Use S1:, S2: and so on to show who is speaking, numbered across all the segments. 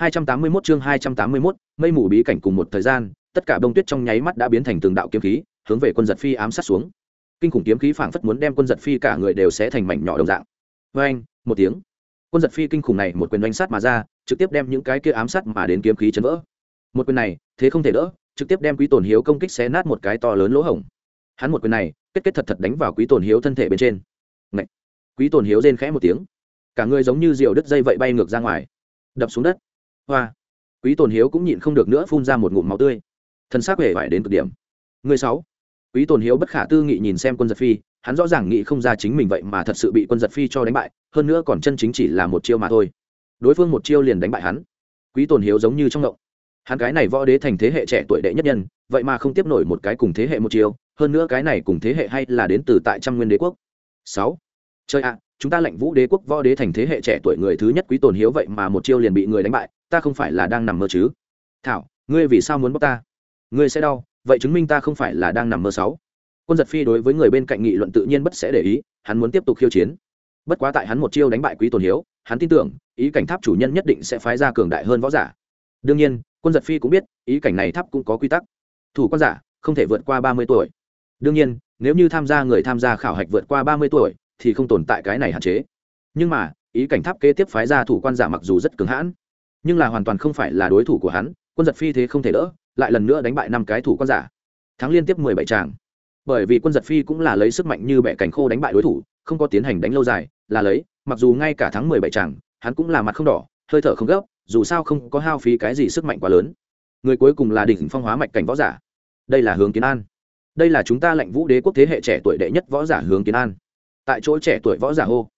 S1: 281 chương 281, mây mù bí cảnh cùng một thời gian, tất cả bông tuyết trong nháy mắt đã biến thành từng đạo kiếm khí, hướng về quân giật phi ám sát xuống. Kinh khủng kiếm khí phảng phất muốn đem quân giật phi cả người đều sẽ thành mảnh nhỏ đồng dạng. Oeng, một tiếng. Quân giật phi kinh khủng này một quyền đánh sát mà ra, trực tiếp đem những cái kia ám sát mà đến kiếm khí chấn vỡ. Một quyền này, thế không thể đỡ, trực tiếp đem Quý Tồn Hiếu công kích xé nát một cái to lớn lỗ hổng. Hắn một quyền này, kết kết thật thật đánh vào Quý Tồn Hiếu thân thể bên trên. Ngậy. Quý Tồn Hiếu rên khẽ một tiếng, cả người giống như diều đứt dây vậy bay ngược ra ngoài, đập xuống đất hoa. Quý tồn hiếu cũng nhịn không được nữa phun ra một ngụm máu tươi. Thân xác hề vải đến cực điểm. Người sáu. Quý tồn hiếu bất khả tư nghị nhìn xem quân giật phi, hắn rõ ràng nghĩ không ra chính mình vậy mà thật sự bị quân giật phi cho đánh bại, hơn nữa còn chân chính chỉ là một chiêu mà thôi. Đối phương một chiêu liền đánh bại hắn. Quý tồn hiếu giống như trong động hắn cái này võ đế thành thế hệ trẻ tuổi đệ nhất nhân, vậy mà không tiếp nổi một cái cùng thế hệ một chiêu, hơn nữa cái này cùng thế hệ hay là đến từ tại trăm nguyên đế quốc. Sáu. Chơi ạ, chúng ta lệnh vũ đế quốc võ đế thành thế hệ trẻ tuổi người thứ nhất quý tồn hiếu vậy mà một chiêu liền bị người đánh bại ta không phải là đang nằm mơ chứ. Thảo, ngươi vì sao muốn bóc ta? Ngươi sẽ đau, vậy chứng minh ta không phải là đang nằm mơ sáu. Quân giật phi đối với người bên cạnh nghị luận tự nhiên bất sẽ để ý, hắn muốn tiếp tục khiêu chiến. Bất quá tại hắn một chiêu đánh bại quý tồn hiếu, hắn tin tưởng, ý cảnh tháp chủ nhân nhất định sẽ phái ra cường đại hơn võ giả. Đương nhiên, quân giật phi cũng biết, ý cảnh này tháp cũng có quy tắc. Thủ quan giả, không thể vượt qua ba mươi tuổi. Đương nhiên, nếu như tham gia người tham gia khảo hạch vượt qua ba mươi tuổi, thì không tồn tại cái này hạn chế. Nhưng mà, ý cảnh tháp kế tiếp phái ra thủ quan giả mặc dù rất cứng hãn nhưng là hoàn toàn không phải là đối thủ của hắn, quân giật phi thế không thể đỡ, lại lần nữa đánh bại năm cái thủ quan giả. Thắng liên tiếp mười bảy tràng. Bởi vì quân giật phi cũng là lấy sức mạnh như bẻ cánh khô đánh bại đối thủ, không có tiến hành đánh lâu dài, là lấy, mặc dù ngay cả thắng mười bảy tràng, hắn cũng là mặt không đỏ, hơi thở không gấp, dù sao không có hao phí cái gì sức mạnh quá lớn. Người cuối cùng là đỉnh phong hóa mạch cảnh võ giả. Đây là hướng kiến an. Đây là chúng ta lệnh vũ đế quốc thế hệ trẻ tuổi đệ nhất võ giả hướng kiến an. Tại chỗ trẻ tuổi võ giả hô.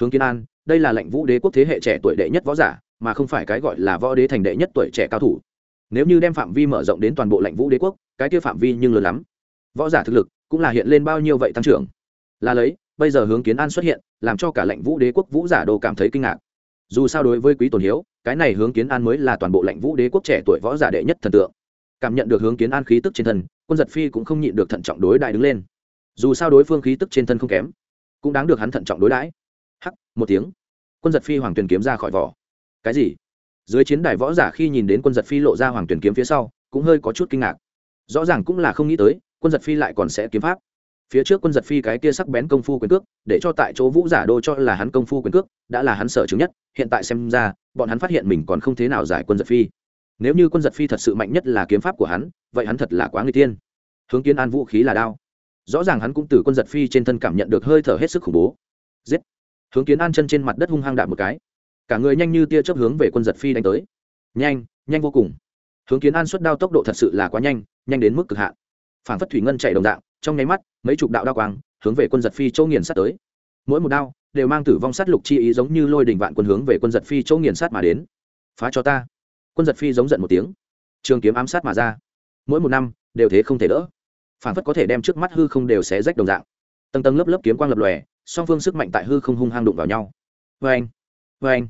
S1: Hướng kiến an, đây là lệnh vũ đế quốc thế hệ trẻ tuổi đệ nhất võ giả mà không phải cái gọi là võ đế thành đệ nhất tuổi trẻ cao thủ. Nếu như đem phạm vi mở rộng đến toàn bộ lãnh vũ đế quốc, cái kia phạm vi nhưng lớn lắm. Võ giả thực lực cũng là hiện lên bao nhiêu vậy tăng trưởng. Là lấy, bây giờ hướng kiến an xuất hiện, làm cho cả lãnh vũ đế quốc vũ giả đồ cảm thấy kinh ngạc. Dù sao đối với quý tổn hiếu, cái này hướng kiến an mới là toàn bộ lãnh vũ đế quốc trẻ tuổi võ giả đệ nhất thần tượng. Cảm nhận được hướng kiến an khí tức trên thân, quân giật phi cũng không nhịn được thận trọng đối đại đứng lên. Dù sao đối phương khí tức trên thân không kém, cũng đáng được hắn thận trọng đối đãi. Hắc, một tiếng. Quân giật phi hoàng tuyền kiếm ra khỏi vỏ cái gì? Dưới chiến đài võ giả khi nhìn đến quân giật phi lộ ra hoàng tuyển kiếm phía sau, cũng hơi có chút kinh ngạc. Rõ ràng cũng là không nghĩ tới, quân giật phi lại còn sẽ kiếm pháp. Phía trước quân giật phi cái kia sắc bén công phu quyền cước, để cho tại chỗ vũ giả đô cho là hắn công phu quyền cước, đã là hắn sở chứng nhất. Hiện tại xem ra, bọn hắn phát hiện mình còn không thế nào giải quân giật phi. Nếu như quân giật phi thật sự mạnh nhất là kiếm pháp của hắn, vậy hắn thật là quá người tiên. Hướng kiến an vũ khí là đao. Rõ ràng hắn cũng từ quân giật phi trên thân cảm nhận được hơi thở hết sức khủng bố. Giết! Hướng kiến an chân trên mặt đất hung hăng đạp một cái cả người nhanh như tia chớp hướng về quân giật phi đánh tới. Nhanh nhanh vô cùng. Hướng kiến an xuất đao tốc độ thật sự là quá nhanh nhanh đến mức cực hạn. Phản phất thủy ngân chạy đồng dạng, trong nháy mắt, mấy chục đạo đao quang hướng về quân giật phi châu nghiền sát tới. Mỗi một đao đều mang tử vong sát lục chi ý giống như lôi đình vạn quân hướng về quân giật phi châu nghiền sát mà đến. Phá cho ta. Quân giật phi giống giận một tiếng. Trường kiếm ám sát mà ra. Mỗi một năm, đều thế không thể đỡ. Phản phất có thể đem trước mắt hư không đều xé rách đồng dạng. Tầng tầng lớp lớp kiếm quang lập lòe, song phương sức mạnh tại hư không hung hăng đụng vào nhau. Vê anh vê anh.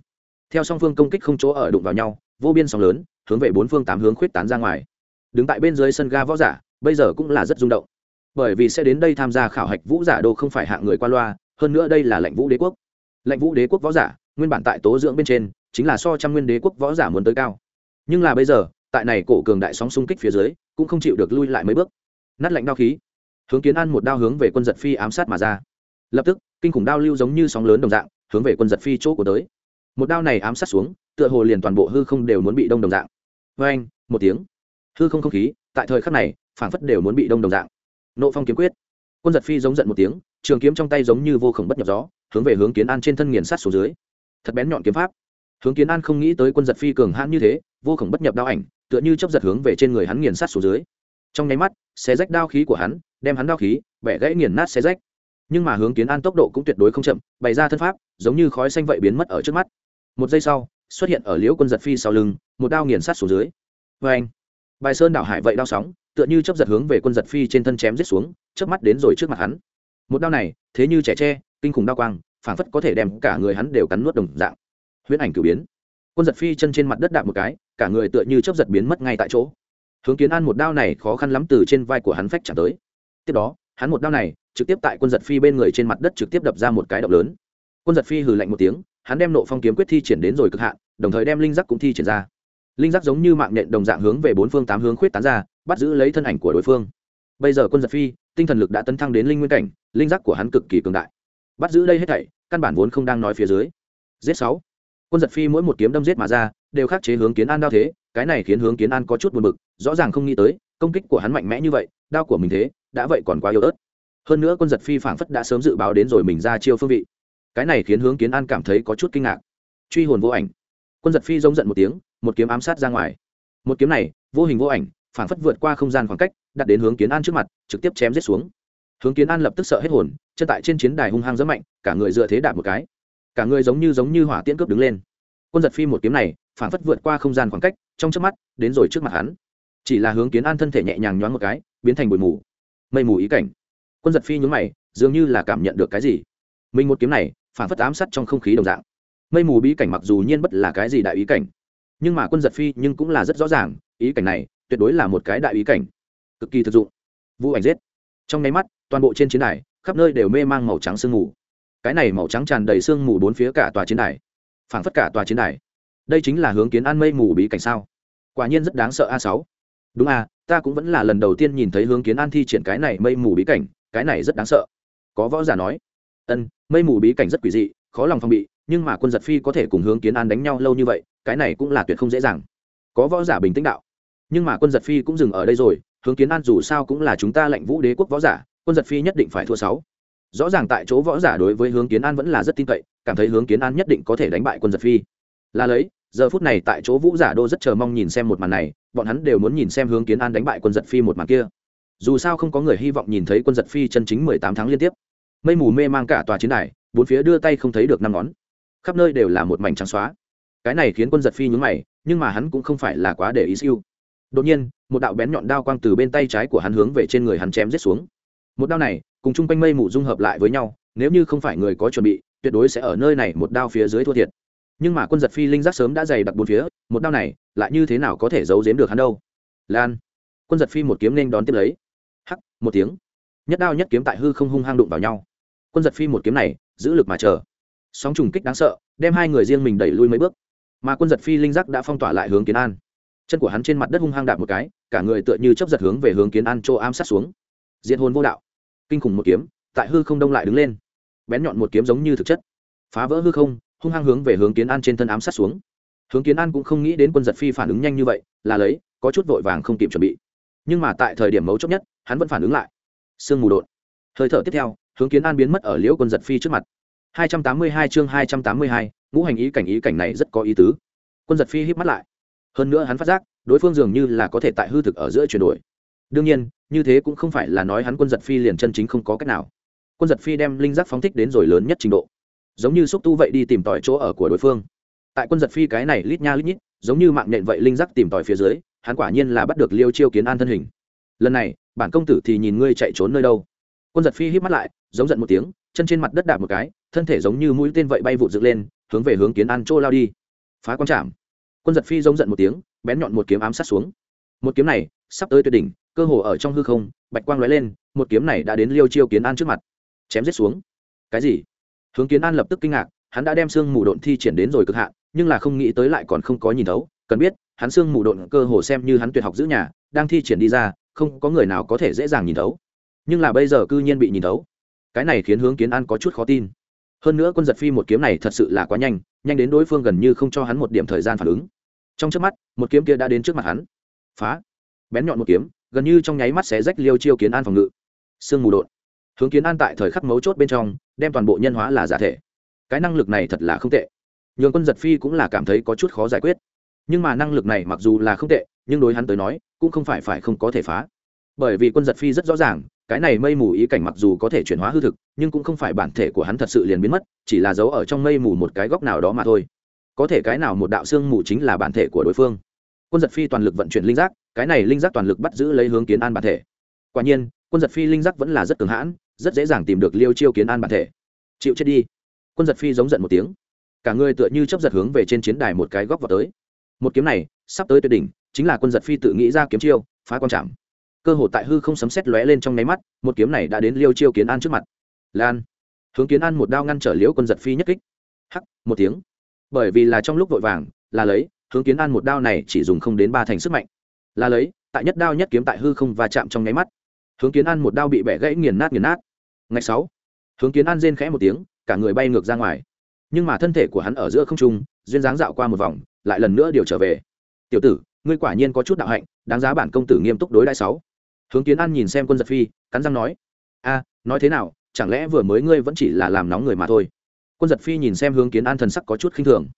S1: Theo song phương công kích không chỗ ở đụng vào nhau, vô biên sóng lớn, hướng về bốn phương tám hướng khuyết tán ra ngoài. Đứng tại bên dưới sân ga võ giả, bây giờ cũng là rất rung động. Bởi vì sẽ đến đây tham gia khảo hạch vũ giả đô không phải hạng người qua loa, hơn nữa đây là lệnh vũ đế quốc. Lệnh vũ đế quốc võ giả, nguyên bản tại tố dưỡng bên trên, chính là so trăm nguyên đế quốc võ giả muốn tới cao. Nhưng là bây giờ, tại này cổ cường đại sóng xung kích phía dưới, cũng không chịu được lui lại mấy bước. Nát lạnh đao khí. Hướng kiến an một đao hướng về quân giật phi ám sát mà ra. Lập tức, kinh khủng đao lưu giống như sóng lớn đồng dạng, hướng về quân giật phi chỗ của tới một đao này ám sát xuống, tựa hồ liền toàn bộ hư không đều muốn bị đông đồng dạng. Vê anh, một tiếng. Hư không không khí, tại thời khắc này, phảng phất đều muốn bị đông đồng dạng. Nộ phong kiếm quyết. Quân giật phi giống giận một tiếng, trường kiếm trong tay giống như vô khổng bất nhập gió, hướng về hướng kiến an trên thân nghiền sát xuống dưới. Thật bén nhọn kiếm pháp. Hướng kiến an không nghĩ tới quân giật phi cường hãn như thế, vô khổng bất nhập đao ảnh, tựa như chấp giật hướng về trên người hắn nghiền sát xuống dưới. Trong nháy mắt, xé rách đao khí của hắn, đem hắn đao khí, bẻ gãy nghiền nát xé rách. Nhưng mà hướng kiến an tốc độ cũng tuyệt đối không chậm, bày ra thân pháp, giống như khói xanh vậy biến mất ở trước mắt một giây sau, xuất hiện ở liễu quân giật phi sau lưng, một đao nghiền sát xuống dưới. Vê anh, bài sơn đảo hải vậy đao sóng, tựa như chấp giật hướng về quân giật phi trên thân chém giết xuống, chớp mắt đến rồi trước mặt hắn. Một đao này, thế như trẻ tre, kinh khủng đao quang, phảng phất có thể đem cả người hắn đều cắn nuốt đồng dạng. Huyễn ảnh cử biến. Quân giật phi chân trên mặt đất đạp một cái, cả người tựa như chấp giật biến mất ngay tại chỗ. Hướng kiến an một đao này khó khăn lắm từ trên vai của hắn phách trả tới. Tiếp đó, hắn một đao này, trực tiếp tại quân giật phi bên người trên mặt đất trực tiếp đập ra một cái động lớn. Quân giật phi hừ lạnh một tiếng hắn đem nộ phong kiếm quyết thi triển đến rồi cực hạn, đồng thời đem linh giác cũng thi triển ra. Linh giác giống như mạng nhện đồng dạng hướng về bốn phương tám hướng khuyết tán ra, bắt giữ lấy thân ảnh của đối phương. Bây giờ quân giật phi, tinh thần lực đã tấn thăng đến linh nguyên cảnh, linh giác của hắn cực kỳ cường đại. Bắt giữ đây hết thảy, căn bản vốn không đang nói phía dưới. Giết sáu. Quân giật phi mỗi một kiếm đâm giết mà ra, đều khắc chế hướng kiến an đao thế, cái này khiến hướng kiến an có chút buồn bực, rõ ràng không nghĩ tới, công kích của hắn mạnh mẽ như vậy, đao của mình thế, đã vậy còn quá yếu ớt. Hơn nữa quân giật phi phảng phất đã sớm dự báo đến rồi mình ra chiêu phương vị cái này khiến hướng kiến an cảm thấy có chút kinh ngạc. Truy hồn vô ảnh. Quân giật phi giống giận một tiếng, một kiếm ám sát ra ngoài. Một kiếm này, vô hình vô ảnh, phảng phất vượt qua không gian khoảng cách, đặt đến hướng kiến an trước mặt, trực tiếp chém giết xuống. Hướng kiến an lập tức sợ hết hồn, chân tại trên chiến đài hung hăng rất mạnh, cả người dựa thế đạp một cái. Cả người giống như giống như hỏa tiễn cướp đứng lên. Quân giật phi một kiếm này, phảng phất vượt qua không gian khoảng cách, trong trước mắt, đến rồi trước mặt hắn. Chỉ là hướng kiến an thân thể nhẹ nhàng nhoáng một cái, biến thành bụi mù. Mây mù ý cảnh. Quân giật phi nhún mày, dường như là cảm nhận được cái gì. Mình một kiếm này Phản phất ám sát trong không khí đồng dạng. Mây mù bí cảnh mặc dù nhiên bất là cái gì đại ý cảnh, nhưng mà quân giật phi nhưng cũng là rất rõ ràng, ý cảnh này tuyệt đối là một cái đại ý cảnh, cực kỳ thực dụng. Vũ ảnh giết. Trong nháy mắt, toàn bộ trên chiến đài, khắp nơi đều mê mang màu trắng sương mù. Cái này màu trắng tràn đầy sương mù bốn phía cả tòa chiến đài, phảng phất cả tòa chiến đài. Đây chính là hướng kiến an mây mù bí cảnh sao? Quả nhiên rất đáng sợ a sáu. Đúng a ta cũng vẫn là lần đầu tiên nhìn thấy hướng kiến an thi triển cái này mây mù bí cảnh, cái này rất đáng sợ. Có võ giả nói ân, mây mù bí cảnh rất quỷ dị, khó lòng phòng bị, nhưng mà quân giật phi có thể cùng hướng kiến an đánh nhau lâu như vậy, cái này cũng là tuyệt không dễ dàng. Có võ giả bình tĩnh đạo. Nhưng mà quân giật phi cũng dừng ở đây rồi, hướng kiến an dù sao cũng là chúng ta lệnh vũ đế quốc võ giả, quân giật phi nhất định phải thua sáu. Rõ ràng tại chỗ võ giả đối với hướng kiến an vẫn là rất tin cậy, cảm thấy hướng kiến an nhất định có thể đánh bại quân giật phi. Là lấy, giờ phút này tại chỗ vũ giả đô rất chờ mong nhìn xem một màn này, bọn hắn đều muốn nhìn xem hướng kiến an đánh bại quân giật phi một màn kia. Dù sao không có người hy vọng nhìn thấy quân giật phi chân chính mười tám tháng liên tiếp mây mù mê mang cả tòa chiến đài, bốn phía đưa tay không thấy được năm ngón. Khắp nơi đều là một mảnh trắng xóa. Cái này khiến quân giật phi nhún mày, nhưng mà hắn cũng không phải là quá để ý siêu. Đột nhiên, một đạo bén nhọn đao quang từ bên tay trái của hắn hướng về trên người hắn chém giết xuống. Một đao này, cùng chung quanh mây mù dung hợp lại với nhau, nếu như không phải người có chuẩn bị, tuyệt đối sẽ ở nơi này một đao phía dưới thua thiệt. Nhưng mà quân giật phi linh giác sớm đã dày đặc bốn phía, một đao này, lại như thế nào có thể giấu giếm được hắn đâu? Lan. Quân giật phi một kiếm nên đón tiếp lấy. Hắc, một tiếng. Nhất đao nhất kiếm tại hư không hung hang đụng vào nhau quân giật phi một kiếm này, giữ lực mà chờ. Sóng trùng kích đáng sợ, đem hai người riêng mình đẩy lui mấy bước. Mà quân giật phi linh giác đã phong tỏa lại hướng kiến an. Chân của hắn trên mặt đất hung hăng đạp một cái, cả người tựa như chấp giật hướng về hướng kiến an chỗ ám sát xuống. Diện hồn vô đạo. Kinh khủng một kiếm, tại hư không đông lại đứng lên. Bén nhọn một kiếm giống như thực chất. Phá vỡ hư không, hung hăng hướng về hướng kiến an trên thân ám sát xuống. Hướng kiến an cũng không nghĩ đến quân giật phi phản ứng nhanh như vậy, là lấy, có chút vội vàng không kịp chuẩn bị. Nhưng mà tại thời điểm mấu chốt nhất, hắn vẫn phản ứng lại. Sương mù đột. Hơi thở tiếp theo hướng kiến an biến mất ở liễu quân giật phi trước mặt. 282 chương 282, ngũ hành ý cảnh ý cảnh này rất có ý tứ. Quân giật phi híp mắt lại. Hơn nữa hắn phát giác đối phương dường như là có thể tại hư thực ở giữa chuyển đổi. Đương nhiên như thế cũng không phải là nói hắn quân giật phi liền chân chính không có cách nào. Quân giật phi đem linh giác phóng thích đến rồi lớn nhất trình độ. Giống như xúc tu vậy đi tìm tòi chỗ ở của đối phương. Tại quân giật phi cái này lít nha lít nhít giống như mạng nhện vậy linh giác tìm tòi phía dưới hắn quả nhiên là bắt được liêu chiêu kiến an thân hình. Lần này bản công tử thì nhìn ngươi chạy trốn nơi đâu quân giật phi hít mắt lại, giống giận một tiếng, chân trên mặt đất đạp một cái, thân thể giống như mũi tên vậy bay vụt dựng lên, hướng về hướng kiến an chỗ lao đi. Phá quan trảm. Quân giật phi giống giận một tiếng, bén nhọn một kiếm ám sát xuống. Một kiếm này, sắp tới tuyệt đỉnh, cơ hồ ở trong hư không, bạch quang lóe lên, một kiếm này đã đến liêu chiêu kiến an trước mặt. Chém giết xuống. Cái gì? Hướng kiến an lập tức kinh ngạc, hắn đã đem xương mù độn thi triển đến rồi cực hạn, nhưng là không nghĩ tới lại còn không có nhìn thấu. Cần biết, hắn xương mù độn cơ hồ xem như hắn tuyệt học giữ nhà, đang thi triển đi ra, không có người nào có thể dễ dàng nhìn thấu nhưng là bây giờ cư nhiên bị nhìn thấu. Cái này khiến hướng kiến an có chút khó tin. Hơn nữa quân giật phi một kiếm này thật sự là quá nhanh nhanh đến đối phương gần như không cho hắn một điểm thời gian phản ứng. Trong trước mắt, một kiếm kia đã đến trước mặt hắn. Phá! Bén nhọn một kiếm, gần như trong nháy mắt sẽ rách liêu chiêu kiến an phòng ngự. Sương mù đột. Hướng kiến an tại thời khắc mấu chốt bên trong, đem toàn bộ nhân hóa là giả thể. Cái năng lực này thật là không tệ. Nhường quân giật phi cũng là cảm thấy có chút khó giải quyết. Nhưng mà năng lực này mặc dù là không tệ, nhưng đối hắn tới nói, cũng không phải phải không có thể phá. Bởi vì quân giật phi rất rõ ràng cái này mây mù ý cảnh mặc dù có thể chuyển hóa hư thực, nhưng cũng không phải bản thể của hắn thật sự liền biến mất, chỉ là giấu ở trong mây mù một cái góc nào đó mà thôi. Có thể cái nào một đạo xương mù chính là bản thể của đối phương. Quân giật phi toàn lực vận chuyển linh giác, cái này linh giác toàn lực bắt giữ lấy hướng kiến an bản thể. Quả nhiên, quân giật phi linh giác vẫn là rất cường hãn, rất dễ dàng tìm được liêu chiêu kiến an bản thể. Chịu chết đi. Quân giật phi giống giận một tiếng. Cả người tựa như chấp giật hướng về trên chiến đài một cái góc vào tới. Một kiếm này, sắp tới tuyệt đỉnh, chính là quân giật phi tự nghĩ ra kiếm chiêu, phá con chạm cơ hội tại hư không sấm xét lóe lên trong nháy mắt, một kiếm này đã đến liêu chiêu kiến an trước mặt. Lan, hướng kiến an một đao ngăn trở liễu quân giật phi nhất kích. Hắc, một tiếng. Bởi vì là trong lúc vội vàng, là lấy, hướng kiến an một đao này chỉ dùng không đến ba thành sức mạnh. Là lấy, tại nhất đao nhất kiếm tại hư không và chạm trong nháy mắt. Hướng kiến an một đao bị bẻ gãy nghiền nát nghiền nát. Ngày sáu. Hướng kiến an rên khẽ một tiếng, cả người bay ngược ra ngoài. Nhưng mà thân thể của hắn ở giữa không trung, duyên dáng dạo qua một vòng, lại lần nữa điều trở về. Tiểu tử, ngươi quả nhiên có chút đạo hạnh, đáng giá bản công tử nghiêm túc đối đãi sáu hướng kiến an nhìn xem quân giật phi, cắn răng nói, a, nói thế nào, chẳng lẽ vừa mới ngươi vẫn chỉ là làm nóng người mà thôi? Quân giật phi nhìn xem hướng kiến an thần sắc có chút khinh thường.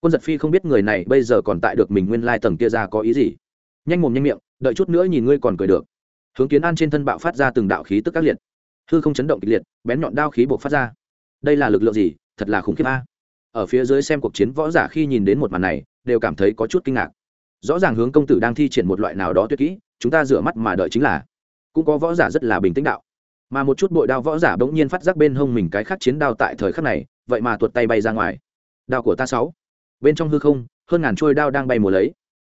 S1: Quân giật phi không biết người này bây giờ còn tại được mình nguyên lai tầng kia ra có ý gì. Nhanh mồm nhanh miệng, đợi chút nữa nhìn ngươi còn cười được. Hướng kiến an trên thân bạo phát ra từng đạo khí tức các liệt. Hư không chấn động kịch liệt, bén nhọn đao khí buộc phát ra. Đây là lực lượng gì? Thật là khủng khiếp a. Ở phía dưới xem cuộc chiến võ giả khi nhìn đến một màn này, đều cảm thấy có chút kinh ngạc. Rõ ràng hướng công tử đang thi triển một loại nào đó tuyệt kỹ chúng ta rửa mắt mà đợi chính là, cũng có võ giả rất là bình tĩnh đạo. Mà một chút bội đao võ giả bỗng nhiên phát giác bên hông mình cái khác chiến đao tại thời khắc này, vậy mà tuột tay bay ra ngoài. Đao của ta sáu. Bên trong hư không, hơn ngàn trôi đao đang bay mùa lấy.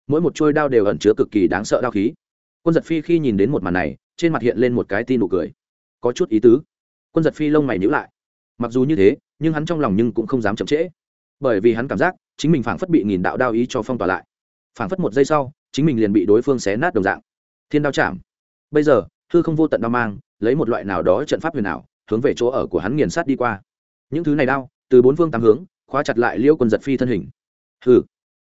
S1: Mỗi một trôi đao đều ẩn chứa cực kỳ đáng sợ đao khí. Quân giật phi khi nhìn đến một màn này, trên mặt hiện lên một cái tin nụ cười. Có chút ý tứ. Quân giật phi lông mày nhữ lại. Mặc dù như thế, nhưng hắn trong lòng nhưng cũng không dám chậm trễ. Bởi vì hắn cảm giác, chính mình phảng phất bị nghìn đạo đao ý cho phong tỏa lại. Phảng phất một giây sau, chính mình liền bị đối phương xé nát đồng dạng thiên đao chạm. Bây giờ, hư không vô tận đao mang, lấy một loại nào đó trận pháp huyền ảo, hướng về chỗ ở của hắn nghiền sát đi qua. Những thứ này đao, từ bốn phương tám hướng, khóa chặt lại liêu quân giật phi thân hình. Hừ.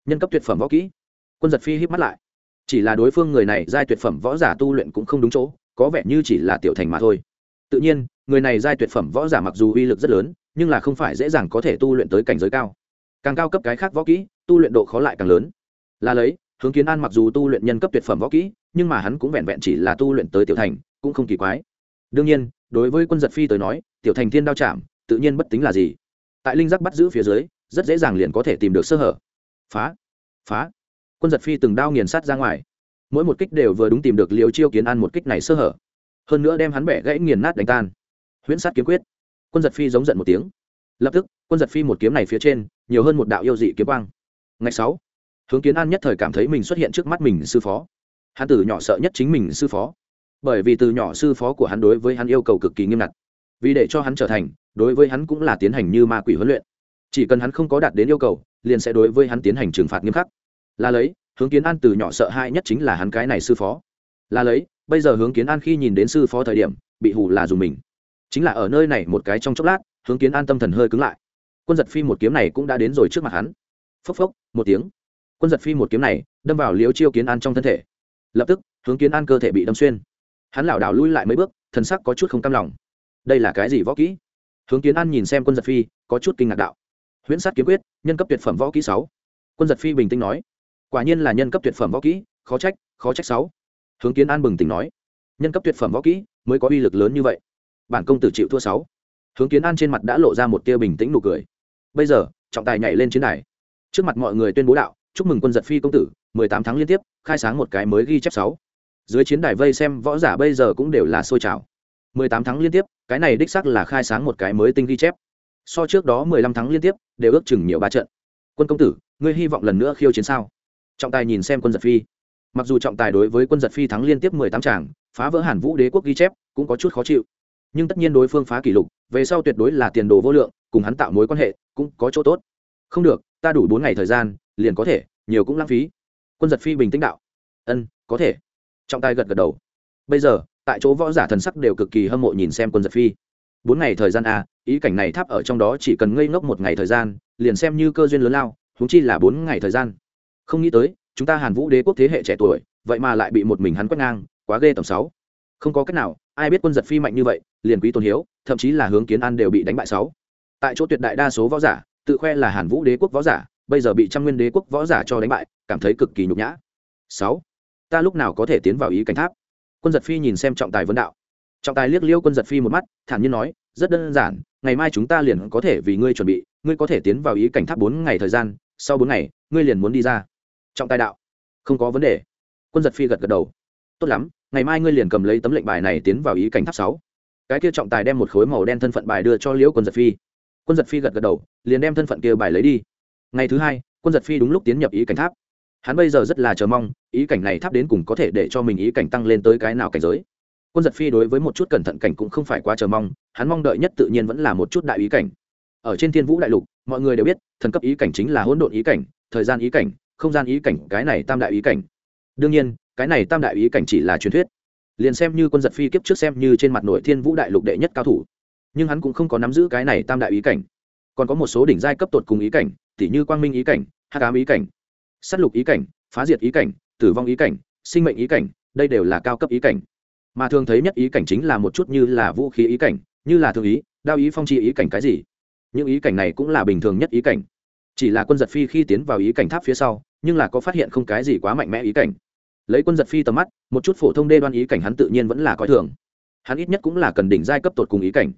S1: Nhân cấp tuyệt phẩm võ kỹ. Quân giật phi híp mắt lại. Chỉ là đối phương người này giai tuyệt phẩm võ giả tu luyện cũng không đúng chỗ, có vẻ như chỉ là tiểu thành mà thôi. Tự nhiên, người này giai tuyệt phẩm võ giả mặc dù uy lực rất lớn, nhưng là không phải dễ dàng có thể tu luyện tới cảnh giới cao. Càng cao cấp cái khác võ kỹ, tu luyện độ khó lại càng lớn. Là lấy, hướng kiến an mặc dù tu luyện nhân cấp tuyệt phẩm võ kỹ nhưng mà hắn cũng vẹn vẹn chỉ là tu luyện tới tiểu thành, cũng không kỳ quái. Đương nhiên, đối với quân giật phi tới nói, tiểu thành thiên đao chạm, tự nhiên bất tính là gì. Tại linh giác bắt giữ phía dưới, rất dễ dàng liền có thể tìm được sơ hở. Phá phá. Quân giật phi từng đao nghiền sát ra ngoài. Mỗi một kích đều vừa đúng tìm được liều chiêu kiến an một kích này sơ hở. Hơn nữa đem hắn bẻ gãy nghiền nát đánh tan. Huyễn sát kiếm quyết. Quân giật phi giống giận một tiếng. Lập tức, quân giật phi một kiếm này phía trên, nhiều hơn một đạo yêu dị kiếm quang. Ngày sáu, hướng kiến an nhất thời cảm thấy mình xuất hiện trước mắt mình sư phó hắn từ nhỏ sợ nhất chính mình sư phó. Bởi vì từ nhỏ sư phó của hắn đối với hắn yêu cầu cực kỳ nghiêm ngặt. Vì để cho hắn trở thành, đối với hắn cũng là tiến hành như ma quỷ huấn luyện. Chỉ cần hắn không có đạt đến yêu cầu, liền sẽ đối với hắn tiến hành trừng phạt nghiêm khắc. Là lấy, hướng kiến an từ nhỏ sợ hãi nhất chính là hắn cái này sư phó. Là lấy, bây giờ hướng kiến an khi nhìn đến sư phó thời điểm, bị hù là dùng mình. Chính là ở nơi này một cái trong chốc lát, hướng kiến an tâm thần hơi cứng lại. Quân giật phi một kiếm này cũng đã đến rồi trước mặt hắn. Phốc phốc, một tiếng. Quân giật phi một kiếm này, đâm vào liếu chiêu kiến an trong thân thể lập tức hướng kiến an cơ thể bị đâm xuyên hắn lảo đảo lui lại mấy bước thần sắc có chút không cam lòng đây là cái gì võ kỹ hướng kiến an nhìn xem quân giật phi có chút kinh ngạc đạo huyễn sát kiếm quyết nhân cấp tuyệt phẩm võ kỹ sáu quân giật phi bình tĩnh nói quả nhiên là nhân cấp tuyệt phẩm võ kỹ khó trách khó trách sáu hướng kiến an bừng tỉnh nói nhân cấp tuyệt phẩm võ kỹ mới có uy lực lớn như vậy bản công tử chịu thua sáu hướng kiến an trên mặt đã lộ ra một tia bình tĩnh nụ cười bây giờ trọng tài nhảy lên chiến đài trước mặt mọi người tuyên bố đạo chúc mừng quân giật phi công tử, mười tám tháng liên tiếp, khai sáng một cái mới ghi chép sáu. Dưới chiến đài vây xem võ giả bây giờ cũng đều là sôi trào. Mười tám tháng liên tiếp, cái này đích sắc là khai sáng một cái mới tinh ghi chép. So trước đó mười lăm tháng liên tiếp, đều ước chừng nhiều ba trận. Quân công tử, ngươi hy vọng lần nữa khiêu chiến sao? Trọng tài nhìn xem quân giật phi. Mặc dù trọng tài đối với quân giật phi thắng liên tiếp mười tám tràng, phá vỡ hàn vũ đế quốc ghi chép, cũng có chút khó chịu. Nhưng tất nhiên đối phương phá kỷ lục, về sau tuyệt đối là tiền đồ vô lượng, cùng hắn tạo mối quan hệ, cũng có chỗ tốt. Không được, ta đủ bốn ngày thời gian liền có thể nhiều cũng lãng phí. Quân giật phi bình tĩnh đạo. Ân có thể. Trọng tài gật gật đầu. Bây giờ tại chỗ võ giả thần sắc đều cực kỳ hâm mộ nhìn xem quân giật phi. Bốn ngày thời gian a à, ý cảnh này tháp ở trong đó chỉ cần ngây ngốc một ngày thời gian liền xem như cơ duyên lớn lao húng chi là bốn ngày thời gian. Không nghĩ tới chúng ta hàn vũ đế quốc thế hệ trẻ tuổi vậy mà lại bị một mình hắn quét ngang quá ghê tầm sáu. Không có cách nào ai biết quân giật phi mạnh như vậy liền quý tôn hiếu thậm chí là hướng kiến an đều bị đánh bại sáu. Tại chỗ tuyệt đại đa số võ giả tự khoe là hàn vũ đế quốc võ giả bây giờ bị trăm nguyên đế quốc võ giả cho đánh bại, cảm thấy cực kỳ nhục nhã. Sáu, ta lúc nào có thể tiến vào ý cảnh tháp? Quân giật phi nhìn xem trọng tài vấn đạo. Trọng tài liếc liêu quân giật phi một mắt, thản nhiên nói, rất đơn giản, ngày mai chúng ta liền có thể vì ngươi chuẩn bị, ngươi có thể tiến vào ý cảnh tháp bốn ngày thời gian, sau bốn ngày, ngươi liền muốn đi ra. Trọng tài đạo, không có vấn đề. Quân giật phi gật gật đầu. Tốt lắm, ngày mai ngươi liền cầm lấy tấm lệnh bài này tiến vào ý cảnh tháp sáu. Cái kia trọng tài đem một khối màu đen thân phận bài đưa cho liễu quân giật phi. Quân giật phi gật gật đầu, liền đem thân phận kia bài lấy đi ngày thứ hai, quân giật phi đúng lúc tiến nhập ý cảnh tháp. Hắn bây giờ rất là chờ mong, ý cảnh này tháp đến cùng có thể để cho mình ý cảnh tăng lên tới cái nào cảnh giới. Quân giật phi đối với một chút cẩn thận cảnh cũng không phải quá chờ mong, hắn mong đợi nhất tự nhiên vẫn là một chút đại ý cảnh. Ở trên thiên vũ đại lục, mọi người đều biết, thần cấp ý cảnh chính là hỗn độn ý cảnh, thời gian ý cảnh, không gian ý cảnh, cái này tam đại ý cảnh. Đương nhiên, cái này tam đại ý cảnh chỉ là truyền thuyết. Liền xem như quân giật phi kiếp trước xem như trên mặt nội thiên vũ đại lục đệ nhất cao thủ, nhưng hắn cũng không có nắm giữ cái này tam đại ý cảnh. Còn có một số đỉnh giai cấp tột cùng ý cảnh tỉ như quang minh ý cảnh hát cám ý cảnh s á t lục ý cảnh, phá diệt ý cảnh, tử vong ý cảnh, sinh mệnh ý cảnh, đây đều là cao cấp ý cảnh. Mà thường thấy nhất ý cảnh chính là một chút như là vũ khí ý cảnh, như là thường ý, đao ý, phong chi ý cảnh cái gì. Những ý cảnh này cũng là bình thường nhất ý cảnh. Chỉ là quân giật phi khi tiến vào ý cảnh tháp phía sau, nhưng là có phát hiện không cái gì quá mạnh mẽ ý cảnh. Lấy quân giật phi tầm mắt, một chút phổ thông đê đoan ý cảnh hắn tự nhiên vẫn là coi thường. Hắn ít nhất cũng là cần đỉnh giai cấp tột cùng ý cảnh.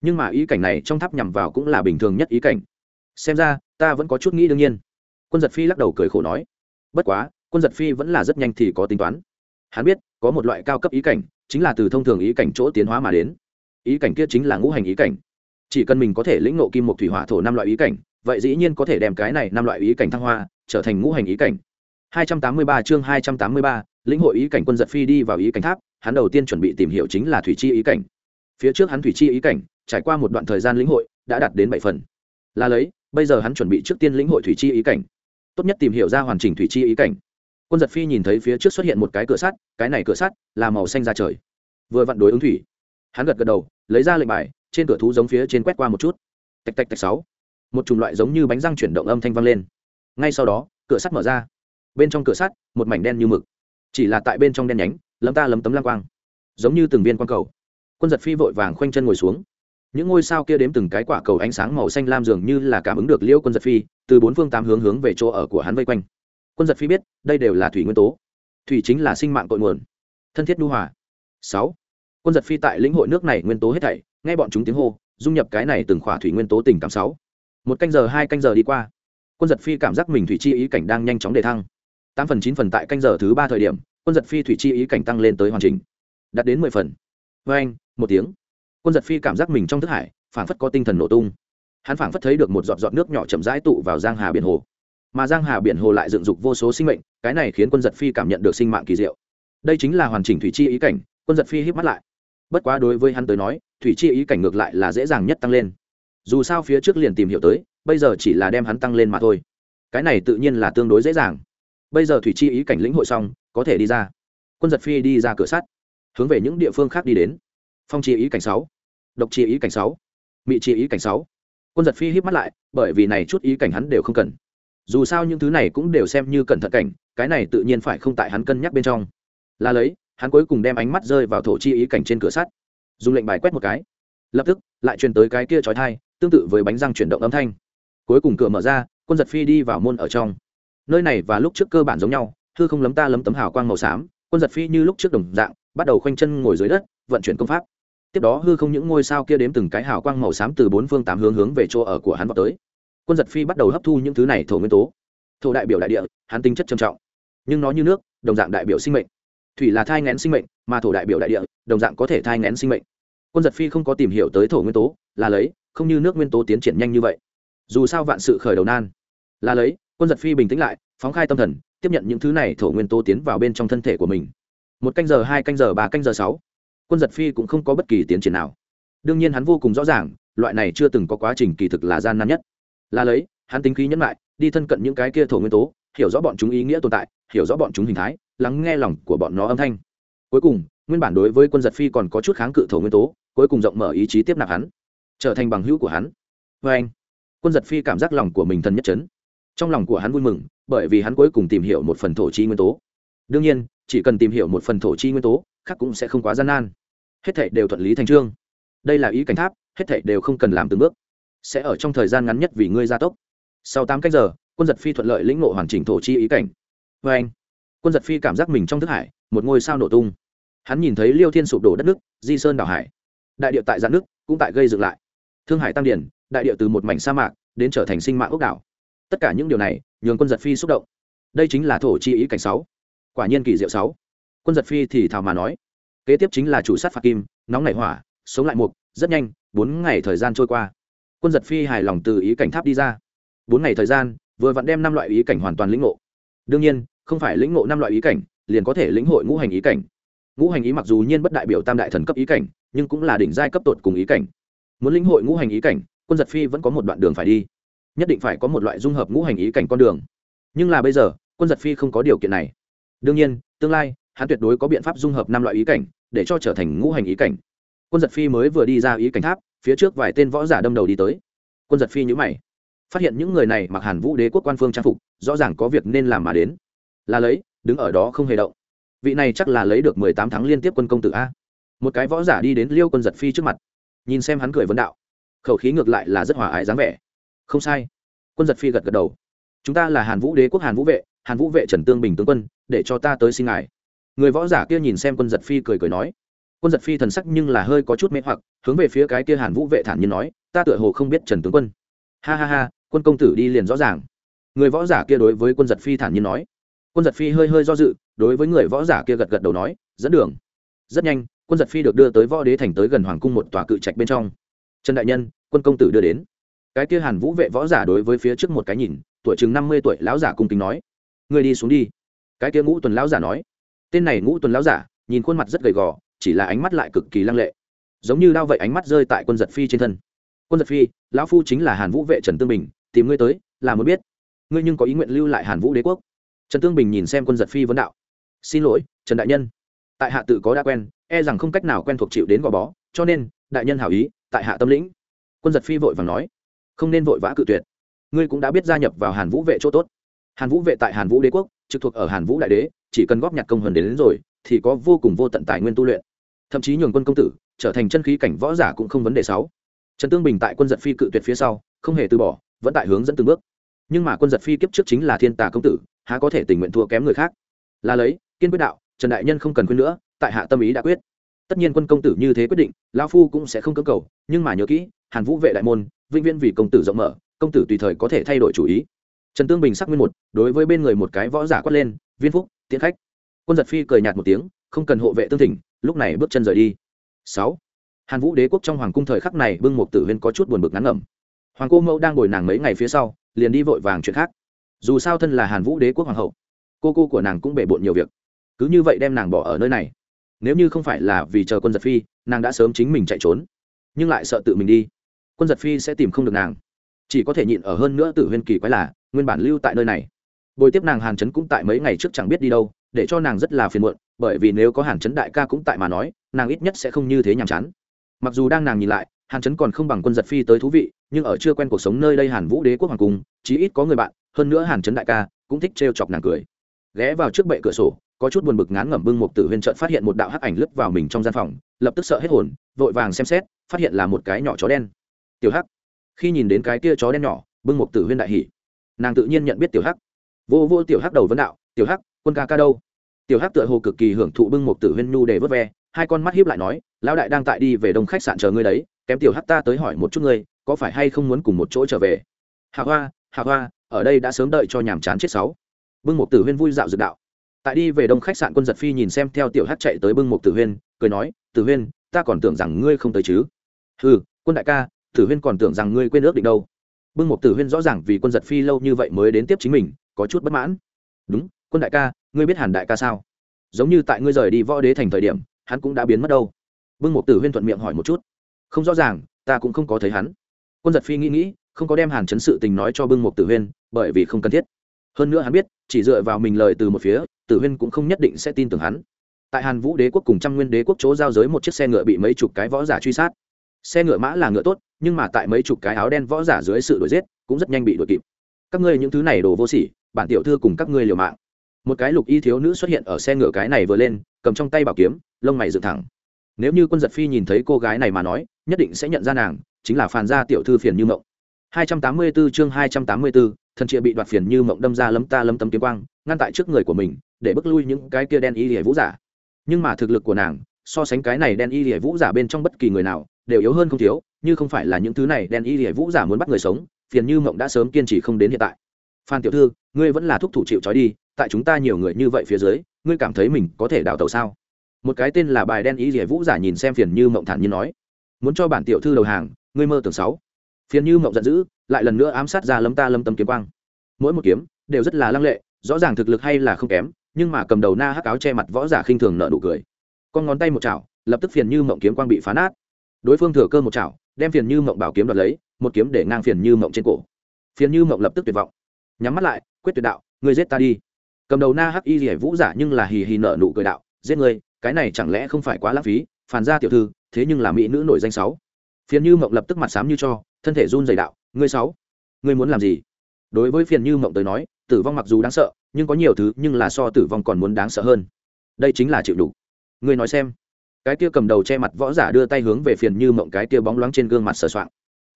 S1: Nhưng mà ý cảnh này trong tháp nhằm vào cũng là bình thường nhất ý cảnh xem ra ta vẫn có chút nghĩ đương nhiên. Quân giật phi lắc đầu cười khổ nói bất quá quân giật phi vẫn là rất nhanh thì có tính toán. Hắn biết có một loại cao cấp ý cảnh chính là từ thông thường ý cảnh chỗ tiến hóa mà đến. Ý cảnh kia chính là ngũ hành ý cảnh. Chỉ cần mình có thể lĩnh ngộ kim một thủy hỏa thổ năm loại ý cảnh vậy dĩ nhiên có thể đem cái này năm loại ý cảnh thăng hoa trở thành ngũ hành ý cảnh. 283 chương 283, lĩnh hội ý cảnh quân giật phi đi vào ý cảnh tháp hắn đầu tiên chuẩn bị tìm hiểu chính là thủy chi ý cảnh. Phía trước hắn thủy chi ý cảnh trải qua một đoạn thời gian lĩnh hội đã đạt đến bảy phần. Là lấy bây giờ hắn chuẩn bị trước tiên lĩnh hội thủy chi ý cảnh. Tốt nhất tìm hiểu ra hoàn chỉnh thủy chi ý cảnh. Quân giật phi nhìn thấy phía trước xuất hiện một cái cửa sắt, cái này cửa sắt là màu xanh ra trời. Vừa vặn đối ứng thủy. Hắn gật gật đầu, lấy ra lệnh bài, trên cửa thú giống phía trên quét qua một chút. Tạch tạch tạch sáu. Một chủng loại giống như bánh răng chuyển động âm thanh vang lên. Ngay sau đó, cửa sắt mở ra. Bên trong cửa sắt, một mảnh đen như mực. Chỉ là tại bên trong đen nhánh, lấm ta lấm tấm lang quang. Giống như từng viên quang cầu. Quân giật phi vội vàng khoanh chân ngồi xuống những ngôi sao kia đếm từng cái quả cầu ánh sáng màu xanh lam dường như là cảm ứng được liêu quân giật phi, từ bốn phương tám hướng hướng về chỗ ở của hắn vây quanh. Quân giật phi biết, đây đều là thủy nguyên tố. Thủy chính là sinh mạng cội nguồn. Thân thiết đu hòa. Sáu. Quân giật phi tại lĩnh hội nước này nguyên tố hết thảy, nghe bọn chúng tiếng hô, dung nhập cái này từng khỏa thủy nguyên tố tình cảm sáu. Một canh giờ, hai canh giờ đi qua, quân giật phi cảm giác mình thủy chi ý cảnh đang nhanh chóng đề thăng. Tám phần, chín phần tại canh giờ thứ ba thời điểm, quân giật phi thủy chi ý cảnh tăng lên tới hoàn chỉnh, đạt đến mười phần. Vê anh một tiếng quân giật phi cảm giác mình trong thức hải, phảng phất có tinh thần nổ tung. Hắn phảng phất thấy được một giọt giọt nước nhỏ chậm rãi tụ vào giang hà biển hồ. Mà giang hà biển hồ lại dựng dục vô số sinh mệnh, cái này khiến quân giật phi cảm nhận được sinh mạng kỳ diệu. Đây chính là hoàn chỉnh thủy chi ý cảnh, quân giật phi hít mắt lại. Bất quá đối với hắn tới nói, thủy chi ý cảnh ngược lại là dễ dàng nhất tăng lên. Dù sao phía trước liền tìm hiểu tới, bây giờ chỉ là đem hắn tăng lên mà thôi. Cái này tự nhiên là tương đối dễ dàng. Bây giờ thủy chi ý cảnh lĩnh hội xong, có thể đi ra. Quân giật phi đi ra cửa sắt, hướng về những địa phương khác đi đến. Phong chi ý cảnh sáu độc chi ý cảnh sáu, mị chi ý cảnh sáu. Quân giật phi hít mắt lại, bởi vì này chút ý cảnh hắn đều không cần. Dù sao những thứ này cũng đều xem như cẩn thận cảnh, cái này tự nhiên phải không tại hắn cân nhắc bên trong. Là lấy, hắn cuối cùng đem ánh mắt rơi vào thổ chi ý cảnh trên cửa sắt. Dùng lệnh bài quét một cái. Lập tức, lại truyền tới cái kia trói thai tương tự với bánh răng chuyển động âm thanh. Cuối cùng cửa mở ra, quân giật phi đi vào môn ở trong. Nơi này và lúc trước cơ bản giống nhau hư không lấm ta lấm tấm hào quang màu xám, quân giật phi như lúc trước đồng dạng, bắt đầu khoanh chân ngồi dưới đất, vận chuyển công pháp tiếp đó hư không những ngôi sao kia đếm từng cái hào quang màu xám từ bốn phương tám hướng hướng về chỗ ở của hắn vào tới. Quân giật phi bắt đầu hấp thu những thứ này thổ nguyên tố. Thổ đại biểu đại địa, hắn tính chất trầm trọng. Nhưng nó như nước, đồng dạng đại biểu sinh mệnh. Thủy là thai ngén sinh mệnh, mà thổ đại biểu đại địa, đồng dạng có thể thai ngén sinh mệnh. Quân giật phi không có tìm hiểu tới thổ nguyên tố, là lấy, không như nước nguyên tố tiến triển nhanh như vậy. Dù sao vạn sự khởi đầu nan. Là lấy, quân giật phi bình tĩnh lại, phóng khai tâm thần, tiếp nhận những thứ này thổ nguyên tố tiến vào bên trong thân thể của mình. Một canh giờ, hai canh giờ, ba canh giờ, sáu quân giật phi cũng không có bất kỳ tiến triển nào. Đương nhiên hắn vô cùng rõ ràng, loại này chưa từng có quá trình kỳ thực là gian nan nhất. Là lấy, hắn tính khí nhẫn lại đi thân cận những cái kia thổ nguyên tố, hiểu rõ bọn chúng ý nghĩa tồn tại, hiểu rõ bọn chúng hình thái, lắng nghe lòng của bọn nó âm thanh. Cuối cùng, nguyên bản đối với quân giật phi còn có chút kháng cự thổ nguyên tố, cuối cùng rộng mở ý chí tiếp nạp hắn, trở thành bằng hữu của hắn. Vê anh, quân giật phi cảm giác lòng của mình thân nhất chấn. Trong lòng của hắn vui mừng, bởi vì hắn cuối cùng tìm hiểu một phần thổ chi nguyên tố. Đương nhiên, chỉ cần tìm hiểu một phần thổ chi nguyên tố khác cũng sẽ không quá gian nan. Hết thảy đều thuận lý thành trương. Đây là ý cảnh tháp, hết thảy đều không cần làm từng bước. Sẽ ở trong thời gian ngắn nhất vì ngươi gia tốc. Sau tám cách giờ, quân giật phi thuận lợi lĩnh ngộ hoàn chỉnh thổ chi ý cảnh. Vê anh, quân giật phi cảm giác mình trong thức hải, một ngôi sao nổ tung. Hắn nhìn thấy liêu thiên sụp đổ đất nước, di sơn đảo hải. Đại địa tại giãn nước, cũng tại gây dựng lại. Thương hải tăng điển, đại địa từ một mảnh sa mạc đến trở thành sinh mạng ốc đảo. Tất cả những điều này, nhường quân giật phi xúc động. Đây chính là thổ chi ý cảnh sáu. Quả nhiên kỳ diệu sáu quân giật phi thì thào mà nói, kế tiếp chính là chủ sát phạt kim, nóng nảy hỏa, sống lại mục, rất nhanh, bốn ngày thời gian trôi qua. Quân giật phi hài lòng từ ý cảnh tháp đi ra. Bốn ngày thời gian, vừa vặn đem năm loại ý cảnh hoàn toàn lĩnh ngộ. Đương nhiên, không phải lĩnh ngộ năm loại ý cảnh, liền có thể lĩnh hội ngũ hành ý cảnh. Ngũ hành ý mặc dù nhiên bất đại biểu tam đại thần cấp ý cảnh, nhưng cũng là đỉnh giai cấp tột cùng ý cảnh. Muốn lĩnh hội ngũ hành ý cảnh, quân giật phi vẫn có một đoạn đường phải đi. Nhất định phải có một loại dung hợp ngũ hành ý cảnh con đường. Nhưng là bây giờ, quân giật phi không có điều kiện này. Đương nhiên, tương lai hắn tuyệt đối có biện pháp dung hợp năm loại ý cảnh, để cho trở thành ngũ hành ý cảnh. Quân giật phi mới vừa đi ra ý cảnh tháp, phía trước vài tên võ giả đâm đầu đi tới. Quân giật phi nhữ mày, phát hiện những người này mặc hàn vũ đế quốc quan phương trang phục, rõ ràng có việc nên làm mà đến. Là lấy, đứng ở đó không hề động. Vị này chắc là lấy được mười tám tháng liên tiếp quân công tử a. Một cái võ giả đi đến liêu quân giật phi trước mặt, nhìn xem hắn cười vấn đạo. Khẩu khí ngược lại là rất hòa ái dáng vẻ. Không sai. Quân giật phi gật gật đầu. Chúng ta là hàn vũ đế quốc hàn vũ vệ, hàn vũ vệ trần tương bình tướng quân, để cho ta tới xin ngài người võ giả kia nhìn xem quân giật phi cười cười nói, quân giật phi thần sắc nhưng là hơi có chút mê hoặc, hướng về phía cái kia hàn vũ vệ thản nhiên nói, ta tựa hồ không biết trần tướng quân. Ha ha ha, quân công tử đi liền rõ ràng. Người võ giả kia đối với quân giật phi thản nhiên nói. Quân giật phi hơi hơi do dự, đối với người võ giả kia gật gật đầu nói, dẫn đường. Rất nhanh, quân giật phi được đưa tới võ đế thành tới gần hoàng cung một tòa cự trạch bên trong. Trần đại nhân, quân công tử đưa đến. Cái kia hàn vũ vệ võ giả đối với phía trước một cái nhìn, tuổi chừng năm mươi tuổi, lão giả cung kính nói người đi xuống đi. Cái kia ngũ tuần lão giả nói tên này ngũ tuần lão giả, nhìn khuôn mặt rất gầy gò, chỉ là ánh mắt lại cực kỳ lăng lệ. Giống như đao vậy ánh mắt rơi tại quân giật phi trên thân. Quân giật phi, lão phu chính là hàn vũ vệ trần tương bình, tìm ngươi tới là muốn biết. Ngươi nhưng có ý nguyện lưu lại hàn vũ đế quốc. Trần tương bình nhìn xem quân giật phi vấn đạo. Xin lỗi, trần đại nhân. Tại hạ tự có đã quen e rằng không cách nào quen thuộc chịu đến gò bó, cho nên, đại nhân hảo ý, tại hạ tâm lĩnh. Quân giật phi vội vàng nói. Không nên vội vã cự tuyệt. Ngươi cũng đã biết gia nhập vào hàn vũ vệ chỗ tốt. Hàn vũ vệ tại hàn vũ đế quốc trực thuộc ở hàn vũ đại đế chỉ cần góp nhặt công hần đến, đến rồi thì có vô cùng vô tận tài nguyên tu luyện. Thậm chí nhường quân công tử trở thành chân khí cảnh võ giả cũng không vấn đề sáu. Trần tương bình tại quân giật phi cự tuyệt phía sau không hề từ bỏ vẫn tại hướng dẫn từng bước. Nhưng mà quân giật phi kiếp trước chính là thiên tà công tử há có thể tình nguyện thua kém người khác? Là lấy kiên quyết đạo trần đại nhân không cần khuyên nữa tại hạ tâm ý đã quyết. Tất nhiên quân công tử như thế quyết định lão phu cũng sẽ không cưỡng cầu nhưng mà nhớ kỹ hàn vũ vệ đại môn vĩnh viễn vì công tử rộng mở công tử tùy thời có thể thay đổi chủ ý trần tương bình sắc nguyên một, đối với bên người một cái võ giả quát lên, viên phúc, tiễn khách. Quân giật phi cười nhạt một tiếng, không cần hộ vệ tương thỉnh, lúc này bước chân rời đi. Sáu. Hàn vũ đế quốc trong hoàng cung thời khắc này bưng một tử huyên có chút buồn bực ngắn ngẩm. Hoàng cô mẫu đang ngồi nàng mấy ngày phía sau, liền đi vội vàng chuyện khác. Dù sao thân là hàn vũ đế quốc hoàng hậu, cô cô của nàng cũng bể bộn nhiều việc. Cứ như vậy đem nàng bỏ ở nơi này. Nếu như không phải là vì chờ quân giật phi, nàng đã sớm chính mình chạy trốn. Nhưng lại sợ tự mình đi. Quân giật phi sẽ tìm không được nàng. Chỉ có thể nhịn ở hơn nữa tử huyên kỳ quái là nguyên bản lưu tại nơi này. Bồi tiếp nàng hàn Chấn cũng tại mấy ngày trước chẳng biết đi đâu, để cho nàng rất là phiền muộn, bởi vì nếu có hàn Chấn đại ca cũng tại mà nói, nàng ít nhất sẽ không như thế nhàm chán. Mặc dù đang nàng nhìn lại, hàn Chấn còn không bằng quân giật phi tới thú vị, nhưng ở chưa quen cuộc sống nơi đây hàn vũ đế quốc hoàng cung, chí ít có người bạn, hơn nữa hàn Chấn đại ca cũng thích trêu chọc nàng cười. Ghé vào trước bệ cửa sổ, có chút buồn bực ngán ngẩm bưng một tử huyên trợn phát hiện một đạo hắc ảnh lướt vào mình trong gian phòng, lập tức sợ hết hồn, vội vàng xem xét, phát hiện là một cái nhỏ chó đen. Tiểu hắc. Khi nhìn đến cái kia chó đen nhỏ, bưng một tử huyên đại hỉ nàng tự nhiên nhận biết tiểu hắc. Vô vô tiểu hắc đầu vấn đạo, tiểu hắc, quân ca ca đâu? Tiểu hắc tựa hồ cực kỳ hưởng thụ bưng một tử huyên nhu để vớt ve, hai con mắt hiếp lại nói, lão đại đang tại đi về đông khách sạn chờ ngươi đấy, kém tiểu hắc ta tới hỏi một chút ngươi, có phải hay không muốn cùng một chỗ trở về? Hạ hoa hạ hoa, ở đây đã sớm đợi cho nhàm chán chết sáu. Bưng một tử huyên vui dạo dược đạo. Tại đi về đông khách sạn quân giật phi nhìn xem theo tiểu hắc chạy tới bưng một tử huyên, cười nói, tử huyên, ta còn tưởng rằng ngươi không tới chứ. Ừ quân đại ca, tử huyên còn tưởng rằng ngươi quên ước định đâu bưng mục tử huyên rõ ràng vì quân giật phi lâu như vậy mới đến tiếp chính mình, có chút bất mãn. Đúng, quân đại ca, ngươi biết hàn đại ca sao? Giống như tại ngươi rời đi võ đế thành thời điểm, hắn cũng đã biến mất đâu. Bưng mục tử huyên thuận miệng hỏi một chút. Không rõ ràng, ta cũng không có thấy hắn. Quân giật phi nghĩ nghĩ, không có đem hàn chấn sự tình nói cho bưng mục tử huyên, bởi vì không cần thiết. Hơn nữa hắn biết, chỉ dựa vào mình lời từ một phía, tử huyên cũng không nhất định sẽ tin tưởng hắn. Tại hàn vũ đế quốc cùng trăm nguyên đế quốc chỗ giao giới một chiếc xe ngựa bị mấy chục cái võ giả truy sát xe ngựa mã là ngựa tốt nhưng mà tại mấy chục cái áo đen võ giả dưới sự đuổi giết cũng rất nhanh bị đuổi kịp. Các ngươi những thứ này đồ vô sỉ bản tiểu thư cùng các ngươi liều mạng. Một cái lục y thiếu nữ xuất hiện ở xe ngựa cái này vừa lên cầm trong tay bảo kiếm lông mày dựng thẳng. Nếu như quân giật phi nhìn thấy cô gái này mà nói nhất định sẽ nhận ra nàng chính là phàn gia tiểu thư phiền như mộng. 284 chương 284, thần triệu bị đoạt phiền như mộng đâm ra lấm ta lấm tấm kiếm quang ngăn tại trước người của mình để bước lui những cái kia đen y lìa vũ giả. Nhưng mà thực lực của nàng so sánh cái này đen y lìa vũ giả bên trong bất kỳ người nào đều yếu hơn không thiếu, như không phải là những thứ này đen y hệ vũ giả muốn bắt người sống, phiền như mộng đã sớm kiên trì không đến hiện tại. Phan tiểu thư, ngươi vẫn là thúc thủ chịu trói đi, tại chúng ta nhiều người như vậy phía dưới, ngươi cảm thấy mình có thể đào tàu sao? Một cái tên là bài đen y hệ vũ giả nhìn xem phiền như mộng thản như nói. Muốn cho bản tiểu thư đầu hàng, ngươi mơ tưởng sáu. Phiền như mộng giận dữ, lại lần nữa ám sát ra lâm ta lâm tâm kiếm quang. Mỗi một kiếm, đều rất là lăng lệ, rõ ràng thực lực hay là không kém, nhưng mà cầm đầu na hắc áo che mặt võ giả khinh thường nợ nụ cười. Con ngón tay một chảo, lập tức phiền như mộng kiếm quang bị phá nát đối phương thừa cơ một chảo, đem phiền như mộng bảo kiếm đoạt lấy, một kiếm để ngang phiền như mộng trên cổ. Phiền như mộng lập tức tuyệt vọng. Nhắm mắt lại, quyết tuyệt đạo người giết ta đi. Cầm đầu na hắc y rỉa vũ giả nhưng là hì hì nở nụ cười đạo, giết người cái này chẳng lẽ không phải quá lãng phí phản gia tiểu thư, thế nhưng là mỹ nữ nổi danh sáu. Phiền như mộng lập tức mặt sám như cho, thân thể run dày đạo, ngươi sáu, ngươi muốn làm gì? Đối với phiền như mộng tới nói, tử vong mặc dù đáng sợ, nhưng có nhiều thứ nhưng là so tử vong còn muốn đáng sợ hơn. Đây chính là chịu đủ. Ngươi nói xem cái kia cầm đầu che mặt võ giả đưa tay hướng về phiền như mộng cái kia bóng loáng trên gương mặt sờ soạng.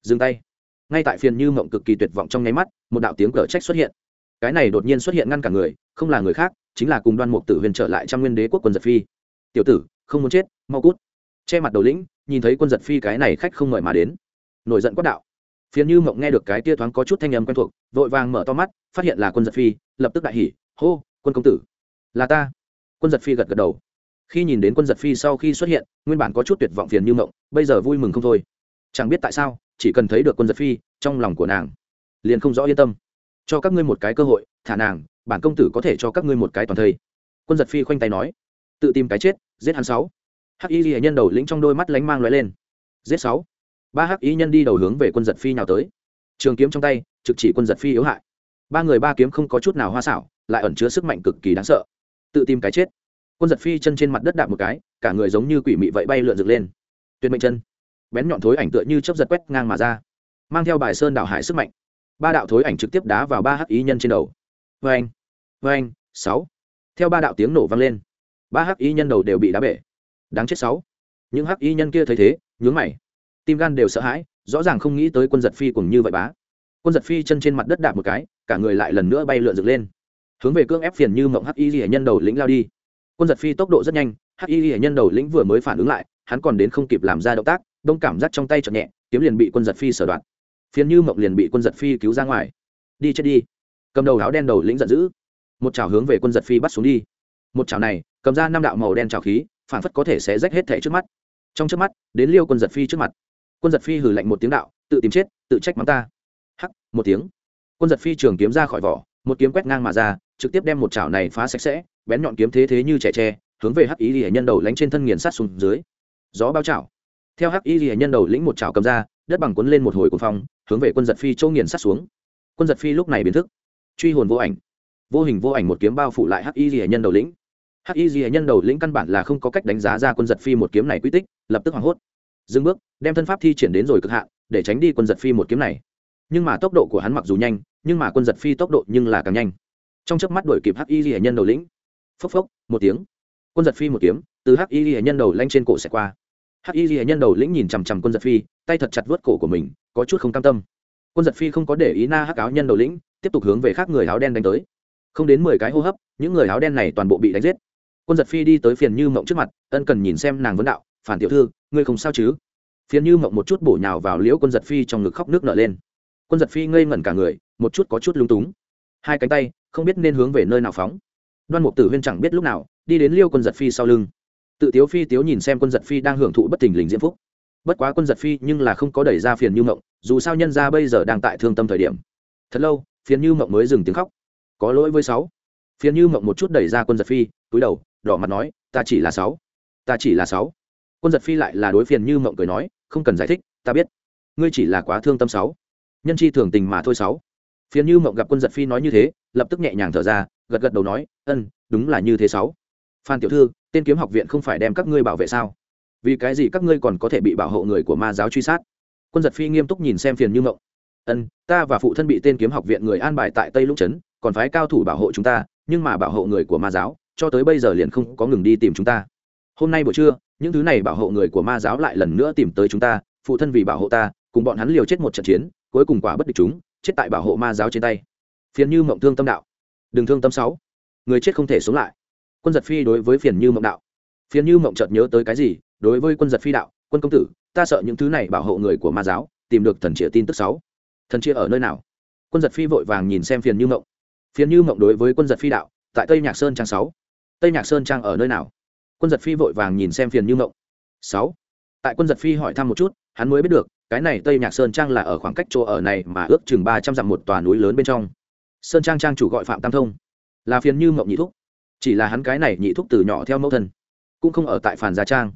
S1: Dừng tay. Ngay tại phiền như mộng cực kỳ tuyệt vọng trong nháy mắt, một đạo tiếng cờ trách xuất hiện. Cái này đột nhiên xuất hiện ngăn cả người, không là người khác, chính là cùng đoan mục tử huyền trở lại trong nguyên đế quốc quân giật phi. Tiểu tử, không muốn chết, mau cút. Che mặt đầu lĩnh, nhìn thấy quân giật phi cái này khách không mời mà đến. Nổi giận quát đạo. Phiền như mộng nghe được cái tia thoáng có chút thanh âm quen thuộc, vội vàng mở to mắt, phát hiện là quân giật phi, lập tức đại hỉ, hô, quân công tử. Là ta. Quân giật phi gật gật đầu khi nhìn đến quân giật phi sau khi xuất hiện, nguyên bản có chút tuyệt vọng phiền như mộng bây giờ vui mừng không thôi. Chẳng biết tại sao, chỉ cần thấy được quân giật phi, trong lòng của nàng liền không rõ yên tâm. Cho các ngươi một cái cơ hội, thả nàng, bản công tử có thể cho các ngươi một cái toàn thây. Quân giật phi khoanh tay nói, tự tìm cái chết, giết hắn sáu. Hắc y ghi nhân đầu lĩnh trong đôi mắt lánh mang loại lên. Giết sáu. Ba hắc y nhân đi đầu hướng về quân giật phi nào tới. Trường kiếm trong tay, trực chỉ quân giật phi yếu hại. Ba người ba kiếm không có chút nào hoa xảo, lại ẩn chứa sức mạnh cực kỳ đáng sợ. Tự tìm cái chết quân giật phi chân trên mặt đất đạp một cái, cả người giống như quỷ mị vậy bay lượn dựng lên. Tuyệt mệnh chân. Bén nhọn thối ảnh tựa như chấp giật quét ngang mà ra. Mang theo bài sơn đảo hải sức mạnh. Ba đạo thối ảnh trực tiếp đá vào ba hắc ý nhân trên đầu. Vê anh vê anh sáu. Theo ba đạo tiếng nổ vang lên, ba hắc ý nhân đầu đều bị đá bể. Đáng chết sáu. Những hắc ý nhân kia thấy thế, nhướng mày. Tim gan đều sợ hãi, rõ ràng không nghĩ tới quân giật phi cùng như vậy bá. Quân giật phi chân trên mặt đất đạp một cái, cả người lại lần nữa bay lượn dựng lên. Hướng về cưỡng ép phiền như mộng hắc y ghi nhân đầu lĩnh lao đi quân giật phi tốc độ rất nhanh, hắc y hệ nhân đầu lĩnh vừa mới phản ứng lại, hắn còn đến không kịp làm ra động tác, đông cảm giác trong tay chợt nhẹ, kiếm liền bị quân giật phi sở đoạn. Phiến như mộng liền bị quân giật phi cứu ra ngoài. Đi chết đi. Cầm đầu áo đen đầu lĩnh giận dữ. Một chảo hướng về quân giật phi bắt xuống đi. Một chảo này, cầm ra năm đạo màu đen trào khí, phản phất có thể sẽ rách hết thẻ trước mắt. Trong trước mắt, đến liêu quân giật phi trước mặt. Quân giật phi hử lạnh một tiếng đạo, tự tìm chết, tự trách mắng ta. Hắc, một tiếng. Quân giật phi trường kiếm ra khỏi vỏ, một kiếm quét ngang mà ra, trực tiếp đem một chảo này phá sạch sẽ bén nhọn kiếm thế thế như trẻ tre, hướng về hắc ý lìa nhân đầu lánh trên thân nghiền sát xuống dưới. Gió bao chảo theo hắc ý lìa nhân đầu lĩnh một chảo cầm ra, đất bằng cuốn lên một hồi cuồng phong, hướng về quân giật phi châu nghiền sát xuống. Quân giật phi lúc này biến thức. Truy hồn vô ảnh. Vô hình vô ảnh một kiếm bao phủ lại hắc y lìa nhân đầu lĩnh. Hắc y lìa nhân đầu lĩnh căn bản là không có cách đánh giá ra quân giật phi một kiếm này quy tích, lập tức hoảng hốt. Dừng bước, đem thân pháp thi triển đến rồi cực hạn, để tránh đi quân giật phi một kiếm này. Nhưng mà tốc độ của hắn mặc dù nhanh, nhưng mà quân giật phi tốc độ nhưng là càng nhanh. Trong chớp mắt đuổi kịp hắc y ghi nhân đầu lĩnh phốc phốc, một tiếng. Quân giật phi một kiếm, từ hắc y ghi nhân đầu lanh trên cổ sẽ qua. Hắc y ghi nhân đầu lĩnh nhìn chằm chằm quân giật phi, tay thật chặt vớt cổ của mình, có chút không cam tâm. Quân giật phi không có để ý na hắc áo nhân đầu lĩnh, tiếp tục hướng về khác người áo đen đánh tới. Không đến mười cái hô hấp, những người áo đen này toàn bộ bị đánh giết. Quân giật phi đi tới phiền như mộng trước mặt, ân cần nhìn xem nàng vấn đạo, phản tiểu thư, ngươi không sao chứ? Phiền như mộng một chút bổ nhào vào liễu quân giật phi trong ngực khóc nước nở lên. Quân giật phi ngây ngẩn cả người, một chút có chút lúng túng. Hai cánh tay, không biết nên hướng về nơi nào phóng đoan mục tử huyên chẳng biết lúc nào, đi đến liêu quân giật phi sau lưng. Tự tiếu phi, tiếu nhìn xem quân giật phi đang hưởng thụ bất tình lình diễm phúc. Bất quá quân giật phi nhưng là không có đẩy ra phiền như mộng, dù sao nhân ra bây giờ đang tại thương tâm thời điểm. Thật lâu, phiền như mộng mới dừng tiếng khóc. Có lỗi với sáu. Phiền như mộng một chút đẩy ra quân giật phi, túi đầu, đỏ mặt nói, ta chỉ là sáu. Ta chỉ là sáu. Quân giật phi lại là đối phiền như mộng cười nói, không cần giải thích, ta biết. Ngươi chỉ là quá thương tâm sáu. Nhân chi thường tình mà thôi sáu phiền như mộng gặp quân giật phi nói như thế, lập tức nhẹ nhàng thở ra, gật gật đầu nói, ân, đúng là như thế sáu. Phan tiểu thư, tên kiếm học viện không phải đem các ngươi bảo vệ sao? Vì cái gì các ngươi còn có thể bị bảo hộ người của ma giáo truy sát? Quân giật phi nghiêm túc nhìn xem phiền như mộng. Ân, ta và phụ thân bị tên kiếm học viện người an bài tại tây lũng trấn, còn phái cao thủ bảo hộ chúng ta, nhưng mà bảo hộ người của ma giáo, cho tới bây giờ liền không có ngừng đi tìm chúng ta. Hôm nay buổi trưa, những thứ này bảo hộ người của ma giáo lại lần nữa tìm tới chúng ta, phụ thân vì bảo hộ ta, cùng bọn hắn liều chết một trận chiến, cuối cùng quả bất địch chúng chết tại bảo hộ ma giáo trên tay. Phiền như mộng thương tâm đạo. Đừng thương tâm sáu. Người chết không thể sống lại. Quân giật phi đối với phiền như mộng đạo. Phiền như mộng chợt nhớ tới cái gì? Đối với quân giật phi đạo, quân công tử, ta sợ những thứ này bảo hộ người của ma giáo, tìm được thần chia tin tức sáu. Thần chia ở nơi nào? Quân giật phi vội vàng nhìn xem phiền như mộng. Phiền như mộng đối với quân giật phi đạo, tại tây nhạc sơn trang sáu. Tây nhạc sơn trang ở nơi nào? Quân giật phi vội vàng nhìn xem phiền như mộng. Sáu. Tại quân giật phi hỏi thăm một chút, hắn mới biết được cái này tây nhạc sơn trang là ở khoảng cách chỗ ở này mà ước chừng ba trăm dặm một tòa núi lớn bên trong. Sơn trang trang chủ gọi phạm tam thông. Là phiền như mộng nhị thúc. Chỉ là hắn cái này nhị thúc từ nhỏ theo mẫu thân, cũng không ở tại phản gia trang.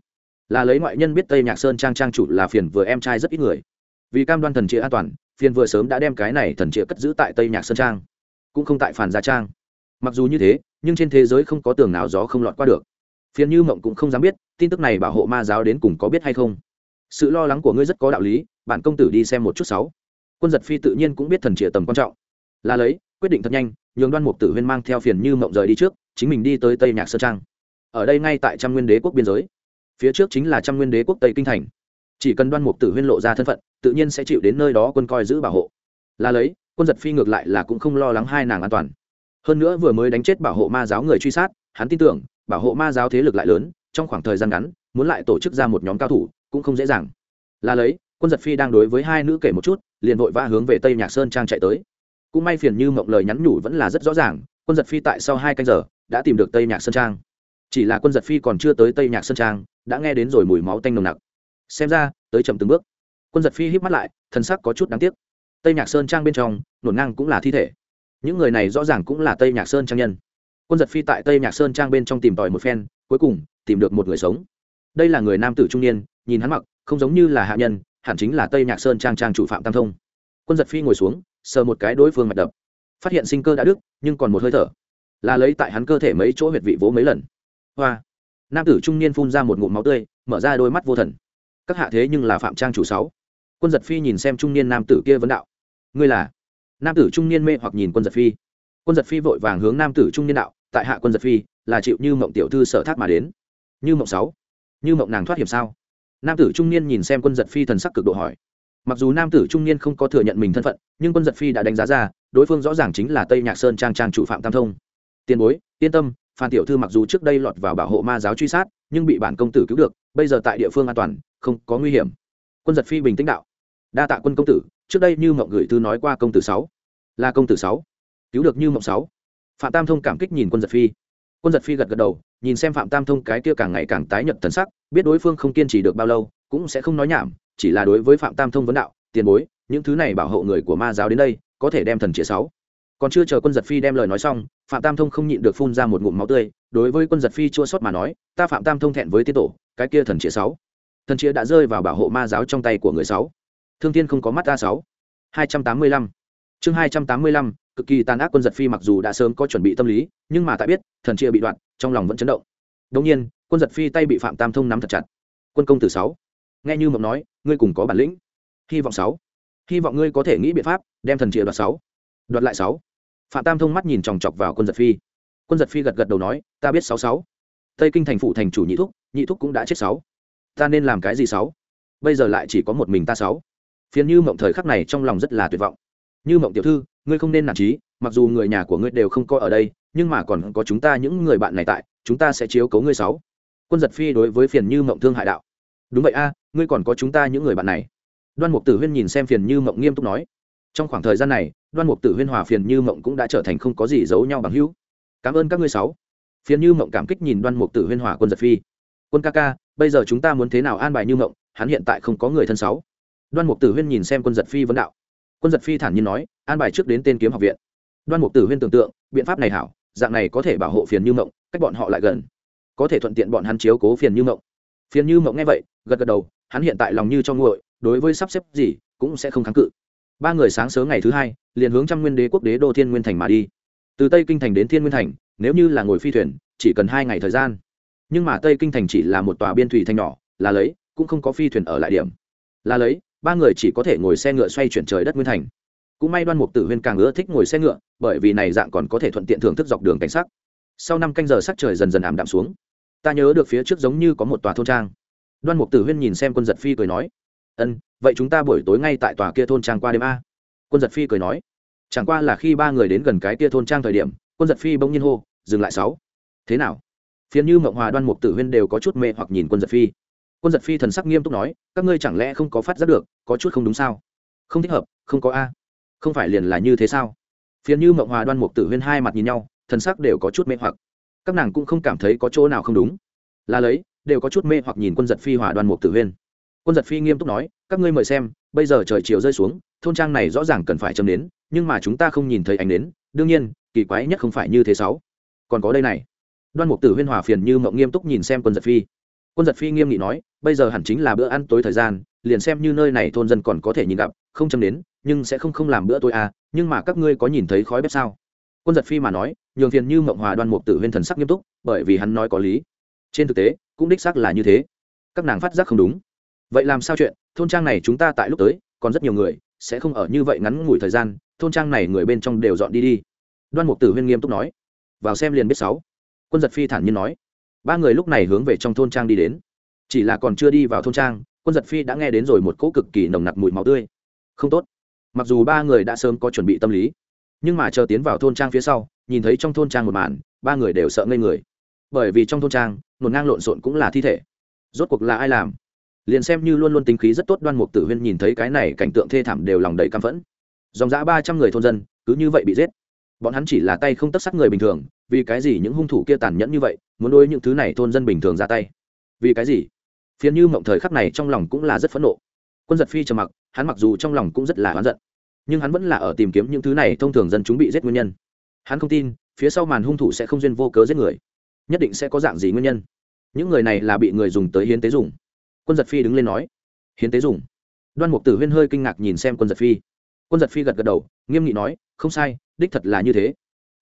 S1: Là lấy ngoại nhân biết tây nhạc sơn trang trang chủ là phiền vừa em trai rất ít người. Vì cam đoan thần trịa an toàn, phiền vừa sớm đã đem cái này thần trịa cất giữ tại tây nhạc sơn trang, cũng không tại phản gia trang. Mặc dù như thế, nhưng trên thế giới không có tường nào gió không lọt qua được. Phiền như mộng cũng không dám biết, tin tức này bảo hộ ma giáo đến cùng có biết hay không sự lo lắng của ngươi rất có đạo lý, bản công tử đi xem một chút sáu. Quân giật phi tự nhiên cũng biết thần trịa tầm quan trọng. Là lấy, quyết định thật nhanh, nhường đoan mục tử huyên mang theo phiền như mộng rời đi trước, chính mình đi tới tây nhạc sơn trang. Ở đây ngay tại trăm nguyên đế quốc biên giới. Phía trước chính là trăm nguyên đế quốc tây kinh thành. Chỉ cần đoan mục tử huyên lộ ra thân phận, tự nhiên sẽ chịu đến nơi đó quân coi giữ bảo hộ. Là lấy, quân giật phi ngược lại là cũng không lo lắng hai nàng an toàn. Hơn nữa vừa mới đánh chết bảo hộ ma giáo người truy sát, hắn tin tưởng, bảo hộ ma giáo thế lực lại lớn, trong khoảng thời gian ngắn, muốn lại tổ chức ra một nhóm cao thủ cũng không dễ dàng. Là lấy, quân giật phi đang đối với hai nữ kể một chút, liền vội vã hướng về tây nhạc sơn trang chạy tới. Cũng may phiền như mộng lời nhắn nhủ vẫn là rất rõ ràng, quân giật phi tại sau hai canh giờ đã tìm được tây nhạc sơn trang. Chỉ là quân giật phi còn chưa tới tây nhạc sơn trang, đã nghe đến rồi mùi máu tanh nồng nặc. Xem ra, tới chậm từng bước. Quân giật phi hít mắt lại thân sắc có chút đáng tiếc. Tây nhạc sơn trang bên trong, nổn ngang cũng là thi thể. Những người này rõ ràng cũng là tây nhạc sơn trang nhân. Quân giật phi tại tây nhạc sơn trang bên trong tìm tòi một phen, cuối cùng tìm được một người sống. Đây là người nam tử trung niên nhìn hắn mặc, không giống như là hạ nhân, hẳn chính là tây nhạc sơn trang trang chủ phạm tam thông. Quân giật phi ngồi xuống, sờ một cái đối phương mạch đập. Phát hiện sinh cơ đã đứt, nhưng còn một hơi thở. Là lấy tại hắn cơ thể mấy chỗ huyệt vị vỗ mấy lần. Hoa. Nam tử trung niên phun ra một ngụm máu tươi, mở ra đôi mắt vô thần. Các hạ thế nhưng là phạm trang chủ sáu. Quân giật phi nhìn xem trung niên nam tử kia vấn đạo. Ngươi là? Nam tử trung niên mê hoặc nhìn quân giật phi. Quân giật phi vội vàng hướng nam tử trung niên đạo, tại hạ quân giật phi, là chịu như mộng tiểu thư sở thác mà đến. Như mộng sáu. Như mộng nàng thoát hiểm sao? Nam tử trung niên nhìn xem quân giật phi thần sắc cực độ hỏi. Mặc dù nam tử trung niên không có thừa nhận mình thân phận, nhưng quân giật phi đã đánh giá ra, đối phương rõ ràng chính là tây nhạc sơn trang trang chủ phạm tam thông. Tiền bối, yên tâm, phan tiểu thư mặc dù trước đây lọt vào bảo hộ ma giáo truy sát, nhưng bị bản công tử cứu được, bây giờ tại địa phương an toàn, không có nguy hiểm. Quân giật phi bình tĩnh đạo. Đa tạ quân công tử, trước đây như mộng gửi thư nói qua công tử sáu. Là công tử sáu. Cứu được như mộng sáu. Phạm tam thông cảm kích nhìn quân giật phi quân giật phi gật gật đầu, nhìn xem phạm tam thông cái kia càng ngày càng tái nhợt thần sắc, biết đối phương không kiên trì được bao lâu, cũng sẽ không nói nhảm, chỉ là đối với phạm tam thông vấn đạo, tiền bối, những thứ này bảo hộ người của ma giáo đến đây, có thể đem thần chĩa sáu. Còn chưa chờ quân giật phi đem lời nói xong, phạm tam thông không nhịn được phun ra một ngụm máu tươi, đối với quân giật phi chua sót mà nói, ta phạm tam thông thẹn với tiết tổ, cái kia thần chĩa sáu. Thần chĩa đã rơi vào bảo hộ ma giáo trong tay của người sáu. Thương thiên không có mắt ta sáu. Hai trăm tám mươi lăm. Chương hai trăm tám mươi lăm cực kỳ tàn ác quân giật phi mặc dù đã sớm có chuẩn bị tâm lý, nhưng mà tại biết, thần chia bị đoạn, trong lòng vẫn chấn động. Đông nhiên, quân giật phi tay bị phạm tam thông nắm thật chặt. Quân công tử sáu, nghe như mộng nói, ngươi cùng có bản lĩnh. Hy vọng sáu, hy vọng ngươi có thể nghĩ biện pháp đem thần chia đoạt sáu, đoạt lại sáu. Phạm tam thông mắt nhìn chòng chọc vào quân giật phi. Quân giật phi gật gật đầu nói, ta biết sáu sáu. Tây kinh thành phụ thành chủ nhị thúc nhị thúc cũng đã chết sáu. Ta nên làm cái gì sáu? Bây giờ lại chỉ có một mình ta sáu. Phiền như mộng thời khắc này trong lòng rất là tuyệt vọng. Như mộng tiểu thư ngươi không nên nản trí, mặc dù người nhà của ngươi đều không có ở đây, nhưng mà còn có chúng ta những người bạn này tại, chúng ta sẽ chiếu cấu ngươi sáu. Quân giật phi đối với phiền như mộng thương hại đạo. Đúng vậy a, ngươi còn có chúng ta những người bạn này. Đoan mục tử huyên nhìn xem phiền như mộng nghiêm túc nói. Trong khoảng thời gian này, đoan mục tử huyên hòa phiền như mộng cũng đã trở thành không có gì giấu nhau bằng hữu. Cảm ơn các ngươi sáu. Phiền như mộng cảm kích nhìn đoan mục tử huyên hòa quân giật phi. Quân ca ca, bây giờ chúng ta muốn thế nào an bài như mộng? Hắn hiện tại không có người thân sáu. Đoan mục tử huyên nhìn xem quân giật phi vấn đạo quân giật phi thản nhiên nói, an bài trước đến tên kiếm học viện. Đoan mục tử huyên tưởng tượng, biện pháp này hảo, dạng này có thể bảo hộ phiền như mộng, cách bọn họ lại gần. Có thể thuận tiện bọn hắn chiếu cố phiền như mộng. Phiền như mộng nghe vậy, gật gật đầu, hắn hiện tại lòng như cho nguội, đối với sắp xếp gì, cũng sẽ không kháng cự. Ba người sáng sớm ngày thứ hai, liền hướng trăm nguyên đế quốc đế đô thiên nguyên thành mà đi. Từ tây kinh thành đến thiên nguyên thành, nếu như là ngồi phi thuyền, chỉ cần hai ngày thời gian. Nhưng mà tây kinh thành chỉ là một tòa biên thủy thành nhỏ, là lấy, cũng không có phi thuyền ở lại điểm. Là lấy ba người chỉ có thể ngồi xe ngựa xoay chuyển trời đất nguyên thành. Cũng may đoan mục tử huyên càng ưa thích ngồi xe ngựa, bởi vì này dạng còn có thể thuận tiện thưởng thức dọc đường cảnh sắc. Sau năm canh giờ sắc trời dần dần ảm đạm xuống. Ta nhớ được phía trước giống như có một tòa thôn trang. Đoan mục tử huyên nhìn xem quân giật phi cười nói, ân, vậy chúng ta buổi tối ngay tại tòa kia thôn trang qua đêm a. Quân giật phi cười nói, chẳng qua là khi ba người đến gần cái kia thôn trang thời điểm, quân giật phi bỗng nhiên hô, dừng lại sáu. Thế nào? Phiến như mộng hòa, đoan mục tử huyên đều có chút mê hoặc nhìn quân giật phi quân giật phi thần sắc nghiêm túc nói, các ngươi chẳng lẽ không có phát giác được, có chút không đúng sao? Không thích hợp, không có a. Không phải liền là như thế sao? Phiền như mộng hòa, đoan mục tử huyên hai mặt nhìn nhau, thần sắc đều có chút mê hoặc. Các nàng cũng không cảm thấy có chỗ nào không đúng. Là lấy, đều có chút mê hoặc nhìn quân giật phi hòa đoan mục tử huyên. Quân giật phi nghiêm túc nói, các ngươi mời xem, bây giờ trời chiều rơi xuống, thôn trang này rõ ràng cần phải châm đến nhưng mà chúng ta không nhìn thấy ánh đến đương nhiên, kỳ quái nhất không phải như thế sáu. Còn có đây này. Đoan mục tử huyên hòa phiền như mộng nghiêm túc nhìn xem quân giật phi quân giật phi nghiêm nghị nói, bây giờ hẳn chính là bữa ăn tối thời gian, liền xem như nơi này thôn dân còn có thể nhìn gặp, không châm đến, nhưng sẽ không không làm bữa tối à nhưng mà các ngươi có nhìn thấy khói bếp sao? Quân giật phi mà nói, nhường phiền như mộng hòa đoan mục tử huyên thần sắc nghiêm túc, bởi vì hắn nói có lý. Trên thực tế, cũng đích xác là như thế. Các nàng phát giác không đúng. Vậy làm sao chuyện, thôn trang này chúng ta tại lúc tới, còn rất nhiều người, sẽ không ở như vậy ngắn ngủi thời gian, thôn trang này người bên trong đều dọn đi đi. Đoan mục tử huyên nghiêm túc nói. Vào xem liền biết sáu. Quân giật phi thản nhiên nói ba người lúc này hướng về trong thôn trang đi đến. Chỉ là còn chưa đi vào thôn trang, quân giật phi đã nghe đến rồi một cỗ cực kỳ nồng nặc mùi máu tươi. Không tốt. Mặc dù ba người đã sớm có chuẩn bị tâm lý, nhưng mà chờ tiến vào thôn trang phía sau, nhìn thấy trong thôn trang một màn, ba người đều sợ ngây người. Bởi vì trong thôn trang nổn ngang lộn xộn cũng là thi thể. Rốt cuộc là ai làm? Liền xem như luôn luôn tính khí rất tốt đoan mục tử huyên nhìn thấy cái này, cảnh tượng thê thảm đều lòng đầy căm phẫn. Dòng dã ba trăm người thôn dân, cứ như vậy bị giết bọn hắn chỉ là tay không tất sắc người bình thường, vì cái gì những hung thủ kia tàn nhẫn như vậy, muốn đối những thứ này thôn dân bình thường ra tay? Vì cái gì? Phiến như mộng thời khắc này trong lòng cũng là rất phẫn nộ. Quân giật phi trầm mặc, hắn mặc dù trong lòng cũng rất là oán giận, nhưng hắn vẫn là ở tìm kiếm những thứ này thông thường dân chúng bị giết nguyên nhân. Hắn không tin, phía sau màn hung thủ sẽ không duyên vô cớ giết người, nhất định sẽ có dạng gì nguyên nhân. Những người này là bị người dùng tới hiến tế dùng. Quân giật phi đứng lên nói, hiến tế dùng. Đoan mục tử huyên hơi kinh ngạc nhìn xem quân giật phi. Quân giật phi gật gật đầu, nghiêm nghị nói không sai, đích thật là như thế.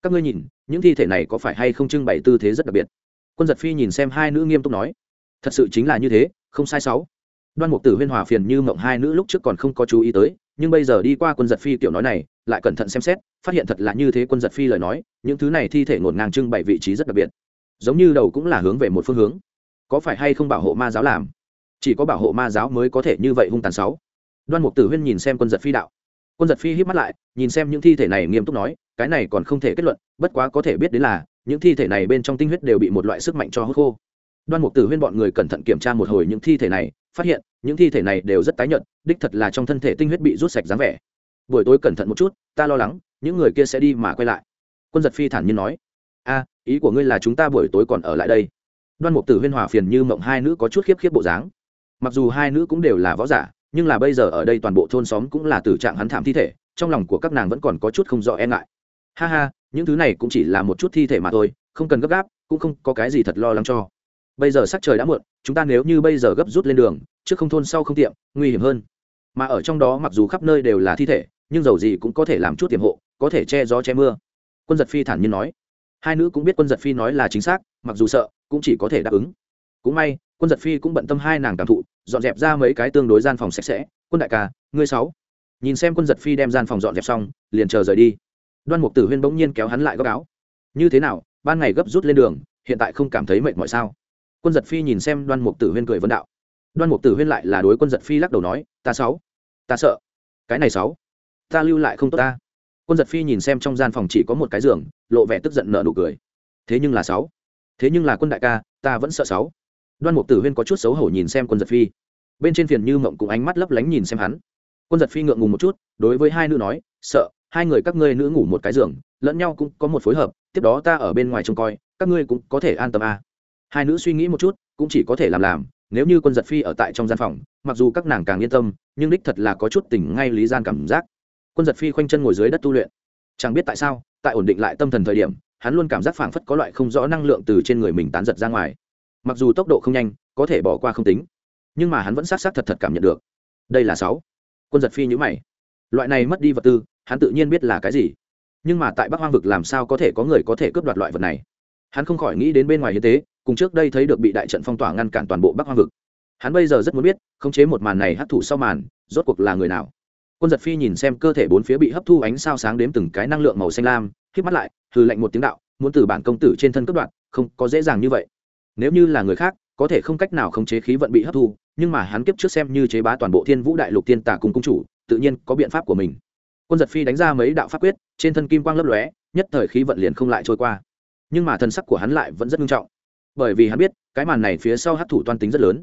S1: Các ngươi nhìn, những thi thể này có phải hay không trưng bày tư thế rất đặc biệt? Quân giật phi nhìn xem hai nữ nghiêm túc nói. Thật sự chính là như thế, không sai sáu. Đoan mục tử huyên hòa phiền như mộng hai nữ lúc trước còn không có chú ý tới, nhưng bây giờ đi qua quân giật phi tiểu nói này, lại cẩn thận xem xét, phát hiện thật là như thế quân giật phi lời nói, những thứ này thi thể ngổn ngang trưng bày vị trí rất đặc biệt. Giống như đầu cũng là hướng về một phương hướng. Có phải hay không bảo hộ ma giáo làm? Chỉ có bảo hộ ma giáo mới có thể như vậy hung tàn sáu. Đoan mục tử huyên nhìn xem quân giật phi đạo quân giật phi hít mắt lại, nhìn xem những thi thể này nghiêm túc nói, cái này còn không thể kết luận, bất quá có thể biết đến là, những thi thể này bên trong tinh huyết đều bị một loại sức mạnh cho hút khô. Đoan mục tử huyên bọn người cẩn thận kiểm tra một hồi những thi thể này, phát hiện, những thi thể này đều rất tái nhợt, đích thật là trong thân thể tinh huyết bị rút sạch dáng vẻ. Buổi tối cẩn thận một chút, ta lo lắng, những người kia sẽ đi mà quay lại. Quân giật phi thản nhiên nói, a, ý của ngươi là chúng ta buổi tối còn ở lại đây? Đoan mục tử huyên hòa phiền như mộng hai nữ có chút khiếp khiếp bộ dáng. Mặc dù hai nữ cũng đều là võ giả nhưng là bây giờ ở đây toàn bộ thôn xóm cũng là tử trạng hắn thảm thi thể, trong lòng của các nàng vẫn còn có chút không rõ e ngại. Ha ha, những thứ này cũng chỉ là một chút thi thể mà thôi, không cần gấp gáp, cũng không có cái gì thật lo lắng cho. Bây giờ sắc trời đã muộn, chúng ta nếu như bây giờ gấp rút lên đường, trước không thôn sau không tiệm, nguy hiểm hơn. Mà ở trong đó mặc dù khắp nơi đều là thi thể, nhưng dầu gì cũng có thể làm chút tiềm hộ, có thể che gió che mưa. Quân giật phi thản nhiên nói. Hai nữ cũng biết quân giật phi nói là chính xác, mặc dù sợ, cũng chỉ có thể đáp ứng cũng may, quân giật phi cũng bận tâm hai nàng cảm thụ, dọn dẹp ra mấy cái tương đối gian phòng sạch sẽ. Quân đại ca, ngươi sáu. Nhìn xem quân giật phi đem gian phòng dọn dẹp xong, liền chờ rời đi. Đoan mục tử huyên bỗng nhiên kéo hắn lại góc áo. Như thế nào, ban ngày gấp rút lên đường, hiện tại không cảm thấy mệt mỏi sao? Quân giật phi nhìn xem đoan mục tử huyên cười vấn đạo. Đoan mục tử huyên lại là đối quân giật phi lắc đầu nói, ta sáu. Ta sợ. Cái này sáu. Ta lưu lại không tốt ta. Quân giật phi nhìn xem trong gian phòng chỉ có một cái giường, lộ vẻ tức giận nợ nụ cười. Thế nhưng là sáu. Thế nhưng là quân đại ca, ta vẫn sợ sáu đoan mục tử huyên có chút xấu hổ nhìn xem quân giật phi bên trên phiền như mộng cùng ánh mắt lấp lánh nhìn xem hắn quân giật phi ngượng ngùng một chút đối với hai nữ nói sợ hai người các ngươi nữ ngủ một cái giường lẫn nhau cũng có một phối hợp tiếp đó ta ở bên ngoài trông coi các ngươi cũng có thể an tâm à. hai nữ suy nghĩ một chút cũng chỉ có thể làm làm nếu như quân giật phi ở tại trong gian phòng mặc dù các nàng càng yên tâm nhưng đích thật là có chút tỉnh ngay lý gian cảm giác quân giật phi khoanh chân ngồi dưới đất tu luyện chẳng biết tại sao tại ổn định lại tâm thần thời điểm hắn luôn cảm giác phảng phất có loại không rõ năng lượng từ trên người mình tán giật ra ngoài mặc dù tốc độ không nhanh, có thể bỏ qua không tính, nhưng mà hắn vẫn xác xác thật thật cảm nhận được. Đây là sáu. Quân giật phi nhữ mày. Loại này mất đi vật tư, hắn tự nhiên biết là cái gì. Nhưng mà tại bắc hoang vực làm sao có thể có người có thể cướp đoạt loại vật này? Hắn không khỏi nghĩ đến bên ngoài hiến tế, cùng trước đây thấy được bị đại trận phong tỏa ngăn cản toàn bộ bắc hoang vực. Hắn bây giờ rất muốn biết, khống chế một màn này hấp thụ sau màn, rốt cuộc là người nào? Quân giật phi nhìn xem cơ thể bốn phía bị hấp thu ánh sao sáng đếm từng cái năng lượng màu xanh lam k mắt lại, hừ lạnh một tiếng đạo, muốn từ bản công tử trên thân cướp đoạt, không có dễ dàng như vậy nếu như là người khác, có thể không cách nào khống chế khí vận bị hấp thu, nhưng mà hắn kiếp trước xem như chế bá toàn bộ thiên vũ đại lục tiên tả cùng cung chủ, tự nhiên có biện pháp của mình. Quân giật phi đánh ra mấy đạo pháp quyết, trên thân kim quang lấp lóe, nhất thời khí vận liền không lại trôi qua. Nhưng mà thần sắc của hắn lại vẫn rất nghiêm trọng. Bởi vì hắn biết, cái màn này phía sau hát thủ toan tính rất lớn.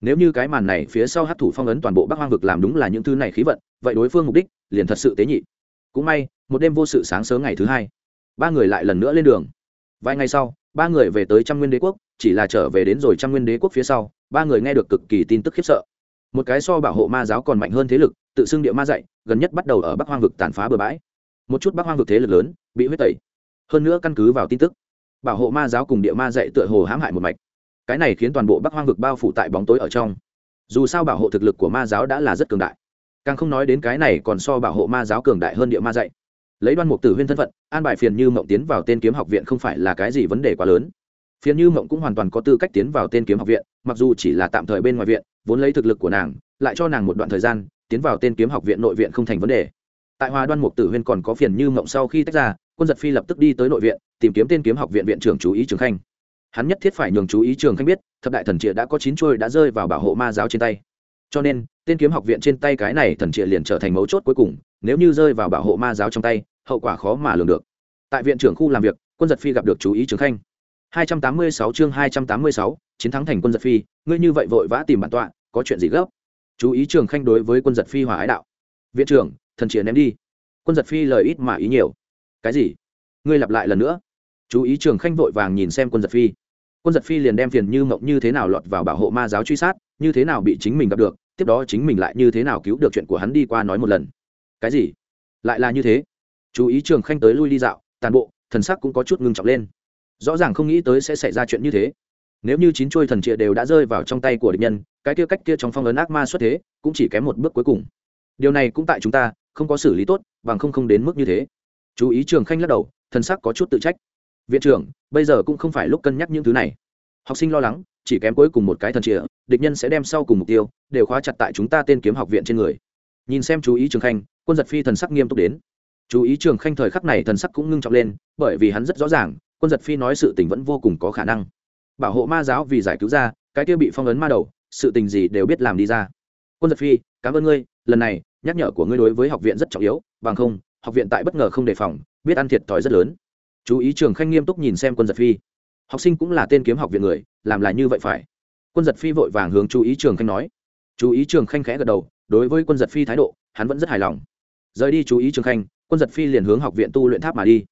S1: Nếu như cái màn này phía sau hát thủ phong ấn toàn bộ bắc hoang vực làm đúng là những thứ này khí vận, vậy đối phương mục đích liền thật sự tế nhị. Cũng may, một đêm vô sự sáng sớm ngày thứ hai, ba người lại lần nữa lên đường. Vài ngày sau, ba người về tới trăm nguyên đế quốc chỉ là trở về đến rồi trăm nguyên đế quốc phía sau, ba người nghe được cực kỳ tin tức khiếp sợ. Một cái so bảo hộ ma giáo còn mạnh hơn thế lực, tự xưng địa ma dạy, gần nhất bắt đầu ở bắc hoang vực tàn phá bừa bãi. Một chút bắc hoang vực thế lực lớn, bị huyết tẩy. Hơn nữa căn cứ vào tin tức, bảo hộ ma giáo cùng địa ma dạy tựa hồ hãm hại một mạch. Cái này khiến toàn bộ bắc hoang vực bao phủ tại bóng tối ở trong. Dù sao bảo hộ thực lực của ma giáo đã là rất cường đại. Càng không nói đến cái này còn so bảo hộ ma giáo cường đại hơn địa ma dạy. Lấy đoan mục tử huyên thân phận, an bài phiền như mộng tiến vào tên kiếm học viện không phải là cái gì vấn đề quá lớn phiền như mộng cũng hoàn toàn có tư cách tiến vào tên kiếm học viện, mặc dù chỉ là tạm thời bên ngoài viện, vốn lấy thực lực của nàng, lại cho nàng một đoạn thời gian, tiến vào tên kiếm học viện nội viện không thành vấn đề. Tại hòa đoan mục tử huyên còn có phiền như mộng sau khi tách ra, quân giật phi lập tức đi tới nội viện, tìm kiếm tên kiếm học viện viện trưởng chú ý trường khanh. Hắn nhất thiết phải nhường chú ý trường khanh biết, thập đại thần triệt đã có chín chuôi đã rơi vào bảo hộ ma giáo trên tay. Cho nên, tên kiếm học viện trên tay cái này thần triệt liền trở thành mấu chốt cuối cùng, nếu như rơi vào bảo hộ ma giáo trong tay, hậu quả khó mà lường được. Tại viện trưởng khu làm việc, quân giật phi gặp được chú ý trường khanh. 286 chương 286, chiến thắng thành quân giật phi ngươi như vậy vội vã tìm bản tọa có chuyện gì gấp? Chú ý trường khanh đối với quân giật phi hòa ái đạo. Viện trưởng thần triệt ném đi. Quân giật phi lời ít mà ý nhiều. Cái gì? Ngươi lặp lại lần nữa. Chú ý trường khanh vội vàng nhìn xem quân giật phi. Quân giật phi liền đem phiền như mộng như thế nào lọt vào bảo hộ ma giáo truy sát như thế nào bị chính mình gặp được tiếp đó chính mình lại như thế nào cứu được chuyện của hắn đi qua nói một lần. Cái gì? Lại là như thế. Chú ý trường khanh tới lui đi dạo tàn bộ thần sắc cũng có chút ngưng trọng lên rõ ràng không nghĩ tới sẽ xảy ra chuyện như thế. Nếu như chín chuôi thần trịa đều đã rơi vào trong tay của địch nhân, cái kia cách kia trong phong ấn ác ma xuất thế, cũng chỉ kém một bước cuối cùng. Điều này cũng tại chúng ta, không có xử lý tốt, bằng không không đến mức như thế. Chú ý trường khanh lắc đầu, thần sắc có chút tự trách. Viện trưởng, bây giờ cũng không phải lúc cân nhắc những thứ này. Học sinh lo lắng, chỉ kém cuối cùng một cái thần trịa địch nhân sẽ đem sau cùng mục tiêu, đều khóa chặt tại chúng ta tên kiếm học viện trên người. Nhìn xem chú ý trường khanh, quân giật phi thần sắc nghiêm túc đến. Chú ý trường khanh thời khắc này thần sắc cũng ngưng trọng lên, bởi vì hắn rất rõ ràng quân giật phi nói sự tình vẫn vô cùng có khả năng. Bảo hộ ma giáo vì giải cứu ra, cái kia bị phong ấn ma đầu, sự tình gì đều biết làm đi ra. Quân giật phi, cảm ơn ngươi, lần này, nhắc nhở của ngươi đối với học viện rất trọng yếu, bằng không, học viện tại bất ngờ không đề phòng, biết ăn thiệt thòi rất lớn. Chú ý trường khanh nghiêm túc nhìn xem quân giật phi. Học sinh cũng là tên kiếm học viện người, làm là như vậy phải. Quân giật phi vội vàng hướng chú ý trường khanh nói. Chú ý trường khanh khẽ gật đầu, đối với quân giật phi thái độ, hắn vẫn rất hài lòng. Rời đi chú ý trường khanh, quân giật phi liền hướng học viện tu luyện tháp mà đi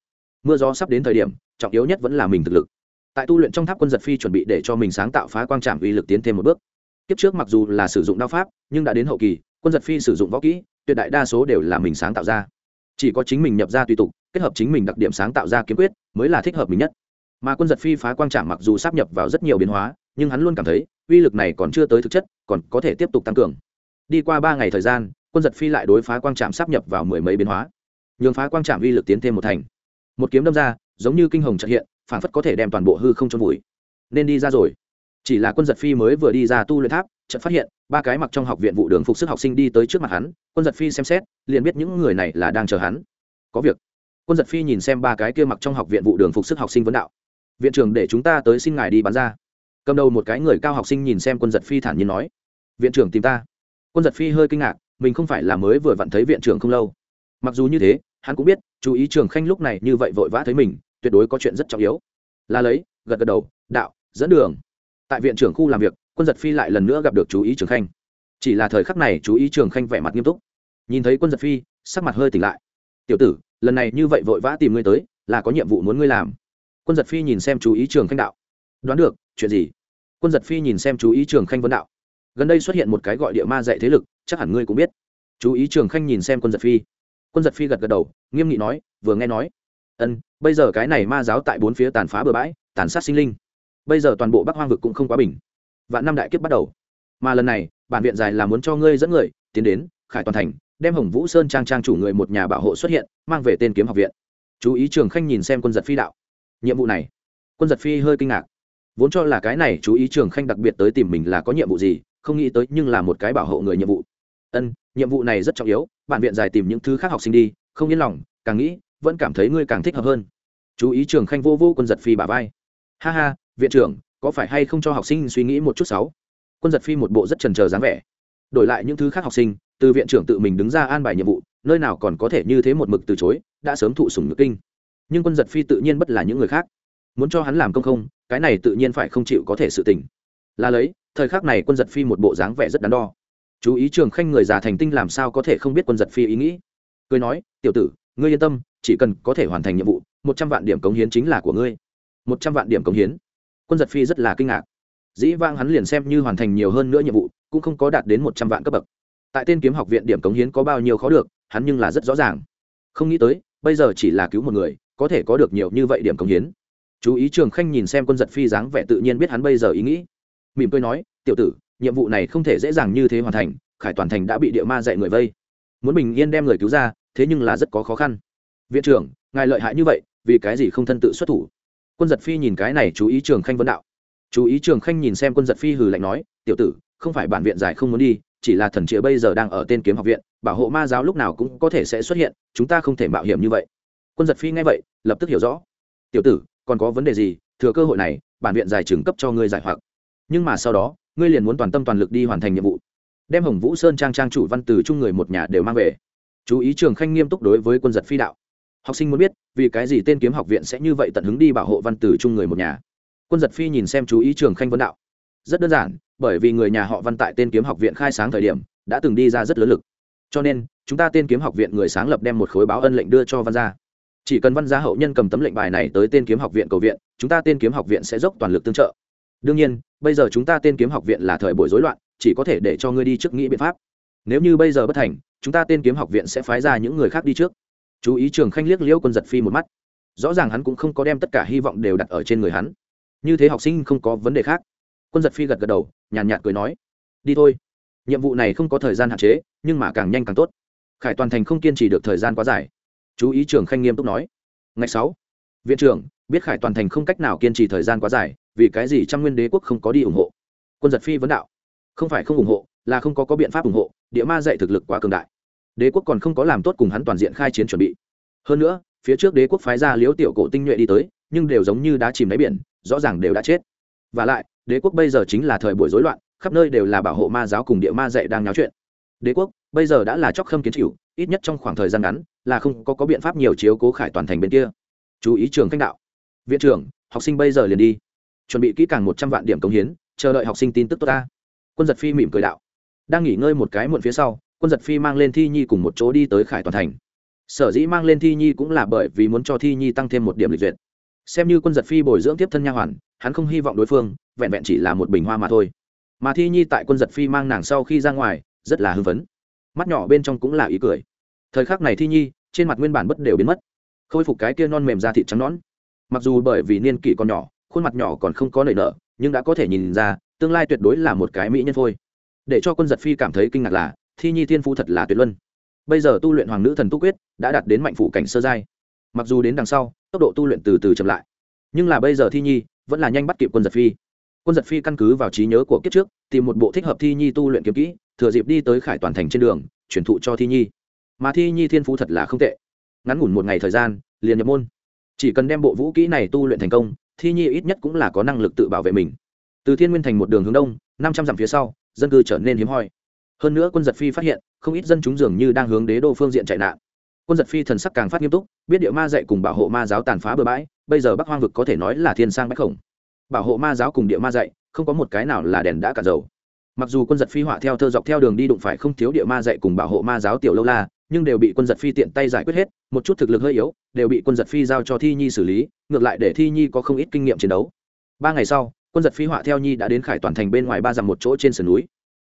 S1: mưa gió sắp đến thời điểm, trọng yếu nhất vẫn là mình thực lực. Tại tu luyện trong tháp quân giật phi chuẩn bị để cho mình sáng tạo phá quang trạm uy lực tiến thêm một bước. Kiếp trước mặc dù là sử dụng đao pháp, nhưng đã đến hậu kỳ, quân giật phi sử dụng võ kỹ, tuyệt đại đa số đều là mình sáng tạo ra. Chỉ có chính mình nhập ra tùy tục, kết hợp chính mình đặc điểm sáng tạo ra kiếm quyết, mới là thích hợp mình nhất. Mà quân giật phi phá quang trạm mặc dù sắp nhập vào rất nhiều biến hóa, nhưng hắn luôn cảm thấy, uy lực này còn chưa tới thực chất, còn có thể tiếp tục tăng cường. Đi qua ba ngày thời gian, quân giật phi lại đối phá quang trạm sắp nhập vào mười mấy biến hóa. Nhường phá quang trạm uy lực tiến thêm một thành một kiếm đâm ra, giống như kinh hồng trợ hiện phản phất có thể đem toàn bộ hư không trôn vùi. Nên đi ra rồi. Chỉ là quân giật phi mới vừa đi ra tu luyện tháp, chợt phát hiện, ba cái mặc trong học viện vụ đường phục sức học sinh đi tới trước mặt hắn, quân giật phi xem xét, liền biết những người này là đang chờ hắn. Có việc. Quân giật phi nhìn xem ba cái kia mặc trong học viện vụ đường phục sức học sinh vấn đạo. Viện trưởng để chúng ta tới xin ngài đi bán ra. Cầm đầu một cái người cao học sinh nhìn xem quân giật phi thản nhiên nói. Viện trưởng tìm ta. Quân giật phi hơi kinh ngạc, mình không phải là mới vừa vặn thấy viện trưởng không lâu. Mặc dù như thế hắn cũng biết, chú ý trường khanh lúc này như vậy vội vã thấy mình, tuyệt đối có chuyện rất trọng yếu. Là lấy, gật gật đầu, đạo, dẫn đường. Tại viện trưởng khu làm việc, quân giật phi lại lần nữa gặp được chú ý trường khanh. Chỉ là thời khắc này chú ý trường khanh vẻ mặt nghiêm túc. Nhìn thấy quân giật phi, sắc mặt hơi tỉnh lại. Tiểu tử, lần này như vậy vội vã tìm ngươi tới, là có nhiệm vụ muốn ngươi làm. Quân giật phi nhìn xem chú ý trường khanh đạo. Đoán được, chuyện gì? Quân giật phi nhìn xem chú ý trường khanh vấn đạo. Gần đây xuất hiện một cái gọi địa ma dạy thế lực, chắc hẳn ngươi cũng biết. Chú ý trường khanh nhìn xem quân giật phi quân giật phi gật gật đầu, nghiêm nghị nói, vừa nghe nói. Ân, bây giờ cái này ma giáo tại bốn phía tàn phá bừa bãi, tàn sát sinh linh. Bây giờ toàn bộ bắc hoang vực cũng không quá bình. Vạn năm đại kiếp bắt đầu. Mà lần này, bản viện dài là muốn cho ngươi dẫn người, tiến đến, khải toàn thành, đem hồng vũ sơn trang trang chủ người một nhà bảo hộ xuất hiện, mang về tên kiếm học viện. Chú ý trường khanh nhìn xem quân giật phi đạo. Nhiệm vụ này. Quân giật phi hơi kinh ngạc. Vốn cho là cái này chú ý trường khanh đặc biệt tới tìm mình là có nhiệm vụ gì, không nghĩ tới nhưng là một cái bảo hộ người nhiệm vụ. Ân nhiệm vụ này rất trọng yếu, bạn viện dài tìm những thứ khác học sinh đi, không yên lòng, càng nghĩ, vẫn cảm thấy ngươi càng thích hợp hơn. Chú ý trường khanh vô vô quân giật phi bà vai. Ha ha, viện trưởng, có phải hay không cho học sinh suy nghĩ một chút sáu? Quân giật phi một bộ rất trần trờ dáng vẻ. Đổi lại những thứ khác học sinh, từ viện trưởng tự mình đứng ra an bài nhiệm vụ, nơi nào còn có thể như thế một mực từ chối, đã sớm thụ sủng ngực kinh. Nhưng quân giật phi tự nhiên bất là những người khác. Muốn cho hắn làm công không, cái này tự nhiên phải không chịu có thể sự tình. Là lấy, thời khắc này quân giật phi một bộ dáng vẻ rất đắn đo chú ý trường khanh người già thành tinh làm sao có thể không biết quân giật phi ý nghĩ. Cười nói, tiểu tử, ngươi yên tâm, chỉ cần có thể hoàn thành nhiệm vụ, một trăm vạn điểm cống hiến chính là của ngươi. Một trăm vạn điểm cống hiến. Quân giật phi rất là kinh ngạc. Dĩ vang hắn liền xem như hoàn thành nhiều hơn nữa nhiệm vụ, cũng không có đạt đến một trăm vạn cấp bậc. Tại tên kiếm học viện điểm cống hiến có bao nhiêu khó được, hắn nhưng là rất rõ ràng. Không nghĩ tới, bây giờ chỉ là cứu một người, có thể có được nhiều như vậy điểm cống hiến. Chú ý trường khanh nhìn xem quân giật phi dáng vẻ tự nhiên biết hắn bây giờ ý nghĩ. Mỉm cười nói, tiểu tử nhiệm vụ này không thể dễ dàng như thế hoàn thành, khải toàn thành đã bị địa ma dạy người vây. Muốn bình yên đem người cứu ra, thế nhưng là rất có khó khăn. Viện trưởng, ngài lợi hại như vậy, vì cái gì không thân tự xuất thủ? Quân giật phi nhìn cái này chú ý trường khanh vấn đạo. Chú ý trường khanh nhìn xem quân giật phi hừ lạnh nói, tiểu tử, không phải bản viện giải không muốn đi, chỉ là thần chĩa bây giờ đang ở tên kiếm học viện, bảo hộ ma giáo lúc nào cũng có thể sẽ xuất hiện, chúng ta không thể mạo hiểm như vậy. Quân giật phi nghe vậy, lập tức hiểu rõ. Tiểu tử, còn có vấn đề gì, thừa cơ hội này, bản viện giải trừng cấp cho ngươi giải hoặc. Nhưng mà sau đó ngươi liền muốn toàn tâm toàn lực đi hoàn thành nhiệm vụ. Đem hồng vũ sơn trang trang chủ văn từ chung người một nhà đều mang về. Chú ý trường khanh nghiêm túc đối với quân giật phi đạo. Học sinh muốn biết, vì cái gì tên kiếm học viện sẽ như vậy tận hứng đi bảo hộ văn từ chung người một nhà. Quân giật phi nhìn xem chú ý trường khanh vấn đạo. Rất đơn giản, bởi vì người nhà họ văn tại tên kiếm học viện khai sáng thời điểm, đã từng đi ra rất lớn lực. Cho nên, chúng ta tên kiếm học viện người sáng lập đem một khối báo ân lệnh đưa cho văn gia. Chỉ cần văn gia hậu nhân cầm tấm lệnh bài này tới tên kiếm học viện cầu viện, chúng ta tên kiếm học viện sẽ dốc toàn lực tương trợ đương nhiên bây giờ chúng ta tên kiếm học viện là thời buổi rối loạn chỉ có thể để cho ngươi đi trước nghĩ biện pháp. Nếu như bây giờ bất thành chúng ta tên kiếm học viện sẽ phái ra những người khác đi trước. Chú ý trường khanh liếc liễu quân giật phi một mắt. Rõ ràng hắn cũng không có đem tất cả hy vọng đều đặt ở trên người hắn. Như thế học sinh không có vấn đề khác. Quân giật phi gật gật đầu nhàn nhạt, nhạt cười nói đi thôi. Nhiệm vụ này không có thời gian hạn chế nhưng mà càng nhanh càng tốt. Khải toàn thành không kiên trì được thời gian quá dài. Chú ý trường khanh nghiêm túc nói ngày sáu viện trưởng biết khải toàn thành không cách nào kiên trì thời gian quá dài vì cái gì trăm nguyên đế quốc không có đi ủng hộ? Quân giật phi vấn đạo. Không phải không ủng hộ là không có có biện pháp ủng hộ địa ma dạy thực lực quá cường đại. Đế quốc còn không có làm tốt cùng hắn toàn diện khai chiến chuẩn bị. Hơn nữa phía trước đế quốc phái ra liếu tiểu cổ tinh nhuệ đi tới nhưng đều giống như đã chìm đáy biển rõ ràng đều đã chết. Và lại đế quốc bây giờ chính là thời buổi rối loạn khắp nơi đều là bảo hộ ma giáo cùng địa ma dạy đang nói chuyện. Đế quốc bây giờ đã là chóc khâm kiến chịu ít nhất trong khoảng thời gian ngắn là không có, có biện pháp nhiều chiếu cố khải toàn thành bên kia. Chú ý trường cách đạo. Viện trưởng học sinh bây giờ liền đi chuẩn bị kỹ càng một trăm vạn điểm công hiến, chờ đợi học sinh tin tức tốt ta. Quân giật phi mỉm cười đạo. Đang nghỉ ngơi một cái muộn phía sau, quân giật phi mang lên thi nhi cùng một chỗ đi tới khải toàn thành. Sở dĩ mang lên thi nhi cũng là bởi vì muốn cho thi nhi tăng thêm một điểm lịch duyệt. Xem như quân giật phi bồi dưỡng tiếp thân nha hoàn, hắn không hy vọng đối phương, vẹn vẹn chỉ là một bình hoa mà thôi. Mà thi nhi tại quân giật phi mang nàng sau khi ra ngoài, rất là hưng phấn. Mắt nhỏ bên trong cũng là ý cười. Thời khắc này thi nhi, trên mặt nguyên bản bất đều biến mất. Khôi phục cái kia non mềm da thịt trắng nõn. Mặc dù bởi vì niên kỷ còn nhỏ khuôn mặt nhỏ còn không có nảy nở, nhưng đã có thể nhìn ra, tương lai tuyệt đối là một cái mỹ nhân thôi. để cho quân giật phi cảm thấy kinh ngạc là, thi nhi thiên phu thật là tuyệt luân. Bây giờ tu luyện hoàng nữ thần tu quyết, đã đạt đến mạnh phủ cảnh sơ giai. Mặc dù đến đằng sau, tốc độ tu luyện từ từ chậm lại. Nhưng là bây giờ thi nhi vẫn là nhanh bắt kịp quân giật phi. Quân giật phi căn cứ vào trí nhớ của kiếp trước, tìm một bộ thích hợp thi nhi tu luyện kiếm kỹ, thừa dịp đi tới khải toàn thành trên đường chuyển thụ cho thi nhi. Mà thi nhi thiên phú thật là không tệ. Ngắn ngủn một ngày thời gian, liền nhập môn. Chỉ cần đem bộ vũ kỹ này tu luyện thành công thi nhi ít nhất cũng là có năng lực tự bảo vệ mình. Từ thiên nguyên thành một đường hướng đông, năm trăm dặm phía sau, dân cư trở nên hiếm hoi. Hơn nữa quân giật phi phát hiện, không ít dân chúng dường như đang hướng đế đô phương diện chạy nạn. Quân giật phi thần sắc càng phát nghiêm túc, biết địa ma dạy cùng bảo hộ ma giáo tàn phá bừa bãi, bây giờ bắc hoang vực có thể nói là thiên sang bách khổng. Bảo hộ ma giáo cùng địa ma dạy, không có một cái nào là đèn đã cả dầu. Mặc dù quân giật phi họa theo thơ dọc theo đường đi đụng phải không thiếu địa ma dạy cùng bảo hộ ma giáo tiểu lâu la nhưng đều bị quân giật phi tiện tay giải quyết hết, một chút thực lực hơi yếu, đều bị quân giật phi giao cho thi nhi xử lý, ngược lại để thi nhi có không ít kinh nghiệm chiến đấu. Ba ngày sau, quân giật phi họa theo nhi đã đến khải toàn thành bên ngoài ba dặm một chỗ trên sườn núi.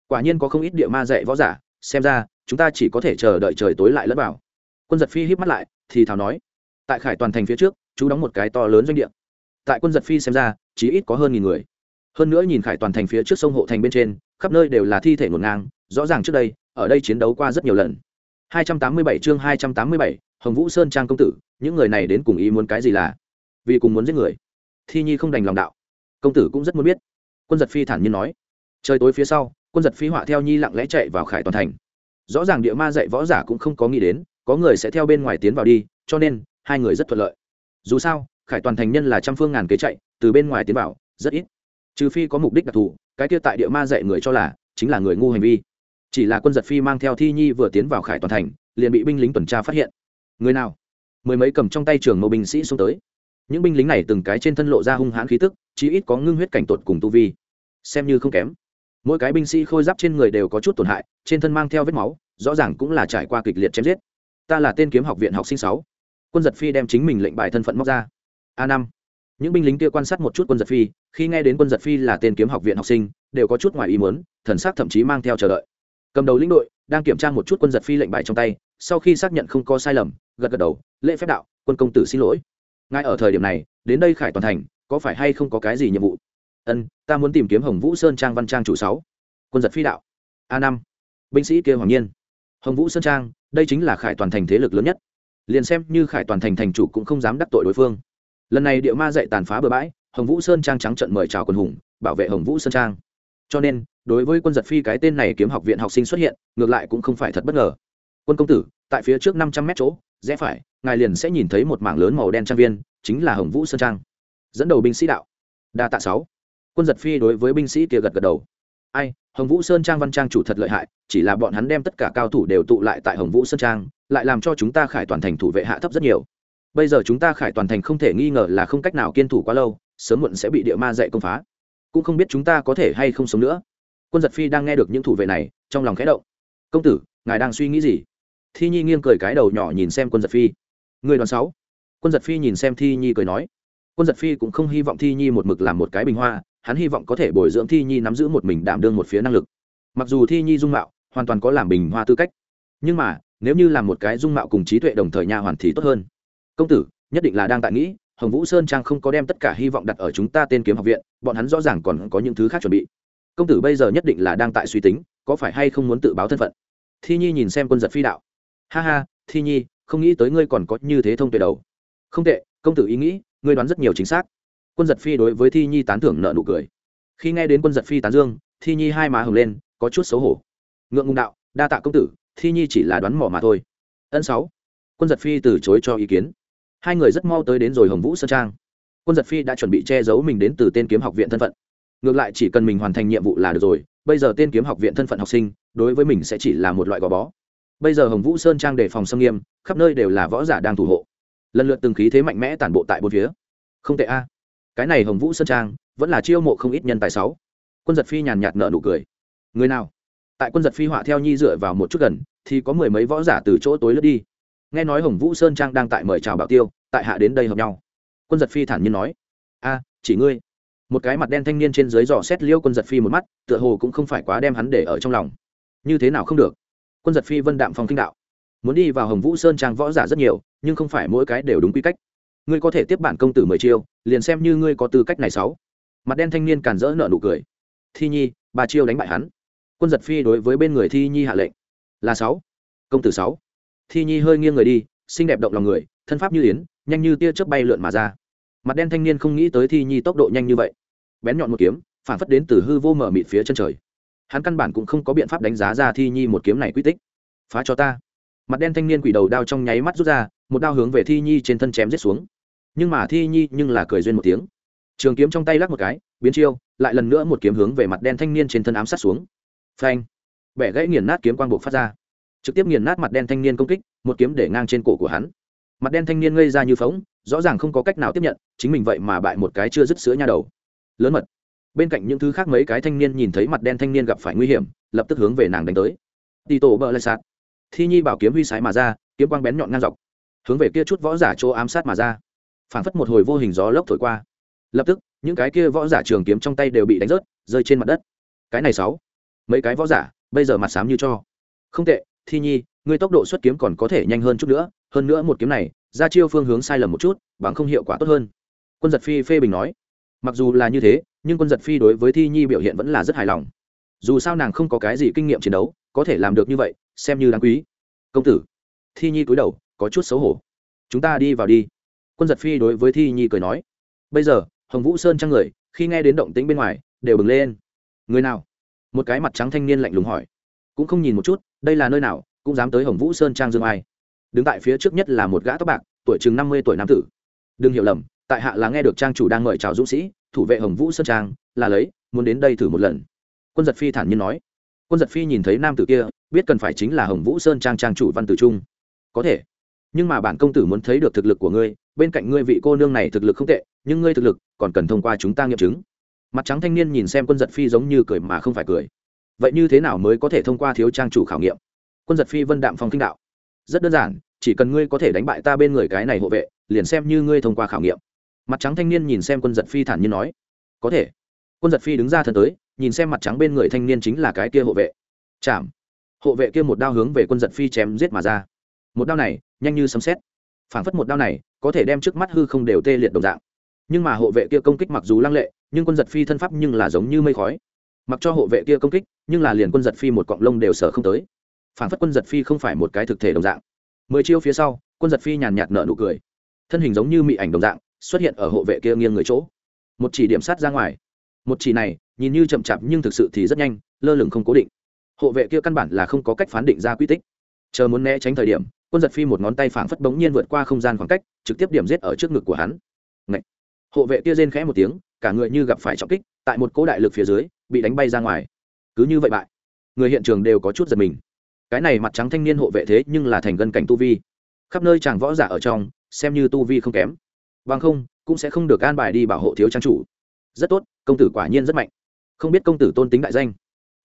S1: Quả nhiên có không ít địa ma dạy võ giả, xem ra, chúng ta chỉ có thể chờ đợi trời tối lại lẫn vào. Quân giật phi híp mắt lại, thì thào nói, tại khải toàn thành phía trước, chú đóng một cái to lớn doanh địa. Tại quân giật phi xem ra chỉ ít có hơn nghìn người. Hơn nữa nhìn khải toàn thành phía trước sông hộ thành bên trên, khắp nơi đều là thi thể ngổn ngang, rõ ràng trước đây, ở đây chiến đấu qua rất nhiều lần. 287 chương 287, hồng vũ sơn trang công tử những người này đến cùng ý muốn cái gì là? Vì cùng muốn giết người. Thi nhi không đành lòng đạo. Công tử cũng rất muốn biết. Quân giật phi thản nhiên nói. Trời tối phía sau quân giật phi họa theo nhi lặng lẽ chạy vào khải toàn thành. Rõ ràng địa ma dạy võ giả cũng không có nghĩ đến có người sẽ theo bên ngoài tiến vào đi cho nên hai người rất thuận lợi. Dù sao khải toàn thành nhân là trăm phương ngàn kế chạy từ bên ngoài tiến vào rất ít. Trừ phi có mục đích đặc thù cái kia tại địa ma dạy người cho là chính là người ngu hành vi chỉ là quân giật phi mang theo thi nhi vừa tiến vào khải toàn thành, liền bị binh lính tuần tra phát hiện. Người nào? Mười mấy cầm trong tay trường mẫu binh sĩ xuống tới. Những binh lính này từng cái trên thân lộ ra hung hãn khí tức, chí ít có ngưng huyết cảnh tột cùng tu vi. Xem như không kém. Mỗi cái binh sĩ khôi giáp trên người đều có chút tổn hại, trên thân mang theo vết máu, rõ ràng cũng là trải qua kịch liệt chém giết. Ta là tên kiếm học viện học sinh sáu. Quân giật phi đem chính mình lệnh bài thân phận móc ra. A năm. Những binh lính kia quan sát một chút quân giật phi, khi nghe đến quân giật phi là tên kiếm học viện học sinh, đều có chút ngoài ý muốn, thần sắc thậm chí mang theo chờ đợi cầm đầu lĩnh đội đang kiểm tra một chút quân giật phi lệnh bài trong tay, sau khi xác nhận không có sai lầm, gật gật đầu, lễ phép đạo, quân công tử xin lỗi. Ngay ở thời điểm này, đến đây khải toàn thành, có phải hay không có cái gì nhiệm vụ? Ân, ta muốn tìm kiếm hồng vũ sơn trang văn trang chủ sáu. Quân giật phi đạo, a năm. Binh sĩ kia hoàng nhiên, hồng vũ sơn trang, đây chính là khải toàn thành thế lực lớn nhất. Liền xem như khải toàn thành thành chủ cũng không dám đắc tội đối phương. Lần này địa ma dạy tàn phá bừa bãi, hồng vũ sơn trang trắng trận mời chào quân hùng, bảo vệ hồng vũ sơn trang. Cho nên đối với quân giật phi cái tên này kiếm học viện học sinh xuất hiện, ngược lại cũng không phải thật bất ngờ. Quân công tử, tại phía trước năm trăm mét chỗ, rẽ phải, ngài liền sẽ nhìn thấy một mảng lớn màu đen trang viên, chính là hồng vũ sơn trang. Dẫn đầu binh sĩ đạo. Đa tạ sáu. Quân giật phi đối với binh sĩ kia gật gật đầu. Ai, hồng vũ sơn trang văn trang chủ thật lợi hại, chỉ là bọn hắn đem tất cả cao thủ đều tụ lại tại hồng vũ sơn trang, lại làm cho chúng ta khải toàn thành thủ vệ hạ thấp rất nhiều. Bây giờ chúng ta khải toàn thành không thể nghi ngờ là không cách nào kiên thủ quá lâu, sớm muộn sẽ bị địa ma dạy công phá. Cũng không biết chúng ta có thể hay không sống nữa quân giật phi đang nghe được những thủ vệ này, trong lòng khẽ động. Công tử, ngài đang suy nghĩ gì? Thi nhi nghiêng cười cái đầu nhỏ nhìn xem quân giật phi. Người đoàn sáu. Quân giật phi nhìn xem thi nhi cười nói. Quân giật phi cũng không hy vọng thi nhi một mực làm một cái bình hoa, hắn hy vọng có thể bồi dưỡng thi nhi nắm giữ một mình đảm đương một phía năng lực. Mặc dù thi nhi dung mạo hoàn toàn có làm bình hoa tư cách, nhưng mà, nếu như làm một cái dung mạo cùng trí tuệ đồng thời nha hoàn thì tốt hơn. Công tử, nhất định là đang tại nghĩ, hồng vũ sơn trang không có đem tất cả hy vọng đặt ở chúng ta tên kiếm học viện, bọn hắn rõ ràng còn có những thứ khác chuẩn bị công tử bây giờ nhất định là đang tại suy tính, có phải hay không muốn tự báo thân phận? Thi nhi nhìn xem quân giật phi đạo. Ha ha, thi nhi, không nghĩ tới ngươi còn có như thế thông tuệ đầu. Không tệ, công tử ý nghĩ, ngươi đoán rất nhiều chính xác. Quân giật phi đối với thi nhi tán thưởng nợ nụ cười. Khi nghe đến quân giật phi tán dương, thi nhi hai má hừng lên, có chút xấu hổ. Ngượng ngùng đạo, đa tạ công tử, thi nhi chỉ là đoán mỏ mà thôi. Ân sáu. Quân giật phi từ chối cho ý kiến. Hai người rất mau tới đến rồi hồng vũ sơn trang. Quân giật phi đã chuẩn bị che giấu mình đến từ tên kiếm học viện thân phận ngược lại chỉ cần mình hoàn thành nhiệm vụ là được rồi, bây giờ tên kiếm học viện thân phận học sinh, đối với mình sẽ chỉ là một loại gò bó. Bây giờ hồng vũ sơn trang đề phòng xâm nghiêm, khắp nơi đều là võ giả đang thủ hộ. Lần lượt từng khí thế mạnh mẽ tản bộ tại bốn phía. Không tệ a. Cái này hồng vũ sơn trang vẫn là chiêu mộ không ít nhân tài sáu quân giật phi nhàn nhạt nợ nụ cười. Người nào? Tại quân giật phi họa theo nhi dựa vào một chút gần, thì có mười mấy võ giả từ chỗ tối lướt đi. Nghe nói hồng vũ sơn trang đang tại mời chào bảo tiêu, tại hạ đến đây hợp nhau. Quân giật phi thản nhiên nói. A, chỉ ngươi một cái mặt đen thanh niên trên dưới dò xét liêu quân giật phi một mắt, tựa hồ cũng không phải quá đem hắn để ở trong lòng. Như thế nào không được? Quân giật phi vân đạm phong kinh đạo. Muốn đi vào hồng vũ sơn trang võ giả rất nhiều, nhưng không phải mỗi cái đều đúng quy cách. Ngươi có thể tiếp bản công tử mười chiêu, liền xem như ngươi có tư cách này sáu. Mặt đen thanh niên càn rỡ nợ nụ cười. Thi nhi, ba chiêu đánh bại hắn. Quân giật phi đối với bên người thi nhi hạ lệnh. Là sáu. Công tử sáu. Thi nhi hơi nghiêng người đi, xinh đẹp động lòng người, thân pháp như yến, nhanh như tia chớp bay lượn mà ra. Mặt đen thanh niên không nghĩ tới thi nhi tốc độ nhanh như vậy bén nhọn một kiếm, phản phất đến từ hư vô mở mịt phía chân trời. Hắn căn bản cũng không có biện pháp đánh giá ra thi nhi một kiếm này quy tích. Phá cho ta. Mặt đen thanh niên quỷ đầu đao trong nháy mắt rút ra, một đao hướng về thi nhi trên thân chém giết xuống. Nhưng mà thi nhi nhưng là cười duyên một tiếng. Trường kiếm trong tay lắc một cái, biến chiêu, lại lần nữa một kiếm hướng về mặt đen thanh niên trên thân ám sát xuống. Phanh! Bẻ gãy nghiền nát kiếm quang buộc phát ra. Trực tiếp nghiền nát mặt đen thanh niên công kích, một kiếm để ngang trên cổ của hắn. Mặt đen thanh niên ngây ra như phóng, rõ ràng không có cách nào tiếp nhận, chính mình vậy mà bại một cái chưa dứt sữa nha đầu lớn mật. Bên cạnh những thứ khác mấy cái thanh niên nhìn thấy mặt đen thanh niên gặp phải nguy hiểm, lập tức hướng về nàng đánh tới. Tì tổ bờ lại sạt. Thi nhi bảo kiếm huy sái mà ra, kiếm quang bén nhọn ngang dọc. Hướng về kia chút võ giả chỗ ám sát mà ra. Phản phất một hồi vô hình gió lốc thổi qua. Lập tức, những cái kia võ giả trường kiếm trong tay đều bị đánh rớt, rơi trên mặt đất. Cái này sáu. Mấy cái võ giả, bây giờ mặt sám như cho. Không tệ, thi nhi, ngươi tốc độ xuất kiếm còn có thể nhanh hơn chút nữa, hơn nữa một kiếm này, ra chiêu phương hướng sai lầm một chút, bằng không hiệu quả tốt hơn. Quân giật phi phê bình nói mặc dù là như thế, nhưng quân giật phi đối với thi nhi biểu hiện vẫn là rất hài lòng. Dù sao nàng không có cái gì kinh nghiệm chiến đấu, có thể làm được như vậy, xem như đáng quý. Công tử, thi nhi cúi đầu, có chút xấu hổ. Chúng ta đi vào đi. Quân giật phi đối với thi nhi cười nói. Bây giờ, hồng vũ sơn trang người, khi nghe đến động tĩnh bên ngoài, đều bừng lên. Người nào? Một cái mặt trắng thanh niên lạnh lùng hỏi. Cũng không nhìn một chút, đây là nơi nào, cũng dám tới hồng vũ sơn trang dương ai. Đứng tại phía trước nhất là một gã tóc bạc, tuổi chừng năm mươi tuổi nam tử đừng hiểu lầm, tại hạ là nghe được trang chủ đang mời chào dũng sĩ, thủ vệ hồng vũ sơn trang, là lấy, muốn đến đây thử một lần. Quân giật phi thản nhiên nói. Quân giật phi nhìn thấy nam tử kia, biết cần phải chính là hồng vũ sơn trang trang chủ văn tử trung. Có thể. Nhưng mà bản công tử muốn thấy được thực lực của ngươi, bên cạnh ngươi vị cô nương này thực lực không tệ, nhưng ngươi thực lực còn cần thông qua chúng ta nghiệm chứng. Mặt trắng thanh niên nhìn xem quân giật phi giống như cười mà không phải cười. Vậy như thế nào mới có thể thông qua thiếu trang chủ khảo nghiệm? Quân giật phi vân đạm phong kinh đạo. Rất đơn giản chỉ cần ngươi có thể đánh bại ta bên người cái này hộ vệ, liền xem như ngươi thông qua khảo nghiệm. Mặt trắng thanh niên nhìn xem quân giật phi thản nhiên nói, có thể. Quân giật phi đứng ra thân tới, nhìn xem mặt trắng bên người thanh niên chính là cái kia hộ vệ. Chạm. Hộ vệ kia một đao hướng về quân giật phi chém giết mà ra. Một đao này, nhanh như sấm xét phảng phất một đao này, có thể đem trước mắt hư không đều tê liệt đồng dạng. Nhưng mà hộ vệ kia công kích mặc dù lăng lệ, nhưng quân giật phi thân pháp nhưng là giống như mây khói. Mặc cho hộ vệ kia công kích, nhưng là liền quân giật phi một cọng lông đều sở không tới. Phảng phất quân giật phi không phải một cái thực thể đồng dạng mười chiêu phía sau, quân giật phi nhàn nhạt nở nụ cười. Thân hình giống như mị ảnh đồng dạng, xuất hiện ở hộ vệ kia nghiêng người chỗ. Một chỉ điểm sát ra ngoài. Một chỉ này, nhìn như chậm chạp nhưng thực sự thì rất nhanh, lơ lửng không cố định. Hộ vệ kia căn bản là không có cách phán định ra quy tích. Chờ muốn né tránh thời điểm, quân giật phi một ngón tay phảng phất bỗng nhiên vượt qua không gian khoảng cách, trực tiếp điểm giết ở trước ngực của hắn. Ngậy! hộ vệ kia rên khẽ một tiếng, cả người như gặp phải trọng kích, tại một cỗ đại lực phía dưới, bị đánh bay ra ngoài. Cứ như vậy bại. Người hiện trường đều có chút giật mình cái này mặt trắng thanh niên hộ vệ thế nhưng là thành gân cảnh tu vi. Khắp nơi chàng võ giả ở trong, xem như tu vi không kém. Vâng không, cũng sẽ không được an bài đi bảo hộ thiếu trang chủ. Rất tốt, công tử quả nhiên rất mạnh. Không biết công tử tôn tính đại danh.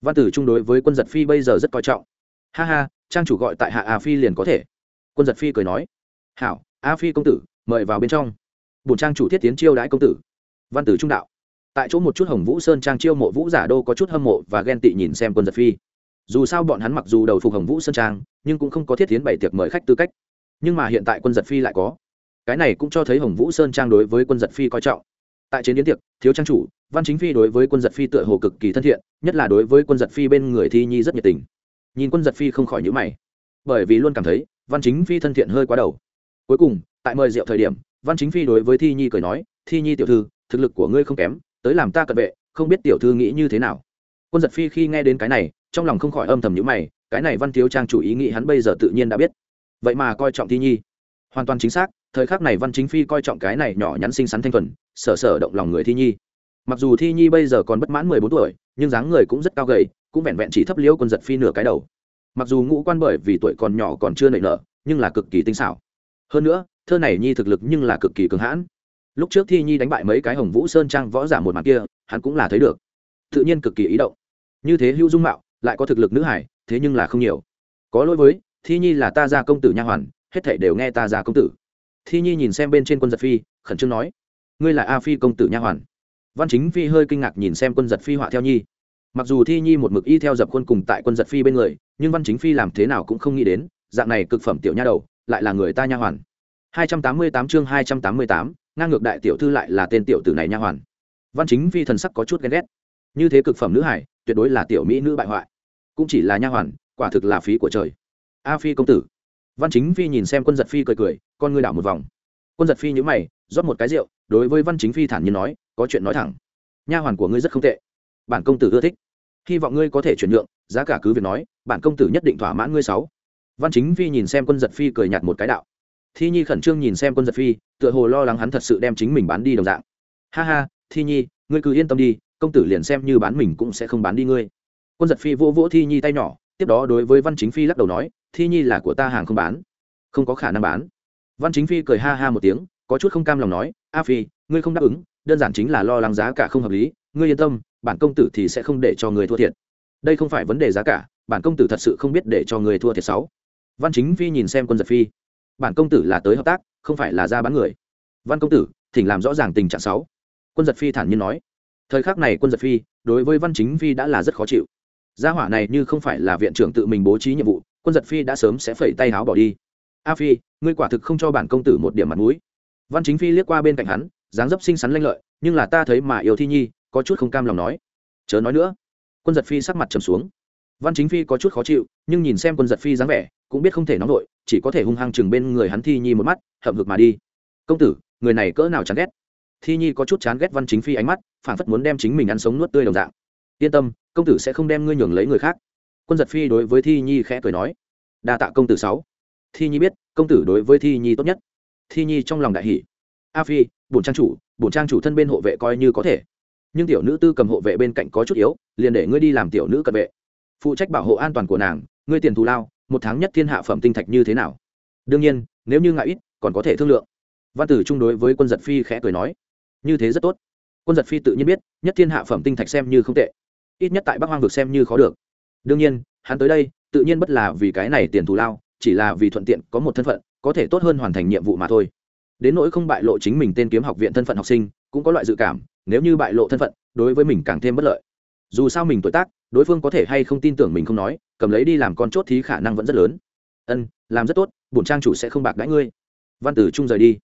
S1: Văn tử chung đối với quân giật phi bây giờ rất coi trọng. Ha ha, trang chủ gọi tại hạ a phi liền có thể. Quân giật phi cười nói. Hảo, a phi công tử, mời vào bên trong. Bổn trang chủ thiết tiến chiêu đãi công tử. Văn tử trung đạo. Tại chỗ một chút hồng vũ sơn trang chiêu mộ vũ giả đô có chút hâm mộ và ghen tị nhìn xem quân giật phi dù sao bọn hắn mặc dù đầu phục hồng vũ sơn trang nhưng cũng không có thiết tiến bày tiệc mời khách tư cách nhưng mà hiện tại quân giật phi lại có cái này cũng cho thấy hồng vũ sơn trang đối với quân giật phi coi trọng tại chiến yến tiệc thiếu trang chủ văn chính phi đối với quân giật phi tựa hồ cực kỳ thân thiện nhất là đối với quân giật phi bên người thi nhi rất nhiệt tình nhìn quân giật phi không khỏi nhữ mày bởi vì luôn cảm thấy văn chính phi thân thiện hơi quá đầu cuối cùng tại mời rượu thời điểm văn chính phi đối với thi nhi cười nói thi nhi tiểu thư thực lực của ngươi không kém tới làm ta cận vệ không biết tiểu thư nghĩ như thế nào quân giật phi khi nghe đến cái này trong lòng không khỏi âm thầm nhữ mày, cái này văn thiếu trang chủ ý nghĩ hắn bây giờ tự nhiên đã biết. Vậy mà coi trọng thi nhi. Hoàn toàn chính xác, thời khắc này văn chính phi coi trọng cái này nhỏ nhắn xinh xắn thanh thuần, sở sở động lòng người thi nhi. Mặc dù thi nhi bây giờ còn bất mãn mười bốn tuổi, nhưng dáng người cũng rất cao gầy, cũng vẹn vẹn chỉ thấp liễu quân giật phi nửa cái đầu. Mặc dù ngũ quan bởi vì tuổi còn nhỏ còn chưa nảy nở, nhưng là cực kỳ tinh xảo. Hơn nữa, thơ này nhi thực lực nhưng là cực kỳ cường hãn. Lúc trước thi nhi đánh bại mấy cái hồng vũ sơn trang võ giả một mặt kia, hắn cũng là thấy được. Tự nhiên cực kỳ ý động. Như thế hữu dung mạo lại có thực lực nữ hải thế nhưng là không nhiều. Có lỗi với thi nhi là ta ra công tử nha hoàn hết thảy đều nghe ta ra công tử. Thi nhi nhìn xem bên trên quân giật phi khẩn trương nói ngươi là a phi công tử nha hoàn. Văn chính phi hơi kinh ngạc nhìn xem quân giật phi họa theo nhi. Mặc dù thi nhi một mực y theo dập quân cùng tại quân giật phi bên người nhưng văn chính phi làm thế nào cũng không nghĩ đến dạng này cực phẩm tiểu nha đầu lại là người ta nha hoàn. 288 chương 288, ngang ngược đại tiểu thư lại là tên tiểu tử này nha hoàn. Văn chính phi thần sắc có chút ghen ghét như thế cực phẩm nữ hải, tuyệt đối là tiểu mỹ nữ bại hoại. Cũng chỉ là nha hoàn, quả thực là phí của trời. A phi công tử. Văn chính phi nhìn xem quân giật phi cười cười, con ngươi đảo một vòng. Quân giật phi nhữ mày, rót một cái rượu, đối với văn chính phi thản nhiên nói, có chuyện nói thẳng. Nha hoàn của ngươi rất không tệ. Bản công tử ưa thích. Hy vọng ngươi có thể chuyển nhượng, giá cả cứ việc nói, bản công tử nhất định thỏa mãn ngươi sáu. Văn chính phi nhìn xem quân giật phi cười nhạt một cái đạo. Thi nhi khẩn trương nhìn xem quân giật phi, tựa hồ lo lắng hắn thật sự đem chính mình bán đi đồng dạng. Ha ha, thi nhi, ngươi cứ yên tâm đi công tử liền xem như bán mình cũng sẽ không bán đi ngươi. Quân giật phi vỗ vỗ thi nhi tay nhỏ, tiếp đó đối với văn chính phi lắc đầu nói, thi nhi là của ta hàng không bán. Không có khả năng bán. Văn chính phi cười ha ha một tiếng, có chút không cam lòng nói, a phi, ngươi không đáp ứng, đơn giản chính là lo lắng giá cả không hợp lý, ngươi yên tâm, bản công tử thì sẽ không để cho người thua thiệt. Đây không phải vấn đề giá cả, bản công tử thật sự không biết để cho người thua thiệt sáu văn chính phi nhìn xem quân giật phi, bản công tử là tới hợp tác, không phải là ra bán người. Văn công tử, thỉnh làm rõ ràng tình trạng sáu quân giật phi thản nhiên nói thời khắc này quân giật phi, đối với văn chính phi đã là rất khó chịu. Gia hỏa này như không phải là viện trưởng tự mình bố trí nhiệm vụ, quân giật phi đã sớm sẽ phẩy tay háo bỏ đi. A phi, ngươi quả thực không cho bản công tử một điểm mặt mũi. Văn chính phi liếc qua bên cạnh hắn, dáng dấp xinh xắn lanh lợi, nhưng là ta thấy mà yêu thi nhi, có chút không cam lòng nói. Chớ nói nữa. Quân giật phi sắc mặt trầm xuống. Văn chính phi có chút khó chịu, nhưng nhìn xem quân giật phi dáng vẻ, cũng biết không thể nóng nổi, chỉ có thể hung hăng chừng bên người hắn thi nhi một mắt, hậm hực mà đi. Công tử, người này cỡ nào chán ghét thi nhi có chút chán ghét văn chính phi ánh mắt phản phất muốn đem chính mình ăn sống nuốt tươi đồng dạng. Yên tâm, công tử sẽ không đem ngươi nhường lấy người khác. Quân giật phi đối với thi nhi khẽ cười nói. Đa tạ công tử sáu. Thi nhi biết, công tử đối với thi nhi tốt nhất. Thi nhi trong lòng đại hỷ a phi, bổn trang chủ, bổn trang chủ thân bên hộ vệ coi như có thể. Nhưng tiểu nữ tư cầm hộ vệ bên cạnh có chút yếu, liền để ngươi đi làm tiểu nữ cận vệ. Phụ trách bảo hộ an toàn của nàng, ngươi tiền thù lao, một tháng nhất thiên hạ phẩm tinh thạch như thế nào? Đương nhiên, nếu như ngại ít, còn có thể thương lượng. Văn tử chung đối với quân giật phi khẽ cười nói như thế rất tốt. Quân giật phi tự nhiên biết, nhất thiên hạ phẩm tinh thạch xem như không tệ. Ít nhất tại bắc hoang vực xem như khó được. Đương nhiên, hắn tới đây, tự nhiên bất là vì cái này tiền thù lao, chỉ là vì thuận tiện có một thân phận, có thể tốt hơn hoàn thành nhiệm vụ mà thôi. Đến nỗi không bại lộ chính mình tên kiếm học viện thân phận học sinh, cũng có loại dự cảm, nếu như bại lộ thân phận, đối với mình càng thêm bất lợi. Dù sao mình tuổi tác, đối phương có thể hay không tin tưởng mình không nói, cầm lấy đi làm con chốt thì khả năng vẫn rất lớn. Ân, làm rất tốt, bổn trang chủ sẽ không bạc đãi ngươi. Văn tử trung rời đi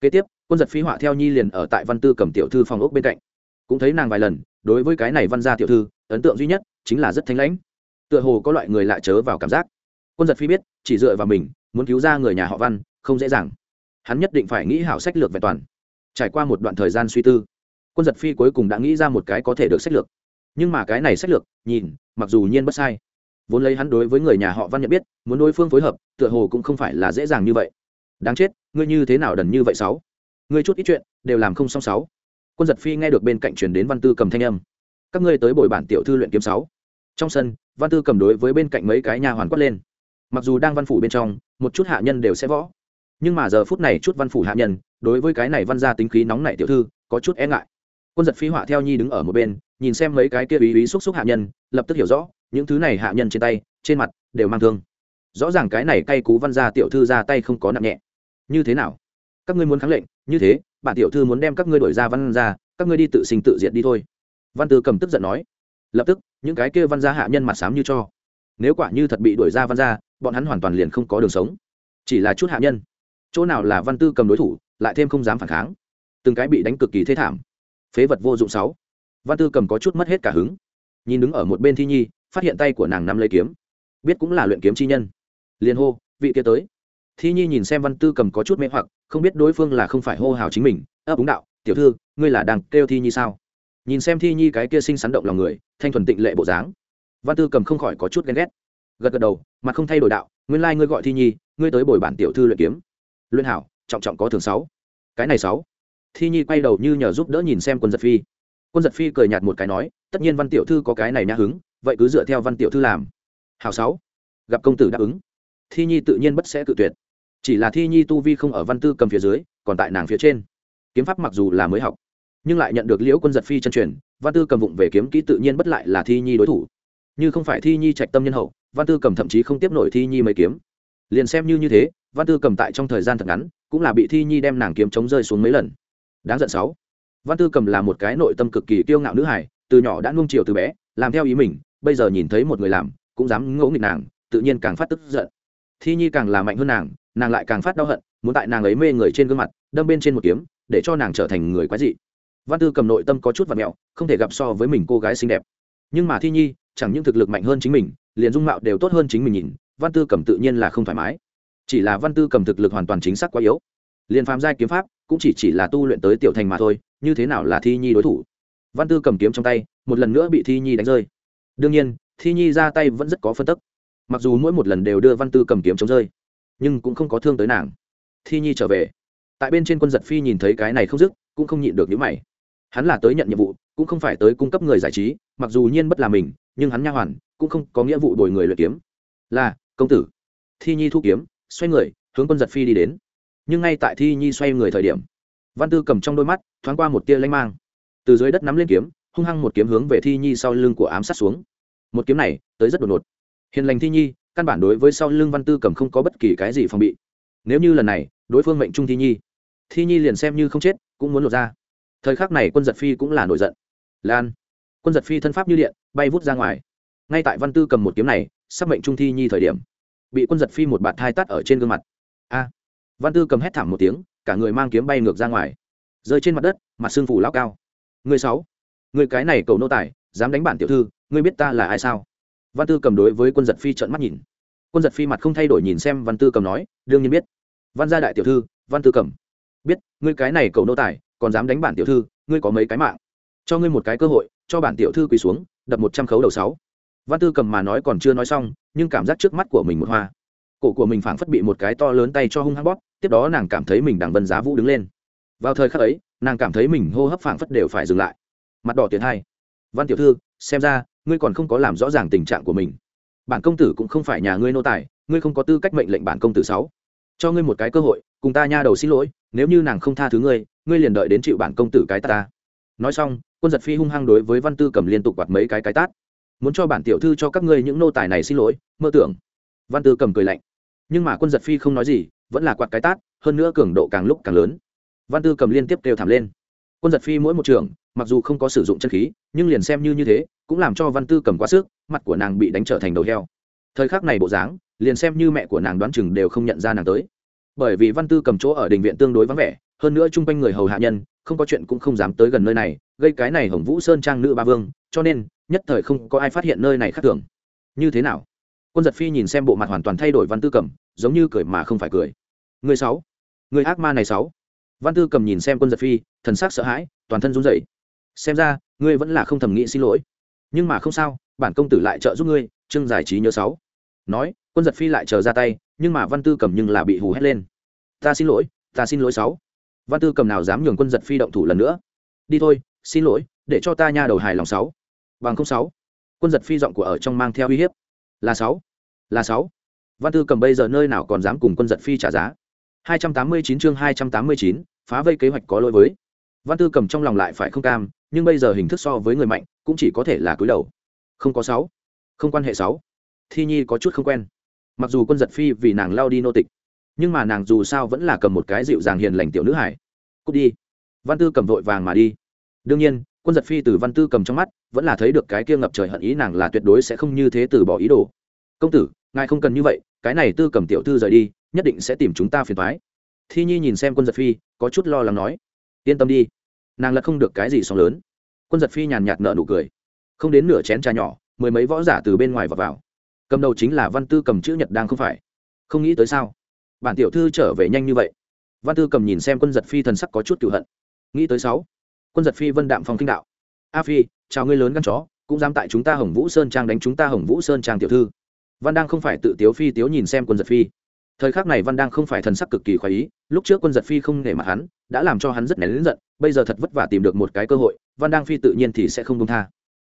S1: kế tiếp, quân giật phi họa theo nhi liền ở tại văn tư cầm tiểu thư phòng ốc bên cạnh. Cũng thấy nàng vài lần, đối với cái này văn gia tiểu thư, ấn tượng duy nhất chính là rất thanh lãnh. Tựa hồ có loại người lạ chớ vào cảm giác. Quân giật phi biết, chỉ dựa vào mình, muốn cứu ra người nhà họ văn, không dễ dàng. Hắn nhất định phải nghĩ hảo sách lược vẹn toàn. Trải qua một đoạn thời gian suy tư, quân giật phi cuối cùng đã nghĩ ra một cái có thể được sách lược. Nhưng mà cái này sách lược, nhìn, mặc dù nhiên bất sai. Vốn lấy hắn đối với người nhà họ văn nhận biết, muốn đối phương phối hợp, tựa hồ cũng không phải là dễ dàng như vậy đáng chết, ngươi như thế nào đần như vậy sáu? Ngươi chút ít chuyện, đều làm không xong sáu. Quân giật phi nghe được bên cạnh truyền đến văn tư cầm thanh âm. Các ngươi tới bồi bản tiểu thư luyện kiếm sáu. Trong sân, văn tư cầm đối với bên cạnh mấy cái nhà hoàn quát lên. Mặc dù đang văn phủ bên trong, một chút hạ nhân đều sẽ võ. Nhưng mà giờ phút này chút văn phủ hạ nhân, đối với cái này văn ra tính khí nóng nảy tiểu thư, có chút e ngại. Quân giật phi họa theo nhi đứng ở một bên, nhìn xem mấy cái kia ý ý xúc xúc hạ nhân, lập tức hiểu rõ, những thứ này hạ nhân trên tay, trên mặt, đều mang thương. Rõ ràng cái này cay cú văn gia tiểu thư ra tay không có nặng nhẹ như thế nào? Các ngươi muốn kháng lệnh, như thế, bản tiểu thư muốn đem các ngươi đổi ra văn ra các ngươi đi tự sinh tự diệt đi thôi. Văn tư cầm tức giận nói. Lập tức, những cái kia văn gia hạ nhân mặt sám như cho. Nếu quả như thật bị đuổi ra văn gia, bọn hắn hoàn toàn liền không có đường sống. Chỉ là chút hạ nhân. Chỗ nào là văn tư cầm đối thủ, lại thêm không dám phản kháng. Từng cái bị đánh cực kỳ thế thảm. Phế vật vô dụng sáu. Văn tư cầm có chút mất hết cả hứng. Nhìn đứng ở một bên thi nhi, phát hiện tay của nàng nắm lấy kiếm. Biết cũng là luyện kiếm chi nhân. Liền hô, vị kia tới thi nhi nhìn xem văn tư cầm có chút mê hoặc, không biết đối phương là không phải hô hào chính mình. Ấp úng đạo, tiểu thư, ngươi là đang kêu thi nhi sao? Nhìn xem thi nhi cái kia sinh sắn động lòng người, thanh thuần tịnh lệ bộ dáng, văn tư cầm không khỏi có chút ghen ghét. Gật gật đầu, mặt không thay đổi đạo, nguyên lai、like、ngươi gọi thi nhi, ngươi tới bồi bản tiểu thư luyện kiếm. Luyện hảo, trọng trọng có thường sáu. Cái này sáu. Thi nhi quay đầu như nhờ giúp đỡ nhìn xem quân giật phi. Quân giật phi cười nhạt một cái nói, tất nhiên văn tiểu thư có cái này nhã hứng, vậy cứ dựa theo văn tiểu thư làm. Hào sáu. Gặp công tử đáp ứng, thi nhi tự nhiên bất sẽ tự tuyệt chỉ là thi nhi tu vi không ở văn tư cầm phía dưới, còn tại nàng phía trên. Kiếm pháp mặc dù là mới học, nhưng lại nhận được liễu quân giật phi chân truyền, văn tư cầm vụng về kiếm kỹ tự nhiên bất lại là thi nhi đối thủ. Như không phải thi nhi trạch tâm nhân hậu, văn tư cầm thậm chí không tiếp nổi thi nhi mấy kiếm. Liền xem như như thế, văn tư cầm tại trong thời gian thật ngắn, cũng là bị thi nhi đem nàng kiếm chống rơi xuống mấy lần. Đáng giận sáu. Văn tư cầm là một cái nội tâm cực kỳ kiêu ngạo nữ hải từ nhỏ đã nung chiều từ bé, làm theo ý mình, bây giờ nhìn thấy một người làm, cũng dám ngỗ nghịch nàng, tự nhiên càng phát tức giận. Thi nhi càng là mạnh hơn nàng nàng lại càng phát đau hận, muốn tại nàng ấy mê người trên gương mặt, đâm bên trên một kiếm, để cho nàng trở thành người quái dị. Văn tư cầm nội tâm có chút và mẹo, không thể gặp so với mình cô gái xinh đẹp. Nhưng mà thi nhi, chẳng những thực lực mạnh hơn chính mình, liền dung mạo đều tốt hơn chính mình nhìn, văn tư cầm tự nhiên là không thoải mái. Chỉ là văn tư cầm thực lực hoàn toàn chính xác quá yếu. Liền phàm giai kiếm pháp, cũng chỉ chỉ là tu luyện tới tiểu thành mà thôi, như thế nào là thi nhi đối thủ? Văn tư cầm kiếm trong tay, một lần nữa bị thi nhi đánh rơi. Đương nhiên, thi nhi ra tay vẫn rất có phân tức. Mặc dù mỗi một lần đều đưa văn tư cầm kiếm chống rơi nhưng cũng không có thương tới nàng. Thi nhi trở về. Tại bên trên quân giật phi nhìn thấy cái này không dứt, cũng không nhịn được những mày. Hắn là tới nhận nhiệm vụ, cũng không phải tới cung cấp người giải trí, mặc dù nhiên bất là mình, nhưng hắn nha hoàn, cũng không có nghĩa vụ đổi người luyện kiếm. Là, công tử. Thi nhi thu kiếm, xoay người, hướng quân giật phi đi đến. Nhưng ngay tại thi nhi xoay người thời điểm, văn tư cầm trong đôi mắt, thoáng qua một tia lanh mang. Từ dưới đất nắm lên kiếm, hung hăng một kiếm hướng về thi nhi sau lưng của ám sát xuống. Một kiếm này, tới rất đột ngột. Hiền lành thi nhi căn bản đối với sau lưng văn tư cầm không có bất kỳ cái gì phòng bị. Nếu như lần này, đối phương mệnh trung thi nhi thi nhi liền xem như không chết, cũng muốn lột ra. Thời khắc này quân giật phi cũng là nổi giận. Lan, quân giật phi thân pháp như điện, bay vút ra ngoài. Ngay tại văn tư cầm một kiếm này, sắp mệnh trung thi nhi thời điểm, bị quân giật phi một bạt thai tắt ở trên gương mặt. A, văn tư cầm hét thảm một tiếng, cả người mang kiếm bay ngược ra ngoài. Rơi trên mặt đất, mặt xương phủ lao cao. Người sáu, người cái này cầu nô tài, dám đánh bản tiểu thư, ngươi biết ta là ai sao? Văn tư cầm đối với quân giật phi trợn mắt nhìn. Quân giật phi mặt không thay đổi nhìn xem văn tư cầm nói, đương nhiên biết. Văn gia đại tiểu thư, văn tư cầm. Biết, ngươi cái này cầu nô tài, còn dám đánh bản tiểu thư, ngươi có mấy cái mạng? Cho ngươi một cái cơ hội, cho bản tiểu thư quỳ xuống, đập một trăm khấu đầu sáu. Văn tư cầm mà nói còn chưa nói xong, nhưng cảm giác trước mắt của mình một hoa. Cổ của mình phảng phất bị một cái to lớn tay cho hung hăng bóp, tiếp đó nàng cảm thấy mình đang vân giá vũ đứng lên. Vào thời khắc ấy, nàng cảm thấy mình hô hấp phảng phất đều phải dừng lại. Mặt đỏ tiền hai. Văn tiểu thư, xem ra ngươi còn không có làm rõ ràng tình trạng của mình. Bản công tử cũng không phải nhà ngươi nô tài ngươi không có tư cách mệnh lệnh bản công tử sáu. Cho ngươi một cái cơ hội cùng ta nha đầu xin lỗi nếu như nàng không tha thứ ngươi ngươi liền đợi đến chịu bản công tử cái ta, nói xong quân giật phi hung hăng đối với văn tư cầm liên tục quạt mấy cái cái tát. Muốn cho bản tiểu thư cho các ngươi những nô tài này xin lỗi mơ tưởng. Văn tư cầm cười lạnh. Nhưng mà quân giật phi không nói gì vẫn là quạt cái tát hơn nữa cường độ càng lúc càng lớn. Văn tư cầm liên tiếp kêu thảm lên. Quân giật phi mỗi một trường mặc dù không có sử dụng chân khí nhưng liền xem như như thế cũng làm cho văn tư cầm quá sức mặt của nàng bị đánh trở thành đầu heo. Thời khắc này bộ dáng liền xem như mẹ của nàng đoán chừng đều không nhận ra nàng tới. Bởi vì văn tư cầm chỗ ở đình viện tương đối vắng vẻ hơn nữa chung quanh người hầu hạ nhân không có chuyện cũng không dám tới gần nơi này gây cái này hồng vũ sơn trang nữ ba vương cho nên nhất thời không có ai phát hiện nơi này khác thường. Như thế nào? Quân giật phi nhìn xem bộ mặt hoàn toàn thay đổi văn tư cầm, giống như cười mà không phải cười. Người sáu người ác ma này sáu. Văn tư cầm nhìn xem quân giật phi thần sắc sợ hãi toàn thân run rẩy. Xem ra ngươi vẫn là không thầm nghĩ xin lỗi nhưng mà không sao bản công tử lại trợ giúp ngươi trương giải trí nhớ sáu. Nói quân giật phi lại chờ ra tay nhưng mà văn tư cầm nhưng là bị hù hét lên. Ta xin lỗi ta xin lỗi sáu. Văn tư cầm nào dám nhường quân giật phi động thủ lần nữa. Đi thôi xin lỗi để cho ta nha đầu hài lòng sáu. Bằng không sáu. Quân giật phi giọng của ở trong mang theo uy hiếp. Là sáu. Là sáu. Văn tư cầm bây giờ nơi nào còn dám cùng quân giật phi trả giá? 289 chương 289, phá vây kế hoạch có lỗi với. Văn tư cầm trong lòng lại phải không cam nhưng bây giờ hình thức so với người mạnh cũng chỉ có thể là cúi đầu. Không có sáu, không quan hệ sáu. Thi nhi có chút không quen. Mặc dù quân giật phi vì nàng lao đi nô tịch, nhưng mà nàng dù sao vẫn là cầm một cái dịu dàng hiền lành tiểu nữ hải. Cút đi. Văn tư cầm vội vàng mà đi. Đương nhiên, quân giật phi từ văn tư cầm trong mắt vẫn là thấy được cái kia ngập trời hận ý nàng là tuyệt đối sẽ không như thế từ bỏ ý đồ. Công tử, ngài không cần như vậy, cái này tư cầm tiểu thư rời đi, nhất định sẽ tìm chúng ta phiền thoái thi nhi nhìn xem quân giật phi, có chút lo lắng nói. Yên tâm đi nàng lật không được cái gì sóng lớn. Quân giật phi nhàn nhạt nợ nụ cười. Không đến nửa chén trà nhỏ mười mấy võ giả từ bên ngoài vào, vào. cầm đầu chính là văn tư cầm chữ nhật đang không phải. Không nghĩ tới sao? Bản tiểu thư trở về nhanh như vậy. Văn tư cầm nhìn xem quân giật phi thần sắc có chút cựu hận. Nghĩ tới sáu. Quân giật phi vân đạm phong kinh đạo. A phi chào ngươi lớn gan chó cũng dám tại chúng ta hồng vũ sơn trang đánh chúng ta hồng vũ sơn trang tiểu thư. Văn đang không phải tự tiếu phi tiếu nhìn xem quân giật phi thời khắc này văn đang không phải thần sắc cực kỳ khoái ý, lúc trước quân giật phi không nể mặt hắn, đã làm cho hắn rất nén lính giận, bây giờ thật vất vả tìm được một cái cơ hội, văn đang phi tự nhiên thì sẽ không công tha.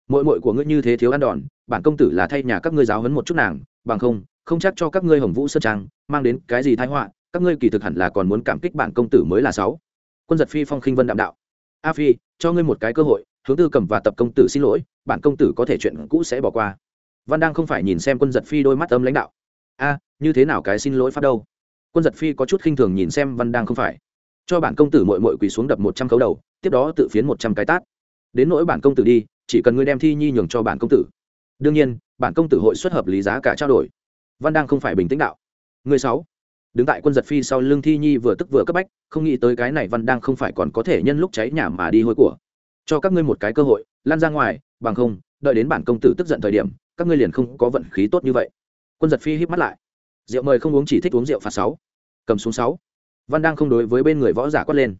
S1: Mội mội của ngươi như thế thiếu ăn đòn, bản công tử là thay nhà các ngươi giáo hấn một chút nàng, bằng không không chắc cho các ngươi hồng vũ sơn trang, mang đến cái gì thái họa, các ngươi kỳ thực hẳn là còn muốn cảm kích bản công tử mới là sáu. Quân giật phi phong khinh vân đạm đạo. A phi, cho ngươi một cái cơ hội, hướng tư cầm và tập công tử xin lỗi, bản công tử có thể chuyện cũ sẽ bỏ qua. Văn đang không phải nhìn xem quân giật phi đôi mắt âm lãnh đạo. A như thế nào cái xin lỗi phát đâu? Quân giật phi có chút khinh thường nhìn xem văn đang không phải. Cho bản công tử mội mội quỳ xuống đập một trăm khấu đầu, tiếp đó tự phiến một trăm cái tát. Đến nỗi bản công tử đi, chỉ cần ngươi đem thi nhi nhường cho bản công tử. Đương nhiên, bản công tử hội xuất hợp lý giá cả trao đổi. Văn đang không phải bình tĩnh đạo. Người sáu. Đứng tại quân giật phi sau lưng thi nhi vừa tức vừa cấp bách, không nghĩ tới cái này văn đang không phải còn có thể nhân lúc cháy nhà mà đi hôi của. Cho các ngươi một cái cơ hội lan ra ngoài, bằng không, đợi đến bản công tử tức giận thời điểm, các ngươi liền không có vận khí tốt như vậy. Quân giật phi híp mắt lại rượu mời không uống chỉ thích uống rượu phạt sáu. Cầm xuống sáu. Văn đang không đối với bên người võ giả quát lên.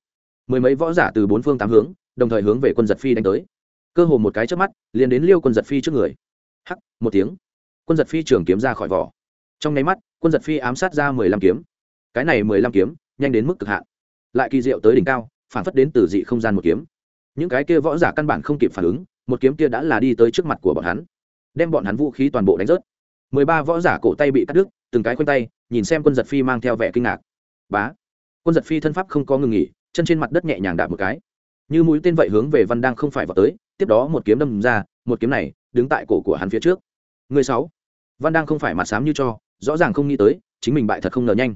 S1: Mười mấy võ giả từ bốn phương tám hướng, đồng thời hướng về quân giật phi đánh tới. Cơ hồ một cái trước mắt, liền đến liêu quân giật phi trước người. Hắc, một tiếng. Quân giật phi trường kiếm ra khỏi vỏ. Trong nháy mắt, quân giật phi ám sát ra mười lăm kiếm. Cái này mười lăm kiếm, nhanh đến mức cực hạn. Lại kỳ diệu tới đỉnh cao, phản phất đến từ dị không gian một kiếm. Những cái kia võ giả căn bản không kịp phản ứng, một kiếm kia đã là đi tới trước mặt của bọn hắn. Đem bọn hắn vũ khí toàn bộ đánh rớt mười ba võ giả cổ tay bị cắt đứt, từng cái khoanh tay, nhìn xem quân giật phi mang theo vẻ kinh ngạc. Bá. Quân giật phi thân pháp không có ngừng nghỉ, chân trên mặt đất nhẹ nhàng đạp một cái. Như mũi tên vậy hướng về văn đang không phải vào tới, tiếp đó một kiếm đâm ra, một kiếm này đứng tại cổ của hắn phía trước. Người sáu. Văn đang không phải mặt sám như cho, rõ ràng không nghĩ tới, chính mình bại thật không ngờ nhanh.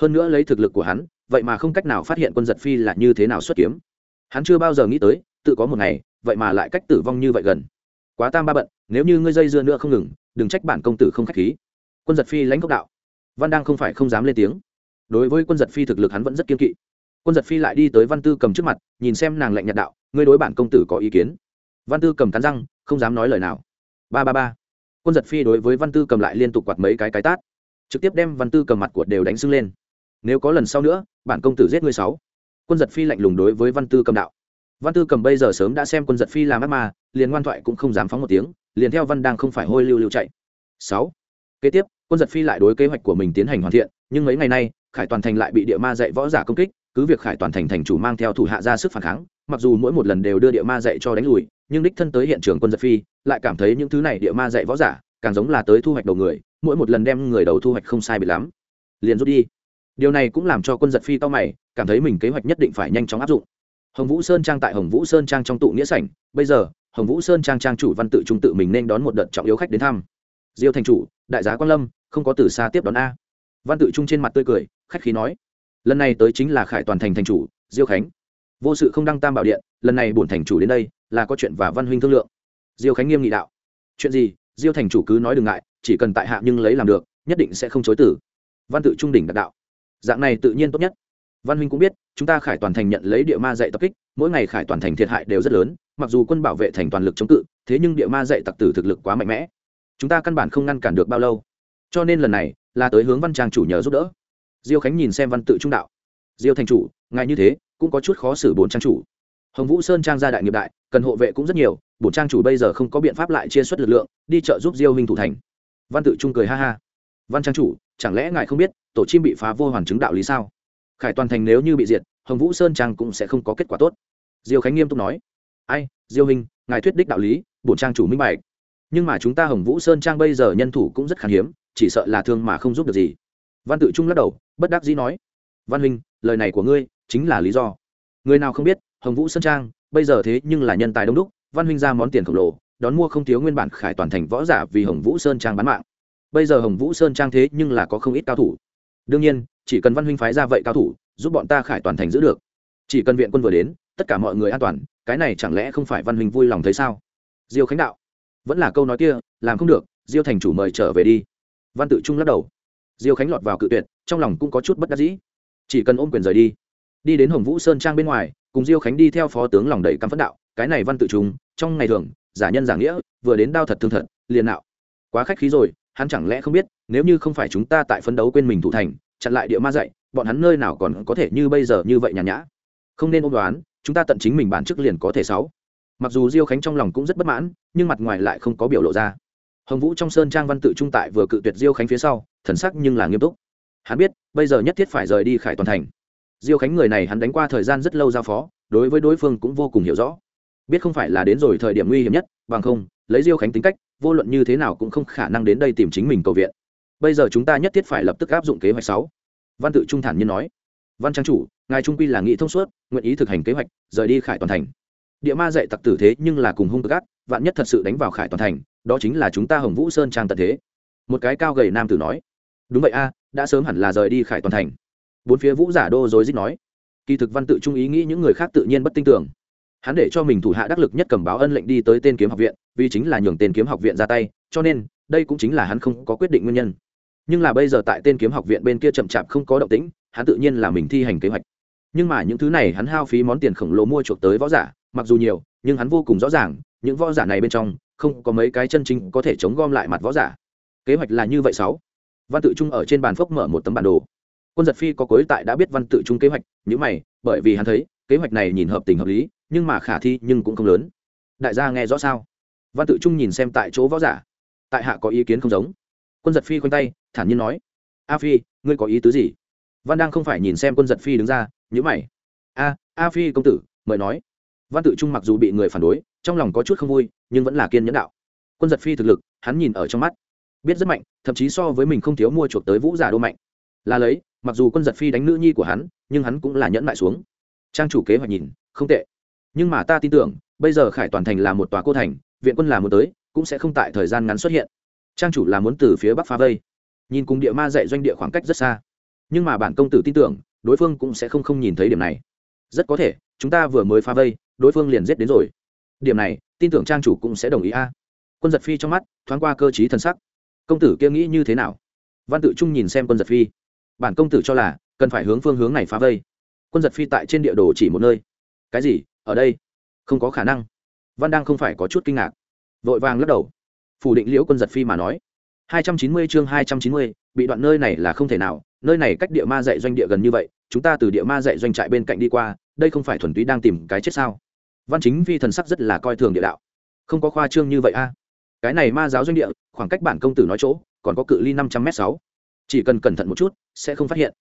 S1: Hơn nữa lấy thực lực của hắn, vậy mà không cách nào phát hiện quân giật phi là như thế nào xuất kiếm. Hắn chưa bao giờ nghĩ tới, tự có một ngày, vậy mà lại cách tử vong như vậy gần. Quá tam ba bận, nếu như ngươi dây dưa nữa không ngừng đừng trách bản công tử không k h á c h khí. Quân giật phi lãnh cốc đạo. Văn đang không phải không dám lên tiếng. Đối với quân giật phi thực lực hắn vẫn rất kiên kỵ. Quân giật phi lại đi tới văn tư cầm trước mặt nhìn xem nàng lạnh nhạt đạo ngươi đối bản công tử có ý kiến? Văn tư cầm cắn răng không dám nói lời nào. Ba ba ba. Quân giật phi đối với văn tư cầm lại liên tục quạt mấy cái cái tát trực tiếp đem văn tư cầm mặt của đều đánh sưng lên. Nếu có lần sau nữa bản công tử giết ngươi sáu. Quân giật phi lạnh lùng đối với văn tư cầm đạo. Văn tư cầm bây giờ sớm đã xem quân giật phi làm ác mà, liền ngoan thoại cũng không dám phóng một tiếng liền theo văn đang không phải hôi lưu lưu chạy. Sáu, kế tiếp, quân giật phi lại đối kế hoạch của mình tiến hành hoàn thiện, nhưng mấy ngày nay, khải toàn thành lại bị địa ma dạy võ giả công kích, cứ việc khải toàn thành thành chủ mang theo thủ hạ ra sức phản kháng, mặc dù mỗi một lần đều đưa địa ma dạy cho đánh lùi, nhưng đích thân tới hiện trường quân giật phi, lại cảm thấy những thứ này địa ma dạy võ giả, càng giống là tới thu hoạch đầu người, mỗi một lần đem người đầu thu hoạch không sai bị lắm. Liền rút đi. Điều này cũng làm cho quân giật phi to mày, cảm thấy mình kế hoạch nhất định phải nhanh chóng áp dụng hồng vũ sơn trang tại hồng vũ sơn trang trong tụ nghĩa sảnh. Bây giờ, hồng vũ sơn trang trang chủ văn tự trung tự mình nên đón một đợt trọng yếu khách đến thăm. Diêu thành chủ, đại giá quan lâm, không có từ xa tiếp đón a. Văn tự trung trên mặt tươi cười, khách khí nói, lần này tới chính là khải toàn thành thành chủ, diêu khánh. Vô sự không đăng tam bảo điện, lần này bổn thành chủ đến đây, là có chuyện và văn huynh thương lượng. Diêu khánh nghiêm nghị đạo, chuyện gì? Diêu thành chủ cứ nói đừng ngại, chỉ cần tại hạ nhưng lấy làm được, nhất định sẽ không chối tử văn tự trung đỉnh đạt đạo, dạng này tự nhiên tốt nhất văn huynh cũng biết, chúng ta khải toàn thành nhận lấy địa ma dạy tập kích, mỗi ngày khải toàn thành thiệt hại đều rất lớn, mặc dù quân bảo vệ thành toàn lực chống cự, thế nhưng địa ma dạy tặc tử thực lực quá mạnh mẽ. Chúng ta căn bản không ngăn cản được bao lâu. Cho nên lần này, là tới hướng văn trang chủ nhờ giúp đỡ. Diêu khánh nhìn xem văn tự trung đạo. Diêu thành chủ, ngài như thế, cũng có chút khó xử bốn trang chủ. Hồng vũ sơn trang gia đại nghiệp đại, cần hộ vệ cũng rất nhiều, bổn trang chủ bây giờ không có biện pháp lại chia xuất lực lượng, đi trợ giúp diêu huynh thủ thành. Văn tự trung cười ha ha. Văn trang chủ, chẳng lẽ ngài không biết, tổ chim bị phá vô hoàn chứng đạo lý sao? Khải toàn thành nếu như bị diệt, hồng vũ sơn trang cũng sẽ không có kết quả tốt. Diêu khánh nghiêm túc nói, ai, diêu hình ngài thuyết đích đạo lý, bổn trang chủ minh bạch. Nhưng mà chúng ta hồng vũ sơn trang bây giờ nhân thủ cũng rất khan hiếm, chỉ sợ là thương mà không giúp được gì. Văn tự trung lắc đầu, bất đắc dĩ nói, văn huynh, lời này của ngươi chính là lý do. Người nào không biết, hồng vũ sơn trang bây giờ thế nhưng là nhân tài đông đúc, văn huynh ra món tiền khổng lồ, đón mua không thiếu nguyên bản khải toàn thành võ giả vì hồng vũ sơn trang bán mạng. Bây giờ hồng vũ sơn trang thế nhưng là có không ít cao thủ. Đương nhiên chỉ cần văn huynh phái ra vậy cao thủ, giúp bọn ta khải toàn thành giữ được. Chỉ cần viện quân vừa đến, tất cả mọi người an toàn, cái này chẳng lẽ không phải văn huynh vui lòng thấy sao? Diêu khánh đạo, vẫn là câu nói kia, làm không được, diêu thành chủ mời trở về đi. Văn tự trung lắc đầu. Diêu khánh lọt vào cự tuyệt, trong lòng cũng có chút bất đắc dĩ. Chỉ cần ôm quyền rời đi. Đi đến hồng vũ sơn trang bên ngoài, cùng diêu khánh đi theo phó tướng lòng đầy căm phẫn đạo, cái này văn tự trung, trong ngày thường, giả nhân giả nghĩa, vừa đến đao thật thương thật, liền nạo. Quá khách khí rồi, hắn chẳng lẽ không biết, nếu như không phải chúng ta tại phấn đấu quên mình thủ thành chặn lại địa ma dạy, bọn hắn nơi nào còn có thể như bây giờ như vậy nhàn nhã. Không nên ôm đoán, chúng ta tận chính mình bản chức liền có thể sáu. Mặc dù diêu khánh trong lòng cũng rất bất mãn, nhưng mặt ngoài lại không có biểu lộ ra. Hồng vũ trong sơn trang văn tự trung tại vừa cự tuyệt diêu khánh phía sau, thần sắc nhưng là nghiêm túc. Hắn biết, bây giờ nhất thiết phải rời đi khải toàn thành. Diêu khánh người này hắn đánh qua thời gian rất lâu giao phó, đối với đối phương cũng vô cùng hiểu rõ. Biết không phải là đến rồi thời điểm nguy hiểm nhất, bằng không, lấy diêu khánh tính cách, vô luận như thế nào cũng không khả năng đến đây tìm chính mình cầu viện bây giờ chúng ta nhất thiết phải lập tức áp dụng kế hoạch sáu. Văn tự trung thản nhiên nói. Văn trang chủ, ngài trung quy là nghĩ thông suốt, nguyện ý thực hành kế hoạch, rời đi khải toàn thành. Địa ma dạy tặc tử thế nhưng là cùng hung tức ác, vạn nhất thật sự đánh vào khải toàn thành, đó chính là chúng ta hồng vũ sơn trang tận thế. Một cái cao gầy nam tử nói. Đúng vậy a, đã sớm hẳn là rời đi khải toàn thành. Bốn phía vũ giả đô dối dích nói. Kỳ thực văn tự trung ý nghĩ những người khác tự nhiên bất tin tưởng. Hắn để cho mình thủ hạ đắc lực nhất cầm báo ân lệnh đi tới tên kiếm học viện, vì chính là nhường tên kiếm học viện ra tay, cho nên, đây cũng chính là hắn không có quyết định nguyên nhân nhưng là bây giờ tại tên kiếm học viện bên kia chậm chạp không có động tĩnh, hắn tự nhiên là mình thi hành kế hoạch. Nhưng mà những thứ này hắn hao phí món tiền khổng lồ mua chuộc tới võ giả, mặc dù nhiều, nhưng hắn vô cùng rõ ràng, những võ giả này bên trong, không có mấy cái chân chính có thể chống gom lại mặt võ giả. Kế hoạch là như vậy sáu. Văn tự trung ở trên bàn phốc mở một tấm bản đồ. Quân giật phi có cối tại đã biết văn tự trung kế hoạch những mày, bởi vì hắn thấy, kế hoạch này nhìn hợp tình hợp lý, nhưng mà khả thi nhưng cũng không lớn. Đại gia nghe rõ sao? Văn tự trung nhìn xem tại chỗ võ giả. Tại hạ có ý kiến không giống? Quân giật phi khoanh tay, thản nhiên nói, a phi, ngươi có ý tứ gì? Văn đang không phải nhìn xem quân giật phi đứng ra nhữ mày. A a phi công tử, mời nói. Văn tự trung mặc dù bị người phản đối, trong lòng có chút không vui, nhưng vẫn là kiên nhẫn đạo. Quân giật phi thực lực, hắn nhìn ở trong mắt. Biết rất mạnh, thậm chí so với mình không thiếu mua chuộc tới vũ giả đô mạnh. Là lấy, mặc dù quân giật phi đánh nữ nhi của hắn, nhưng hắn cũng là nhẫn lại xuống. Trang chủ kế hoạch nhìn, không tệ. Nhưng mà ta tin tưởng, bây giờ khải toàn thành là một tòa cô thành, viện quân là muốn tới, cũng sẽ không tại thời gian ngắn xuất hiện trang chủ là muốn từ phía bắc phá vây. Nhìn cùng địa ma dạy doanh địa khoảng cách rất xa. Nhưng mà bản công tử tin tưởng, đối phương cũng sẽ không không nhìn thấy điểm này. Rất có thể, chúng ta vừa mới phá vây, đối phương liền giết đến rồi. Điểm này, tin tưởng trang chủ cũng sẽ đồng ý a. Quân giật phi trong mắt, thoáng qua cơ t thần sắc. Công tử kia nghĩ như thế nào? Văn tự trung nhìn xem quân giật phi. Bản công tử cho là, cần phải hướng phương hướng này phá vây. Quân giật phi tại trên địa đồ chỉ một nơi. Cái gì? Ở đây? Không có khả năng. Văn đang không phải có chút kinh ngạc. Vội vàng lắc đầu phủ định liễu quân giật phi mà nói. hai trăm chín mươi chương hai trăm chín mươi, bị đoạn nơi này là không thể nào, nơi này cách địa ma dạy doanh địa gần như vậy, chúng ta từ địa ma dạy doanh trại bên cạnh đi qua, đây không phải thuần túy đang tìm cái chết sao? Văn chính vi thần sắc rất là coi thường địa đạo. Không có khoa trương như vậy a. Cái này ma giáo doanh địa, khoảng cách bản công tử nói chỗ, còn có cự ly năm trăm m sáu. Chỉ cần cẩn thận một chút, sẽ không phát hiện.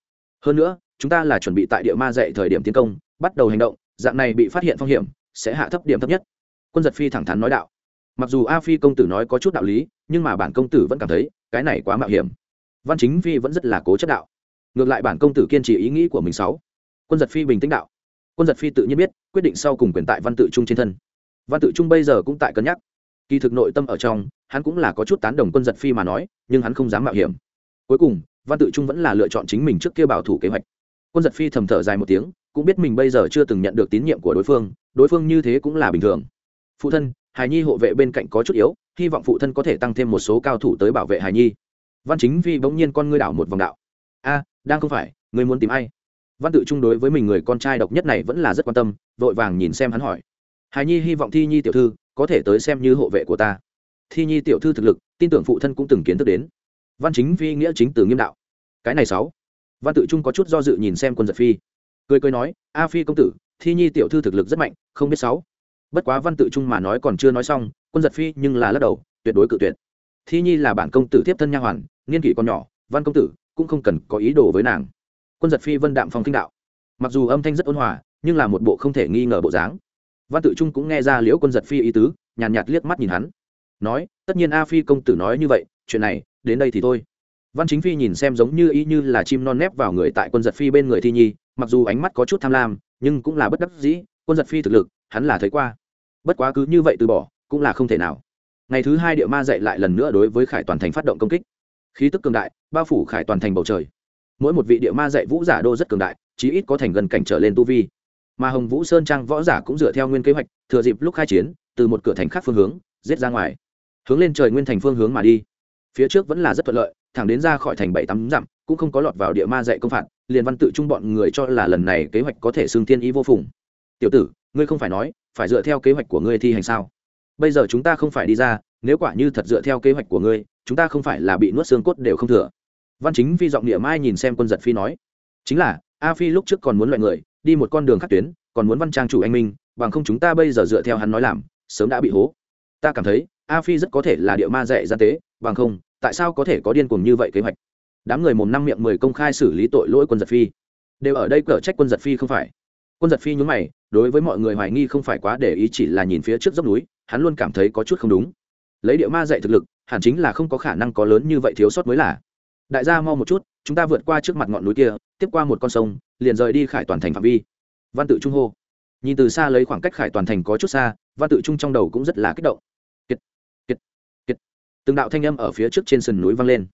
S1: Hơn nữa, chúng ta là chuẩn bị tại địa ma dạy thời điểm tiến công, bắt đầu hành động, dạng này bị phát hiện phong hiểm, sẽ hạ thấp điểm thấp nhất. Quân giật phi thẳng thắn nói đạo mặc dù a phi công tử nói có chút đạo lý, nhưng mà bản công tử vẫn cảm thấy, cái này quá mạo hiểm. Văn chính phi vẫn rất là cố chất đạo. Ngược lại bản công tử kiên trì ý nghĩ của mình sáu. Quân giật phi bình tĩnh đạo. Quân giật phi tự nhiên biết, quyết định sau cùng quyền tại văn tự trung trên thân. Văn tự trung bây giờ cũng tại cân nhắc. Kỳ thực nội tâm ở trong, hắn cũng là có chút tán đồng quân giật phi mà nói, nhưng hắn không dám mạo hiểm. Cuối cùng, văn tự trung vẫn là lựa chọn chính mình trước kia bảo thủ kế hoạch. Quân giật phi thầm thở dài một tiếng, cũng biết mình bây giờ chưa từng nhận được tín nhiệm của đối phương đối phương như thế cũng là bình thường. Phụ thân hài nhi hộ vệ bên cạnh có chút yếu, hy vọng phụ thân có thể tăng thêm một số cao thủ tới bảo vệ hài nhi. Văn chính phi bỗng nhiên con ngươi đảo một vòng đạo. A, đang không phải ngươi muốn tìm ai? Văn tự trung đối với mình người con trai độc nhất này vẫn là rất quan tâm, vội vàng nhìn xem hắn hỏi. Hài nhi hy vọng thi nhi tiểu thư có thể tới xem như hộ vệ của ta. Thi nhi tiểu thư thực lực, tin tưởng phụ thân cũng từng kiến thức đến. Văn chính phi nghĩa chính từ nghiêm đạo. Cái này sáu. Văn tự trung có chút do dự nhìn xem quân giật phi. Cười cười nói, a phi công tử, thi nhi tiểu thư thực lực rất mạnh, không biết sáu bất quá văn tự trung mà nói còn chưa nói xong quân giật phi nhưng là lắc đầu tuyệt đối cự tuyệt. Thi nhi là bản công tử tiếp thân nha hoàn niên kỷ còn nhỏ văn công tử cũng không cần có ý đồ với nàng. Quân giật phi vân đạm phong kinh đạo. Mặc dù âm thanh rất ôn hòa nhưng là một bộ không thể nghi ngờ bộ dáng. Văn tự trung cũng nghe ra liễu quân giật phi ý tứ nhàn nhạt, nhạt liếc mắt nhìn hắn. Nói tất nhiên a phi công tử nói như vậy chuyện này đến đây thì thôi. Văn chính phi nhìn xem giống như ý như là chim non nép vào người tại quân giật phi bên người thi nhi mặc dù ánh mắt có chút tham lam nhưng cũng là bất đắc dĩ quân giật phi thực lực, hắn là thấy qua. Bất quá cứ như vậy từ bỏ, cũng là không thể nào. Ngày thứ hai địa ma dạy lại lần nữa đối với khải toàn thành phát động công kích. Khí tức cường đại, bao phủ khải toàn thành bầu trời. Mỗi một vị địa ma dạy vũ giả đô rất cường đại, chí ít có thành gần cảnh trở lên tu vi. Mà hồng vũ sơn trang võ giả cũng dựa theo nguyên kế hoạch, thừa dịp lúc khai chiến, từ một cửa thành khác phương hướng, giết ra ngoài. Hướng lên trời nguyên thành phương hướng mà đi. Phía trước vẫn là rất thuận lợi, thẳng đến ra khỏi thành bảy tám dặm, cũng không có lọt vào địa ma dạy công phạt, liền văn tự trung bọn người cho là lần này kế hoạch có thể xương thiên ý vô phùng tiểu tử, ngươi không phải nói, phải dựa theo kế hoạch của ngươi thi hành sao? Bây giờ chúng ta không phải đi ra, nếu quả như thật dựa theo kế hoạch của ngươi, chúng ta không phải là bị nuốt xương cốt đều không thừa. Văn chính phi giọng địa mai nhìn xem quân giật phi nói, chính là, a phi lúc trước còn muốn loại người, đi một con đường khắc tuyến, còn muốn văn trang chủ anh minh, bằng không chúng ta bây giờ dựa theo hắn nói làm, sớm đã bị hố. Ta cảm thấy, a phi rất có thể là địa ma dạy gian tế, bằng không, tại sao có thể có điên cuồng như vậy kế hoạch? Đám người mồm năm miệng mười công khai xử lý tội lỗi quân giật phi. Đều ở đây cở trách quân giật phi không phải quân giật phi nhún mày đối với mọi người hoài nghi không phải quá để ý chỉ là nhìn phía trước dốc núi hắn luôn cảm thấy có chút không đúng. Lấy địa ma dạy thực lực hẳn chính là không có khả năng có lớn như vậy thiếu sót mới là. Đại gia mau một chút chúng ta vượt qua trước mặt ngọn núi kia tiếp qua một con sông liền rời đi khải toàn thành phạm vi. Văn tự trung hô. Nhìn từ xa lấy khoảng cách khải toàn thành có chút xa văn tự trung trong đầu cũng rất là kích động. Kiệt, kiệt, kiệt. từng đạo thanh âm ở phía trước trên sườn núi vang lên.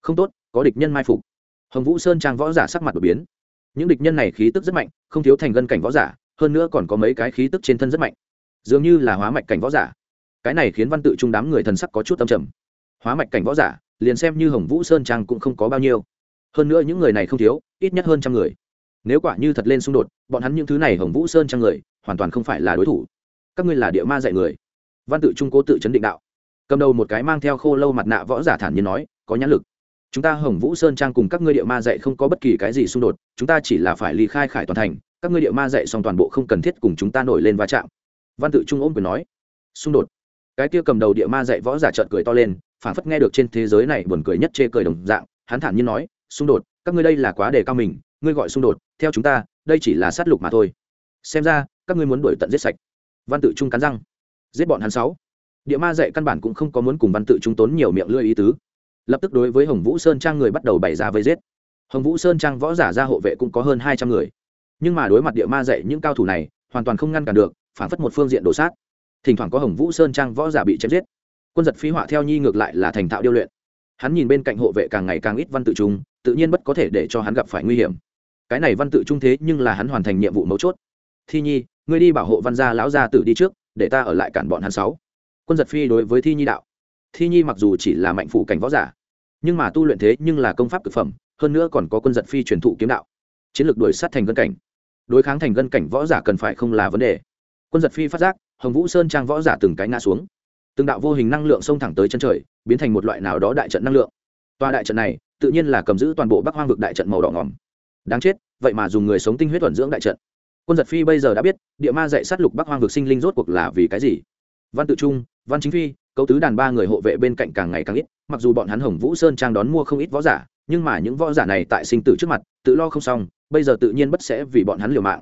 S1: Không tốt có địch nhân mai phục. Hồng vũ sơn trang võ giả sắc mặt đột biến những địch nhân này khí tức rất mạnh, không thiếu thành gân cảnh võ giả, hơn nữa còn có mấy cái khí tức trên thân rất mạnh. Dường như là hóa mạch cảnh võ giả. Cái này khiến văn tự trung đám người thần sắc có chút tâm trầm. Hóa mạch cảnh võ giả, liền xem như hồng vũ sơn trang cũng không có bao nhiêu. Hơn nữa những người này không thiếu, ít nhất hơn trăm người. Nếu quả như thật lên xung đột, bọn hắn những thứ này hồng vũ sơn trang người, hoàn toàn không phải là đối thủ. Các ngươi là địa ma dạy người. Văn tự trung cố tự chấn định đạo. Cầm đầu một cái mang theo khô lâu mặt nạ võ giả thản nhiên nói, có nhãn lực chúng ta hồng vũ sơn trang cùng các ngươi địa ma dạy không có bất kỳ cái gì xung đột, chúng ta chỉ là phải ly khai khải toàn thành, các ngươi địa ma dạy xong toàn bộ không cần thiết cùng chúng ta nổi lên va chạm. Văn tự trung ôm quyền nói. Xung đột? Cái kia cầm đầu địa ma dạy võ giả trợn cười to lên phản phất nghe được trên thế giới này buồn cười nhất chê cười đồng dạng, hắn thản nhiên nói, xung đột, các ngươi đây là quá đề cao mình, ngươi gọi xung đột, theo chúng ta, đây chỉ là sát lục mà thôi. Xem ra, các ngươi muốn đuổi tận giết sạch. Văn tự trung cắn răng. Giết bọn hắn sáu. Địa ma dạy căn bản cũng không có muốn cùng văn tự trung tốn nhiều miệng lưỡi ý tứ lập tức đối với hồng vũ sơn trang người bắt đầu bày ra vây giết. Hồng vũ sơn trang võ giả ra hộ vệ cũng có hơn hai trăm người. Nhưng mà đối mặt địa ma dạy những cao thủ này, hoàn toàn không ngăn cản được, phản phất một phương diện đổ sát. Thỉnh thoảng có hồng vũ sơn trang võ giả bị chém giết. Quân giật phí họa theo nhi ngược lại là thành thạo điêu luyện. Hắn nhìn bên cạnh hộ vệ càng ngày càng ít văn tự trung, tự nhiên bất có thể để cho hắn gặp phải nguy hiểm. Cái này văn tự trung thế nhưng là hắn hoàn thành nhiệm vụ mấu chốt. Thi nhi, ngươi đi bảo hộ văn gia lão gia tử đi trước, để ta ở lại cản bọn hắn sáu. Quân giật phi đối với thi nhi đạo. Thi nhi mặc dù chỉ là mạnh phụ cảnh võ giả nhưng mà tu luyện thế nhưng là công pháp thực phẩm, hơn nữa còn có quân giật phi truyền thụ kiếm đạo. Chiến lược đuổi sát thành gân cảnh. Đối kháng thành gân cảnh võ giả cần phải không là vấn đề. Quân giật phi phát giác, hồng vũ sơn trang võ giả từng cái ngã xuống. Từng đạo vô hình năng lượng xông thẳng tới chân trời, biến thành một loại nào đó đại trận năng lượng. Tòa đại trận này, tự nhiên là cầm giữ toàn bộ bắc hoang vực đại trận màu đỏ ngỏm đáng chết, vậy mà dùng người sống tinh huyết thuần dưỡng đại trận. Quân giật phi bây giờ đã biết, địa ma dạy sát lục bắc hoang vực sinh linh rốt cuộc là vì cái gì? Văn tự trung, văn chính phi cấu tứ đàn ba người hộ vệ bên cạnh càng ngày càng ít, mặc dù bọn hắn hồng vũ sơn trang đón mua không ít võ giả, nhưng mà những võ giả này tại sinh tử trước mặt, tự lo không xong, bây giờ tự nhiên bất sẽ vì bọn hắn liều mạng.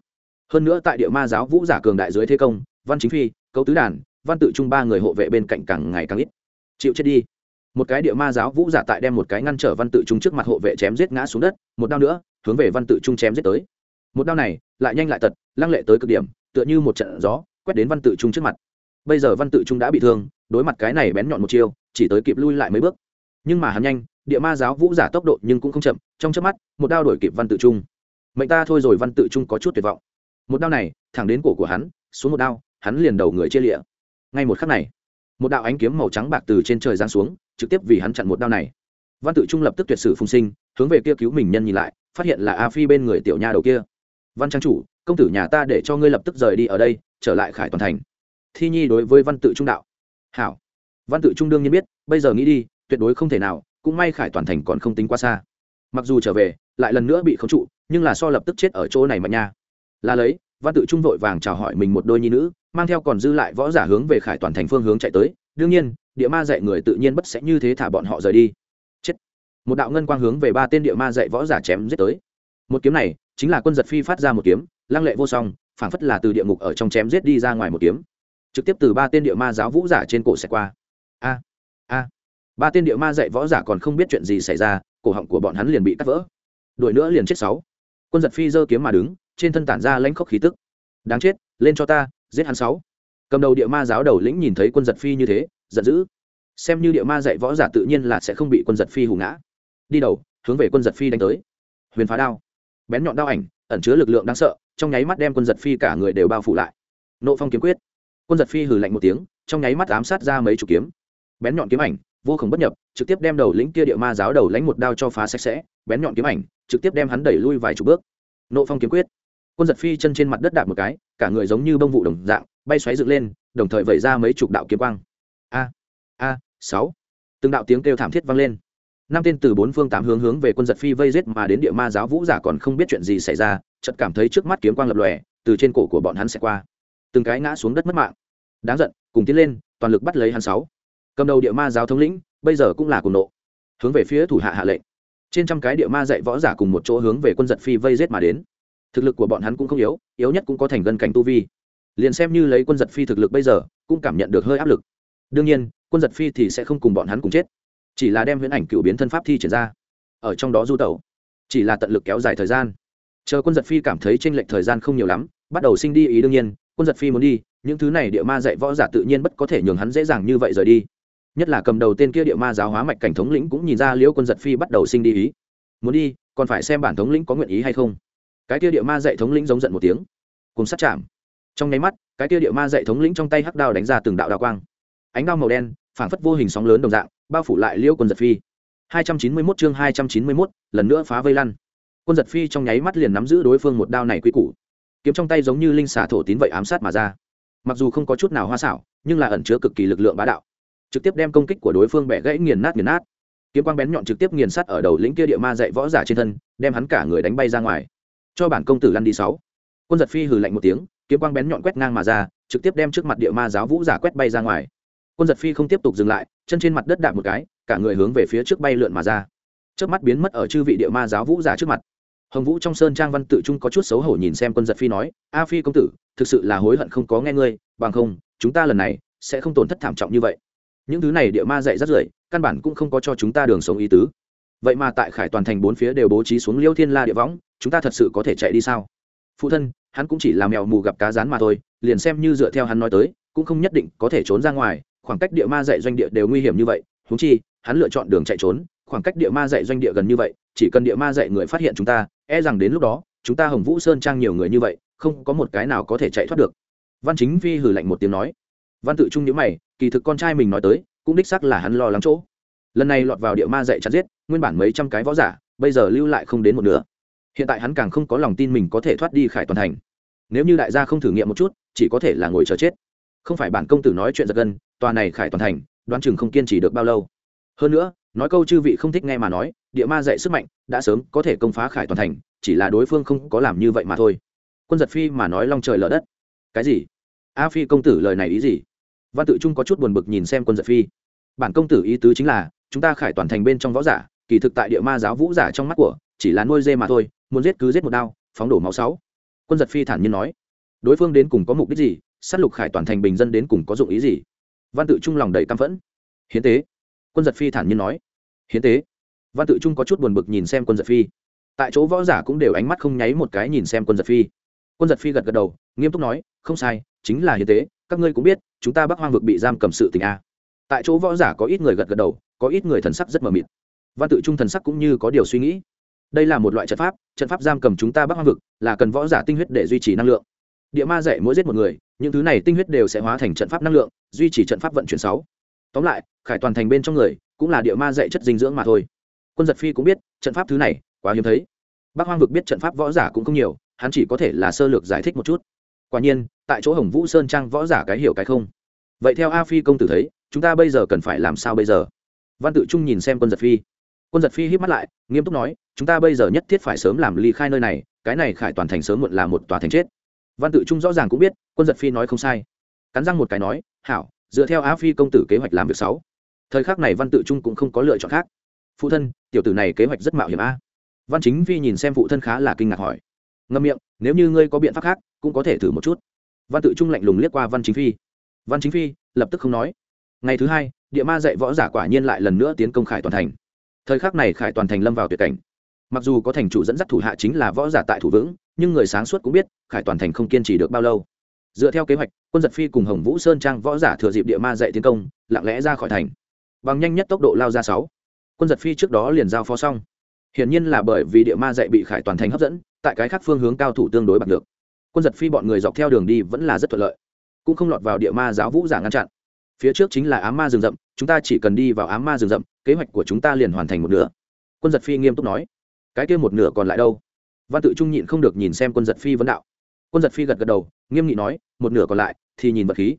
S1: Hơn nữa tại địa ma giáo vũ giả cường đại dưới thế công, văn chính phi, cấu tứ đàn, văn tự trung ba người hộ vệ bên cạnh càng ngày càng ít. Chịu chết đi. Một cái địa ma giáo vũ giả tại đem một cái ngăn trở văn tự trung trước mặt hộ vệ chém giết ngã xuống đất, một đao nữa, hướng về văn tự trung chém giết tới. Một đao này, lại nhanh lại tật, lăng lệ tới cực điểm, tựa như một trận gió, quét đến văn tự trung trước mặt. Bây giờ văn tự trung đã bị thương đối mặt cái này bén nhọn một chiêu, chỉ tới kịp lui lại mấy bước. Nhưng mà hắn nhanh, địa ma giáo vũ giả tốc độ nhưng cũng không chậm, trong chớp mắt, một đao đổi kịp văn tự trung. Mệnh ta thôi rồi văn tự trung có chút tuyệt vọng. Một đao này, thẳng đến cổ của hắn, xuống một đao, hắn liền đầu người chia lịa. Ngay một khắc này, một đạo ánh kiếm màu trắng bạc từ trên trời giáng xuống, trực tiếp vì hắn chặn một đao này. Văn tự trung lập tức tuyệt sử phùng sinh, hướng về kia cứu mình nhân nhìn lại, phát hiện là a phi bên người tiểu nha đầu kia. Văn trang chủ, công tử nhà ta để cho ngươi lập tức rời đi ở đây, trở lại khải toàn thành. Thi nhi đối với văn tự trung đạo hảo. Văn tự trung đương nhiên biết, bây giờ nghĩ đi, tuyệt đối không thể nào, cũng may khải toàn thành còn không tính quá xa. Mặc dù trở về, lại lần nữa bị khống trụ, nhưng là so lập tức chết ở chỗ này mà nha. Là lấy, văn tự trung vội vàng chào hỏi mình một đôi nhi nữ, mang theo còn dư lại võ giả hướng về khải toàn thành phương hướng chạy tới. Đương nhiên, địa ma dạy người tự nhiên bất sẽ như thế thả bọn họ rời đi. Chết. Một đạo ngân quang hướng về ba tên địa ma dạy võ giả chém giết tới. Một kiếm này, chính là quân giật phi phát ra một kiếm, lăng lệ vô song, phảng phất là từ địa ngục ở trong chém giết đi ra ngoài một kiếm trực tiếp từ ba tên địa ma giáo vũ giả trên cổ xẻ qua. A a, ba tên địa ma dạy võ giả còn không biết chuyện gì xảy ra, cổ họng của bọn hắn liền bị cắt vỡ. Đuổi nữa liền chết sáu. Quân giật phi giơ kiếm mà đứng, trên thân tản ra lãnh khốc khí tức. Đáng chết, lên cho ta, giết hắn sáu. Cầm đầu địa ma giáo đầu lĩnh nhìn thấy quân giật phi như thế, giận dữ. Xem như địa ma dạy võ giả tự nhiên là sẽ không bị quân giật phi hù ngã. Đi đầu, hướng về quân giật phi đánh tới. Huyền phá đao. Bén nhọn đao ảnh, ẩn chứa lực lượng đáng sợ, trong nháy mắt đem quân giật phi cả người đều bao phủ lại. Nộ phong kiếm quyết quân giật phi hừ lạnh một tiếng, trong nháy mắt ám sát ra mấy chục kiếm. Bén nhọn kiếm ảnh, vô khổng bất nhập, trực tiếp đem đầu lĩnh kia địa ma giáo đầu lãnh một đao cho phá sạch sẽ. Bén nhọn kiếm ảnh, trực tiếp đem hắn đẩy lui vài chục bước. Nộ phong kiếm quyết. Quân giật phi chân trên mặt đất đạp một cái, cả người giống như bông vụ đồng dạng, bay xoáy dựng lên, đồng thời vẩy ra mấy chục đạo kiếm quang. A a, sáu. Từng đạo tiếng kêu thảm thiết vang lên. Năm tên từ bốn phương tám hướng hướng về quân giật phi vây giết mà đến địa ma giáo vũ giả còn không biết chuyện gì xảy ra, chợt cảm thấy trước mắt kiếm quang lập lòe, từ trên cổ của bọn hắn sẽ qua từng cái ngã xuống đất mất mạng. Đáng giận, cùng tiến lên, toàn lực bắt lấy hắn sáu. Cầm đầu địa ma giáo thống lĩnh, bây giờ cũng là cùng nộ. Hướng về phía thủ hạ hạ lệnh. Trên trăm cái địa ma dạy võ giả cùng một chỗ hướng về quân giật phi vây giết mà đến. Thực lực của bọn hắn cũng không yếu yếu nhất cũng có thành gần cảnh tu vi. Liền xem như lấy quân giật phi thực lực bây giờ, cũng cảm nhận được hơi áp lực. Đương nhiên, quân giật phi thì sẽ không cùng bọn hắn cùng chết. Chỉ là đem huyễn ảnh cựu biến thân pháp thi triển ra. Ở trong đó du tẩu. Chỉ là tận lực kéo dài thời gian. Chờ quân giật phi cảm thấy tranh lệch thời gian không nhiều lắm, bắt đầu sinh đi ý đương nhiên quân giật phi muốn đi những thứ này địa ma dạy võ giả tự nhiên bất có thể nhường hắn dễ dàng như vậy rời đi. Nhất là cầm đầu tên kia địa ma giáo hóa mạch cảnh thống lĩnh cũng nhìn ra liễu quân giật phi bắt đầu sinh đi ý. Muốn đi còn phải xem bản thống lĩnh có nguyện ý hay không. Cái kia địa ma dạy thống lĩnh giống giận một tiếng cùng sát chạm. Trong nháy mắt cái kia địa ma dạy thống lĩnh trong tay hắc đao đánh ra từng đạo đao quang. Ánh đao màu đen phảng phất vô hình sóng lớn đồng dạng bao phủ lại liễu quân giật phi. 291 chương 291, lần nữa phá vây lăn. Quân giật phi trong nháy mắt liền nắm giữ đối phương một đao này quy củ kiếm trong tay giống như linh xà thổ tín vậy ám sát mà ra. Mặc dù không có chút nào hoa xảo, nhưng là ẩn chứa cực kỳ lực lượng bá đạo. Trực tiếp đem công kích của đối phương bẻ gãy nghiền nát nghiền nát. Kiếm quang bén nhọn trực tiếp nghiền sắt ở đầu lĩnh kia địa ma dạy võ giả trên thân, đem hắn cả người đánh bay ra ngoài. Cho bản công tử lăn đi sáu. Quân giật phi hừ lạnh một tiếng, kiếm quang bén nhọn quét ngang mà ra, trực tiếp đem trước mặt địa ma giáo vũ giả quét bay ra ngoài. Quân giật phi không tiếp tục dừng lại, chân trên mặt đất đạp một cái, cả người hướng về phía trước bay lượn mà ra. Trước mắt biến mất ở chư vị địa ma giáo vũ giả trước mặt hồng vũ trong sơn trang văn tự trung có chút xấu hổ nhìn xem quân giật phi nói, a phi công tử, thực sự là hối hận không có nghe ngươi, bằng không, chúng ta lần này sẽ không tổn thất thảm trọng như vậy. Những thứ này địa ma dạy rất rưởi căn bản cũng không có cho chúng ta đường sống ý tứ. Vậy mà tại khải toàn thành bốn phía đều bố trí xuống liêu thiên la địa võng, chúng ta thật sự có thể chạy đi sao? Phụ thân, hắn cũng chỉ là mèo mù gặp cá rán mà thôi, liền xem như dựa theo hắn nói tới, cũng không nhất định có thể trốn ra ngoài, khoảng cách địa ma dạy doanh địa đều nguy hiểm như vậy húng chi, hắn lựa chọn đường chạy trốn, khoảng cách địa ma dạy doanh địa gần như vậy, chỉ cần địa ma dạy người phát hiện chúng ta e rằng đến lúc đó, chúng ta hồng vũ sơn trang nhiều người như vậy, không có một cái nào có thể chạy thoát được. Văn chính vi hử lạnh một tiếng nói. Văn tự trung nhữ mày, kỳ thực con trai mình nói tới, cũng đích sắc là hắn lo lắng chỗ. Lần này lọt vào địa ma dạy chặt giết, nguyên bản mấy trăm cái võ giả, bây giờ lưu lại không đến một nửa. Hiện tại hắn càng không có lòng tin mình có thể thoát đi khải toàn thành. Nếu như đại gia không thử nghiệm một chút, chỉ có thể là ngồi chờ chết. Không phải bản công tử nói chuyện giật gân, tòa này khải toàn thành Đoan chừng không kiên trì được bao lâu. Hơn nữa, nói câu chư vị không thích nghe mà nói địa ma dạy sức mạnh, đã sớm có thể công phá khải toàn thành, chỉ là đối phương không có làm như vậy mà thôi. Quân giật phi mà nói long trời lở đất. Cái gì? A phi công tử lời này ý gì? Văn tự trung có chút buồn bực nhìn xem quân giật phi. Bản công tử ý tứ chính là, chúng ta khải toàn thành bên trong võ giả, kỳ thực tại địa ma giáo vũ giả trong mắt của, chỉ là nuôi dê mà thôi, muốn giết cứ giết một đao, phóng đổ máu sáu. Quân giật phi thản nhiên nói. Đối phương đến cùng có mục đích gì? Sát lục khải toàn thành bình dân đến cùng có dụng ý gì? Văn tự trung lòng đầy căm phẫn. Hiến tế. Quân giật phi thản nhiên nói. Hiến tế văn tự trung có chút buồn bực nhìn xem quân giật phi. Tại chỗ võ giả cũng đều ánh mắt không nháy một cái nhìn xem quân giật phi. Quân giật phi gật gật đầu, nghiêm túc nói, không sai, chính là hiến tế, các ngươi cũng biết, chúng ta bắc hoang vực bị giam cầm sự tình a. Tại chỗ võ giả có ít người gật gật đầu, có ít người thần sắc rất mờ mịt. Văn tự trung thần sắc cũng như có điều suy nghĩ. Đây là một loại trận pháp trận pháp giam cầm chúng ta bắc hoang vực, là cần võ giả tinh huyết để duy trì năng lượng. Địa ma dạy mỗi giết một người, những thứ này tinh huyết đều sẽ hóa thành trận pháp năng lượng, duy trì trận pháp vận chuyển sáu. Tóm lại, khải toàn thành bên trong người, cũng là địa ma dạy chất dinh dưỡng mà thôi quân giật phi cũng biết, trận pháp thứ này quá hiếm thấy. Bác hoang vực biết trận pháp võ giả cũng không nhiều, hắn chỉ có thể là sơ lược giải thích một chút. Quả nhiên, tại chỗ hồng vũ sơn trang võ giả cái hiểu cái không. Vậy theo a phi công tử thấy, chúng ta bây giờ cần phải làm sao bây giờ? Văn tự trung nhìn xem quân giật phi. Quân giật phi hít mắt lại, nghiêm túc nói, chúng ta bây giờ nhất thiết phải sớm làm ly khai nơi này, cái này khải toàn thành sớm muộn là một tòa thành chết. Văn tự trung rõ ràng cũng biết, quân giật phi nói không sai. Cắn răng một cái nói, hảo, dựa theo á phi công tử kế hoạch làm việc sáu thời khắc này văn tự trung cũng không có lựa chọn khác phụ thân, tiểu tử này kế hoạch rất mạo hiểm a. Văn chính phi nhìn xem phụ thân khá là kinh ngạc hỏi. Ngâm miệng, nếu như ngươi có biện pháp khác, cũng có thể thử một chút. Văn tự trung lạnh lùng liếc qua văn chính phi. Văn chính phi lập tức không nói. Ngày thứ hai, địa ma dạy võ giả quả nhiên lại lần nữa tiến công khải toàn thành. Thời khắc này khải toàn thành lâm vào tuyệt cảnh. Mặc dù có thành chủ dẫn dắt thủ hạ chính là võ giả tại thủ vững, nhưng người sáng suốt cũng biết, khải toàn thành không kiên trì được bao lâu. Dựa theo kế hoạch, quân giật phi cùng hồng vũ sơn trang võ giả thừa dịp địa ma dạy tiến công, lặng lẽ ra khỏi thành. Bằng nhanh nhất tốc độ lao ra sáu quân giật phi trước đó liền giao phó xong. Hiển nhiên là bởi vì địa ma dạy bị khải toàn thành hấp dẫn, tại cái khác phương hướng cao thủ tương đối bằng được. Quân giật phi bọn người dọc theo đường đi vẫn là rất thuận lợi. Cũng không lọt vào địa ma giáo vũ giả ngăn chặn. Phía trước chính là ám ma rừng rậm, chúng ta chỉ cần đi vào ám ma rừng rậm, kế hoạch của chúng ta liền hoàn thành một nửa. Quân giật phi nghiêm túc nói. Cái kia một nửa còn lại đâu? Văn tự trung nhịn không được nhìn xem quân giật phi vấn đạo. Quân giật phi gật gật đầu, nghiêm nghị nói, một nửa còn lại thì nhìn vật khí.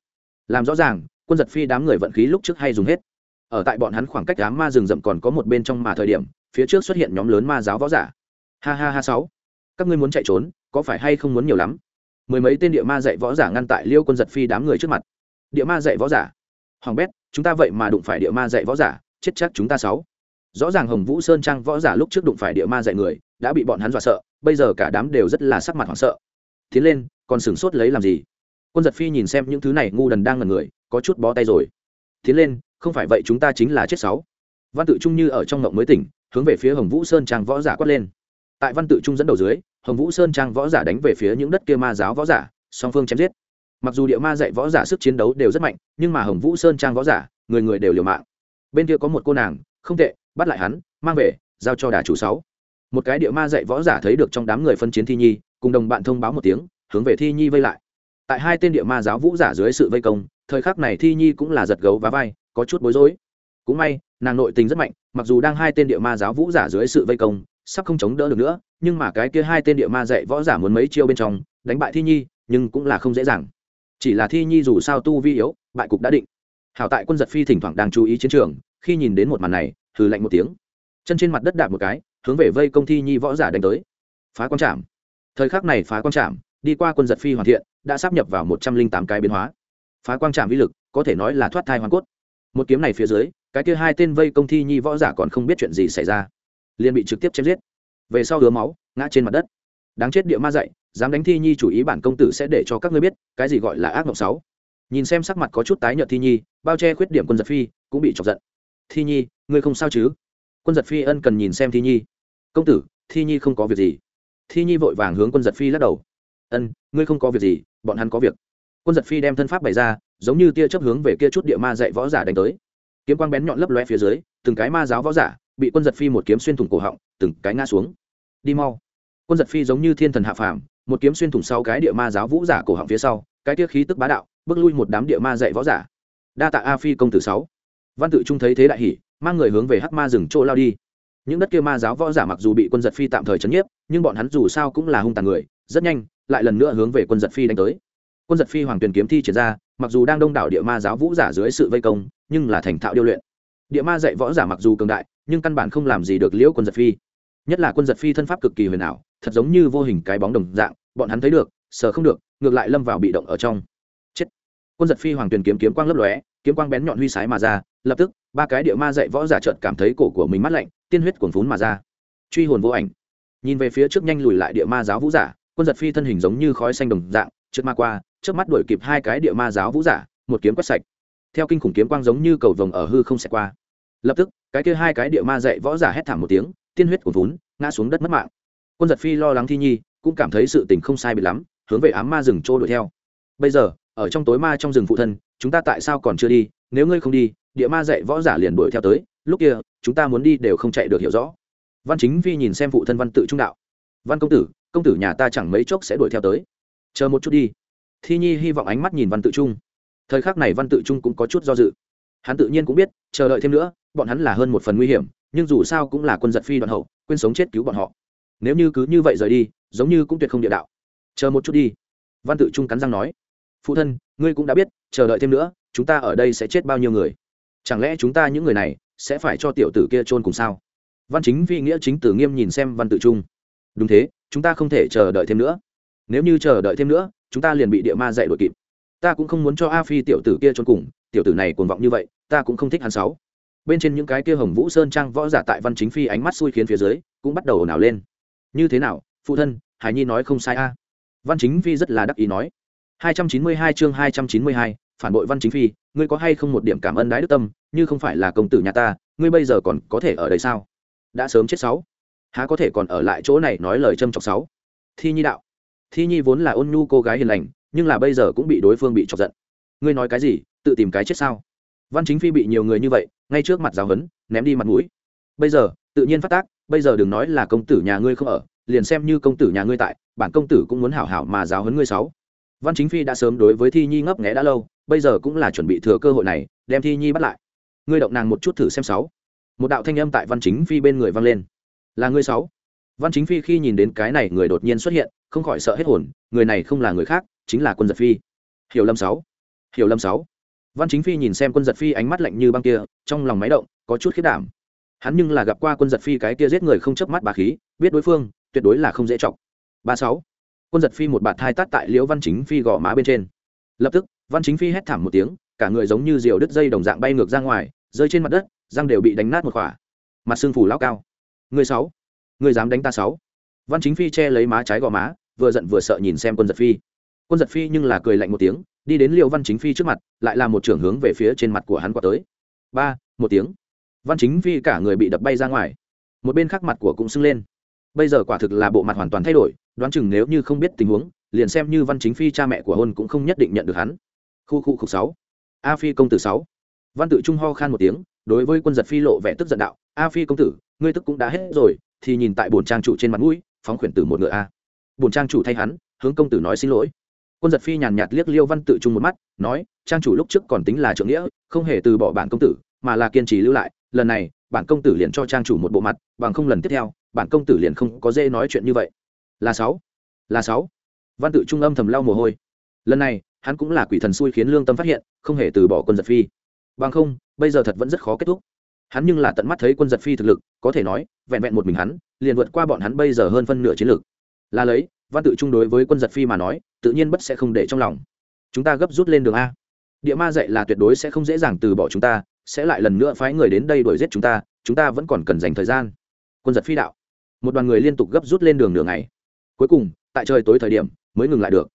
S1: Làm rõ ràng, quân giật phi đám người vận khí lúc trước hay dùng hết ở tại bọn hắn khoảng cách đám ma rừng rậm còn có một bên trong mà thời điểm, phía trước xuất hiện nhóm lớn ma giáo võ giả. Ha ha ha sáu. Các ngươi muốn chạy trốn, có phải hay không muốn nhiều lắm? Mười mấy tên địa ma dạy võ giả ngăn tại liêu quân giật phi đám người trước mặt. Địa ma dạy võ giả. Hoàng bét, chúng ta vậy mà đụng phải địa ma dạy võ giả, chết chắc chúng ta sáu. Rõ ràng hồng vũ sơn trang võ giả lúc trước đụng phải địa ma dạy người, đã bị bọn hắn dọa sợ, bây giờ cả đám đều rất là sắc mặt hoảng sợ. Tiến lên, còn sửng sốt lấy làm gì? Quân giật phi nhìn xem những thứ này ngu đần đang ngần người, có chút bó tay rồi. Tiến lên không phải vậy chúng ta chính là chết sáu. Văn tự trung như ở trong ngộng mới tỉnh, hướng về phía hồng vũ sơn trang võ giả quát lên. Tại văn tự trung dẫn đầu dưới, hồng vũ sơn trang võ giả đánh về phía những đất kia ma giáo võ giả, song phương chém giết. Mặc dù địa ma dạy võ giả sức chiến đấu đều rất mạnh, nhưng mà hồng vũ sơn trang võ giả, người người đều liều mạng. Bên kia có một cô nàng, không tệ, bắt lại hắn, mang về, giao cho đà chủ sáu. Một cái địa ma dạy võ giả thấy được trong đám người phân chiến thi nhi, cùng đồng bạn thông báo một tiếng, hướng về thi nhi vây lại. Tại hai tên địa ma giáo vũ giả dưới sự vây công, thời khắc này thi nhi cũng là giật gấu và vai có chút bối rối. Cũng may, nàng nội tình rất mạnh, mặc dù đang hai tên địa ma giáo vũ giả dưới sự vây công, sắp không chống đỡ được nữa, nhưng mà cái kia hai tên địa ma dạy võ giả muốn mấy chiêu bên trong, đánh bại thi nhi, nhưng cũng là không dễ dàng. Chỉ là thi nhi dù sao tu vi yếu, bại cục đã định. Hảo tại quân giật phi thỉnh thoảng đang chú ý chiến trường, khi nhìn đến một màn này, hừ lạnh một tiếng. Chân trên mặt đất đạp một cái, hướng về vây công thi nhi võ giả đánh tới. Phá quang trạm thời khắc này phá quang trạm đi qua quân giật phi hoàn thiện, đã sắp nhập vào một trăm linh tám cái biến hóa. Phá quang trạm vi lực, có thể nói là thoát thai hoàn cốt một kiếm này phía dưới, cái kia hai tên vây công thi nhi võ giả còn không biết chuyện gì xảy ra. Liền bị trực tiếp chém giết. Về sau hứa máu, ngã trên mặt đất. Đáng chết địa ma dạy, dám đánh thi nhi chủ ý bản công tử sẽ để cho các ngươi biết, cái gì gọi là ác mộng sáu. Nhìn xem sắc mặt có chút tái nhợt thi nhi, bao che khuyết điểm quân giật phi, cũng bị chọc giận. Thi nhi, ngươi không sao chứ? Quân giật phi ân cần nhìn xem thi nhi. Công tử, thi nhi không có việc gì. Thi nhi vội vàng hướng quân giật phi lắc đầu. Ân, ngươi không có việc gì, bọn hắn có việc. Quân giật phi đem thân pháp bày ra giống như tia chấp hướng về kia chút địa ma dạy võ giả đánh tới. Kiếm quang bén nhọn lấp loe phía dưới, từng cái ma giáo võ giả bị quân giật phi một kiếm xuyên thủng cổ họng, từng cái ngã xuống. Đi mau. Quân giật phi giống như thiên thần hạ phàm, một kiếm xuyên thủng sau cái địa ma giáo vũ giả cổ họng phía sau, cái tia khí tức bá đạo, bước lui một đám địa ma dạy võ giả. Đa tạ a phi công tử sáu. Văn tự trung thấy thế đại hỉ, mang người hướng về hắc ma rừng chỗ lao đi. Những đất kia ma giáo võ giả mặc dù bị quân giật phi tạm thời chấn nhiếp, nhưng bọn hắn dù sao cũng là hung tàn người, rất nhanh, lại lần nữa hướng về quân giật phi đánh tới quân giật phi hoàng tuyền kiếm thi triển ra, mặc dù đang đông đảo địa ma giáo vũ giả dưới sự vây công, nhưng là thành thạo điêu luyện. Địa ma dạy võ giả mặc dù cường đại, nhưng căn bản không làm gì được liễu quân giật phi. Nhất là quân giật phi thân pháp cực kỳ huyền ảo, thật giống như vô hình cái bóng đồng dạng, bọn hắn thấy được sờ không được, ngược lại lâm vào bị động ở trong. Chết. Quân giật phi hoàng tuyền kiếm kiếm quang lấp lóe, kiếm quang bén nhọn huy sái mà ra, lập tức, ba cái địa ma dạy võ giả trợt cảm thấy cổ của mình mát lạnh, tiên huyết cuồn phún mà ra. Truy hồn vô ảnh. Nhìn về phía trước nhanh lùi lại địa ma giáo vũ giả, quân giật phi thân hình giống như khói xanh đồng dạng, trước ma qua trước mắt đuổi kịp hai cái địa ma giáo vũ giả, một kiếm quét sạch. Theo kinh khủng kiếm quang giống như cầu vồng ở hư không xẹt qua. Lập tức, cái kia hai cái địa ma dạy võ giả hét thảm một tiếng, tiên huyết của vốn ngã xuống đất mất mạng. Quân giật phi lo lắng thi nhi, cũng cảm thấy sự tình không sai bị lắm, hướng về ám ma rừng trô đuổi theo. Bây giờ, ở trong tối ma trong rừng phụ thân, chúng ta tại sao còn chưa đi? Nếu ngươi không đi, địa ma dạy võ giả liền đuổi theo tới. Lúc kia, chúng ta muốn đi đều không chạy được hiểu rõ. Văn chính vi nhìn xem phụ thân văn tự trung đạo. Văn công tử công tử nhà ta chẳng mấy chốc sẽ đuổi theo tới. Chờ một chút đi thi nhi hy vọng ánh mắt nhìn văn tự trung. Thời khắc này văn tự trung cũng có chút do dự. Hắn tự nhiên cũng biết, chờ đợi thêm nữa, bọn hắn là hơn một phần nguy hiểm, nhưng dù sao cũng là quân giật phi đoạn hậu, quên sống chết cứu bọn họ. Nếu như cứ như vậy rời đi, giống như cũng tuyệt không địa đạo. Chờ một chút đi. Văn tự trung cắn răng nói. Phụ thân, ngươi cũng đã biết, chờ đợi thêm nữa, chúng ta ở đây sẽ chết bao nhiêu người? Chẳng lẽ chúng ta những người này sẽ phải cho tiểu tử kia chôn cùng sao? Văn chính Vi nghĩa chính tử nghiêm nhìn xem văn tự trung. Đúng thế, chúng ta không thể chờ đợi thêm nữa nếu như chờ đợi thêm nữa chúng ta liền bị địa ma dạy đuổi kịp. Ta cũng không muốn cho a phi tiểu tử kia trốn cùng tiểu tử này cuồng vọng như vậy ta cũng không thích hắn sáu. Bên trên những cái kia hồng vũ sơn trang võ giả tại văn chính phi ánh mắt xui khiến phía dưới cũng bắt đầu ồn ào lên. Như thế nào phụ thân hải nhi nói không sai a. Văn chính phi rất là đắc ý nói. 292 chương 292, phản bội văn chính phi ngươi có hay không một điểm cảm ơn đái đức tâm như không phải là công tử nhà ta ngươi bây giờ còn có thể ở đây sao? Đã sớm chết sáu. Há có thể còn ở lại chỗ này nói lời châm chọc sáu? Thi nhi đạo thi nhi vốn là ôn nhu cô gái hiền lành, nhưng là bây giờ cũng bị đối phương bị chọc giận. Ngươi nói cái gì, tự tìm cái chết sao? Văn chính phi bị nhiều người như vậy, ngay trước mặt giáo huấn, ném đi mặt mũi. Bây giờ, tự nhiên phát tác, bây giờ đừng nói là công tử nhà ngươi không ở, liền xem như công tử nhà ngươi tại, bản công tử cũng muốn hảo hảo mà giáo huấn ngươi sáu. Văn chính phi đã sớm đối với thi nhi ngấp nghé đã lâu, bây giờ cũng là chuẩn bị thừa cơ hội này, đem thi nhi bắt lại. Ngươi động nàng một chút thử xem sáu. Một đạo thanh âm tại văn chính phi bên người vang lên. Là ngươi sáu văn chính phi khi nhìn đến cái này người đột nhiên xuất hiện, không khỏi sợ hết hồn, người này không là người khác, chính là quân giật phi. Hiểu lâm sáu. Hiểu lâm sáu. Văn chính phi nhìn xem quân giật phi ánh mắt lạnh như băng kia, trong lòng máy động, có chút khiết đảm. Hắn nhưng là gặp qua quân giật phi cái kia giết người không chớp mắt bà khí, biết đối phương, tuyệt đối là không dễ chọc. Ba sáu. Quân giật phi một bạt thai tát tại liễu văn chính phi gò má bên trên. Lập tức, văn chính phi hét thảm một tiếng, cả người giống như diều đứt dây đồng dạng bay ngược ra ngoài, rơi trên mặt đất, răng đều bị đánh nát một khỏa. Mặt xương phủ lao cao. Người sáu người dám đánh ta sáu? Văn chính phi che lấy má trái gò má, vừa giận vừa sợ nhìn xem quân giật phi. Quân giật phi nhưng là cười lạnh một tiếng, đi đến liệu văn chính phi trước mặt, lại là một trưởng hướng về phía trên mặt của hắn quả tới. Ba, một tiếng. Văn chính phi cả người bị đập bay ra ngoài. Một bên khác mặt của cũng sưng lên. Bây giờ quả thực là bộ mặt hoàn toàn thay đổi, đoán chừng nếu như không biết tình huống, liền xem như văn chính phi cha mẹ của hôn cũng không nhất định nhận được hắn. Khu khu khu sáu. A phi công tử sáu. Văn tự trung ho khan một tiếng, đối với quân giật phi lộ vẻ tức giận đạo, a phi công tử, ngươi tức cũng đã hết rồi thì nhìn tại bổn trang chủ trên mặt mũi, phóng khuyển tử một ngựa a. Bổn trang chủ thay hắn, hướng công tử nói xin lỗi. Quân giật phi nhàn nhạt liếc liêu văn tự trung một mắt, nói, trang chủ lúc trước còn tính là trưởng nghĩa, không hề từ bỏ bản công tử, mà là kiên trì lưu lại. Lần này, bản công tử liền cho trang chủ một bộ mặt, bằng không lần tiếp theo, bản công tử liền không có dễ nói chuyện như vậy. Là sáu là sáu. Văn tự trung âm thầm lau mồ hôi. Lần này, hắn cũng là quỷ thần xui khiến lương tâm phát hiện, không hề từ bỏ quân giật phi. Bằng không, bây giờ thật vẫn rất khó kết thúc hắn nhưng là tận mắt thấy quân giật phi thực lực, có thể nói, vẹn vẹn một mình hắn, liền vượt qua bọn hắn bây giờ hơn phân nửa chiến lược. Là lấy, văn tự trung đối với quân giật phi mà nói, tự nhiên bất sẽ không để trong lòng. Chúng ta gấp rút lên đường a. Địa ma dạy là tuyệt đối sẽ không dễ dàng từ bỏ chúng ta, sẽ lại lần nữa phái người đến đây đuổi giết chúng ta chúng ta vẫn còn cần dành thời gian. Quân giật phi đạo. Một đoàn người liên tục gấp rút lên đường nửa ngày. Cuối cùng, tại trời tối thời điểm, mới ngừng lại được.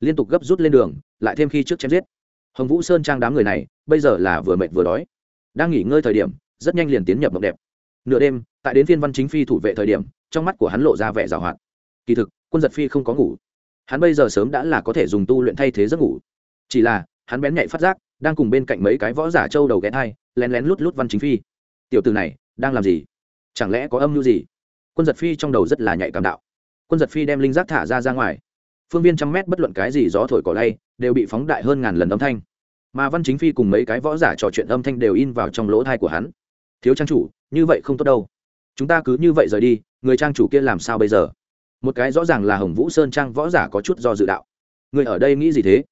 S1: Liên tục gấp rút lên đường, lại thêm khi trước chém giết. Hồng vũ sơn trang đám người này, bây giờ là vừa mệt vừa đói. Đang nghỉ ngơi thời điểm rất nhanh liền tiến nhập mộng đẹp. Nửa đêm, tại đến phiên văn chính phi thủ vệ thời điểm, trong mắt của hắn lộ ra vẻ g à o hoạt. Kỳ thực, quân giật phi không có ngủ. Hắn bây giờ sớm đã là có thể dùng tu luyện thay thế giấc ngủ. Chỉ là, hắn bén nhạy phát giác, đang cùng bên cạnh mấy cái võ giả trâu đầu ghé thai, lén lén lút lút văn chính phi. Tiểu từ này, đang làm gì? Chẳng lẽ có âm mưu gì? Quân giật phi trong đầu rất là nhạy cảm đạo. Quân giật phi đem linh giác thả ra ra ngoài. Phương viên trăm mét bất luận cái gì gió thổi cỏ lay, đều bị phóng đại hơn ngàn lần âm thanh. Mà văn chính phi cùng mấy cái võ giả trò chuyện âm thanh đều in vào trong lỗ thai của hắn thiếu trang chủ, như vậy không tốt đâu. Chúng ta cứ như vậy rời đi, người trang chủ kia làm sao bây giờ? Một cái rõ ràng là hồng vũ sơn trang võ giả có chút do dự đạo. Người ở đây nghĩ gì thế?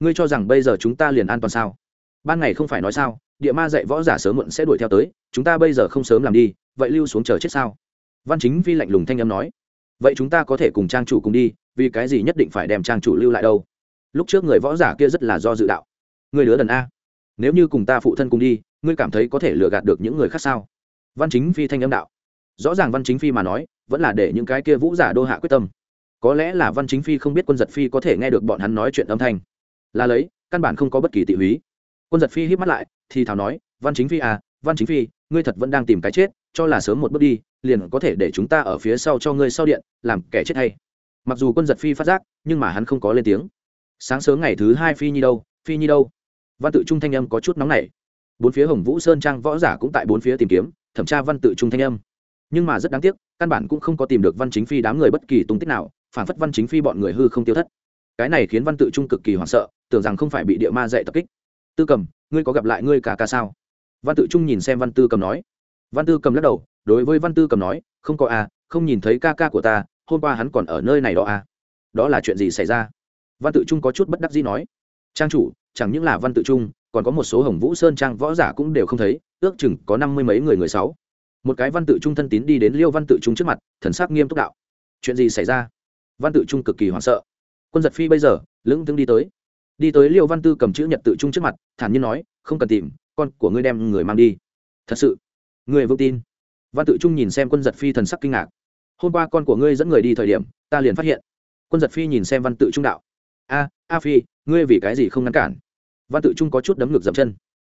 S1: Ngươi cho rằng bây giờ chúng ta liền an toàn sao? Ban ngày không phải nói sao, địa ma dạy võ giả sớm muộn sẽ đuổi theo tới, chúng ta bây giờ không sớm làm đi, vậy lưu xuống chờ chết sao? Văn chính vi lạnh lùng thanh âm nói. Vậy chúng ta có thể cùng trang chủ cùng đi, vì cái gì nhất định phải đem trang chủ lưu lại đâu? Lúc trước người võ giả kia rất là do dự đạo. Người đứa đần a. Nếu như cùng ta phụ thân cùng đi ngươi cảm thấy có thể lừa gạt được những người khác sao? Văn chính phi thanh âm đạo. Rõ ràng văn chính phi mà nói, vẫn là để những cái kia vũ giả đô hạ quyết tâm. Có lẽ là văn chính phi không biết quân giật phi có thể nghe được bọn hắn nói chuyện âm thanh. Là lấy, căn bản không có bất kỳ tị húy. Quân giật phi hít mắt lại, thì thảo nói, văn chính phi à văn chính phi, ngươi thật vẫn đang tìm cái chết, cho là sớm một bước đi, liền có thể để chúng ta ở phía sau cho ngươi sau điện, làm kẻ chết hay. Mặc dù quân giật phi phát giác, nhưng mà hắn không có lên tiếng. Sáng sớm ngày thứ hai phi nhi đâu, phi nhi đâu? Văn tự trung thanh âm có chút nóng nảy bốn phía hồng vũ sơn trang võ giả cũng tại bốn phía tìm kiếm, thẩm tra văn tự trung thanh âm. Nhưng mà rất đáng tiếc, căn bản cũng không có tìm được văn chính phi đám người bất kỳ tung tích nào, phản phất văn chính phi bọn người hư không tiêu thất. Cái này khiến văn tự trung cực kỳ hoảng sợ, tưởng rằng không phải bị địa ma dạy tập kích. Tư cầm, ngươi có gặp lại ngươi cả ca sao? Văn tự trung nhìn xem văn tư cầm nói. Văn tư cầm lắc đầu, đối với văn tư cầm nói, không có à không nhìn thấy ca ca của ta, hôm qua hắn còn ở nơi này đó à. Đó là chuyện gì xảy ra? Văn tự trung có chút bất đắc dĩ nói. Trang chủ, chẳng những là văn tự trung còn có một số hồng vũ sơn trang võ giả cũng đều không thấy, ước chừng có năm mươi mấy người người sáu. Một cái văn tự trung thân tín đi đến liêu văn tự trung trước mặt, thần sắc nghiêm túc đạo. Chuyện gì xảy ra? Văn tự trung cực kỳ hoảng sợ. Quân giật phi bây giờ, lững thững đi tới. Đi tới liêu văn tư cầm chữ nhật tự trung trước mặt, thản nhiên nói, không cần tìm, con của ngươi đem người mang đi. Thật sự? Người vững tin. Văn tự trung nhìn xem quân giật phi thần sắc kinh ngạc. Hôm qua con của ngươi dẫn người đi thời điểm, ta liền phát hiện. Quân giật phi nhìn xem văn tự trung đạo. A a phi, ngươi vì cái gì không ngăn cản? Văn tự trung có chút đấm ngược dậm chân.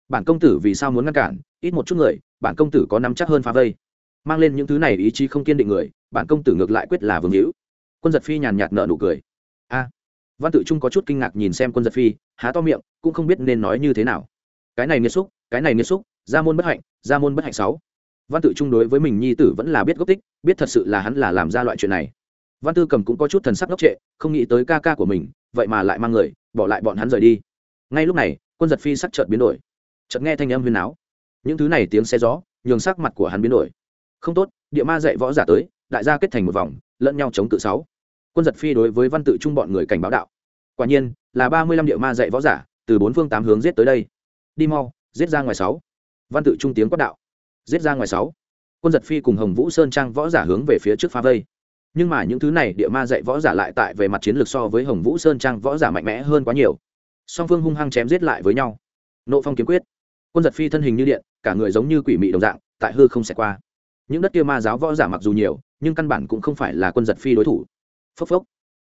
S1: Bản công tử vì sao muốn ngăn cản? Ít một chút người, bản công tử có nắm chắc hơn phá vây. Mang lên những thứ này ý chí không kiên định người, bản công tử ngược lại quyết là vương hữu. Quân giật phi nhàn nhạt nợ nụ cười. A. Văn tự trung có chút kinh ngạc nhìn xem quân giật phi, há to miệng, cũng không biết nên nói như thế nào. Cái này nghiêm xúc cái này nghiêm xúc Ra môn bất hạnh, ra môn bất hạnh sáu. Văn tự trung đối với mình nhi tử vẫn là biết gốc tích, biết thật sự là hắn là làm ra loại chuyện này. Văn tư cầm cũng có chút thần sắc ngốc trệ, không nghĩ tới ca ca của mình, vậy mà lại mang người, bỏ lại bọn hắn rời đi ngay lúc này, quân giật phi sắc chợt biến đổi. Chợt nghe thanh âm huyền áo những thứ này tiếng xe gió, nhường sắc mặt của hắn biến đổi. Không tốt, địa ma dạy võ giả tới, đại gia kết thành một vòng, lẫn nhau chống tự sáu. Quân giật phi đối với văn tự trung bọn người cảnh báo đạo. Quả nhiên, là ba mươi lăm địa ma dạy võ giả, từ bốn phương tám hướng giết tới đây. Đi mau, giết ra ngoài sáu. Văn tự trung tiếng quát đạo. Giết ra ngoài sáu. Quân giật phi cùng hồng vũ sơn trang võ giả hướng về phía trước phá vây. Nhưng mà những thứ này địa ma dạy võ giả lại tại về mặt chiến lược so với hồng vũ sơn trang võ giả mạnh mẽ hơn quá nhiều song phương hung hăng chém giết lại với nhau. Nộ phong kiếm quyết. Quân giật phi thân hình như điện, cả người giống như quỷ mị đồng dạng, tại hư không xẻ qua. Những đất kia ma giáo võ giả mặc dù nhiều, nhưng căn bản cũng không phải là quân giật phi đối thủ. Phốc phốc.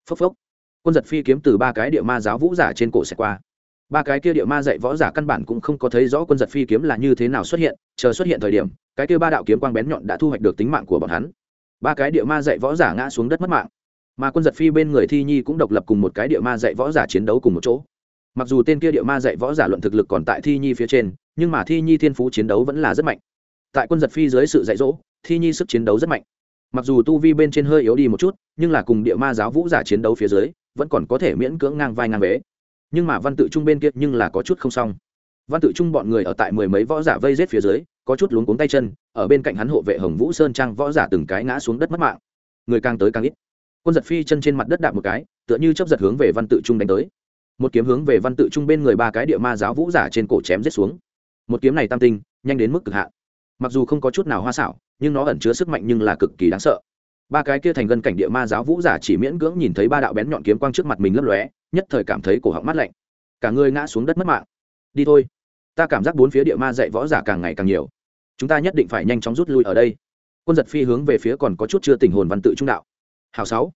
S1: Phốc phốc. Quân giật phi kiếm từ ba cái địa ma giáo vũ giả trên cổ xẻ qua. Ba cái kia địa ma dạy võ giả căn bản cũng không có thấy rõ quân giật phi kiếm là như thế nào xuất hiện, chờ xuất hiện thời điểm, cái kia ba đạo kiếm quang bén nhọn đã thu hoạch được tính mạng của bọn hắn. Ba cái địa ma dạy võ giả ngã xuống đất mất mạng. Mà quân giật phi bên người thi nhi cũng độc lập cùng một cái địa ma dạy võ giả chiến đấu cùng một chỗ mặc dù tên kia địa ma dạy võ giả luận thực lực còn tại thi nhi phía trên, nhưng mà thi nhi thiên phú chiến đấu vẫn là rất mạnh. Tại quân giật phi dưới sự dạy dỗ, thi nhi sức chiến đấu rất mạnh. Mặc dù tu vi bên trên hơi yếu đi một chút, nhưng là cùng địa ma giáo vũ giả chiến đấu phía dưới, vẫn còn có thể miễn cưỡng ngang vai ngang vế nhưng mà văn tự trung bên kia nhưng là có chút không xong. Văn tự trung bọn người ở tại mười mấy võ giả vây rết phía dưới, có chút luống cuống tay chân, ở bên cạnh hắn hộ vệ hồng vũ sơn trang võ giả từng cái ngã xuống đất mất mạng. Người càng tới càng ít. Quân giật phi chân trên mặt đất đạp một cái, tựa như chấp giật hướng về văn tự trung đánh tới một kiếm hướng về văn tự trung bên người ba cái địa ma giáo vũ giả trên cổ chém giết xuống. Một kiếm này tam tinh, nhanh đến mức cực hạn. Mặc dù không có chút nào hoa xảo, nhưng nó ẩn chứa sức mạnh nhưng là cực kỳ đáng sợ. Ba cái kia thành gân cảnh địa ma giáo vũ giả chỉ miễn cưỡng nhìn thấy ba đạo bén nhọn kiếm quang trước mặt mình lấp lóe, nhất thời cảm thấy cổ họng mát lạnh. Cả người ngã xuống đất mất mạng. Đi thôi. Ta cảm giác bốn phía địa ma dạy võ giả càng ngày càng nhiều. Chúng ta nhất định phải nhanh chóng rút lui ở đây. Quân giật phi hướng về phía còn có chút chưa tình hồn văn tự trung đạo. Hào sáu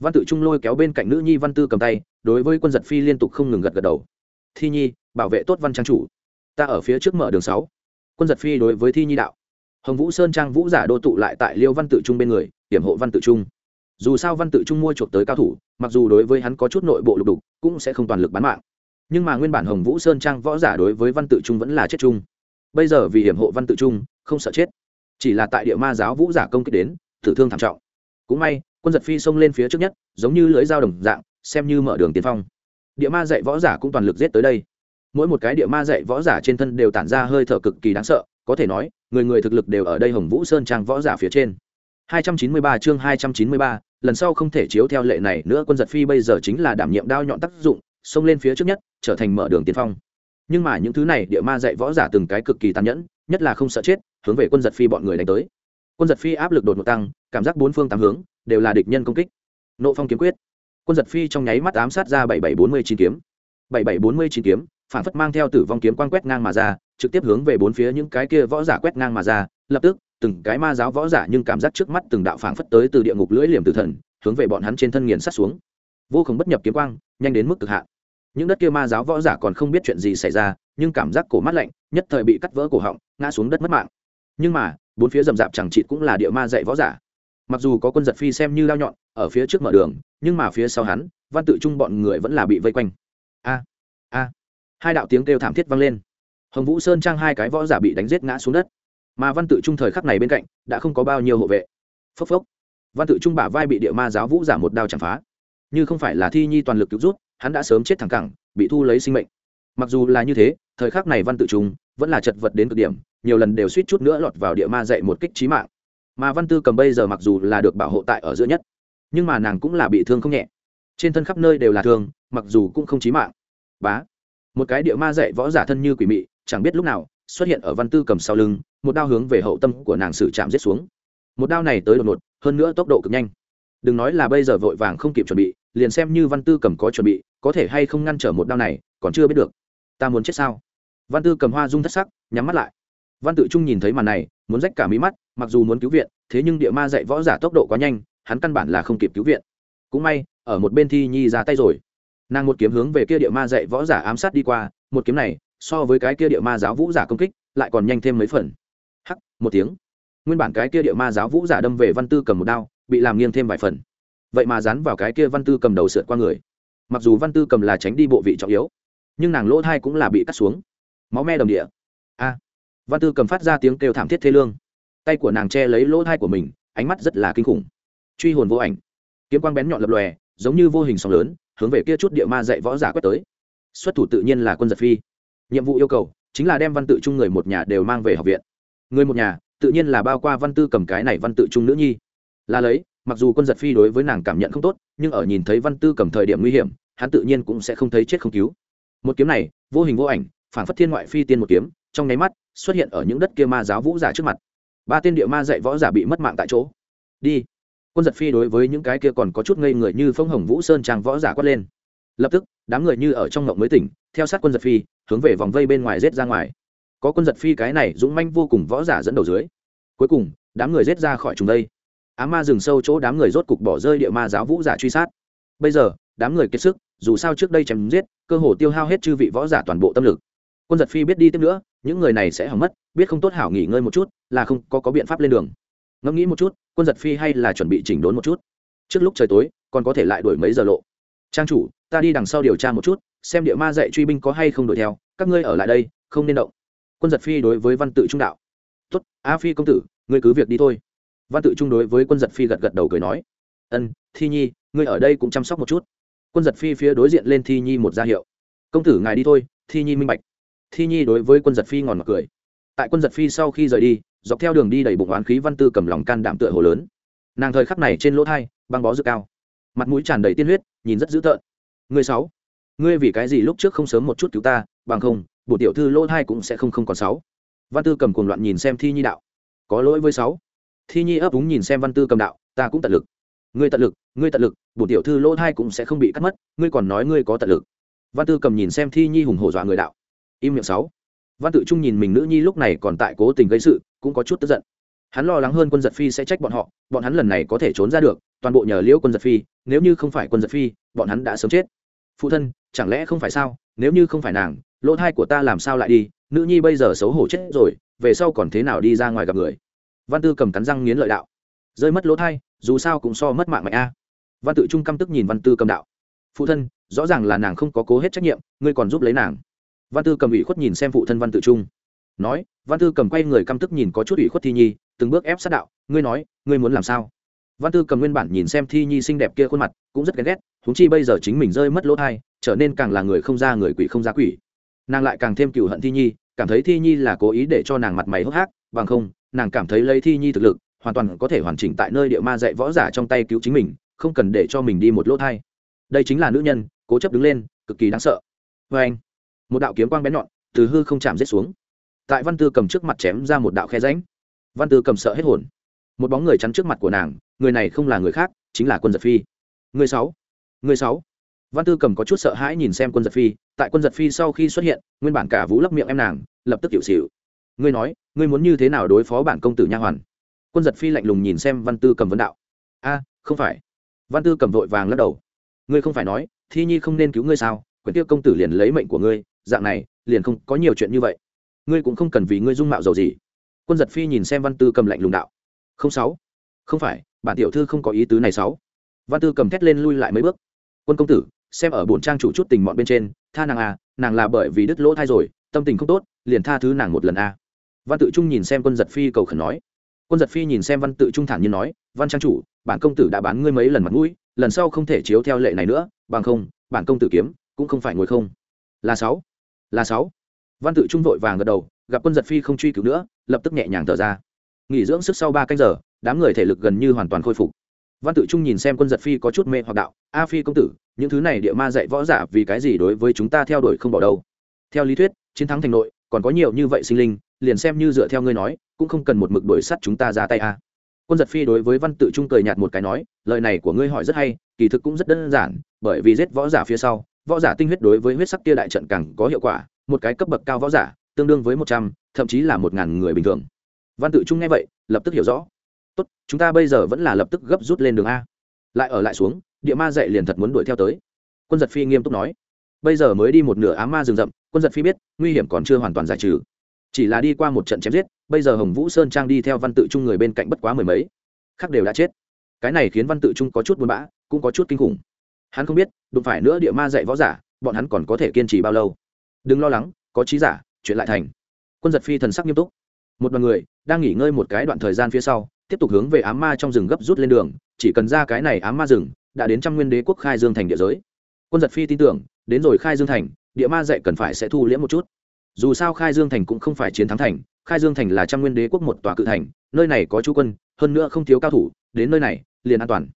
S1: văn tự trung lôi kéo bên cạnh nữ nhi văn tư cầm tay, đối với quân giật phi liên tục không ngừng gật gật đầu. Thi nhi, bảo vệ tốt văn trang chủ. Ta ở phía trước mở đường sáu. Quân giật phi đối với thi nhi đạo. Hồng vũ sơn trang vũ giả đô tụ lại tại liêu văn tự trung bên người, hiểm hộ văn tự trung. Dù sao văn tự trung mua chuộc tới cao thủ, mặc dù đối với hắn có chút nội bộ lục đục, cũng sẽ không toàn lực bán mạng. Nhưng mà nguyên bản hồng vũ sơn trang võ giả đối với văn tự trung vẫn là chết trung bây giờ vì hiểm hộ văn tự trung, không sợ chết. Chỉ là tại địa ma giáo vũ giả công kích đến, tử thương thảm trọng. Cũng may quân giật phi xông lên phía trước nhất giống như lưỡi dao đồng dạng xem như mở đường tiên phong. Địa ma dạy võ giả cũng toàn lực giết tới đây. Mỗi một cái địa ma dạy võ giả trên thân đều tản ra hơi thở cực kỳ đáng sợ có thể nói người người thực lực đều ở đây hồng vũ sơn trang võ giả phía trên. 293 chương 293, lần sau không thể chiếu theo lệ này nữa quân giật phi bây giờ chính là đảm nhiệm đao nhọn tác dụng xông lên phía trước nhất trở thành mở đường tiên phong. Nhưng mà những thứ này địa ma dạy võ giả từng cái cực kỳ tàn nhẫn nhất là không sợ chết hướng về quân giật phi bọn người đánh tới. Quân giật phi áp lực đột ngột tăng cảm giác bốn phương tám hướng đều là địch nhân công kích. Nộ phong kiếm quyết. Quân giật phi trong nháy mắt ám sát ra bảy bảy bốn mươi chín kiếm. bảy bảy bốn mươi chín kiếm, phản phất mang theo tử vong kiếm quan quét ngang mà ra, trực tiếp hướng về bốn phía những cái kia võ giả quét ngang mà ra. Lập tức, từng cái ma giáo võ giả nhưng cảm giác trước mắt từng đạo phảng phất tới từ địa ngục lưỡi liềm tử thần, hướng về bọn hắn trên thân nghiền sát xuống. Vô cùng bất nhập kiếm quang, nhanh đến mức cực hạn. Những đất kia ma giáo võ giả còn không biết chuyện gì xảy ra, nhưng cảm giác cổ mắt lạnh, nhất thời bị cắt vỡ cổ họng, ngã xuống đất mất mạng. Nhưng mà, bốn phía rầm rạp chẳng chịt cũng là địa ma dạy võ giả mặc dù có quân giật phi xem như lao nhọn, ở phía trước mở đường, nhưng mà phía sau hắn, văn tự trung bọn người vẫn là bị vây quanh. A a. Hai đạo tiếng kêu thảm thiết vang lên. Hồng vũ sơn trang hai cái võ giả bị đánh giết ngã xuống đất. Mà văn tự trung thời khắc này bên cạnh, đã không có bao nhiêu hộ vệ. Phốc phốc. Văn tự trung bả vai bị địa ma giáo vũ giả một đao chạm phá. Như không phải là thi nhi toàn lực cứu rút, hắn đã sớm chết thẳng cẳng, bị thu lấy sinh mệnh. Mặc dù là như thế, thời khắc này văn tự trung vẫn là chật vật đến cực điểm, nhiều lần đều suýt chút nữa lọt vào địa ma dạy một kích trí mạng mà văn tư cầm bây giờ mặc dù là được bảo hộ tại ở giữa nhất, nhưng mà nàng cũng là bị thương không nhẹ. Trên thân khắp nơi đều là thương, mặc dù cũng không chí mạng. Bá, một cái địa ma dạy võ giả thân như quỷ mị, chẳng biết lúc nào, xuất hiện ở văn tư cầm sau lưng, một đao hướng về hậu tâm của nàng sử chạm giết xuống. Một đao này tới đột ngột, hơn nữa tốc độ cực nhanh. Đừng nói là bây giờ vội vàng không kịp chuẩn bị, liền xem như văn tư cầm có chuẩn bị, có thể hay không ngăn trở một đao này, còn chưa biết được. Ta muốn chết sao? Văn tư cầm hoa dung thất sắc, nhắm mắt lại. Văn tự trung nhìn thấy màn này, muốn rách cả mí mắt mặc dù muốn cứu viện, thế nhưng địa ma dạy võ giả tốc độ quá nhanh, hắn căn bản là không kịp cứu viện. Cũng may, ở một bên thi nhi ra tay rồi. Nàng một kiếm hướng về kia địa ma dạy võ giả ám sát đi qua, một kiếm này, so với cái kia địa ma giáo vũ giả công kích, lại còn nhanh thêm mấy phần. Hắc, một tiếng. Nguyên bản cái kia địa ma giáo vũ giả đâm về văn tư cầm một đao, bị làm nghiêng thêm vài phần. Vậy mà dán vào cái kia văn tư cầm đầu sượt qua người. Mặc dù văn tư cầm là tránh đi bộ vị trọng yếu, nhưng nàng lỗ thai cũng là bị cắt xuống. Máu me đồng địa. A. Văn tư cầm phát ra tiếng kêu thảm thiết thế lương tay của nàng che lấy lỗ thai của mình, ánh mắt rất là kinh khủng. Truy hồn vô ảnh. Kiếm quang bén nhọn lập lòe, giống như vô hình sóng lớn, hướng về kia chút địa ma dạy võ giả quét tới. Xuất thủ tự nhiên là quân giật phi. Nhiệm vụ yêu cầu chính là đem văn tự trung người một nhà đều mang về học viện. Người một nhà, tự nhiên là bao qua văn tư cầm cái này văn tự trung nữ nhi. Là lấy, mặc dù quân giật phi đối với nàng cảm nhận không tốt, nhưng ở nhìn thấy văn tư cầm thời điểm nguy hiểm, hắn tự nhiên cũng sẽ không thấy chết không cứu. Một kiếm này, vô hình vô ảnh, phản phất thiên ngoại phi tiên một kiếm, trong nháy mắt xuất hiện ở những đất kia ma giáo vũ giả trước mặt ba tên địa ma dạy võ giả bị mất mạng tại chỗ. Đi. Quân giật phi đối với những cái kia còn có chút ngây người như phong hồng vũ sơn trang võ giả quát lên. Lập tức, đám người như ở trong ngộng mới tỉnh, theo sát quân giật phi, hướng về vòng vây bên ngoài rết ra ngoài. Có quân giật phi cái này dũng manh vô cùng võ giả dẫn đầu dưới. Cuối cùng, đám người rết ra khỏi trùng đây. Á ma dừng sâu chỗ đám người rốt cục bỏ rơi địa ma giáo vũ giả truy sát. Bây giờ, đám người kiệt sức, dù sao trước đây chém giết, cơ hồ tiêu hao hết chư vị võ giả toàn bộ tâm lực quân giật phi biết đi tiếp nữa những người này sẽ hỏng mất biết không tốt hảo nghỉ ngơi một chút là không có, có biện pháp lên đường. Ngẫm nghĩ một chút quân giật phi hay là chuẩn bị chỉnh đốn một chút? Trước lúc trời tối còn có thể lại đuổi mấy giờ lộ? Trang chủ ta đi đằng sau điều tra một chút xem địa ma dạy truy binh có hay không đuổi theo các ngươi ở lại đây không nên động. Quân giật phi đối với văn tự trung đạo. Tốt a phi công tử ngươi cứ việc đi thôi. Văn tự trung đối với quân giật phi gật gật đầu cười nói. Ân thi nhi ngươi ở đây cũng chăm sóc một chút. Quân giật phi phía đối diện lên thi nhi một gia hiệu. Công tử ngài đi thôi thi nhi minh bạch thi nhi đối với quân giật phi ngòn mặc cười. Tại quân giật phi sau khi rời đi, dọc theo đường đi đầy bụng oán khí văn tư cầm lòng can đảm tựa hồ lớn. Nàng thời khắc này trên lỗ thai, băng bó dược cao. Mặt mũi tràn đầy tiên huyết, nhìn rất dữ tợn. Người sáu, ngươi vì cái gì lúc trước không sớm một chút cứu ta, bằng không bộ tiểu thư lỗ thai cũng sẽ không không còn sáu. Văn tư cầm cuồng loạn nhìn xem thi nhi đạo. Có lỗi với sáu. Thi nhi ấp úng nhìn xem văn tư cầm đạo, ta cũng tận lực. Ngươi tận lực, ngươi tận lực bộ tiểu thư lỗ thai cũng sẽ không bị cắt mất, ngươi còn nói ngươi có tận lực. Văn tư cầm nhìn xem thi nhi hùng hổ dọa người đạo im miệng sáu. Văn tự trung nhìn mình nữ nhi lúc này còn tại cố tình gây sự, cũng có chút tức giận. Hắn lo lắng hơn quân giật phi sẽ trách bọn họ, bọn hắn lần này có thể trốn ra được, toàn bộ nhờ liễu quân giật phi, nếu như không phải quân giật phi, bọn hắn đã sớm chết. Phụ thân, chẳng lẽ không phải sao? Nếu như không phải nàng, lỗ thai của ta làm sao lại đi? Nữ nhi bây giờ xấu hổ chết rồi, về sau còn thế nào đi ra ngoài gặp người? Văn tư cầm cắn răng nghiến lợi đạo. Rơi mất lỗ thai, dù sao cũng so mất mạng mạnh a. Văn tự trung căm tức nhìn văn tư cầm đạo. Phụ thân, rõ ràng là nàng không có cố hết trách nhiệm, ngươi còn giúp lấy nàng văn tư cầm ủy khuất nhìn xem phụ thân văn tự trung. Nói, văn tư cầm quay người căm tức nhìn có chút ủy khuất thi nhi, từng bước ép sát đạo, ngươi nói, ngươi muốn làm sao? Văn tư cầm nguyên bản nhìn xem thi nhi xinh đẹp kia khuôn mặt, cũng rất ghen ghét thúng chi bây giờ chính mình rơi mất lỗ thai, trở nên càng là người không ra người quỷ không ra quỷ. Nàng lại càng thêm cựu hận thi nhi, cảm thấy thi nhi là cố ý để cho nàng mặt mày hốc hác, bằng không, nàng cảm thấy lấy thi nhi thực lực, hoàn toàn có thể hoàn chỉnh tại nơi địa ma dạy võ giả trong tay cứu chính mình, không cần để cho mình đi một lỗ thai. Đây chính là nữ nhân, cố chấp đứng lên, cực kỳ đáng sợ. Vê anh một đạo kiếm quang bén nhọn từ hư không chạm giết xuống. Tại văn tư cầm trước mặt chém ra một đạo khe ránh văn tư cầm sợ hết hồn. Một bóng người chắn trước mặt của nàng, người này không là người khác, chính là quân giật phi. Người sáu người sáu. Văn tư cầm có chút sợ hãi nhìn xem quân giật phi, tại quân giật phi sau khi xuất hiện, nguyên bản cả vũ lấp miệng em nàng, lập tức hiệu xịu ngươi nói, ngươi muốn như thế nào đối phó bản công tử nha hoàn? Quân giật phi lạnh lùng nhìn xem văn tư cầm vấn đạo. A, không phải. Văn tư cầm vội vàng lắc đầu. Ngươi không phải nói, thi nhi không nên cứu ngươi sao? Quyển tiêu công tử liền lấy mệnh của ngươi dạng này, liền không có nhiều chuyện như vậy. Ngươi cũng không cần vì ngươi dung mạo giàu gì. Quân giật phi nhìn xem văn tư cầm lạnh lùng đạo. Không sáu. Không phải, bản tiểu thư không có ý tứ này sáu. Văn tư cầm thét lên lui lại mấy bước. Quân công tử, xem ở bổn trang chủ chút tình mọn bên trên, tha nàng à nàng là bởi vì đứt lỗ thai rồi, tâm tình không tốt, liền tha thứ nàng một lần a à. văn tự trung nhìn xem quân giật phi cầu khẩn nói. Quân giật phi nhìn xem văn tự trung thản nhiên nói, văn trang chủ, bản công tử đã bán ngươi mấy lần mặt mũi, lần sau không thể chiếu theo lệ này nữa, bằng không, bản công tử kiếm cũng không phải ngồi không. Là sáu là sáu. Văn tự trung vội vàng gật đầu, gặp quân giật phi không truy cứu nữa, lập tức nhẹ nhàng thở ra. Nghỉ dưỡng sức sau ba canh giờ, đám người thể lực gần như hoàn toàn khôi phục. Văn tự trung nhìn xem quân giật phi có chút mê hoặc đạo, a phi công tử, những thứ này địa ma dạy võ giả vì cái gì đối với chúng ta theo đuổi không bỏ đâu? Theo lý thuyết, chiến thắng thành nội, còn có nhiều như vậy sinh linh, liền xem như dựa theo ngươi nói, cũng không cần một mực đuổi sắt chúng ta ra tay a. Quân giật phi đối với văn tự trung cười nhạt một cái nói, lời này của ngươi hỏi rất hay, kỳ thực cũng rất đơn giản, bởi vì giết võ giả phía sau võ giả tinh huyết đối với huyết sắc kia đại trận càng có hiệu quả, một cái cấp bậc cao võ giả, tương đương với một trăm, thậm chí là một ngàn người bình thường. Văn tự trung nghe vậy, lập tức hiểu rõ. Tốt, chúng ta bây giờ vẫn là lập tức gấp rút lên đường a. Lại ở lại xuống, địa ma dạy liền thật muốn đuổi theo tới. Quân giật phi nghiêm túc nói, bây giờ mới đi một nửa á ma rừng rậm, quân giật phi biết, nguy hiểm còn chưa hoàn toàn giải trừ. Chỉ là đi qua một trận chém giết, bây giờ hồng vũ sơn trang đi theo văn tự trung người bên cạnh bất quá mười mấy, khác đều đã chết. Cái này khiến văn tự trung có chút buồn bã, cũng có chút kinh khủng hắn không biết, đụng phải nữa địa ma dạy võ giả, bọn hắn còn có thể kiên trì bao lâu. Đừng lo lắng, có trí giả, chuyện lại thành. Quân giật phi thần sắc nghiêm túc. Một đoàn người đang nghỉ ngơi một cái đoạn thời gian phía sau, tiếp tục hướng về ám ma trong rừng gấp rút lên đường, chỉ cần ra cái này ám ma rừng, đã đến trăm nguyên đế quốc khai dương thành địa giới. Quân giật phi tin tưởng, đến rồi khai dương thành, địa ma dạy cần phải sẽ thu liễm một chút. Dù sao khai dương thành cũng không phải chiến thắng thành, khai dương thành là trăm nguyên đế quốc một tòa cự thành, nơi này có chú quân, hơn nữa không thiếu cao thủ, đến nơi này liền an toàn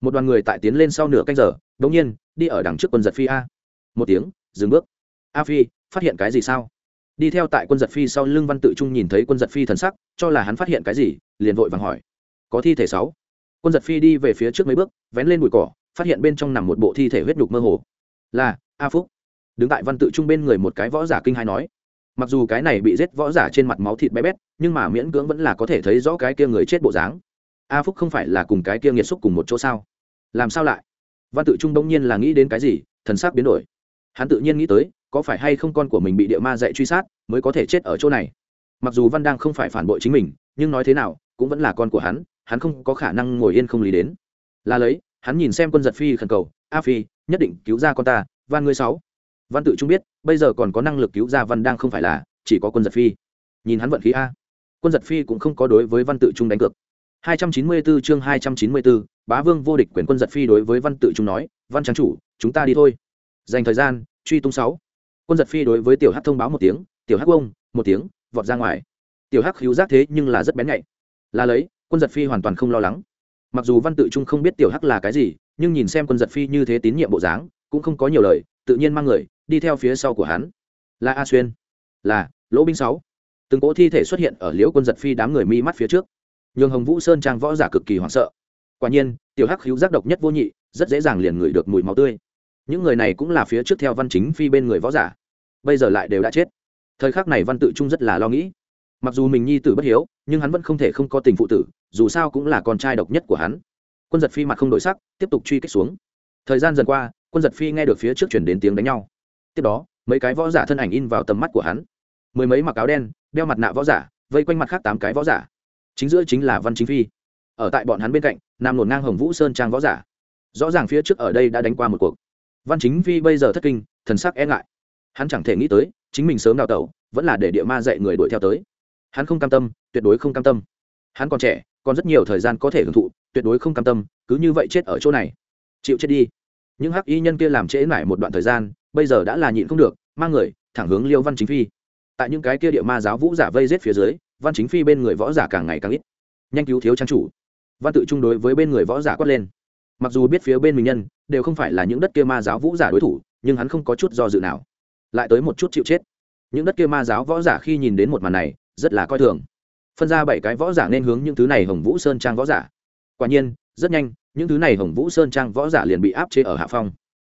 S1: một đoàn người tại tiến lên sau nửa canh giờ đ ỗ n g nhiên, đi ở đằng trước quân giật phi a. Một tiếng, dừng bước. A phi, phát hiện cái gì sao? Đi theo tại quân giật phi sau lưng văn tự trung nhìn thấy quân giật phi thần sắc, cho là hắn phát hiện cái gì, liền vội vàng hỏi. Có thi thể sáu. Quân giật phi đi về phía trước mấy bước, vén lên bụi cỏ, phát hiện bên trong nằm một bộ thi thể huyết đục mơ hồ. Là, a phúc. Đứng tại văn tự trung bên người một cái võ giả kinh hai nói. Mặc dù cái này bị giết võ giả trên mặt máu thịt bé bét, nhưng mà miễn cưỡng vẫn là có thể thấy rõ cái kia người chết bộ dáng a phúc không phải là cùng cái kia nghiệt xúc cùng một chỗ sao? Làm sao lại? Văn tự trung đông nhiên là nghĩ đến cái gì, thần sắc biến đổi. Hắn tự nhiên nghĩ tới, có phải hay không con của mình bị địa ma dạy truy sát, mới có thể chết ở chỗ này? Mặc dù văn đang không phải phản bội chính mình, nhưng nói thế nào, cũng vẫn là con của hắn hắn không có khả năng ngồi yên không lý đến. Là lấy, hắn nhìn xem quân giật phi khẩn cầu, a phi, nhất định cứu ra con ta van ngươi sáu. Văn tự trung biết, bây giờ còn có năng lực cứu ra văn đang không phải là, chỉ có quân giật phi. Nhìn hắn vận khí a. Quân giật phi cũng không có đối với văn tự trung đánh cược. 294 chương 294, bá vương vô địch quyền quân giật phi đối với văn tự trung nói văn trang chủ chúng ta đi thôi. Dành thời gian truy tung sáu. Quân giật phi đối với tiểu hắc thông báo một tiếng tiểu hắc ông, một tiếng vọt ra ngoài. Tiểu hắc hữu giác thế nhưng là rất bén nhạy. Là lấy quân giật phi hoàn toàn không lo lắng. Mặc dù văn tự trung không biết tiểu hắc là cái gì nhưng nhìn xem quân giật phi như thế tín nhiệm bộ dáng cũng không có nhiều lời tự nhiên mang người đi theo phía sau của hắn. Là a xuyên. Là lỗ binh sáu. Từng cỗ thi thể xuất hiện ở liễu quân giật phi đám người mi mắt phía trước nhường hồng vũ sơn trang võ giả cực kỳ hoảng sợ. Quả nhiên, tiểu hắc hữu giác độc nhất vô nhị, rất dễ dàng liền ngửi được mùi máu tươi. Những người này cũng là phía trước theo văn chính phi bên người võ giả. Bây giờ lại đều đã chết. Thời khắc này văn tự trung rất là lo nghĩ. Mặc dù mình nhi tử bất hiếu, nhưng hắn vẫn không thể không có tình phụ tử, dù sao cũng là con trai độc nhất của hắn. Quân giật phi mặt không đổi sắc, tiếp tục truy kích xuống. Thời gian dần qua, quân giật phi nghe được phía trước chuyển đến tiếng đánh nhau. Tiếp đó, mấy cái võ giả thân ảnh in vào tầm mắt của hắn. Mười mấy mặc áo đen, đeo mặt nạ võ giả, vây quanh mặt khác tám cái võ giả chính giữa chính là văn chính phi. Ở tại bọn hắn bên cạnh, nam nổn ngang hồng vũ sơn trang võ giả. Rõ ràng phía trước ở đây đã đánh qua một cuộc. Văn chính phi bây giờ thất kinh, thần sắc e ngại. Hắn chẳng thể nghĩ tới, chính mình sớm đào tẩu, vẫn là để địa ma dạy người đuổi theo tới. Hắn không cam tâm, tuyệt đối không cam tâm. Hắn còn trẻ, còn rất nhiều thời gian có thể hưởng thụ, tuyệt đối không cam tâm, cứ như vậy chết ở chỗ này. Chịu chết đi. Những hắc y nhân kia làm trễ mãi một đoạn thời gian, bây giờ đã là nhịn không được, mang người, thẳng hướng liêu văn chính phi. Tại những cái kia địa ma giáo vũ giả vây rết phía dưới văn chính phi bên người võ giả càng ngày càng ít. Nhanh cứu thiếu trang chủ. Văn tự chung đối với bên người võ giả quát lên. Mặc dù biết phía bên mình nhân, đều không phải là những đất kia ma giáo vũ giả đối thủ, nhưng hắn không có chút do dự nào. Lại tới một chút chịu chết. Những đất kia ma giáo võ giả khi nhìn đến một màn này, rất là coi thường. Phân ra bảy cái võ giả nên hướng những thứ này hồng vũ sơn trang võ giả. Quả nhiên, rất nhanh, những thứ này hồng vũ sơn trang võ giả liền bị áp chế ở hạ phong.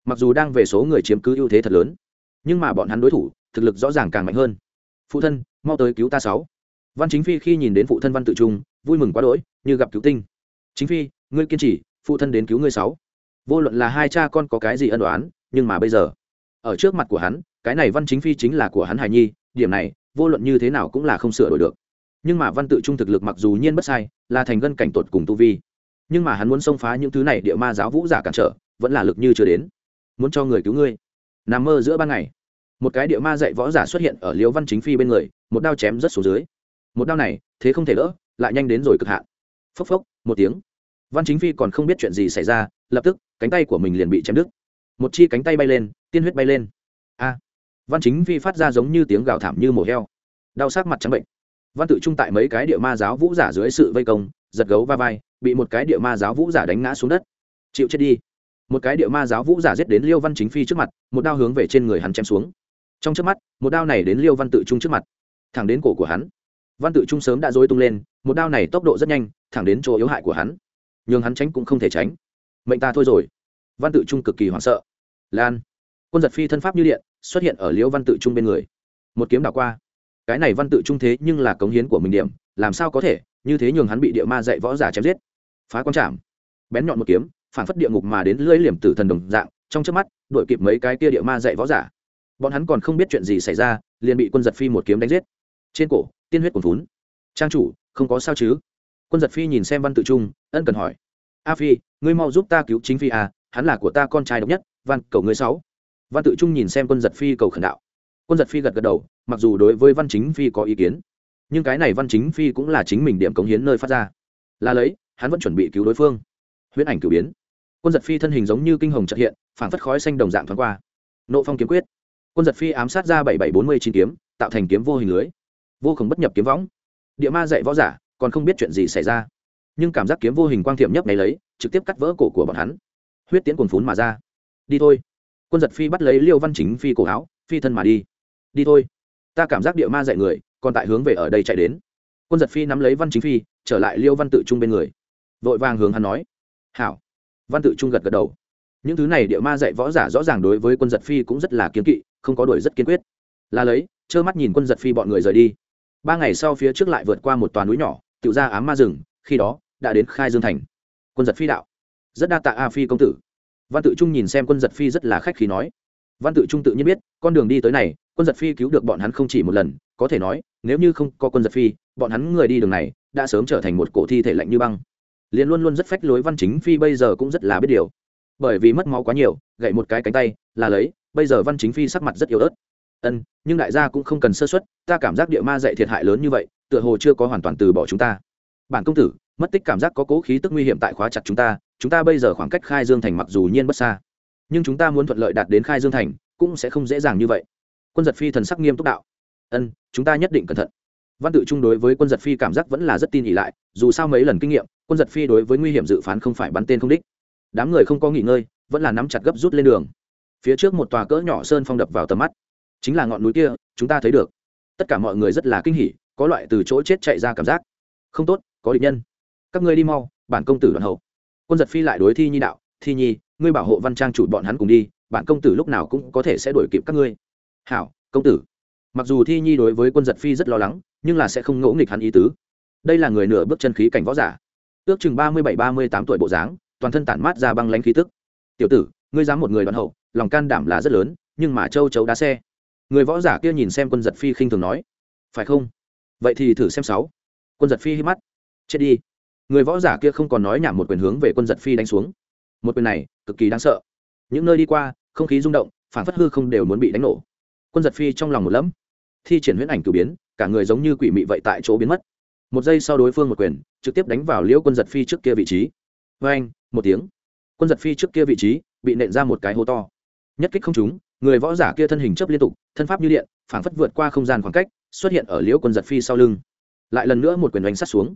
S1: Mặc dù đang về số người chiếm cứ ưu thế thật lớn, nhưng mà bọn hắn đối thủ, thực lực rõ ràng càng mạnh hơn. Phụ thân, mau tới cứu ta sáu văn chính phi khi nhìn đến phụ thân văn tự trung, vui mừng quá đỗi, như gặp cứu tinh. Chính phi, ngươi kiên trì, phụ thân đến cứu ngươi sáu. Vô luận là hai cha con có cái gì ân đoán nhưng mà bây giờ, ở trước mặt của hắn, cái này văn chính phi chính là của hắn hài nhi, điểm này, vô luận như thế nào cũng là không sửa đổi được. Nhưng mà văn tự trung thực lực mặc dù nhiên bất sai, là thành gân cảnh tột cùng tu vi. Nhưng mà hắn muốn xông phá những thứ này địa ma giáo vũ giả cản trở, vẫn là lực như chưa đến. Muốn cho người cứu ngươi. Nằm mơ giữa ban ngày, một cái địa ma dạy võ giả xuất hiện ở liêu văn chính phi bên người, một đao chém rất xuống dưới một đao này, thế không thể đỡ, lại nhanh đến rồi cực hạn. Phốc phốc, một tiếng. Văn chính phi còn không biết chuyện gì xảy ra, lập tức, cánh tay của mình liền bị chém đứt. Một chi cánh tay bay lên, tiên huyết bay lên. A! Văn chính phi phát ra giống như tiếng gào thảm như mổ heo. Đau sát mặt trắng bệnh. Văn tự trung tại mấy cái địa ma giáo vũ giả dưới sự vây công, giật gấu va vai, bị một cái địa ma giáo vũ giả đánh ngã xuống đất. Chịu chết đi. Một cái địa ma giáo vũ giả giết đến liêu văn chính phi trước mặt, một đao hướng về trên người hắn chém xuống. Trong trước mắt, một đao này đến liêu văn tự trung trước mặt. Thẳng đến cổ của hắn văn tự trung sớm đã dối tung lên, một đao này tốc độ rất nhanh, thẳng đến chỗ yếu hại của hắn. Nhường hắn tránh cũng không thể tránh. Mệnh ta thôi rồi. Văn tự trung cực kỳ hoảng sợ. Lan. Quân giật phi thân pháp như điện, xuất hiện ở liễu văn tự trung bên người. Một kiếm đảo qua. Cái này văn tự trung thế nhưng là cống hiến của mình điểm, làm sao có thể, như thế nhường hắn bị địa ma dạy võ giả chém giết. Phá quan trảm. Bén nhọn một kiếm, phản phất địa ngục mà đến lưỡi liềm tử thần đồng dạng, trong trước mắt đội kịp mấy cái kia địa ma dạy võ giả. Bọn hắn còn không biết chuyện gì xảy ra, liền bị quân giật phi một kiếm đánh giết. Trên cổ tiên huyết cuồn vốn trang chủ, không có sao chứ? Quân giật phi nhìn xem văn tự trung, ân cần hỏi. A phi, ngươi mau giúp ta cứu chính phi à hắn là của ta con trai độc nhất, văn, cầu ngươi sáu. Văn tự trung nhìn xem quân giật phi cầu khẩn đạo. Quân giật phi gật gật đầu, mặc dù đối với văn chính phi có ý kiến, nhưng cái này văn chính phi cũng là chính mình điểm cống hiến nơi phát ra. Là lấy, hắn vẫn chuẩn bị cứu đối phương. Huyễn ảnh cử biến. Quân giật phi thân hình giống như kinh hồng chợt hiện phản phất khói xanh đồng dạng thoáng qua. Nộ phong kiếm quyết. Quân giật phi ám sát ra bảy bảy bốn mươi chín kiếm, tạo thành kiếm vô hình lưới vô khổng bất nhập kiếm võng. Địa ma dạy võ giả, còn không biết chuyện gì xảy ra. Nhưng cảm giác kiếm vô hình quang thiệm nhấp này lấy, trực tiếp cắt vỡ cổ của bọn hắn. Huyết tiến cuồn phún mà ra. Đi thôi. Quân giật phi bắt lấy liêu văn chính phi cổ áo, phi thân mà đi. Đi thôi. Ta cảm giác địa ma dạy người, còn tại hướng về ở đây chạy đến. Quân giật phi nắm lấy văn chính phi, trở lại liêu văn tự trung bên người. Vội vàng hướng hắn nói. Hảo. Văn tự trung gật gật đầu. Những thứ này địa ma dạy võ giả rõ ràng đối với quân giật phi cũng rất là kiếm kỵ, không có đuổi rất kiên quyết. Là lấy, trơ mắt nhìn quân giật phi bọn người rời đi ba ngày sau phía trước lại vượt qua một toàn núi nhỏ tự ra ám ma rừng, khi đó, đã đến khai dương thành. Quân giật phi đạo. Rất đa tạ a phi công tử. Văn tự trung nhìn xem quân giật phi rất là khách khí nói. Văn tự trung tự nhiên biết, con đường đi tới này, quân giật phi cứu được bọn hắn không chỉ một lần, có thể nói, nếu như không có quân giật phi, bọn hắn người đi đường này, đã sớm trở thành một cổ thi thể lạnh như băng. Liền luôn luôn rất phách lối văn chính phi bây giờ cũng rất là biết điều. Bởi vì mất máu quá nhiều, gậy một cái cánh tay là lấy, bây giờ văn chính phi sắc mặt rất yếu ớt ân, nhưng đại gia cũng không cần sơ xuất ta cảm giác địa ma dạy thiệt hại lớn như vậy, tựa hồ chưa có hoàn toàn từ bỏ chúng ta. Bản công tử, mất tích cảm giác có cố khí tức nguy hiểm tại khóa chặt chúng ta chúng ta bây giờ khoảng cách khai dương thành mặc dù nhiên bất xa, nhưng chúng ta muốn thuận lợi đạt đến khai dương thành, cũng sẽ không dễ dàng như vậy. Quân giật phi thần sắc nghiêm túc đạo. Ân, chúng ta nhất định cẩn thận. Văn tự chung đối với quân giật phi cảm giác vẫn là rất tin ỉ lại, dù sao mấy lần kinh nghiệm, quân giật phi đối với nguy hiểm dự phán không phải bắn tên không đích. Đám người không có nghỉ ngơi, vẫn là nắm chặt gấp rút lên đường. Phía trước một tòa cỡ nhỏ sơn phong đập vào tầm mắt chính là ngọn núi kia, chúng ta thấy được. Tất cả mọi người rất là kinh hỉ, có loại từ chỗ chết chạy ra cảm giác. Không tốt, có địch nhân. Các ngươi đi mau, bản công tử đoàn hậu. Quân giật phi lại đối thi nhi đạo, thi nhi, ngươi bảo hộ văn trang chủ bọn hắn cùng đi, bản công tử lúc nào cũng có thể sẽ đuổi kịp các ngươi. Hảo, công tử. Mặc dù thi nhi đối với quân giật phi rất lo lắng, nhưng là sẽ không ngỗ nghịch hắn ý tứ. Đây là người nửa bước chân khí cảnh võ giả. Ước chừng ba mươi bảy, ba mươi tám tuổi bộ dáng, toàn thân tản mát ra băng lãnh khí tức. Tiểu tử, ngươi dám một người đoàn hậu, lòng can đảm là rất lớn, nhưng mà châu chấu đá xe người võ giả kia nhìn xem quân giật phi khinh thường nói, phải không? Vậy thì thử xem sáu. Quân giật phi hít mắt, chết đi. Người võ giả kia không còn nói nhảm một quyền hướng về quân giật phi đánh xuống. Một quyền này, cực kỳ đáng sợ. Những nơi đi qua, không khí rung động, phản phất hư không đều muốn bị đánh nổ. Quân giật phi trong lòng một lẫm, thi triển huyễn ảnh cử biến, cả người giống như quỷ mị vậy tại chỗ biến mất. Một giây sau đối phương một quyền, trực tiếp đánh vào liễu quân giật phi trước kia vị trí. Vê anh một tiếng. Quân giật phi trước kia vị trí, bị nện ra một cái hố to. Nhất kích không trúng người võ giả kia thân hình chấp liên tục, thân pháp như điện, phảng phất vượt qua không gian khoảng cách, xuất hiện ở liễu quân giật phi sau lưng. Lại lần nữa một quyền đánh sát xuống.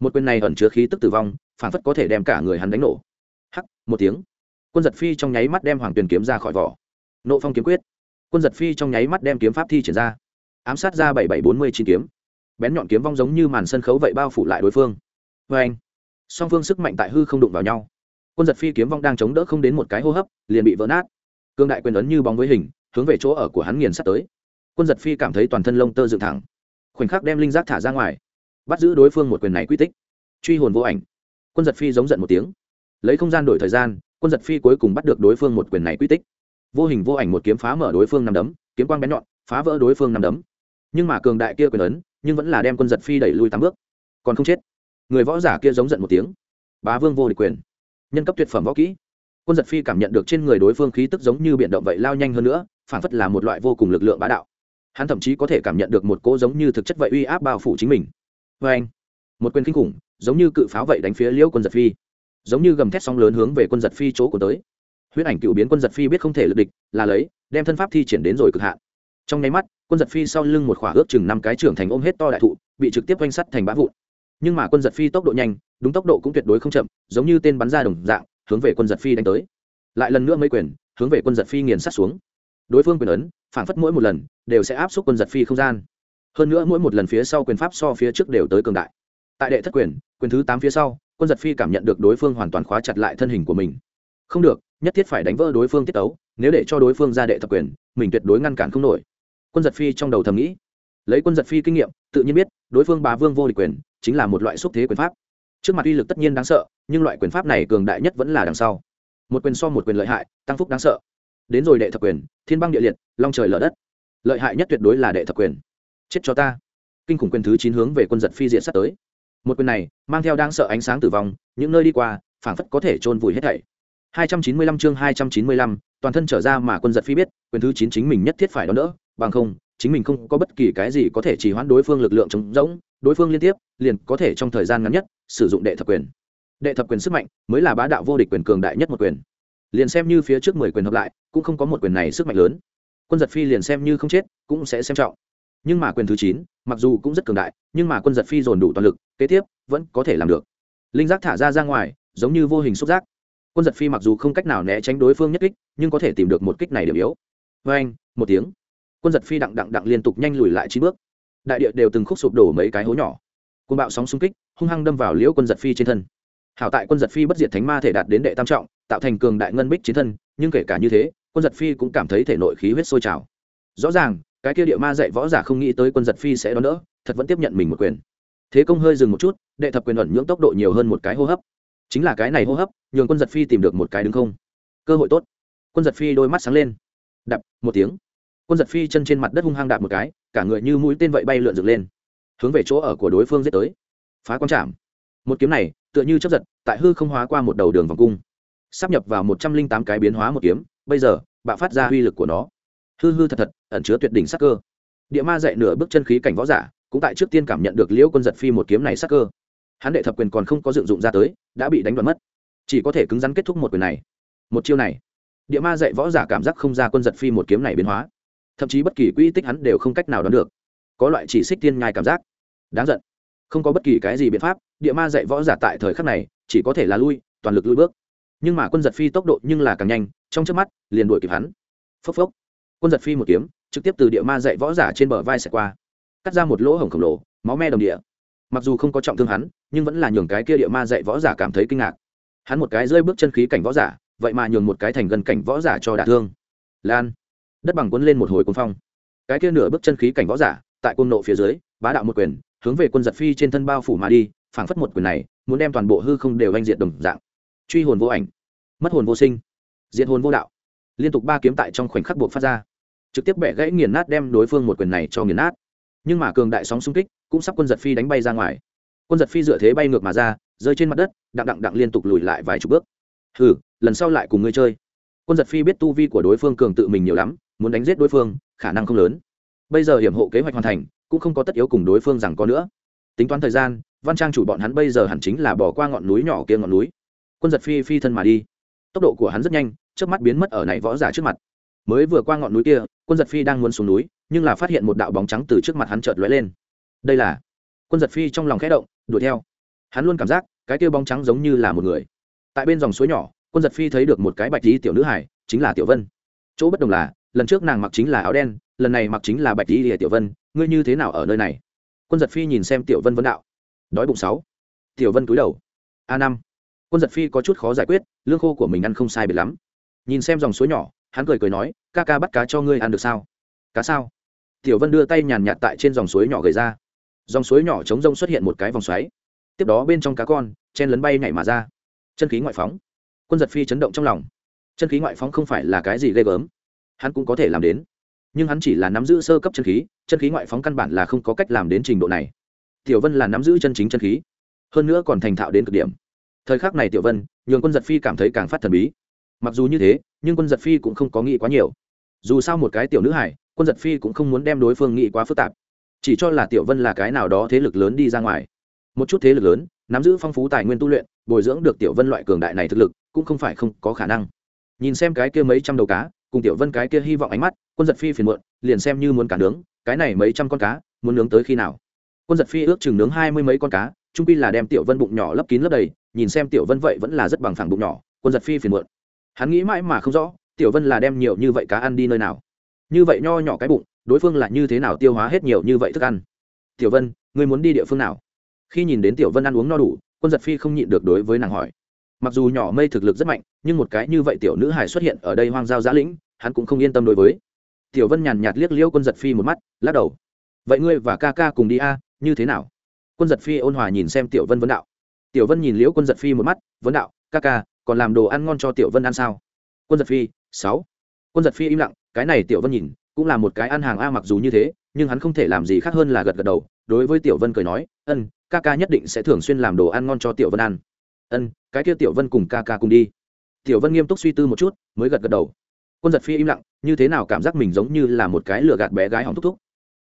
S1: Một quyền này ẩn chứa khí tức tử vong, phảng phất có thể đem cả người hắn đánh nổ. Hắc, một tiếng. Quân giật phi trong nháy mắt đem hoàng tuyền kiếm ra khỏi vỏ. Nộ phong kiếm quyết. Quân giật phi trong nháy mắt đem kiếm pháp thi triển ra. Ám sát ra bảy bảy bốn mươi chín kiếm. Bén nhọn kiếm vong giống như màn sân khấu vậy bao phủ lại đối phương. Vê anh, song phương sức mạnh tại hư không đụng vào nhau. Quân giật phi kiếm vong đang chống đỡ không đến một cái hô hấp, liền bị vỡ nát cương đại quyền ấn như bóng với hình, hướng về chỗ ở của hắn nghiền sắt tới. Quân giật phi cảm thấy toàn thân lông tơ dựng thẳng. Khoảnh khắc đem linh giác thả ra ngoài, bắt giữ đối phương một quyền này quy tích. Truy hồn vô ảnh. Quân giật phi giống giận một tiếng. Lấy không gian đổi thời gian, quân giật phi cuối cùng bắt được đối phương một quyền này quy tích. Vô hình vô ảnh một kiếm phá mở đối phương nằm đấm, kiếm quang bén nhọn, phá vỡ đối phương nằm đấm. Nhưng mà cường đại kia quyền ấn, nhưng vẫn là đem quân giật phi đẩy lui tám bước. Còn không chết. Người võ giả kia giống giận một tiếng. Bá vương vô địch quyền. Nhân cấp tuyệt phẩm võ kỹ quân giật phi cảm nhận được trên người đối phương khí tức giống như biển động vậy lao nhanh hơn nữa phản phất là một loại vô cùng lực lượng bá đạo. Hắn thậm chí có thể cảm nhận được một cỗ giống như thực chất vậy uy áp bao phủ chính mình. Vê anh, một quyền kinh khủng, giống như cự pháo vậy đánh phía liễu quân giật phi. Giống như gầm thét sóng lớn hướng về quân giật phi chỗ của tới. Huyết ảnh cựu biến quân giật phi biết không thể lực địch, là lấy, đem thân pháp thi triển đến rồi cực hạn. Trong nháy mắt, quân giật phi sau lưng một khỏa ước chừng năm cái trưởng thành ôm hết to đại thụ, bị trực tiếp oanh sắt thành bã vụn. Nhưng mà quân giật phi tốc độ nhanh, đúng tốc độ cũng tuyệt đối không chậm, giống như tên bắn ra đồng dạng hướng về quân giật phi đánh tới. Lại lần nữa mấy quyền, hướng về quân giật phi nghiền sát xuống. Đối phương quyền ấn, phản phất mỗi một lần, đều sẽ áp suất quân giật phi không gian. Hơn nữa mỗi một lần phía sau quyền pháp so phía trước đều tới cường đại. Tại đệ thất quyền quyền thứ tám phía sau, quân giật phi cảm nhận được đối phương hoàn toàn khóa chặt lại thân hình của mình. Không được, nhất thiết phải đánh vỡ đối phương tiết ấu nếu để cho đối phương ra đệ thập quyền, mình tuyệt đối ngăn cản không nổi. Quân giật phi trong đầu thầm nghĩ. Lấy quân giật phi kinh nghiệm, tự nhiên biết, đối phương bá vương vô địch quyền, chính là một loại xúc thế quyền pháp trước mặt uy lực tất nhiên đáng sợ nhưng loại quyền pháp này cường đại nhất vẫn là đằng sau. Một quyền so một quyền lợi hại tăng phúc đáng sợ. Đến rồi đệ thập quyền thiên băng địa liệt long trời lở đất. Lợi hại nhất tuyệt đối là đệ thập quyền. Chết cho ta. Kinh khủng quyền thứ chín hướng về quân giật phi diện sắp tới. Một quyền này mang theo đáng sợ ánh sáng tử vong những nơi đi qua phảng phất có thể chôn vùi hết thảy. 295 chương 295, toàn thân trở ra mà quân giật phi biết quyền thứ chín chính mình nhất thiết phải đón đỡ bằng không chính mình không có bất kỳ cái gì có thể chỉ hoãn đối phương lực lượng chống rỗng đối phương liên tiếp, liền có thể trong thời gian ngắn nhất sử dụng đệ thập quyền. Đệ thập quyền sức mạnh mới là bá đạo vô địch quyền cường đại nhất một quyền. Liền xem như phía trước mười quyền hợp lại, cũng không có một quyền này sức mạnh lớn. Quân giật phi liền xem như không chết, cũng sẽ xem trọng. Nhưng mà quyền thứ chín, mặc dù cũng rất cường đại, nhưng mà quân giật phi dồn đủ toàn lực, kế tiếp vẫn có thể làm được. Linh giác thả ra ra ngoài, giống như vô hình xúc giác. Quân giật phi mặc dù không cách nào né tránh đối phương nhất kích, nhưng có thể tìm được một kích này điểm yếu. Vê anh một tiếng. Quân giật phi đặng đặng đặng liên tục nhanh lùi lại chín bước đại địa đều từng khúc sụp đổ mấy cái hố nhỏ. Côn bạo sóng xung kích, hung hăng đâm vào liễu quân giật phi trên thân. Hảo tại quân giật phi bất diệt thánh ma thể đạt đến đệ tam trọng, tạo thành cường đại ngân bích chiến thân, nhưng kể cả như thế, quân giật phi cũng cảm thấy thể nội khí huyết sôi trào. Rõ ràng, cái kia địa ma dạy võ giả không nghĩ tới quân giật phi sẽ đón đỡ, thật vẫn tiếp nhận mình một quyền. Thế công hơi dừng một chút, đệ thập quyền ẩn nhưỡng tốc độ nhiều hơn một cái hô hấp. Chính là cái này hô hấp, nhường quân giật phi tìm được một cái đứng không. Cơ hội tốt. Quân giật phi đôi mắt sáng lên. Đập, một tiếng. Quân giật phi chân trên mặt đất hung hăng đạp một cái cả người như mũi tên vậy bay lượn dựng lên, hướng về chỗ ở của đối phương giết tới. Phá quang trảm. Một kiếm này, tựa như chấp giật, tại hư không hóa qua một đầu đường vòng cung, sắp nhập vào một trăm linh tám cái biến hóa một kiếm, bây giờ, bạo phát ra uy lực của nó. Hư hư thật thật, ẩn chứa tuyệt đỉnh sắc cơ. Địa ma dạy nửa bước chân khí cảnh võ giả, cũng tại trước tiên cảm nhận được liễu quân giật phi một kiếm này sắc cơ. Hắn đệ thập quyền còn không có dựng dụng ra tới, đã bị đánh đoạn mất. Chỉ có thể cứng rắn kết thúc một quyền này. Một chiêu này, địa ma dạy võ giả cảm giác không ra quân giật phi một kiếm này biến hóa thậm chí bất kỳ quỹ tích hắn đều không cách nào đoán được. Có loại chỉ xích tiên nhai cảm giác. Đáng giận. Không có bất kỳ cái gì biện pháp, địa ma dạy võ giả tại thời khắc này, chỉ có thể là lui, toàn lực lui bước. Nhưng mà quân giật phi tốc độ nhưng là càng nhanh, trong trước mắt, liền đuổi kịp hắn. Phốc phốc. Quân giật phi một kiếm, trực tiếp từ địa ma dạy võ giả trên bờ vai xẻ qua. Cắt ra một lỗ hổng khổng lồ, máu me đồng địa. Mặc dù không có trọng thương hắn, nhưng vẫn là nhường cái kia địa ma dạy võ giả cảm thấy kinh ngạc. Hắn một cái rơi bước chân khí cảnh võ giả, vậy mà nhường một cái thành gần cảnh võ giả cho đả thương. Lan đất bằng cuốn lên một hồi cuốn phong. Cái kia nửa bước chân khí cảnh võ giả, tại côn nộ phía dưới, bá đạo một quyền, hướng về quân giật phi trên thân bao phủ mà đi, phảng phất một quyền này, muốn đem toàn bộ hư không đều anh diệt đồng dạng. Truy hồn vô ảnh, mất hồn vô sinh diện hồn vô đạo. Liên tục ba kiếm tại trong khoảnh khắc buộc phát ra. Trực tiếp bẻ gãy nghiền nát đem đối phương một quyền này cho nghiền nát. Nhưng mà cường đại sóng xung kích cũng sắp quân giật phi đánh bay ra ngoài. Quân giật phi dựa thế bay ngược mà ra, rơi trên mặt đất, đặng đặng đặng liên tục lùi lại vài chục bước. Hừ, lần sau lại cùng ngươi chơi. Quân giật phi biết tu vi của đối phương cường tự mình nhiều lắm muốn đánh giết đối phương, khả năng không lớn. Bây giờ hiểm hộ kế hoạch hoàn thành, cũng không có tất yếu cùng đối phương rằng có nữa. Tính toán thời gian, văn trang chủ bọn hắn bây giờ hẳn chính là bỏ qua ngọn núi nhỏ kia ngọn núi. Quân giật phi phi thân mà đi. Tốc độ của hắn rất nhanh trước mắt biến mất ở này võ giả trước mặt. Mới vừa qua ngọn núi kia, quân giật phi đang muốn xuống núi, nhưng là phát hiện một đạo bóng trắng từ trước mặt hắn chợt lóe lên. Đây là quân giật phi trong lòng khẽ động, đuổi theo. Hắn luôn cảm giác, cái kia bóng trắng giống như là một người. Tại bên dòng suối nhỏ, quân giật phi thấy được một cái bạch tí tiểu nữ hải chính là tiểu vân. Chỗ bất đồng là lần trước nàng mặc chính là áo đen, lần này mặc chính là bạch y lìa tiểu vân, ngươi như thế nào ở nơi này? Quân giật phi nhìn xem tiểu vân vấn đạo. Đói bụng sáu. Tiểu vân cúi đầu. A năm. Quân giật phi có chút khó giải quyết, lương khô của mình ăn không sai biệt lắm. Nhìn xem dòng suối nhỏ, hắn cười cười nói, ca ca bắt cá cho ngươi ăn được sao? Cá sao? Tiểu vân đưa tay nhàn nhạt tại trên dòng suối nhỏ gầy ra. Dòng suối nhỏ chống rông xuất hiện một cái vòng xoáy. Tiếp đó bên trong cá con, chen lấn bay nhảy mà ra. Chân khí ngoại phóng. Quân giật phi chấn động trong lòng. Chân khí ngoại phóng không phải là cái gì ghê gớm hắn cũng có thể làm đến. Nhưng hắn chỉ là nắm giữ sơ cấp chân khí chân khí ngoại phóng căn bản là không có cách làm đến trình độ này. Tiểu vân là nắm giữ chân chính chân khí, hơn nữa còn thành thạo đến cực điểm. Thời khắc này tiểu vân, nhường quân giật phi cảm thấy càng phát thần bí. Mặc dù như thế, nhưng quân giật phi cũng không có nghĩ quá nhiều. Dù sao một cái tiểu nữ hải, quân giật phi cũng không muốn đem đối phương nghĩ quá phức tạp. Chỉ cho là tiểu vân là cái nào đó thế lực lớn đi ra ngoài. Một chút thế lực lớn, nắm giữ phong phú tài nguyên tu luyện, bồi dưỡng được tiểu vân loại cường đại này thực lực, cũng không phải không có khả năng. Nhìn xem cái kia mấy trăm đầu cá cùng tiểu vân cái kia hy vọng ánh mắt, quân giật phi phiền muộn, liền xem như muốn cả nướng, cái này mấy trăm con cá, muốn nướng tới khi nào? Quân giật phi ước chừng nướng hai mươi mấy con cá, trung pi là đem tiểu vân bụng nhỏ lấp kín lấp đầy, nhìn xem tiểu vân vậy vẫn là rất bằng phẳng bụng nhỏ, quân giật phi phiền muộn. Hắn nghĩ mãi mà không rõ, tiểu vân là đem nhiều như vậy cá ăn đi nơi nào? Như vậy nho nhỏ cái bụng, đối phương là như thế nào tiêu hóa hết nhiều như vậy thức ăn? Tiểu vân, ngươi muốn đi địa phương nào? Khi nhìn đến tiểu vân ăn uống no đủ, quân giật phi không nhịn được đối với nàng hỏi mặc dù nhỏ mây thực lực rất mạnh, nhưng một cái như vậy tiểu nữ hải xuất hiện ở đây hoang giao giã lĩnh, hắn cũng không yên tâm đối với. Tiểu vân nhàn nhạt liếc liêu quân giật phi một mắt, lắc đầu. Vậy ngươi và ca ca cùng đi a, như thế nào? Quân giật phi ôn hòa nhìn xem tiểu vân vấn đạo. Tiểu vân nhìn liễu quân giật phi một mắt, vấn đạo, ca ca, còn làm đồ ăn ngon cho tiểu vân ăn sao? Quân giật phi, sáu. Quân giật phi im lặng, cái này tiểu vân nhìn, cũng là một cái ăn hàng a mặc dù như thế, nhưng hắn không thể làm gì khác hơn là gật gật đầu, đối với tiểu vân cười nói ân ca ca nhất định sẽ thường xuyên làm đồ ăn ngon cho tiểu vân ăn ân, cái kia tiểu vân cùng ca ca cùng đi. Tiểu vân nghiêm túc suy tư một chút, mới gật gật đầu. Quân giật phi im lặng, như thế nào cảm giác mình giống như là một cái lừa gạt bé gái hỏng thúc thúc.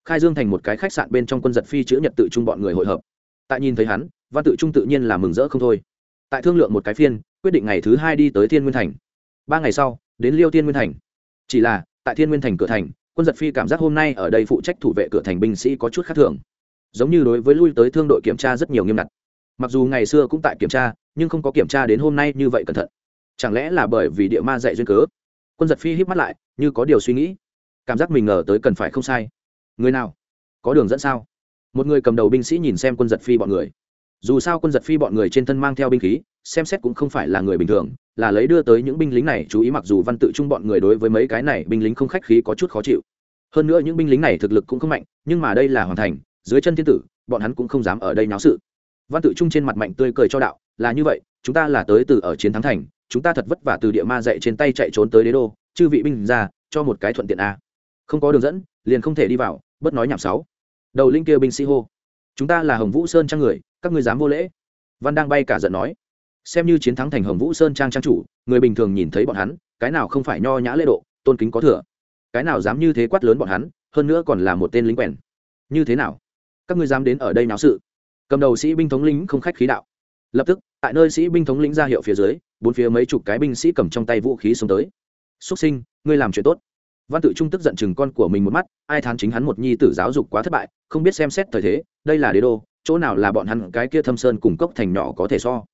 S1: Khai dương thành một cái khách sạn bên trong quân giật phi chữ nhật tự trung bọn người hội hợp. Tại nhìn thấy hắn, văn tự trung tự nhiên là mừng rỡ không thôi. Tại thương lượng một cái phiên, quyết định ngày thứ hai đi tới thiên nguyên thành. Ba ngày sau, đến liêu thiên nguyên thành. Chỉ là, tại thiên nguyên thành cửa thành, quân giật phi cảm giác hôm nay ở đây phụ trách thủ vệ cửa thành binh sĩ có chút khác thường. Giống như đối với lui tới thương đội kiểm tra rất nhiều nghiêm ngặt mặc dù ngày xưa cũng tại kiểm tra, nhưng không có kiểm tra đến hôm nay như vậy cẩn thận. Chẳng lẽ là bởi vì địa ma dạy duyên cớ? Quân giật phi híp mắt lại, như có điều suy nghĩ. Cảm giác mình ngờ tới cần phải không sai. Người nào? Có đường dẫn sao? Một người cầm đầu binh sĩ nhìn xem quân giật phi bọn người. Dù sao quân giật phi bọn người trên thân mang theo binh khí, xem xét cũng không phải là người bình thường, là lấy đưa tới những binh lính này, chú ý mặc dù văn tự trung bọn người đối với mấy cái này binh lính không khách khí có chút khó chịu. Hơn nữa những binh lính này thực lực cũng không mạnh, nhưng mà đây là hoàn thành, dưới chân thiên tử, bọn hắn cũng không dám ở đây náo sự văn tự trung trên mặt mạnh tươi cười cho đạo, là như vậy, chúng ta là tới từ ở chiến thắng thành, chúng ta thật vất vả từ địa ma dạy trên tay chạy trốn tới đế đô, chư vị binh ra, cho một cái thuận tiện a. Không có đường dẫn, liền không thể đi vào, bất nói nhảm sáu. Đầu linh kia binh sĩ hô, chúng ta là hồng vũ sơn trang người, các ngươi dám vô lễ? Văn đang bay cả giận nói, xem như chiến thắng thành hồng vũ sơn trang trang chủ, người bình thường nhìn thấy bọn hắn, cái nào không phải nho nhã lễ độ, tôn kính có thừa. Cái nào dám như thế quát lớn bọn hắn, hơn nữa còn là một tên lính quèn. Như thế nào? Các ngươi dám đến ở đây náo sự? Cầm đầu sĩ binh thống lĩnh không khách khí đạo. Lập tức, tại nơi sĩ binh thống lĩnh ra hiệu phía dưới, bốn phía mấy chục cái binh sĩ cầm trong tay vũ khí xông tới. Xuất sinh, ngươi làm chuyện tốt. Văn tự trung tức giận chừng con của mình một mắt, ai thán chính hắn một nhi tử giáo dục quá thất bại, không biết xem xét thời thế, đây là đế đô, chỗ nào là bọn hắn cái kia thâm sơn cùng cốc thành nhỏ có thể so.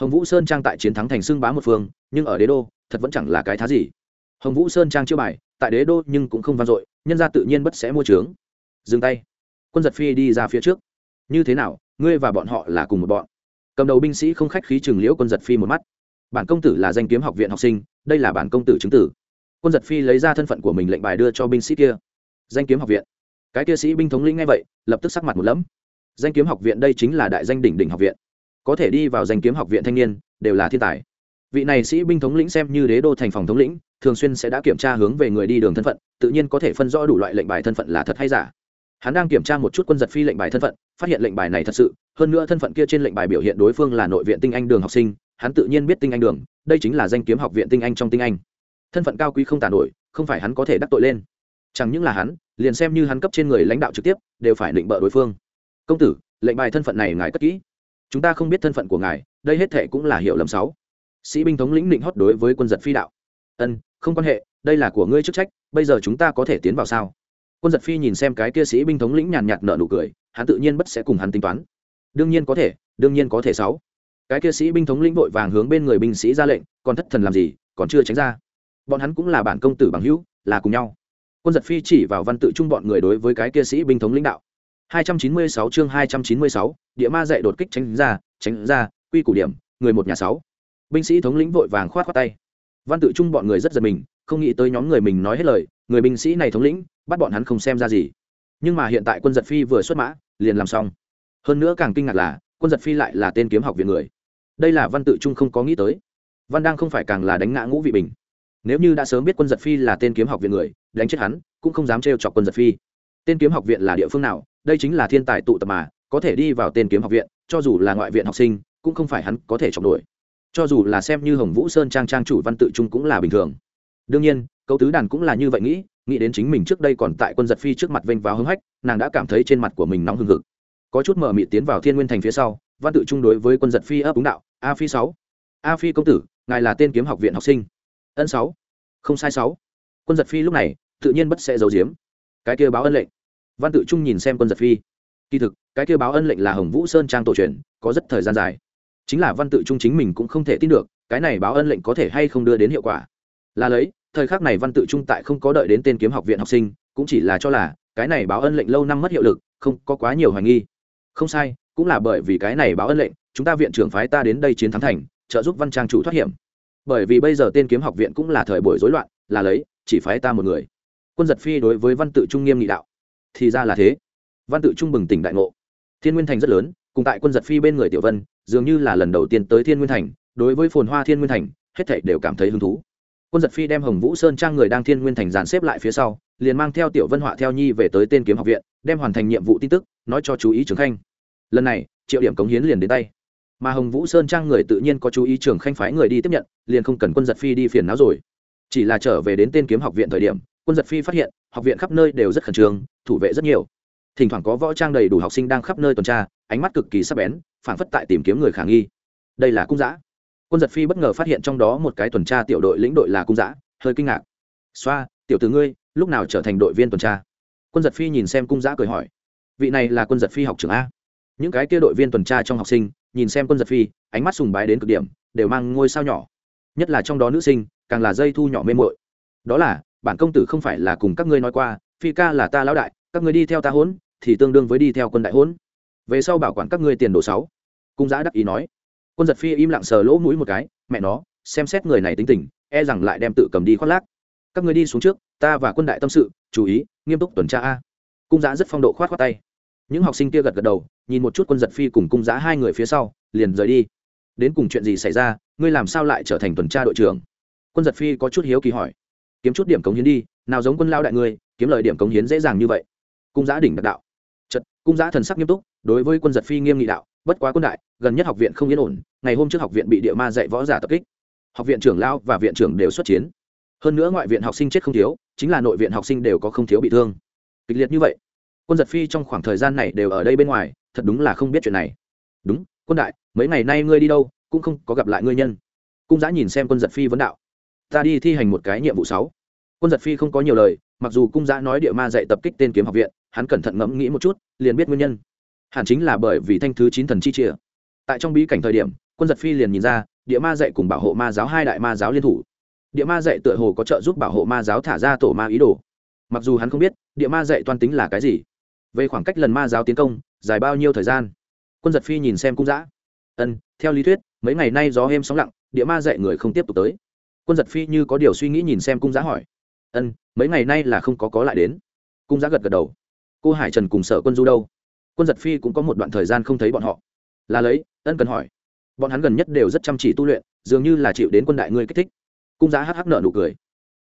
S1: Hồng vũ sơn trang tại chiến thắng thành xưng bá một phương, nhưng ở đế đô, thật vẫn chẳng là cái thá gì. Hồng vũ sơn trang chưa bài, tại đế đô nhưng cũng không vang dội, nhân ra tự nhiên bất sẽ mua trướng. Dừng tay. Quân giật phi đi ra phía trước như thế nào, ngươi và bọn họ là cùng một bọn? Cầm đầu binh sĩ không khách khí chừng liễu quân giật phi một mắt. Bản công tử là danh kiếm học viện học sinh, đây là bản công tử chứng tử. Quân giật phi lấy ra thân phận của mình lệnh bài đưa cho binh sĩ kia. Danh kiếm học viện. Cái kia sĩ binh thống lĩnh ngay vậy, lập tức sắc mặt một lẫm. Danh kiếm học viện đây chính là đại danh đỉnh đỉnh học viện. Có thể đi vào danh kiếm học viện thanh niên, đều là thiên tài. Vị này sĩ binh thống lĩnh xem như đế đô thành phòng thống lĩnh, thường xuyên sẽ đã kiểm tra hướng về người đi đường thân phận, tự nhiên có thể phân rõ đủ loại lệnh bài thân phận là thật hay giả hắn đang kiểm tra một chút quân giật phi lệnh bài thân phận, phát hiện lệnh bài này thật sự, hơn nữa thân phận kia trên lệnh bài biểu hiện đối phương là nội viện tinh anh đường học sinh, hắn tự nhiên biết tinh anh đường, đây chính là danh kiếm học viện tinh anh trong tinh anh. Thân phận cao quý không tàn nổi, không phải hắn có thể đắc tội lên. Chẳng những là hắn, liền xem như hắn cấp trên người lãnh đạo trực tiếp, đều phải định bợ đối phương. Công tử, lệnh bài thân phận này ngài cất kỹ. Chúng ta không biết thân phận của ngài, đây hết thệ cũng là hiệu lầm sáu. Sĩ binh thống lĩnh định hót đối với quân giật phi đạo. Ân, không quan hệ, đây là của ngươi chức trách, bây giờ chúng ta có thể tiến vào sao? Quân giật phi nhìn xem cái kia sĩ binh thống lĩnh nhàn nhạt nợ nụ cười hắn tự nhiên bất sẽ cùng hắn tính toán. Đương nhiên có thể đương nhiên có thể sáu. Cái kia sĩ binh thống lĩnh vội vàng hướng bên người binh sĩ ra lệnh còn thất thần làm gì còn chưa tránh ra. Bọn hắn cũng là bản công tử bằng hữu là cùng nhau. Quân giật phi chỉ vào văn tự trung bọn người đối với cái kia sĩ binh thống lĩnh đạo. 296 chương 296, địa ma dạy đột kích tránh ra tránh ra quy củ điểm người một nhà sáu. Binh sĩ thống lĩnh vội vàng khoát khoát tay. Văn tự trung bọn người rất giật mình không nghĩ tới nhóm người mình nói hết lời, người binh sĩ này thống lĩnh, bắt bọn hắn không xem ra gì. Nhưng mà hiện tại quân giật phi vừa xuất mã, liền làm xong. Hơn nữa càng kinh ngạc là, quân giật phi lại là tên kiếm học viện người. Đây là văn tự trung không có nghĩ tới. Văn đang không phải càng là đánh ngã ngũ vị bình. Nếu như đã sớm biết quân giật phi là tên kiếm học viện người, đánh chết hắn, cũng không dám trêu chọc quân giật phi. Tên kiếm học viện là địa phương nào, đây chính là thiên tài tụ tập mà, có thể đi vào tên kiếm học viện, cho dù là ngoại viện học sinh, cũng không phải hắn có thể chọc đuổi. Cho dù là xem như hồng vũ sơn trang trang chủ văn tự trung cũng là bình thường đương nhiên câu tứ đàn cũng là như vậy nghĩ nghĩ đến chính mình trước đây còn tại quân giật phi trước mặt vênh vào hưng hách, nàng đã cảm thấy trên mặt của mình nóng hừng hực. Có chút mở mị tiến vào thiên nguyên thành phía sau, văn tự trung đối với quân giật phi ấp đúng đạo, a phi sáu. A phi công tử, ngài là tên kiếm học viện học sinh. Ân sáu. Không sai sáu. Quân giật phi lúc này, tự nhiên bất sẽ giấu giếm. Cái kia báo ân lệnh. Văn tự trung nhìn xem quân giật phi. Kỳ thực, cái kia báo ân lệnh là hồng vũ sơn trang tổ truyền, có rất thời gian dài. Chính là văn tự trung chính mình cũng không thể tin được, cái này báo ân lệnh có thể hay không đưa đến hiệu quả là lấy, thời khắc này văn tự trung tại không có đợi đến tên kiếm học viện học sinh, cũng chỉ là cho là, cái này báo ân lệnh lâu năm mất hiệu lực, không có quá nhiều hoài nghi. Không sai, cũng là bởi vì cái này báo ân lệnh, chúng ta viện trưởng phái ta đến đây chiến thắng thành, trợ giúp văn trang chủ thoát hiểm. Bởi vì bây giờ tên kiếm học viện cũng là thời buổi rối loạn, là lấy, chỉ phái ta một người. Quân giật phi đối với văn tự trung nghiêm nghị đạo. Thì ra là thế. Văn tự trung bừng tỉnh đại ngộ. Thiên nguyên thành rất lớn, cùng tại quân giật phi bên người tiểu vân, dường như là lần đầu tiên tới thiên nguyên thành, đối với phồn hoa thiên nguyên thành, hết thảy đều cảm thấy hứng thú quân giật phi đem hồng vũ sơn trang người đang thiên nguyên thành dàn xếp lại phía sau, liền mang theo tiểu vân họa theo nhi về tới tên kiếm học viện, đem hoàn thành nhiệm vụ tin tức, nói cho chú ý trường khanh. Lần này, triệu điểm cống hiến liền đến tay. Mà hồng vũ sơn trang người tự nhiên có chú ý trường khanh phái người đi tiếp nhận, liền không cần quân giật phi đi phiền não rồi. Chỉ là trở về đến tên kiếm học viện thời điểm, quân giật phi phát hiện, học viện khắp nơi đều rất khẩn trương, thủ vệ rất nhiều. Thỉnh thoảng có võ trang đầy đủ học sinh đang khắp nơi tuần tra, ánh mắt cực kỳ sắc bén phản phất tại tìm kiếm người khả nghi. Đây là cung giã quân giật phi bất ngờ phát hiện trong đó một cái tuần tra tiểu đội lĩnh đội là cung giã hơi kinh ngạc. Xoa, tiểu từ ngươi, lúc nào trở thành đội viên tuần tra? Quân giật phi nhìn xem cung giã cười hỏi. Vị này là quân giật phi học trưởng a. Những cái kia đội viên tuần tra trong học sinh, nhìn xem quân giật phi, ánh mắt sùng bái đến cực điểm, đều mang ngôi sao nhỏ. Nhất là trong đó nữ sinh, càng là dây thu nhỏ mê mội đó là, bản công tử không phải là cùng các ngươi nói qua, phi ca là ta lão đại, các ngươi đi theo ta hỗn thì tương đương với đi theo quân đại hỗn về sau bảo quản các ngươi tiền đồ sáu. Cung giã đắc ý nói quân giật phi im lặng sờ lỗ mũi một cái, mẹ nó, xem xét người này tính tình e rằng lại đem tự cầm đi khoác lác. Các ngươi đi xuống trước, ta và quân đại tâm sự, chú ý, nghiêm túc tuần tra a. Cung giã rất phong độ khoát khoát tay. Những học sinh kia gật gật đầu, nhìn một chút quân giật phi cùng cung giã hai người phía sau, liền rời đi. Đến cùng chuyện gì xảy ra, ngươi làm sao lại trở thành tuần tra đội trưởng? Quân giật phi có chút hiếu kỳ hỏi. Kiếm chút điểm cống hiến đi, nào giống quân lao đại ngươi, kiếm lời điểm cống hiến dễ dàng như vậy. Cung giã đỉnh đặc đạo cung giã thần sắc nghiêm túc, đối với quân giật phi nghiêm nghị đạo, bất quá quân đại, gần nhất học viện không yên ổn, ngày hôm trước học viện bị địa ma dạy võ giả tập kích. Học viện trưởng lao và viện trưởng đều xuất chiến. Hơn nữa ngoại viện học sinh chết không thiếu, chính là nội viện học sinh đều có không thiếu bị thương. Kịch liệt như vậy, quân giật phi trong khoảng thời gian này đều ở đây bên ngoài, thật đúng là không biết chuyện này. Đúng, quân đại, mấy ngày nay ngươi đi đâu, cũng không có gặp lại ngươi nhân. Cung giã nhìn xem quân giật phi vấn đạo. Ta đi thi hành một cái nhiệm vụ sáu. Quân giật phi không có nhiều lời, mặc dù cung giã nói địa ma dạy tập kích tên kiếm học viện hắn cẩn thận ngẫm nghĩ một chút, liền biết nguyên nhân. Hẳn chính là bởi vì thanh thứ chín thần chi chia. Tại trong bí cảnh thời điểm, quân giật phi liền nhìn ra, địa ma dạy cùng bảo hộ ma giáo hai đại ma giáo liên thủ. Địa ma dạy tựa hồ có trợ giúp bảo hộ ma giáo thả ra tổ ma ý đồ. Mặc dù hắn không biết, địa ma dạy toan tính là cái gì, về khoảng cách lần ma giáo tiến công, dài bao nhiêu thời gian? Quân giật phi nhìn xem cung giã ân, theo lý thuyết, mấy ngày nay gió êm sóng lặng, địa ma dạy người không tiếp tục tới. Quân giật phi như có điều suy nghĩ nhìn xem cung giã hỏi. Ân, mấy ngày nay là không có có lại đến. Cung giã gật gật đầu cô hải trần cùng sở quân du đâu? Quân giật phi cũng có một đoạn thời gian không thấy bọn họ. Là lấy, ân cần hỏi. Bọn hắn gần nhất đều rất chăm chỉ tu luyện, dường như là chịu đến quân đại ngươi kích thích. Cung giá hắc hắc nợ nụ cười.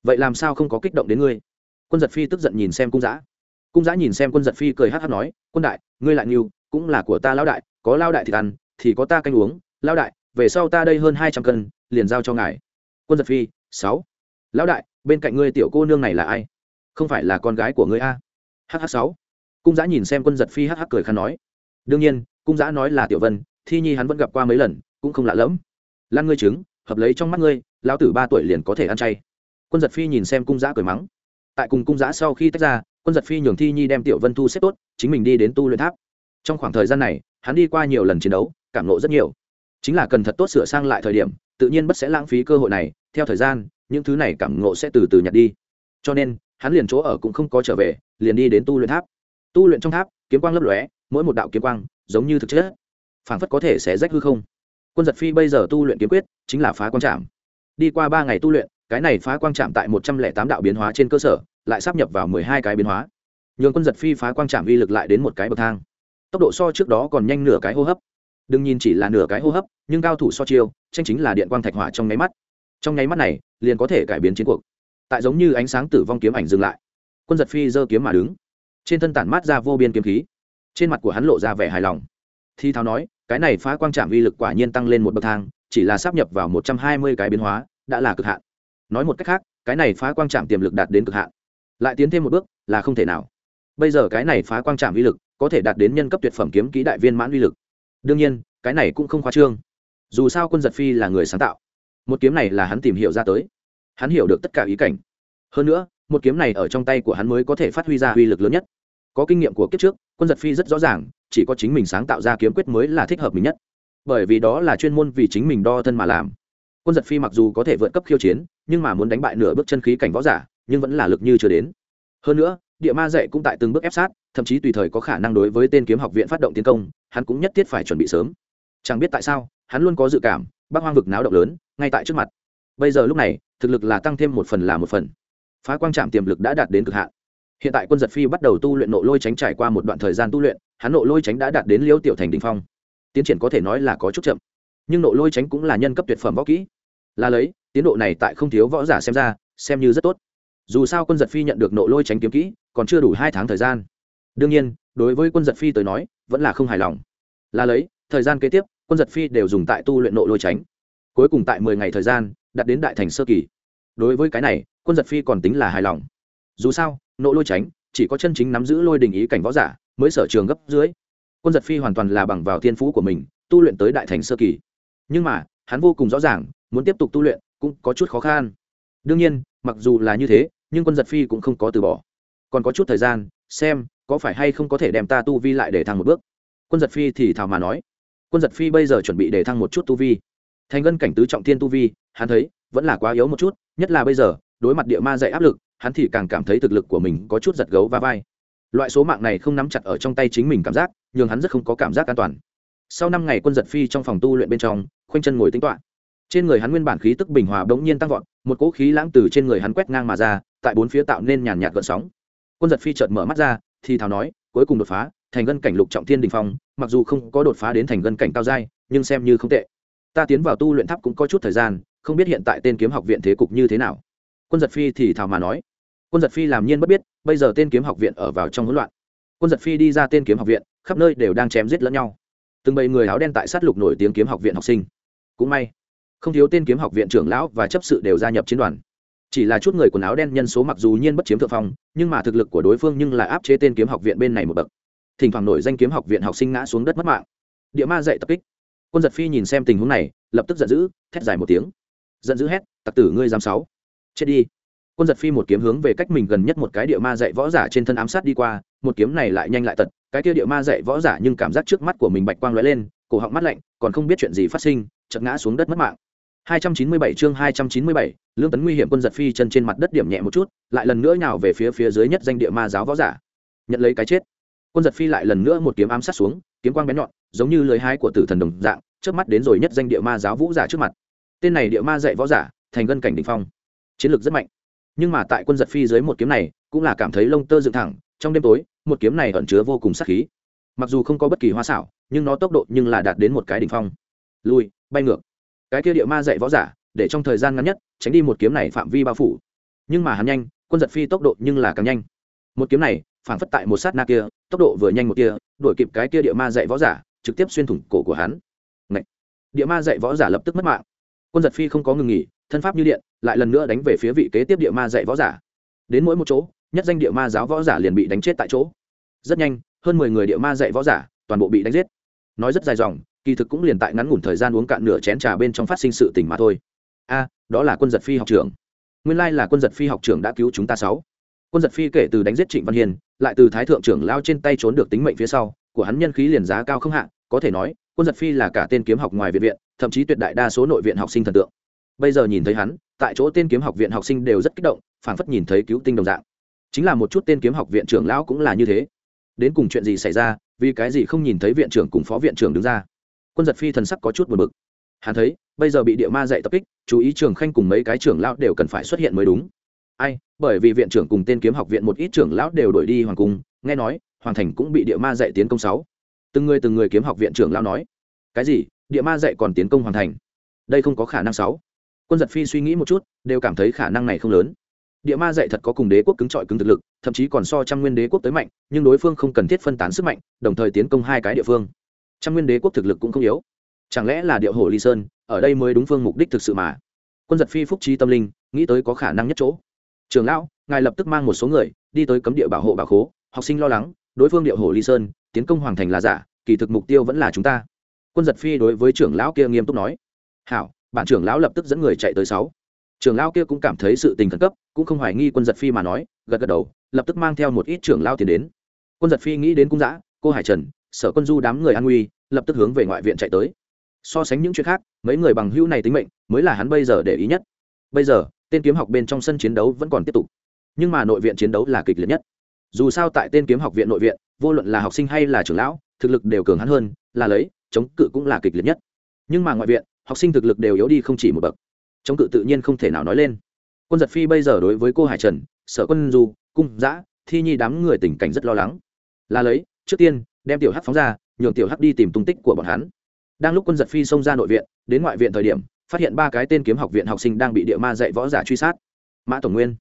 S1: Vậy làm sao không có kích động đến ngươi? Quân giật phi tức giận nhìn xem cung giã. Cung giã nhìn xem quân giật phi cười hắc hắc nói, quân đại, ngươi lại nghiêu cũng là của ta lão đại, có lao đại thì ăn, thì có ta canh uống. Lao đại, về sau ta đây hơn hai trăm cân, liền giao cho ngài. Quân giật phi, sáu. Lão đại, bên cạnh ngươi tiểu cô nương này là ai? Không phải là con gái của ngươi a? Hh sáu cung giã nhìn xem quân giật phi hắc cười khăn nói, đương nhiên, cung giã nói là tiểu vân, thi nhi hắn vẫn gặp qua mấy lần, cũng không lạ lẫm. Lan ngươi trứng, hợp lấy trong mắt ngươi, lão tử ba tuổi liền có thể ăn chay. Quân giật phi nhìn xem cung giã cười mắng. Tại cùng cung giã sau khi tách ra, quân giật phi nhường thi nhi đem tiểu vân thu xếp tốt, chính mình đi đến tu luyện tháp. Trong khoảng thời gian này, hắn đi qua nhiều lần chiến đấu, cảm lộ rất nhiều. Chính là cần thật tốt sửa sang lại thời điểm, tự nhiên bất sẽ lãng phí cơ hội này, theo thời gian, những thứ này cảm ngộ sẽ từ từ nhặt đi. Cho nên, hắn liền chỗ ở cũng không có trở về, liền đi đến tu luyện tháp tu luyện trong tháp, kiếm quang lấp lóe, mỗi một đạo kiếm quang giống như thực chất, phảng phất có thể sẽ rách hư không. Quân giật phi bây giờ tu luyện kiếm quyết chính là phá quang trạm đi qua ba ngày tu luyện, cái này phá quang trạm tại một trăm lẻ tám đạo biến hóa trên cơ sở, lại sắp nhập vào mười hai cái biến hóa. Nhường quân giật phi phá quang trạm uy lực lại đến một cái bậc thang. Tốc độ so trước đó còn nhanh nửa cái hô hấp. Đừng nhìn chỉ là nửa cái hô hấp, nhưng cao thủ so chiêu, tranh chính là điện quang thạch hỏa trong nháy mắt. Trong nháy mắt này, liền có thể cải biến chiến cuộc. Tại giống như ánh sáng tử vong kiếm ảnh dừng lại, quân giật phi giơ kiếm mà đứng trên thân tản mát ra vô biên kiếm khí. Trên mặt của hắn lộ ra vẻ hài lòng. Thi tháo nói, cái này phá quang trạm uy lực quả nhiên tăng lên một bậc thang, chỉ là sắp nhập vào một trăm hai mươi cái biến hóa, đã là cực hạn. Nói một cách khác, cái này phá quang trạm tiềm lực đạt đến cực hạn. Lại tiến thêm một bước, là không thể nào. Bây giờ cái này phá quang trạm uy lực, có thể đạt đến nhân cấp tuyệt phẩm kiếm kỹ đại viên mãn uy lực. Đương nhiên, cái này cũng không khoa trương. Dù sao quân giật phi là người sáng tạo. Một kiếm này là hắn tìm hiểu ra tới. Hắn hiểu được tất cả ý cảnh. Hơn nữa một kiếm này ở trong tay của hắn mới có thể phát huy ra uy lực lớn nhất. Có kinh nghiệm của kiếp trước, quân giật phi rất rõ ràng, chỉ có chính mình sáng tạo ra kiếm quyết mới là thích hợp mình nhất. Bởi vì đó là chuyên môn vì chính mình đo thân mà làm. Quân giật phi mặc dù có thể vượt cấp khiêu chiến, nhưng mà muốn đánh bại nửa bước chân khí cảnh võ giả, nhưng vẫn là lực như chưa đến. Hơn nữa, địa ma dạy cũng tại từng bước ép sát, thậm chí tùy thời có khả năng đối với tên kiếm học viện phát động tiến công, hắn cũng nhất thiết phải chuẩn bị sớm. Chẳng biết tại sao, hắn luôn có dự cảm bác hoang vực náo động lớn, ngay tại trước mặt. Bây giờ lúc này, thực lực là tăng thêm một phần là một phần phá quang trạm tiềm lực đã đạt đến cực hạn. Hiện tại quân giật phi bắt đầu tu luyện nộ lôi tránh trải qua một đoạn thời gian tu luyện, hắn nộ lôi tránh đã đạt đến liêu tiểu thành đình phong. Tiến triển có thể nói là có chút chậm, nhưng nộ lôi tránh cũng là nhân cấp tuyệt phẩm võ kỹ. Là lấy, tiến độ này tại không thiếu võ giả xem ra, xem như rất tốt. Dù sao quân giật phi nhận được nộ lôi tránh kiếm kỹ, còn chưa đủ hai tháng thời gian. Đương nhiên, đối với quân giật phi tới nói, vẫn là không hài lòng. Là lấy, thời gian kế tiếp, quân giật phi đều dùng tại tu luyện nộ lôi tránh. Cuối cùng tại mười ngày thời gian, đạt đến đại thành sơ kỳ. Đối với cái này quân giật phi còn tính là hài lòng. Dù sao, nộ lôi tránh, chỉ có chân chính nắm giữ lôi đình ý cảnh võ giả, mới sở trường gấp dưới. Quân giật phi hoàn toàn là bằng vào thiên phú của mình, tu luyện tới đại thành sơ kỳ. Nhưng mà, hắn vô cùng rõ ràng, muốn tiếp tục tu luyện, cũng có chút khó khăn. Đương nhiên, mặc dù là như thế, nhưng quân giật phi cũng không có từ bỏ. Còn có chút thời gian, xem, có phải hay không có thể đem ta tu vi lại để thăng một bước. Quân giật phi thì thào mà nói. Quân giật phi bây giờ chuẩn bị để thăng một chút tu vi. Thành ngân cảnh tứ trọng thiên tu vi, hắn thấy, vẫn là quá yếu một chút, nhất là bây giờ đối mặt địa ma dạy áp lực, hắn thì càng cảm thấy thực lực của mình có chút giật gấu và vai. Loại số mạng này không nắm chặt ở trong tay chính mình cảm giác nhưng hắn rất không có cảm giác an toàn. Sau năm ngày quân giật phi trong phòng tu luyện bên trong, khoanh chân ngồi tính toạ trên người hắn nguyên bản khí tức bình hòa bỗng nhiên tăng vọt, một cỗ khí lãng từ trên người hắn quét ngang mà ra, tại bốn phía tạo nên nhàn nhạt gợn sóng. Quân giật phi chợt mở mắt ra, thì thào nói, cuối cùng đột phá, thành gân cảnh lục trọng thiên đình phong, mặc dù không có đột phá đến thành gân cảnh cao giai, nhưng xem như không tệ. Ta tiến vào tu luyện tháp cũng có chút thời gian, không biết hiện tại tên kiếm học viện thế cục như thế nào quân giật phi thì thào mà nói, quân giật phi làm nhiên bất biết, bây giờ tên kiếm học viện ở vào trong hỗn loạn. Quân giật phi đi ra tên kiếm học viện, khắp nơi đều đang chém giết lẫn nhau. Từng bầy người áo đen tại sát lục nổi tiếng kiếm học viện học sinh. Cũng may, không thiếu tên kiếm học viện trưởng lão và chấp sự đều gia nhập chiến đoàn. Chỉ là chút người quần áo đen nhân số mặc dù nhiên bất chiếm thượng phong, nhưng mà thực lực của đối phương nhưng lại áp chế tên kiếm học viện bên này một bậc. Thỉnh thoảng nổi danh kiếm học viện học sinh ngã xuống đất mất mạng. Địa ma dạy tập kích. Quân giật phi nhìn xem tình huống này, lập tức giận dữ, thét dài một tiếng. Giận dữ hét, tặc tử ngươi giám sáu chết đi. Quân giật phi một kiếm hướng về cách mình gần nhất một cái địa ma dạy võ giả trên thân ám sát đi qua một kiếm này lại nhanh lại tật cái kia địa ma dạy võ giả nhưng cảm giác trước mắt của mình bạch quang lóe lên cổ họng mắt lạnh còn không biết chuyện gì phát sinh chợt ngã xuống đất mất mạng. 297 chương 297, lương tấn nguy hiểm quân giật phi chân trên mặt đất điểm nhẹ một chút lại lần nữa nhào về phía phía dưới nhất danh địa ma giáo võ giả. Nhận lấy cái chết. Quân giật phi lại lần nữa một kiếm ám sát xuống kiếm quang bén nhọn giống như lưới hái của tử thần đồng dạng trước mắt đến rồi nhất danh địa ma giáo vũ giả trước mặt. Tên này địa ma dạy võ giả thành gân cảnh đỉnh phong chiến lược rất mạnh. Nhưng mà tại quân giật phi dưới một kiếm này, cũng là cảm thấy lông tơ dựng thẳng, trong đêm tối, một kiếm này ẩn chứa vô cùng sắc khí. Mặc dù không có bất kỳ hoa xảo, nhưng nó tốc độ nhưng là đạt đến một cái đỉnh phong. Lui, bay ngược. Cái kia địa ma dạy võ giả, để trong thời gian ngắn nhất, tránh đi một kiếm này phạm vi bao phủ. Nhưng mà hắn nhanh, quân giật phi tốc độ nhưng là càng nhanh. Một kiếm này phản phất tại một sát na kia, tốc độ vừa nhanh một kia, đuổi kịp cái kia địa ma dạy võ giả, trực tiếp xuyên thủng cổ của hắn. Ngậy! địa ma dạy võ giả lập tức mất mạng quân giật phi không có ngừng nghỉ, thân pháp như điện, lại lần nữa đánh về phía vị kế tiếp địa ma dạy võ giả. Đến mỗi một chỗ, nhất danh địa ma giáo võ giả liền bị đánh chết tại chỗ. Rất nhanh, hơn mười người địa ma dạy võ giả toàn bộ bị đánh giết. Nói rất dài dòng, kỳ thực cũng liền tại ngắn ngủn thời gian uống cạn nửa chén trà bên trong phát sinh sự tình mà thôi. A, đó là quân giật phi học trưởng. Nguyên lai là quân giật phi học trưởng đã cứu chúng ta sáu. Quân giật phi kể từ đánh giết trịnh văn hiền, lại từ thái thượng trưởng lao trên tay trốn được tính mệnh phía sau, của hắn nhân khí liền giá cao không hạ, có thể nói, quân giật phi là cả tên kiếm học ngoài viện viện thậm chí tuyệt đại đa số nội viện học sinh thần tượng. Bây giờ nhìn thấy hắn, tại chỗ tên kiếm học viện học sinh đều rất kích động, phảng phất nhìn thấy cứu tinh đồng dạng. Chính là một chút tên kiếm học viện trưởng lão cũng là như thế. Đến cùng chuyện gì xảy ra, vì cái gì không nhìn thấy viện trưởng cùng phó viện trưởng đứng ra? Quân giật phi thần sắc có chút buồn bực. Hắn thấy, bây giờ bị địa ma dạy tập kích, chú ý trường khanh cùng mấy cái trưởng lão đều cần phải xuất hiện mới đúng. Ai, bởi vì viện trưởng cùng tên kiếm học viện một ít trưởng lão đều đổi đi hoàng cung, nghe nói, hoàng thành cũng bị địa ma dạy tiến công sáu. Từng người từng người kiếm học viện trưởng lão nói. Cái gì? Địa ma dạy còn tiến công hoàn thành. Đây không có khả năng sáu. Quân giật phi suy nghĩ một chút, đều cảm thấy khả năng này không lớn. Địa ma dạy thật có cùng đế quốc cứng trọi cứng thực lực, thậm chí còn so trăm nguyên đế quốc tới mạnh, nhưng đối phương không cần thiết phân tán sức mạnh, đồng thời tiến công hai cái địa phương. Trăm nguyên đế quốc thực lực cũng không yếu. Chẳng lẽ là địa hồ ly sơn, ở đây mới đúng phương mục đích thực sự mà? Quân giật phi phúc trí tâm linh, nghĩ tới có khả năng nhất chỗ. Trường lão, ngài lập tức mang một số người, đi tới cấm địa bảo hộ bảo khố, học sinh lo lắng, đối phương địa hồ ly sơn, tiến công hoàng thành là giả, kỳ thực mục tiêu vẫn là chúng ta quân giật phi đối với trưởng lão kia nghiêm túc nói, hảo, bản trưởng lão lập tức dẫn người chạy tới sáu. Trưởng lão kia cũng cảm thấy sự tình khẩn cấp, cũng không hoài nghi quân giật phi mà nói, gật gật đầu, lập tức mang theo một ít trưởng lão tiền đến. Quân giật phi nghĩ đến cung giã cô hải trần, sở quân du đám người an nguy, lập tức hướng về ngoại viện chạy tới. So sánh những chuyện khác, mấy người bằng hữu này tính mệnh, mới là hắn bây giờ để ý nhất. Bây giờ, tên kiếm học bên trong sân chiến đấu vẫn còn tiếp tục. Nhưng mà nội viện chiến đấu là kịch liệt nhất. Dù sao tại tên kiếm học viện nội viện, vô luận là học sinh hay là trưởng lão, thực lực đều cường hắn hơn, là lấy chống cự cũng là kịch liệt nhất. Nhưng mà ngoại viện, học sinh thực lực đều yếu đi không chỉ một bậc. Chống cự tự nhiên không thể nào nói lên. Quân giật phi bây giờ đối với cô hải trần, sở quân du, cung giã thi nhi đám người tình cảnh rất lo lắng. Là lấy, trước tiên, đem tiểu hắc phóng ra, nhường tiểu hắc đi tìm tung tích của bọn hắn. Đang lúc quân giật phi xông ra nội viện, đến ngoại viện thời điểm, phát hiện ba cái tên kiếm học viện học sinh đang bị địa ma dạy võ giả truy sát. Mã tổng nguyên.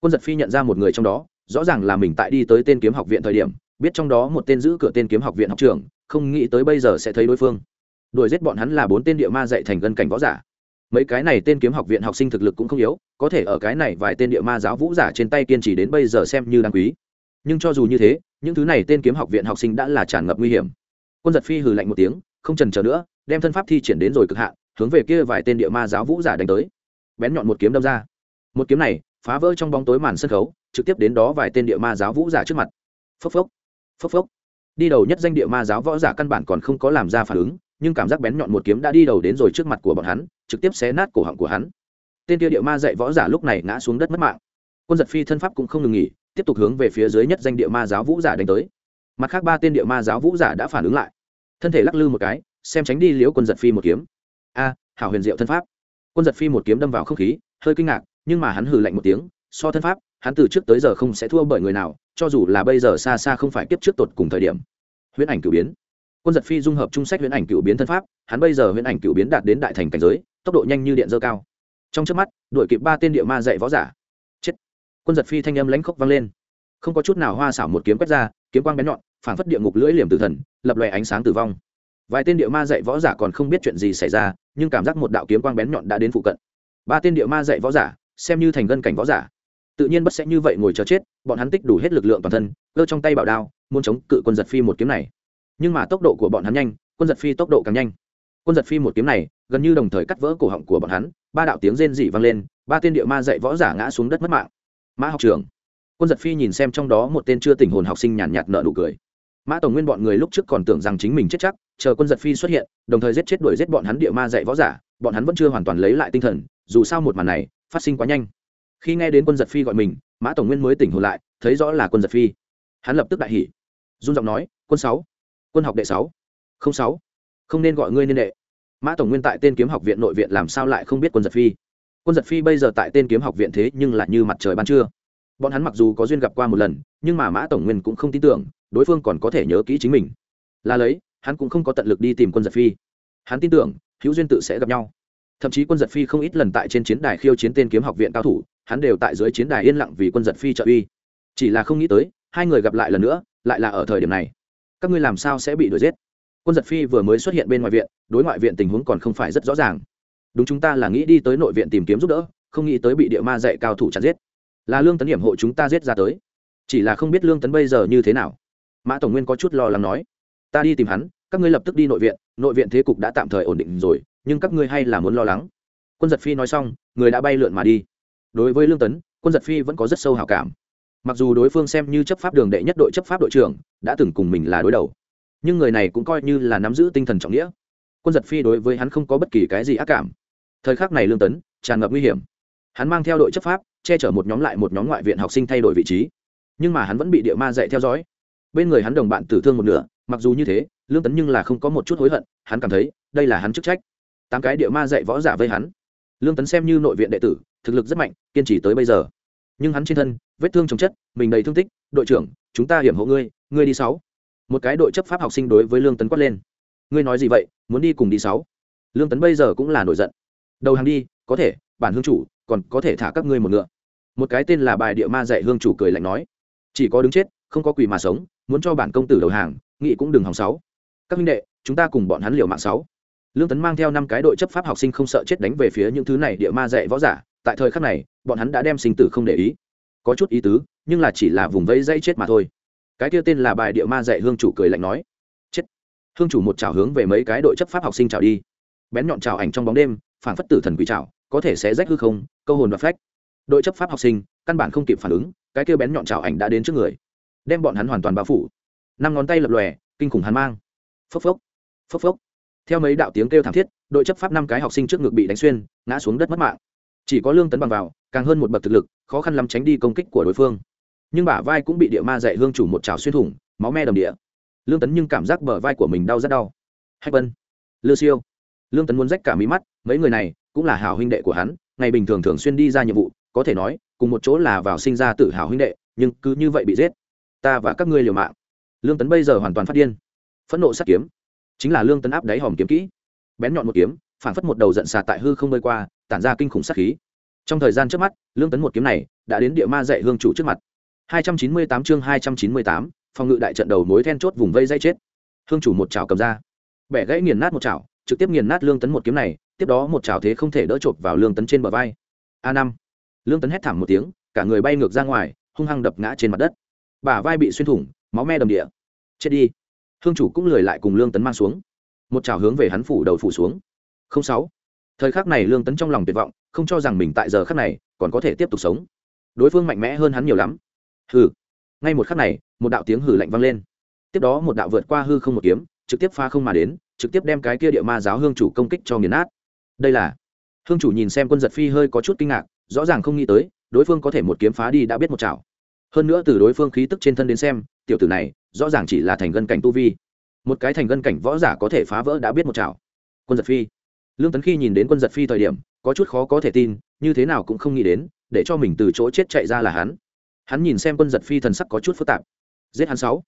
S1: Quân giật phi nhận ra một người trong đó, rõ ràng là mình tại đi tới tên kiếm học viện thời điểm, biết trong đó một tên giữ cửa tên kiếm học viện học trường không nghĩ tới bây giờ sẽ thấy đối phương. Đuổi giết bọn hắn là bốn tên địa ma dạy thành gân cảnh võ giả. Mấy cái này tên kiếm học viện học sinh thực lực cũng không yếu, có thể ở cái này vài tên địa ma giáo vũ giả trên tay kiên trì đến bây giờ xem như đáng quý. Nhưng cho dù như thế, những thứ này tên kiếm học viện học sinh đã là tràn ngập nguy hiểm. Quân giật phi hừ lạnh một tiếng, không trần chờ nữa, đem thân pháp thi triển đến rồi cực hạn, hướng về kia vài tên địa ma giáo vũ giả đánh tới. Bén nhọn một kiếm đâm ra. Một kiếm này, phá vỡ trong bóng tối màn sân khấu, trực tiếp đến đó vài tên địa ma giáo vũ giả trước mặt. Phốc phốc phốc phốc đi đầu nhất danh địa ma giáo võ giả căn bản còn không có làm ra phản ứng, nhưng cảm giác bén nhọn một kiếm đã đi đầu đến rồi trước mặt của bọn hắn, trực tiếp xé nát cổ họng của hắn. Tên kia địa ma dạy võ giả lúc này ngã xuống đất mất mạng. Quân giật phi thân pháp cũng không ngừng nghỉ, tiếp tục hướng về phía dưới nhất danh địa ma giáo vũ giả đánh tới. Mặt khác ba tên địa ma giáo vũ giả đã phản ứng lại. Thân thể lắc lư một cái, xem tránh đi liễu quân giật phi một kiếm. A, hảo huyền diệu thân pháp. Quân giật phi một kiếm đâm vào không khí, hơi kinh ngạc, nhưng mà hắn hừ lạnh một tiếng, so thân pháp hắn từ trước tới giờ không sẽ thua bởi người nào, cho dù là bây giờ xa xa không phải kiếp trước tột cùng thời điểm. Huyễn ảnh cửu biến. Quân giật phi dung hợp trung sách huyễn ảnh cửu biến thân pháp, hắn bây giờ huyễn ảnh cửu biến đạt đến đại thành cảnh giới, tốc độ nhanh như điện dơ cao. Trong trước mắt, đuổi kịp ba tên địa ma dạy võ giả. Chết. Quân giật phi thanh âm lãnh khốc vang lên. Không có chút nào hoa xảo một kiếm quét ra, kiếm quang bén nhọn, phảng phất địa ngục lưỡi liềm tử thần, lập lòe ánh sáng tử vong. Vài tên địa ma dạy võ giả còn không biết chuyện gì xảy ra, nhưng cảm giác một đạo kiếm quang bén nhọn đã đến phụ cận. Ba tên địa ma dạy võ giả, xem như thành gân cảnh võ giả tự nhiên bất sẽ như vậy ngồi chờ chết bọn hắn tích đủ hết lực lượng toàn thân cơ trong tay bảo đao muốn chống cự quân giật phi một kiếm này. Nhưng mà tốc độ của bọn hắn nhanh quân giật phi tốc độ càng nhanh. Quân giật phi một kiếm này gần như đồng thời cắt vỡ cổ họng của bọn hắn ba đạo tiếng rên dị vang lên ba tên địa ma dạy võ giả ngã xuống đất mất mạng. Mã học trường quân giật phi nhìn xem trong đó một tên chưa tình hồn học sinh nhàn nhạt, nợ nụ cười. Mã tổng nguyên bọn người lúc trước còn tưởng rằng chính mình chết chắc chờ quân giật phi xuất hiện đồng thời giết chết đuổi giết bọn hắn địa ma dạy võ giả bọn hắn vẫn chưa hoàn toàn lấy lại tinh thần dù sao một màn này phát sinh quá nhanh khi nghe đến quân giật phi gọi mình, mã tổng nguyên mới tỉnh hồn lại, thấy rõ là quân giật phi. Hắn lập tức đại hỉ. Run giọng nói, quân sáu, quân học đệ sáu, không sáu, không nên gọi ngươi nên đệ. Mã tổng nguyên tại tên kiếm học viện nội viện làm sao lại không biết quân giật phi? Quân giật phi bây giờ tại tên kiếm học viện thế nhưng lại như mặt trời ban trưa. Bọn hắn mặc dù có duyên gặp qua một lần, nhưng mà mã tổng nguyên cũng không tin tưởng, đối phương còn có thể nhớ kỹ chính mình. Là lấy, hắn cũng không có tận lực đi tìm quân giật phi. Hắn tin tưởng, hữu duyên tự sẽ gặp nhau. Thậm chí quân giật phi không ít lần tại trên chiến đài khiêu chiến tên kiếm học viện cao thủ hắn đều tại dưới chiến đài yên lặng vì quân giật phi trợ uy. Chỉ là không nghĩ tới, hai người gặp lại lần nữa, lại là ở thời điểm này. Các ngươi làm sao sẽ bị đuổi giết? Quân giật phi vừa mới xuất hiện bên ngoài viện, đối ngoại viện tình huống còn không phải rất rõ ràng. Đúng chúng ta là nghĩ đi tới nội viện tìm kiếm giúp đỡ, không nghĩ tới bị địa ma dạy cao thủ chặt giết. Là lương tấn hiểm hộ chúng ta giết ra tới. Chỉ là không biết lương tấn bây giờ như thế nào. Mã tổng nguyên có chút lo lắng nói, ta đi tìm hắn, các ngươi lập tức đi nội viện nội viện thế cục đã tạm thời ổn định rồi, nhưng các ngươi hay là muốn lo lắng. Quân giật phi nói xong, người đã bay lượn mà đi đối với lương tấn, quân giật phi vẫn có rất sâu hào cảm. Mặc dù đối phương xem như chấp pháp đường đệ nhất đội chấp pháp đội trưởng, đã từng cùng mình là đối đầu. Nhưng người này cũng coi như là nắm giữ tinh thần trọng nghĩa. Quân giật phi đối với hắn không có bất kỳ cái gì ác cảm. Thời khắc này lương tấn, tràn ngập nguy hiểm. Hắn mang theo đội chấp pháp, che chở một nhóm lại một nhóm ngoại viện học sinh thay đổi vị trí. Nhưng mà hắn vẫn bị địa ma dạy theo dõi. Bên người hắn đồng bạn tử thương một nửa, mặc dù như thế, lương tấn nhưng là không có một chút hối hận, hắn cảm thấy đây là hắn chức trách. Tám cái địa ma dạy võ giả vây hắn. Lương tấn xem như nội viện đệ tử thực lực rất mạnh, kiên trì tới bây giờ. Nhưng hắn trên thân, vết thương chồng chất, mình đầy thương tích, đội trưởng, chúng ta hiểm hộ ngươi ngươi đi sáu. Một cái đội chấp pháp học sinh đối với lương tấn quát lên. Ngươi nói gì vậy, muốn đi cùng đi sáu? Lương tấn bây giờ cũng là nổi giận. Đầu hàng đi, có thể, bản hương chủ, còn có thể thả các ngươi một ngựa. Một cái tên là bài địa ma dạy hương chủ cười lạnh nói. Chỉ có đứng chết, không có quỳ mà sống, muốn cho bản công tử đầu hàng, nghị cũng đừng hòng sáu. Các minh đệ, chúng ta cùng bọn hắn liều mạng sáu. Lương tấn mang theo năm cái đội chấp pháp học sinh không sợ chết đánh về phía những thứ này địa ma dạy võ giả tại thời khắc này, bọn hắn đã đem sinh tử không để ý. Có chút ý tứ, nhưng là chỉ là vùng vẫy dây chết mà thôi. Cái kia tên là bài địa ma dạy hương chủ cười lạnh nói, chết. Hương chủ một trào hướng về mấy cái đội chấp pháp học sinh trào đi. Bén nhọn trào ảnh trong bóng đêm phản phất tử thần quỷ trào có thể sẽ rách hư không, câu hồn và phách. Đội chấp pháp học sinh, căn bản không kịp phản ứng, cái kia bén nhọn trào ảnh đã đến trước người, đem bọn hắn hoàn toàn bao phủ. Năm ngón tay lập lòe, kinh khủng hắn mang. Phốc phốc phốc phốc. Theo mấy đạo tiếng kêu thảm thiết, đội chấp pháp năm cái học sinh trước ngực bị đánh xuyên, ngã xuống đất mất mạng chỉ có lương tấn bằng vào, càng hơn một bậc thực lực, khó khăn lắm tránh đi công kích của đối phương. Nhưng bả vai cũng bị địa ma dạy hương chủ một trào xuyên thủng, máu me đầm địa. Lương tấn nhưng cảm giác bờ vai của mình đau rất đau. Hách vân, lư siêu. Lương tấn muốn rách cả mí mắt, mấy người này cũng là hảo huynh đệ của hắn, ngày bình thường thường xuyên đi ra nhiệm vụ, có thể nói, cùng một chỗ là vào sinh ra tự hào huynh đệ, nhưng cứ như vậy bị giết. Ta và các ngươi liều mạng. Lương tấn bây giờ hoàn toàn phát điên. Phẫn nộ sát kiếm. Chính là lương tấn áp đáy hòm kiếm kỹ. Bén nhọn một kiếm phản phất một đầu giận xà tại hư không bơi qua tản ra kinh khủng sát khí. Trong thời gian trước mắt lương tấn một kiếm này đã đến địa ma dạy hương chủ trước mặt. 298 chương 298, phòng ngự đại trận đầu mối then chốt vùng vây dây chết. Hương chủ một chảo cầm ra. Bẻ gãy nghiền nát một chảo trực tiếp nghiền nát lương tấn một kiếm này tiếp đó một chảo thế không thể đỡ chộp vào lương tấn trên bờ vai. A năm. Lương tấn hét thảm một tiếng cả người bay ngược ra ngoài hung hăng đập ngã trên mặt đất. Bả vai bị xuyên thủng máu me đầm địa. Chết đi. Hương chủ cũng lười lại cùng lương tấn mang xuống. Một chảo hướng về hắn phủ đầu phủ xuống không sáu. Thời khắc này lương tấn trong lòng tuyệt vọng, không cho rằng mình tại giờ khắc này còn có thể tiếp tục sống. Đối phương mạnh mẽ hơn hắn nhiều lắm. Hừ. Ngay một khắc này, một đạo tiếng hừ lạnh vang lên. Tiếp đó một đạo vượt qua hư không một kiếm, trực tiếp pha không mà đến, trực tiếp đem cái kia địa ma giáo hương chủ công kích cho nghiền nát. Đây là hương chủ nhìn xem quân giật phi hơi có chút kinh ngạc, rõ ràng không nghĩ tới, đối phương có thể một kiếm phá đi đã biết một chảo hơn nữa từ đối phương khí tức trên thân đến xem, tiểu tử này rõ ràng chỉ là thành gân cảnh tu vi. Một cái thành gân cảnh võ giả có thể phá vỡ đã biết một chảo quân giật phi lương tấn khi nhìn đến quân giật phi thời điểm, có chút khó có thể tin, như thế nào cũng không nghĩ đến, để cho mình từ chỗ chết chạy ra là hắn. Hắn nhìn xem quân giật phi thần sắc có chút phức tạp. Giết hắn sáu.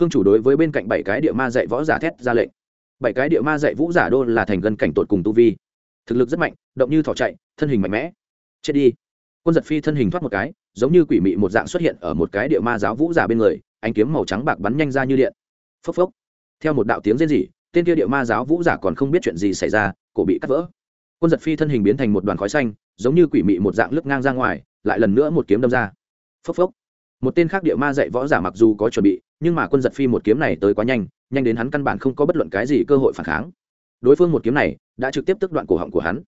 S1: Hương chủ đối với bên cạnh bảy cái địa ma dạy võ giả thét ra lệnh. Bảy cái địa ma dạy vũ giả đô là thành gần cảnh tột cùng tu vi. Thực lực rất mạnh, động như thỏ chạy, thân hình mạnh mẽ. Chết đi. Quân giật phi thân hình thoát một cái, giống như quỷ mị một dạng xuất hiện ở một cái địa ma giáo vũ giả bên người, ánh kiếm màu trắng bạc bắn nhanh ra như điện. Phốc phốc. Theo một đạo tiếng rên rỉ tên kia địa ma giáo vũ giả còn không biết chuyện gì xảy ra, cổ bị cắt vỡ. Quân giật phi thân hình biến thành một đoàn khói xanh, giống như quỷ mị một dạng lướt ngang ra ngoài, lại lần nữa một kiếm đâm ra. Phốc phốc. Một tên khác địa ma dạy võ giả mặc dù có chuẩn bị, nhưng mà quân giật phi một kiếm này tới quá nhanh nhanh đến hắn căn bản không có bất luận cái gì cơ hội phản kháng. Đối phương một kiếm này đã trực tiếp tức đoạn cổ họng của hắn.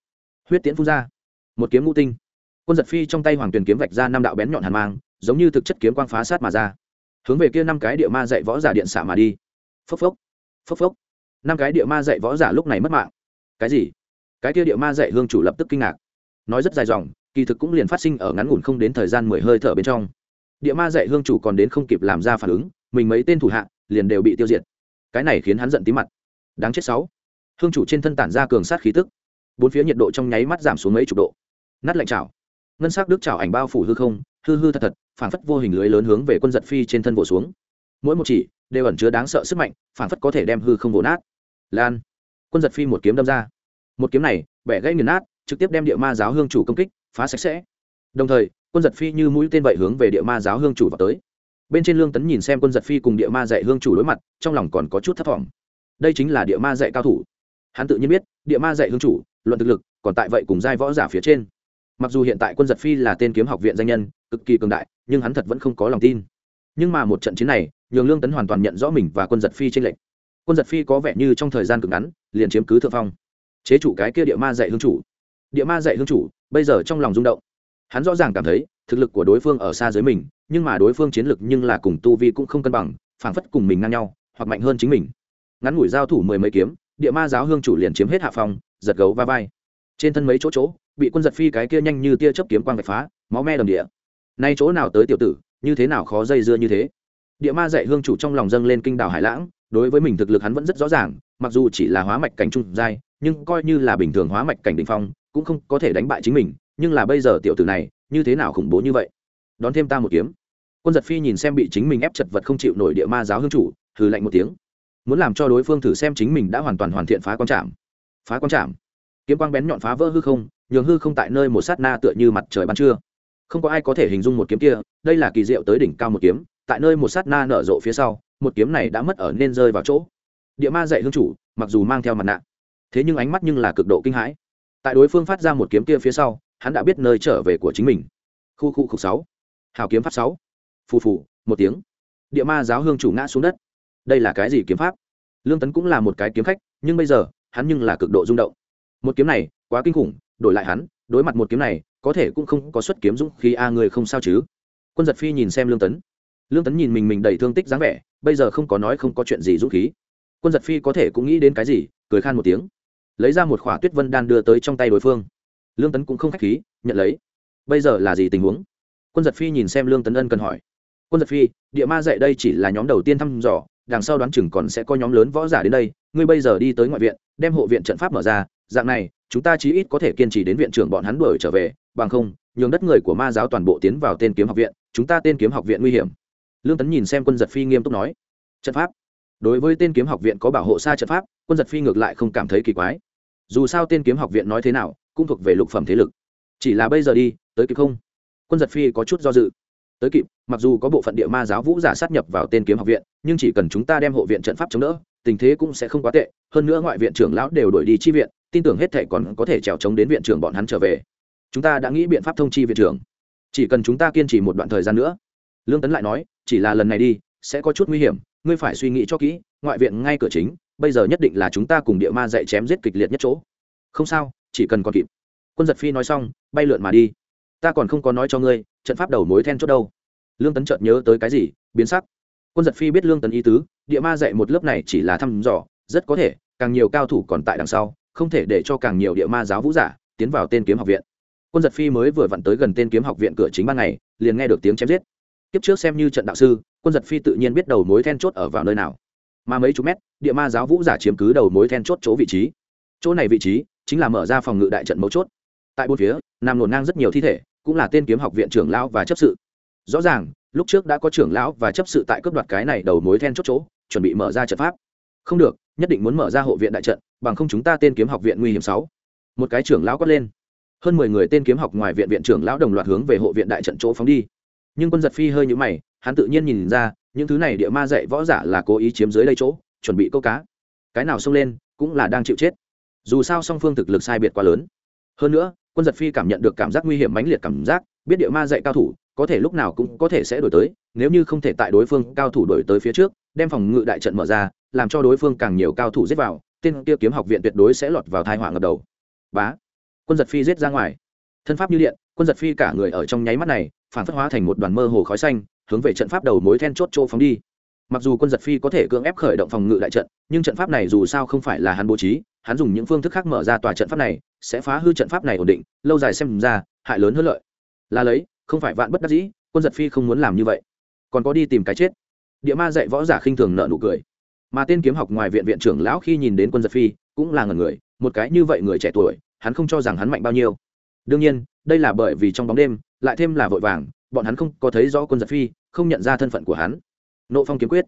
S1: Huyết tiễn phun ra. Một kiếm ngũ tinh. Quân giật phi trong tay hoàng tuyền kiếm vạch ra năm đạo bén nhọn hàn mang, giống như thực chất kiếm quang phá sát mà ra. Hướng về kia năm cái địa ma dạy võ giả điện xả mà đi. Phốc phốc. Phốc phốc năm cái địa ma dạy võ giả lúc này mất mạng. Cái gì? Cái kia địa ma dạy hương chủ lập tức kinh ngạc. Nói rất dài dòng, kỳ thực cũng liền phát sinh ở ngắn ngủn không đến thời gian mười hơi thở bên trong. Địa ma dạy hương chủ còn đến không kịp làm ra phản ứng, mình mấy tên thủ hạ liền đều bị tiêu diệt. Cái này khiến hắn giận tí mặt. Đáng chết sáu. Hương chủ trên thân tản ra cường sát khí tức. Bốn phía nhiệt độ trong nháy mắt giảm xuống mấy chục độ. Nát lạnh chảo. Ngân sắc đức chảo ảnh bao phủ hư không, hư hư thật thật, phản phất vô hình lưới lớn hướng về quân giật phi trên thân vỗ xuống. Mỗi một chỉ đều ẩn chứa đáng sợ sức mạnh, phản phất có thể đem hư không vỗ nát lan. Quân giật phi một kiếm đâm ra. Một kiếm này, bẻ gãy nghiền nát, trực tiếp đem địa ma giáo hương chủ công kích, phá sạch sẽ. Đồng thời, quân giật phi như mũi tên vậy hướng về địa ma giáo hương chủ vào tới. Bên trên lương tấn nhìn xem quân giật phi cùng địa ma dạy hương chủ đối mặt, trong lòng còn có chút thất vọng. Đây chính là địa ma dạy cao thủ. Hắn tự nhiên biết, địa ma dạy hương chủ, luận thực lực, còn tại vậy cùng giai võ giả phía trên. Mặc dù hiện tại quân giật phi là tên kiếm học viện danh nhân, cực kỳ cường đại, nhưng hắn thật vẫn không có lòng tin. Nhưng mà một trận chiến này, nhường lương tấn hoàn toàn nhận rõ mình và quân giật phi tranh lệch quân giật phi có vẻ như trong thời gian cực ngắn, liền chiếm cứ thượng phong. Chế chủ cái kia địa ma dạy hương chủ. Địa ma dạy hương chủ, bây giờ trong lòng rung động. Hắn rõ ràng cảm thấy, thực lực của đối phương ở xa dưới mình, nhưng mà đối phương chiến lực nhưng là cùng tu vi cũng không cân bằng, phảng phất cùng mình ngang nhau, hoặc mạnh hơn chính mình. Ngắn ngủi giao thủ mười mấy kiếm, địa ma giáo hương chủ liền chiếm hết hạ phòng giật gấu va vai. Trên thân mấy chỗ chỗ, bị quân giật phi cái kia nhanh như tia chớp kiếm quang vạch phá, máu me đầm địa. Nay chỗ nào tới tiểu tử, như thế nào khó dây dưa như thế? Địa ma dạy hương chủ trong lòng dâng lên kinh đảo hải lãng đối với mình thực lực hắn vẫn rất rõ ràng, mặc dù chỉ là hóa mạch cảnh trung giai, nhưng coi như là bình thường hóa mạch cảnh đ ỉ n h phong, cũng không có thể đánh bại chính mình, nhưng là bây giờ tiểu tử này, như thế nào khủng bố như vậy đón thêm ta một kiếm quân giật phi nhìn xem bị chính mình ép chật vật không chịu nổi địa ma giáo hương chủ, hừ lạnh một tiếng muốn làm cho đối phương thử xem chính mình đã hoàn toàn hoàn thiện phá quan trạm. phá quan trạm. kiếm quang bén nhọn phá vỡ hư không, nhường hư không tại nơi một sát na tựa như mặt trời ban trưa không có ai có thể hình dung một kiếm kia, đây là kỳ diệu tới đỉnh cao một kiếm, tại nơi một sát na nở rộ phía sau một kiếm này đã mất ở nên rơi vào chỗ. Địa ma dạy hương chủ, mặc dù mang theo mặt nạ, thế nhưng ánh mắt nhưng là cực độ kinh hãi. Tại đối phương phát ra một kiếm kia phía sau, hắn đã biết nơi trở về của chính mình. Khu khu khục sáu. Hào kiếm pháp sáu. Phù phù, một tiếng. Địa ma giáo hương chủ ngã xuống đất. Đây là cái gì kiếm pháp? Lương tấn cũng là một cái kiếm khách, nhưng bây giờ, hắn nhưng là cực độ rung động. Một kiếm này, quá kinh khủng, đổi lại hắn, đối mặt một kiếm này, có thể cũng không có xuất kiếm dũng khi a người không sao chứ. Quân giật phi nhìn xem lương tấn lương tấn nhìn mình mình đầy thương tích dáng vẻ, bây giờ không có nói không có chuyện gì dũng khí. Quân giật phi có thể cũng nghĩ đến cái gì, cười khan một tiếng. Lấy ra một khỏa tuyết vân đan đưa tới trong tay đối phương. Lương tấn cũng không k h á c h khí, nhận lấy. Bây giờ là gì tình huống? Quân giật phi nhìn xem lương tấn ân cần hỏi. Quân giật phi, địa ma dạy đây chỉ là nhóm đầu tiên thăm dò, đằng sau đoán chừng còn sẽ có nhóm lớn võ giả đến đây. Ngươi bây giờ đi tới ngoại viện, đem hộ viện trận pháp mở ra. Dạng này, chúng ta chí ít có thể kiên trì đến viện trưởng bọn hắn đuổi trở về. Bằng không, nhường đất người của ma giáo toàn bộ tiến vào tên kiếm học viện. Chúng ta tên kiếm học viện nguy hiểm lương tấn nhìn xem quân giật phi nghiêm túc nói, trận pháp? Đối với tên kiếm học viện có bảo hộ xa trận pháp, quân giật phi ngược lại không cảm thấy kỳ quái. Dù sao tên kiếm học viện nói thế nào, cũng thuộc về lục phẩm thế lực. Chỉ là bây giờ đi, tới kịp không? Quân giật phi có chút do dự. Tới kịp, mặc dù có bộ phận địa ma giáo vũ giả sát nhập vào tên kiếm học viện, nhưng chỉ cần chúng ta đem hộ viện trận pháp chống đỡ, tình thế cũng sẽ không quá tệ. Hơn nữa ngoại viện trưởng lão đều đổi đi chi viện, tin tưởng hết thể còn có thể trèo chống đến viện trưởng bọn hắn trở về. Chúng ta đã nghĩ biện pháp thông chi viện trưởng. Chỉ cần chúng ta kiên trì một đoạn thời gian nữa lương tấn lại nói, chỉ là lần này đi, sẽ có chút nguy hiểm, ngươi phải suy nghĩ cho kỹ, ngoại viện ngay cửa chính, bây giờ nhất định là chúng ta cùng địa ma dạy chém giết kịch liệt nhất chỗ. Không sao, chỉ cần còn kịp. Quân giật phi nói xong, bay lượn mà đi. Ta còn không có nói cho ngươi, trận pháp đầu mối then chốt đâu. Lương tấn chợt nhớ tới cái gì, biến sắc. Quân giật phi biết lương tấn ý tứ, địa ma dạy một lớp này chỉ là thăm dò, rất có thể, càng nhiều cao thủ còn tại đằng sau, không thể để cho càng nhiều địa ma giáo vũ giả tiến vào tên kiếm học viện. Quân giật phi mới vừa vặn tới gần tên kiếm học viện cửa chính ban ngày, liền nghe được tiếng chém giết kiếp trước xem như trận đạo sư, quân giật phi tự nhiên biết đầu mối then chốt ở vào nơi nào. Mà mấy chục mét, địa ma giáo vũ giả chiếm cứ đầu mối then chốt chỗ vị trí. Chỗ này vị trí chính là mở ra phòng ngự đại trận mấu chốt. Tại bốn phía, nằm nổn ngang rất nhiều thi thể, cũng là tên kiếm học viện trưởng lão và chấp sự. Rõ ràng, lúc trước đã có trưởng lão và chấp sự tại cướp đoạt cái này đầu mối then chốt chỗ, chuẩn bị mở ra trận pháp. Không được, nhất định muốn mở ra hộ viện đại trận, bằng không chúng ta tên kiếm học viện nguy hiểm sáu. Một cái trưởng lão quát lên. Hơn mười người tên kiếm học ngoài viện viện trưởng lão đồng loạt hướng về hộ viện đại trận chỗ phóng đi nhưng quân giật phi hơi nhũ mày, hắn tự nhiên nhìn ra, những thứ này địa ma dạy võ giả là cố ý chiếm dưới đây chỗ, chuẩn bị câu cá. Cái nào xông lên, cũng là đang chịu chết. Dù sao song phương thực lực sai biệt quá lớn. Hơn nữa, quân giật phi cảm nhận được cảm giác nguy hiểm mãnh liệt cảm giác, biết địa ma dạy cao thủ, có thể lúc nào cũng có thể sẽ đổi tới, nếu như không thể tại đối phương cao thủ đổi tới phía trước, đem phòng ngự đại trận mở ra, làm cho đối phương càng nhiều cao thủ giết vào, tên kia kiếm học viện tuyệt đối sẽ lọt vào thai họa ngập đầu. Bá! Quân giật phi giết ra ngoài. Thân pháp như điện quân giật phi cả người ở trong nháy mắt này, phản phất hóa thành một đoàn mơ hồ khói xanh, hướng về trận pháp đầu mối then chốt chỗ phóng đi. Mặc dù quân giật phi có thể cưỡng ép khởi động phòng ngự đại trận, nhưng trận pháp này dù sao không phải là hắn bố trí, hắn dùng những phương thức khác mở ra tòa trận pháp này, sẽ phá hư trận pháp này ổn định, lâu dài xem ra, hại lớn hơn lợi. Là lấy, không phải vạn bất đắc dĩ, quân giật phi không muốn làm như vậy. Còn có đi tìm cái chết. Địa ma dạy võ giả khinh thường nợ nụ cười. Mà tên kiếm học ngoài viện viện trưởng lão khi nhìn đến quân giật phi, cũng là ngần người, một cái như vậy người trẻ tuổi, hắn không cho rằng hắn mạnh bao nhiêu đương nhiên, đây là bởi vì trong bóng đêm, lại thêm là vội vàng, bọn hắn không có thấy rõ quân giật phi, không nhận ra thân phận của hắn. Nộ phong kiếm quyết.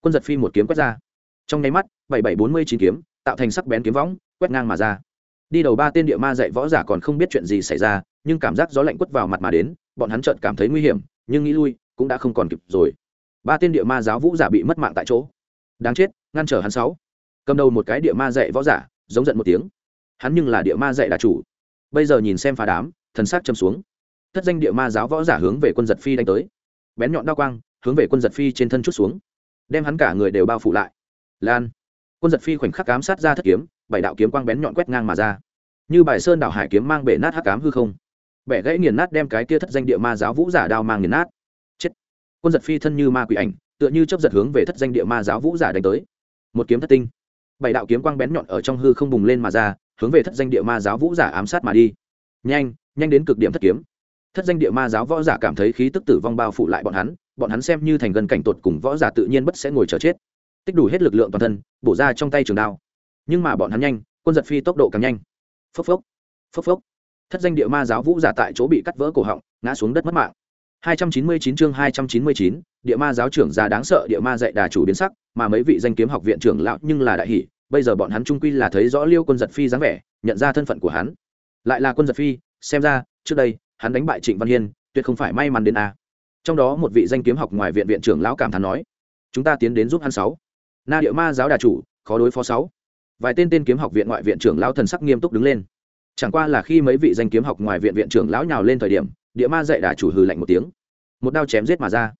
S1: Quân giật phi một kiếm quét ra. Trong nháy mắt, bảy bảy bốn mươi chín kiếm, tạo thành sắc bén kiếm võng, quét ngang mà ra. Đi đầu ba tên địa ma dạy võ giả còn không biết chuyện gì xảy ra, nhưng cảm giác gió lạnh quất vào mặt mà đến, bọn hắn chợt cảm thấy nguy hiểm, nhưng nghĩ lui, cũng đã không còn kịp rồi. Ba tên địa ma giáo vũ giả bị mất mạng tại chỗ. Đáng chết, ngăn trở hắn sáu. Cầm đầu một cái địa ma dạy võ giả, giống giận một tiếng. Hắn nhưng là địa ma dạy đà chủ bây giờ nhìn xem phá đám, thần sắc châm xuống. Thất danh địa ma giáo võ giả hướng về quân giật phi đánh tới. Bén nhọn đao quang, hướng về quân giật phi trên thân chút xuống, đem hắn cả người đều bao phủ lại. Lan. Quân giật phi khoảnh khắc cám sát ra thất kiếm, bảy đạo kiếm quang bén nhọn quét ngang mà ra. Như bài sơn đảo hải kiếm mang bể nát hắc cám hư không. Bẻ gãy nghiền nát đem cái kia thất danh địa ma giáo vũ giả đao mang nghiền nát. Chết. Quân giật phi thân như ma quỷ ảnh, tựa như chấp giật hướng về thất danh địa ma giáo vũ giả đánh tới. Một kiếm thất tinh. Bảy đạo kiếm quang bén nhọn ở trong hư không bùng lên mà ra hướng về thất danh địa ma giáo vũ giả ám sát mà đi. Nhanh nhanh đến cực điểm thất kiếm. Thất danh địa ma giáo võ giả cảm thấy khí tức tử vong bao phủ lại bọn hắn bọn hắn xem như thành gần cảnh tột cùng võ giả tự nhiên bất sẽ ngồi chờ chết. Tích đủ hết lực lượng toàn thân bổ ra trong tay trường đao. Nhưng mà bọn hắn nhanh quân giật phi tốc độ càng nhanh. Phốc phốc phốc phốc. Thất danh địa ma giáo vũ giả tại chỗ bị cắt vỡ cổ họng ngã xuống đất mất mạng. 299 chương 299, địa ma giáo trưởng già đáng sợ địa ma dạy đà chủ biến sắc mà mấy vị danh kiếm học viện trưởng lão nhưng là đại hỷ bây giờ bọn hắn trung quy là thấy rõ liêu quân giật phi dáng vẻ, nhận ra thân phận của hắn. Lại là quân giật phi, xem ra, trước đây, hắn đánh bại trịnh văn hiên, tuyệt không phải may mắn đến a. Trong đó một vị danh kiếm học ngoài viện viện trưởng lão cảm thán nói, chúng ta tiến đến giúp hắn sáu. Na địa ma giáo đà chủ, khó đối phó sáu. Vài tên tên kiếm học viện ngoại viện trưởng lão thần sắc nghiêm túc đứng lên. Chẳng qua là khi mấy vị danh kiếm học ngoài viện viện trưởng lão nhào lên thời điểm, địa ma dạy đà chủ hừ lạnh một tiếng. Một đao chém giết mà ra.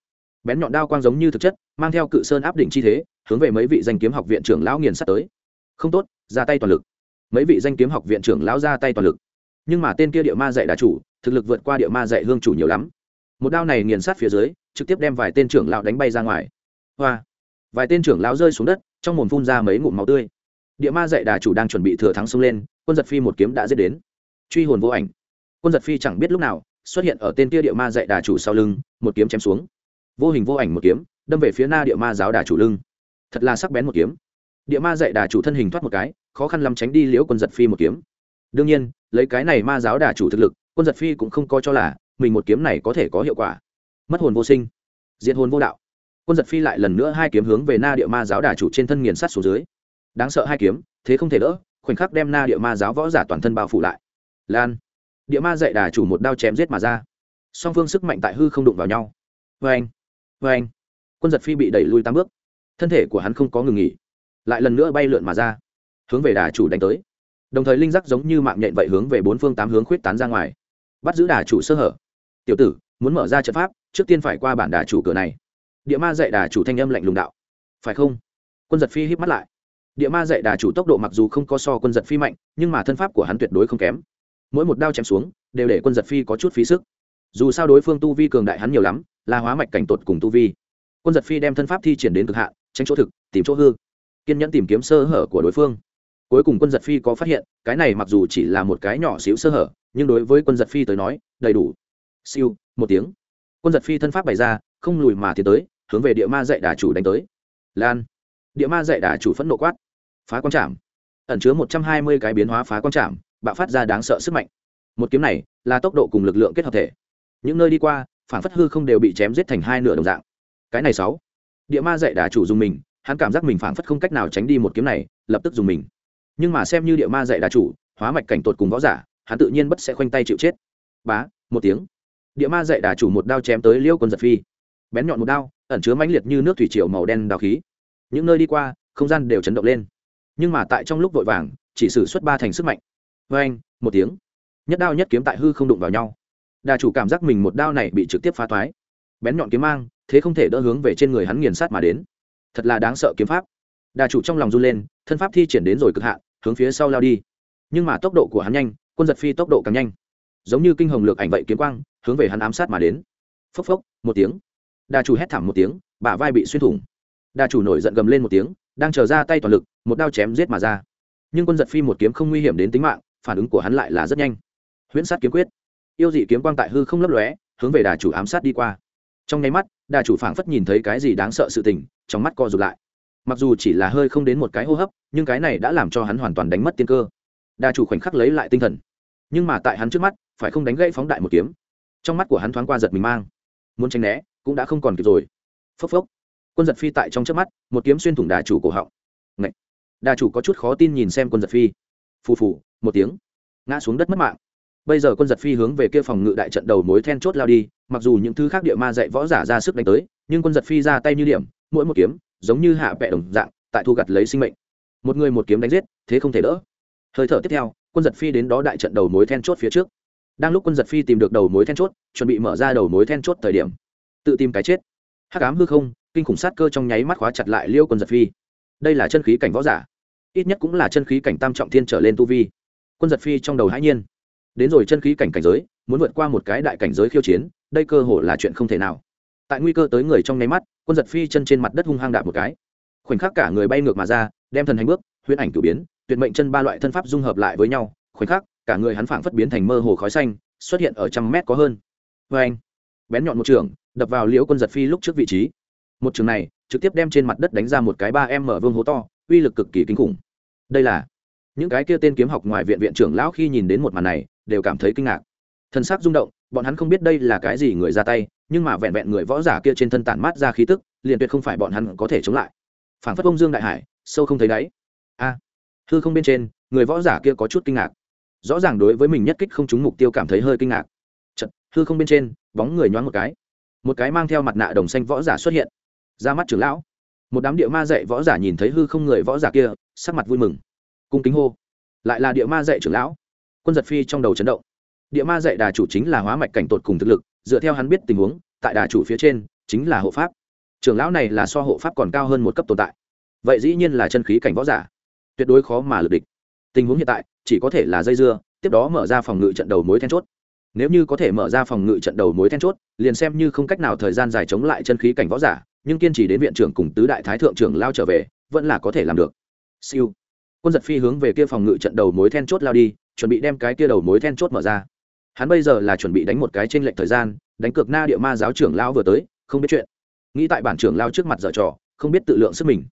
S1: Bén nhọn đao quang giống như thực chất, mang theo cự sơn áp đỉnh chi thế, hướng về mấy vị danh kiếm học viện trưởng lão nghiền sát tới không tốt, ra tay toàn lực. Mấy vị danh kiếm học viện trưởng lão ra tay toàn lực. Nhưng mà tên kia địa ma dạy đà chủ, thực lực vượt qua địa ma dạy hương chủ nhiều lắm. Một đao này nghiền sát phía dưới, trực tiếp đem vài tên trưởng lão đánh bay ra ngoài. Hoa! Vài tên trưởng lão rơi xuống đất, trong mồm phun ra mấy ngụm máu tươi. Địa ma dạy đà chủ đang chuẩn bị thừa thắng xông lên, quân giật phi một kiếm đã giết đến. Truy hồn vô ảnh. Quân giật phi chẳng biết lúc nào, xuất hiện ở tên kia địa ma dạy đà chủ sau lưng, một kiếm chém xuống. Vô hình vô ảnh một kiếm, đâm về phía na địa ma giáo đà chủ lưng. Thật là sắc bén một kiếm địa ma dạy đà chủ thân hình thoát một cái, khó khăn lắm tránh đi liễu quân giật phi một kiếm. Đương nhiên, lấy cái này ma giáo đà chủ thực lực, quân giật phi cũng không coi cho là mình một kiếm này có thể có hiệu quả. Mất hồn vô sinh diện hồn vô đạo. Quân giật phi lại lần nữa hai kiếm hướng về na địa ma giáo đà chủ trên thân nghiền sắt xuống dưới. Đáng sợ hai kiếm, thế không thể đỡ, khoảnh khắc đem na địa ma giáo võ giả toàn thân bao phủ lại. Lan. Địa ma dạy đà chủ một đao chém giết mà ra. Song phương sức mạnh tại hư không đụng vào nhau. Vê anh vê anh quân giật phi bị đẩy lui tám bước. Thân thể của hắn không có ngừng nghỉ lại lần nữa bay lượn mà ra, hướng về đà chủ đánh tới. Đồng thời linh giác giống như mạng nhện vậy hướng về bốn phương tám hướng khuyết tán ra ngoài. Bắt giữ đà chủ sơ hở. Tiểu tử, muốn mở ra trận pháp, trước tiên phải qua bản đà chủ cửa này. Địa ma dạy đà chủ thanh âm lạnh lùng đạo. Phải không? Quân giật phi hít mắt lại. Địa ma dạy đà chủ tốc độ mặc dù không có so quân giật phi mạnh, nhưng mà thân pháp của hắn tuyệt đối không kém. Mỗi một đao chém xuống, đều để quân giật phi có chút phí sức. Dù sao đối phương tu vi cường đại hắn nhiều lắm, là hóa mạch cảnh tột cùng tu vi. Quân giật phi đem thân pháp thi triển đến cực hạn, tránh chỗ thực, tìm chỗ hư kiên nhẫn tìm kiếm sơ hở của đối phương. Cuối cùng quân giật phi có phát hiện, cái này mặc dù chỉ là một cái nhỏ xíu sơ hở, nhưng đối với quân giật phi tới nói, đầy đủ. Siêu, một tiếng. Quân giật phi thân pháp bày ra, không lùi mà tiến tới, hướng về địa ma dạy đà chủ đánh tới. Lan. Địa ma dạy đà chủ phẫn nộ quát. Phá quang trảm. Ẩn chứa một trăm hai mươi cái biến hóa phá quang trảm, bạo phát ra đáng sợ sức mạnh. Một kiếm này là tốc độ cùng lực lượng kết hợp thể. Những nơi đi qua, phản phất hư không đều bị chém giết thành hai nửa đồng dạng. Cái này sáu. Địa ma dạy đà chủ dùng mình hắn cảm giác mình phảng phất không cách nào tránh đi một kiếm này, lập tức dùng mình. Nhưng mà xem như địa ma dạy đà chủ, hóa mạch cảnh tột cùng võ giả, hắn tự nhiên bất sẽ khoanh tay chịu chết. Bá, một tiếng. Địa ma dạy đà chủ một đao chém tới liêu quân giật phi. Bén nhọn một đao, ẩn chứa mãnh liệt như nước thủy triều màu đen đào khí. Những nơi đi qua, không gian đều chấn động lên. Nhưng mà tại trong lúc vội vàng, chỉ sử xuất ba thành sức mạnh. Vê anh một tiếng. Nhất đao nhất kiếm tại hư không đụng vào nhau. Đà chủ cảm giác mình một đao này bị trực tiếp phá thoái. Bén nhọn kiếm mang, thế không thể đỡ hướng về trên người hắn nghiền sát mà đến thật là đáng sợ kiếm pháp. Đà chủ trong lòng run lên, thân pháp thi triển đến rồi cực hạn, hướng phía sau lao đi. Nhưng mà tốc độ của hắn nhanh, quân giật phi tốc độ càng nhanh. Giống như kinh hồng lược ảnh vậy kiếm quang, hướng về hắn ám sát mà đến. Phốc phốc, một tiếng. Đà chủ hét thảm một tiếng, bả vai bị xuyên thủng. Đà chủ nổi giận gầm lên một tiếng, đang chờ ra tay toàn lực, một đao chém giết mà ra. Nhưng quân giật phi một kiếm không nguy hiểm đến tính mạng, phản ứng của hắn lại là rất nhanh. Huyễn sát kiếm quyết. Yêu dị kiếm quang tại hư không lấp lóe, hướng về đà chủ ám sát đi qua. Trong nháy mắt đà chủ phảng phất nhìn thấy cái gì đáng sợ sự tình, trong mắt co rụt lại. Mặc dù chỉ là hơi không đến một cái hô hấp, nhưng cái này đã làm cho hắn hoàn toàn đánh mất tiên cơ. Đà chủ khoảnh khắc lấy lại tinh thần. Nhưng mà tại hắn trước mắt, phải không đánh gãy phóng đại một kiếm. Trong mắt của hắn thoáng qua giật mình mang. Muốn tránh né, cũng đã không còn kịp rồi. Phốc phốc. Quân giật phi tại trong trước mắt, một kiếm xuyên thủng đà chủ cổ họng. Ngậy! đà chủ có chút khó tin nhìn xem quân giật phi. Phù phù, một tiếng. Ngã xuống đất mất mạng bây giờ quân giật phi hướng về kia phòng ngự đại trận đầu mối then chốt lao đi, mặc dù những thứ khác địa ma dạy võ giả ra sức đánh tới, nhưng quân giật phi ra tay như điểm, mỗi một kiếm, giống như hạ vẹ đồng dạng, tại thu gặt lấy sinh mệnh. Một người một kiếm đánh giết, thế không thể đỡ. Hơi thở tiếp theo, quân giật phi đến đó đại trận đầu mối then chốt phía trước. Đang lúc quân giật phi tìm được đầu mối then chốt, chuẩn bị mở ra đầu mối then chốt thời điểm, tự tìm cái chết. Hắc ám hư không, kinh khủng sát cơ trong nháy mắt khóa chặt lại liêu quân giật phi. Đây là chân khí cảnh võ giả, ít nhất cũng là chân khí cảnh tam trọng thiên trở lên tu vi. Quân giật phi trong đầu hãi nhiên đến rồi chân khí cảnh cảnh giới, muốn vượt qua một cái đại cảnh giới khiêu chiến, đây cơ hồ là chuyện không thể nào. Tại nguy cơ tới người trong nháy mắt, quân giật phi chân trên mặt đất hung hăng đạp một cái. Khoảnh khắc cả người bay ngược mà ra, đem thần hành bước, huyễn ảnh cử biến, tuyệt mệnh chân ba loại thân pháp dung hợp lại với nhau. Khoảnh khắc, cả người hắn phảng phất biến thành mơ hồ khói xanh, xuất hiện ở trăm mét có hơn. Vê anh, bén nhọn một trường, đập vào liễu quân giật phi lúc trước vị trí. Một trường này, trực tiếp đem trên mặt đất đánh ra một cái ba em mở vương hố to, uy lực cực kỳ kinh khủng. Đây là những cái kia tên kiếm học ngoài viện viện trưởng lão khi nhìn đến một màn này đều cảm thấy kinh ngạc. Thân xác rung động bọn hắn không biết đây là cái gì người ra tay nhưng mà vẹn vẹn người võ giả kia trên thân tản mát ra khí tức liền tuyệt không phải bọn hắn có thể chống lại. Phản phất ông dương đại hải sâu không thấy đáy. A hư không bên trên người võ giả kia có chút kinh ngạc. Rõ ràng đối với mình nhất kích không trúng mục tiêu cảm thấy hơi kinh ngạc. Chật, hư không bên trên bóng người nhoáng một cái. Một cái mang theo mặt nạ đồng xanh võ giả xuất hiện. Ra mắt trưởng lão. Một đám địa ma dạy võ giả nhìn thấy hư không người võ giả kia sắc mặt vui mừng. Cung kính hô. Lại là địa ma dạy trưởng lão quân giật phi trong đầu chấn động. Địa ma dạy đà chủ chính là hóa mạch cảnh tột cùng thực lực, dựa theo hắn biết tình huống, tại đà chủ phía trên, chính là hộ pháp. Trưởng lão này là so hộ pháp còn cao hơn một cấp tồn tại. Vậy dĩ nhiên là chân khí cảnh võ giả. Tuyệt đối khó mà lực địch. Tình huống hiện tại, chỉ có thể là dây dưa, tiếp đó mở ra phòng ngự trận đầu mối then chốt. Nếu như có thể mở ra phòng ngự trận đầu mối then chốt, liền xem như không cách nào thời gian dài chống lại chân khí cảnh võ giả, nhưng kiên trì đến viện trưởng cùng tứ đại thái thượng trưởng lao trở về, vẫn là có thể làm được. Siêu quân giật phi hướng về kia phòng ngự trận đầu mối then chốt lao đi, chuẩn bị đem cái kia đầu mối then chốt mở ra. Hắn bây giờ là chuẩn bị đánh một cái trên lệnh thời gian, đánh cược na địa ma giáo trưởng lão vừa tới, không biết chuyện. Nghĩ tại bản trưởng lão trước mặt dở trò, không biết tự lượng sức mình.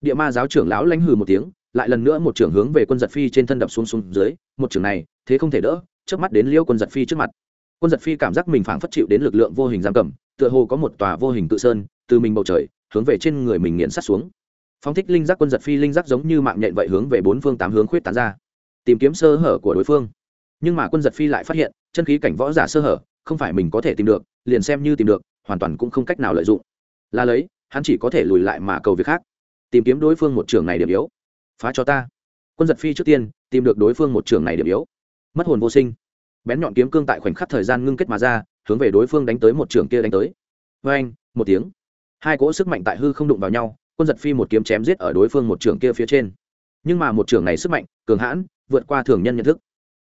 S1: Địa ma giáo trưởng lão lánh hừ một tiếng, lại lần nữa một trưởng hướng về quân giật phi trên thân đập xuống xuống dưới, một trưởng này, thế không thể đỡ trước mắt đến liêu quân giật phi trước mặt. Quân giật phi cảm giác mình phảng phất chịu đến lực lượng vô hình giam cầm, tựa hồ có một tòa vô hình tự sơn, từ mình bầu trời, hướng về trên người mình nghiện sát xuống phóng thích linh giác quân giật phi linh giác giống như mạng nhện vậy hướng về bốn phương tám hướng khuyết tán ra, tìm kiếm sơ hở của đối phương. Nhưng mà quân giật phi lại phát hiện, chân khí cảnh võ giả sơ hở, không phải mình có thể tìm được, liền xem như tìm được, hoàn toàn cũng không cách nào lợi dụng. Là lấy, hắn chỉ có thể lùi lại mà cầu việc khác. Tìm kiếm đối phương một trường này điểm yếu. Phá cho ta. Quân giật phi trước tiên, tìm được đối phương một trường này điểm yếu. Mất hồn vô sinh. Bén nhọn kiếm cương tại khoảnh khắc thời gian ngưng kết mà ra, hướng về đối phương đánh tới một trường kia đánh tới. Vê anh một tiếng. Hai cỗ sức mạnh tại hư không đụng vào nhau quân giật phi một kiếm chém giết ở đối phương một trường kia phía trên. Nhưng mà một trường này sức mạnh, cường hãn, vượt qua thường nhân nhận thức.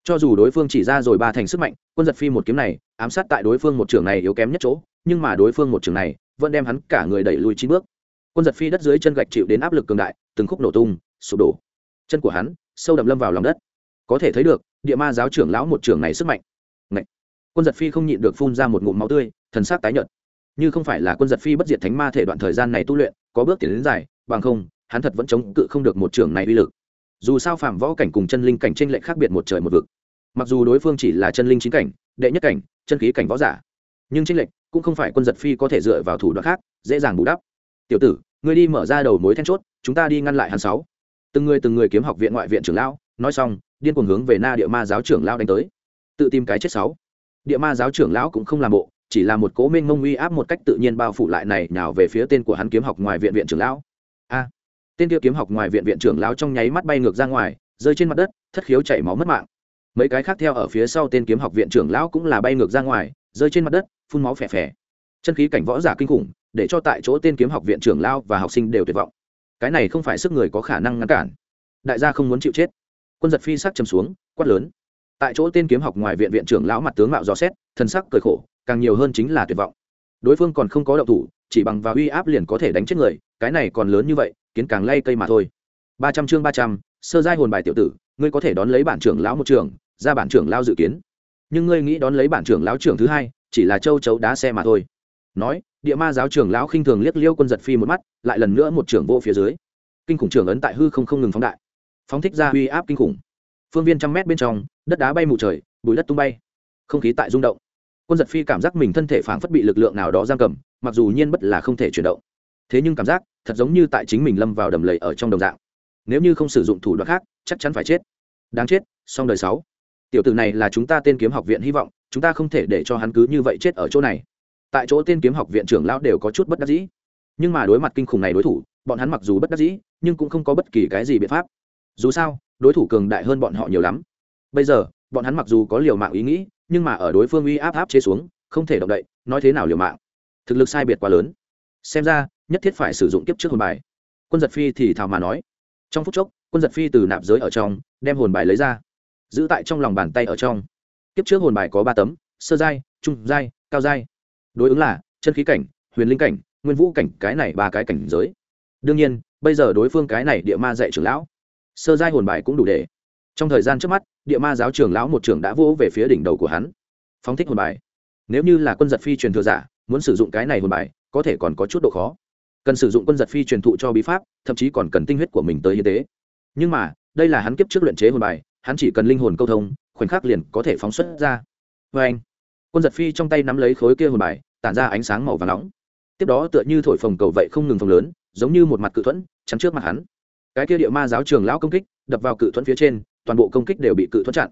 S1: Cho dù đối phương chỉ ra rồi ba thành sức mạnh, quân giật phi một kiếm này, ám sát tại đối phương một trường này yếu kém nhất chỗ, nhưng mà đối phương một trường này, vẫn đem hắn cả người đẩy lùi chín bước. Quân giật phi đất dưới chân gạch chịu đến áp lực cường đại, từng khúc nổ tung, sụp đổ. Chân của hắn, sâu đậm lâm vào lòng đất. Có thể thấy được, địa ma giáo trưởng lão một trường này sức mạnh. Ngậy. quân giật phi không nhịn được phun ra một ngụm máu tươi, thần sắc tái nhợt. Như không phải là quân giật phi bất diệt thánh ma thể đoạn thời gian này tu luyện có bước tiến đến dài, bằng không, hắn thật vẫn chống cự không được một trường này uy lực. Dù sao phạm võ cảnh cùng chân linh cảnh tranh lệch khác biệt một trời một vực. Mặc dù đối phương chỉ là chân linh chính cảnh, đệ nhất cảnh, chân khí cảnh võ giả, nhưng tranh lệch cũng không phải quân giật phi có thể dựa vào thủ đoạn khác, dễ dàng bù đắp. Tiểu tử, ngươi đi mở ra đầu mối then chốt, chúng ta đi ngăn lại hắn sáu. Từng người từng người kiếm học viện ngoại viện trưởng lão, nói xong, điên cuồng hướng về na địa ma giáo trưởng lão đánh tới. Tự tìm cái chết sáu. Địa ma giáo trưởng lão cũng không làm bộ chỉ là một cố minh ngông uy áp một cách tự nhiên bao phủ lại này nào về phía tên của hắn kiếm học ngoài viện viện trưởng lão. A. Tên kia kiếm học ngoài viện viện trưởng lão trong nháy mắt bay ngược ra ngoài, rơi trên mặt đất, thất khiếu chảy máu mất mạng. Mấy cái khác theo ở phía sau tên kiếm học viện trưởng lão cũng là bay ngược ra ngoài, rơi trên mặt đất, phun máu phè phè. Chân khí cảnh võ giả kinh khủng, để cho tại chỗ tên kiếm học viện trưởng lão và học sinh đều tuyệt vọng. Cái này không phải sức người có khả năng ngăn cản. Đại gia không muốn chịu chết. Quân giật phi sắc chầm xuống, quát lớn. Tại chỗ tên kiếm học ngoài viện viện trưởng lão mặt tướng mạo dò xét thân sắc cười khổ càng nhiều hơn chính là tuyệt vọng. Đối phương còn không có động thủ, chỉ bằng và uy áp liền có thể đánh chết người, cái này còn lớn như vậy, kiến càng lay cây mà thôi. Ba trăm chương ba trăm, sơ giai hồn bài tiểu tử, ngươi có thể đón lấy bản trưởng lão một trường, ra bản trưởng lao dự kiến. Nhưng ngươi nghĩ đón lấy bản trưởng lão trưởng thứ hai, chỉ là châu chấu đá xe mà thôi. Nói, địa ma giáo trưởng lão khinh thường liếc liêu quân giật phi một mắt, lại lần nữa một trưởng vô phía dưới. Kinh khủng trưởng ấn tại hư không không ngừng phóng đại. Phóng thích ra uy áp kinh khủng. Phương viên trăm mét bên trong, đất đá bay mù trời, bụi đất tung bay. Không khí tại rung động quân giật phi cảm giác mình thân thể phảng phất bị lực lượng nào đó giam cầm, mặc dù nhiên bất là không thể chuyển động. Thế nhưng cảm giác, thật giống như tại chính mình lâm vào đầm lầy ở trong đồng dạng. Nếu như không sử dụng thủ đoạn khác, chắc chắn phải chết. Đáng chết song đời sáu. Tiểu tử này là chúng ta tên kiếm học viện hy vọng, chúng ta không thể để cho hắn cứ như vậy chết ở chỗ này. Tại chỗ tên kiếm học viện trưởng lão đều có chút bất đắc dĩ. Nhưng mà đối mặt kinh khủng này đối thủ, bọn hắn mặc dù bất đắc dĩ, nhưng cũng không có bất kỳ cái gì biện pháp. Dù sao, đối thủ cường đại hơn bọn họ nhiều lắm. Bây giờ, bọn hắn mặc dù có liều mạng ý nghĩ nhưng mà ở đối phương uy áp áp chế xuống, không thể động đậy, nói thế nào liều mạng. Thực lực sai biệt quá lớn. Xem ra, nhất thiết phải sử dụng kiếp trước hồn bài. Quân giật phi thì thào mà nói. Trong phút chốc, quân giật phi từ nạp giới ở trong, đem hồn bài lấy ra. Giữ tại trong lòng bàn tay ở trong. Kiếp trước hồn bài có ba tấm, sơ giai, trung giai, cao giai. Đối ứng là, chân khí cảnh, huyền linh cảnh, nguyên vũ cảnh, cái này ba cái cảnh giới. Đương nhiên, bây giờ đối phương cái này địa ma dạy trưởng lão, sơ giai hồn bài cũng đủ để trong thời gian trước mắt, địa ma giáo trưởng lão một trưởng đã vỗ về phía đỉnh đầu của hắn. Phóng thích hồn bài. Nếu như là quân giật phi truyền thừa giả, muốn sử dụng cái này hồn bài, có thể còn có chút độ khó. Cần sử dụng quân giật phi truyền thụ cho bí pháp, thậm chí còn cần tinh huyết của mình tới hiến tế. Nhưng mà, đây là hắn kiếp trước luyện chế hồn bài, hắn chỉ cần linh hồn câu thông, khoảnh khắc liền có thể phóng xuất ra. Vê anh, quân giật phi trong tay nắm lấy khối kia hồn bài, tản ra ánh sáng màu và nóng. Tiếp đó tựa như thổi phồng cầu vậy không ngừng phồng lớn, giống như một mặt cự thuẫn chắn trước mặt hắn. Cái kia địa ma giáo trường lão công kích, đập vào cự thuẫn phía trên toàn bộ công kích đều bị cự thuẫn chặn.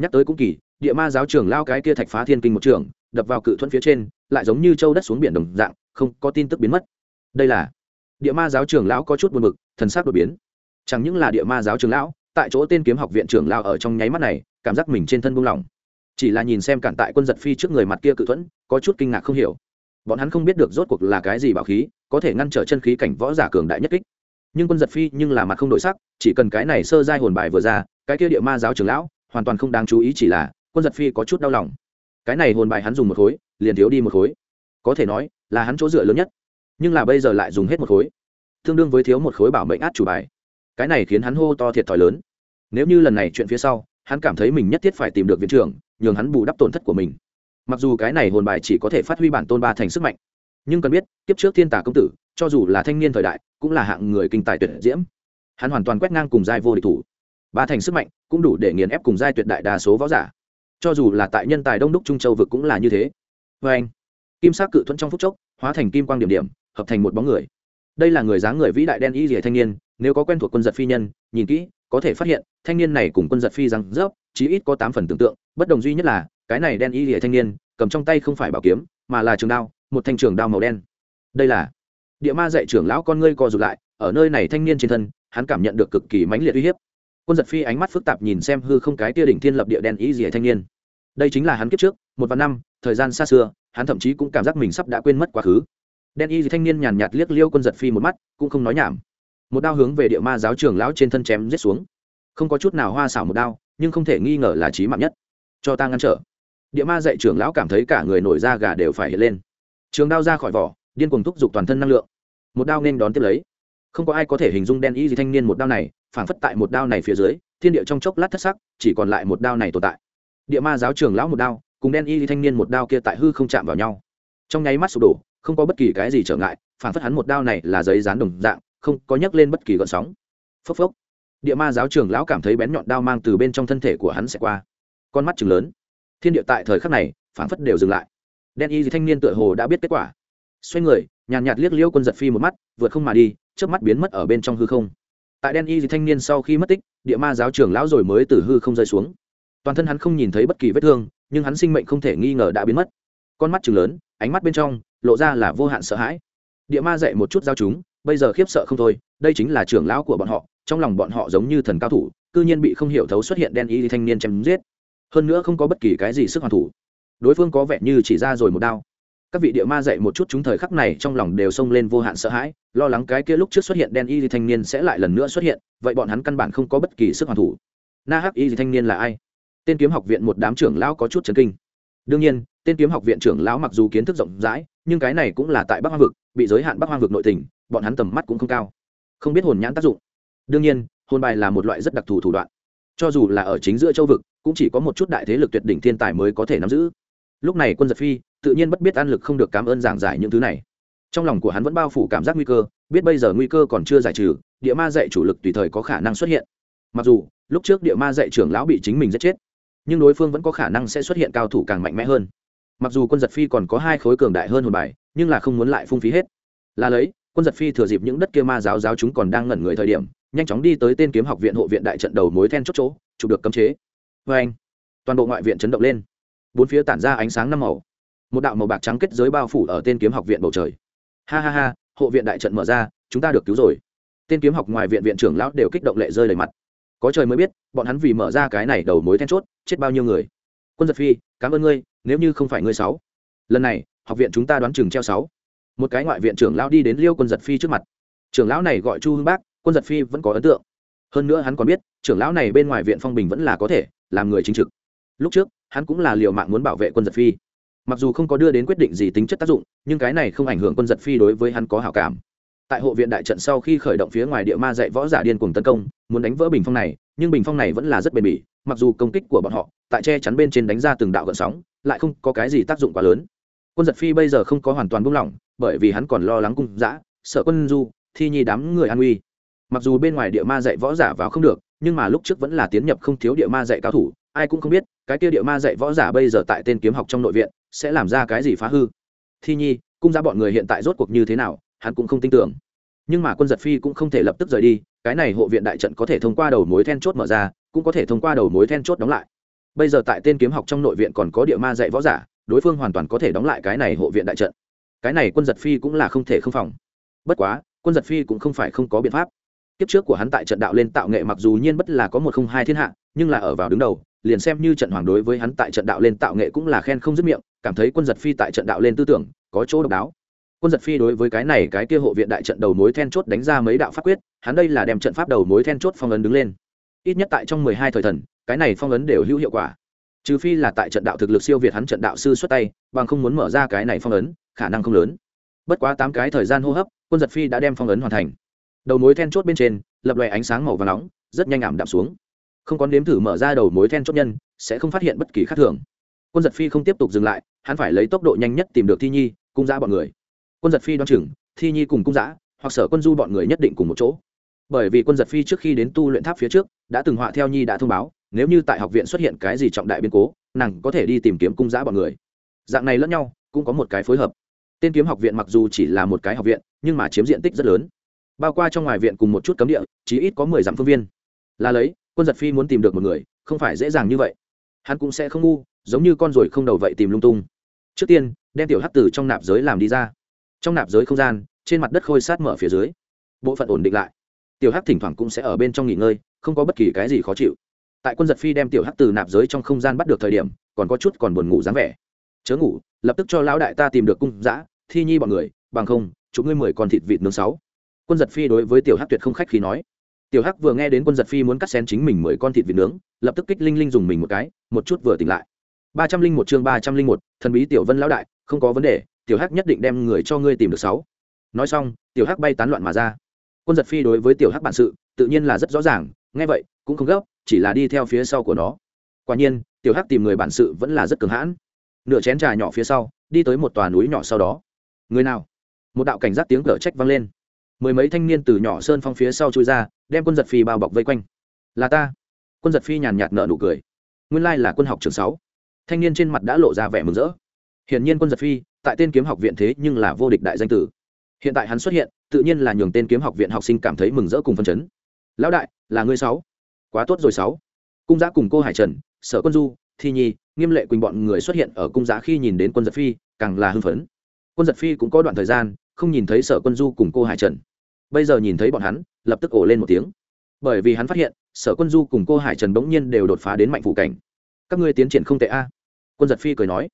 S1: Nhắc tới cũng kỳ, địa ma giáo trưởng lao cái kia thạch phá thiên kinh một trường, đập vào cự thuẫn phía trên, lại giống như châu đất xuống biển đồng dạng, không có tin tức biến mất. Đây là, địa ma giáo trưởng lão có chút buồn bực, thần sắc đột biến. Chẳng những là địa ma giáo trưởng lão, tại chỗ tên kiếm học viện trưởng lão ở trong nháy mắt này, cảm giác mình trên thân buông lỏng. Chỉ là nhìn xem cản tại quân giật phi trước người mặt kia cự thuẫn, có chút kinh ngạc không hiểu. Bọn hắn không biết được rốt cuộc là cái gì bảo khí, có thể ngăn trở chân khí cảnh võ giả cường đại nhất kích. Nhưng quân giật phi nhưng là mặt không đổi sắc, chỉ cần cái này sơ giai hồn bài vừa ra cái kia địa ma giáo trưởng lão, hoàn toàn không đáng chú ý chỉ là, quân giật phi có chút đau lòng. Cái này hồn bài hắn dùng một khối, liền thiếu đi một khối. Có thể nói, là hắn chỗ dựa lớn nhất. Nhưng là bây giờ lại dùng hết một khối. Tương đương với thiếu một khối bảo mệnh át chủ bài. Cái này khiến hắn hô to thiệt thòi lớn. Nếu như lần này chuyện phía sau, hắn cảm thấy mình nhất thiết phải tìm được viện trưởng, nhường hắn bù đắp tổn thất của mình. Mặc dù cái này hồn bài chỉ có thể phát huy bản tôn ba thành sức mạnh, nhưng cần biết, kiếp trước thiên tả công tử, cho dù là thanh niên thời đại, cũng là hạng người kinh tài tuyệt diễm. Hắn hoàn toàn quét ngang cùng giai vô địch thủ ba thành sức mạnh cũng đủ để nghiền ép cùng giai tuyệt đại đa số võ giả. Cho dù là tại nhân tài đông đúc trung châu vực cũng là như thế. Vê anh, kim sắc cự thuẫn trong phút chốc hóa thành kim quang điểm điểm, hợp thành một bóng người. Đây là người dáng người vĩ đại đen y rỉa thanh niên, nếu có quen thuộc quân giật phi nhân, nhìn kỹ, có thể phát hiện, thanh niên này cùng quân giật phi rằng rớp, chí ít có tám phần tưởng tượng, bất đồng duy nhất là, cái này đen y rỉa thanh niên, cầm trong tay không phải bảo kiếm, mà là trường đao, một thanh trường đao màu đen. Đây là địa ma dạy trưởng lão con ngươi co rụt lại, ở nơi này thanh niên trên thân, hắn cảm nhận được cực kỳ mãnh liệt uy hiếp quân giật phi ánh mắt phức tạp nhìn xem hư không cái tia đỉnh thiên lập địa đen ý gì thanh niên. Đây chính là hắn kiếp trước, một vạn năm, thời gian xa xưa, hắn thậm chí cũng cảm giác mình sắp đã quên mất quá khứ. Đen y gì thanh niên nhàn nhạt liếc liêu quân giật phi một mắt, cũng không nói nhảm. Một đao hướng về địa ma giáo trưởng lão trên thân chém giết xuống. Không có chút nào hoa xảo một đao, nhưng không thể nghi ngờ là trí mạng nhất. Cho ta ngăn trở. Địa ma dạy trưởng lão cảm thấy cả người nổi da gà đều phải hiện lên. Trường đao ra khỏi vỏ, điên cuồng thúc giục toàn thân năng lượng. Một đao nên đón tiếp lấy không có ai có thể hình dung đen y gì thanh niên một đao này, phảng phất tại một đao này phía dưới, thiên địa trong chốc lát thất sắc, chỉ còn lại một đao này tồn tại. Địa ma giáo trường lão một đao, cùng đen y gì thanh niên một đao kia tại hư không chạm vào nhau. Trong nháy mắt sụp đổ, không có bất kỳ cái gì trở ngại, phảng phất hắn một đao này là giấy dán đồng dạng, không có nhấc lên bất kỳ gợn sóng. Phốc phốc. Địa ma giáo trường lão cảm thấy bén nhọn đao mang từ bên trong thân thể của hắn sẽ qua. Con mắt chừng lớn. Thiên địa tại thời khắc này, phảng phất đều dừng lại. Đen y gì thanh niên tựa hồ đã biết kết quả. Xoay người, nhàn nhạt liếc liêu quân giật phi một mắt, vượt không mà đi trước mắt biến mất ở bên trong hư không. Tại đen y thì thanh niên sau khi mất tích, địa ma giáo trưởng lão rồi mới từ hư không rơi xuống. Toàn thân hắn không nhìn thấy bất kỳ vết thương, nhưng hắn sinh mệnh không thể nghi ngờ đã biến mất. Con mắt chừng lớn, ánh mắt bên trong, lộ ra là vô hạn sợ hãi. Địa ma dạy một chút giao chúng, bây giờ khiếp sợ không thôi, đây chính là trưởng lão của bọn họ, trong lòng bọn họ giống như thần cao thủ, cư nhiên bị không hiểu thấu xuất hiện đen y thanh niên chém giết. Hơn nữa không có bất kỳ cái gì sức hoàn thủ. Đối phương có vẻ như chỉ ra rồi một đao các vị địa ma dạy một chút chúng thời khắc này trong lòng đều xông lên vô hạn sợ hãi, lo lắng cái kia lúc trước xuất hiện đen y thì thanh niên sẽ lại lần nữa xuất hiện, vậy bọn hắn căn bản không có bất kỳ sức hoàn thủ. Na hắc y thì thanh niên là ai? Tên kiếm học viện một đám trưởng lão có chút chấn kinh. Đương nhiên, tên kiếm học viện trưởng lão mặc dù kiến thức rộng rãi, nhưng cái này cũng là tại bắc hoang vực, bị giới hạn bắc hoang vực nội tình, bọn hắn tầm mắt cũng không cao. Không biết hồn nhãn tác dụng. Đương nhiên, hồn bài là một loại rất đặc thù thủ đoạn. Cho dù là ở chính giữa châu vực, cũng chỉ có một chút đại thế lực tuyệt đỉnh thiên tài mới có thể nắm giữ. Lúc này quân giật phi tự nhiên bất biết ăn lực không được cảm ơn giảng giải những thứ này. Trong lòng của hắn vẫn bao phủ cảm giác nguy cơ, biết bây giờ nguy cơ còn chưa giải trừ, địa ma dạy chủ lực tùy thời có khả năng xuất hiện. Mặc dù, lúc trước địa ma dạy trưởng lão bị chính mình giết chết, nhưng đối phương vẫn có khả năng sẽ xuất hiện cao thủ càng mạnh mẽ hơn. Mặc dù quân giật phi còn có hai khối cường đại hơn hồn bài, nhưng là không muốn lại phung phí hết. Là lấy, quân giật phi thừa dịp những đất kia ma giáo giáo chúng còn đang ngẩn người thời điểm, nhanh chóng đi tới tên kiếm học viện hộ viện đại trận đầu mối then chốt chỗ, chụp được cấm chế. Vê anh toàn bộ ngoại viện chấn động lên. Bốn phía tản ra ánh sáng năm màu một đạo màu bạc trắng kết giới bao phủ ở tên kiếm học viện bầu trời. Ha ha ha, hộ viện đại trận mở ra, chúng ta được cứu rồi. Tên kiếm học ngoài viện viện trưởng lão đều kích động lệ rơi đầy mặt. Có trời mới biết, bọn hắn vì mở ra cái này đầu mối then chốt, chết bao nhiêu người. Quân giật phi, cảm ơn ngươi, nếu như không phải ngươi sáu. Lần này, học viện chúng ta đoán chừng treo sáu. Một cái ngoại viện trưởng lão đi đến liêu quân giật phi trước mặt. Trưởng lão này gọi chu hưng bác, quân giật phi vẫn có ấn tượng. Hơn nữa hắn còn biết, trưởng lão này bên ngoài viện phong bình vẫn là có thể, làm người chính trực. Lúc trước, hắn cũng là liều mạng muốn bảo vệ quân giật phi mặc dù không có đưa đến quyết định gì tính chất tác dụng, nhưng cái này không ảnh hưởng quân giật phi đối với hắn có hảo cảm. Tại hộ viện đại trận sau khi khởi động phía ngoài địa ma dạy võ giả điên cuồng tấn công, muốn đánh vỡ bình phong này, nhưng bình phong này vẫn là rất bền bỉ, mặc dù công kích của bọn họ, tại che chắn bên trên đánh ra từng đạo gợn sóng, lại không có cái gì tác dụng quá lớn. Quân giật phi bây giờ không có hoàn toàn buông lỏng, bởi vì hắn còn lo lắng cung giã sợ quân du, thi nhi đám người an uy mặc dù bên ngoài địa ma dạy võ giả vào không được, nhưng mà lúc trước vẫn là tiến nhập không thiếu địa ma dạy cao thủ, ai cũng không biết cái kia địa ma dạy võ giả bây giờ tại tên kiếm học trong nội viện, sẽ làm ra cái gì phá hư? Thi nhi, cung ra bọn người hiện tại rốt cuộc như thế nào, hắn cũng không tin tưởng. Nhưng mà quân giật phi cũng không thể lập tức rời đi, cái này hộ viện đại trận có thể thông qua đầu mối then chốt mở ra, cũng có thể thông qua đầu mối then chốt đóng lại. Bây giờ tại tên kiếm học trong nội viện còn có địa ma dạy võ giả, đối phương hoàn toàn có thể đóng lại cái này hộ viện đại trận. Cái này quân giật phi cũng là không thể không phòng. Bất quá, quân giật phi cũng không phải không có biện pháp. Kiếp trước của hắn tại trận đạo lên tạo nghệ mặc dù nhiên bất là có một không hai thiên hạ, nhưng là ở vào đứng đầu liền xem như trận hoàng đối với hắn tại trận đạo lên tạo nghệ cũng là khen không dứt miệng, cảm thấy quân giật phi tại trận đạo lên tư tưởng, có chỗ độc đáo. Quân giật phi đối với cái này, cái kia hộ viện đại trận đầu mối then chốt đánh ra mấy đạo pháp quyết, hắn đây là đem trận pháp đầu mối then chốt phong ấn đứng lên. Ít nhất tại trong mười hai thời thần, cái này phong ấn đều hữu hiệu quả. Trừ phi là tại trận đạo thực lực siêu việt hắn trận đạo sư xuất tay, bằng không muốn mở ra cái này phong ấn, khả năng không lớn. Bất quá tám cái thời gian hô hấp, quân giật phi đã đem phong ấn hoàn thành. Đầu mối then chốt bên trên, lập loè ánh sáng màu và nóng, rất nhanh ảm đạm xuống không có nếm thử mở ra đầu mối then chốt nhân, sẽ không phát hiện bất kỳ khác thường. Quân giật phi không tiếp tục dừng lại, hắn phải lấy tốc độ nhanh nhất tìm được thi nhi, cung giã bọn người. Quân giật phi đoán chừng, thi nhi cùng cung giã, hoặc sở quân du bọn người nhất định cùng một chỗ. Bởi vì quân giật phi trước khi đến tu luyện tháp phía trước, đã từng họa theo nhi đã thông báo, nếu như tại học viện xuất hiện cái gì trọng đại biến cố, nàng có thể đi tìm kiếm cung giã bọn người. Dạng này lẫn nhau, cũng có một cái phối hợp. Tên kiếm học viện mặc dù chỉ là một cái học viện, nhưng mà chiếm diện tích rất lớn. Bao qua trong ngoài viện cùng một chút cấm địa, chí ít có mười dặm phương viên. Là lấy quân giật phi muốn tìm được một người, không phải dễ dàng như vậy. Hắn cũng sẽ không ngu, giống như con ruồi không đầu vậy tìm lung tung. Trước tiên, đem tiểu hắc từ trong nạp giới làm đi ra. Trong nạp giới không gian, trên mặt đất khôi sát mở phía dưới. Bộ phận ổn định lại. Tiểu hắc thỉnh thoảng cũng sẽ ở bên trong nghỉ ngơi, không có bất kỳ cái gì khó chịu. Tại quân giật phi đem tiểu hắc từ nạp giới trong không gian bắt được thời điểm, còn có chút còn buồn ngủ dáng vẻ. Chớ ngủ, lập tức cho lão đại ta tìm được cung giã thi nhi bọn người, bằng không, chúng ngươi mười con thịt vịt nướng sáu. Quân giật phi đối với tiểu hắc tuyệt không khách khi nói tiểu hắc vừa nghe đến quân giật phi muốn cắt xén chính mình mười con thịt vịt nướng, lập tức kích linh linh dùng mình một cái, một chút vừa tỉnh lại. ba trăm linh một chương ba trăm linh một, thần bí tiểu vân lão đại, không có vấn đề, tiểu hắc nhất định đem người cho ngươi tìm được sáu. Nói xong, tiểu hắc bay tán loạn mà ra. Quân giật phi đối với tiểu hắc bản sự, tự nhiên là rất rõ ràng, nghe vậy, cũng không gấp, chỉ là đi theo phía sau của nó. Quả nhiên, tiểu hắc tìm người bản sự vẫn là rất cường hãn. Nửa chén trà nhỏ phía sau, đi tới một tòa núi nhỏ sau đó. Người nào? Một đạo cảnh giác tiếng cở trách vang lên mười mấy thanh niên từ nhỏ sơn phong phía sau chui ra, đem quân giật phi bao bọc vây quanh. Là ta. Quân giật phi nhàn nhạt nợ nụ cười. Nguyên lai là quân học trường sáu. Thanh niên trên mặt đã lộ ra vẻ mừng rỡ. Hiển nhiên quân giật phi tại tên kiếm học viện thế nhưng là vô địch đại danh tử. Hiện tại hắn xuất hiện, tự nhiên là nhường tên kiếm học viện học sinh cảm thấy mừng rỡ cùng phân chấn. Lão đại, là ngươi sáu. Quá tốt rồi sáu. Cung giã cùng cô hải trần, sở quân du, thi nhi, nghiêm lệ quỳnh bọn người xuất hiện ở cung giã khi nhìn đến quân giật phi càng là hưng phấn. Quân giật phi cũng có đoạn thời gian không nhìn thấy sở quân du cùng cô hải trần. Bây giờ nhìn thấy bọn hắn, lập tức ổ lên một tiếng. Bởi vì hắn phát hiện, sở quân du cùng cô hải trần bỗng nhiên đều đột phá đến mạnh phủ cảnh. Các ngươi tiến triển không tệ a. Quân giật phi cười nói.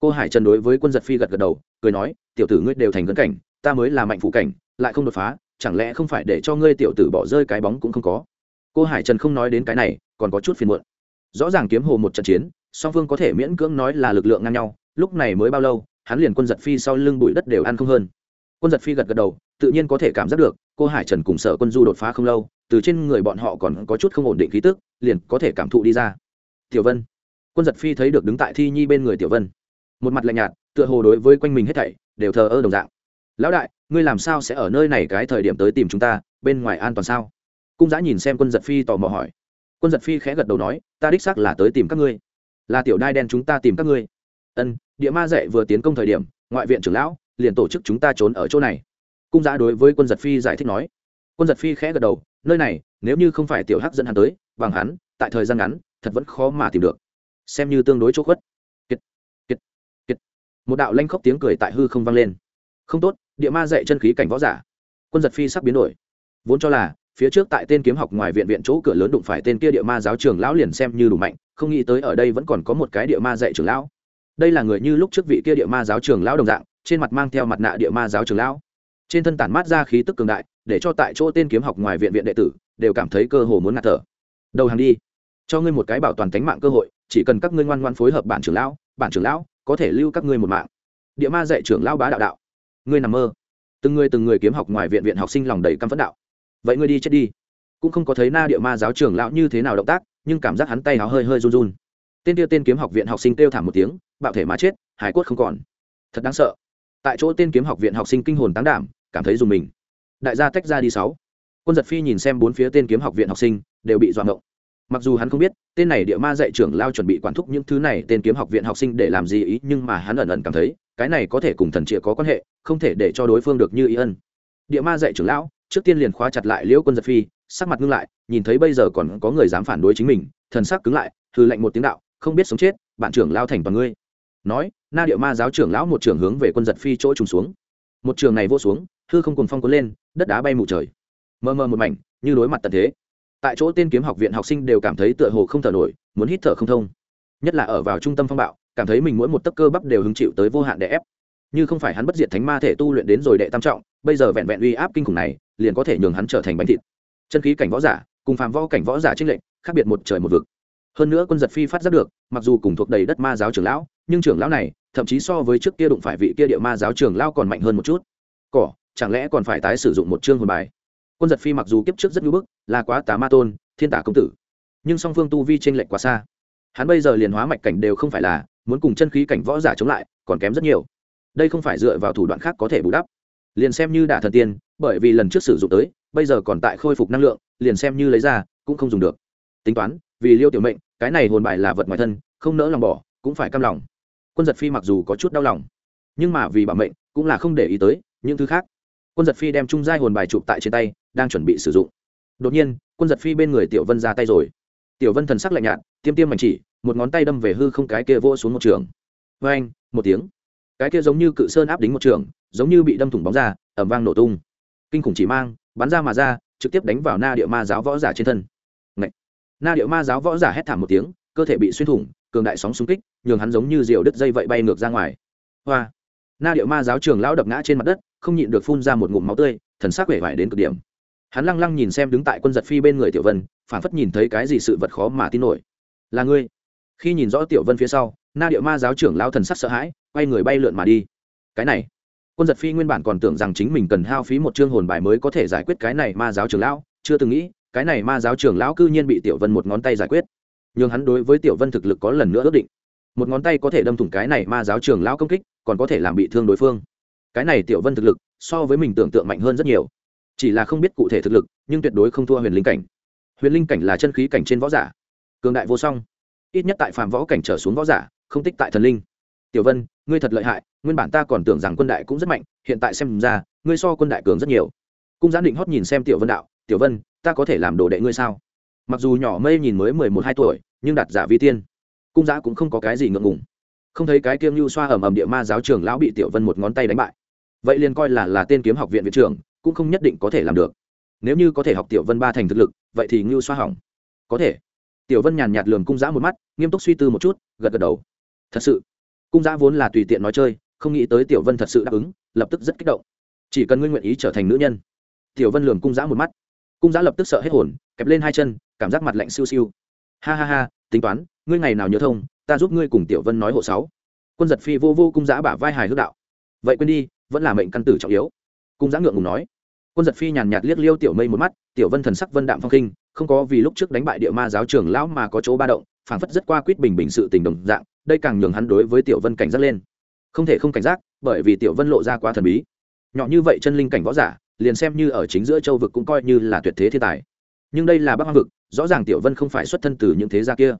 S1: Cô hải trần đối với quân giật phi gật gật đầu, cười nói, tiểu tử ngươi đều thành cấn cảnh, ta mới là mạnh phủ cảnh, lại không đột phá, chẳng lẽ không phải để cho ngươi tiểu tử bỏ rơi cái bóng cũng không có? Cô hải trần không nói đến cái này, còn có chút phiền muộn. Rõ ràng kiếm hồ một trận chiến, song phương có thể miễn cưỡng nói là lực lượng ngang nhau, lúc này mới bao lâu, hắn liền quân giật phi sau lưng bụi đất đều ăn không hơn quân giật phi gật gật đầu, tự nhiên có thể cảm giác được, cô hải trần cùng sở quân du đột phá không lâu, từ trên người bọn họ còn có chút không ổn định khí tức, liền có thể cảm thụ đi ra. Tiểu vân. Quân giật phi thấy được đứng tại thi nhi bên người tiểu vân. Một mặt lạnh nhạt, tựa hồ đối với quanh mình hết thảy, đều thờ ơ đồng dạng. Lão đại, ngươi làm sao sẽ ở nơi này cái thời điểm tới tìm chúng ta, bên ngoài an toàn sao? Cung giã nhìn xem quân giật phi tò mò hỏi. Quân giật phi khẽ gật đầu nói, ta đích xác là tới tìm các ngươi. Là tiểu đai đen chúng ta tìm các ngươi. Ân, địa ma dạy vừa tiến công thời điểm, ngoại viện trưởng lão liền tổ chức chúng ta trốn ở chỗ này. Cung giã đối với quân giật phi giải thích nói. Quân giật phi khẽ gật đầu nơi này nếu như không phải tiểu hắc dẫn hắn tới bằng hắn tại thời gian ngắn thật vẫn khó mà tìm được. Xem như tương đối chỗ khuất. Kiệt, kiệt, kiệt. một đạo lanh khóc tiếng cười tại hư không vang lên. Không tốt địa ma dạy chân khí cảnh võ giả. Quân giật phi sắp biến đổi. Vốn cho là phía trước tại tên kiếm học ngoài viện viện chỗ cửa lớn đụng phải tên kia địa ma giáo trường lão liền xem như đủ mạnh không nghĩ tới ở đây vẫn còn có một cái địa ma dạy trường lão. Đây là người như lúc trước vị kia địa ma giáo trường lão đồng dạng trên mặt mang theo mặt nạ địa ma giáo trường lão. Trên thân tản mát ra khí tức cường đại, để cho tại chỗ tên kiếm học ngoài viện viện đệ tử đều cảm thấy cơ hồ muốn ngạt thở. Đầu hàng đi. Cho ngươi một cái bảo toàn tánh mạng cơ hội, chỉ cần các ngươi ngoan ngoan phối hợp bản trưởng lão, bản trưởng lão có thể lưu các ngươi một mạng. Địa ma dạy trưởng lão bá đạo đạo. Ngươi nằm mơ. Từng người từng người kiếm học ngoài viện viện học sinh lòng đầy căm phẫn đạo. Vậy ngươi đi chết đi. Cũng không có thấy na địa ma giáo trưởng lão như thế nào động tác, nhưng cảm giác hắn tay áo hơi hơi run run. Tên kia tên kiếm học viện học sinh kêu thảm một tiếng, bạo thể mà chết hải cốt không còn. Thật đáng sợ tại chỗ tên kiếm học viện học sinh kinh hồn tán đảm, cảm thấy dùng mình. Đại gia tách ra đi sáu. Quân giật phi nhìn xem bốn phía tên kiếm học viện học sinh, đều bị dọa động mặc dù hắn không biết, tên này địa ma dạy trưởng lao chuẩn bị quản thúc những thứ này, tên kiếm học viện học sinh để làm gì ý, nhưng mà hắn ẩn ẩn cảm thấy, cái này có thể cùng thần trịa có quan hệ, không thể để cho đối phương được như ý ân. Địa ma dạy trưởng lão, trước tiên liền khóa chặt lại liễu quân giật phi, sắc mặt ngưng lại, nhìn thấy bây giờ còn có người dám phản đối chính mình, thần sắc cứng lại thư lệnh một tiếng đạo, không biết sống chết, bạn trưởng lao thành toàn ngươi nói, na địa ma giáo trưởng lão một trường hướng về quân giật phi chỗ trùng xuống. Một trường này vô xuống, hư không cùng phong cuốn lên, đất đá bay mù trời. Mờ mờ một mảnh, như đối mặt tận thế. Tại chỗ tên kiếm học viện học sinh đều cảm thấy tựa hồ không thở nổi, muốn hít thở không thông. Nhất là ở vào trung tâm phong bạo, cảm thấy mình mỗi một tấc cơ bắp đều hứng chịu tới vô hạn đè ép. Như không phải hắn bất diệt thánh ma thể tu luyện đến rồi đệ tam trọng, bây giờ vẹn vẹn uy áp kinh khủng này, liền có thể nhường hắn trở thành bánh thịt. Chân khí cảnh võ giả, cùng phàm võ cảnh võ giả trinh lệnh khác biệt một trời một vực hơn nữa quân giật phi phát giác được, mặc dù cùng thuộc đầy đất ma giáo trưởng lão, nhưng trưởng lão này, thậm chí so với trước kia đụng phải vị kia địa ma giáo trưởng lão còn mạnh hơn một chút. Cỏ, chẳng lẽ còn phải tái sử dụng một chương hồn bài? Quân giật phi mặc dù kiếp trước rất ngưỡng bức, là quá tá ma tôn, thiên tả công tử, nhưng song phương tu vi t r ê n lệch quá xa. Hắn bây giờ liền hóa mạch cảnh đều không phải là, muốn cùng chân khí cảnh võ giả chống lại, còn kém rất nhiều. Đây không phải dựa vào thủ đoạn khác có thể bù đắp. Liền xem như đả thần tiên, bởi vì lần trước sử dụng tới, bây giờ còn tại khôi phục năng lượng, liền xem như lấy ra, cũng không dùng được. Tính toán, vì liêu tiểu mệnh cái này hồn bài là vật ngoài thân, không nỡ lòng bỏ, cũng phải căm lòng. Quân giật phi mặc dù có chút đau lòng, nhưng mà vì bảo mệnh, cũng là không để ý tới những thứ khác. Quân giật phi đem trung giai hồn bài chụp tại trên tay, đang chuẩn bị sử dụng. Đột nhiên, quân giật phi bên người tiểu vân ra tay rồi. Tiểu vân thần sắc lạnh nhạt, tiêm tiêm mảnh chỉ, một ngón tay đâm về hư không cái kia vỗ xuống một trường. Vê anh một tiếng. Cái kia giống như cự sơn áp đính một trường, giống như bị đâm thủng bóng ra ẩm vang nổ tung. Kinh khủng chỉ mang, bắn ra mà ra, trực tiếp đánh vào na địa ma giáo võ giả trên thân na điệu ma giáo võ giả hét thảm một tiếng, cơ thể bị xuyên thủng, cường đại sóng xung kích, nhường hắn giống như diều đứt dây vậy bay ngược ra ngoài. Hoa! Na điệu ma giáo trường lão đập ngã trên mặt đất, không nhịn được phun ra một ngụm máu tươi, thần sắc vẻ vải đến cực điểm. Hắn lăng lăng nhìn xem đứng tại quân giật phi bên người tiểu vân phản phất nhìn thấy cái gì sự vật khó mà tin nổi. Là ngươi? Khi nhìn rõ tiểu vân phía sau, na điệu ma giáo trưởng lao thần sắc sợ hãi, quay người bay lượn mà đi. Cái này? Quân giật phi nguyên bản còn tưởng rằng chính mình cần hao phí một chương hồn bài mới có thể giải quyết cái này ma giáo trưởng lão, chưa từng nghĩ cái này ma giáo trưởng lão cư nhiên bị tiểu vân một ngón tay giải quyết. Nhưng hắn đối với tiểu vân thực lực có lần nữa ước định. Một ngón tay có thể đâm thủng cái này ma giáo trưởng lão công kích, còn có thể làm bị thương đối phương. Cái này tiểu vân thực lực, so với mình tưởng tượng mạnh hơn rất nhiều. Chỉ là không biết cụ thể thực lực, nhưng tuyệt đối không thua huyền linh cảnh. Huyền linh cảnh là chân khí cảnh trên võ giả. Cường đại vô song. Ít nhất tại phàm võ cảnh trở xuống võ giả, không tích tại thần linh. Tiểu vân, ngươi thật lợi hại, nguyên bản ta còn tưởng rằng quân đại cũng rất mạnh, hiện tại xem ra, ngươi so quân đại cường rất nhiều. Cung gián định hót nhìn xem tiểu vân đạo, tiểu vân ta có thể làm đồ đệ ngươi sao? Mặc dù nhỏ mây nhìn mới mười một hai tuổi, nhưng đạt giả vi tiên, cung giã cũng không có cái gì ngượng ngùng. Không thấy cái kiêng lưu xoa ẩm ẩm địa ma giáo trường lão bị tiểu vân một ngón tay đánh bại. Vậy liền coi là là tên kiếm học viện viện trưởng, cũng không nhất định có thể làm được. Nếu như có thể học tiểu vân ba thành thực lực, vậy thì ngưu xoa hỏng. Có thể. Tiểu vân nhàn nhạt lường cung giã một mắt, nghiêm túc suy tư một chút, gật gật đầu. Thật sự. Cung giã vốn là tùy tiện nói chơi, không nghĩ tới tiểu vân thật sự đáp ứng, lập tức rất kích động. Chỉ cần ngươi nguyện ý trở thành nữ nhân. Tiểu vân lường cung giã một mắt cung giã lập tức sợ hết hồn, kẹp lên hai chân, cảm giác mặt lạnh siêu siêu. Ha ha ha, tính toán, ngươi ngày nào nhớ thông, ta giúp ngươi cùng tiểu vân nói hộ sáu. Quân giật phi vô vô cung giã bả vai hài hước đạo. Vậy quên đi, vẫn là mệnh căn tử trọng yếu. Cung giã ngượng ngùng nói. Quân giật phi nhàn nhạt liếc liêu tiểu mây một mắt, tiểu vân thần sắc vân đạm phong khinh, không có vì lúc trước đánh bại địa ma giáo trường lão mà có chỗ ba động, phảng phất rất qua quýt bình bình sự tình đồng dạng, đây càng nhường hắn đối với tiểu vân cảnh giác lên. Không thể không cảnh giác, bởi vì tiểu vân lộ ra quá thần bí. Nhỏ như vậy chân linh cảnh võ giả liền xem như ở chính giữa châu vực cũng coi như là tuyệt thế thiên tài. Nhưng đây là bắc hoang vực, rõ ràng tiểu vân không phải xuất thân từ những thế gia kia.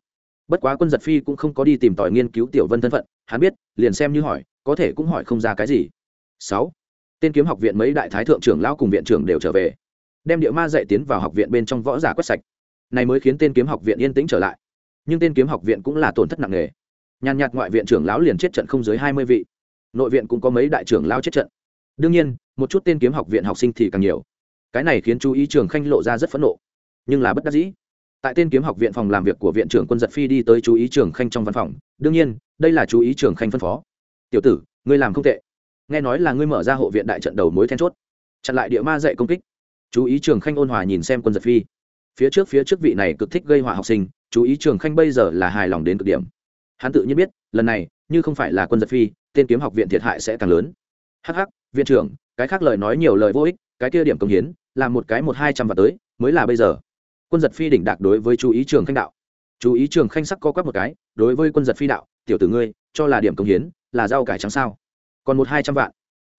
S1: Bất quá quân giật phi cũng không có đi tìm tòi nghiên cứu tiểu vân thân phận, hắn biết, liền xem như hỏi, có thể cũng hỏi không ra cái gì. Sáu, tên kiếm học viện mấy đại thái thượng trưởng lão cùng viện trưởng đều trở về. Đem địa ma dạy tiến vào học viện bên trong võ giả quét sạch. Này mới khiến tên kiếm học viện yên tĩnh trở lại. Nhưng tên kiếm học viện cũng là tổn thất nặng nề. Nhàn nhạt ngoại viện trưởng lão liền chết trận không dưới hai mươi vị. Nội viện cũng có mấy đại trưởng lão chết trận đương nhiên, một chút tên kiếm học viện học sinh thì càng nhiều. Cái này khiến chú ý trường khanh lộ ra rất phẫn nộ, nhưng là bất đắc dĩ. Tại tên kiếm học viện phòng làm việc của viện trưởng quân giật phi đi tới chú ý trường khanh trong văn phòng, đương nhiên, đây là chú ý trường khanh phân phó. Tiểu tử, ngươi làm không tệ. Nghe nói là ngươi mở ra hộ viện đại trận đầu mối then chốt, chặn lại địa ma dạy công kích. Chú ý trường khanh ôn hòa nhìn xem quân giật phi. Phía trước phía trước vị này cực thích gây họa học sinh, chú ý trường khanh bây giờ là hài lòng đến cực điểm. Hắn tự nhiên biết, lần này, như không phải là quân giật phi, tên kiếm học viện thiệt hại sẽ càng lớn hh viện trưởng, cái khác lời nói nhiều lời vô ích, cái kia điểm công hiến, là một cái một hai trăm và tới, mới là bây giờ. Quân giật phi đỉnh đạc đối với chú ý trường khanh đạo. Chú ý trường khanh sắc co quắp một cái, đối với quân giật phi đạo, tiểu tử ngươi, cho là điểm công hiến, là rau cải trắng sao? Còn một hai trăm vạn.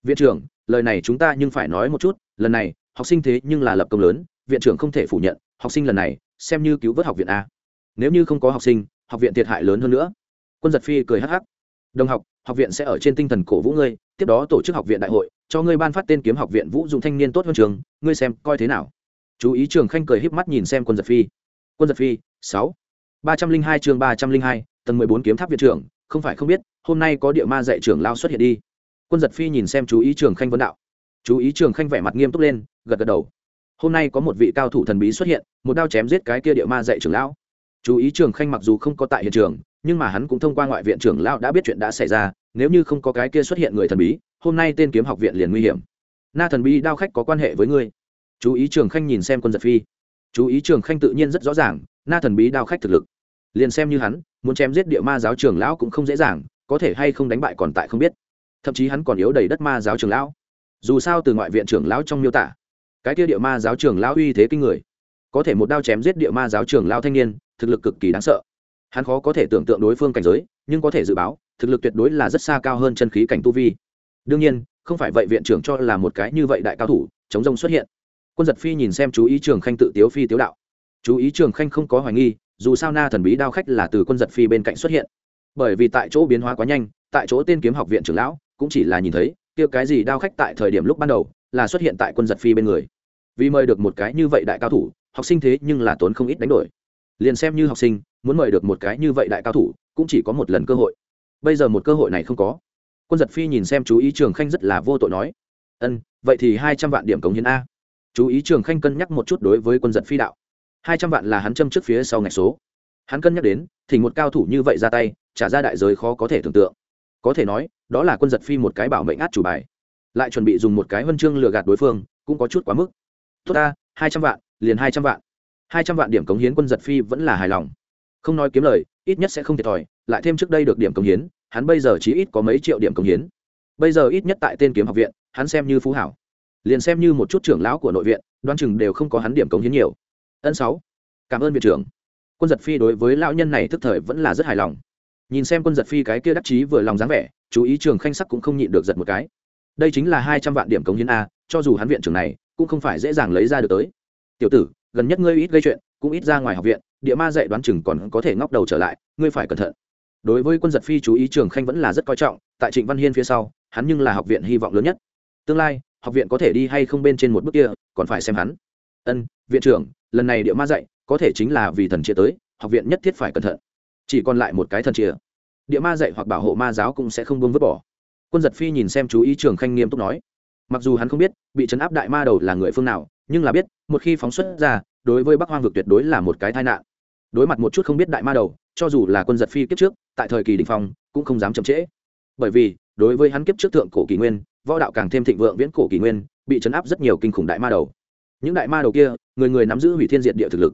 S1: Viện trưởng, lời này chúng ta nhưng phải nói một chút, lần này, học sinh thế nhưng là lập công lớn, viện trưởng không thể phủ nhận, học sinh lần này, xem như cứu vớt học viện a. Nếu như không có học sinh, học viện thiệt hại lớn hơn nữa. Quân giật phi cười hắc hắc đồng học học viện sẽ ở trên tinh thần cổ vũ ngươi, tiếp đó tổ chức học viện đại hội, cho ngươi ban phát tên kiếm học viện vũ dụng thanh niên tốt hơn trường, ngươi xem coi thế nào. Chú ý trường khanh cười híp mắt nhìn xem quân giật phi. Quân giật phi, sáu. Ba trăm linh hai chương ba trăm linh hai, tầng mười bốn kiếm tháp viện trưởng, không phải không biết, hôm nay có địa ma dạy trưởng lao xuất hiện đi. Quân giật phi nhìn xem chú ý trường khanh vấn đạo. Chú ý trường khanh vẻ mặt nghiêm túc lên, gật gật đầu. Hôm nay có một vị cao thủ thần bí xuất hiện, một đao chém giết cái kia địa ma dạy trưởng lão. Chú ý trường khanh mặc dù không có tại hiện trường nhưng mà hắn cũng thông qua ngoại viện trưởng lão đã biết chuyện đã xảy ra, nếu như không có cái kia xuất hiện người thần bí, hôm nay tên kiếm học viện liền nguy hiểm. Na thần bí đao khách có quan hệ với ngươi. Chú ý trường khanh nhìn xem quân giật phi. Chú ý trường khanh tự nhiên rất rõ ràng, na thần bí đao khách thực lực. Liền xem như hắn, muốn chém giết địa ma giáo trưởng lão cũng không dễ dàng, có thể hay không đánh bại còn tại không biết. Thậm chí hắn còn yếu đầy đất ma giáo trưởng lão. Dù sao từ ngoại viện trưởng lão trong miêu tả, cái kia địa ma giáo trưởng lão uy thế kinh người. Có thể một đao chém giết địa ma giáo trưởng lão thanh niên, thực lực cực kỳ đáng sợ hắn khó có thể tưởng tượng đối phương cảnh giới, nhưng có thể dự báo, thực lực tuyệt đối là rất xa cao hơn chân khí cảnh tu vi. Đương nhiên, không phải vậy viện trưởng cho là một cái như vậy đại cao thủ, chống rông xuất hiện. Quân giật phi nhìn xem chú ý trường khanh tự tiếu phi tiếu đạo. Chú ý trường khanh không có hoài nghi, dù sao na thần bí đao khách là từ quân giật phi bên cạnh xuất hiện. Bởi vì tại chỗ biến hóa quá nhanh, tại chỗ tên kiếm học viện trưởng lão cũng chỉ là nhìn thấy, kia cái gì đao khách tại thời điểm lúc ban đầu là xuất hiện tại quân giật phi bên người. Vì mời được một cái như vậy đại cao thủ, học sinh thế nhưng là tốn không ít đánh đổi liền xem như học sinh, muốn mời được một cái như vậy đại cao thủ, cũng chỉ có một lần cơ hội. Bây giờ một cơ hội này không có. Quân giật phi nhìn xem chú ý trường khanh rất là vô tội nói, ân, vậy thì hai trăm vạn điểm cống hiến a. Chú ý trường khanh cân nhắc một chút đối với quân giật phi đạo. Hai trăm vạn là hắn châm trước phía sau ngạch số. Hắn cân nhắc đến, thì một cao thủ như vậy ra tay, trả ra đại giới khó có thể tưởng tượng. Có thể nói, đó là quân giật phi một cái bảo mệnh át chủ bài. Lại chuẩn bị dùng một cái huân chương lừa gạt đối phương, cũng có chút quá mức. Tốt ta, hai trăm vạn, liền hai trăm vạn hai trăm vạn điểm cống hiến quân giật phi vẫn là hài lòng. Không nói kiếm lời, ít nhất sẽ không thiệt thòi, lại thêm trước đây được điểm cống hiến, hắn bây giờ chỉ ít có mấy triệu điểm cống hiến. Bây giờ ít nhất tại tên kiếm học viện, hắn xem như phú hảo. Liền xem như một chút trưởng lão của nội viện đoan chừng đều không có hắn điểm cống hiến nhiều. Ân sáu. Cảm ơn viện trưởng. Quân giật phi đối với lão nhân này thức thời vẫn là rất hài lòng. Nhìn xem quân giật phi cái kia đắc chí vừa lòng dáng vẻ, chú ý trường khanh sắc cũng không nhịn được giật một cái. Đây chính là hai trăm vạn điểm cống hiến a, cho dù hắn viện trưởng này, cũng không phải dễ dàng lấy ra được tới. Tiểu tử gần nhất ngươi ít gây chuyện, cũng ít ra ngoài học viện, địa ma dạy đoán chừng còn có thể ngóc đầu trở lại, ngươi phải cẩn thận. Đối với quân giật phi chú ý trường khanh vẫn là rất coi trọng, tại trịnh văn hiên phía sau, hắn nhưng là học viện hy vọng lớn nhất. Tương lai, học viện có thể đi hay không bên trên một bước kia, còn phải xem hắn. Ân, viện trưởng, lần này địa ma dạy, có thể chính là vì thần chia tới, học viện nhất thiết phải cẩn thận. Chỉ còn lại một cái thần chia. Địa ma dạy hoặc bảo hộ ma giáo cũng sẽ không buông vứt bỏ. Quân giật phi nhìn xem chú ý trường khanh nghiêm túc nói. Mặc dù hắn không biết, bị chấn áp đại ma đầu là người phương nào nhưng là biết, một khi phóng xuất ra, đối với bắc hoang vực tuyệt đối là một cái tai nạn. Đối mặt một chút không biết đại ma đầu, cho dù là quân giật phi kiếp trước, tại thời kỳ đình phong, cũng không dám chậm trễ. Bởi vì, đối với hắn kiếp trước thượng cổ kỷ nguyên, võ đạo càng thêm thịnh vượng viễn cổ kỷ nguyên, bị chấn áp rất nhiều kinh khủng đại ma đầu. Những đại ma đầu kia, người người nắm giữ hủy thiên diệt địa thực lực.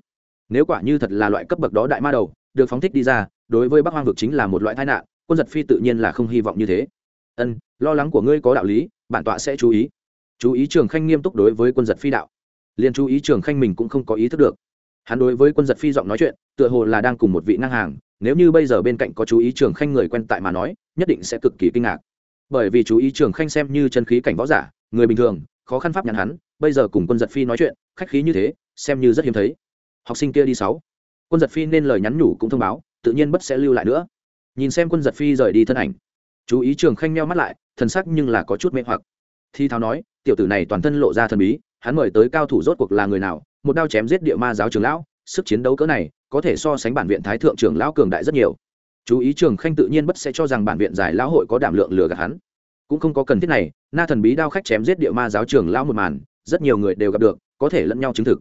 S1: Nếu quả như thật là loại cấp bậc đó đại ma đầu, được phóng thích đi ra, đối với bắc hoang vực chính là một loại tai nạn, quân giật phi tự nhiên là không hy vọng như thế. Ân, lo lắng của ngươi có đạo lý, bản tọa sẽ chú ý. Chú ý trường khanh nghiêm túc đối với quân giật phi đạo liền chú ý trường khanh mình cũng không có ý thức được. Hắn đối với quân giật phi giọng nói chuyện, tựa hồ là đang cùng một vị ngang hàng, nếu như bây giờ bên cạnh có chú ý trường khanh người quen tại mà nói, nhất định sẽ cực kỳ kinh ngạc. Bởi vì chú ý trường khanh xem như chân khí cảnh võ giả, người bình thường, khó khăn pháp nhắn hắn, bây giờ cùng quân giật phi nói chuyện, khách khí như thế, xem như rất hiếm thấy. Học sinh kia đi sáu. Quân giật phi nên lời nhắn nhủ cũng thông báo, tự nhiên bất sẽ lưu lại nữa. Nhìn xem quân giật phi rời đi thân ảnh. Chú ý trường khanh meo mắt lại, thần sắc nhưng là có chút mê hoặc. Thi tháo nói, tiểu tử này toàn thân lộ ra thần bí hắn mời tới cao thủ rốt cuộc là người nào, một đao chém giết địa ma giáo trường lão, sức chiến đấu cỡ này, có thể so sánh bản viện thái thượng trưởng lão cường đại rất nhiều. Chú ý trường khanh tự nhiên bất sẽ cho rằng bản viện giải lão hội có đảm lượng lừa gạt hắn. Cũng không có cần thiết này, na thần bí đao khách chém giết địa ma giáo trường lão một màn, rất nhiều người đều gặp được, có thể lẫn nhau chứng thực.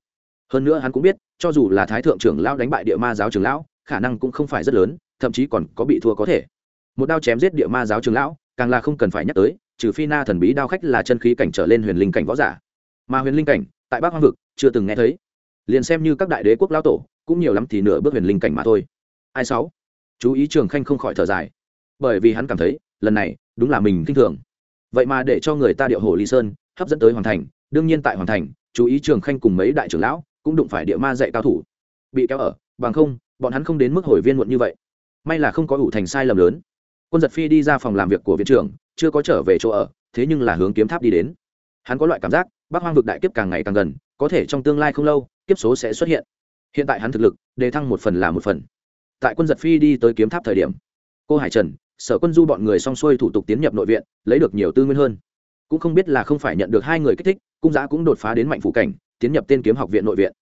S1: Hơn nữa hắn cũng biết, cho dù là thái thượng trưởng lão đánh bại địa ma giáo trường lão, khả năng cũng không phải rất lớn, thậm chí còn có bị thua có thể. Một đao chém giết địa ma giáo trường lão, càng là không cần phải nhắc tới, trừ phi na thần bí đao khách là chân khí cảnh trở lên huyền linh cảnh võ giả mà huyền linh cảnh tại bắc hoang vực chưa từng nghe thấy. Liền xem như các đại đế quốc lao tổ, cũng nhiều lắm thì nửa bước huyền linh cảnh mà thôi. Ai sáu? Chú ý trường khanh không khỏi thở dài. Bởi vì hắn cảm thấy, lần này, đúng là mình kinh thường. Vậy mà để cho người ta điệu hồ ly sơn, hấp dẫn tới hoàn thành, đương nhiên tại hoàn thành, chú ý trường khanh cùng mấy đại trưởng lão, cũng đụng phải địa ma dạy cao thủ. Bị kéo ở, bằng không, bọn hắn không đến mức hồi viên muộn như vậy. May là không có ủ thành sai lầm lớn. Quân giật phi đi ra phòng làm việc của viện trưởng, chưa có trở về chỗ ở, thế nhưng là hướng kiếm tháp đi đến. Hắn có loại cảm giác bác hoang vực đại kiếp càng ngày càng gần, có thể trong tương lai không lâu, kiếp số sẽ xuất hiện. Hiện tại hắn thực lực, đề thăng một phần là một phần. Tại quân giật phi đi tới kiếm tháp thời điểm, cô hải trần, sở quân du bọn người xong xuôi thủ tục tiến nhập nội viện, lấy được nhiều tư nguyên hơn. Cũng không biết là không phải nhận được hai người kích thích, cung giã cũng đột phá đến mạnh phủ cảnh, tiến nhập tên kiếm học viện nội viện.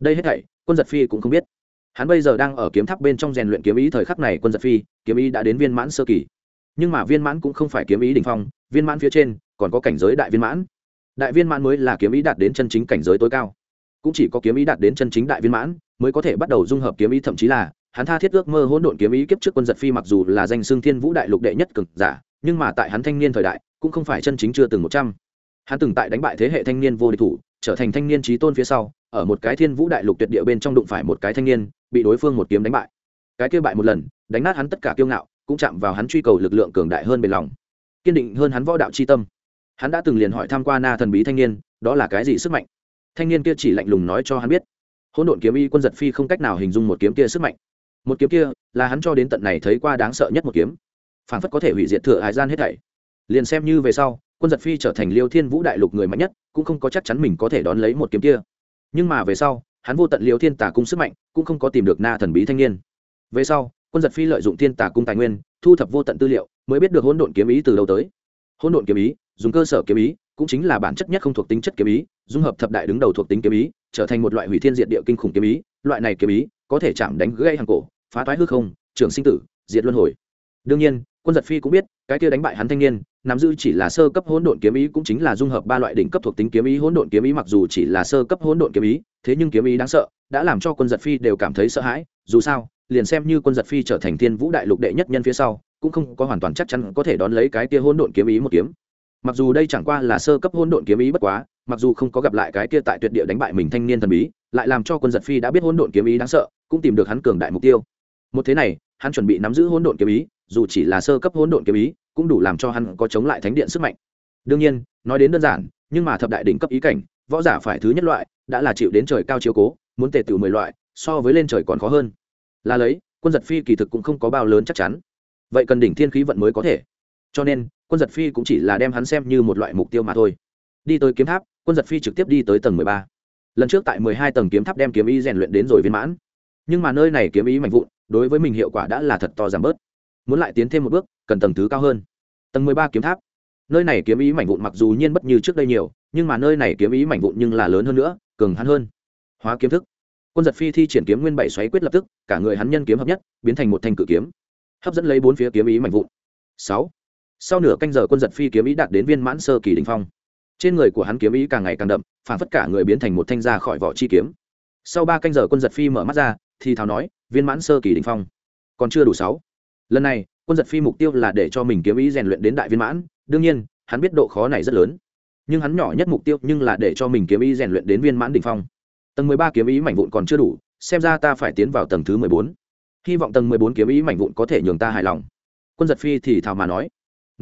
S1: Đây hết thảy, quân giật phi cũng không biết. Hắn bây giờ đang ở kiếm tháp bên trong rèn luyện kiếm ý thời khắc này, quân giật phi, kiếm ý đã đến viên mãn sơ kỳ. Nhưng mà viên mãn cũng không phải kiếm ý đ ỉ n h phong, viên mãn phía trên, còn có cảnh giới đại viên mãn đại viên mãn mới là kiếm ý đạt đến chân chính cảnh giới tối cao. Cũng chỉ có kiếm ý đạt đến chân chính đại viên mãn mới có thể bắt đầu dung hợp kiếm ý, thậm chí là, hắn tha thiết ước mơ hỗn độn kiếm ý kiếp trước quân giật phi mặc dù là danh xương thiên vũ đại lục đệ nhất cực giả, nhưng mà tại hắn thanh niên thời đại, cũng không phải chân chính chưa từng một trăm. Hắn từng tại đánh bại thế hệ thanh niên vô địch thủ, trở thành thanh niên trí tôn phía sau, ở một cái thiên vũ đại lục tuyệt địa bên trong đụng phải một cái thanh niên, bị đối phương một kiếm đánh bại. Cái kia bại một lần, đánh nát hắn tất cả kiêu ngạo, cũng chạm vào hắn truy cầu lực lượng cường đại hơn bề lòng, kiên định hơn hắn võ đạo c h i tâm hắn đã từng liền hỏi tham q u a na thần bí thanh niên, đó là cái gì sức mạnh? Thanh niên kia chỉ lạnh lùng nói cho hắn biết. Hỗn độn kiếm ý quân giật phi không cách nào hình dung một kiếm kia sức mạnh. Một kiếm kia là hắn cho đến tận này thấy qua đáng sợ nhất một kiếm. Phản phất có thể hủy diệt thừa hải gian hết thảy. Liền xem như về sau, quân giật phi trở thành liêu thiên vũ đại lục người mạnh nhất, cũng không có chắc chắn mình có thể đón lấy một kiếm kia. Nhưng mà về sau, hắn vô tận liêu thiên tả cung sức mạnh, cũng không có tìm được na thần bí thanh niên. Về sau, quân giật phi lợi dụng thiên tả cung tài nguyên, thu thập vô tận tư liệu, mới biết được hỗn độn kiếm ý từ đâu tới. Hỗn độn kiếm ý dùng cơ sở kiếm ý, cũng chính là bản chất nhất không thuộc tính chất kiếm ý, dung hợp thập đại đứng đầu thuộc tính kiếm ý, trở thành một loại hủy thiên diệt địa kinh khủng kiếm ý, loại này kiếm ý có thể chạm đánh gãy hàng cổ, phá toái hư không, trường sinh tử, diệt luân hồi. Đương nhiên, quân giật phi cũng biết, cái kia đánh bại hắn thanh niên, nắm giữ chỉ là sơ cấp hỗn độn kiếm ý cũng chính là dung hợp ba loại đỉnh cấp thuộc tính kiếm ý. Hỗn độn kiếm ý mặc dù chỉ là sơ cấp hỗn độn kiếm ý, thế nhưng kiếm ý đáng sợ, đã làm cho quân giật phi đều cảm thấy sợ hãi. Dù sao, liền xem như quân giật phi trở thành thiên vũ đại lục đệ nhất nhân phía sau, cũng không có hoàn toàn chắc chắn có thể đón lấy cái kia hỗn độn kiếm ý một kiếm mặc dù đây chẳng qua là sơ cấp hôn độn kiếm ý bất quá, mặc dù không có gặp lại cái kia tại tuyệt địa đánh bại mình thanh niên thần bí, lại làm cho quân giật phi đã biết hôn độn kiếm ý đáng sợ, cũng tìm được hắn cường đại mục tiêu. Một thế này, hắn chuẩn bị nắm giữ hôn độn kiếm ý, dù chỉ là sơ cấp hôn độn kiếm ý, cũng đủ làm cho hắn có chống lại thánh điện sức mạnh. Đương nhiên, nói đến đơn giản, nhưng mà thập đại đỉnh cấp ý cảnh, võ giả phải thứ nhất loại, đã là chịu đến trời cao chiếu cố, muốn tề tiểu mười loại, so với lên trời còn khó hơn. Là lấy, quân giật phi kỳ thực cũng không có bao lớn chắc chắn. Vậy cần đỉnh thiên khí vận mới có thể. Cho nên quân giật phi cũng chỉ là đem hắn xem như một loại mục tiêu mà thôi. Đi tới kiếm tháp, quân giật phi trực tiếp đi tới tầng mười ba. Lần trước tại mười hai tầng kiếm tháp đem kiếm ý rèn luyện đến rồi viên mãn. Nhưng mà nơi này kiếm ý mạnh vụn, đối với mình hiệu quả đã là thật to giảm bớt. Muốn lại tiến thêm một bước, cần tầng thứ cao hơn. Tầng mười ba kiếm tháp. Nơi này kiếm ý mảnh vụn mặc dù nhiên bất như trước đây nhiều, nhưng mà nơi này kiếm ý mảnh vụn nhưng là lớn hơn nữa, cường hắn hơn. Hóa kiếm thức. Quân giật phi thi triển kiếm nguyên bảy xoáy quyết lập tức, cả người hắn nhân kiếm hợp nhất, biến thành một thanh cự kiếm. Hấp dẫn lấy bốn phía kiếm ý mảnh vụn. Sáu sau nửa canh giờ quân giật phi kiếm ý đạt đến viên mãn sơ kỳ đình phong. Trên người của hắn kiếm ý càng ngày càng đậm, phản phất cả người biến thành một thanh ra khỏi vỏ chi kiếm. Sau ba canh giờ quân giật phi mở mắt ra, thì thào nói, viên mãn sơ kỳ đình phong. Còn chưa đủ sáu. Lần này, quân giật phi mục tiêu là để cho mình kiếm ý rèn luyện đến đại viên mãn, đương nhiên, hắn biết độ khó này rất lớn. Nhưng hắn nhỏ nhất mục tiêu nhưng là để cho mình kiếm ý rèn luyện đến viên mãn đ ỉ n h phong. Tầng mười ba kiếm ý mảnh vụn còn chưa đủ, xem ra ta phải tiến vào tầng thứ mười bốn. Hy vọng tầng mười bốn kiếm ý mảnh vụn có thể nhường ta hài lòng. Quân giật phi thì thào mà nói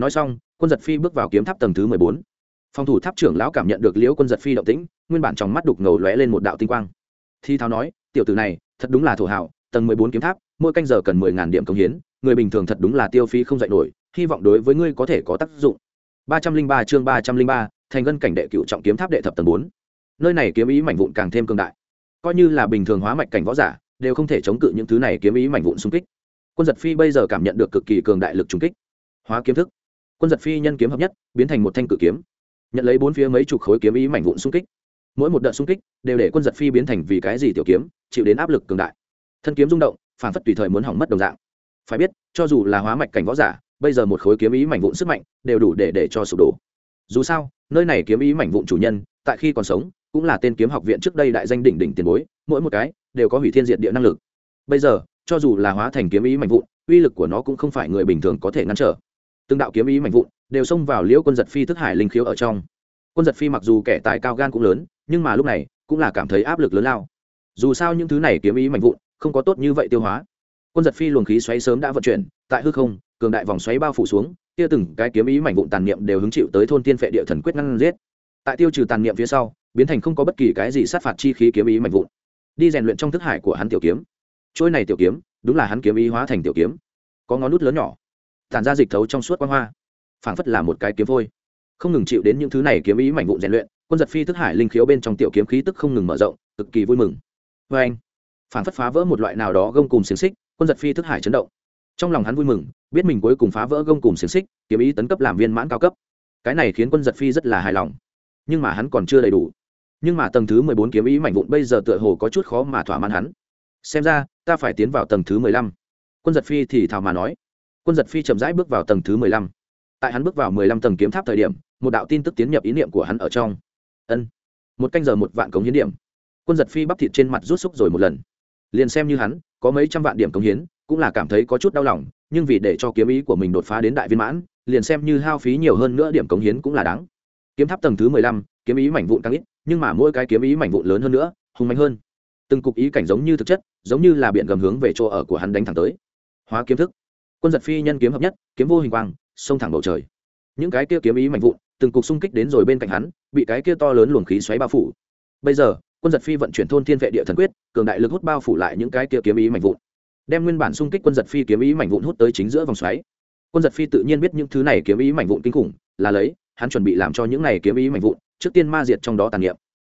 S1: nói xong, quân giật phi bước vào kiếm tháp tầng thứ mười bốn. Phòng thủ tháp trưởng lão cảm nhận được liễu quân giật phi động tĩnh, nguyên bản trong mắt đục ngầu lóe lên một đạo tinh quang. Thi thao nói, tiểu tử này, thật đúng là thổ hảo, tầng mười bốn kiếm tháp, mỗi canh giờ cần mười ngàn điểm công hiến, người bình thường thật đúng là tiêu phí không dạy nổi, hy vọng đối với ngươi có thể có tác dụng. Ba trăm linh ba chương ba trăm linh ba, thành ngân cảnh đệ cựu trọng kiếm tháp đệ thập tầng bốn. Nơi này kiếm ý mảnh vụn càng thêm cường đại. Coi như là bình thường hóa mạch cảnh võ giả, đều không thể chống cự những thứ này kiếm ý mảnh vụn xung kích. Quân giật phi bây giờ cảm nhận được cực kỳ cường đại lực trung kích. Hóa kiếm thức quân giật phi nhân kiếm hợp nhất, biến thành một thanh cự kiếm. Nhận lấy bốn phía mấy chục khối kiếm ý mảnh vụn xung kích. Mỗi một đợt xung kích đều để quân giật phi biến thành vì cái gì tiểu kiếm, chịu đến áp lực cường đại. Thân kiếm rung động, phản phất tùy thời muốn hỏng mất đồng dạng. Phải biết, cho dù là hóa mạch cảnh võ giả, bây giờ một khối kiếm ý mảnh vụn sức mạnh đều đủ để để cho sụp đổ. Dù sao, nơi này kiếm ý mảnh vụn chủ nhân, tại khi còn sống, cũng là tên kiếm học viện trước đây đại danh đỉnh đỉnh tiền bối, mỗi một cái đều có hủy thiên diệt địa năng lực. Bây giờ, cho dù là hóa thành kiếm ý mảnh vụn, uy lực của nó cũng không phải người bình thường có thể ngăn trở từng đạo kiếm ý mạnh vụn đều xông vào liễu quân giật phi thức hải linh khiếu ở trong. Quân giật phi mặc dù kẻ tài cao gan cũng lớn, nhưng mà lúc này cũng là cảm thấy áp lực lớn lao. Dù sao những thứ này kiếm ý mạnh vụn không có tốt như vậy tiêu hóa. Quân giật phi luồng khí xoáy sớm đã vận chuyển, tại hư không, cường đại vòng xoáy bao phủ xuống, kia từng cái kiếm ý mạnh vụn tàn niệm đều hứng chịu tới thôn tiên phệ địa thần quyết ngăn giết. Tại tiêu trừ tàn niệm phía sau, biến thành không có bất kỳ cái gì sát phạt chi khí kiếm ý mạnh vụn. Đi rèn luyện trong thức hải của hắn tiểu kiếm. Trôi này tiểu kiếm, đúng là hắn kiếm ý hóa thành tiểu kiếm. Có ngón nút lớn nhỏ tàn ra dịch thấu trong suốt quang hoa. Phảng phất là một cái kiếm vôi không ngừng chịu đến những thứ này kiếm ý mảnh vụn rèn luyện, quân giật phi thức hải linh khiếu bên trong tiểu kiếm khí tức không ngừng mở rộng, cực kỳ vui mừng. Vê anh, phảng phất phá vỡ một loại nào đó gông cùng xiềng xích, quân giật phi thức hải chấn động. Trong lòng hắn vui mừng, biết mình cuối cùng phá vỡ gông cùng xiềng xích, kiếm ý tấn cấp làm viên mãn cao cấp. Cái này khiến quân giật phi rất là hài lòng. Nhưng mà hắn còn chưa đầy đủ. Nhưng mà tầng thứ mười bốn kiếm ý mảnh vụn bây giờ tựa hồ có chút khó mà thỏa mãn hắn. Xem ra, ta phải tiến vào tầng thứ mười lăm. Quân giật phi thì thào mà nói quân giật phi chậm rãi bước vào tầng thứ mười lăm. Tại hắn bước vào mười lăm tầng kiếm tháp thời điểm, một đạo tin tức tiến nhập ý niệm của hắn ở trong. Ân, một canh giờ một vạn cống hiến điểm. Quân giật phi bắp thịt trên mặt rút xúc rồi một lần. Liền xem như hắn, có mấy trăm vạn điểm cống hiến, cũng là cảm thấy có chút đau lòng, nhưng vì để cho kiếm ý của mình đột phá đến đại viên mãn, liền xem như hao phí nhiều hơn nữa điểm cống hiến cũng là đáng. Kiếm tháp tầng thứ mười lăm, kiếm ý mảnh vụn càng ít, nhưng mà mỗi cái kiếm ý mảnh vụn lớn hơn nữa, hùng mạnh hơn. Từng cục ý cảnh giống như thực chất, giống như là biện gầm hướng về chỗ ở của hắn đánh thẳng tới. Hóa kiếm thức quân giật phi nhân kiếm hợp nhất, kiếm vô hình quang, xông thẳng bầu trời. Những cái kia kiếm ý mạnh vụn, từng cục xung kích đến rồi bên cạnh hắn, bị cái kia to lớn luồng khí xoáy bao phủ. Bây giờ, quân giật phi vận chuyển thôn thiên vệ địa thần quyết, cường đại lực hút bao phủ lại những cái kia kiếm ý mạnh vụn. Đem nguyên bản xung kích quân giật phi kiếm ý mạnh vụn hút tới chính giữa vòng xoáy. Quân giật phi tự nhiên biết những thứ này kiếm ý mạnh vụn kinh khủng, là lấy, hắn chuẩn bị làm cho những này kiếm ý mạnh vụn, trước tiên ma diệt trong đó tàn niệm.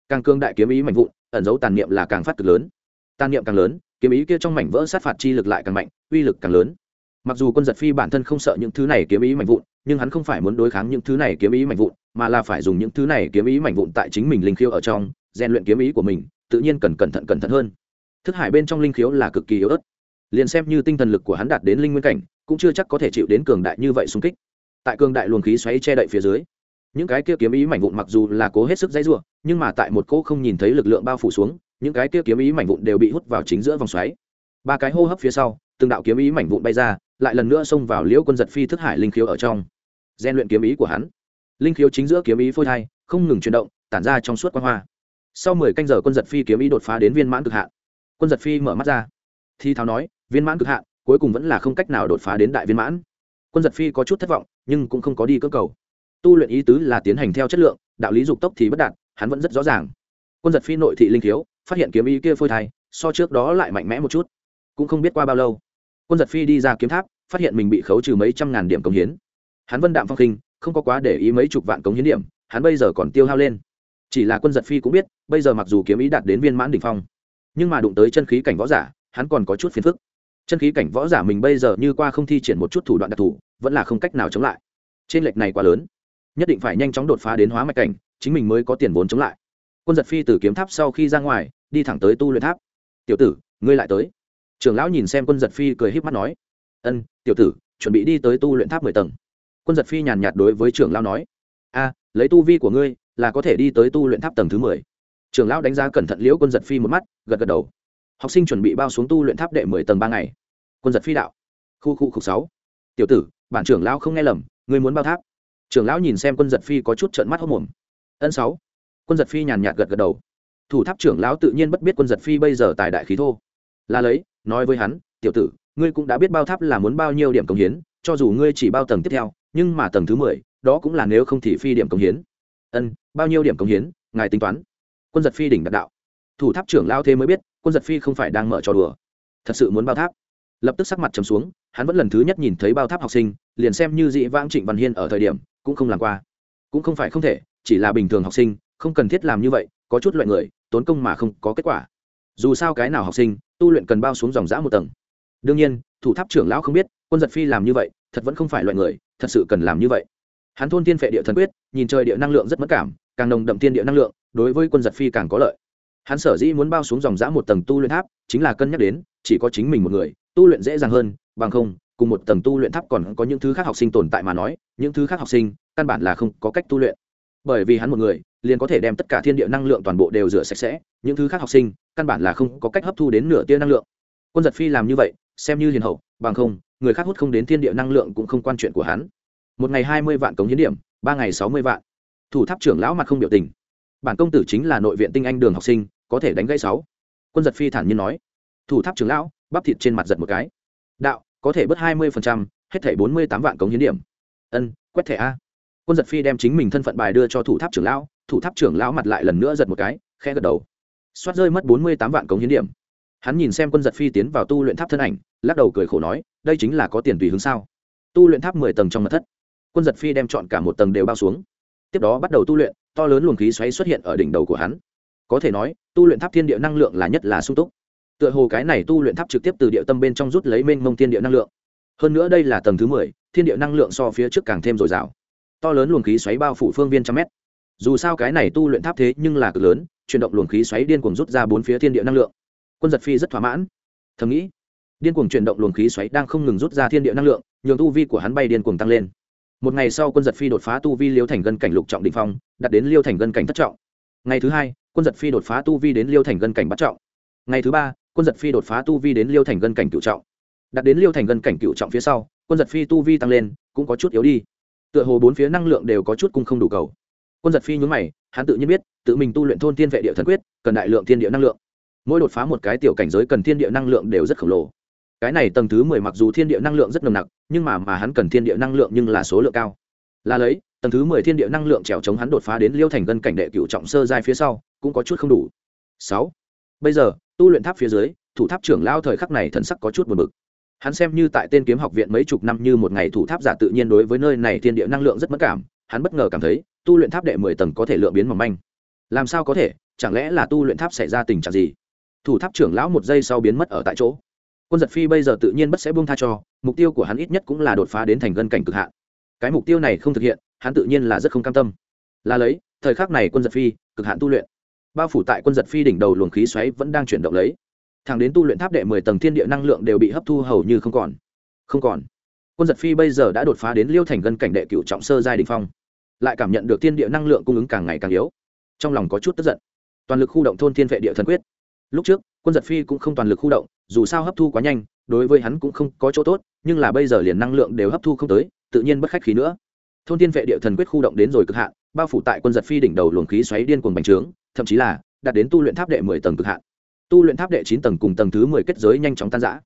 S1: Càng cương đại kiếm ý mạnh vụn, ẩn dấu tàn niệm là càng phát cực lớn. Tàn niệm càng lớn, kiếm ý kia trong mảnh vỡ sát phạt chi lực lại càng mạnh, uy lực càng lớn mặc dù quân giật phi bản thân không sợ những thứ này kiếm ý mạnh vụn, nhưng hắn không phải muốn đối kháng những thứ này kiếm ý mạnh vụn, mà là phải dùng những thứ này kiếm ý mạnh vụn tại chính mình linh khiếu ở trong, rèn luyện kiếm ý của mình, tự nhiên cần cẩn thận cẩn thận hơn. Thức hải bên trong linh khiếu là cực kỳ yếu ớt. Liền xem như tinh thần lực của hắn đạt đến linh nguyên cảnh, cũng chưa chắc có thể chịu đến cường đại như vậy xung kích. Tại cường đại luồng khí xoáy che đậy phía dưới, những cái kia kiếm ý mảnh vụn mặc dù là cố hết sức dãy rủa, nhưng mà tại một cỗ không nhìn thấy lực lượng bao phủ xuống, những cái kia kiếm ý mảnh vụn đều bị hút vào chính giữa vòng xoáy. Ba cái hô hấp phía sau từng đạo kiếm ý mảnh vụn bay ra, lại lần nữa xông vào liễu quân giật phi thức hải linh khiếu ở trong. Gian luyện kiếm ý của hắn. Linh khiếu chính giữa kiếm ý phôi thai, không ngừng chuyển động, tản ra trong suốt quan hoa. Sau mười canh giờ quân giật phi kiếm ý đột phá đến viên mãn cực hạn. Quân giật phi mở mắt ra. Thi tháo nói, viên mãn cực hạn, cuối cùng vẫn là không cách nào đột phá đến đại viên mãn. Quân giật phi có chút thất vọng, nhưng cũng không có đi cơ cầu. Tu luyện ý tứ là tiến hành theo chất lượng, đạo lý dục tốc thì bất đạt, hắn vẫn rất rõ ràng. Quân giật phi nội thị linh thiếu phát hiện kiếm ý kia phôi thai, so trước đó lại mạnh mẽ một chút. Cũng không biết qua bao lâu quân giật phi đi ra kiếm tháp, phát hiện mình bị khấu trừ mấy trăm ngàn điểm cống hiến. Hắn vân đạm phong khinh, không có quá để ý mấy chục vạn cống hiến điểm, hắn bây giờ còn tiêu hao lên. Chỉ là quân giật phi cũng biết, bây giờ mặc dù kiếm ý đạt đến viên mãn đ ỉ n h phong, nhưng mà đụng tới chân khí cảnh võ giả, hắn còn có chút phiền phức. Chân khí cảnh võ giả mình bây giờ như qua không thi triển một chút thủ đoạn đặc thù, vẫn là không cách nào chống lại. Trên lệch này quá lớn. Nhất định phải nhanh chóng đột phá đến hóa mạch cảnh, chính mình mới có tiền vốn chống lại. Quân giật phi từ kiếm tháp sau khi ra ngoài, đi thẳng tới tu luyện tháp. Tiểu tử, ngươi lại tới trưởng lão nhìn xem quân giật phi cười híp mắt nói, ân, tiểu tử, chuẩn bị đi tới tu luyện tháp mười tầng. Quân giật phi nhàn nhạt đối với trưởng lão nói, a, lấy tu vi của ngươi là có thể đi tới tu luyện tháp tầng thứ mười. Trưởng lão đánh giá cẩn thận liễu quân giật phi một mắt, gật gật đầu. Học sinh chuẩn bị bao xuống tu luyện tháp đệ mười tầng ba ngày. Quân giật phi đạo, khu khu khục sáu. Tiểu tử, bản trưởng lão không nghe lầm, ngươi muốn bao tháp. Trưởng lão nhìn xem quân giật phi có chút trợn mắt hốc mồm ân sáu. Quân giật phi nhàn nhạt gật gật đầu. Thủ tháp trưởng lão tự nhiên bất biết quân giật phi bây giờ tài đại khí thô là lấy, nói với hắn, tiểu tử, ngươi cũng đã biết bao tháp là muốn bao nhiêu điểm công hiến, cho dù ngươi chỉ bao tầng tiếp theo, nhưng mà tầng thứ mười, đó cũng là nếu không thì phi điểm công hiến. Ân, bao nhiêu điểm công hiến, ngài tính toán. Quân giật phi đỉnh đạt đạo. Thủ tháp trưởng lao thế mới biết, quân giật phi không phải đang mở trò đùa. Thật sự muốn bao tháp. Lập tức sắc mặt trầm xuống, hắn vẫn lần thứ nhất nhìn thấy bao tháp học sinh, liền xem như dị vãng trịnh văn hiên ở thời điểm, cũng không làm qua. Cũng không phải không thể, chỉ là bình thường học sinh, không cần thiết làm như vậy, có chút loại người, tốn công mà không có kết quả. Dù sao cái nào học sinh tu luyện cần bao xuống dòng giã một tầng. Đương nhiên, thủ tháp trưởng lão không biết, quân giật phi làm như vậy, thật vẫn không phải loại người, thật sự cần làm như vậy. Hắn thôn tiên phệ địa thần quyết, nhìn trời địa năng lượng rất mất cảm, càng nồng đậm tiên địa năng lượng, đối với quân giật phi càng có lợi. Hắn sở dĩ muốn bao xuống dòng giã một tầng tu luyện tháp, chính là cân nhắc đến, chỉ có chính mình một người, tu luyện dễ dàng hơn, bằng không, cùng một tầng tu luyện tháp còn có những thứ khác học sinh tồn tại mà nói, những thứ khác học sinh căn bản là không có cách tu luyện bởi vì hắn một người, liền có thể đem tất cả thiên địa năng lượng toàn bộ đều rửa sạch sẽ, những thứ khác học sinh, căn bản là không có cách hấp thu đến nửa tia năng lượng. Quân giật phi làm như vậy, xem như hiền hậu, bằng không, người khác hút không đến thiên địa năng lượng cũng không quan chuyện của hắn. Một ngày hai mươi vạn cống hiến điểm, ba ngày sáu mươi vạn. Thủ tháp trưởng lão mặt không biểu tình. Bản công tử chính là nội viện tinh anh đường học sinh, có thể đánh gãy sáu. Quân giật phi thản nhiên nói. Thủ tháp trưởng lão, bắp thịt trên mặt giật một cái. Đạo, có thể bớt hai mươi hết thảy bốn mươi tám vạn cống hiến điểm. Ân, quét thẻ a quân giật phi đem chính mình thân phận bài đưa cho thủ tháp trưởng lão, thủ tháp trưởng lão mặt lại lần nữa giật một cái khe gật đầu. Xoát rơi mất bốn mươi tám vạn cống hiến điểm. Hắn nhìn xem quân giật phi tiến vào tu luyện tháp thân ảnh, lắc đầu cười khổ nói, đây chính là có tiền tùy hướng sao? Tu luyện tháp mười tầng trong mặt thất. Quân giật phi đem chọn cả một tầng đều bao xuống. Tiếp đó bắt đầu tu luyện, to lớn luồng khí xoáy xuất hiện ở đỉnh đầu của hắn. Có thể nói, tu luyện tháp thiên địa năng lượng là nhất là sung túc. Tựa hồ cái này tu luyện tháp trực tiếp từ địa tâm bên trong rút lấy mênh mông thiên địa năng lượng. Hơn nữa đây là tầng thứ mười, thiên địa năng lượng so phía trước càng thêm dồi dào to lớn luồng khí xoáy bao phủ phương viên trăm mét. Dù sao cái này tu luyện tháp thế nhưng là cực lớn, chuyển động luồng khí xoáy điên cuồng rút ra bốn phía thiên địa năng lượng. Quân giật phi rất thỏa mãn. Thầm nghĩ, điên cuồng chuyển động luồng khí xoáy đang không ngừng rút ra thiên địa năng lượng, nhường tu vi của hắn bay điên cuồng tăng lên. Một ngày sau quân giật phi đột phá tu vi liêu thành gân cảnh lục trọng định phong đặt đến liêu thành gân cảnh thất trọng. Ngày thứ hai, quân giật phi đột phá tu vi đến liêu thành gân cảnh bắt trọng. Ngày thứ ba, quân giật phi đột phá tu vi đến liêu thành gân cảnh cựu trọng. Đặt đến liêu thành gân cảnh cựu trọng phía sau, quân giật phi tu vi tăng lên, cũng có chút yếu đi tựa hồ bốn phía năng lượng đều có chút cung không đủ cầu. Quân giật phi nhún mày, hắn tự nhiên biết, tự mình tu luyện thôn tiên vệ địa thần quyết, cần đại lượng thiên địa năng lượng. Mỗi đột phá một cái tiểu cảnh giới cần thiên địa năng lượng đều rất khổng lồ. Cái này tầng thứ mười mặc dù thiên địa năng lượng rất nồng nặc, nhưng mà mà hắn cần thiên địa năng lượng nhưng là số lượng cao. Là lấy, tầng thứ mười thiên địa năng lượng trèo chống hắn đột phá đến liêu thành gân cảnh đệ cựu trọng sơ giai phía sau, cũng có chút không đủ. Sáu. Bây giờ, tu luyện tháp phía dưới, thủ tháp trưởng lao thời khắc này thần sắc có chút buồn bực hắn xem như tại tên kiếm học viện mấy chục năm như một ngày thủ tháp giả tự nhiên đối với nơi này thiên địa năng lượng rất mất cảm, hắn bất ngờ cảm thấy, tu luyện tháp đệ mười tầng có thể lượng biến mỏng manh. Làm sao có thể? Chẳng lẽ là tu luyện tháp xảy ra tình trạng gì? Thủ tháp trưởng lão một giây sau biến mất ở tại chỗ. Quân giật phi bây giờ tự nhiên bất sẽ buông tha cho, mục tiêu của hắn ít nhất cũng là đột phá đến thành gân cảnh cực hạn. Cái mục tiêu này không thực hiện, hắn tự nhiên là rất không cam tâm. Là lấy, thời khắc này quân giật phi, cực hạn tu luyện. Bao phủ tại quân giật phi đỉnh đầu luồng khí xoáy vẫn đang chuyển động lấy thẳng đến tu luyện tháp đệ mười tầng thiên địa năng lượng đều bị hấp thu hầu như không còn. Không còn. Quân giật phi bây giờ đã đột phá đến liêu thành gân cảnh đệ cựu trọng sơ giai đình phong. Lại cảm nhận được thiên địa năng lượng cung ứng càng ngày càng yếu. Trong lòng có chút tức giận. Toàn lực khu động thôn thiên vệ địa thần quyết. Lúc trước, quân giật phi cũng không toàn lực khu động, dù sao hấp thu quá nhanh, đối với hắn cũng không có chỗ tốt, nhưng là bây giờ liền năng lượng đều hấp thu không tới, tự nhiên bất khách khí nữa. Thôn thiên vệ địa thần quyết khu động đến rồi cực hạn, bao phủ tại quân giật phi đỉnh đầu luồng khí xoáy điên cuồng bành trướng, thậm chí là đạt đến tu luyện tháp đệ mười tầng cực hạn tu luyện tháp đệ chín tầng cùng tầng thứ mười kết giới nhanh chóng tan giã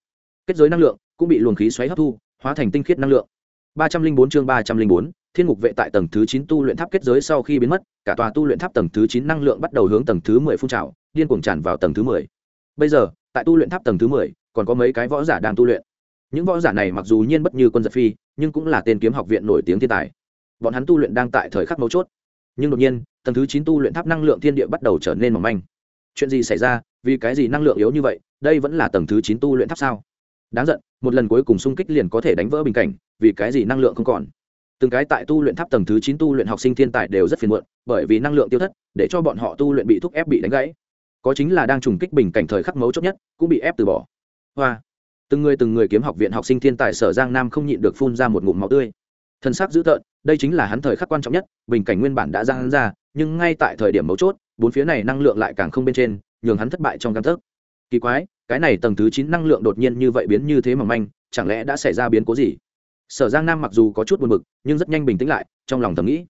S1: kết giới năng lượng cũng bị luồng khí xoáy hấp thu, hóa thành tinh khiết năng lượng. Ba trăm linh bốn chương ba trăm linh bốn, thiên ngục vệ tại tầng thứ chín tu luyện tháp kết giới sau khi biến mất, cả tòa tu luyện tháp tầng thứ chín năng lượng bắt đầu hướng tầng thứ mười phun trào, điên cuồng tràn vào tầng thứ mười. Bây giờ, tại tu luyện tháp tầng thứ mười, còn có mấy cái võ giả đang tu luyện. Những võ giả này mặc dù nhiên bất như quân giật phi, nhưng cũng là tên kiếm học viện nổi tiếng thiên tài. Bọn hắn tu luyện đang tại thời khắc mấu chốt. Nhưng đột nhiên, tầng thứ chín tu luyện tháp năng lượng thiên địa bắt đầu trở nên mỏng manh. Chuyện gì xảy ra? Vì cái gì năng lượng yếu như vậy, đây vẫn là tầng thứ chín tu luyện tháp sao? Đáng giận, một lần cuối cùng xung kích liền có thể đánh vỡ bình cảnh, vì cái gì năng lượng không còn? Từng cái tại tu luyện tháp tầng thứ chín tu luyện học sinh thiên tài đều rất phiền muộn, bởi vì năng lượng tiêu thất, để cho bọn họ tu luyện bị thúc ép bị đánh gãy. Có chính là đang trùng kích bình cảnh thời khắc mấu chốt nhất, cũng bị ép từ bỏ. Hoa. Từng người từng người kiếm học viện học sinh thiên tài sở giang nam không nhịn được phun ra một ngụm máu tươi. Thân xác dữ tợn, đây chính là hắn thời khắc quan trọng nhất, bình cảnh nguyên bản đã ra hắn ra, nhưng ngay tại thời điểm mấu chốt, bốn phía này năng lượng lại càng không bên trên nhường hắn thất bại trong căn thức kỳ quái, cái này tầng thứ chín năng lượng đột nhiên như vậy biến như thế mà manh, chẳng lẽ đã xảy ra biến cố gì? Sở giang nam mặc dù có chút buồn bực, nhưng rất nhanh bình tĩnh lại, trong lòng thầm nghĩ.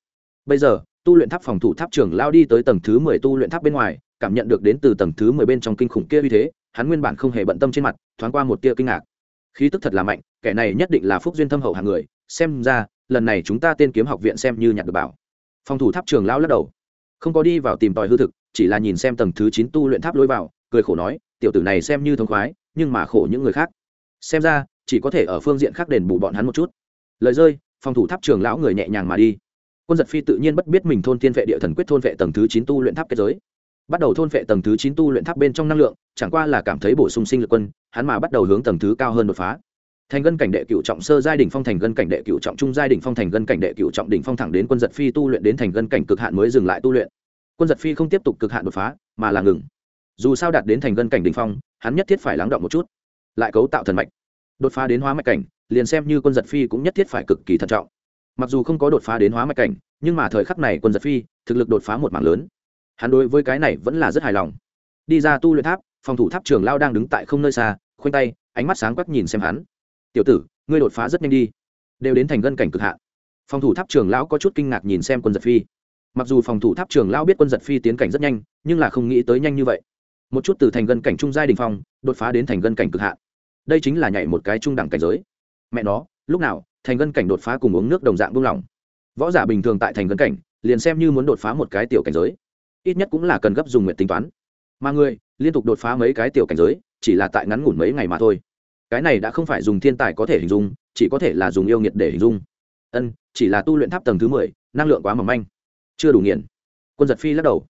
S1: Bây giờ, tu luyện tháp phòng thủ tháp trưởng lao đi tới tầng thứ mười tu luyện tháp bên ngoài, cảm nhận được đến từ tầng thứ mười bên trong kinh khủng kia uy thế, hắn nguyên bản không hề bận tâm trên mặt, thoáng qua một tia kinh ngạc. Khí tức thật là mạnh, kẻ này nhất định là phúc duyên thâm hậu hàng người, xem ra, lần này chúng ta tên kiếm học viện xem như nhặt được bảo. Phòng thủ tháp trường lao lắc đầu. Không có đi vào tìm tòi hư thực chỉ là nhìn xem tầng thứ chín tu luyện tháp lối vào, cười khổ nói, tiểu tử này xem như thống khoái, nhưng mà khổ những người khác. Xem ra, chỉ có thể ở phương diện khác đền bù bọn hắn một chút. Lời rơi, phòng thủ tháp trường lão người nhẹ nhàng mà đi. Quân giật phi tự nhiên bất biết mình thôn tiên vệ địa thần quyết thôn vệ tầng thứ chín tu luyện tháp kết giới. Bắt đầu thôn vệ tầng thứ chín tu luyện tháp bên trong năng lượng, chẳng qua là cảm thấy bổ sung sinh lực quân, hắn mà bắt đầu hướng tầng thứ cao hơn đột phá. Thành gân cảnh đệ cựu trọng sơ giai đỉnh phong thành gân cảnh đệ cựu trọng trung giai đỉnh phong thành gân cảnh đệ cựu trọng đỉnh phong thẳng đến quân giật phi tu luyện đến thành gân cảnh cực hạn mới dừng lại tu luyện quân giật phi không tiếp tục cực hạn đột phá, mà là ngừng. Dù sao đạt đến thành gân cảnh đỉnh phong, hắn nhất thiết phải lắng động một chút. Lại cấu tạo thần mạch. Đột phá đến hóa mạch cảnh, liền xem như quân giật phi cũng nhất thiết phải cực kỳ thận trọng. Mặc dù không có đột phá đến hóa mạch cảnh, nhưng mà thời khắc này quân giật phi, thực lực đột phá một mảng lớn. Hắn đối với cái này vẫn là rất hài lòng. Đi ra tu luyện tháp, phòng thủ tháp trường lao đang đứng tại không nơi xa, khoanh tay, ánh mắt sáng quắc nhìn xem hắn. Tiểu tử, ngươi đột phá rất nhanh đi. Đều đến thành gân cảnh cực hạn. Phòng thủ tháp trường lão có chút kinh ngạc nhìn xem quân giật phi mặc dù phòng thủ tháp trường lão biết quân giật phi tiến cảnh rất nhanh, nhưng là không nghĩ tới nhanh như vậy. Một chút từ thành gân cảnh trung giai đình phong, đột phá đến thành gân cảnh cực hạn. Đây chính là nhảy một cái trung đẳng cảnh giới. Mẹ nó, lúc nào, thành gân cảnh đột phá cùng uống nước đồng dạng buông lỏng. Võ giả bình thường tại thành gân cảnh, liền xem như muốn đột phá một cái tiểu cảnh giới, ít nhất cũng là cần gấp dùng nguyện tính toán. Mà người, liên tục đột phá mấy cái tiểu cảnh giới, chỉ là tại ngắn ngủn mấy ngày mà thôi. Cái này đã không phải dùng thiên tài có thể hình dung, chỉ có thể là dùng yêu nghiệt để hình dung. Ân, chỉ là tu luyện tháp tầng thứ mười, năng lượng quá mỏng manh chưa đủ nghiền. Quân giật phi lắc đầu.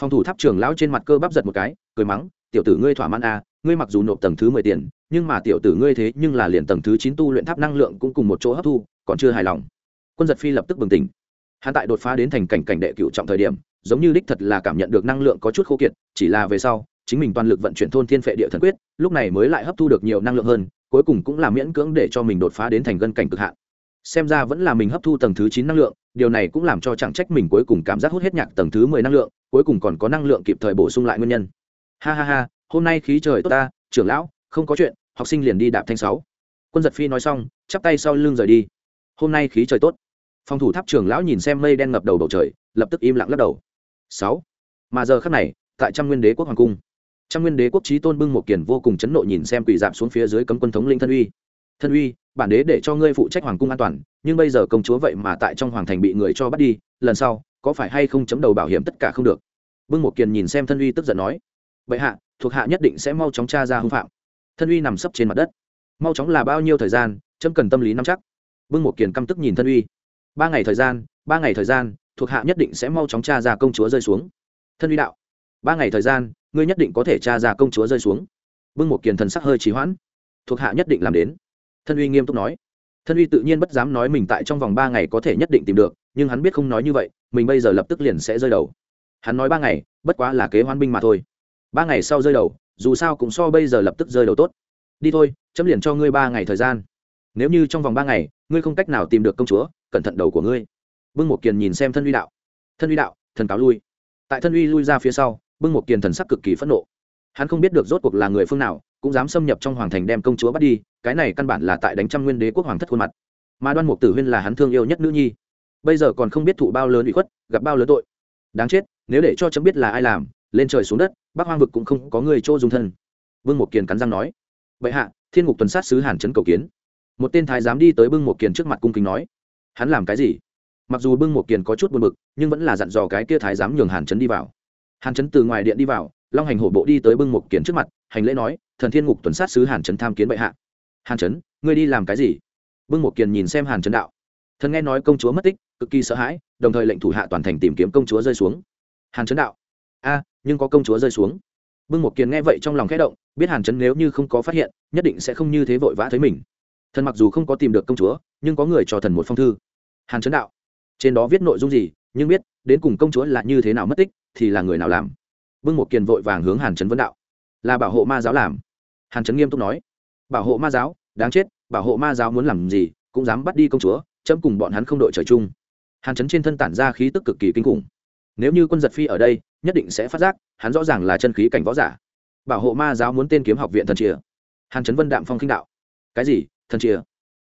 S1: Phòng thủ tháp trường lão trên mặt cơ bắp giật một cái cười mắng tiểu tử ngươi thỏa mãn à, ngươi mặc dù nộp tầng thứ mười tiền nhưng mà tiểu tử ngươi thế nhưng là liền tầng thứ chín tu luyện tháp năng lượng cũng cùng một chỗ hấp thu còn chưa hài lòng. Quân giật phi lập tức bừng tỉnh. Hắn tại đột phá đến thành cảnh cảnh đệ cựu trọng thời điểm giống như đích thật là cảm nhận được năng lượng có chút khô kiệt chỉ là về sau chính mình toàn lực vận chuyển thôn thiên phệ địa thần quyết lúc này mới lại hấp thu được nhiều năng lượng hơn cuối cùng cũng là miễn cưỡng để cho mình đột phá đến thành gân cảnh cực hạn. Xem ra vẫn là mình hấp thu tầng thứ chín năng lượng điều này cũng làm cho chẳng trách mình cuối cùng cảm giác hút hết nhạc tầng thứ mười năng lượng, cuối cùng còn có năng lượng kịp thời bổ sung lại nguyên nhân. Ha ha ha, hôm nay khí trời tốt ta, trưởng lão, không có chuyện, học sinh liền đi đạp thanh sáu. Quân giật phi nói xong, chắp tay sau lưng rời đi. Hôm nay khí trời tốt. Phòng thủ tháp trưởng lão nhìn xem mây đen ngập đầu bầu trời, lập tức im lặng lắc đầu. Sáu. Mà giờ khắc này, tại trăm nguyên đế quốc hoàng cung, trăm nguyên đế quốc trí tôn bưng một kiền vô cùng chấn nộ nhìn xem quỷ giảm xuống phía dưới cấm quân thống linh thân uy. Thân uy bản đế để cho ngươi phụ trách hoàng cung an toàn, nhưng bây giờ công chúa vậy mà tại trong hoàng thành bị người cho bắt đi, lần sau, có phải hay không chấm đầu bảo hiểm tất cả không được? Bưng một kiền nhìn xem thân uy tức giận nói, bệ hạ, thuộc hạ nhất định sẽ mau chóng tra ra hưng phạm. Thân uy nằm sấp trên mặt đất. Mau chóng là bao nhiêu thời gian, chấm cần tâm lý nắm chắc. Bưng một kiền căm tức nhìn thân uy. Ba ngày thời gian, ba ngày thời gian, thuộc hạ nhất định sẽ mau chóng tra ra công chúa rơi xuống. Thân uy đạo, ba ngày thời gian, ngươi nhất định có thể tra ra công chúa rơi xuống. Bưng một kiền thần sắc hơi trì hoãn. Thuộc hạ nhất định làm đến thân uy nghiêm túc nói. Thân uy tự nhiên bất dám nói mình tại trong vòng ba ngày có thể nhất định tìm được, nhưng hắn biết không nói như vậy, mình bây giờ lập tức liền sẽ rơi đầu. Hắn nói ba ngày, bất quá là kế hoan binh mà thôi. Ba ngày sau rơi đầu, dù sao cũng so bây giờ lập tức rơi đầu tốt. Đi thôi, chấm liền cho ngươi ba ngày thời gian. Nếu như trong vòng ba ngày, ngươi không cách nào tìm được công chúa, cẩn thận đầu của ngươi. Bưng một kiền nhìn xem thân uy đạo. Thân uy đạo, thần cáo lui. Tại thân uy lui ra phía sau, bưng một kiền thần sắc cực kỳ phẫn nộ. Hắn không biết được rốt cuộc là người phương nào cũng dám xâm nhập trong hoàng thành đem công chúa bắt đi, cái này căn bản là tại đánh trăm nguyên đế quốc hoàng thất khuôn mặt. Mà đoan mục tử huyên là hắn thương yêu nhất nữ nhi. Bây giờ còn không biết thụ bao lớn bị khuất, gặp bao lớn tội. Đáng chết, nếu để cho chấm biết là ai làm, lên trời xuống đất, bắc hoang vực cũng không có người chỗ dùng thân. Vương một kiền cắn răng nói. Vậy hạ, thiên ngục tuần sát sứ hàn trấn cầu kiến. Một tên thái giám đi tới bưng một kiền trước mặt cung kính nói. Hắn làm cái gì? Mặc dù bưng một kiền có chút buồn bực, nhưng vẫn là dặn dò cái kia thái giám nhường hàn trấn đi vào. Hàn trấn từ ngoài điện đi vào, long hành hổ bộ đi tới bưng một kiền trước mặt hành lễ nói, thần thiên ngục tuần sát sứ hàn trấn tham kiến bệ hạ. Hàn trấn ngươi đi làm cái gì? Bưng một kiền nhìn xem hàn trấn đạo. Thần nghe nói công chúa mất tích, cực kỳ sợ hãi, đồng thời lệnh thủ hạ toàn thành tìm kiếm công chúa rơi xuống. Hàn trấn đạo, a, nhưng có công chúa rơi xuống. Bưng một kiền nghe vậy trong lòng khẽ động, biết hàn trấn nếu như không có phát hiện, nhất định sẽ không như thế vội vã thấy mình. Thần mặc dù không có tìm được công chúa, nhưng có người cho thần một phong thư. Hàn trấn đạo, trên đó viết nội dung gì, nhưng biết đến cùng công chúa là như thế nào mất tích, thì là người nào làm? Bưng một kiền vội vàng hướng hàn trấn vấn đạo là bảo hộ ma giáo làm. Hàn trấn nghiêm túc nói, bảo hộ ma giáo, đáng chết, bảo hộ ma giáo muốn làm gì, cũng dám bắt đi công chúa, chấm cùng bọn hắn không đội trời chung. Hàn trấn trên thân tản ra khí tức cực kỳ kinh khủng. Nếu như quân giật phi ở đây, nhất định sẽ phát giác, hắn rõ ràng là chân khí cảnh võ giả. Bảo hộ ma giáo muốn tên kiếm học viện thần chìa. Hàn trấn vân đạm phong khinh đạo. Cái gì, thần chìa?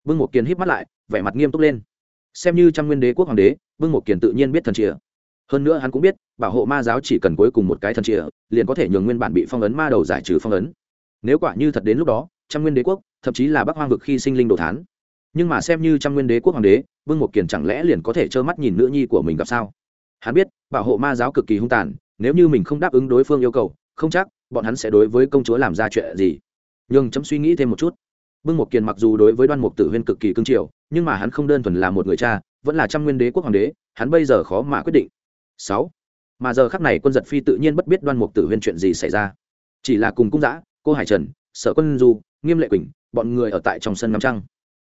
S1: Vương một kiền híp mắt lại, vẻ mặt nghiêm túc lên. Xem như trăm nguyên đế quốc hoàng đế, vương một kiền tự nhiên biết thần chìa hơn nữa hắn cũng biết, bảo hộ ma giáo chỉ cần cuối cùng một cái thần chìa, liền có thể nhường nguyên bản bị phong ấn ma đầu giải trừ phong ấn. Nếu quả như thật đến lúc đó, trăm nguyên đế quốc, thậm chí là bắc hoang vực khi sinh linh đồ thán. Nhưng mà xem như trăm nguyên đế quốc hoàng đế, vương một kiền chẳng lẽ liền có thể trơ mắt nhìn nữ nhi của mình gặp sao? Hắn biết, bảo hộ ma giáo cực kỳ hung tàn, nếu như mình không đáp ứng đối phương yêu cầu, không chắc bọn hắn sẽ đối với công chúa làm ra chuyện gì. Nhưng chấm suy nghĩ thêm một chút. Vương một kiền mặc dù đối với đoan mục tử huyên cực kỳ cương triều nhưng mà hắn không đơn thuần là một người cha, vẫn là trăm nguyên đế quốc hoàng đế, hắn bây giờ khó mà quyết định sáu. Mà giờ khắc này quân giật phi tự nhiên bất biết đoan mục tử huyên chuyện gì xảy ra. Chỉ là cùng cung giã cô hải trần, sở quân du, nghiêm lệ quỳnh, bọn người ở tại trong sân ngắm trăng.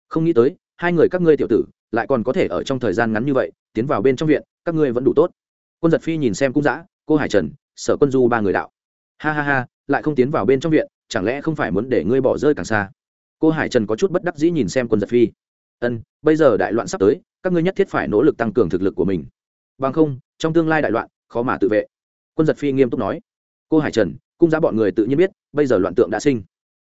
S1: Không nghĩ tới, hai người các ngươi tiểu tử lại còn có thể ở trong thời gian ngắn như vậy tiến vào bên trong viện, các ngươi vẫn đủ tốt. Quân giật phi nhìn xem cung giã cô hải trần, sở quân du ba người đạo. Ha ha ha, lại không tiến vào bên trong viện, chẳng lẽ không phải muốn để ngươi bỏ rơi càng xa? Cô hải trần có chút bất đắc dĩ nhìn xem quân giật phi. Ân, bây giờ đại loạn sắp tới, các ngươi nhất thiết phải nỗ lực tăng cường thực lực của mình. Bằng không trong tương lai đại loạn, khó mà tự vệ. Quân giật phi nghiêm túc nói, cô hải trần, cung giá bọn người tự nhiên biết, bây giờ loạn tượng đã sinh.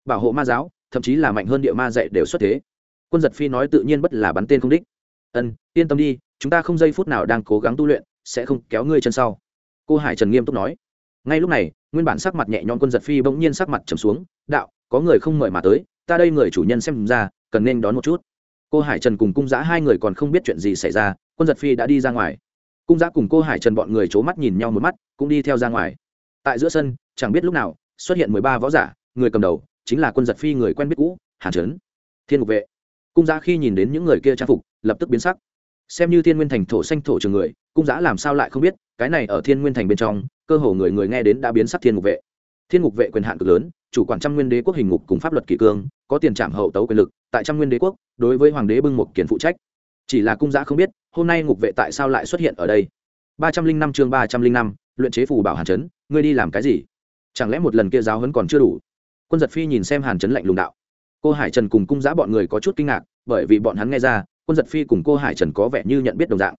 S1: Bảo hộ ma giáo, thậm chí là mạnh hơn địa ma dạy đều xuất thế. Quân giật phi nói tự nhiên bất là bắn tên không đích. Ân, yên tâm đi, chúng ta không giây phút nào đang cố gắng tu luyện, sẽ không kéo ngươi chân sau. Cô hải trần nghiêm túc nói. Ngay lúc này, nguyên bản sắc mặt nhẹ nhõm quân giật phi bỗng nhiên sắc mặt trầm xuống, đạo, có người không mời mà tới, ta đây người chủ nhân xem ra, cần nên đón một chút. Cô hải trần cùng cung giã hai người còn không biết chuyện gì xảy ra, quân giật phi đã đi ra ngoài cung giã cùng cô hải trần bọn người c h ố mắt nhìn nhau một mắt, cũng đi theo ra ngoài. Tại giữa sân, chẳng biết lúc nào, xuất hiện mười ba võ giả, người cầm đầu chính là quân giật phi người quen biết cũ, hàn trấn. Thiên mục vệ. Cung giã khi nhìn đến những người kia trang phục, lập tức biến sắc. Xem như thiên nguyên thành thổ xanh thổ trường người, cung giã làm sao lại không biết, cái này ở thiên nguyên thành bên trong, cơ hồ người người nghe đến đã biến sắc thiên mục vệ. Thiên mục vệ quyền hạn cực lớn, chủ quản trăm nguyên đế quốc hình ngục cùng pháp luật kỷ cương, có tiền trảm hậu tấu quyền lực, tại trăm nguyên đế quốc, đối với hoàng đế bưng một kiển phụ trách chỉ là cung giã không biết, hôm nay ngục vệ tại sao lại xuất hiện ở đây? Ba trăm linh năm chương ba trăm linh năm, luyện chế phù bảo hàn chấn, ngươi đi làm cái gì? Chẳng lẽ một lần kia giáo hấn còn chưa đủ? Quân giật phi nhìn xem hàn chấn lạnh lùng đạo. Cô hải trần cùng cung giã bọn người có chút kinh ngạc, bởi vì bọn hắn nghe ra, quân giật phi cùng cô hải trần có vẻ như nhận biết đồng dạng.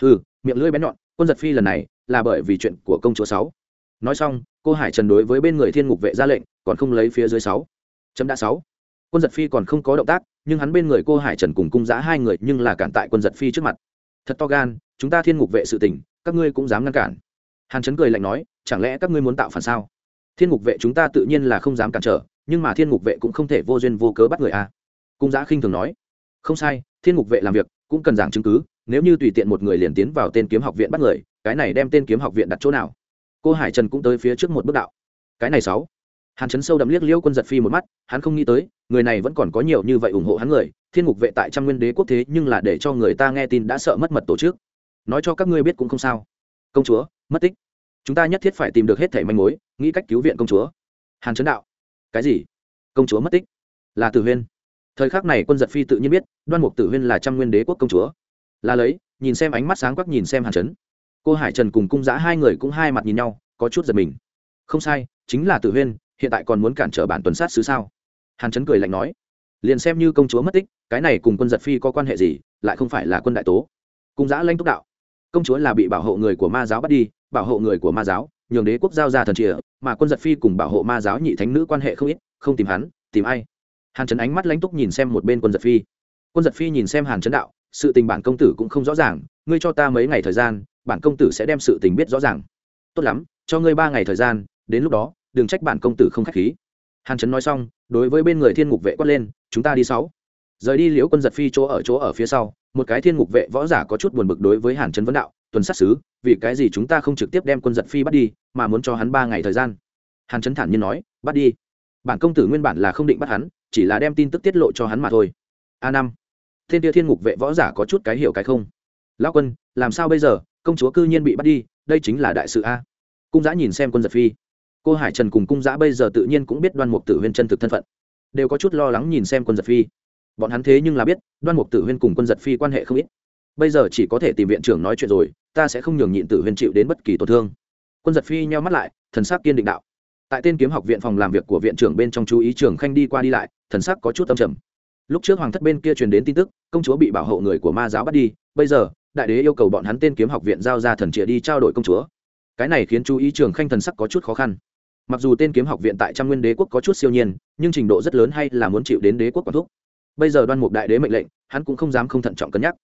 S1: Ừ miệng lưỡi bén nhọn, quân giật phi lần này là bởi vì chuyện của công chúa sáu. Nói xong, cô hải trần đối với bên người thiên ngục vệ ra lệnh, còn không lấy phía dưới sáu. Chấm đã sáu quân giật phi còn không có động tác, nhưng hắn bên người cô hải trần cùng cung giã hai người nhưng là cản tại quân giật phi trước mặt. Thật to gan, chúng ta thiên ngục vệ sự tình, các ngươi cũng dám ngăn cản. Hàn trấn cười lạnh nói, chẳng lẽ các ngươi muốn tạo phản sao? Thiên ngục vệ chúng ta tự nhiên là không dám cản trở, nhưng mà thiên ngục vệ cũng không thể vô duyên vô cớ bắt người a. Cung giã khinh thường nói, không sai, thiên ngục vệ làm việc, cũng cần giảng chứng cứ, nếu như tùy tiện một người liền tiến vào tên kiếm học viện bắt người, cái này đem tên kiếm học viện đặt chỗ nào? Cô hải trần cũng tới phía trước một bước đạo. Cái này sáu hàn chấn sâu đậm liếc liêu quân giật phi một mắt, hắn không nghĩ tới, người này vẫn còn có nhiều như vậy ủng hộ hắn người, thiên ngục vệ tại trăm nguyên đế quốc thế nhưng là để cho người ta nghe tin đã sợ mất mật tổ chức. Nói cho các ngươi biết cũng không sao. Công chúa, mất tích. Chúng ta nhất thiết phải tìm được hết thẻ manh mối, nghĩ cách cứu viện công chúa. Hàn chấn đạo. Cái gì? Công chúa mất tích? Là tử huyên. Thời khắc này quân giật phi tự nhiên biết, đoan mục tử huyên là trăm nguyên đế quốc công chúa. Là lấy, nhìn xem ánh mắt sáng quắc nhìn xem hàn chấn. Cô hải trần cùng cung giã hai người cũng hai mặt nhìn nhau, có chút giật mình. Không sai, chính là tử huyên hiện tại còn muốn cản trở bản tuần sát xứ sao? Hàn chấn cười lạnh nói, liền xem như công chúa mất tích, cái này cùng quân giật phi có quan hệ gì, lại không phải là quân đại tố. Cung giã lanh túc đạo, công chúa là bị bảo hộ người của ma giáo bắt đi, bảo hộ người của ma giáo, nhường đế quốc giao ra thần trịa mà quân giật phi cùng bảo hộ ma giáo nhị thánh nữ quan hệ không ít, không tìm hắn, tìm ai? Hàn trấn ánh mắt lãnh túc nhìn xem một bên quân giật phi. Quân giật phi nhìn xem hàn trấn đạo, sự tình bản công tử cũng không rõ ràng, ngươi cho ta mấy ngày thời gian, bản công tử sẽ đem sự tình biết rõ ràng. Tốt lắm, cho ngươi ba ngày thời gian, đến lúc đó đừng trách bản công tử không k h á c h khí. Hàn trấn nói xong, đối với bên người thiên ngục vệ quát lên, chúng ta đi sáu. Rời đi liễu quân giật phi chỗ ở chỗ ở phía sau, một cái thiên ngục vệ võ giả có chút buồn bực đối với hàn trấn vấn đạo, tuần sát xứ vì cái gì chúng ta không trực tiếp đem quân giật phi bắt đi, mà muốn cho hắn ba ngày thời gian? Hàn trấn thản nhiên nói, bắt đi. Bản công tử nguyên bản là không định bắt hắn, chỉ là đem tin tức tiết lộ cho hắn mà thôi. A năm. Thiên tia thiên ngục vệ võ giả có chút cái hiểu cái không. Lão quân, làm sao bây giờ? Công chúa cư nhiên bị bắt đi, đây chính là đại sự a. Cung giã nhìn xem quân giật phi cô hải trần cùng cung giã bây giờ tự nhiên cũng biết đoan mục tử huyên chân thực thân phận. Đều có chút lo lắng nhìn xem quân giật phi. Bọn hắn thế nhưng là biết, đoan mục tử huyên cùng quân giật phi quan hệ không ít. Bây giờ chỉ có thể tìm viện trưởng nói chuyện rồi, ta sẽ không nhường nhịn tử huyên chịu đến bất kỳ tổn thương. Quân giật phi nheo mắt lại, thần sắc kiên định đạo. Tại tên kiếm học viện phòng làm việc của viện trưởng bên trong chú ý Trường khanh đi qua đi lại, thần sắc có chút âm trầm. Lúc trước hoàng thất bên kia truyền đến tin tức, công chúa bị bảo hộ người của ma giáo bắt đi, bây giờ, đại đế yêu cầu bọn hắn tên kiếm học viện giao ra thần trịa đi trao đổi công chúa. Cái này khiến chú ý trường khanh thần sắc có chút khó khăn mặc dù tên kiếm học viện tại trăm nguyên đế quốc có chút siêu nhiên, nhưng trình độ rất lớn hay là muốn chịu đến đế quốc quản thúc. Bây giờ đoan mục đại đế mệnh lệnh, hắn cũng không dám không thận trọng cân nhắc.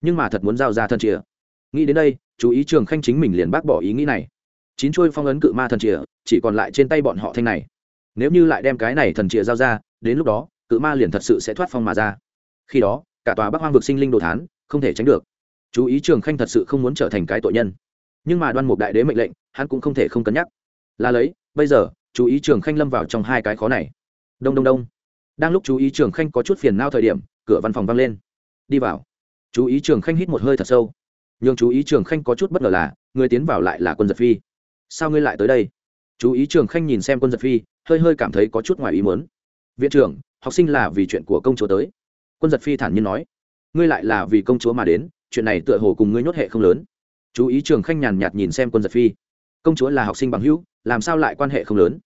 S1: Nhưng mà thật muốn giao ra thần chìa nghĩ đến đây, chú ý trường khanh chính mình liền bác bỏ ý nghĩ này. Chín chuôi phong ấn cự ma thần chìa chỉ còn lại trên tay bọn họ thanh này. Nếu như lại đem cái này thần chìa giao ra, đến lúc đó, cự ma liền thật sự sẽ thoát phong mà ra. Khi đó, cả tòa bắc hoang vực sinh linh đồ thán, không thể tránh được. Chú ý trường khanh thật sự không muốn trở thành cái tội nhân. Nhưng mà đoan mục đại đế mệnh lệnh, hắn cũng không thể không cân nhắc. Là lấy bây giờ, chú ý trường khanh lâm vào trong hai cái khó này. Đông đông đông. Đang lúc chú ý trường khanh có chút phiền nao thời điểm, cửa văn phòng vang lên. Đi vào. Chú ý trường khanh hít một hơi thật sâu. Nhưng chú ý trường khanh có chút bất ngờ là, người tiến vào lại là quân giật phi. Sao ngươi lại tới đây? Chú ý trường khanh nhìn xem quân giật phi, hơi hơi cảm thấy có chút ngoài ý muốn. Viện trưởng, học sinh là vì chuyện của công chúa tới. Quân giật phi thản nhiên nói. Ngươi lại là vì công chúa mà đến, chuyện này tựa hồ cùng ngươi nhốt hệ không lớn. Chú ý trường khanh nhàn nhạt nhìn xem quân giật phi công chúa là học sinh bằng hữu, làm sao lại quan hệ không lớn?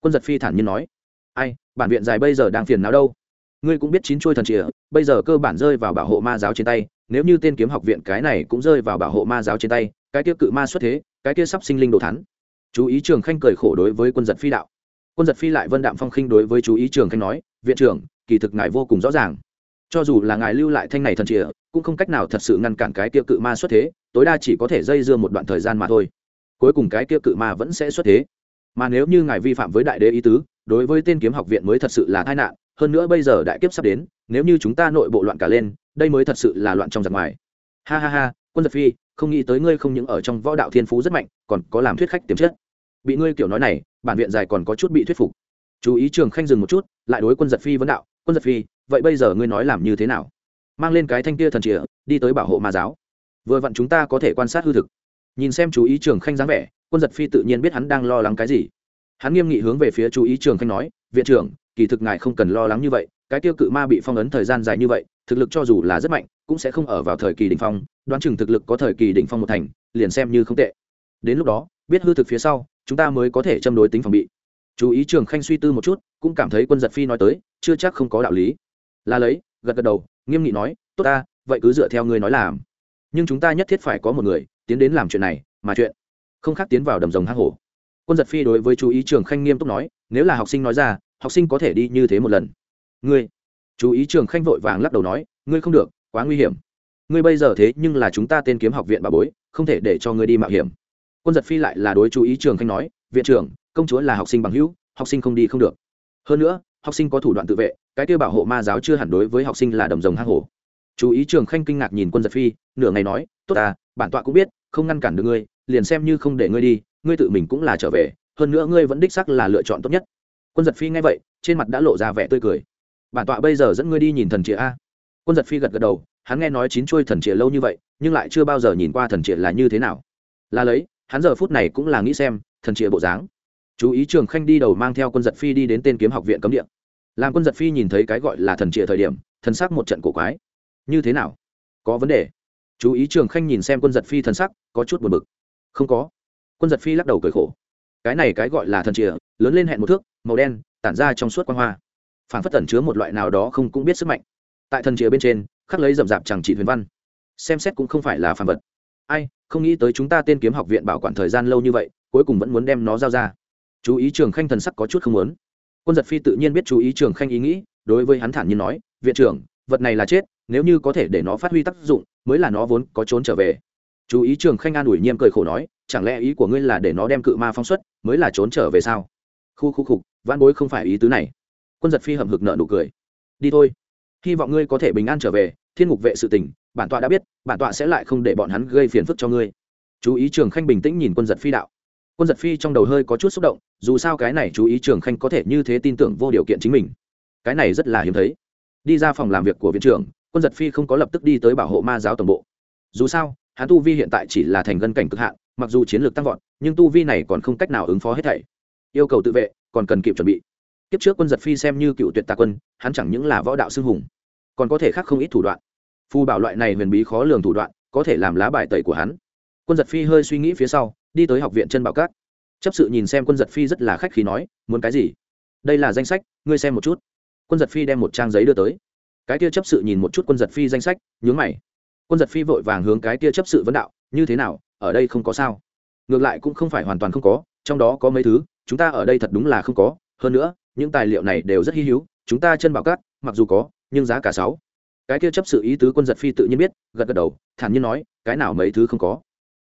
S1: Quân giật phi thản nhiên nói. Ai, bản viện dài bây giờ đang phiền não đâu? Ngươi cũng biết chín chuôi thần chìa bây giờ cơ bản rơi vào bảo hộ ma giáo trên tay, nếu như tên kiếm học viện cái này cũng rơi vào bảo hộ ma giáo trên tay, cái kia cự ma xuất thế, cái kia sắp sinh linh đồ thắn. Chú ý trường khanh cười khổ đối với quân giật phi đạo. Quân giật phi lại vân đạm phong khinh đối với chú ý trường khanh nói, viện trưởng, kỳ thực ngài vô cùng rõ ràng. Cho dù là ngài lưu lại thanh này thần chìa cũng không cách nào thật sự ngăn cản cái kia cự ma xuất thế, tối đa chỉ có thể dây dưa một đoạn thời gian mà thôi cuối cùng cái kia cự ma vẫn sẽ xuất thế. Mà nếu như ngài vi phạm với đại đế ý tứ, đối với tên kiếm học viện mới thật sự là tai nạn, hơn nữa bây giờ đại kiếp sắp đến, nếu như chúng ta nội bộ loạn cả lên, đây mới thật sự là loạn trong giặc ngoài. Ha ha ha, quân giật phi, không nghĩ tới ngươi không những ở trong võ đạo thiên phú rất mạnh, còn có làm thuyết khách tiềm chất. Bị ngươi kiểu nói này, bản viện dài còn có chút bị thuyết phục. Chú ý trường khanh dừng một chút, lại đối quân giật phi vấn đạo, quân giật phi, vậy bây giờ ngươi nói làm như thế nào? Mang lên cái thanh kia thần chìa, đi tới bảo hộ ma giáo. Vừa vặn chúng ta có thể quan sát hư thực nhìn xem chú ý trường khanh dáng vẻ, quân giật phi tự nhiên biết hắn đang lo lắng cái gì. Hắn nghiêm nghị hướng về phía chú ý trường khanh nói, viện trưởng, kỳ thực ngài không cần lo lắng như vậy, cái tiêu cự ma bị phong ấn thời gian dài như vậy, thực lực cho dù là rất mạnh, cũng sẽ không ở vào thời kỳ đỉnh phong, đoán chừng thực lực có thời kỳ đỉnh phong một thành, liền xem như không tệ. Đến lúc đó, biết hư thực phía sau, chúng ta mới có thể châm đối tính phòng bị. Chú ý trường khanh suy tư một chút, cũng cảm thấy quân giật phi nói tới, chưa chắc không có đạo lý. Là lấy, gật gật đầu, nghiêm nghị nói, tốt ta, vậy cứ dựa theo ngươi nói làm. Nhưng chúng ta nhất thiết phải có một người tiến đến làm chuyện này, mà chuyện không khác tiến vào đầm rồng hang hổ. Quân giật phi đối với chú ý trường khanh nghiêm túc nói, nếu là học sinh nói ra, học sinh có thể đi như thế một lần. Ngươi, chú ý trường khanh vội vàng lắc đầu nói, ngươi không được, quá nguy hiểm. Ngươi bây giờ thế nhưng là chúng ta tên kiếm học viện bà bối, không thể để cho ngươi đi mạo hiểm. Quân giật phi lại là đối chú ý trường khanh nói, viện trưởng, công chúa là học sinh bằng hữu, học sinh không đi không được. Hơn nữa, học sinh có thủ đoạn tự vệ, cái kêu bảo hộ ma giáo chưa hẳn đối với học sinh là đầm rồng hang hổ. Chú ý trường khanh kinh ngạc nhìn quân giật phi, nửa ngày nói, tốt à bản tọa cũng biết, không ngăn cản được ngươi, liền xem như không để ngươi đi, ngươi tự mình cũng là trở về, hơn nữa ngươi vẫn đích sắc là lựa chọn tốt nhất. Quân giật phi nghe vậy, trên mặt đã lộ ra vẻ tươi cười. Bản tọa bây giờ dẫn ngươi đi nhìn thần chĩa a. Quân giật phi gật gật đầu, hắn nghe nói chín chuôi thần chĩa lâu như vậy, nhưng lại chưa bao giờ nhìn qua thần chĩa là như thế nào. Là lấy, hắn giờ phút này cũng là nghĩ xem, thần chĩa bộ dáng. Chú ý trường khanh đi đầu mang theo quân giật phi đi đến tên kiếm học viện cấm địa. Làm quân giật phi nhìn thấy cái gọi là thần chĩa thời điểm, thần sắc một trận cổ quái. Như thế nào? Có vấn đề chú ý trường khanh nhìn xem quân giật phi thần sắc, có chút buồn bực. Không có. Quân giật phi lắc đầu cười khổ. Cái này cái gọi là thần chìa lớn lên hẹn một thước, màu đen, tản ra trong suốt quang hoa. Phản phất tẩn chứa một loại nào đó không cũng biết sức mạnh. Tại thần chìa bên trên, khắc lấy rậm rạp chẳng chỉ thuyền văn. Xem xét cũng không phải là phản vật. Ai, không nghĩ tới chúng ta tên kiếm học viện bảo quản thời gian lâu như vậy, cuối cùng vẫn muốn đem nó giao ra. Chú ý trường khanh thần sắc có chút không muốn. Quân giật phi tự nhiên biết chú ý trường khanh ý nghĩ, đối với hắn thản nhiên nói, viện trưởng, vật này là chết nếu như có thể để nó phát huy tác dụng, mới là nó vốn có trốn trở về. Chú ý trường khanh an ủi nghiêm cười khổ nói, chẳng lẽ ý của ngươi là để nó đem cự ma phong xuất, mới là trốn trở về sao? Khu khu khục văn bối không phải ý tứ này. Quân giật phi hầm hực nợ nụ cười. Đi thôi. Hy vọng ngươi có thể bình an trở về, thiên ngục vệ sự tình, bản tọa đã biết, bản tọa sẽ lại không để bọn hắn gây phiền phức cho ngươi. Chú ý trường khanh bình tĩnh nhìn quân giật phi đạo. Quân giật phi trong đầu hơi có chút xúc động, dù sao cái này chú ý trường khanh có thể như thế tin tưởng vô điều kiện chính mình. Cái này rất là hiếm thấy. Đi ra phòng làm việc của viện trưởng quân giật phi không có lập tức đi tới bảo hộ ma giáo tổng bộ. Dù sao, hắn tu vi hiện tại chỉ là thành gân cảnh cực hạn, mặc dù chiến lược tăng vọt, nhưng tu vi này còn không cách nào ứng phó hết thảy. Yêu cầu tự vệ, còn cần kịp chuẩn bị. Kiếp trước quân giật phi xem như cựu tuyệt tà quân, hắn chẳng những là võ đạo sư hùng, còn có thể khác không ít thủ đoạn. Phù bảo loại này huyền bí khó lường thủ đoạn, có thể làm lá bài tẩy của hắn. Quân giật phi hơi suy nghĩ phía sau, đi tới học viện chân bảo cát chấp sự nhìn xem quân giật phi rất là khách khí nói, muốn cái gì? Đây là danh sách, ngươi xem một chút. Quân giật phi đem một trang giấy đưa tới cái tia chấp sự nhìn một chút quân giật phi danh sách, nhướng mày. Quân giật phi vội vàng hướng cái tia chấp sự vấn đạo, như thế nào, ở đây không có sao? Ngược lại cũng không phải hoàn toàn không có, trong đó có mấy thứ, chúng ta ở đây thật đúng là không có. Hơn nữa, những tài liệu này đều rất hy hữu, chúng ta chân bảo cát mặc dù có, nhưng giá cả sáu. Cái kia chấp sự ý tứ quân giật phi tự nhiên biết, gật gật đầu, thản nhiên nói, cái nào mấy thứ không có?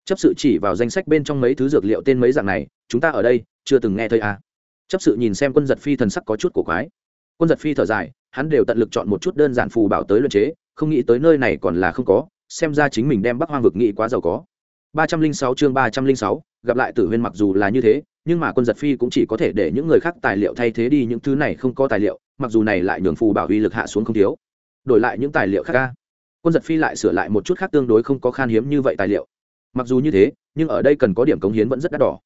S1: Chấp sự chỉ vào danh sách bên trong mấy thứ dược liệu tên mấy dạng này, chúng ta ở đây, chưa từng nghe thấy à. chấp sự nhìn xem quân giật phi thần sắc có chút cổ quái quân giật phi thở dài, hắn đều tận lực chọn một chút đơn giản phù bảo tới luận chế, không nghĩ tới nơi này còn là không có, xem ra chính mình đem bắc hoang vực nghĩ quá giàu có. ba trăm linh sáu chương ba trăm linh sáu, gặp lại tử huyên mặc dù là như thế, nhưng mà quân giật phi cũng chỉ có thể để những người khác tài liệu thay thế đi, những thứ này không có tài liệu, mặc dù này lại nhường phù bảo uy lực hạ xuống không thiếu. Đổi lại những tài liệu khác ca quân giật phi lại sửa lại một chút khác tương đối không có khan hiếm như vậy tài liệu. Mặc dù như thế, nhưng ở đây cần có điểm cống hiến vẫn rất đắt đỏ.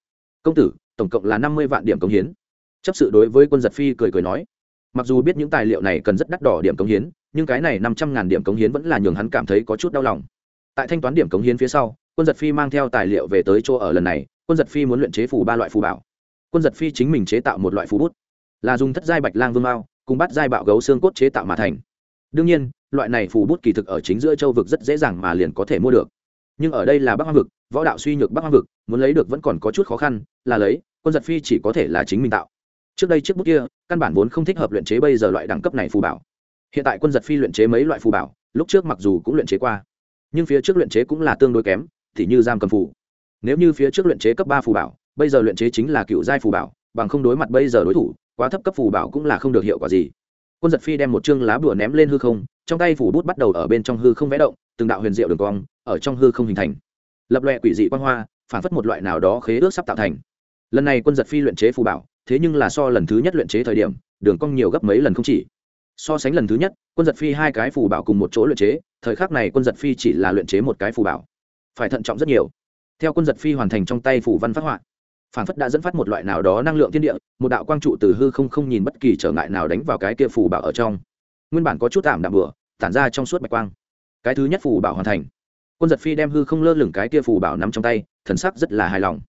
S1: Công tử, tổng cộng là năm mươi vạn điểm cống hiến. Chấp sự đối với quân giật phi cười cười nói mặc dù biết những tài liệu này cần rất đắt đỏ điểm cống hiến, nhưng cái này năm trăm ngàn điểm cống hiến vẫn là nhường hắn cảm thấy có chút đau lòng. Tại thanh toán điểm cống hiến phía sau, quân giật phi mang theo tài liệu về tới chỗ ở lần này, quân giật phi muốn luyện chế phù ba loại phù bảo. Quân giật phi chính mình chế tạo một loại phù bút, là dùng thất giai bạch lang vương mao, cùng bắt giai bạo gấu xương cốt chế tạo mà thành. Đương nhiên, loại này phù bút kỳ thực ở chính giữa châu vực rất dễ dàng mà liền có thể mua được. Nhưng ở đây là bắc hoang vực, võ đạo suy nhược bắc hoang vực, muốn lấy được vẫn còn có chút khó khăn, là lấy, quân giật phi chỉ có thể là chính mình tạo trước đây chiếc bút kia, căn bản vốn không thích hợp luyện chế bây giờ loại đẳng cấp này phù bảo. Hiện tại quân giật phi luyện chế mấy loại phù bảo, lúc trước mặc dù cũng luyện chế qua, nhưng phía trước luyện chế cũng là tương đối kém, thì như giam cầm phù. Nếu như phía trước luyện chế cấp ba phù bảo, bây giờ luyện chế chính là cựu giai phù bảo, bằng không đối mặt bây giờ đối thủ, quá thấp cấp phù bảo cũng là không được hiệu quả gì. Quân giật phi đem một chương lá bùa ném lên hư không, trong tay phủ bút bắt đầu ở bên trong hư không vẽ động, từng đạo huyền diệu đường cong, ở trong hư không hình thành. Lập loẹ quỷ dị quan hoa, phản phất một loại nào đó khế ước sắp tạo thành. Lần này quân giật phi luyện chế phù bảo thế nhưng là so lần thứ nhất luyện chế thời điểm, đường cong nhiều gấp mấy lần không chỉ. So sánh lần thứ nhất, quân giật phi hai cái phù bảo cùng một chỗ luyện chế, thời khắc này quân giật phi chỉ là luyện chế một cái phù bảo. Phải thận trọng rất nhiều. Theo quân giật phi hoàn thành trong tay phủ văn phát họa, phản phất đã dẫn phát một loại nào đó năng lượng thiên địa, một đạo quang trụ từ hư không không nhìn bất kỳ trở ngại nào đánh vào cái kia phù bảo ở trong. Nguyên bản có chút tạm đạm bừa, tản ra trong suốt bạch quang. Cái thứ nhất phù bảo hoàn thành. Quân giật phi đem hư không lơ lửng cái kia phù bảo nắm trong tay, thần sắc rất là hài lòng.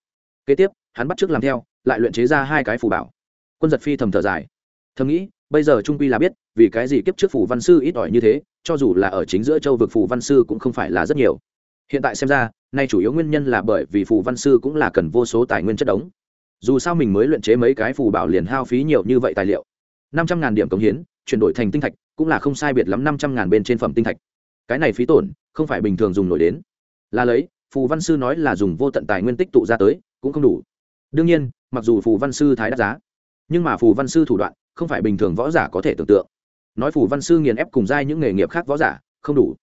S1: Kế tiếp, hắn bắt t r ư ớ c làm theo lại luyện chế ra hai cái phù bảo. Quân giật phi thầm thở dài. Thầm nghĩ, bây giờ trung quy là biết, vì cái gì kiếp trước phù văn sư ít ỏi như thế, cho dù là ở chính giữa châu vực phù văn sư cũng không phải là rất nhiều. Hiện tại xem ra, nay chủ yếu nguyên nhân là bởi vì phù văn sư cũng là cần vô số tài nguyên chất đống. Dù sao mình mới luyện chế mấy cái phù bảo liền hao phí nhiều như vậy tài liệu. Năm trăm ngàn điểm cống hiến, chuyển đổi thành tinh thạch, cũng là không sai biệt lắm năm trăm ngàn bên trên phẩm tinh thạch. Cái này phí tổn, không phải bình thường dùng nổi đến. Là lấy, phù văn sư nói là dùng vô tận tài nguyên tích tụ ra tới, cũng không đủ đương nhiên, mặc dù phù văn sư thái đắt giá, nhưng mà phù văn sư thủ đoạn không phải bình thường võ giả có thể tưởng tượng. Nói phù văn sư nghiền ép cùng giai những nghề nghiệp khác võ giả, không đủ.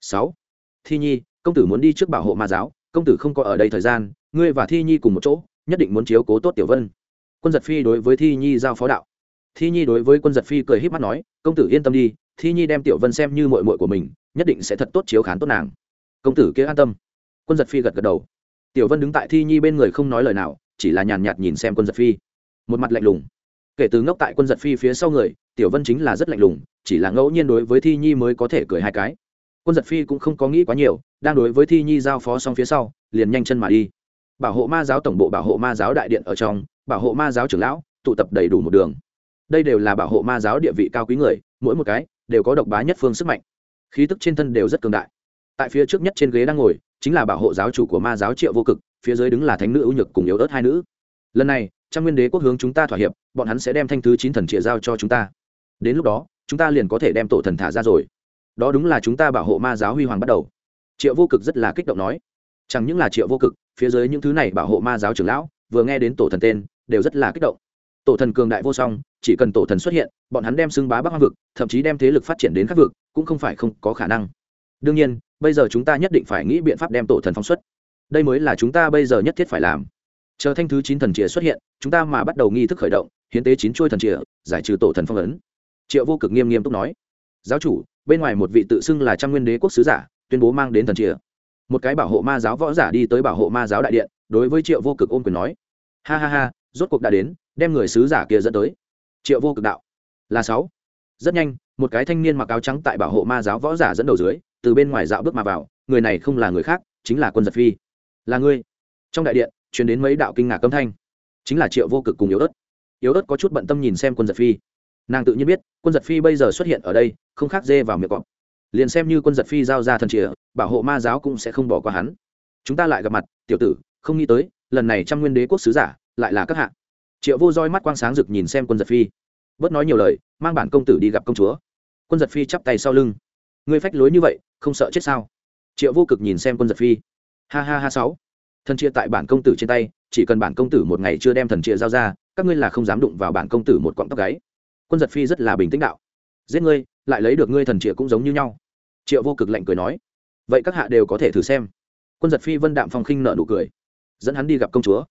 S1: Sáu, thi nhi, công tử muốn đi trước bảo hộ ma giáo, công tử không có ở đây thời gian, ngươi và thi nhi cùng một chỗ, nhất định muốn chiếu cố tốt tiểu vân. Quân giật phi đối với thi nhi giao phó đạo. Thi nhi đối với quân giật phi cười h í p mắt nói, công tử yên tâm đi, thi nhi đem tiểu vân xem như mội mội của mình, nhất định sẽ thật tốt chiếu khán tốt nàng. Công tử kia an tâm. Quân giật phi gật gật đầu. Tiểu vân đứng tại thi nhi bên người không nói lời nào chỉ là nhàn nhạt nhìn xem quân giật phi. Một mặt lạnh lùng. Kể từ ngốc tại quân giật phi phía sau người, tiểu vân chính là rất lạnh lùng, chỉ là ngẫu nhiên đối với thi nhi mới có thể cười hai cái. Quân giật phi cũng không có nghĩ quá nhiều, đang đối với thi nhi giao phó xong phía sau, liền nhanh chân mà đi. Bảo hộ ma giáo tổng bộ bảo hộ ma giáo đại điện ở trong, bảo hộ ma giáo trưởng lão, tụ tập đầy đủ một đường. Đây đều là bảo hộ ma giáo địa vị cao quý người, mỗi một cái đều có độc bá nhất phương sức mạnh. Khí tức trên thân đều rất cường đại. Tại phía trước nhất trên ghế đang ngồi, chính là bảo hộ giáo chủ của ma giáo triệu vô cực phía dưới đứng là thánh nữ ưu nhược cùng yếu ớt hai nữ. Lần này trang nguyên đế quốc hướng chúng ta thỏa hiệp, bọn hắn sẽ đem thanh thứ chín thần trịa giao cho chúng ta. Đến lúc đó, chúng ta liền có thể đem tổ thần thả ra rồi. Đó đúng là chúng ta bảo hộ ma giáo huy hoàng bắt đầu. Triệu vô cực rất là kích động nói. Chẳng những là triệu vô cực, phía dưới những thứ này bảo hộ ma giáo trưởng lão, vừa nghe đến tổ thần tên, đều rất là kích động. Tổ thần cường đại vô song, chỉ cần tổ thần xuất hiện, bọn hắn đem xưng bá bắc hoang vực, thậm chí đem thế lực phát triển đến các vực, cũng không phải không có khả năng. Đương nhiên, bây giờ chúng ta nhất định phải nghĩ biện pháp đem tổ thần phóng xuất đây mới là chúng ta bây giờ nhất thiết phải làm. Chờ thanh thứ chín thần chìa xuất hiện, chúng ta mà bắt đầu nghi thức khởi động, hiến tế chín chuôi thần chìa, giải trừ tổ thần phong ấn. Triệu vô cực nghiêm nghiêm túc nói. Giáo chủ, bên ngoài một vị tự xưng là trang nguyên đế quốc sứ giả, tuyên bố mang đến thần chìa. Một cái bảo hộ ma giáo võ giả đi tới bảo hộ ma giáo đại điện, đối với triệu vô cực ôm quyền nói. Ha ha ha, rốt cuộc đã đến, đem người sứ giả kia dẫn tới. Triệu vô cực đạo. Là sáu. Rất nhanh, một cái thanh niên mặc áo trắng tại bảo hộ ma giáo võ giả dẫn đầu dưới, từ bên ngoài dạo bước mà vào, người này không là người khác, chính là quân giật phi là ngươi. Trong đại điện, truyền đến mấy đạo kinh ngạc âm thanh. Chính là triệu vô cực cùng yếu ớt. Yếu ớt có chút bận tâm nhìn xem quân giật phi. Nàng tự nhiên biết, quân giật phi bây giờ xuất hiện ở đây, không khác dê vào miệng cọp. Liền xem như quân giật phi giao ra thần chìa, bảo hộ ma giáo cũng sẽ không bỏ qua hắn. Chúng ta lại gặp mặt, tiểu tử, không nghĩ tới, lần này trăm nguyên đế quốc sứ giả, lại là các hạ. Triệu vô roi mắt quang sáng rực nhìn xem quân giật phi. Bớt nói nhiều lời, mang bản công tử đi gặp công chúa. Quân giật phi chắp tay sau lưng. Ngươi phách lối như vậy, không sợ chết sao? Triệu vô cực nhìn xem quân giật phi ha ha ha sáu. Thần chia tại bản công tử trên tay, chỉ cần bản công tử một ngày chưa đem thần chia giao ra, các ngươi là không dám đụng vào bản công tử một quọn tóc gáy. Quân giật phi rất là bình tĩnh đạo. Giết ngươi, lại lấy được ngươi thần chia cũng giống như nhau. Triệu vô cực lạnh cười nói. Vậy các hạ đều có thể thử xem. Quân giật phi vân đạm phong khinh nợ nụ cười. Dẫn hắn đi gặp công chúa.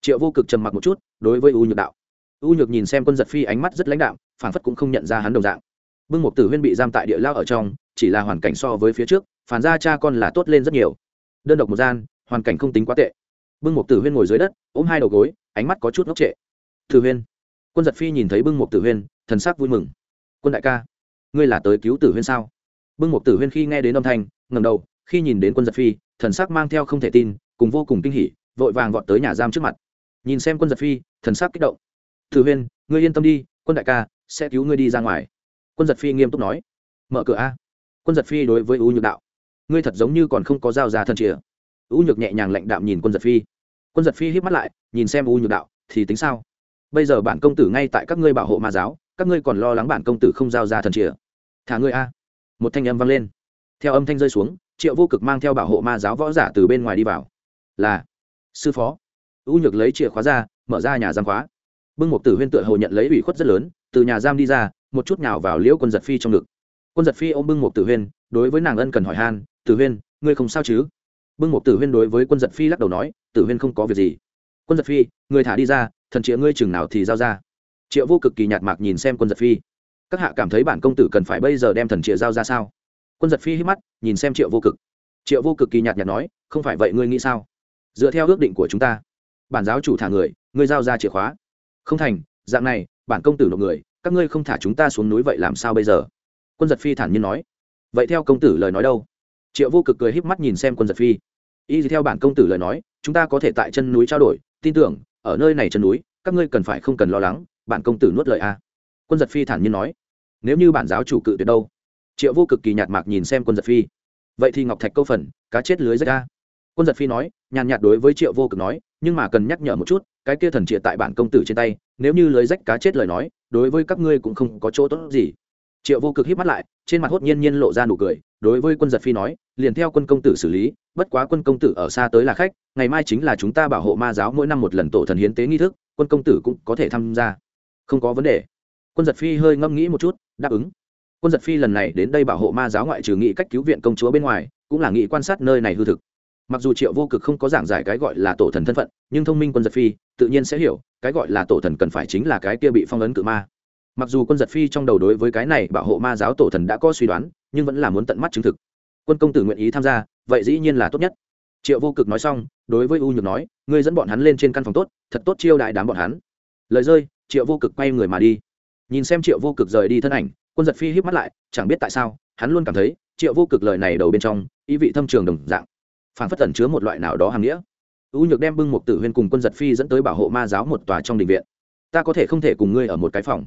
S1: Triệu vô cực trầm mặc một chút, đối với u nhược đạo. U nhược nhìn xem quân giật phi ánh mắt rất lãnh đạm phản phất cũng không nhận ra hắn đồng dạng. Bưng Mục tử huyên bị giam tại địa lao ở trong, chỉ là hoàn cảnh so với phía trước, phản ra cha con là tốt lên rất nhiều đơn độc một gian, hoàn cảnh không tính quá tệ. Bưng Mục tử huyên ngồi dưới đất, ôm hai đầu gối, ánh mắt có chút ngốc trệ. Tử huyên. Quân giật phi nhìn thấy bưng Mục tử huyên, thần sắc vui mừng. Quân đại ca, ngươi là tới cứu tử huyên sao? Bưng Mục tử huyên khi nghe đến âm thanh ngầm đầu, khi nhìn đến quân giật phi, thần sắc mang theo không thể tin, cùng vô cùng kinh hỉ, vội vàng vọt tới nhà giam trước mặt. Nhìn xem quân giật phi, thần sắc kích động. Tử huyên, ngươi yên tâm đi, quân đại ca, sẽ cứu ngươi đi ra ngoài. Quân giật phi nghiêm túc nói. Mở cửa a. Quân giật phi đối với u nhược đạo ngươi thật giống như còn không có dao ra thân chìa. U nhược nhẹ nhàng lạnh đạm nhìn quân giật phi. Quân giật phi hít mắt lại, nhìn xem u nhược đạo, thì tính sao? Bây giờ bản công tử ngay tại các ngươi bảo hộ ma giáo, các ngươi còn lo lắng bản công tử không giao ra thần chìa. Thả ngươi a! Một thanh âm vang lên. Theo âm thanh rơi xuống, triệu vô cực mang theo bảo hộ ma giáo võ giả từ bên ngoài đi vào. Là, sư phó. U nhược lấy chìa khóa ra, mở ra nhà giam khóa. Bưng một tử huyên tựa hồ nhận lấy ủy khuất rất lớn, từ nhà giam đi ra, một chút nhào vào liễu quân giật phi trong ngực. Quân giật phi ôm bưng một tử huyên, đối với nàng ân cần hỏi han tử huyên, ngươi không sao chứ? Bưng một tử huyên đối với quân giật phi lắc đầu nói, tử huyên không có việc gì. Quân giật phi, người thả đi ra, thần chĩa ngươi chừng nào thì giao ra. Triệu vô cực kỳ nhạt mạc nhìn xem quân giật phi. Các hạ cảm thấy bản công tử cần phải bây giờ đem thần chĩa giao ra sao? Quân giật phi hít mắt, nhìn xem triệu vô cực. Triệu vô cực kỳ nhạt nhạt nói, không phải vậy ngươi nghĩ sao? Dựa theo ước định của chúng ta, bản giáo chủ thả người, ngươi giao ra chìa khóa. Không thành, dạng này, bản công tử nộp người, các ngươi không thả chúng ta xuống núi vậy làm sao bây giờ? Quân giật phi thản nhiên nói. Vậy theo công tử lời nói đâu? Triệu vô cực cười híp mắt nhìn xem quân giật phi. Y theo bản công tử lời nói, chúng ta có thể tại chân núi trao đổi, tin tưởng, ở nơi này chân núi, các ngươi cần phải không cần lo lắng, bản công tử nuốt lời a. Quân giật phi thản nhiên nói, nếu như bản giáo chủ cự tuyệt đâu? Triệu vô cực kỳ nhạt mạc nhìn xem quân giật phi. Vậy thì ngọc thạch câu phần, cá chết lưới rách a. Quân giật phi nói, nhàn nhạt đối với triệu vô cực nói, nhưng mà cần nhắc nhở một chút, cái kia thần triệt tại bản công tử trên tay, nếu như lưới rách cá chết lời nói, đối với các ngươi cũng không có chỗ tốt gì triệu vô cực hít mắt lại, trên mặt hốt nhiên nhiên lộ ra nụ cười, đối với quân giật phi nói, liền theo quân công tử xử lý, bất quá quân công tử ở xa tới là khách, ngày mai chính là chúng ta bảo hộ ma giáo mỗi năm một lần tổ thần hiến tế nghi thức, quân công tử cũng có thể tham gia. Không có vấn đề. Quân giật phi hơi ngâm nghĩ một chút, đáp ứng. Quân giật phi lần này đến đây bảo hộ ma giáo ngoại trừ nghị cách cứu viện công chúa bên ngoài, cũng là nghị quan sát nơi này hư thực. Mặc dù triệu vô cực không có giảng giải cái gọi là tổ thần thân phận, nhưng thông minh quân giật phi, tự nhiên sẽ hiểu, cái gọi là tổ thần cần phải chính là cái kia bị phong ấn cự ma mặc dù quân giật phi trong đầu đối với cái này bảo hộ ma giáo tổ thần đã có suy đoán, nhưng vẫn là muốn tận mắt chứng thực. Quân công tử nguyện ý tham gia, vậy dĩ nhiên là tốt nhất. Triệu vô cực nói xong, đối với u nhược nói, ngươi dẫn bọn hắn lên trên căn phòng tốt, thật tốt chiêu đại đám bọn hắn. Lời rơi, triệu vô cực quay người mà đi. Nhìn xem triệu vô cực rời đi thân ảnh, quân giật phi híp mắt lại, chẳng biết tại sao, hắn luôn cảm thấy, triệu vô cực lời này đầu bên trong, ý vị thâm trường đồng dạng. Phản phất tẩn chứa một loại nào đó hàm nghĩa. U nhược đem bưng một tử huyên cùng quân giật phi dẫn tới bảo hộ ma giáo một tòa trong đình viện. Ta có thể không thể cùng ngươi ở một cái phòng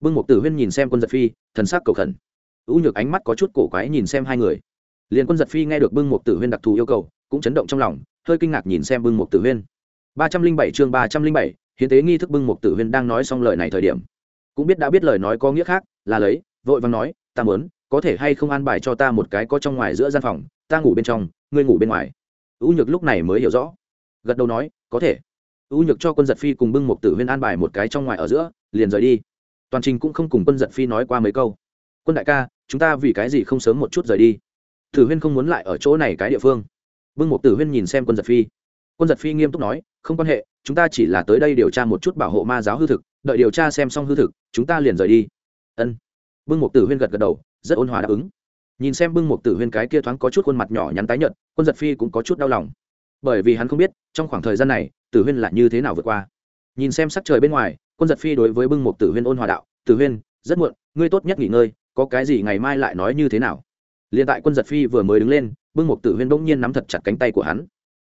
S1: bưng một tử huyên nhìn xem quân giật phi, thần sắc cầu khẩn. U nhược ánh mắt có chút cổ quái nhìn xem hai người. Liền quân giật phi nghe được bưng một tử huyên đặc thù yêu cầu, cũng chấn động trong lòng, hơi kinh ngạc nhìn xem bưng một tử huyên. Ba trăm linh bảy chương ba trăm linh bảy, hiến tế nghi thức bưng một tử huyên đang nói xong lời này thời điểm. Cũng biết đã biết lời nói có nghĩa khác, là lấy, vội vàng nói, ta muốn, có thể hay không an bài cho ta một cái có trong ngoài giữa gian phòng, ta ngủ bên trong, ngươi ngủ bên ngoài. U nhược lúc này mới hiểu rõ. Gật đầu nói, có thể. U nhược cho quân giật phi cùng bưng một tử huyên an bài một cái trong ngoài ở giữa, liền rời đi toàn trình cũng không cùng quân giận phi nói qua mấy câu. Quân đại ca, chúng ta vì cái gì không sớm một chút rời đi? Tử huyên không muốn lại ở chỗ này cái địa phương. Vương mục tử huyên nhìn xem quân giật phi. Quân giật phi nghiêm túc nói, không quan hệ, chúng ta chỉ là tới đây điều tra một chút bảo hộ ma giáo hư thực, đợi điều tra xem xong hư thực, chúng ta liền rời đi. Ân. Vương mục tử huyên gật gật đầu, rất ôn hòa đáp ứng. Nhìn xem bưng Mục tử huyên cái kia thoáng có chút khuôn mặt nhỏ nhắn tái nhợt, quân giật phi cũng có chút đau lòng. Bởi vì hắn không biết, trong khoảng thời gian này, tử huyên là như thế nào vượt qua. Nhìn xem sắc trời bên ngoài quân giật phi đối với bưng Mục tử huyên ôn hòa đạo, tử huyên, rất muộn, ngươi tốt nhất nghỉ ngơi, có cái gì ngày mai lại nói như thế nào? Liền tại quân giật phi vừa mới đứng lên, bưng Mục tử huyên bỗng nhiên nắm thật chặt cánh tay của hắn.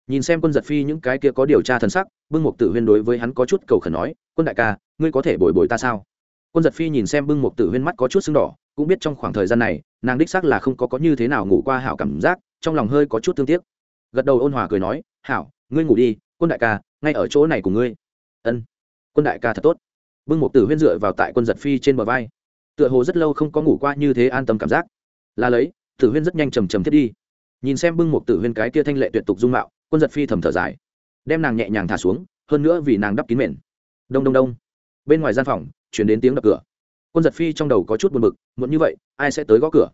S1: Nhìn xem quân giật phi những cái kia có điều tra thân sắc, bưng Mục tử huyên đối với hắn có chút cầu khẩn nói, quân đại ca, ngươi có thể bồi bồi ta sao? Quân giật phi nhìn xem bưng Mục tử huyên mắt có chút sưng đỏ, cũng biết trong khoảng thời gian này, nàng đích xác là không có có như thế nào ngủ qua hảo cảm giác, trong lòng hơi có chút thương tiếc. Gật đầu ôn hòa cười nói, hảo, ngươi ngủ đi, quân đại ca, ngay ở chỗ này của ngươi. Ân quân đại ca thật tốt. Bưng một tử huyên dựa vào tại quân giật phi trên bờ vai. Tựa hồ rất lâu không có ngủ qua như thế an tâm cảm giác. Là lấy, tử huyên rất nhanh trầm trầm thiết đi. Nhìn xem bưng một tử huyên cái kia thanh lệ tuyệt tục dung mạo, quân giật phi thầm thở dài. Đem nàng nhẹ nhàng thả xuống, hơn nữa vì nàng đắp kín mền. Đông đông đông. Bên ngoài gian phòng chuyển đến tiếng đập cửa. Quân giật phi trong đầu có chút buồn bực, muộn như vậy, ai sẽ tới gõ cửa?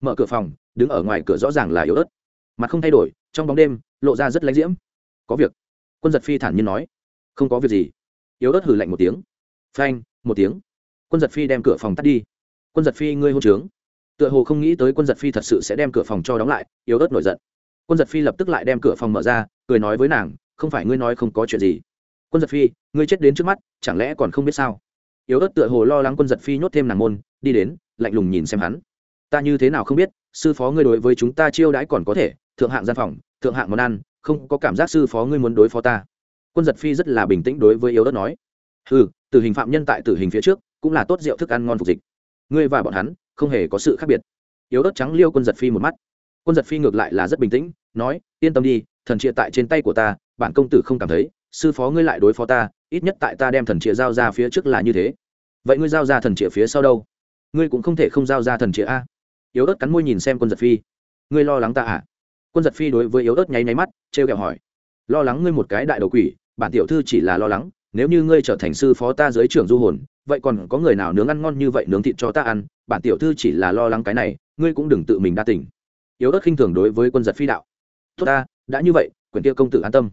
S1: Mở cửa phòng, đứng ở ngoài cửa rõ ràng là yếu ớt. Mặt không thay đổi, trong bóng đêm, lộ ra rất lánh diễm. Có việc. Quân giật phi thản nhiên nói. Không có việc gì yếu ớt hử lạnh một tiếng. Phanh, một tiếng. Quân giật phi đem cửa phòng tắt đi. Quân giật phi, ngươi hôn trướng. Tựa hồ không nghĩ tới quân giật phi thật sự sẽ đem cửa phòng cho đóng lại, yếu ớt nổi giận. Quân giật phi lập tức lại đem cửa phòng mở ra, cười nói với nàng, không phải ngươi nói không có chuyện gì. Quân giật phi, ngươi chết đến trước mắt, chẳng lẽ còn không biết sao? Yếu ớt tựa hồ lo lắng quân giật phi nhốt thêm nàng môn, đi đến, lạnh lùng nhìn xem hắn. Ta như thế nào không biết, sư phó ngươi đối với chúng ta chiêu đãi còn có thể, thượng hạng gian phòng, thượng hạng món ăn, không có cảm giác sư phó ngươi muốn đối phó ta quân giật phi rất là bình tĩnh đối với yếu Đất nói. Ừ tử hình phạm nhân tại tử hình phía trước, cũng là tốt rượu thức ăn ngon phục dịch. Ngươi và bọn hắn, không hề có sự khác biệt. Yếu Đất trắng liêu quân giật phi một mắt. Quân giật phi ngược lại là rất bình tĩnh, nói, yên tâm đi, thần chia tại trên tay của ta, bản công tử không cảm thấy, sư phó ngươi lại đối phó ta, ít nhất tại ta đem thần chia giao ra phía trước là như thế. Vậy ngươi giao ra thần chia phía sau đâu? Ngươi cũng không thể không giao ra thần chia a. Yếu ớt cắn môi nhìn xem quân giật phi. Ngươi lo lắng ta à? Quân giật phi đối với yếu ớt nháy nháy mắt, trêu ghẹo kẹo hỏi. Lo lắng ngươi một cái đại đầu quỷ bản tiểu thư chỉ là lo lắng, nếu như ngươi trở thành sư phó ta dưới trưởng du hồn, vậy còn có người nào nướng ăn ngon như vậy nướng thịt cho ta ăn, bản tiểu thư chỉ là lo lắng cái này, ngươi cũng đừng tự mình đa tỉnh yếu ớt khinh thường đối với quân giật phi đạo. Tốt ta, đã như vậy quyền tiêu công tử an tâm.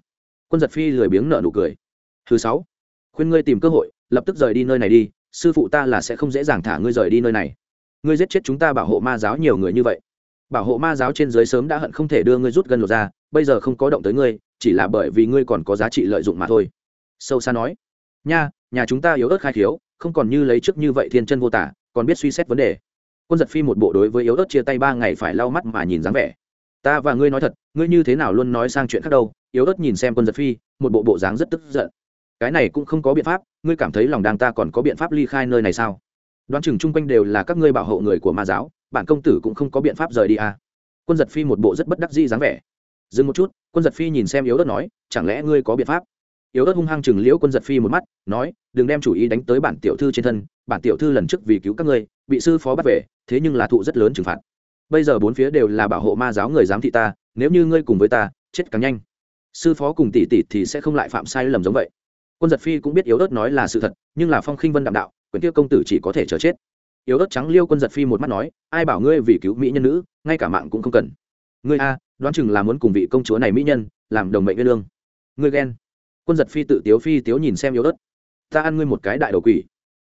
S1: Quân giật phi lười biếng nợ nụ cười. Thứ sáu, khuyên ngươi tìm cơ hội, lập tức rời đi nơi này đi, sư phụ ta là sẽ không dễ dàng thả ngươi rời đi nơi này. Ngươi giết chết chúng ta bảo hộ ma giáo nhiều người như vậy. Bảo hộ ma giáo trên dưới sớm đã hận không thể đưa ngươi rút gần lột ra bây giờ không có động tới ngươi chỉ là bởi vì ngươi còn có giá trị lợi dụng mà thôi. Sâu xa nói, nha, nhà chúng ta yếu ớt khai thiếu không còn như lấy trước như vậy thiên chân vô tả, còn biết suy xét vấn đề. Quân giật phi một bộ đối với yếu ớt chia tay ba ngày phải lau mắt mà nhìn dáng vẻ. Ta và ngươi nói thật, ngươi như thế nào luôn nói sang chuyện khác đâu? Yếu ớt nhìn xem quân giật phi, một bộ bộ dáng rất tức giận. Cái này cũng không có biện pháp, ngươi cảm thấy lòng đàng ta còn có biện pháp ly khai nơi này sao? Đoán chừng chung quanh đều là các ngươi bảo hộ người của ma giáo, bản công tử cũng không có biện pháp rời đi à. quân giật phi một bộ rất bất đắc dĩ dáng vẻ dừng một chút, quân giật phi nhìn xem yếu ớt nói, chẳng lẽ ngươi có biện pháp? Yếu ớt hung hăng chừng liễu quân giật phi một mắt, nói, đừng đem chủ ý đánh tới bản tiểu thư trên thân, bản tiểu thư lần trước vì cứu các ngươi, bị sư phó bắt về, thế nhưng là thụ rất lớn trừng phạt. Bây giờ bốn phía đều là bảo hộ ma giáo người giám thị ta, nếu như ngươi cùng với ta, chết càng nhanh. Sư phó cùng tỷ tỷ thì sẽ không lại phạm sai lầm giống vậy. Quân giật phi cũng biết yếu ớt nói là sự thật, nhưng là phong khinh vân đạm đạo quyền tiêu công tử chỉ có thể chờ chết. Yếu ớt trắng liêu quân giật phi một mắt nói, ai bảo ngươi vì cứu mỹ nhân nữ, ngay cả mạng cũng không cần. Ngươi a đoán chừng là muốn cùng vị công chúa này mỹ nhân làm đồng mệnh nguyên lương. Ngươi ghen. Quân giật phi tự tiếu phi tiếu nhìn xem yếu ớt. Ta ăn ngươi một cái đại đầu quỷ.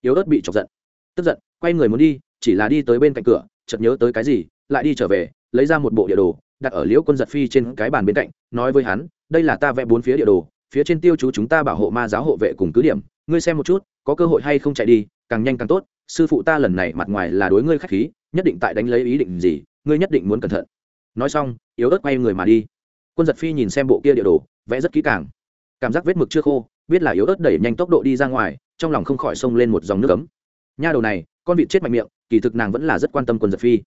S1: Yếu ớt bị chọc giận. Tức giận, quay người muốn đi, chỉ là đi tới bên cạnh cửa, chợt nhớ tới cái gì, lại đi trở về, lấy ra một bộ địa đồ, đặt ở liễu quân giật phi trên cái bàn bên cạnh, nói với hắn, đây là ta vẽ bốn phía địa đồ, phía trên tiêu chú chúng ta bảo hộ ma giáo hộ vệ cùng cứ điểm. Ngươi xem một chút, có cơ hội hay không chạy đi, càng nhanh càng tốt. Sư phụ ta lần này mặt ngoài là đối ngươi khách khí, nhất định tại đánh lấy ý định gì, ngươi nhất định muốn cẩn thận nói xong, yếu ớt quay người mà đi. Quân giật phi nhìn xem bộ kia địa đồ, vẽ rất kỹ càng. Cảm giác vết mực chưa khô, biết là yếu ớt đẩy nhanh tốc độ đi ra ngoài, trong lòng không khỏi xông lên một dòng nước ấm. Nha đầu này, con vịt chết mạnh miệng, kỳ thực nàng vẫn là rất quan tâm quân giật phi.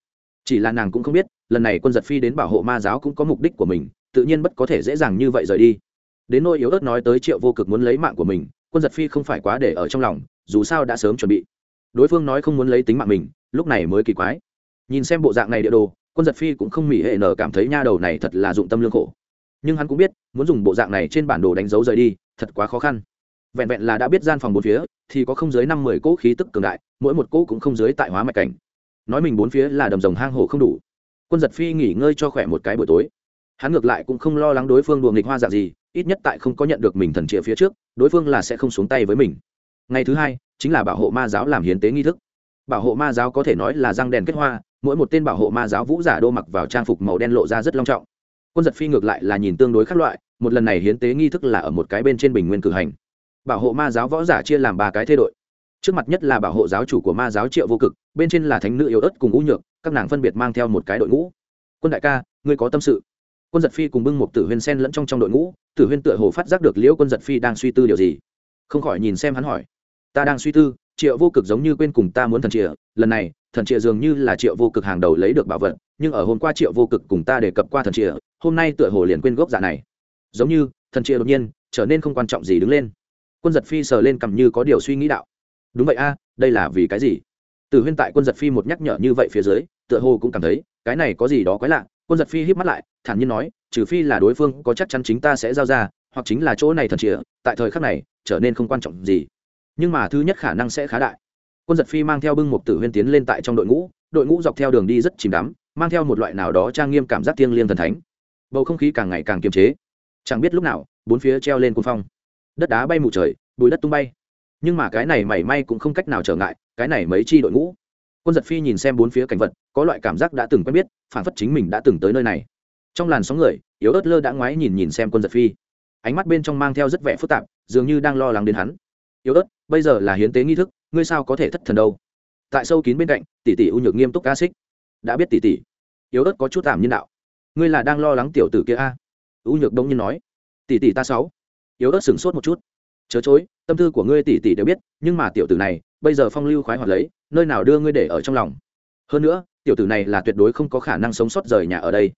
S1: Chỉ là nàng cũng không biết, lần này quân giật phi đến bảo hộ ma giáo cũng có mục đích của mình, tự nhiên bất có thể dễ dàng như vậy rời đi. Đến nôi yếu ớt nói tới triệu vô cực muốn lấy mạng của mình, quân giật phi không phải quá để ở trong lòng, dù sao đã sớm chuẩn bị. Đối phương nói không muốn lấy tính mạng mình, lúc này mới kỳ quái. Nhìn xem bộ dạng này địa đồ quân giật phi cũng không mỉ hệ nở cảm thấy nha đầu này thật là dụng tâm lương khổ. Nhưng hắn cũng biết, muốn dùng bộ dạng này trên bản đồ đánh dấu rời đi, thật quá khó khăn. Vẹn vẹn là đã biết gian phòng bốn phía, thì có không dưới năm mười cỗ khí tức cường đại, mỗi một cỗ cũng không dưới tại hóa mạch cảnh. Nói mình bốn phía là đầm rồng hang hồ không đủ. Quân giật phi nghỉ ngơi cho khỏe một cái buổi tối. Hắn ngược lại cũng không lo lắng đối phương đùa nghịch hoa dạng gì, ít nhất tại không có nhận được mình thần trịa phía trước, đối phương là sẽ không xuống tay với mình. Ngày thứ hai, chính là bảo hộ ma giáo làm hiến tế nghi thức. Bảo hộ ma giáo có thể nói là răng đèn kết hoa mỗi một tên bảo hộ ma giáo vũ giả đô mặc vào trang phục màu đen lộ ra rất long trọng. Quân giật phi ngược lại là nhìn tương đối khác loại, một lần này hiến tế nghi thức là ở một cái bên trên bình nguyên cử hành. Bảo hộ ma giáo võ giả chia làm ba cái thê đội. Trước mặt nhất là bảo hộ giáo chủ của ma giáo triệu vô cực, bên trên là thánh nữ yếu ớt cùng ngũ nhược, các nàng phân biệt mang theo một cái đội ngũ. Quân đại ca, ngươi có tâm sự. Quân giật phi cùng bưng một tử huyên sen lẫn trong trong đội ngũ, tử huyên tựa hồ phát giác được liễu quân giật phi đang suy tư điều gì. Không khỏi nhìn xem hắn hỏi. Ta đang suy tư, triệu vô cực giống như quên cùng ta muốn thần triệu. lần này thần trịa dường như là triệu vô cực hàng đầu lấy được bảo vật, nhưng ở hôm qua triệu vô cực cùng ta đề cập qua thần trịa hôm nay tựa hồ liền quên gốc giả này. Giống như, thần trịa đột nhiên trở nên không quan trọng gì đứng lên. Quân giật phi sờ lên cầm như có điều suy nghĩ đạo. Đúng vậy a, đây là vì cái gì? Từ huyên tại quân giật phi một nhắc nhở như vậy phía dưới, tựa hồ cũng cảm thấy, cái này có gì đó quái lạ. Quân giật phi híp mắt lại, thản nhiên nói, trừ phi là đối phương, có chắc chắn chính ta sẽ giao ra, hoặc chính là chỗ này thần trịa tại thời khắc này, trở nên không quan trọng gì. Nhưng mà thứ nhất khả năng sẽ khá đại quân giật phi mang theo bưng mục tử huyên tiến lên tại trong đội ngũ đội ngũ dọc theo đường đi rất chìm đắm, mang theo một loại nào đó trang nghiêm cảm giác thiêng liêng thần thánh. Bầu không khí càng ngày càng kiềm chế. Chẳng biết lúc nào, bốn phía treo lên cuồng phong. Đất đá bay mù trời, bùi đất tung bay. Nhưng mà cái này mảy may cũng không cách nào trở ngại, cái này mấy chi đội ngũ. Quân giật phi nhìn xem bốn phía cảnh vật, có loại cảm giác đã từng quen biết, phản phất chính mình đã từng tới nơi này. Trong làn sóng người, yếu ớt lơ đã ngoái nhìn nhìn xem quân giật phi. Ánh mắt bên trong mang theo rất vẻ phức tạp, dường như đang lo lắng đến hắn. Yếu ớt, bây giờ là hiến tế nghi thức ngươi sao có thể thất thần đâu? Tại sâu kín bên cạnh, tỷ tỷ u nhược nghiêm túc ca xích. Đã biết tỷ tỷ, yếu ớt có chút tạm nhân đạo. Ngươi là đang lo lắng tiểu tử kia a? U nhược đông nhiên nói. Tỷ tỷ ta sáu. Yếu ớt sửng sốt một chút. Chớ chối, tâm tư của ngươi tỷ tỷ đều biết, nhưng mà tiểu tử này, bây giờ phong lưu khoái hoạt lấy, nơi nào đưa ngươi để ở trong lòng? Hơn nữa, tiểu tử này là tuyệt đối không có khả năng sống sót rời nhà ở đây.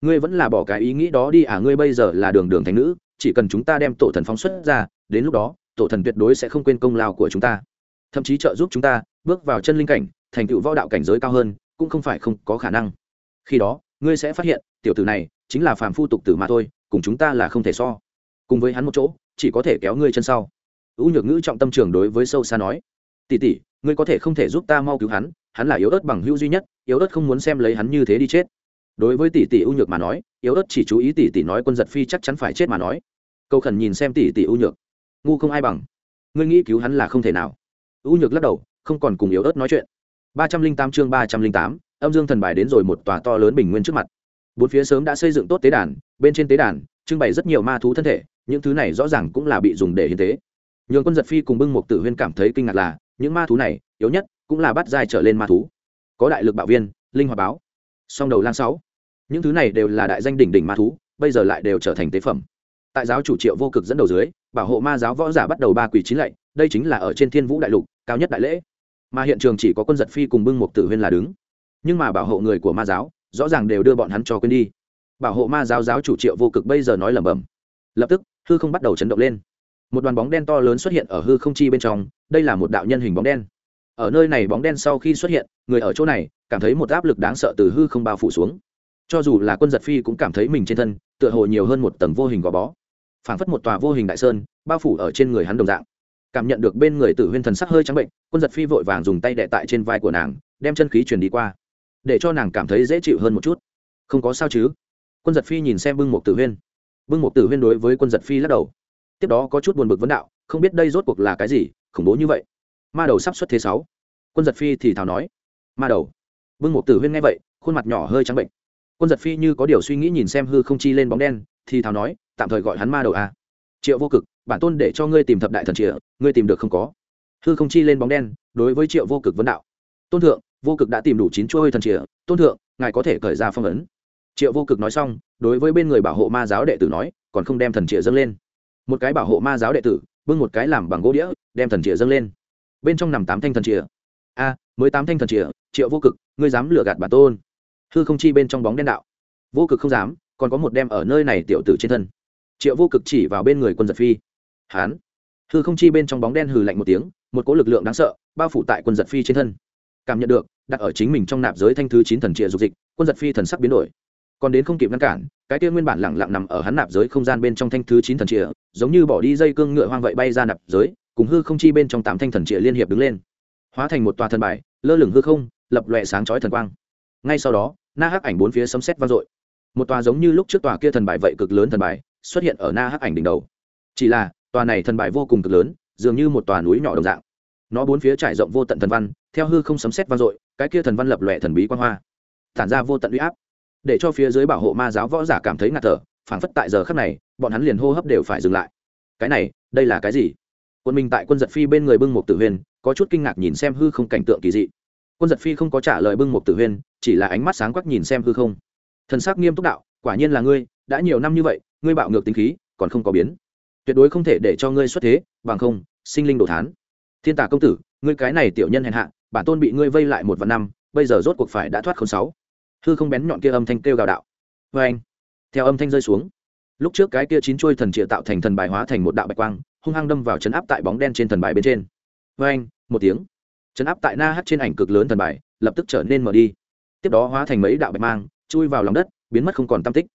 S1: Ngươi vẫn là bỏ cái ý nghĩ đó đi à ngươi bây giờ là đường đường thành nữ, chỉ cần chúng ta đem tổ thần phóng xuất ra, đến lúc đó, tổ thần tuyệt đối sẽ không quên công lao của chúng ta thậm chí trợ giúp chúng ta bước vào chân linh cảnh, thành tựu võ đạo cảnh giới cao hơn, cũng không phải không có khả năng. Khi đó, ngươi sẽ phát hiện, tiểu tử này chính là phàm phu tục tử mà thôi, cùng chúng ta là không thể so. Cùng với hắn một chỗ, chỉ có thể kéo ngươi chân sau. Ưu nhược ngữ trọng tâm trường đối với sâu xa nói, tỷ tỷ, ngươi có thể không thể giúp ta mau cứu hắn hắn là yếu ớt bằng hữu duy nhất, yếu ớt không muốn xem lấy hắn như thế đi chết. Đối với tỷ tỷ ưu nhược mà nói, yếu ớt chỉ chú ý tỷ tỷ nói quân giật phi chắc chắn phải chết mà nói. Câu khẩn nhìn xem tỷ tỷ ưu nhược. Ngu không ai bằng. Ngươi nghĩ cứu hắn là không thể nào u nhược lắc đầu, không còn cùng yếu ớt nói chuyện. Ba trăm linh tám chương ba trăm linh tám, âm dương thần bài đến rồi một tòa to lớn bình nguyên trước mặt. Bốn phía sớm đã xây dựng tốt tế đàn, bên trên tế đàn, trưng bày rất nhiều ma thú thân thể, những thứ này rõ ràng cũng là bị dùng để hiến tế. Nhường quân giật phi cùng bưng một tử huyên cảm thấy kinh ngạc là, những ma thú này, yếu nhất cũng là bắt giai trở lên ma thú. Có đại lực bạo viên, linh hoạt báo. Song đầu lan sáu. Những thứ này đều là đại danh đỉnh đỉnh ma thú, bây giờ lại đều trở thành tế phẩm. Tại giáo chủ triệu vô cực dẫn đầu dưới, bảo hộ ma giáo võ giả bắt đầu ba quỷ chín lạy đây chính là ở trên thiên vũ đại lục, cao nhất đại lễ. Mà hiện trường chỉ có quân giật phi cùng bưng một tử huyên là đứng. Nhưng mà bảo hộ người của ma giáo, rõ ràng đều đưa bọn hắn cho quên đi. Bảo hộ ma giáo giáo chủ triệu vô cực bây giờ nói lẩm bẩm. Lập tức, hư không bắt đầu chấn động lên. Một đoàn bóng đen to lớn xuất hiện ở hư không chi bên trong, đây là một đạo nhân hình bóng đen. Ở nơi này bóng đen sau khi xuất hiện, người ở chỗ này cảm thấy một áp lực đáng sợ từ hư không bao phủ xuống. Cho dù là quân giật phi cũng cảm thấy mình trên thân, tựa hồ nhiều hơn một tầng vô hình gò bó. Phảng phất một tòa vô hình đại sơn, bao phủ ở trên người hắn đồng dạng cảm nhận được bên người tử huyên thần sắc hơi trắng bệnh, quân giật phi vội vàng dùng tay đệ tại trên vai của nàng, đem chân khí truyền đi qua, để cho nàng cảm thấy dễ chịu hơn một chút. Không có sao chứ? Quân giật phi nhìn xem bưng Mục tử huyên. Bưng Mục tử huyên đối với quân giật phi lắc đầu. Tiếp đó có chút buồn bực vấn đạo, không biết đây rốt cuộc là cái gì, khủng bố như vậy. Ma đầu sắp xuất thế sáu. Quân giật phi thì thào nói. Ma đầu. Bưng Mục tử huyên nghe vậy, khuôn mặt nhỏ hơi trắng bệnh. Quân giật phi như có điều suy nghĩ nhìn xem hư không chi lên bóng đen, thì thào nói, tạm thời gọi hắn ma đầu a triệu vô cực bản tôn để cho ngươi tìm thập đại thần triệu ngươi tìm được không có. Hư không chi lên bóng đen, đối với triệu vô cực vấn đạo. Tôn thượng, vô cực đã tìm đủ chín chuôi thần triệu tôn thượng, ngài có thể cởi ra phong ấn. Triệu vô cực nói xong, đối với bên người bảo hộ ma giáo đệ tử nói, còn không đem thần triệu dâng lên. Một cái bảo hộ ma giáo đệ tử, bưng một cái làm bằng gỗ đĩa, đem thần triệu dâng lên. Bên trong nằm tám thanh thần triệu a, mới tám thanh thần triệu triệu vô cực, ngươi dám lừa gạt bản tôn. Hư không chi bên trong bóng đen đạo. Vô cực không dám, còn có một đem ở nơi này tiểu tử trên thân. Triệu vô cực chỉ vào bên người quân giật phi hán. Hư không chi bên trong bóng đen hừ lạnh một tiếng, một cỗ lực lượng đáng sợ, bao phủ tại quân giật phi trên thân. Cảm nhận được, đặt ở chính mình trong nạp giới thanh thứ chín thần trịa dục dịch, quân giật phi thần sắc biến đổi. Còn đến không kịp ngăn cản, cái kia nguyên bản lẳng lặng nằm ở hắn nạp giới không gian bên trong thanh thứ chín thần trịa, giống như bỏ đi dây cương ngựa hoang vậy bay ra nạp giới, cùng hư không chi bên trong tám thanh thần trịa liên hiệp đứng lên. Hóa thành một tòa thần bài, lơ lửng hư không, lập lòe sáng chói thần quang. Ngay sau đó, na hắc ảnh bốn phía sấm sét vang dội. Một tòa giống như lúc trước tòa kia thần bài vậy cực lớn thần bài, xuất hiện ở na hắc ảnh đỉnh đầu. Chỉ là tòa này thần bài vô cùng cực lớn dường như một tòa núi nhỏ đồng dạng. Nó bốn phía trải rộng vô tận thần văn theo hư không sấm xét vang dội cái kia thần văn lập lòe thần bí quan hoa tản ra vô tận uy áp. Để cho phía dưới bảo hộ ma giáo võ giả cảm thấy ngạt thở phảng phất tại giờ khắc này bọn hắn liền hô hấp đều phải dừng lại. Cái này đây là cái gì? Quân minh tại quân giật phi bên người bưng một tử huyên, có chút kinh ngạc nhìn xem hư không cảnh tượng kỳ dị. Quân giật phi không có trả lời bưng một tử huyên, chỉ là ánh mắt sáng quắc nhìn xem hư không. Thần sắc nghiêm túc đạo quả nhiên là ngươi đã nhiều năm như vậy ngươi bạo ngược tính khí còn không có biến tuyệt đối không thể để cho ngươi xuất thế, bằng không, sinh linh đồ thán. Thiên tả công tử, ngươi cái này tiểu nhân hèn hạ, bản tôn bị ngươi vây lại một vạn năm, bây giờ rốt cuộc phải đã thoát không sáu. Hư không bén nhọn kia âm thanh kêu gào đạo. Vê anh. Theo âm thanh rơi xuống, lúc trước cái kia chín chuôi thần trịa tạo thành thần bài hóa thành một đạo bạch quang, hung hăng đâm vào chấn áp tại bóng đen trên thần bài bên trên. Vê anh, một tiếng. Chấn áp tại na hát trên ảnh cực lớn thần bài, lập tức trở nên mở đi. Tiếp đó hóa thành mấy đạo bạch mang, chui vào lòng đất, biến mất không còn tam tích.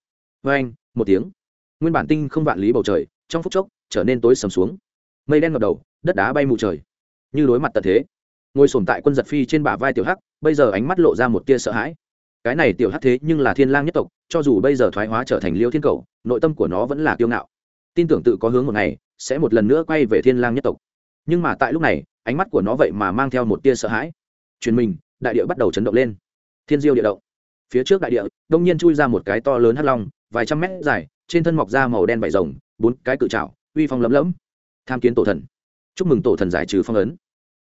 S1: Vê anh, một tiếng. Nguyên bản tinh không vạn lý bầu trời trong phút chốc trở nên tối sầm xuống. Mây đen ngập đầu, đất đá bay mù trời. Như đối mặt tận thế. Ngồi sồn tại quân giật phi trên bả vai tiểu hắc, bây giờ ánh mắt lộ ra một tia sợ hãi. Cái này tiểu hắc thế nhưng là thiên lang nhất tộc, cho dù bây giờ thoái hóa trở thành liêu thiên cầu, nội tâm của nó vẫn là kiêu ngạo. Tin tưởng tự có hướng một ngày, sẽ một lần nữa quay về thiên lang nhất tộc. Nhưng mà tại lúc này, ánh mắt của nó vậy mà mang theo một tia sợ hãi. Truyền mình, đại địa bắt đầu chấn động lên. Thiên diêu địa động. Phía trước đại địa, đông nhiên chui ra một cái to lớn hắc long, vài trăm mét dài, trên thân mọc ra màu đen vải rồng bốn cái cự trảo, uy phong lấm lẫm tham kiến tổ thần. Chúc mừng tổ thần giải trừ phong ấn.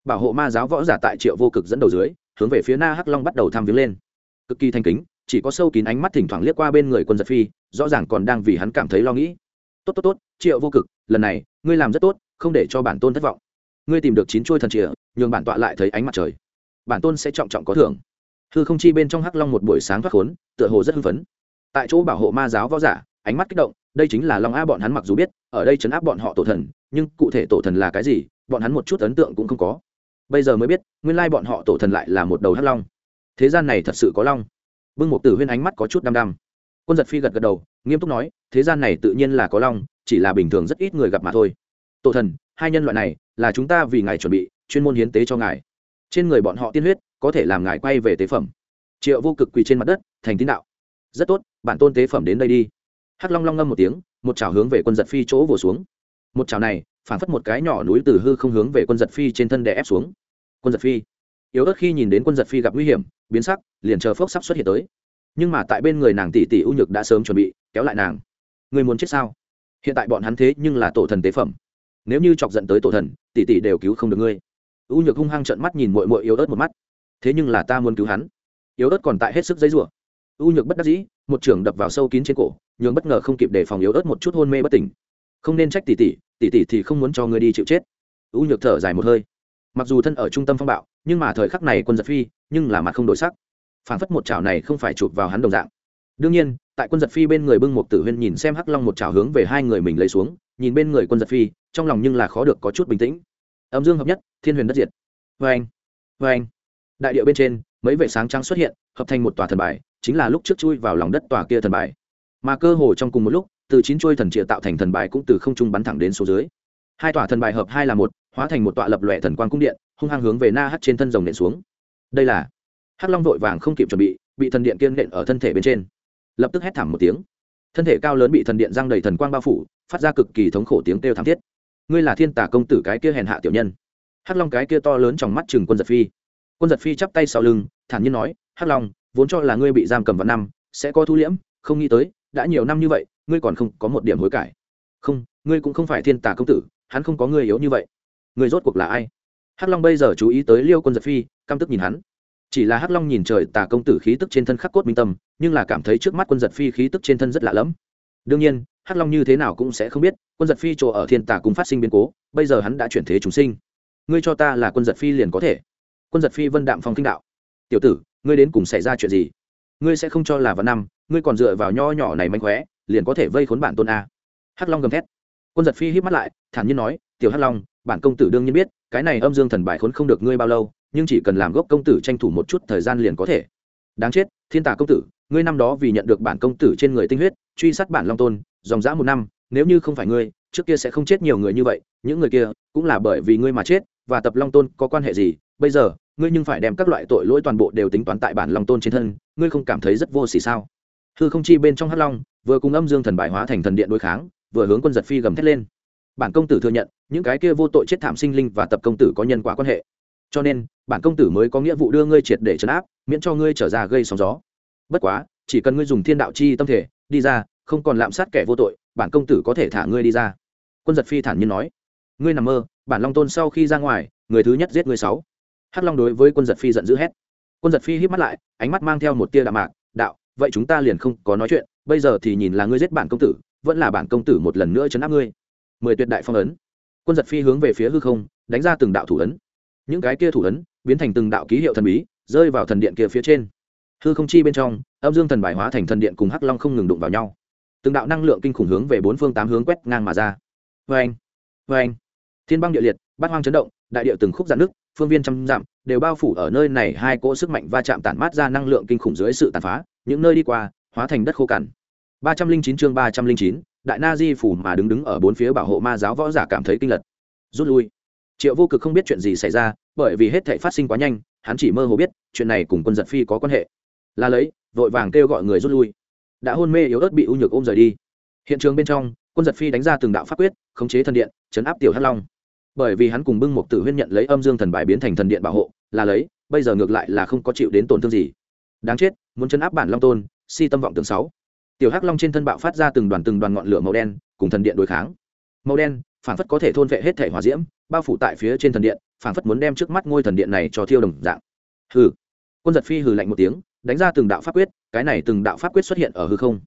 S1: Bảo hộ ma giáo võ giả tại triệu vô cực dẫn đầu dưới, hướng về phía na hắc long bắt đầu tham viếng lên. Cực kỳ thanh kính, chỉ có sâu kín ánh mắt thỉnh thoảng liếc qua bên người quân giật phi, rõ ràng còn đang vì hắn cảm thấy lo nghĩ. Tốt tốt tốt, triệu vô cực, lần này, ngươi làm rất tốt, không để cho bản tôn thất vọng. Ngươi tìm được chín chuôi thần trịa nhường bản tọa lại thấy ánh mặt trời. Bản tôn sẽ trọng trọng có thưởng. Hư không chi bên trong hắc long một buổi sáng thoát khốn, tựa hồ rất hưng phấn. Tại chỗ bảo hộ ma giáo võ giả, ánh mắt kích động đây chính là long a bọn hắn mặc dù biết, ở đây chấn áp bọn họ tổ thần, nhưng cụ thể tổ thần là cái gì, bọn hắn một chút ấn tượng cũng không có. Bây giờ mới biết, nguyên lai bọn họ tổ thần lại là một đầu hắc long. Thế gian này thật sự có long. Bưng một tử huyên ánh mắt có chút đăm đăm. Quân giật phi gật gật đầu, nghiêm túc nói, thế gian này tự nhiên là có long, chỉ là bình thường rất ít người gặp mà thôi. Tổ thần, hai nhân loại này, là chúng ta vì ngài chuẩn bị, chuyên môn hiến tế cho ngài. Trên người bọn họ tiên huyết, có thể làm ngài quay về tế phẩm. Triệu vô cực quỳ trên mặt đất, thành tín đạo. Rất tốt, bản tôn tế phẩm đến đây đi hắc long long ngâm một tiếng, một chảo hướng về quân giật phi chỗ vồ xuống. Một chảo này phản phất một cái nhỏ núi từ hư không hướng về quân giật phi trên thân đè ép xuống. Quân giật phi, yếu ớt khi nhìn đến quân giật phi gặp nguy hiểm, biến sắc, liền chờ phốc sắp xuất hiện tới. Nhưng mà tại bên người nàng tỷ tỷ u nhược đã sớm chuẩn bị, kéo lại nàng. Người muốn chết sao? Hiện tại bọn hắn thế nhưng là tổ thần tế phẩm. Nếu như chọc giận tới tổ thần, tỷ tỷ đều cứu không được ngươi. U nhược hung hăng trợn mắt nhìn mội mội yếu ớt một mắt. Thế nhưng là ta muốn cứu hắn. Yếu ớt còn tại hết sức dây rủa. U nhược bất đắc dĩ một trưởng đập vào sâu kín trên cổ, nhường bất ngờ không kịp để phòng yếu ớt một chút hôn mê bất tỉnh. Không nên trách tỷ tỷ tỷ tỷ thì không muốn cho ngươi đi chịu chết. U nhược thở dài một hơi. Mặc dù thân ở trung tâm phong bạo, nhưng mà thời khắc này quân giật phi, nhưng là mặt không đổi sắc. Phản phất một chảo này không phải chụp vào hắn đồng dạng. Đương nhiên, tại quân giật phi bên người bưng một tử huyên nhìn xem hắc long một chảo hướng về hai người mình lấy xuống, nhìn bên người quân giật phi, trong lòng nhưng là khó được có chút bình tĩnh. Âm dương hợp nhất, thiên huyền đất diệt. Vê anh vê anh đại điệu bên trên mấy vệ sáng trắng xuất hiện, hợp thành một tòa thần bài, chính là lúc trước chui vào lòng đất tòa kia thần bài. Mà cơ hồ trong cùng một lúc, từ chín chuôi thần trịa tạo thành thần bài cũng từ không trung bắn thẳng đến số dưới. Hai tòa thần bài hợp hai là một, hóa thành một tọa lập lòe thần quang cung điện, hung hăng hướng về na hắt trên thân rồng nện xuống. Đây là hắc long vội vàng không kịp chuẩn bị bị thần điện kiên nện ở thân thể bên trên. Lập tức hét thảm một tiếng. Thân thể cao lớn bị thần điện răng đầy thần quang bao phủ, phát ra cực kỳ thống khổ tiếng kêu thảm thiết. Ngươi là thiên tả công tử cái kia hèn hạ tiểu nhân. Hắc long cái kia to lớn trong mắt chừng quân giật phi quân giật phi chắp tay sau lưng, thản nhiên nói, hắc long, vốn cho là ngươi bị giam cầm vào năm, sẽ có thu liễm, không nghĩ tới, đã nhiều năm như vậy, ngươi còn không có một điểm hối cải. Không, ngươi cũng không phải thiên tả công tử, hắn không có ngươi yếu như vậy. Ngươi rốt cuộc là ai? Hắc long bây giờ chú ý tới liêu quân giật phi, căm tức nhìn hắn. Chỉ là hắc long nhìn trời tà công tử khí tức trên thân khắc cốt minh tâm, nhưng là cảm thấy trước mắt quân giật phi khí tức trên thân rất lạ lẫm. Đương nhiên, hắc long như thế nào cũng sẽ không biết, quân giật phi chỗ ở thiên tà cùng phát sinh biến cố, bây giờ hắn đã chuyển thế chúng sinh. Ngươi cho ta là quân giật phi liền có thể quân giật phi vân đạm phong kinh đạo. Tiểu tử, ngươi đến cùng xảy ra chuyện gì? Ngươi sẽ không cho là vào năm, ngươi còn dựa vào nho nhỏ này manh khóe, liền có thể vây khốn bản tôn a. Hắc long gầm thét. Quân giật phi hít mắt lại, thản nhiên nói, tiểu hắc long, bản công tử đương nhiên biết, cái này âm dương thần bài khốn không được ngươi bao lâu, nhưng chỉ cần làm gốc công tử tranh thủ một chút thời gian liền có thể. Đáng chết, thiên tà công tử, ngươi năm đó vì nhận được bản công tử trên người tinh huyết, truy sát bản long tôn, dòng dã một năm, nếu như không phải ngươi, trước kia sẽ không chết nhiều người như vậy, những người kia cũng là bởi vì ngươi mà chết và tập long tôn có quan hệ gì? Bây giờ, ngươi nhưng phải đem các loại tội lỗi toàn bộ đều tính toán tại bản long tôn trên thân, ngươi không cảm thấy rất vô xỉ sao? Hư không chi bên trong hắc long, vừa cùng âm dương thần bài hóa thành thần điện đối kháng, vừa hướng quân giật phi gầm thét lên. Bản công tử thừa nhận, những cái kia vô tội chết thảm sinh linh và tập công tử có nhân quả quan hệ. Cho nên, bản công tử mới có nghĩa vụ đưa ngươi triệt để trấn áp, miễn cho ngươi trở ra gây sóng gió. Bất quá, chỉ cần ngươi dùng thiên đạo chi tâm thể, đi ra, không còn lạm sát kẻ vô tội, bản công tử có thể thả ngươi đi ra. Quân giật phi thản nhiên nói, ngươi nằm mơ bản long tôn sau khi ra ngoài, người thứ nhất giết người sáu. Hắc long đối với quân giật phi giận dữ hét. Quân giật phi hít mắt lại, ánh mắt mang theo một tia đạm mạc, đạo, vậy chúng ta liền không có nói chuyện, bây giờ thì nhìn là ngươi giết bản công tử, vẫn là bản công tử một lần nữa chấn áp ngươi. Mười tuyệt đại phong ấn. Quân giật phi hướng về phía hư không, đánh ra từng đạo thủ ấn. Những cái kia thủ ấn biến thành từng đạo ký hiệu thần bí, rơi vào thần điện kia phía trên. Hư không chi bên trong, âm dương thần bài hóa thành thần điện cùng hắc long không ngừng đụng vào nhau. Từng đạo năng lượng kinh khủng hướng về bốn phương tám hướng quét ngang mà ra. Vê anh vê anh thiên băng địa liệt, bát hoang chấn động, đại địa từng khúc giãn nước, phương viên trăm dặm, đều bao phủ ở nơi này hai cỗ sức mạnh va chạm tản mát ra năng lượng kinh khủng dưới sự tàn phá, những nơi đi qua, hóa thành đất khô cằn. Ba trăm linh chín chương ba trăm linh chín, đại na di phủ mà đứng đứng ở bốn phía bảo hộ ma giáo võ giả cảm thấy kinh lật. Rút lui. Triệu vô cực không biết chuyện gì xảy ra, bởi vì hết thể phát sinh quá nhanh, hắn chỉ mơ hồ biết, chuyện này cùng quân giật phi có quan hệ. Là lấy, vội vàng kêu gọi người rút lui. Đã hôn mê yếu ớt bị u nhược ôm rời đi. Hiện trường bên trong, quân giật phi đánh ra từng đạo pháp quyết, khống chế thần điện, chấn áp tiểu hắc long bởi vì hắn cùng bưng một tử huyên nhận lấy âm dương thần bài biến thành thần điện bảo hộ, là lấy, bây giờ ngược lại là không có chịu đến tổn thương gì. Đáng chết, muốn chấn áp bản long tôn, si tâm vọng tường sáu. Tiểu hắc long trên thân bạo phát ra từng đoàn từng đoàn ngọn lửa màu đen, cùng thần điện đối kháng. Màu đen, phản phất có thể thôn vệ hết thể hòa diễm, bao phủ tại phía trên thần điện, phản phất muốn đem trước mắt ngôi thần điện này cho thiêu đồng dạng. Hừ. Quân giật phi hừ lạnh một tiếng, đánh ra từng đạo pháp quyết, cái này từng đạo pháp quyết xuất hiện ở hư không.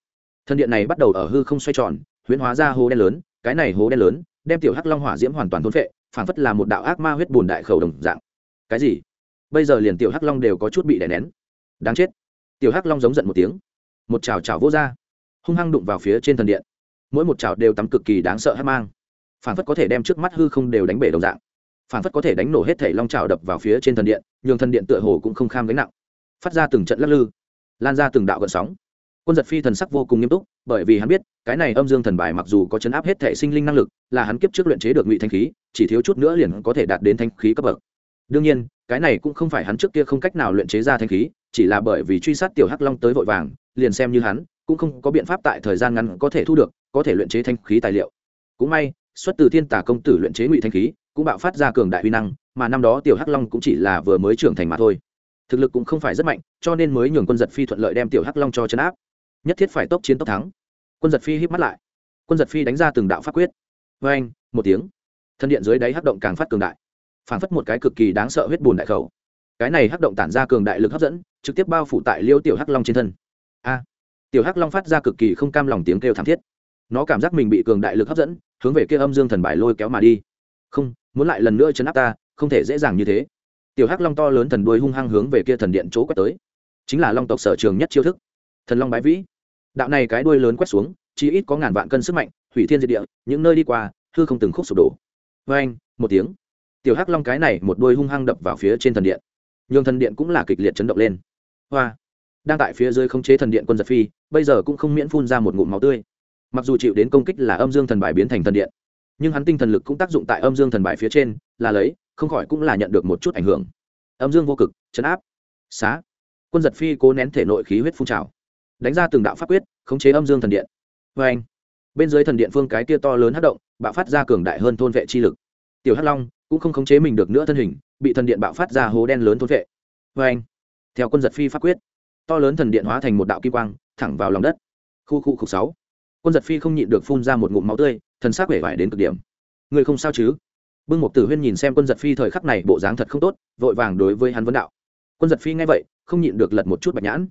S1: Thần điện này bắt đầu ở hư không xoay tròn, huyễn hóa ra hố đen lớn, cái này hố đen lớn đem tiểu hắc long hỏa diễm hoàn toàn thôn phệ, phản phất là một đạo ác ma huyết bùn đại khẩu đồng dạng. Cái gì? Bây giờ liền tiểu hắc long đều có chút bị đè nén. Đáng chết. Tiểu hắc long giống giận một tiếng. Một chảo chảo vô ra. Hung hăng đụng vào phía trên thần điện. Mỗi một chảo đều tắm cực kỳ đáng sợ hắc mang. Phản phất có thể đem trước mắt hư không đều đánh bể đồng dạng. Phản phất có thể đánh nổ hết thể long trào đập vào phía trên thần điện nhường thần điện tựa hồ cũng không kham gánh nặng. Phát ra từng trận lắc lư lan ra từng đạo gợn sóng quân giật phi thần sắc vô cùng nghiêm túc, bởi vì hắn biết, cái này âm dương thần bài mặc dù có chấn áp hết thể sinh linh năng lực, là hắn kiếp trước luyện chế được ngụy thanh khí, chỉ thiếu chút nữa liền có thể đạt đến thanh khí cấp bậc. Đương nhiên, cái này cũng không phải hắn trước kia không cách nào luyện chế ra thanh khí, chỉ là bởi vì truy sát tiểu hắc long tới vội vàng, liền xem như hắn, cũng không có biện pháp tại thời gian ngắn có thể thu được, có thể luyện chế thanh khí tài liệu. Cũng may, xuất từ thiên tả công tử luyện chế ngụy thanh khí, cũng bạo phát ra cường đại huy năng, mà năm đó tiểu hắc long cũng chỉ là vừa mới trưởng thành mà thôi. Thực lực cũng không phải rất mạnh, cho nên mới nhường quân giật phi thuận lợi đem tiểu hắc long cho chấn áp nhất thiết phải tốc chiến tốc thắng. Quân giật phi hít mắt lại. Quân giật phi đánh ra từng đạo pháp quyết. Vê anh, một tiếng. Thân điện dưới đáy hắc động càng phát cường đại. Phản phất một cái cực kỳ đáng sợ huyết bùn đại khẩu. Cái này hắc động tản ra cường đại lực hấp dẫn, trực tiếp bao phủ tại liêu tiểu hắc long trên thân. A! Tiểu hắc long phát ra cực kỳ không cam lòng tiếng kêu thảm thiết. Nó cảm giác mình bị cường đại lực hấp dẫn, hướng về kia âm dương thần bài lôi kéo mà đi. Không, muốn lại lần nữa chấn áp ta, không thể dễ dàng như thế. Tiểu hắc long to lớn thần đuôi hung hăng hướng về kia thần điện chỗ quét tới. Chính là long tộc sở trường nhất chiêu thức. Thần long bái vĩ đạo này cái đuôi lớn quét xuống chỉ ít có ngàn vạn cân sức mạnh, hủy thiên diệt địa, những nơi đi qua, hư không từng khúc sụp đổ. Vê anh, một tiếng. Tiểu hắc long cái này một đuôi hung hăng đập vào phía trên thần điện. Nhường thần điện cũng là kịch liệt chấn động lên. Hoa. Đang tại phía dưới không chế thần điện quân giật phi, bây giờ cũng không miễn phun ra một ngụm máu tươi. Mặc dù chịu đến công kích là âm dương thần bài biến thành thần điện, nhưng hắn tinh thần lực cũng tác dụng tại âm dương thần bài phía trên, là lấy, không khỏi cũng là nhận được một chút ảnh hưởng. Âm dương vô cực, chấn áp. Xá. Quân giật phi cố nén thể nội khí huyết phun trào đánh ra từng đạo pháp quyết, khống chế âm dương thần điện. Vê anh, bên dưới thần điện phương cái kia to lớn hát động, bạo phát ra cường đại hơn thôn vệ chi lực. Tiểu hắc long cũng không khống chế mình được nữa thân hình, bị thần điện bạo phát ra hố đen lớn thôn vệ. Vê anh, theo quân giật phi pháp quyết, to lớn thần điện hóa thành một đạo kim quang, thẳng vào lòng đất. Khu khu khu sáu. Quân giật phi không nhịn được phun ra một ngụm máu tươi, thần sắc vẻ vải đến cực điểm. Người không sao chứ? Bưng một tử huyên nhìn xem quân giật phi thời khắc này bộ dáng thật không tốt, vội vàng đối với hắn vấn đạo. Quân giật phi nghe vậy, không nhịn được lật một chút bạch nhãn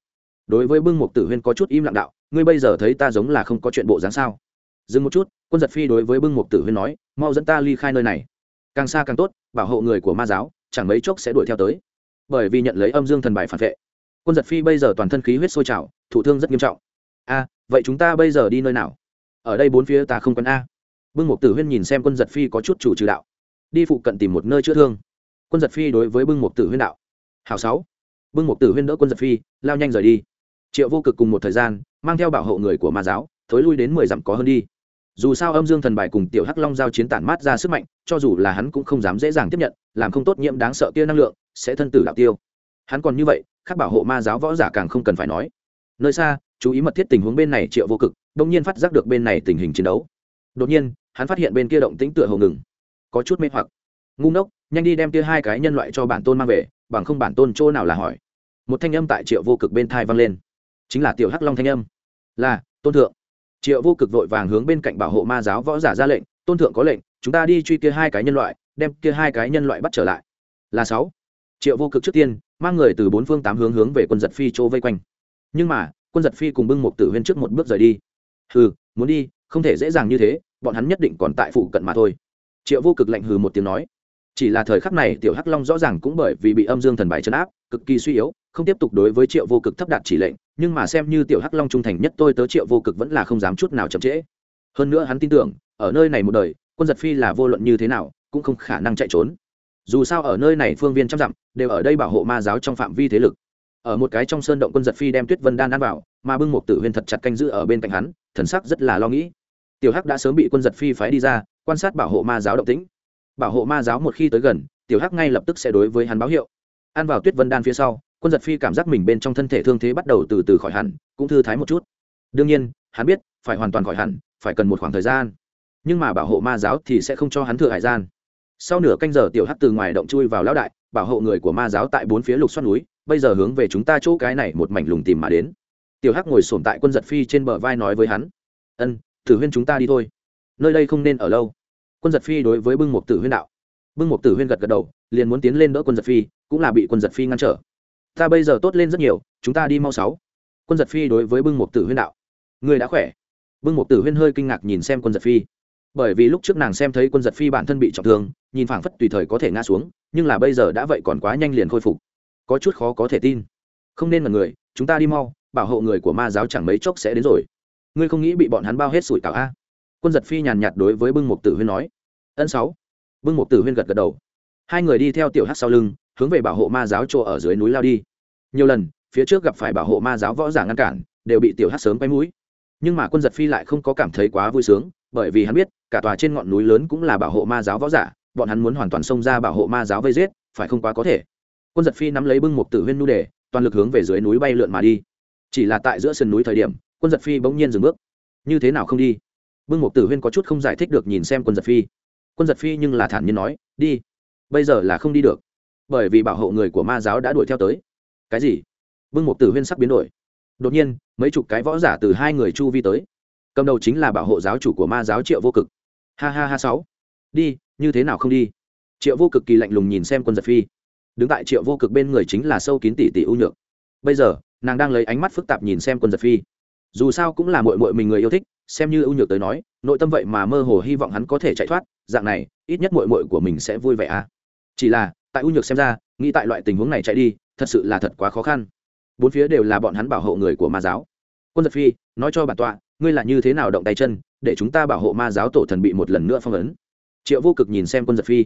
S1: đối với bưng Mục tử huyên có chút im lặng đạo, ngươi bây giờ thấy ta giống là không có chuyện bộ dáng sao? Dừng một chút, quân giật phi đối với bưng Mục tử huyên nói, mau dẫn ta ly khai nơi này. Càng xa càng tốt, bảo hộ người của ma giáo, chẳng mấy chốc sẽ đuổi theo tới. Bởi vì nhận lấy âm dương thần bài phản vệ, quân giật phi bây giờ toàn thân khí huyết sôi trào thủ thương rất nghiêm trọng. A, vậy chúng ta bây giờ đi nơi nào? Ở đây bốn phía ta không cần a. Bưng Mục tử huyên nhìn xem quân giật phi có chút chủ trừ đạo. Đi phụ cận tìm một nơi chữa thương. Quân giật phi đối với bưng Mục tử huyên đạo. Hào sáu. Bưng Mục tử huyên đỡ quân giật phi, lao nhanh rời đi triệu vô cực cùng một thời gian, mang theo bảo hộ người của ma giáo, thối lui đến mười dặm có hơn đi. Dù sao âm dương thần bài cùng tiểu hắc long giao chiến tản mát ra sức mạnh, cho dù là hắn cũng không dám dễ dàng tiếp nhận, làm không tốt nhiễm đáng sợ kia năng lượng, sẽ thân tử đạo tiêu. Hắn còn như vậy khác bảo hộ ma giáo võ giả càng không cần phải nói. Nơi xa, chú ý mật thiết tình huống bên này triệu vô cực đông nhiên phát giác được bên này tình hình chiến đấu. Đột nhiên, hắn phát hiện bên kia động tĩnh tựa hồ ngừng. Có chút mê hoặc. Ngu ngốc, nhanh đi đem kia hai cái nhân loại cho bản tôn mang về, bằng không bản tôn chỗ nào là hỏi. Một thanh âm tại triệu vô cực bên thai vang lên chính là tiểu hắc long thanh âm. Là, tôn thượng. Triệu vô cực vội vàng hướng bên cạnh bảo hộ ma giáo võ giả ra lệnh, tôn thượng có lệnh, chúng ta đi truy kia hai cái nhân loại, đem kia hai cái nhân loại bắt trở lại. Là sáu. Triệu vô cực trước tiên, mang người từ bốn phương tám hướng hướng về quân giật phi chỗ vây quanh. Nhưng mà, quân giật phi cùng bưng một tử huyên trước một bước rời đi. Hừ, muốn đi, không thể dễ dàng như thế, bọn hắn nhất định còn tại phụ cận mà thôi. Triệu vô cực lạnh hừ một tiếng nói. Chỉ là thời khắc này tiểu hắc long rõ ràng cũng bởi vì bị âm dương thần bài chấn áp, cực kỳ suy yếu không tiếp tục đối với triệu vô cực thấp đạt chỉ lệnh, nhưng mà xem như tiểu hắc long trung thành nhất tôi tớ triệu vô cực vẫn là không dám chút nào chậm trễ. Hơn nữa hắn tin tưởng, ở nơi này một đời, quân giật phi là vô luận như thế nào, cũng không khả năng chạy trốn. Dù sao ở nơi này phương viên trăm dặm, đều ở đây bảo hộ ma giáo trong phạm vi thế lực. Ở một cái trong sơn động quân giật phi đem tuyết vân đan ăn vào, mà bưng một tử huyên thật chặt canh giữ ở bên cạnh hắn, thần sắc rất là lo nghĩ. Tiểu hắc đã sớm bị quân giật phi phái đi ra, quan sát bảo hộ ma giáo động tĩnh. Bảo hộ ma giáo một khi tới gần, tiểu hắc ngay lập tức sẽ đối với hắn báo hiệu. Ăn vào tuyết vân đan phía sau quân giật phi cảm giác mình bên trong thân thể thương thế bắt đầu từ từ khỏi hẳn, cũng thư thái một chút. Đương nhiên, hắn biết, phải hoàn toàn khỏi hẳn, phải cần một khoảng thời gian. Nhưng mà bảo hộ ma giáo thì sẽ không cho hắn thừa hải gian. Sau nửa canh giờ, tiểu hắc từ ngoài động chui vào lão đại, bảo hộ người của ma giáo tại bốn phía lục xoát núi, bây giờ hướng về chúng ta chỗ cái này một mảnh lùng tìm mà đến. Tiểu hắc ngồi sổm tại quân giật phi trên bờ vai nói với hắn, ân thử huyên chúng ta đi thôi. Nơi đây không nên ở lâu. Quân giật phi đối với bưng Mục tử huyên đạo. Bưng Mục tử huyên gật gật đầu, liền muốn tiến lên đỡ quân giật phi, cũng là bị quân giật phi ngăn trở ta bây giờ tốt lên rất nhiều, chúng ta đi mau sáu. Quân giật phi đối với bưng Mục tử huyên đạo. Người đã khỏe. Bưng Mục tử huyên hơi kinh ngạc nhìn xem quân giật phi. Bởi vì lúc trước nàng xem thấy quân giật phi bản thân bị trọng thương, nhìn phảng phất tùy thời có thể ngã xuống, nhưng là bây giờ đã vậy còn quá nhanh liền khôi phục. Có chút khó có thể tin. Không nên là người, chúng ta đi mau, bảo hộ người của ma giáo chẳng mấy chốc sẽ đến rồi. Ngươi không nghĩ bị bọn hắn bao hết sủi cảo a? Quân giật phi nhàn nhạt đối với bưng mục tử huyên nói. Ân sáu. Bưng mục tử huyên gật gật đầu. Hai người đi theo tiểu hát sau lưng hướng về bảo hộ ma giáo chỗ ở dưới núi lao đi. Nhiều lần, phía trước gặp phải bảo hộ ma giáo võ giả ngăn cản, đều bị tiểu hát sớm quay mũi. Nhưng mà quân giật phi lại không có cảm thấy quá vui sướng, bởi vì hắn biết, cả tòa trên ngọn núi lớn cũng là bảo hộ ma giáo võ giả, bọn hắn muốn hoàn toàn xông ra bảo hộ ma giáo vây giết, phải không quá có thể. Quân giật phi nắm lấy bưng một tử huyên nu đề, toàn lực hướng về dưới núi bay lượn mà đi. Chỉ là tại giữa sườn núi thời điểm, quân giật phi bỗng nhiên dừng bước. Như thế nào không đi? Bưng một tử huyên có chút không giải thích được nhìn xem quân giật phi. Quân giật phi nhưng là thản nhiên nói, đi, bây giờ là không đi được bởi vì bảo hộ người của ma giáo đã đuổi theo tới. Cái gì? Bưng mục tử huyên sắc biến đổi. Đột nhiên, mấy chục cái võ giả từ hai người chu vi tới. Cầm đầu chính là bảo hộ giáo chủ của ma giáo triệu vô cực. Ha ha ha sáu. Đi, như thế nào không đi? Triệu vô cực kỳ lạnh lùng nhìn xem quân giật phi. Đứng tại triệu vô cực bên người chính là sâu kín tỷ tỷ ưu nhược. Bây giờ, nàng đang lấy ánh mắt phức tạp nhìn xem quân giật phi. Dù sao cũng là mội mội mình người yêu thích, xem như ưu nhược tới nói, nội tâm vậy mà mơ hồ hy vọng hắn có thể chạy thoát, dạng này, ít nhất mội mội của mình sẽ vui vẻ à. Chỉ là tại ưu nhược xem ra, nghĩ tại loại tình huống này chạy đi, thật sự là thật quá khó khăn. Bốn phía đều là bọn hắn bảo hộ người của ma giáo. Quân giật phi, nói cho bản tọa, ngươi là như thế nào động tay chân, để chúng ta bảo hộ ma giáo tổ thần bị một lần nữa phong ấn? Triệu vô cực nhìn xem quân giật phi.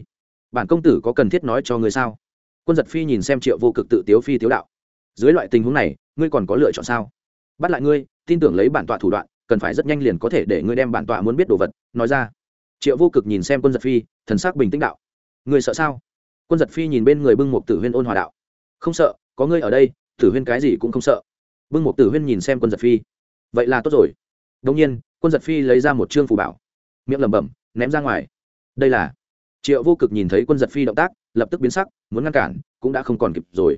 S1: Bản công tử có cần thiết nói cho ngươi sao? Quân giật phi nhìn xem triệu vô cực tự tiếu phi tiếu đạo. Dưới loại tình huống này, ngươi còn có lựa chọn sao? Bắt lại ngươi, tin tưởng lấy bản tọa thủ đoạn, cần phải rất nhanh liền có thể để ngươi đem bản tọa muốn biết đồ vật, nói ra. Triệu vô cực nhìn xem quân giật phi, thần sắc bình tĩnh đạo. Ngươi sợ sao? Quân giật phi nhìn bên người bưng Mục tử huyên ôn hòa đạo. Không sợ, có ngươi ở đây, tử huyên cái gì cũng không sợ. Bưng Mục tử huyên nhìn xem quân giật phi. Vậy là tốt rồi. Đông nhiên, quân giật phi lấy ra một chương phù bảo. Miệng lẩm bẩm, ném ra ngoài. Đây là. Triệu vô cực nhìn thấy quân giật phi động tác, lập tức biến sắc, muốn ngăn cản, cũng đã không còn kịp rồi.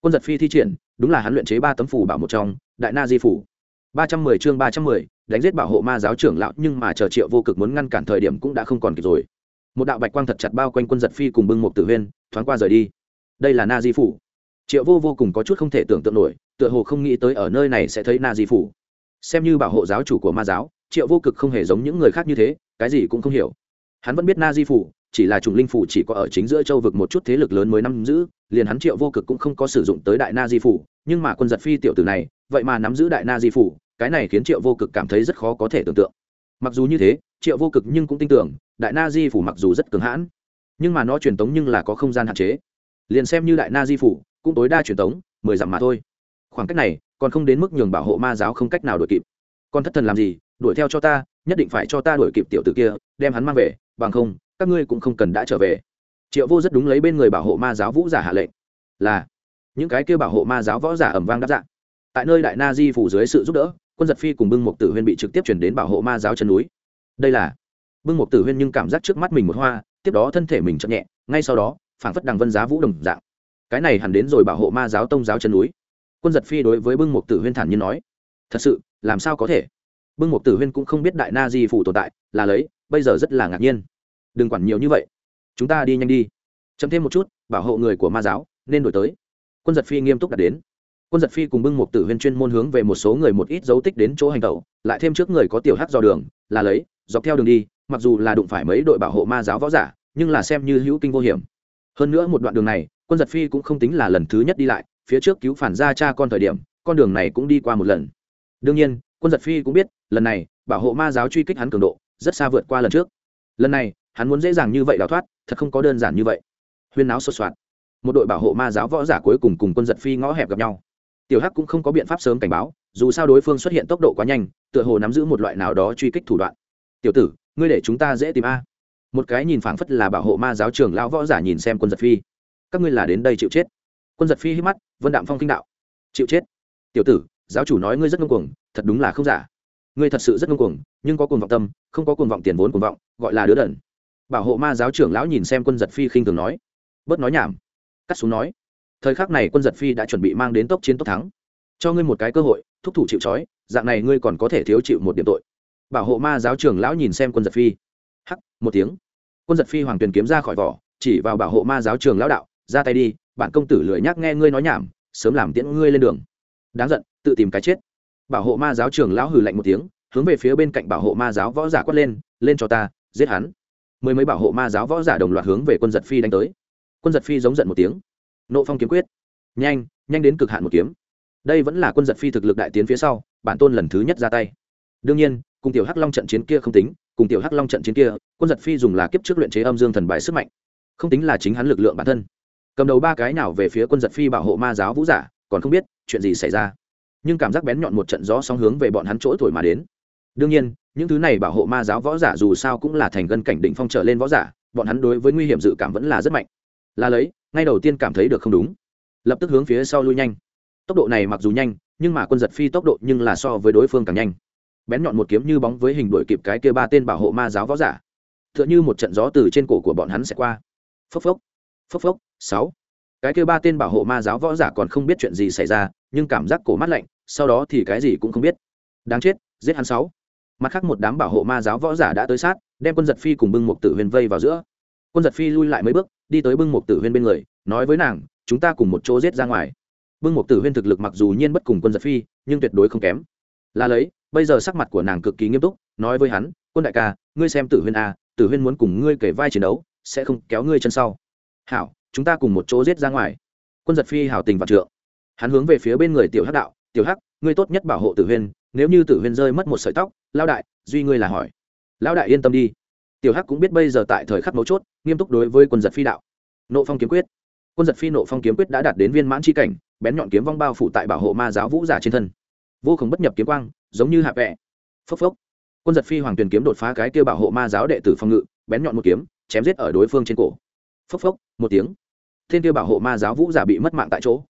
S1: Quân giật phi thi triển, đúng là hắn luyện chế ba tấm phù bảo một trong, đại na di phủ. Ba trăm mười chương ba trăm mười, đánh giết bảo hộ ma giáo trưởng lão, nhưng mà chờ triệu vô cực muốn ngăn cản thời điểm cũng đã không còn kịp rồi một đạo bạch quang thật chặt bao quanh quân giật phi cùng bưng một tử huyên, thoáng qua rời đi. Đây là na di phủ. Triệu vô vô cùng có chút không thể tưởng tượng nổi, tựa hồ không nghĩ tới ở nơi này sẽ thấy na di phủ. Xem như bảo hộ giáo chủ của ma giáo, triệu vô cực không hề giống những người khác như thế, cái gì cũng không hiểu. Hắn vẫn biết na di phủ, chỉ là trùng linh phủ chỉ có ở chính giữa châu vực một chút thế lực lớn mới nắm giữ, liền hắn triệu vô cực cũng không có sử dụng tới đại na di phủ, nhưng mà quân giật phi tiểu tử này, vậy mà nắm giữ đại na di phủ, cái này khiến triệu vô cực cảm thấy rất khó có thể tưởng tượng. Mặc dù như thế, triệu vô cực nhưng cũng tin tưởng đại na di phủ mặc dù rất cứng hãn, nhưng mà nó truyền tống nhưng là có không gian hạn chế. Liền xem như đại na di phủ, cũng tối đa truyền tống mười dặm mà thôi. Khoảng cách này, còn không đến mức nhường bảo hộ ma giáo không cách nào đuổi kịp. Con thất thần làm gì? Đuổi theo cho ta, nhất định phải cho ta đuổi kịp tiểu tử kia, đem hắn mang về, bằng không, các ngươi cũng không cần đã trở về. Triệu vô rất đúng lấy bên người bảo hộ ma giáo vũ giả hạ lệnh. Là, những cái kia bảo hộ ma giáo võ giả ẩm vang đáp dạng tại nơi đại na di phủ dưới sự giúp đỡ, quân giật phi cùng bưng mục tử huyên bị trực tiếp chuyển đến bảo hộ ma giáo chân núi. Đây là bưng một tử huyên nhưng cảm giác trước mắt mình một hoa, tiếp đó thân thể mình chậm nhẹ, ngay sau đó, phảng phất đằng vân giá vũ đồng dạng. Cái này hẳn đến rồi bảo hộ ma giáo tông giáo chân núi. Quân giật phi đối với bưng một tử huyên thản nhiên nói, thật sự, làm sao có thể? Bưng một tử huyên cũng không biết đại na di phủ tồn tại, là lấy, bây giờ rất là ngạc nhiên. Đừng quản nhiều như vậy. Chúng ta đi nhanh đi. Chậm thêm một chút, bảo hộ người của ma giáo, nên đổi tới. Quân giật phi nghiêm túc đặt đến. Quân giật phi cùng bưng một tử huyên chuyên môn hướng về một số người một ít dấu tích đến chỗ hành tẩu, lại thêm trước người có tiểu hát dò đường, là lấy, dọc theo đường đi mặc dù là đụng phải mấy đội bảo hộ ma giáo võ giả, nhưng là xem như hữu kinh vô hiểm. Hơn nữa một đoạn đường này, quân giật phi cũng không tính là lần thứ nhất đi lại, phía trước cứu phản ra cha con thời điểm, con đường này cũng đi qua một lần. Đương nhiên, quân giật phi cũng biết, lần này, bảo hộ ma giáo truy kích hắn cường độ, rất xa vượt qua lần trước. Lần này, hắn muốn dễ dàng như vậy đào thoát, thật không có đơn giản như vậy. Huyên náo sột soạt. Một đội bảo hộ ma giáo võ giả cuối cùng cùng quân giật phi ngõ hẹp gặp nhau. Tiểu hắc cũng không có biện pháp sớm cảnh báo, dù sao đối phương xuất hiện tốc độ quá nhanh, tựa hồ nắm giữ một loại nào đó truy kích thủ đoạn. Tiểu tử ngươi để chúng ta dễ tìm a. Một cái nhìn phảng phất là bảo hộ ma giáo trường lão võ giả nhìn xem quân giật phi. Các ngươi là đến đây chịu chết. Quân giật phi hít mắt, vân đạm phong kinh đạo. Chịu chết. Tiểu tử, giáo chủ nói ngươi rất ngông cuồng, thật đúng là không giả. Ngươi thật sự rất ngông cuồng, nhưng có cuồng vọng tâm, không có cuồng vọng tiền vốn cuồng vọng, gọi là đứa đần. Bảo hộ ma giáo trưởng lão nhìn xem quân giật phi khinh thường nói. Bớt nói nhảm. Cắt xuống nói. Thời khắc này quân giật phi đã chuẩn bị mang đến tốc chiến tốc thắng. Cho ngươi một cái cơ hội, thúc thủ chịu trói, dạng này ngươi còn có thể thiếu chịu một điểm tội bảo hộ ma giáo trưởng lão nhìn xem quân giật phi. Hắc, một tiếng. Quân giật phi hoàng tuyền kiếm ra khỏi vỏ, chỉ vào bảo hộ ma giáo trường lão đạo, ra tay đi bạn công tử lười nhắc nghe ngươi nói nhảm, sớm làm tiễn ngươi lên đường. Đáng giận, tự tìm cái chết. Bảo hộ ma giáo trường lão hừ lạnh một tiếng, hướng về phía bên cạnh bảo hộ ma giáo võ giả quát lên lên cho ta, giết hắn. Mười mấy bảo hộ ma giáo võ giả đồng loạt hướng về quân giật phi đánh tới. Quân giật phi giống giận một tiếng. Nộ phong kiếm quyết. Nhanh nhanh đến cực hạn một kiếm. Đây vẫn là quân giật phi thực lực đại tiến phía sau, bản tôn lần thứ nhất ra tay. Đương nhiên cùng tiểu hắc long trận chiến kia không tính, cùng tiểu hắc long trận chiến kia, quân giật phi dùng là kiếp trước luyện chế âm dương thần bài sức mạnh, không tính là chính hắn lực lượng bản thân. Cầm đầu ba cái nào về phía quân giật phi bảo hộ ma giáo vũ giả, còn không biết chuyện gì xảy ra. Nhưng cảm giác bén nhọn một trận gió sóng hướng về bọn hắn chỗ thổi mà đến. Đương nhiên, những thứ này bảo hộ ma giáo võ giả dù sao cũng là thành gân cảnh định phong trở lên võ giả, bọn hắn đối với nguy hiểm dự cảm vẫn là rất mạnh. Là lấy, ngay đầu tiên cảm thấy được không đúng. Lập tức hướng phía sau lui nhanh. Tốc độ này mặc dù nhanh, nhưng mà quân giật phi tốc độ nhưng là so với đối phương càng nhanh bén nhọn một kiếm như bóng với hình đuổi kịp cái kia ba tên bảo hộ ma giáo võ giả. Tựa như một trận gió từ trên cổ của bọn hắn sẽ qua. Phốc phốc phốc phốc, sáu. Cái kia ba tên bảo hộ ma giáo võ giả còn không biết chuyện gì xảy ra, nhưng cảm giác cổ mắt lạnh, sau đó thì cái gì cũng không biết. Đáng chết, giết hắn sáu. Mặt khác một đám bảo hộ ma giáo võ giả đã tới sát, đem quân giật phi cùng bưng một tử huyên vây vào giữa. Quân giật phi lui lại mấy bước, đi tới bưng một tử huyên bên người, nói với nàng, chúng ta cùng một chỗ giết ra ngoài. Bưng một tử huyên thực lực mặc dù nhiên bất cùng quân giật phi, nhưng tuyệt đối không kém. Là lấy bây giờ sắc mặt của nàng cực kỳ nghiêm túc, nói với hắn, quân đại ca, ngươi xem tử huyên a tử huyên muốn cùng ngươi kể vai chiến đấu, sẽ không kéo ngươi chân sau. Hảo, chúng ta cùng một chỗ giết ra ngoài. Quân giật phi hảo tình và trượng. Hắn hướng về phía bên người tiểu hắc đạo, tiểu hắc, ngươi tốt nhất bảo hộ tử huyên, nếu như tử huyên rơi mất một sợi tóc lao đại, duy ngươi là hỏi. Lão đại yên tâm đi. Tiểu hắc cũng biết bây giờ tại thời khắc mấu chốt, nghiêm túc đối với quân giật phi đạo. Nộ phong kiếm quyết. Quân giật phi nộ phong kiếm quyết đã đạt đến viên mãn c cảnh, bén nhọn kiếm vong bao phủ tại bảo hộ ma giáo vũ giả trên thân. Vô cùng bất nhập kiếm quang giống như hạ vẹ. Phốc phốc. Quân giật phi hoàng tuyền kiếm đột phá cái kia bảo hộ ma giáo đệ tử phòng ngự, bén nhọn một kiếm, chém giết ở đối phương trên cổ. Phốc phốc, một tiếng. Thiên kia bảo hộ ma giáo vũ giả bị mất mạng tại chỗ.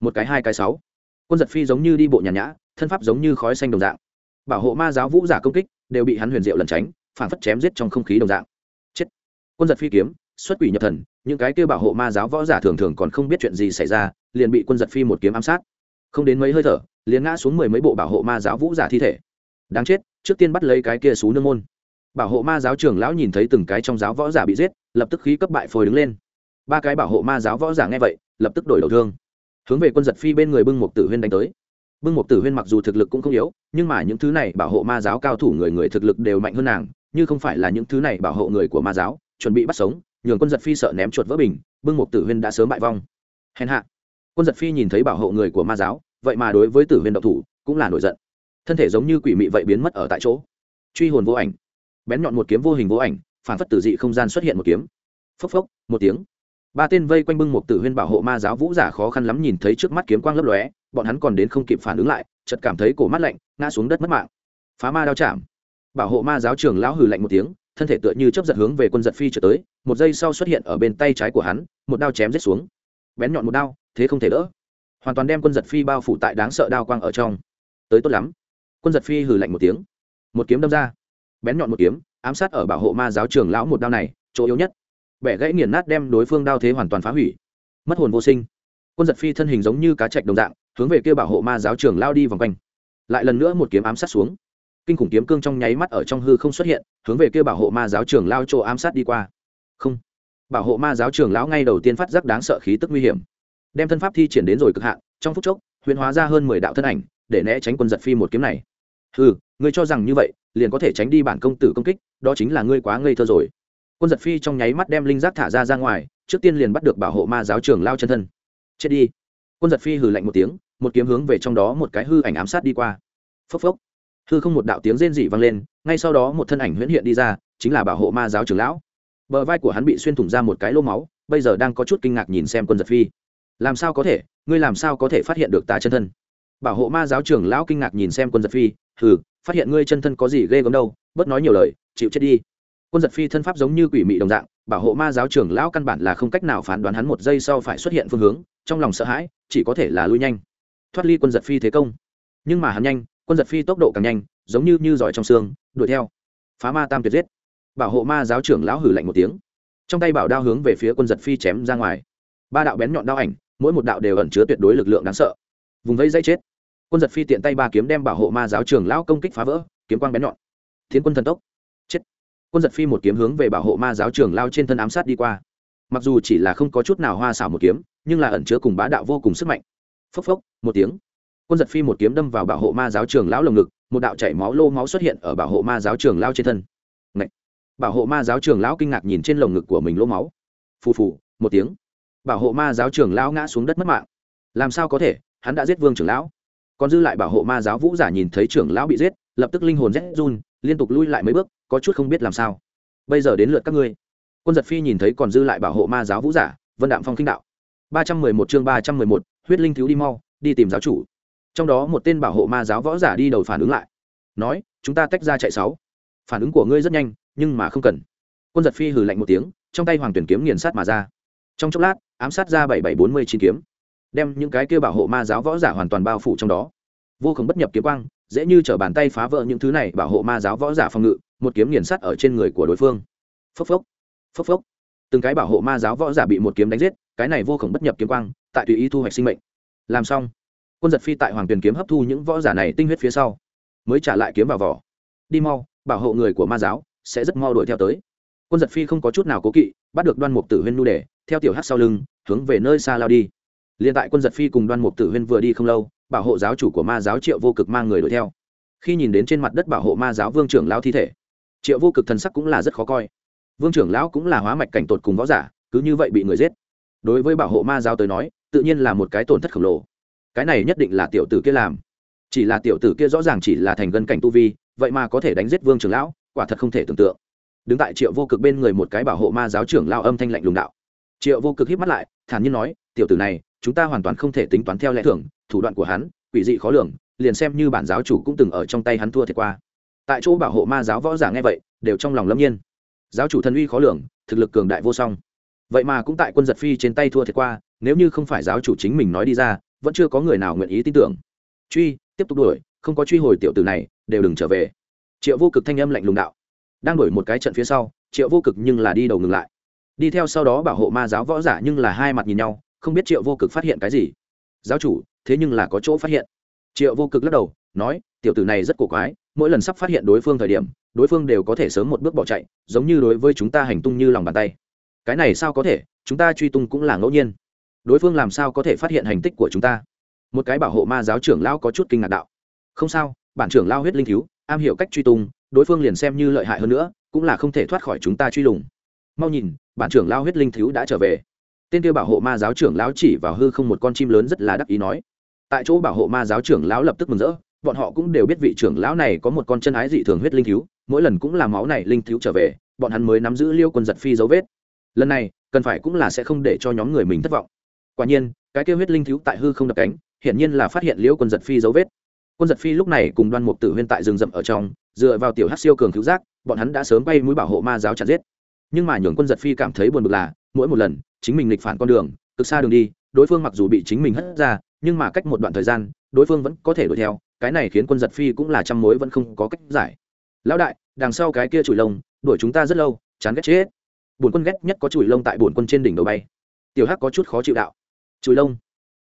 S1: Một cái hai cái sáu. Quân giật phi giống như đi bộ nhàn nhã, thân pháp giống như khói xanh đồng dạng. Bảo hộ ma giáo vũ giả công kích, đều bị hắn huyền diệu lẩn tránh, phản phất chém giết trong không khí đồng dạng. Chết. Quân giật phi kiếm, xuất quỷ nhập thần, những cái kêu bảo hộ ma giáo võ giả thường thường còn không biết chuyện gì xảy ra, liền bị quân giật phi một kiếm ám sát không đến mấy hơi thở, liền ngã xuống mười mấy bộ bảo hộ ma giáo vũ giả thi thể. Đáng chết, trước tiên bắt lấy cái kia xú nương môn. Bảo hộ ma giáo trưởng lão nhìn thấy từng cái trong giáo võ giả bị giết, lập tức khí cấp bại phôi đứng lên. Ba cái bảo hộ ma giáo võ giả nghe vậy, lập tức đổi đầu thương. Hướng về quân giật phi bên người bưng một tử huyên đánh tới. Bưng một tử huyên mặc dù thực lực cũng không yếu, nhưng mà những thứ này bảo hộ ma giáo cao thủ người người thực lực đều mạnh hơn nàng, như không phải là những thứ này bảo hộ người của ma giáo, chuẩn bị bắt sống, nhường quân giật phi sợ ném chuột vỡ bình, bưng một tử huyên đã sớm bại vong. Hèn hạ quân giật phi nhìn thấy bảo hộ người của ma giáo, vậy mà đối với tử huyên độc thủ, cũng là nổi giận. Thân thể giống như quỷ mị vậy biến mất ở tại chỗ. Truy hồn vô ảnh. Bén nhọn một kiếm vô hình vô ảnh, phản phất tử dị không gian xuất hiện một kiếm. Phốc phốc, một tiếng. Ba tên vây quanh bưng một tử huyên bảo hộ ma giáo vũ giả khó khăn lắm nhìn thấy trước mắt kiếm quang lấp lóe, bọn hắn còn đến không kịp phản ứng lại, chợt cảm thấy cổ mắt lạnh, ngã xuống đất mất mạng. Phá ma đao chạm. Bảo hộ ma giáo trưởng lão hừ lạnh một tiếng, thân thể tựa như chấp giật hướng về quân giật phi trở tới, một giây sau xuất hiện ở bên tay trái của hắn, một đao chém rết xuống bén nhọn một đao, thế không thể đỡ. Hoàn toàn đem quân giật phi bao phủ tại đáng sợ đao quang ở trong. Tới tốt lắm. Quân giật phi hừ lạnh một tiếng. Một kiếm đâm ra. Bén nhọn một kiếm, ám sát ở bảo hộ ma giáo trường lão một đao này, chỗ yếu nhất. Bẻ gãy nghiền nát đem đối phương đao thế hoàn toàn phá hủy. Mất hồn vô sinh. Quân giật phi thân hình giống như cá chạch đồng dạng, hướng về kia bảo hộ ma giáo trường lao đi vòng quanh. Lại lần nữa một kiếm ám sát xuống. Kinh khủng kiếm cương trong nháy mắt ở trong hư không xuất hiện, hướng về kia bảo hộ ma giáo trường lao chỗ ám sát đi qua. Không bảo hộ ma giáo trưởng lão ngay đầu tiên phát giác đáng sợ khí tức nguy hiểm. Đem thân pháp thi triển đến rồi cực hạn, trong phút chốc, huyền hóa ra hơn mười đạo thân ảnh, để né tránh quân giật phi một kiếm này. Ừ ngươi cho rằng như vậy, liền có thể tránh đi bản công tử công kích, đó chính là ngươi quá ngây thơ rồi. Quân giật phi trong nháy mắt đem linh giác thả ra ra ngoài, trước tiên liền bắt được bảo hộ ma giáo trưởng lao chân thân. Chết đi. Quân giật phi hừ lạnh một tiếng, một kiếm hướng về trong đó một cái hư ảnh ám sát đi qua. Phốc phốc. Hư không một đạo tiếng rên rỉ vang lên, ngay sau đó một thân ảnh huyễn hiện đi ra, chính là bảo hộ ma giáo trưởng lão bờ vai của hắn bị xuyên thủng ra một cái lô máu, bây giờ đang có chút kinh ngạc nhìn xem quân giật phi. Làm sao có thể? Ngươi làm sao có thể phát hiện được ta chân thân? Bảo hộ ma giáo trưởng lão kinh ngạc nhìn xem quân giật phi, hừ, phát hiện ngươi chân thân có gì ghê gớm đâu, bớt nói nhiều lời, chịu chết đi. Quân giật phi thân pháp giống như quỷ mị đồng dạng, bảo hộ ma giáo trưởng lão căn bản là không cách nào phán đoán hắn một giây sau phải xuất hiện phương hướng, trong lòng sợ hãi, chỉ có thể là lui nhanh. Thoát ly quân giật phi thế công. Nhưng mà hắn nhanh, quân giật phi tốc độ càng nhanh, giống như như giỏi trong xương, đuổi theo. Phá ma tam tuyệt giết bảo hộ ma giáo trưởng lão hử lạnh một tiếng. Trong tay bảo đao hướng về phía quân giật phi chém ra ngoài. Ba đạo bén nhọn đao ảnh, mỗi một đạo đều ẩn chứa tuyệt đối lực lượng đáng sợ. Vùng vây dây chết. Quân giật phi tiện tay ba kiếm đem bảo hộ ma giáo trưởng lão công kích phá vỡ, kiếm quang bén nhọn. Thiên quân thần tốc. Chết. Quân giật phi một kiếm hướng về bảo hộ ma giáo trưởng lao trên thân ám sát đi qua. Mặc dù chỉ là không có chút nào hoa xảo một kiếm, nhưng là ẩn chứa cùng bá đạo vô cùng sức mạnh. Phốc phốc, một tiếng. Quân giật phi một kiếm đâm vào bảo hộ ma giáo trường lão lồng ngực, một đạo chảy máu lô máu xuất hiện ở bảo hộ ma giáo trường lao trên thân bảo hộ ma giáo trường lão kinh ngạc nhìn trên lồng ngực của mình lỗ máu. Phù phù, một tiếng. Bảo hộ ma giáo trường lão ngã xuống đất mất mạng. Làm sao có thể? Hắn đã giết vương trưởng lão. Còn dư lại bảo hộ ma giáo vũ giả nhìn thấy trưởng lão bị giết, lập tức linh hồn rét run, liên tục lui lại mấy bước, có chút không biết làm sao. Bây giờ đến lượt các ngươi. Quân giật phi nhìn thấy còn dư lại bảo hộ ma giáo vũ giả, vân đạm phong kinh đạo. ba trăm mười một chương ba trăm mười một, huyết linh thiếu đi mau, đi tìm giáo chủ. Trong đó một tên bảo hộ ma giáo võ giả đi đầu phản ứng lại. Nói, chúng ta tách ra chạy sáu. Phản ứng của ngươi rất nhanh nhưng mà không cần. Quân giật phi hừ lạnh một tiếng, trong tay hoàng tuyển kiếm nghiền sát mà ra. Trong chốc lát, ám sát ra bảy bảy bốn mươi chín kiếm, đem những cái kia bảo hộ ma giáo võ giả hoàn toàn bao phủ trong đó. Vô cùng bất nhập kiếm quang, dễ như t r ở bàn tay phá vỡ những thứ này bảo hộ ma giáo võ giả phòng ngự, một kiếm nghiền sắt ở trên người của đối phương. Phốc phốc phốc phốc. Từng cái bảo hộ ma giáo võ giả bị một kiếm đánh giết, cái này vô cùng bất nhập kiếm quang, tại tùy ý thu hoạch sinh mệnh. Làm xong, quân giật phi tại hoàng tuyền kiếm hấp thu những võ giả này tinh huyết phía sau, mới trả lại kiếm vào vỏ. Đi mau, bảo hộ người của ma giáo sẽ rất mau đuổi theo tới. Quân giật phi không có chút nào cố kỵ, bắt được đoan mục tử huyên nu để theo tiểu hát sau lưng, hướng về nơi xa lao đi. Liền tại quân giật phi cùng đoan mục tử huyên vừa đi không lâu, bảo hộ giáo chủ của ma giáo triệu vô cực mang người đuổi theo. Khi nhìn đến trên mặt đất bảo hộ ma giáo vương trưởng lão thi thể, triệu vô cực thần sắc cũng là rất khó coi. Vương trưởng lão cũng là hóa mạch cảnh tột cùng võ giả, cứ như vậy bị người giết. Đối với bảo hộ ma giáo tới nói, tự nhiên là một cái tổn thất khổng lồ. Cái này nhất định là tiểu tử kia làm. Chỉ là tiểu tử kia rõ ràng chỉ là thành gân cảnh tu vi, vậy mà có thể đánh giết vương trưởng lão quả thật không thể tưởng tượng. Đứng tại triệu vô cực bên người một cái bảo hộ ma giáo trưởng lao âm thanh lạnh lùng đạo. Triệu vô cực hít mắt lại, thản nhiên nói, tiểu tử này, chúng ta hoàn toàn không thể tính toán theo lẽ thường, thủ đoạn của hắn, quỷ dị khó lường, liền xem như bản giáo chủ cũng từng ở trong tay hắn thua thiệt qua. Tại chỗ bảo hộ ma giáo võ giả nghe vậy, đều trong lòng lâm nhiên. Giáo chủ thần uy khó lường, thực lực cường đại vô song. Vậy mà cũng tại quân giật phi trên tay thua thiệt qua, nếu như không phải giáo chủ chính mình nói đi ra, vẫn chưa có người nào nguyện ý tin tưởng. Truy, tiếp tục đuổi, không có truy hồi tiểu tử này, đều đừng trở về triệu vô cực thanh âm lạnh lùng đạo. Đang đổi một cái trận phía sau, triệu vô cực nhưng là đi đầu ngừng lại. Đi theo sau đó bảo hộ ma giáo võ giả nhưng là hai mặt nhìn nhau, không biết triệu vô cực phát hiện cái gì. Giáo chủ, thế nhưng là có chỗ phát hiện. Triệu vô cực lắc đầu, nói, tiểu tử này rất cổ quái, mỗi lần sắp phát hiện đối phương thời điểm, đối phương đều có thể sớm một bước bỏ chạy, giống như đối với chúng ta hành tung như lòng bàn tay. Cái này sao có thể, chúng ta truy tung cũng là ngẫu nhiên. Đối phương làm sao có thể phát hiện hành tích của chúng ta? Một cái bảo hộ ma giáo trưởng lao có chút kinh ngạc đạo. Không sao, bản trưởng lao huyết linh thiếu am hiểu cách truy tung, đối phương liền xem như lợi hại hơn nữa, cũng là không thể thoát khỏi chúng ta truy lùng. Mau nhìn, bản trưởng lao huyết linh thiếu đã trở về. Tên kia bảo hộ ma giáo trưởng lão chỉ vào hư không một con chim lớn rất là đắc ý nói. Tại chỗ bảo hộ ma giáo trưởng lão lập tức mừng rỡ, bọn họ cũng đều biết vị trưởng lão này có một con chân ái dị thường huyết linh thiếu, mỗi lần cũng là máu này linh thiếu trở về, bọn hắn mới nắm giữ liêu quân giật phi dấu vết. Lần này, cần phải cũng là sẽ không để cho nhóm người mình thất vọng. Quả nhiên, cái kêu huyết linh thiếu tại hư không đập cánh, hiển nhiên là phát hiện liêu quân giật phi dấu vết quân giật phi lúc này cùng đoan mục tử huyên tại rừng rậm ở trong, dựa vào tiểu hát siêu cường cứu giác, bọn hắn đã sớm bay mũi bảo hộ ma giáo chặt giết. Nhưng mà nhường quân giật phi cảm thấy buồn bực là, mỗi một lần, chính mình lịch phản con đường, cực xa đường đi, đối phương mặc dù bị chính mình hất ra, nhưng mà cách một đoạn thời gian, đối phương vẫn có thể đuổi theo, cái này khiến quân giật phi cũng là trăm mối vẫn không có cách giải. Lão đại, đằng sau cái kia chùi lông, đuổi chúng ta rất lâu, chán ghét chết. Bổn quân ghét nhất có chùi lông tại bổn quân trên đỉnh đầu bay. Tiểu hắc có chút khó chịu đạo. Chùi lông.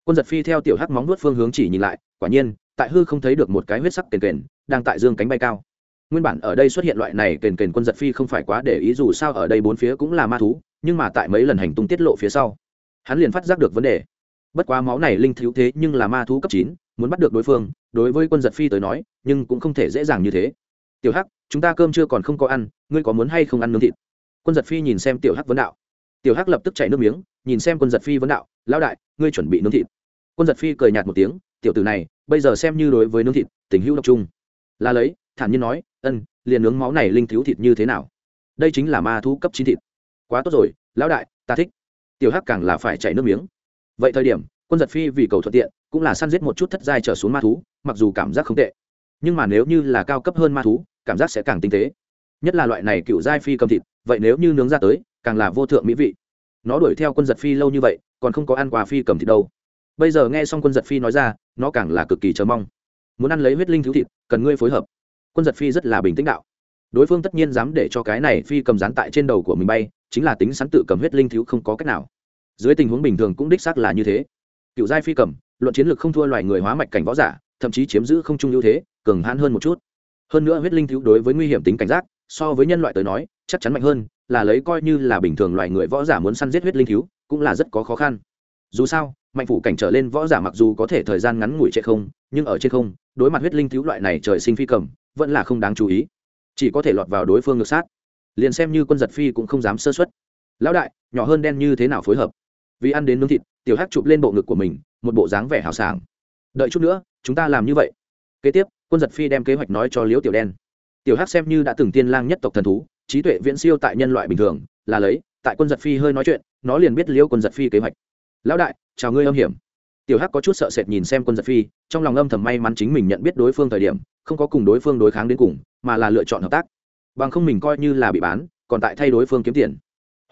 S1: Quân giật phi theo tiểu hắc móng nuốt phương hướng chỉ nhìn lại, quả nhiên tại hư không thấy được một cái huyết sắc kền kền, đang tại dương cánh bay cao. Nguyên bản ở đây xuất hiện loại này kền kền quân giật phi không phải quá để ý dù sao ở đây bốn phía cũng là ma thú, nhưng mà tại mấy lần hành tung tiết lộ phía sau, hắn liền phát giác được vấn đề. Bất quá máu này linh thiếu thế nhưng là ma thú cấp chín, muốn bắt được đối phương, đối với quân giật phi tới nói, nhưng cũng không thể dễ dàng như thế. Tiểu hắc, chúng ta cơm chưa còn không có ăn, ngươi có muốn hay không ăn nướng thịt? Quân giật phi nhìn xem tiểu hắc vấn đạo. Tiểu hắc lập tức chảy nước miếng, nhìn xem quân giật phi vấn đạo, lão đại, ngươi chuẩn bị nướng thịt. Quân giật phi cười nhạt một tiếng tiểu tử này, bây giờ xem như đối với nướng thịt, tình hữu độc trung là lấy, thản nhiên nói, ân, liền nướng máu này linh thiếu thịt như thế nào? Đây chính là ma thú cấp chín thịt. Quá tốt rồi, lão đại, ta thích. Tiểu hắc càng là phải chảy nước miếng. Vậy thời điểm, quân giật phi vì cầu thuận tiện, cũng là săn giết một chút thất giai trở xuống ma thú, mặc dù cảm giác không tệ. Nhưng mà nếu như là cao cấp hơn ma thú, cảm giác sẽ càng tinh tế. Nhất là loại này cựu giai phi cầm thịt, vậy nếu như nướng ra tới, càng là vô thượng mỹ vị. Nó đuổi theo quân giật phi lâu như vậy, còn không có ăn quà phi cầm thịt đâu bây giờ nghe xong quân giật phi nói ra, nó càng là cực kỳ chờ mong. Muốn ăn lấy huyết linh thiếu thịt, cần ngươi phối hợp. Quân giật phi rất là bình tĩnh đạo. Đối phương tất nhiên dám để cho cái này phi cầm rán tại trên đầu của mình bay, chính là tính sắn tự cầm huyết linh thiếu không có cách nào. Dưới tình huống bình thường cũng đích xác là như thế. Cựu giai phi cầm, luận chiến lược không thua loài người hóa mạch cảnh võ giả, thậm chí chiếm giữ không trung ưu thế, cường hãn hơn một chút. Hơn nữa huyết linh thiếu đối với nguy hiểm tính cảnh giác, so với nhân loại tới nói, chắc chắn mạnh hơn, là lấy coi như là bình thường loài người võ giả muốn săn giết huyết linh thiếu cũng là rất có khó khăn dù sao, mạnh phủ cảnh trở lên võ giả mặc dù có thể thời gian ngắn ngủi chạy không, nhưng ở trên không, đối mặt huyết linh thiếu loại này trời sinh phi cầm, vẫn là không đáng chú ý. Chỉ có thể lọt vào đối phương ngược sát. Liền xem như quân giật phi cũng không dám sơ xuất lão đại, nhỏ hơn đen như thế nào phối hợp? Vì ăn đến nướng thịt, tiểu hắc chụp lên bộ ngực của mình, một bộ dáng vẻ hào sảng. Đợi chút nữa, chúng ta làm như vậy. Kế tiếp, quân giật phi đem kế hoạch nói cho liễu tiểu đen. Tiểu hắc xem như đã từng tiên lang nhất tộc thần thú, trí tuệ viễn siêu tại nhân loại bình thường, là lấy, tại quân giật phi hơi nói chuyện, nó liền biết liễu quân giật phi kế hoạch lão đại, chào ngươi âm hiểm. Tiểu hắc có chút sợ sệt nhìn xem quân giật phi, trong lòng âm thầm may mắn chính mình nhận biết đối phương thời điểm, không có cùng đối phương đối kháng đến cùng, mà là lựa chọn hợp tác. Bằng không mình coi như là bị bán, còn tại thay đối phương kiếm tiền.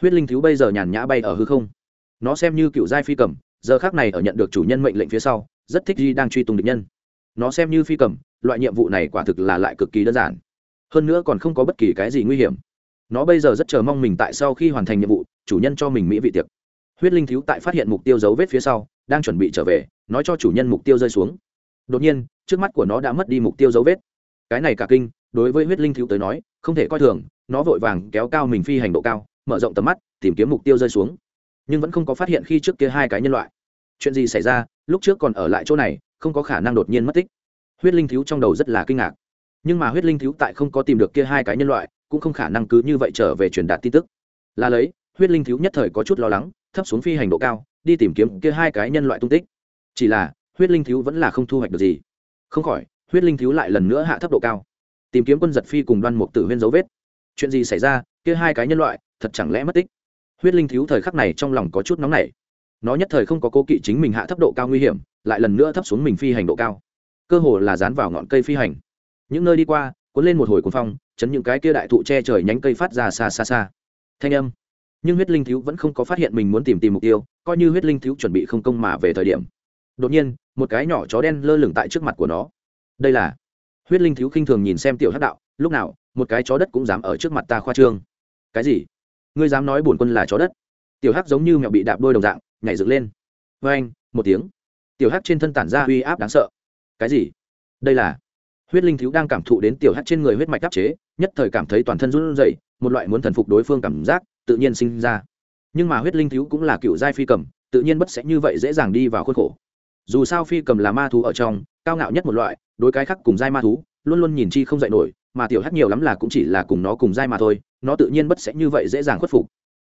S1: Huyết linh thiếu bây giờ nhàn nhã bay ở hư không. Nó xem như cựu giai phi cầm, giờ khác này ở nhận được chủ nhân mệnh lệnh phía sau, rất thích di đang truy tung địch nhân. Nó xem như phi cầm, loại nhiệm vụ này quả thực là lại cực kỳ đơn giản. Hơn nữa còn không có bất kỳ cái gì nguy hiểm. Nó bây giờ rất chờ mong mình tại sau khi hoàn thành nhiệm vụ, chủ nhân cho mình mỹ vị tiệc huyết linh thiếu tại phát hiện mục tiêu dấu vết phía sau, đang chuẩn bị trở về, nói cho chủ nhân mục tiêu rơi xuống. Đột nhiên, trước mắt của nó đã mất đi mục tiêu dấu vết. Cái này cả kinh, đối với huyết linh thiếu tới nói, không thể coi thường, nó vội vàng kéo cao mình phi hành độ cao, mở rộng tầm mắt, tìm kiếm mục tiêu rơi xuống. Nhưng vẫn không có phát hiện khi trước kia hai cái nhân loại. Chuyện gì xảy ra, lúc trước còn ở lại chỗ này, không có khả năng đột nhiên mất tích. Huyết linh thiếu trong đầu rất là kinh ngạc. Nhưng mà huyết linh thiếu tại không có tìm được kia hai cái nhân loại, cũng không khả năng cứ như vậy trở về truyền đạt tin tức. Là lấy, huyết linh thiếu nhất thời có chút lo lắng thấp xuống phi hành độ cao, đi tìm kiếm kia hai cái nhân loại tung tích. Chỉ là, huyết linh thiếu vẫn là không thu hoạch được gì. Không khỏi, huyết linh thiếu lại lần nữa hạ thấp độ cao. Tìm kiếm quân giật phi cùng đoan mục tử huyên dấu vết. Chuyện gì xảy ra, kia hai cái nhân loại, thật chẳng lẽ mất tích? Huyết linh thiếu thời khắc này trong lòng có chút nóng nảy. Nó nhất thời không có cố kỵ chính mình hạ thấp độ cao nguy hiểm, lại lần nữa thấp xuống mình phi hành độ cao. Cơ hồ là dán vào ngọn cây phi hành. Những nơi đi qua, cuốn lên một hồi cuốn phong, chấn những cái kia đại thụ che trời nhánh cây phát ra xa xa xa. Thanh âm nhưng huyết linh thiếu vẫn không có phát hiện mình muốn tìm tìm mục tiêu, coi như huyết linh thiếu chuẩn bị không công mà về thời điểm. Đột nhiên, một cái nhỏ chó đen lơ lửng tại trước mặt của nó. Đây là huyết linh thiếu khinh thường nhìn xem tiểu hắc đạo, lúc nào, một cái chó đất cũng dám ở trước mặt ta khoa trương. Cái gì? Ngươi dám nói bổn quân là chó đất? Tiểu hắc giống như mẹo bị đạp đôi đồng dạng, nhảy dựng lên. Vê anh, một tiếng. Tiểu hắc trên thân tản ra uy áp đáng sợ. Cái gì? Đây là huyết linh thiếu đang cảm thụ đến tiểu hắc trên người huyết mạch đắp chế, nhất thời cảm thấy toàn thân run rẩy, một loại muốn thần phục đối phương cảm giác tự nhiên sinh ra. Nhưng mà huyết linh thiếu cũng là cựu giai phi cầm, tự nhiên bất sẽ như vậy dễ dàng đi vào khuôn khổ. Dù sao phi cầm là ma thú ở trong, cao ngạo nhất một loại, đối cái khác cùng giai ma thú, luôn luôn nhìn chi không dạy nổi, mà tiểu hắc nhiều lắm là cũng chỉ là cùng nó cùng giai mà thôi, nó tự nhiên bất sẽ như vậy dễ dàng khuất phục.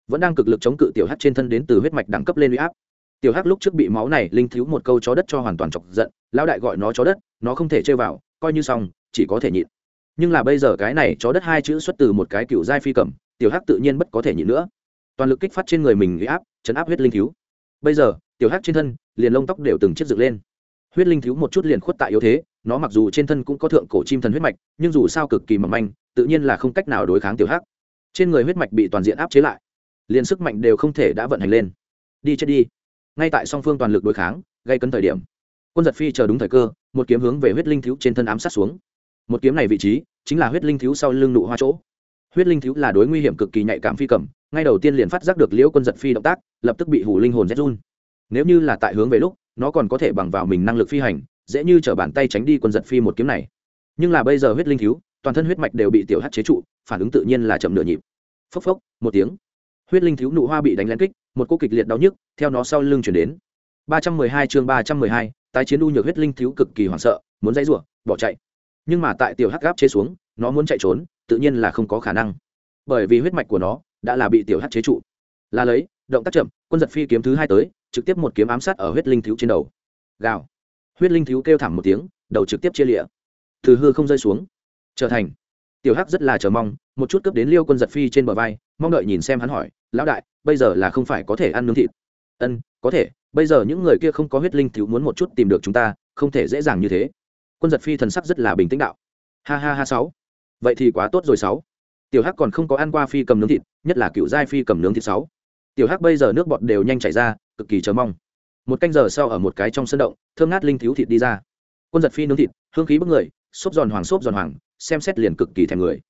S1: Vẫn đang cực lực chống cự tiểu hắc trên thân đến từ huyết mạch đẳng cấp lên uy áp. Tiểu hắc lúc trước bị máu này, linh thiếu một câu chó đất cho hoàn toàn chọc giận, lão đại gọi nó chó đất, nó không thể chơi vào, coi như xong, chỉ có thể nhịn. Nhưng là bây giờ cái này chó đất hai chữ xuất từ một cái cựu giai phi cầm tiểu hắc tự nhiên bất có thể nhịn nữa. Toàn lực kích phát trên người mình huy áp, chấn áp huyết linh thiếu. Bây giờ, tiểu hắc trên thân, liền lông tóc đều từng chiếc dựng lên. Huyết linh thiếu một chút liền khuất tại yếu thế, nó mặc dù trên thân cũng có thượng cổ chim thần huyết mạch, nhưng dù sao cực kỳ mỏng manh, tự nhiên là không cách nào đối kháng tiểu hắc. Trên người huyết mạch bị toàn diện áp chế lại, liền sức mạnh đều không thể đã vận hành lên. Đi chết đi. Ngay tại song phương toàn lực đối kháng, gây cấn thời điểm, quân giật phi chờ đúng thời cơ, một kiếm hướng về huyết linh thiếu trên thân ám sát xuống. Một kiếm này vị trí, chính là huyết linh thiếu sau lưng nụ hoa chỗ huyết linh thiếu là đối nguy hiểm cực kỳ nhạy cảm phi cầm, ngay đầu tiên liền phát giác được liễu quân giật phi động tác, lập tức bị hủ linh hồn rét run. Nếu như là tại hướng về lúc, nó còn có thể bằng vào mình năng lực phi hành, dễ như t bàn tay tránh đi quân giật phi một kiếm này. Nhưng là bây giờ huyết linh thiếu, toàn thân huyết mạch đều bị tiểu hát chế trụ, phản ứng tự nhiên là chậm nửa nhịp. Phốc phốc, một tiếng. Huyết linh thiếu nụ hoa bị đánh lén kích, một cô kịch liệt đau nhức, theo nó sau lưng chuyển đến. Ba trăm mười hai chương ba trăm mười hai, tái chiến u nhược huyết linh thiếu cực kỳ hoảng sợ, muốn dãy rủa, bỏ chạy. Nhưng mà tại tiểu hắc gáp chế xuống, nó muốn chạy trốn tự nhiên là không có khả năng. Bởi vì huyết mạch của nó đã là bị tiểu hắc chế trụ. Là lấy, động tác chậm, quân giật phi kiếm thứ hai tới, trực tiếp một kiếm ám sát ở huyết linh thiếu trên đầu. Gào. Huyết linh thiếu kêu thảm một tiếng, đầu trực tiếp chia lịa. Từ hư không rơi xuống. Trở thành. Tiểu hắc rất là chờ mong, một chút cấp đến liêu quân giật phi trên bờ vai, mong đợi nhìn xem hắn hỏi, lão đại, bây giờ là không phải có thể ăn nướng thịt? Ân, có thể, bây giờ những người kia không có huyết linh thiếu muốn một chút tìm được chúng ta, không thể dễ dàng như thế. Quân giật phi thần sắc rất là bình tĩnh đạo. Ha ha ha, sáu vậy thì quá tốt rồi sáu. Tiểu hắc còn không có ăn qua phi cầm nướng thịt, nhất là cựu giai phi cầm nướng thịt sáu. Tiểu hắc bây giờ nước bọt đều nhanh chảy ra, cực kỳ chờ mong. Một canh giờ sau ở một cái trong sân động, thơm ngát linh thiếu thịt đi ra. Quân giật phi nướng thịt, hương khí bức người, xốp giòn hoàng xốp giòn hoàng, xem xét liền cực kỳ thèm người.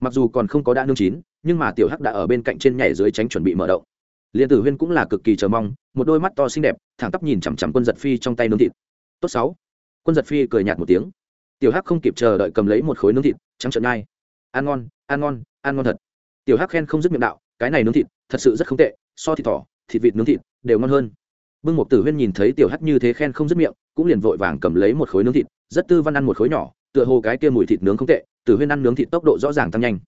S1: Mặc dù còn không có đã nương chín, nhưng mà tiểu hắc đã ở bên cạnh trên nhảy dưới tránh chuẩn bị mở động. Liên tử huyên cũng là cực kỳ chờ mong, một đôi mắt to xinh đẹp, thẳng tắp nhìn chằm chằm quân giật phi trong tay nướng thịt. Tốt sáu. Quân giật phi cười nhạt một tiếng. Tiểu hắc không kịp chờ đợi cầm lấy một khối nướng thịt trắng trợn nhai, ăn ngon ăn ngon ăn ngon thật. Tiểu hắc khen không dứt miệng đạo cái này nướng thịt thật sự rất không tệ so thịt thỏ thịt vịt nướng thịt đều ngon hơn. Bưng Mục tử huyên nhìn thấy tiểu hắc như thế khen không dứt miệng cũng liền vội vàng cầm lấy một khối nướng thịt rất tư văn ăn một khối nhỏ tựa hồ cái kia mùi thịt nướng không tệ tử huyên ăn nướng thịt tốc độ rõ ràng tăng nhanh.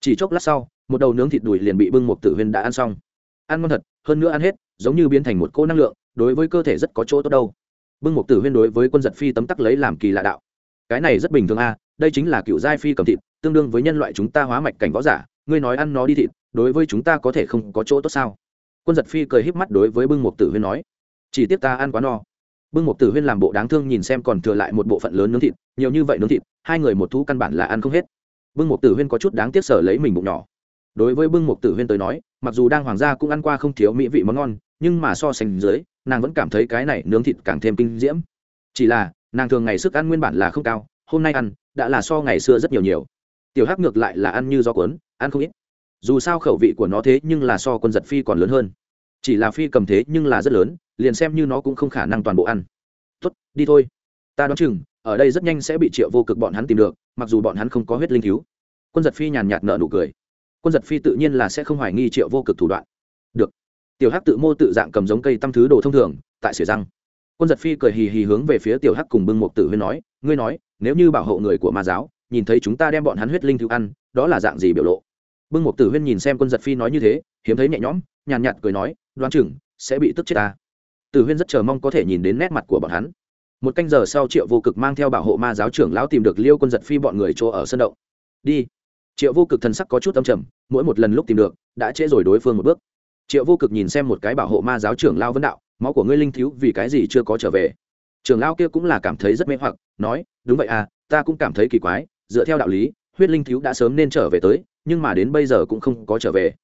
S1: Chỉ chốc lát sau một đầu nướng thịt đùi liền bị bưng Mục tử huyên đã ăn xong. Ăn ngon thật hơn nữa ăn hết giống như biến thành một cô năng lượng đối với cơ thể rất có chỗ tốt đâu. Bưng Mục tử huyên đối với quân giật phi tấm tắc lấy làm kỳ lạ đạo cái này rất bình thường a, đây chính là cựu giai phi cầm thịt, tương đương với nhân loại chúng ta hóa mạch cảnh võ giả, ngươi nói ăn nó đi thịt, đối với chúng ta có thể không có chỗ tốt sao? Quân giật phi cười híp mắt đối với bưng Mục tử huyên nói, chỉ tiếc ta ăn quá no. Bưng Mục tử huyên làm bộ đáng thương nhìn xem còn thừa lại một bộ phận lớn nướng thịt, nhiều như vậy nướng thịt, hai người một thú căn bản là ăn không hết. Bưng Mục tử huyên có chút đáng tiếc sở lấy mình bụng nhỏ. Đối với bưng Mục tử huyên tới nói, mặc dù đang hoàng gia cũng ăn qua không thiếu mỹ vị món ngon, nhưng mà so sánh dưới, nàng vẫn cảm thấy cái này nướng thịt càng thêm kinh diễm. Chỉ là nàng thường ngày sức ăn nguyên bản là không cao, hôm nay ăn, đã là so ngày xưa rất nhiều nhiều. Tiểu hắc ngược lại là ăn như do cuốn, ăn không ít. Dù sao khẩu vị của nó thế nhưng là so quân giật phi còn lớn hơn. Chỉ là phi cầm thế nhưng là rất lớn, liền xem như nó cũng không khả năng toàn bộ ăn. Tốt, đi thôi. Ta đoán chừng, ở đây rất nhanh sẽ bị triệu vô cực bọn hắn tìm được, mặc dù bọn hắn không có huyết linh cứu. Quân giật phi nhàn nhạt nợ nụ cười. Quân giật phi tự nhiên là sẽ không hoài nghi triệu vô cực thủ đoạn. Được. Tiểu hắc tự mô tự dạng cầm giống cây tăm thứ đồ thông thường, tại xỉa răng quân giật phi cười hì hì hướng về phía tiểu hắc cùng bưng một tử huyên nói, ngươi nói, nếu như bảo hộ người của ma giáo, nhìn thấy chúng ta đem bọn hắn huyết linh thứ ăn, đó là dạng gì biểu lộ? Bưng một tử huyên nhìn xem quân giật phi nói như thế, hiếm thấy nhẹ nhõm, nhàn nhạt cười nói, đoán chừng sẽ bị tức chết ta. Tử huyên rất chờ mong có thể nhìn đến nét mặt của bọn hắn. Một canh giờ sau triệu vô cực mang theo bảo hộ ma giáo trưởng lão tìm được liêu quân giật phi bọn người chỗ ở sân động. Đi. Triệu vô cực thần sắc có chút âm trầm, mỗi một lần lúc tìm được, đã trễ rồi đối phương một bước. Triệu vô cực nhìn xem một cái bảo hộ ma giáo trưởng lao vấn đạo máu của ngươi linh thiếu vì cái gì chưa có trở về? Trưởng lao kia cũng là cảm thấy rất mê hoặc, nói, đúng vậy à ta cũng cảm thấy kỳ quái, dựa theo đạo lý, huyết linh thiếu đã sớm nên trở về tới, nhưng mà đến bây giờ cũng không có trở về.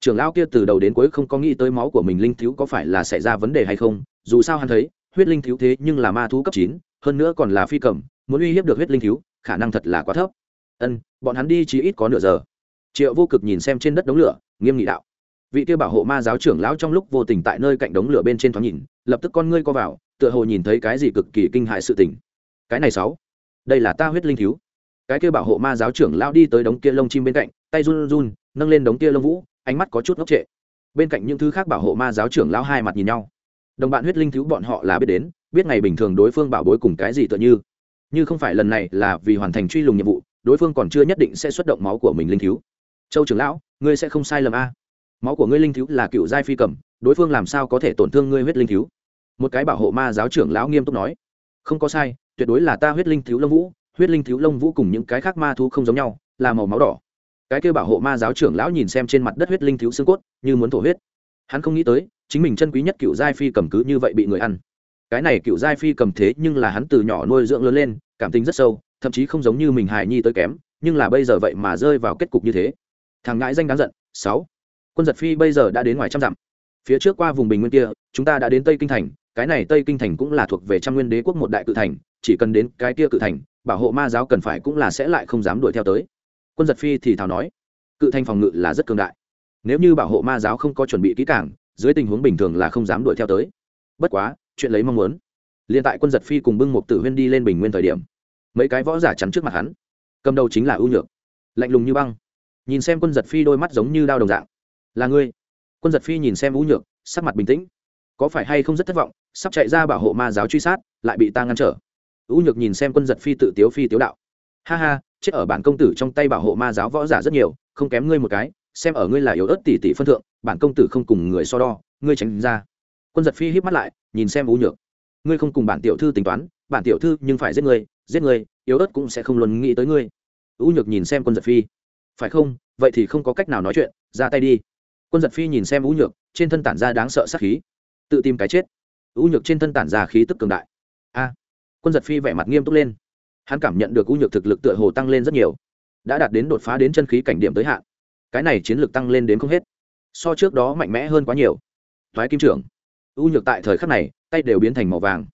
S1: Trưởng lao kia từ đầu đến cuối không có nghĩ tới máu của mình linh thiếu có phải là xảy ra vấn đề hay không, dù sao hắn thấy, huyết linh thiếu thế nhưng là ma thú cấp chín, hơn nữa còn là phi cầm, muốn uy hiếp được huyết linh thiếu, khả năng thật là quá thấp. Ân, bọn hắn đi chỉ ít có nửa giờ. Triệu vô cực nhìn xem trên đất đống lửa, nghiêm nghị đạo vị kia bảo hộ ma giáo trưởng lão trong lúc vô tình tại nơi cạnh đống lửa bên trên thoáng nhìn, lập tức con ngươi co vào, tựa hồ nhìn thấy cái gì cực kỳ kinh hại sự tình. Cái này sáu, đây là ta huyết linh thiếu cái kia bảo hộ ma giáo trưởng lão đi tới đống kia lông chim bên cạnh, tay run run nâng lên đống kia lông vũ, ánh mắt có chút ngốc trệ. Bên cạnh những thứ khác bảo hộ ma giáo trưởng lão hai mặt nhìn nhau. Đồng bạn huyết linh thiếu bọn họ là biết đến, biết ngày bình thường đối phương bảo bối cùng cái gì tựa như. Như không phải lần này là vì hoàn thành truy lùng nhiệm vụ, đối phương còn chưa nhất định sẽ xuất động máu của mình linh thiếu châu trưởng lão, ngươi sẽ không sai lầm a máu của ngươi linh thiếu là cựu giai phi cầm, đối phương làm sao có thể tổn thương ngươi huyết linh thiếu một cái bảo hộ ma giáo trưởng lão nghiêm túc nói. Không có sai, tuyệt đối là ta huyết linh thiếu lông vũ, huyết linh thiếu lông vũ cùng những cái khác ma thú không giống nhau, là màu máu đỏ. Cái kêu bảo hộ ma giáo trưởng lão nhìn xem trên mặt đất huyết linh thiếu xương cốt, như muốn thổ huyết. Hắn không nghĩ tới, chính mình chân quý nhất cựu giai phi cầm cứ như vậy bị người ăn. Cái này cựu giai phi cầm thế nhưng là hắn từ nhỏ nuôi dưỡng lớn lên, cảm tình rất sâu, thậm chí không giống như mình hài nhi tới kém, nhưng là bây giờ vậy mà rơi vào kết cục như thế. Thằng ngãi danh đáng giận, sáu quân giật phi bây giờ đã đến ngoài trăm dặm. Phía trước qua vùng bình nguyên kia, chúng ta đã đến tây kinh thành, cái này tây kinh thành cũng là thuộc về trăm nguyên đế quốc một đại cự thành, chỉ cần đến cái kia cự thành, bảo hộ ma giáo cần phải cũng là sẽ lại không dám đuổi theo tới. Quân giật phi thì thào nói, cự thành phòng ngự là rất cường đại. Nếu như bảo hộ ma giáo không có chuẩn bị kỹ càng, dưới tình huống bình thường là không dám đuổi theo tới. Bất quá, chuyện lấy mong muốn. Liền tại quân giật phi cùng bưng một tử huyên đi lên bình nguyên thời điểm, mấy cái võ giả chắn trước mặt hắn. Cầm đầu chính là ưu nhược. Lạnh lùng như băng. Nhìn xem quân giật phi đôi mắt giống như đao đồng dạng là ngươi. Quân giật phi nhìn xem vũ nhược, sắc mặt bình tĩnh. Có phải hay không rất thất vọng, sắp chạy ra bảo hộ ma giáo truy sát, lại bị ta ngăn trở. Vũ nhược nhìn xem quân giật phi tự tiếu phi tiếu đạo. Ha ha, chết ở bản công tử trong tay bảo hộ ma giáo võ giả rất nhiều, không kém ngươi một cái, xem ở ngươi là yếu ớt tỷ tỷ phân thượng, bản công tử không cùng người so đo, ngươi tránh ra. Quân giật phi híp mắt lại, nhìn xem vũ nhược. Ngươi không cùng bản tiểu thư tính toán, bản tiểu thư nhưng phải giết ngươi giết ngươi, yếu ớt cũng sẽ không luôn nghĩ tới ngươi. Vũ nhược nhìn xem quân giật phi. Phải không? Vậy thì không có cách nào nói chuyện, ra tay đi quân giật phi nhìn xem ưu nhược, trên thân tản ra đáng sợ sát khí. Tự tìm cái chết. Ưu nhược trên thân tản ra khí tức cường đại. A. Quân giật phi vẻ mặt nghiêm túc lên. Hắn cảm nhận được ưu nhược thực lực tựa hồ tăng lên rất nhiều. Đã đạt đến đột phá đến chân khí cảnh điểm tới hạn. Cái này chiến lược tăng lên đến không hết. So trước đó mạnh mẽ hơn quá nhiều. Thoái kim trưởng. Ưu nhược tại thời khắc này, tay đều biến thành màu vàng.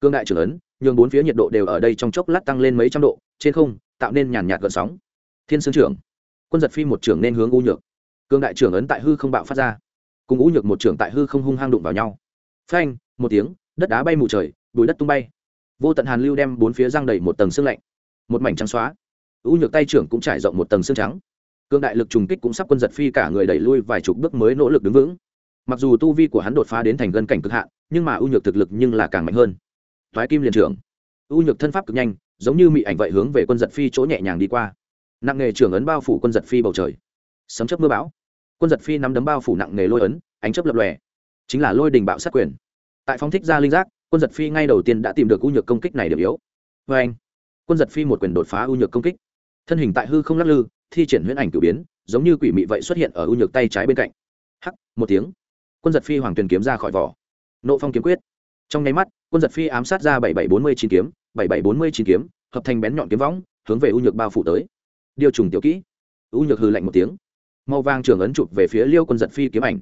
S1: Cương đại trưởng ấn, nhường bốn phía nhiệt độ đều ở đây trong chốc lát tăng lên mấy trăm độ, trên không, tạo nên nhàn nhạt gợn sóng. Thiên sương trưởng. Quân giật phi một trưởng nên hướng ưu nhược cương đại trưởng ấn tại hư không bạo phát ra, cùng ngũ nhược một trưởng tại hư không hung hang đụng vào nhau. Phanh, một tiếng, đất đá bay mù trời, bụi đất tung bay. Vô tận hàn lưu đem bốn phía giang đầy một tầng xương lạnh, một mảnh trắng xóa. Ngũ nhược tay trưởng cũng trải rộng một tầng xương trắng. Cương đại lực trùng kích cũng sắp quân giật phi cả người đẩy lui vài chục bước mới nỗ lực đứng vững. Mặc dù tu vi của hắn đột phá đến thành gân cảnh cực hạn, nhưng mà ưu nhược thực lực nhưng là càng mạnh hơn. Thoái kim liền trưởng. Ưu nhược thân pháp cực nhanh, giống như mị ảnh vậy hướng về quân giật phi chỗ nhẹ nhàng đi qua. Nặng nghề trưởng ấn bao phủ quân giật phi bầu trời sấm chấp mưa bão. Quân giật phi nắm đấm bao phủ nặng nghề lôi ấn, ánh chấp lập lòe. Chính là lôi đình bạo sát quyền. Tại phóng thích ra linh giác, quân giật phi ngay đầu tiên đã tìm được ưu nhược công kích này điểm yếu. Vê anh, quân giật phi một quyền đột phá ưu nhược công kích. Thân hình tại hư không lắc lư, thi triển huyễn ảnh cử biến, giống như quỷ mị vậy xuất hiện ở ưu nhược tay trái bên cạnh. Hắc, một tiếng. Quân giật phi hoàng tuyền kiếm ra khỏi vỏ. Nộ phong kiếm quyết. Trong nháy mắt, quân giật phi ám sát ra bảy bảy bốn mươi chín kiếm, bảy bảy bốn mươi chín kiếm, hợp thành bén nhọn kiếm võng, hướng về ưu nhược bao phủ tới. Điều trùng tiểu kỹ. Ưu nhược hư lạnh một tiếng màu vàng trường ấn chụp về phía liêu quân giật phi kiếm ảnh.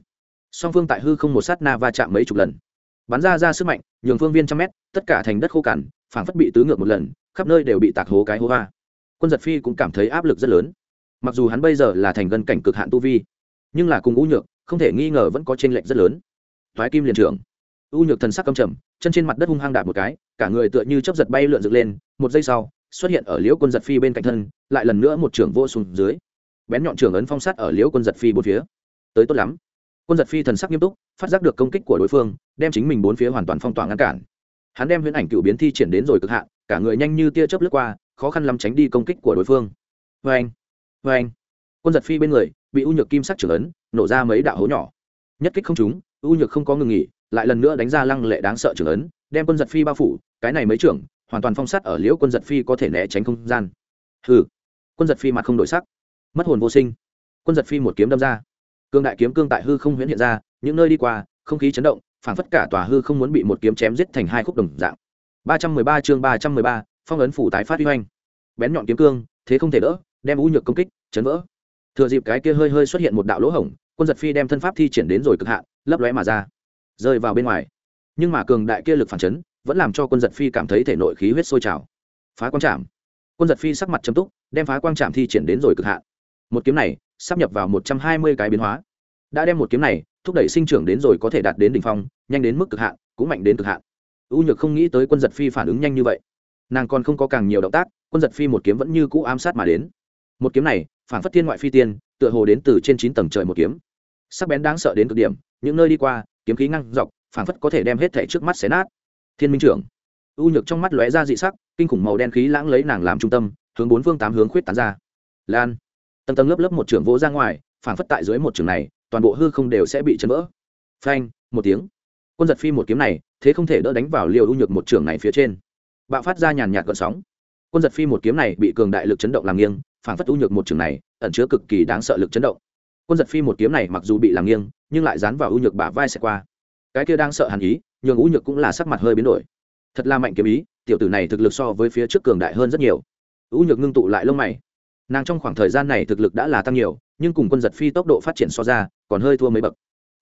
S1: Song phương tại hư không một sát na va chạm mấy chục lần. Bắn ra ra sức mạnh, nhường phương viên trăm mét, tất cả thành đất khô cằn, phảng phất bị tứ ngược một lần, khắp nơi đều bị tạc hố cái hố va quân giật phi cũng cảm thấy áp lực rất lớn. Mặc dù hắn bây giờ là thành gân cảnh cực hạn tu vi, nhưng là cùng u nhược, không thể nghi ngờ vẫn có t r ê n lệch rất lớn. Thoái kim liền trưởng. U nhược thần sắc cầm trầm, chân trên mặt đất hung hăng đạp một cái, cả người tựa như chấp giật bay lượn dựng lên, một giây sau, xuất hiện ở liễu quân giật phi bên cạnh thân, lại lần nữa một trưởng vô xuống dưới bén nhọn trường ấn phong sát ở liễu quân giật phi bốn phía. Tới tốt lắm. Quân giật phi thần sắc nghiêm túc, phát giác được công kích của đối phương, đem chính mình bốn phía hoàn toàn phong tỏa ngăn cản. Hắn đem huyễn ảnh cựu biến thi triển đến rồi cực hạn, cả người nhanh như tia chớp lướt qua, khó khăn lắm tránh đi công kích của đối phương. Vê anh vê anh quân giật phi bên người, bị u nhược kim sắc trưởng ấn, nổ ra mấy đạo hố nhỏ. Nhất kích không trúng, u nhược không có ngừng nghỉ, lại lần nữa đánh ra lăng lệ đáng sợ trưởng ấn, đem quân giật phi bao phủ, cái này mấy trưởng, hoàn toàn phong sát ở liễu quân giật phi có thể né tránh không gian. Hừ. Quân giật phi mặt không đổi sắc mất hồn vô sinh. Quân giật phi một kiếm đâm ra. Cương đại kiếm cương tại hư không huyễn hiện ra, những nơi đi qua, không khí chấn động, phảng phất cả tòa hư không muốn bị một kiếm chém giết thành hai khúc đồng dạng. Ba trăm mười ba chương ba trăm mười ba, phong ấn phủ tái phát huy hoành. Bén nhọn kiếm cương, thế không thể đỡ, đem u nhược công kích, chấn vỡ. Thừa dịp cái kia hơi hơi xuất hiện một đạo lỗ hổng, quân giật phi đem thân pháp thi triển đến rồi cực hạn, lấp lóe mà ra. Rơi vào bên ngoài. Nhưng mà cường đại kia lực phản chấn, vẫn làm cho quân giật phi cảm thấy thể nội khí huyết sôi trào. Phá quang chạm quân giật phi sắc mặt chấm túc, đem phá quang trạm thi triển đến rồi cực hạn một kiếm này sắp nhập vào một trăm hai mươi cái biến hóa. Đã đem một kiếm này thúc đẩy sinh trưởng đến rồi có thể đạt đến đ ỉ n h phong, nhanh đến mức cực hạn, cũng mạnh đến cực hạn. U nhược không nghĩ tới quân giật phi phản ứng nhanh như vậy. Nàng còn không có càng nhiều động tác, quân giật phi một kiếm vẫn như cũ ám sát mà đến. Một kiếm này, phản phất thiên ngoại phi tiên, tựa hồ đến từ trên chín tầng trời một kiếm. Sắc bén đáng sợ đến cực điểm, những nơi đi qua, kiếm khí ngăn dọc, phản phất có thể đem hết thẻ trước mắt xé nát. Thiên minh trưởng. U nhược trong mắt lóe ra dị sắc, kinh khủng màu đen khí lãng lấy nàng làm trung tâm, hướng bốn phương tám hướng khuyết tán ra. Lan tầng tầng lớp lớp một trường vỗ ra ngoài phản phất tại dưới một trường này, toàn bộ hư không đều sẽ bị chấn vỡ. Phanh, một tiếng. Quân giật phi một kiếm này, thế không thể đỡ đánh vào liều u nhược một trường này phía trên. Bạo phát ra nhàn nhạt gợn sóng. Quân giật phi một kiếm này bị cường đại lực chấn động làm nghiêng phản phất u nhược một trường này, ẩn chứa cực kỳ đáng sợ lực chấn động. Quân giật phi một kiếm này mặc dù bị làm nghiêng, nhưng lại dán vào u nhược bả vai xẹt qua. Cái kia đang sợ hàn ý, nhường u nhược cũng là sắc mặt hơi biến đổi. Thật là mạnh kiếm ý, tiểu tử này thực lực so với phía trước cường đại hơn rất nhiều. U nhược ngưng tụ lại lông mày nàng trong khoảng thời gian này thực lực đã là tăng nhiều, nhưng cùng quân giật phi tốc độ phát triển so ra, còn hơi thua mấy bậc.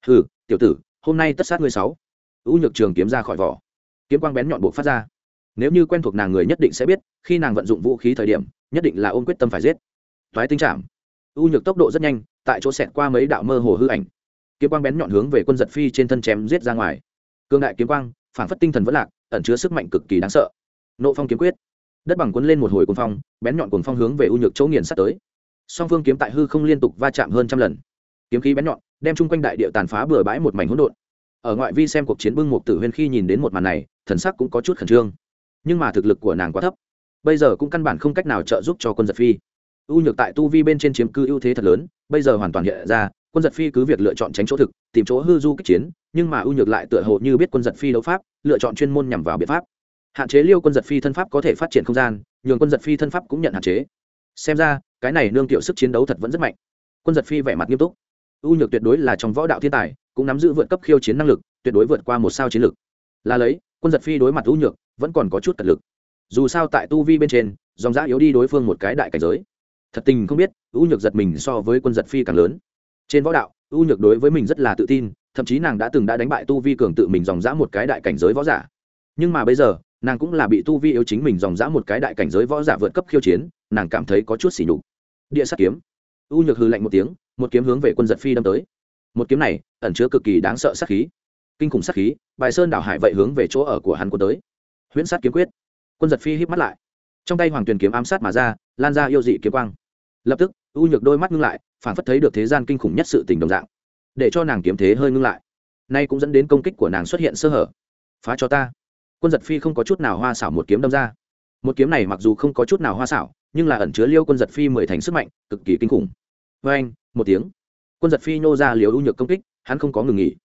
S1: Hừ, tiểu tử, hôm nay tất sát ngươi sáu. U nhược trường kiếm ra khỏi vỏ. Kiếm quang bén nhọn buộc phát ra. Nếu như quen thuộc nàng người nhất định sẽ biết, khi nàng vận dụng vũ khí thời điểm, nhất định là ôm quyết tâm phải giết. Thoái tinh trảm. U nhược tốc độ rất nhanh, tại chỗ xẹt qua mấy đạo mơ hồ hư ảnh. Kiếm quang bén nhọn hướng về quân giật phi trên thân chém giết ra ngoài. Cương đại kiếm quang, phản phất tinh thần vẫn lạc, ẩn chứa sức mạnh cực kỳ đáng sợ. Nộ phong kiếm quyết đất bằng cuốn lên một hồi cuồng phong, bén nhọn cuồng phong hướng về u nhược chỗ nghiền sắt tới. Song phương kiếm tại hư không liên tục va chạm hơn trăm lần. Kiếm khí bén nhọn, đem chung quanh đại địa tàn phá bừa bãi một mảnh hỗn độn. Ở ngoại vi xem cuộc chiến bưng một tử huyên khi nhìn đến một màn này, thần sắc cũng có chút khẩn trương. Nhưng mà thực lực của nàng quá thấp. Bây giờ cũng căn bản không cách nào trợ giúp cho quân giật phi. U nhược tại tu vi bên trên chiếm cư ưu thế thật lớn, bây giờ hoàn toàn hiện ra, quân giật phi cứ việc lựa chọn tránh chỗ thực, tìm chỗ hư du kích chiến, nhưng mà ưu nhược lại tựa hồ như biết quân giật phi đấu pháp, lựa chọn chuyên môn nhằm vào biện pháp hạn chế liêu quân giật phi thân pháp có thể phát triển không gian, nhường quân giật phi thân pháp cũng nhận hạn chế. Xem ra, cái này nương tiểu sức chiến đấu thật vẫn rất mạnh. Quân giật phi vẻ mặt nghiêm túc. Ưu nhược tuyệt đối là trong võ đạo thiên tài, cũng nắm giữ vượt cấp khiêu chiến năng lực, tuyệt đối vượt qua một sao chiến lực. Là lấy, quân giật phi đối mặt ưu nhược, vẫn còn có chút cật lực. Dù sao tại tu vi bên trên, dòng giã yếu đi đối phương một cái đại cảnh giới. Thật tình không biết, ưu nhược giật mình so với quân giật phi càng lớn. Trên võ đạo, ưu nhược đối với mình rất là tự tin, thậm chí nàng đã từng đã đánh bại tu vi cường tự mình dòng dã một cái đại cảnh giới võ giả. Nhưng mà bây giờ nàng cũng là bị tu vi yếu chính mình dòng dã một cái đại cảnh giới võ giả vượt cấp khiêu chiến, nàng cảm thấy có chút xỉ nhục. Địa sát kiếm. U nhược hư lạnh một tiếng, một kiếm hướng về quân giật phi đâm tới. Một kiếm này ẩn chứa cực kỳ đáng sợ sát khí. Kinh khủng sát khí, bài sơn đảo hải vậy hướng về chỗ ở của hắn quân tới. Huyễn sát kiếm quyết. Quân giật phi híp mắt lại. Trong tay hoàng tuyền kiếm ám sát mà ra, lan ra yêu dị kiếm quang. Lập tức, u nhược đôi mắt ngưng lại, phản phất thấy được thế gian kinh khủng nhất sự tình đồng dạng. Để cho nàng kiếm thế hơi ngưng lại. Nay cũng dẫn đến công kích của nàng xuất hiện sơ hở. Phá cho ta quân giật phi không có chút nào hoa xảo một kiếm đâm ra. Một kiếm này mặc dù không có chút nào hoa xảo, nhưng là ẩn chứa liêu quân giật phi mười thành sức mạnh, cực kỳ kinh khủng. Vê anh, một tiếng. Quân giật phi nhô ra liều u nhược công kích, hắn không có ngừng nghỉ.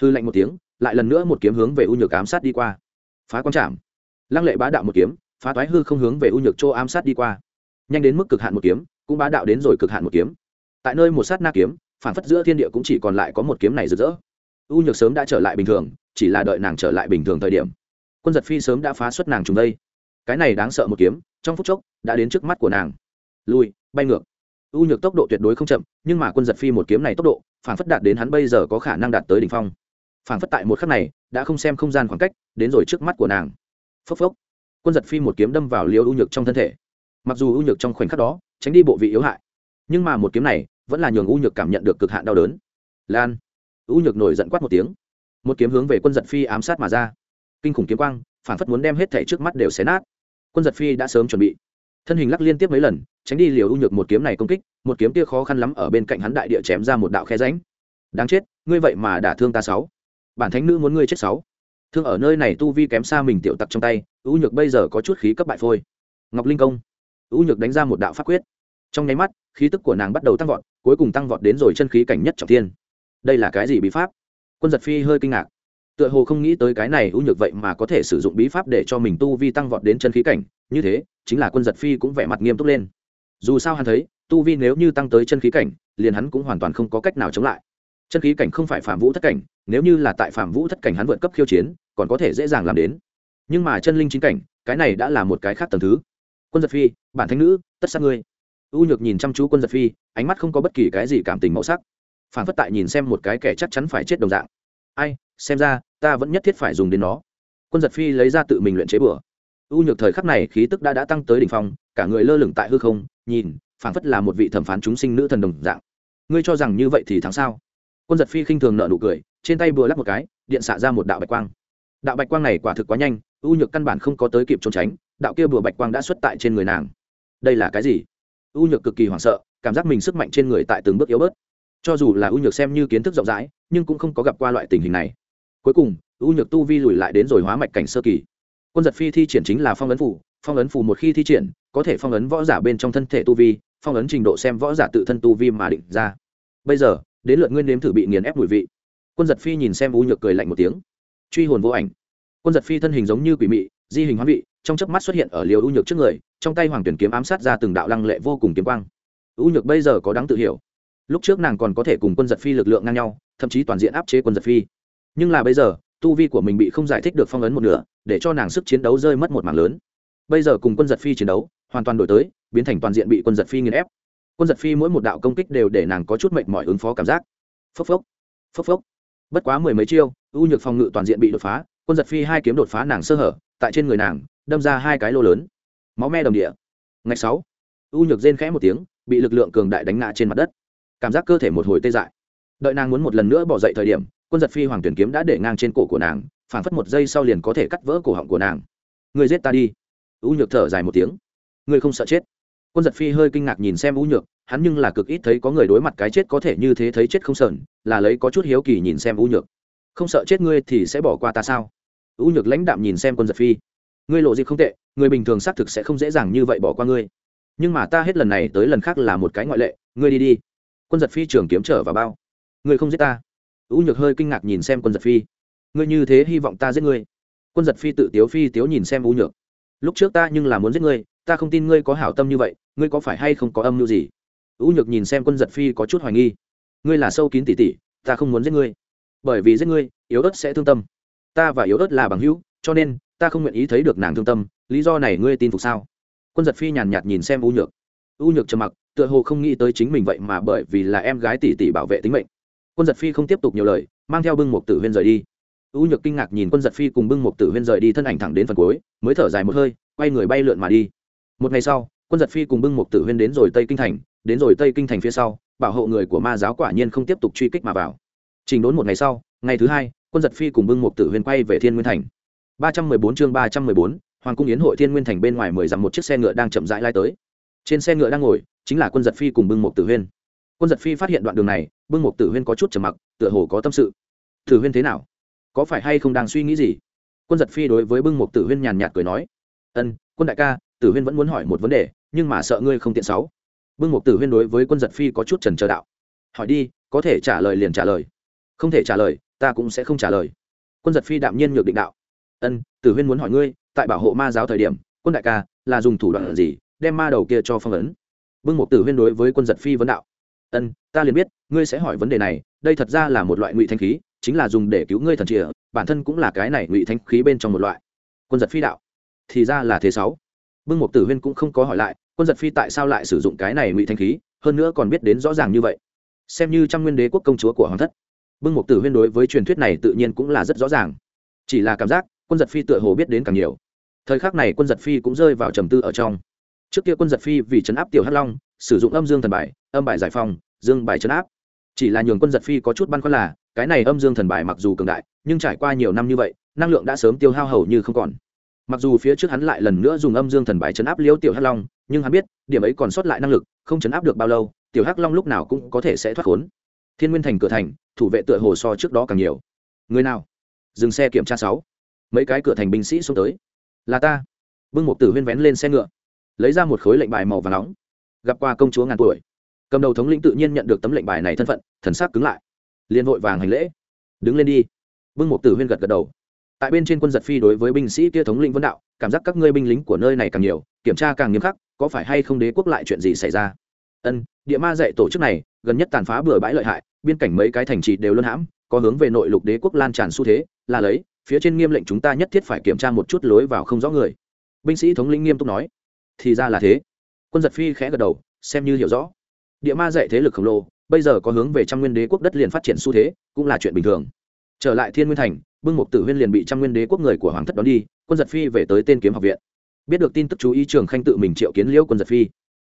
S1: Hư lạnh một tiếng, lại lần nữa một kiếm hướng về u nhược ám sát đi qua. Phá quan trảm. Lăng lệ bá đạo một kiếm, phá toái hư không hướng về u nhược chỗ ám sát đi qua. Nhanh đến mức cực hạn một kiếm, cũng bá đạo đến rồi cực hạn một kiếm. Tại nơi một sát na kiếm, phản phất giữa thiên địa cũng chỉ còn lại có một kiếm này rực rỡ. U nhược sớm đã trở lại bình thường, chỉ là đợi nàng trở lại bình thường thời điểm quân giật phi sớm đã phá xuất nàng trùng đây. Cái này đáng sợ một kiếm, trong phút chốc, đã đến trước mắt của nàng. Lui, bay ngược. U nhược tốc độ tuyệt đối không chậm, nhưng mà quân giật phi một kiếm này tốc độ, phản phất đạt đến hắn bây giờ có khả năng đạt tới đỉnh phong. Phản phất tại một khắc này, đã không xem không gian khoảng cách, đến rồi trước mắt của nàng. Phốc phốc. Quân giật phi một kiếm đâm vào liều u nhược trong thân thể. Mặc dù u nhược trong khoảnh khắc đó, tránh đi bộ vị yếu hại, nhưng mà một kiếm này, vẫn là nhường u nhược cảm nhận được cực hạn đau đớn. Lan. U nhược nổi giận quát một tiếng. Một kiếm hướng về quân giật phi ám sát mà ra kinh khủng kiếm quang, phản phất muốn đem hết thảy trước mắt đều xé nát. Quân giật phi đã sớm chuẩn bị. Thân hình lắc liên tiếp mấy lần, tránh đi liều u nhược một kiếm này công kích, một kiếm kia khó khăn lắm ở bên cạnh hắn đại địa chém ra một đạo khe ránh đáng chết, ngươi vậy mà đả thương ta sáu. Bản thánh nữ muốn ngươi chết sáu. Thương ở nơi này tu vi kém xa mình tiểu tặc trong tay, u nhược bây giờ có chút khí cấp bại phôi. Ngọc linh công. U nhược đánh ra một đạo pháp quyết. Trong nháy mắt, khí tức của nàng bắt đầu tăng vọt, cuối cùng tăng vọt đến rồi chân khí cảnh nhất trọng thiên. Đây là cái gì bí pháp? Quân giật phi hơi kinh ngạc tựa hồ không nghĩ tới cái này u nhược vậy mà có thể sử dụng bí pháp để cho mình tu vi tăng vọt đến chân khí cảnh, như thế, chính là quân giật phi cũng vẻ mặt nghiêm túc lên. Dù sao hắn thấy, tu vi nếu như tăng tới chân khí cảnh, liền hắn cũng hoàn toàn không có cách nào chống lại. Chân khí cảnh không phải phạm vũ thất cảnh, nếu như là tại phạm vũ thất cảnh hắn vượt cấp khiêu chiến, còn có thể dễ dàng làm đến. Nhưng mà chân linh chính cảnh, cái này đã là một cái khác tầng thứ. Quân giật phi, bản thanh nữ, tất sát ngươi. U nhược nhìn chăm chú quân giật phi, ánh mắt không có bất kỳ cái gì cảm tình màu sắc. Phản phất tại nhìn xem một cái kẻ chắc chắn phải chết đồng dạng ai, xem ra, ta vẫn nhất thiết phải dùng đến nó. Quân giật phi lấy ra tự mình luyện chế bừa u nhược thời khắc này khí tức đã đã tăng tới đỉnh phong, cả người lơ lửng tại hư không, nhìn, phảng phất là một vị thẩm phán chúng sinh nữ thần đồng dạng. Ngươi cho rằng như vậy thì thắng sao? Quân giật phi khinh thường nợ nụ cười, trên tay bừa lắp một cái, điện xạ ra một đạo bạch quang. Đạo bạch quang này quả thực quá nhanh, u nhược căn bản không có tới kịp trốn tránh, đạo kia bùa bạch quang đã xuất tại trên người nàng. Đây là cái gì? U nhược cực kỳ hoảng sợ, cảm giác mình sức mạnh trên người tại từng bước yếu bớt. Cho dù là u nhược xem như kiến thức rộng rãi nhưng cũng không có gặp qua loại tình hình này. Cuối cùng, u nhược tu vi lùi lại đến rồi hóa mạch cảnh sơ kỳ. Quân giật phi thi triển chính là phong ấn phủ phong ấn phủ một khi thi triển, có thể phong ấn võ giả bên trong thân thể tu vi, phong ấn trình độ xem võ giả tự thân tu vi mà định ra. Bây giờ, đến lượt nguyên nếm thử bị nghiền ép mùi vị. Quân giật phi nhìn xem u nhược cười lạnh một tiếng. Truy hồn vô ảnh. Quân giật phi thân hình giống như quỷ mị, di hình hóa vị, trong chớp mắt xuất hiện ở liều u nhược trước người, trong tay hoàng tuyển kiếm ám sát ra từng đạo lăng lệ vô cùng kiếm quang. U nhược bây giờ có đáng tự hiểu lúc trước nàng còn có thể cùng quân giật phi lực lượng ngang nhau, thậm chí toàn diện áp chế quân giật phi. Nhưng là bây giờ, tu vi của mình bị không giải thích được phong ấn một nửa, để cho nàng sức chiến đấu rơi mất một mảng lớn. Bây giờ cùng quân giật phi chiến đấu, hoàn toàn đổi tới, biến thành toàn diện bị quân giật phi nghiền ép. Quân giật phi mỗi một đạo công kích đều để nàng có chút mệnh mọi ứng phó cảm giác. Phốc phốc phốc phốc. Bất quá mười mấy chiêu u nhược phòng ngự toàn diện bị đột phá, quân giật phi hai kiếm đột phá nàng sơ hở, tại trên người nàng, đâm ra hai cái lô lớn. Máu me đồng địa. Ngày sáu u nhược rên khẽ một tiếng, bị lực lượng cường đại đánh ngã trên mặt đất cảm giác cơ thể một hồi tê dại. Đợi nàng muốn một lần nữa bỏ dậy thời điểm, quân giật phi hoàng tuyển kiếm đã để ngang trên cổ của nàng, phảng phất một giây sau liền có thể cắt vỡ cổ họng của nàng. Người giết ta đi. U nhược thở dài một tiếng. Người không sợ chết? Quân giật phi hơi kinh ngạc nhìn xem u nhược, hắn nhưng là cực ít thấy có người đối mặt cái chết có thể như thế thấy chết không sờn, là lấy có chút hiếu kỳ nhìn xem u nhược. Không sợ chết ngươi thì sẽ bỏ qua ta sao? U nhược lãnh đạm nhìn xem quân giật phi. Ngươi lộ gì không tệ, người bình thường xác thực sẽ không dễ dàng như vậy bỏ qua ngươi. Nhưng mà ta hết lần này tới lần khác là một cái ngoại lệ, ngươi đi đi quân giật phi trường kiếm trở vào bao. Ngươi không giết ta. U nhược hơi kinh ngạc nhìn xem quân giật phi. Ngươi như thế hy vọng ta giết ngươi. Quân giật phi tự tiếu phi tiếu nhìn xem u nhược. Lúc trước ta nhưng là muốn giết ngươi, ta không tin ngươi có hảo tâm như vậy, ngươi có phải hay không có âm mưu gì? U nhược nhìn xem quân giật phi có chút hoài nghi. Ngươi là sâu kín tỉ tỉ, ta không muốn giết ngươi. Bởi vì giết ngươi, yếu ớt sẽ thương tâm. Ta và yếu ớt là bằng hữu, cho nên ta không nguyện ý thấy được nàng thương tâm. Lý do này ngươi tin phục sao? Quân giật phi nhàn nhạt nhìn xem u nhược u nhược trầm mặc, tựa hồ không nghĩ tới chính mình vậy mà bởi vì là em gái tỷ tỷ bảo vệ tính mệnh. Quân giật phi không tiếp tục nhiều lời, mang theo bưng Mục tử huyên rời đi. U nhược kinh ngạc nhìn quân giật phi cùng bưng Mục tử huyên rời đi thân ảnh thẳng đến phần cuối, mới thở dài một hơi, quay người bay lượn mà đi. Một ngày sau, quân giật phi cùng bưng Mục tử huyên đến rồi tây kinh thành, đến rồi tây kinh thành phía sau, bảo hộ người của ma giáo quả nhiên không tiếp tục truy kích mà vào. Trình đốn một ngày sau, ngày thứ hai, quân giật phi cùng bưng Mục tử huyên quay về thiên nguyên thành. ba trăm mười bốn chương ba trăm mười bốn, hoàng cung yến hội thiên nguyên thành bên ngoài mười dặm một chiếc xe ngựa đang chậm rãi lai tới trên xe ngựa đang ngồi, chính là quân giật phi cùng bưng một tử huyên. Quân giật phi phát hiện đoạn đường này, bưng một tử huyên có chút trầm mặc, tựa hồ có tâm sự. Tử huyên thế nào? Có phải hay không đang suy nghĩ gì? Quân giật phi đối với bưng một tử huyên nhàn nhạt cười nói, ân, quân đại ca, tử huyên vẫn muốn hỏi một vấn đề, nhưng mà sợ ngươi không tiện sáu. Bưng một tử huyên đối với quân giật phi có chút trần chờ đạo, hỏi đi, có thể trả lời liền trả lời. Không thể trả lời, ta cũng sẽ không trả lời. Quân giật phi đạm nhiên nhược định đạo, ân, tử huyên muốn hỏi ngươi, tại bảo hộ ma giáo thời điểm, quân đại ca, là dùng thủ đoạn gì đem ma đầu kia cho phong ấn. Bưng Mục tử huyên đối với quân giật phi vấn đạo. Ân, ta liền biết, ngươi sẽ hỏi vấn đề này, đây thật ra là một loại ngụy thanh khí, chính là dùng để cứu ngươi thần chìa bản thân cũng là cái này ngụy thanh khí bên trong một loại. Quân giật phi đạo. Thì ra là thế sáu. Bưng Mục tử huyên cũng không có hỏi lại, quân giật phi tại sao lại sử dụng cái này ngụy thanh khí, hơn nữa còn biết đến rõ ràng như vậy. Xem như trăm nguyên đế quốc công chúa của hoàng thất. Bưng Mục tử huyên đối với truyền thuyết này tự nhiên cũng là rất rõ ràng. Chỉ là cảm giác, quân giật phi tựa hồ biết đến càng nhiều. Thời khắc này quân giật phi cũng rơi vào trầm tư ở trong trước kia quân giật phi vì chấn áp tiểu hắc long, sử dụng âm dương thần bài, âm bài giải phong, dương bài chấn áp. Chỉ là nhường quân giật phi có chút băn khoăn là, cái này âm dương thần bài mặc dù cường đại, nhưng trải qua nhiều năm như vậy, năng lượng đã sớm tiêu hao hầu như không còn. Mặc dù phía trước hắn lại lần nữa dùng âm dương thần bài chấn áp liêu tiểu hắc long, nhưng hắn biết, điểm ấy còn sót lại năng lực, không chấn áp được bao lâu, tiểu hắc long lúc nào cũng có thể sẽ thoát khốn. Thiên nguyên thành cửa thành, thủ vệ tựa hồ so trước đó càng nhiều. Người nào? Dừng xe kiểm tra sáu. Mấy cái cửa thành binh sĩ xuống tới. Là ta. Bưng một tử huyên vén lên xe ngựa lấy ra một khối lệnh bài màu và nóng. Gặp qua công chúa ngàn tuổi. Cầm đầu thống lĩnh tự nhiên nhận được tấm lệnh bài này thân phận, thần sắc cứng lại. Liền vội vàng hành lễ. Đứng lên đi. Bưng một tử huyên gật gật đầu. Tại bên trên quân giật phi đối với binh sĩ kia thống lĩnh vân đạo, cảm giác các ngươi binh lính của nơi này càng nhiều, kiểm tra càng nghiêm khắc, có phải hay không đế quốc lại chuyện gì xảy ra? Ân, địa ma dạy tổ chức này, gần nhất tàn phá bừa bãi lợi hại, biên cảnh mấy cái thành trì đều luân hãm, có hướng về nội lục đế quốc lan tràn xu thế, là lấy, phía trên nghiêm lệnh chúng ta nhất thiết phải kiểm tra một chút lối vào không rõ người. Binh sĩ thống lĩnh nghiêm túc nói thì ra là thế. Quân giật phi khẽ gật đầu, xem như hiểu rõ. Địa ma dạy thế lực khổng lồ, bây giờ có hướng về trăm nguyên đế quốc đất liền phát triển xu thế, cũng là chuyện bình thường. Trở lại thiên nguyên thành, bưng mục tử huyên liền bị trăm nguyên đế quốc người của hoàng thất đón đi, quân giật phi về tới tên kiếm học viện. Biết được tin tức chú ý trường khanh tự mình triệu kiến liễu quân giật phi.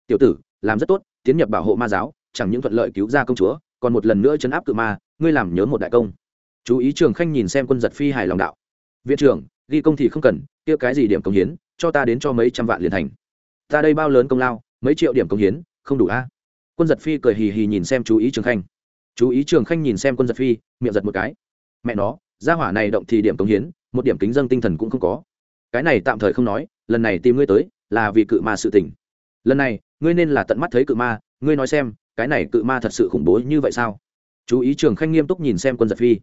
S1: Tiểu tử, làm rất tốt, tiến nhập bảo hộ ma giáo, chẳng những thuận lợi cứu ra công chúa, còn một lần nữa chấn áp cự ma, ngươi làm nhớ một đại công. Chú ý trường khanh nhìn xem quân giật phi hài lòng đạo. Viện trưởng, ghi công thì không cần, kia cái gì điểm công hiến, cho ta đến cho mấy trăm vạn liền thành ta đây bao lớn công lao, mấy triệu điểm công hiến, không đủ a. Quân giật phi cười hì hì nhìn xem chú ý trường khanh. Chú ý trường khanh nhìn xem quân giật phi, miệng giật một cái. Mẹ nó, gia hỏa này động thì điểm công hiến, một điểm kính dân tinh thần cũng không có. Cái này tạm thời không nói, lần này tìm ngươi tới, là vì cự ma sự tình. Lần này, ngươi nên là tận mắt thấy cự ma, ngươi nói xem, cái này cự ma thật sự khủng bố như vậy sao? Chú ý trường khanh nghiêm túc nhìn xem quân giật phi.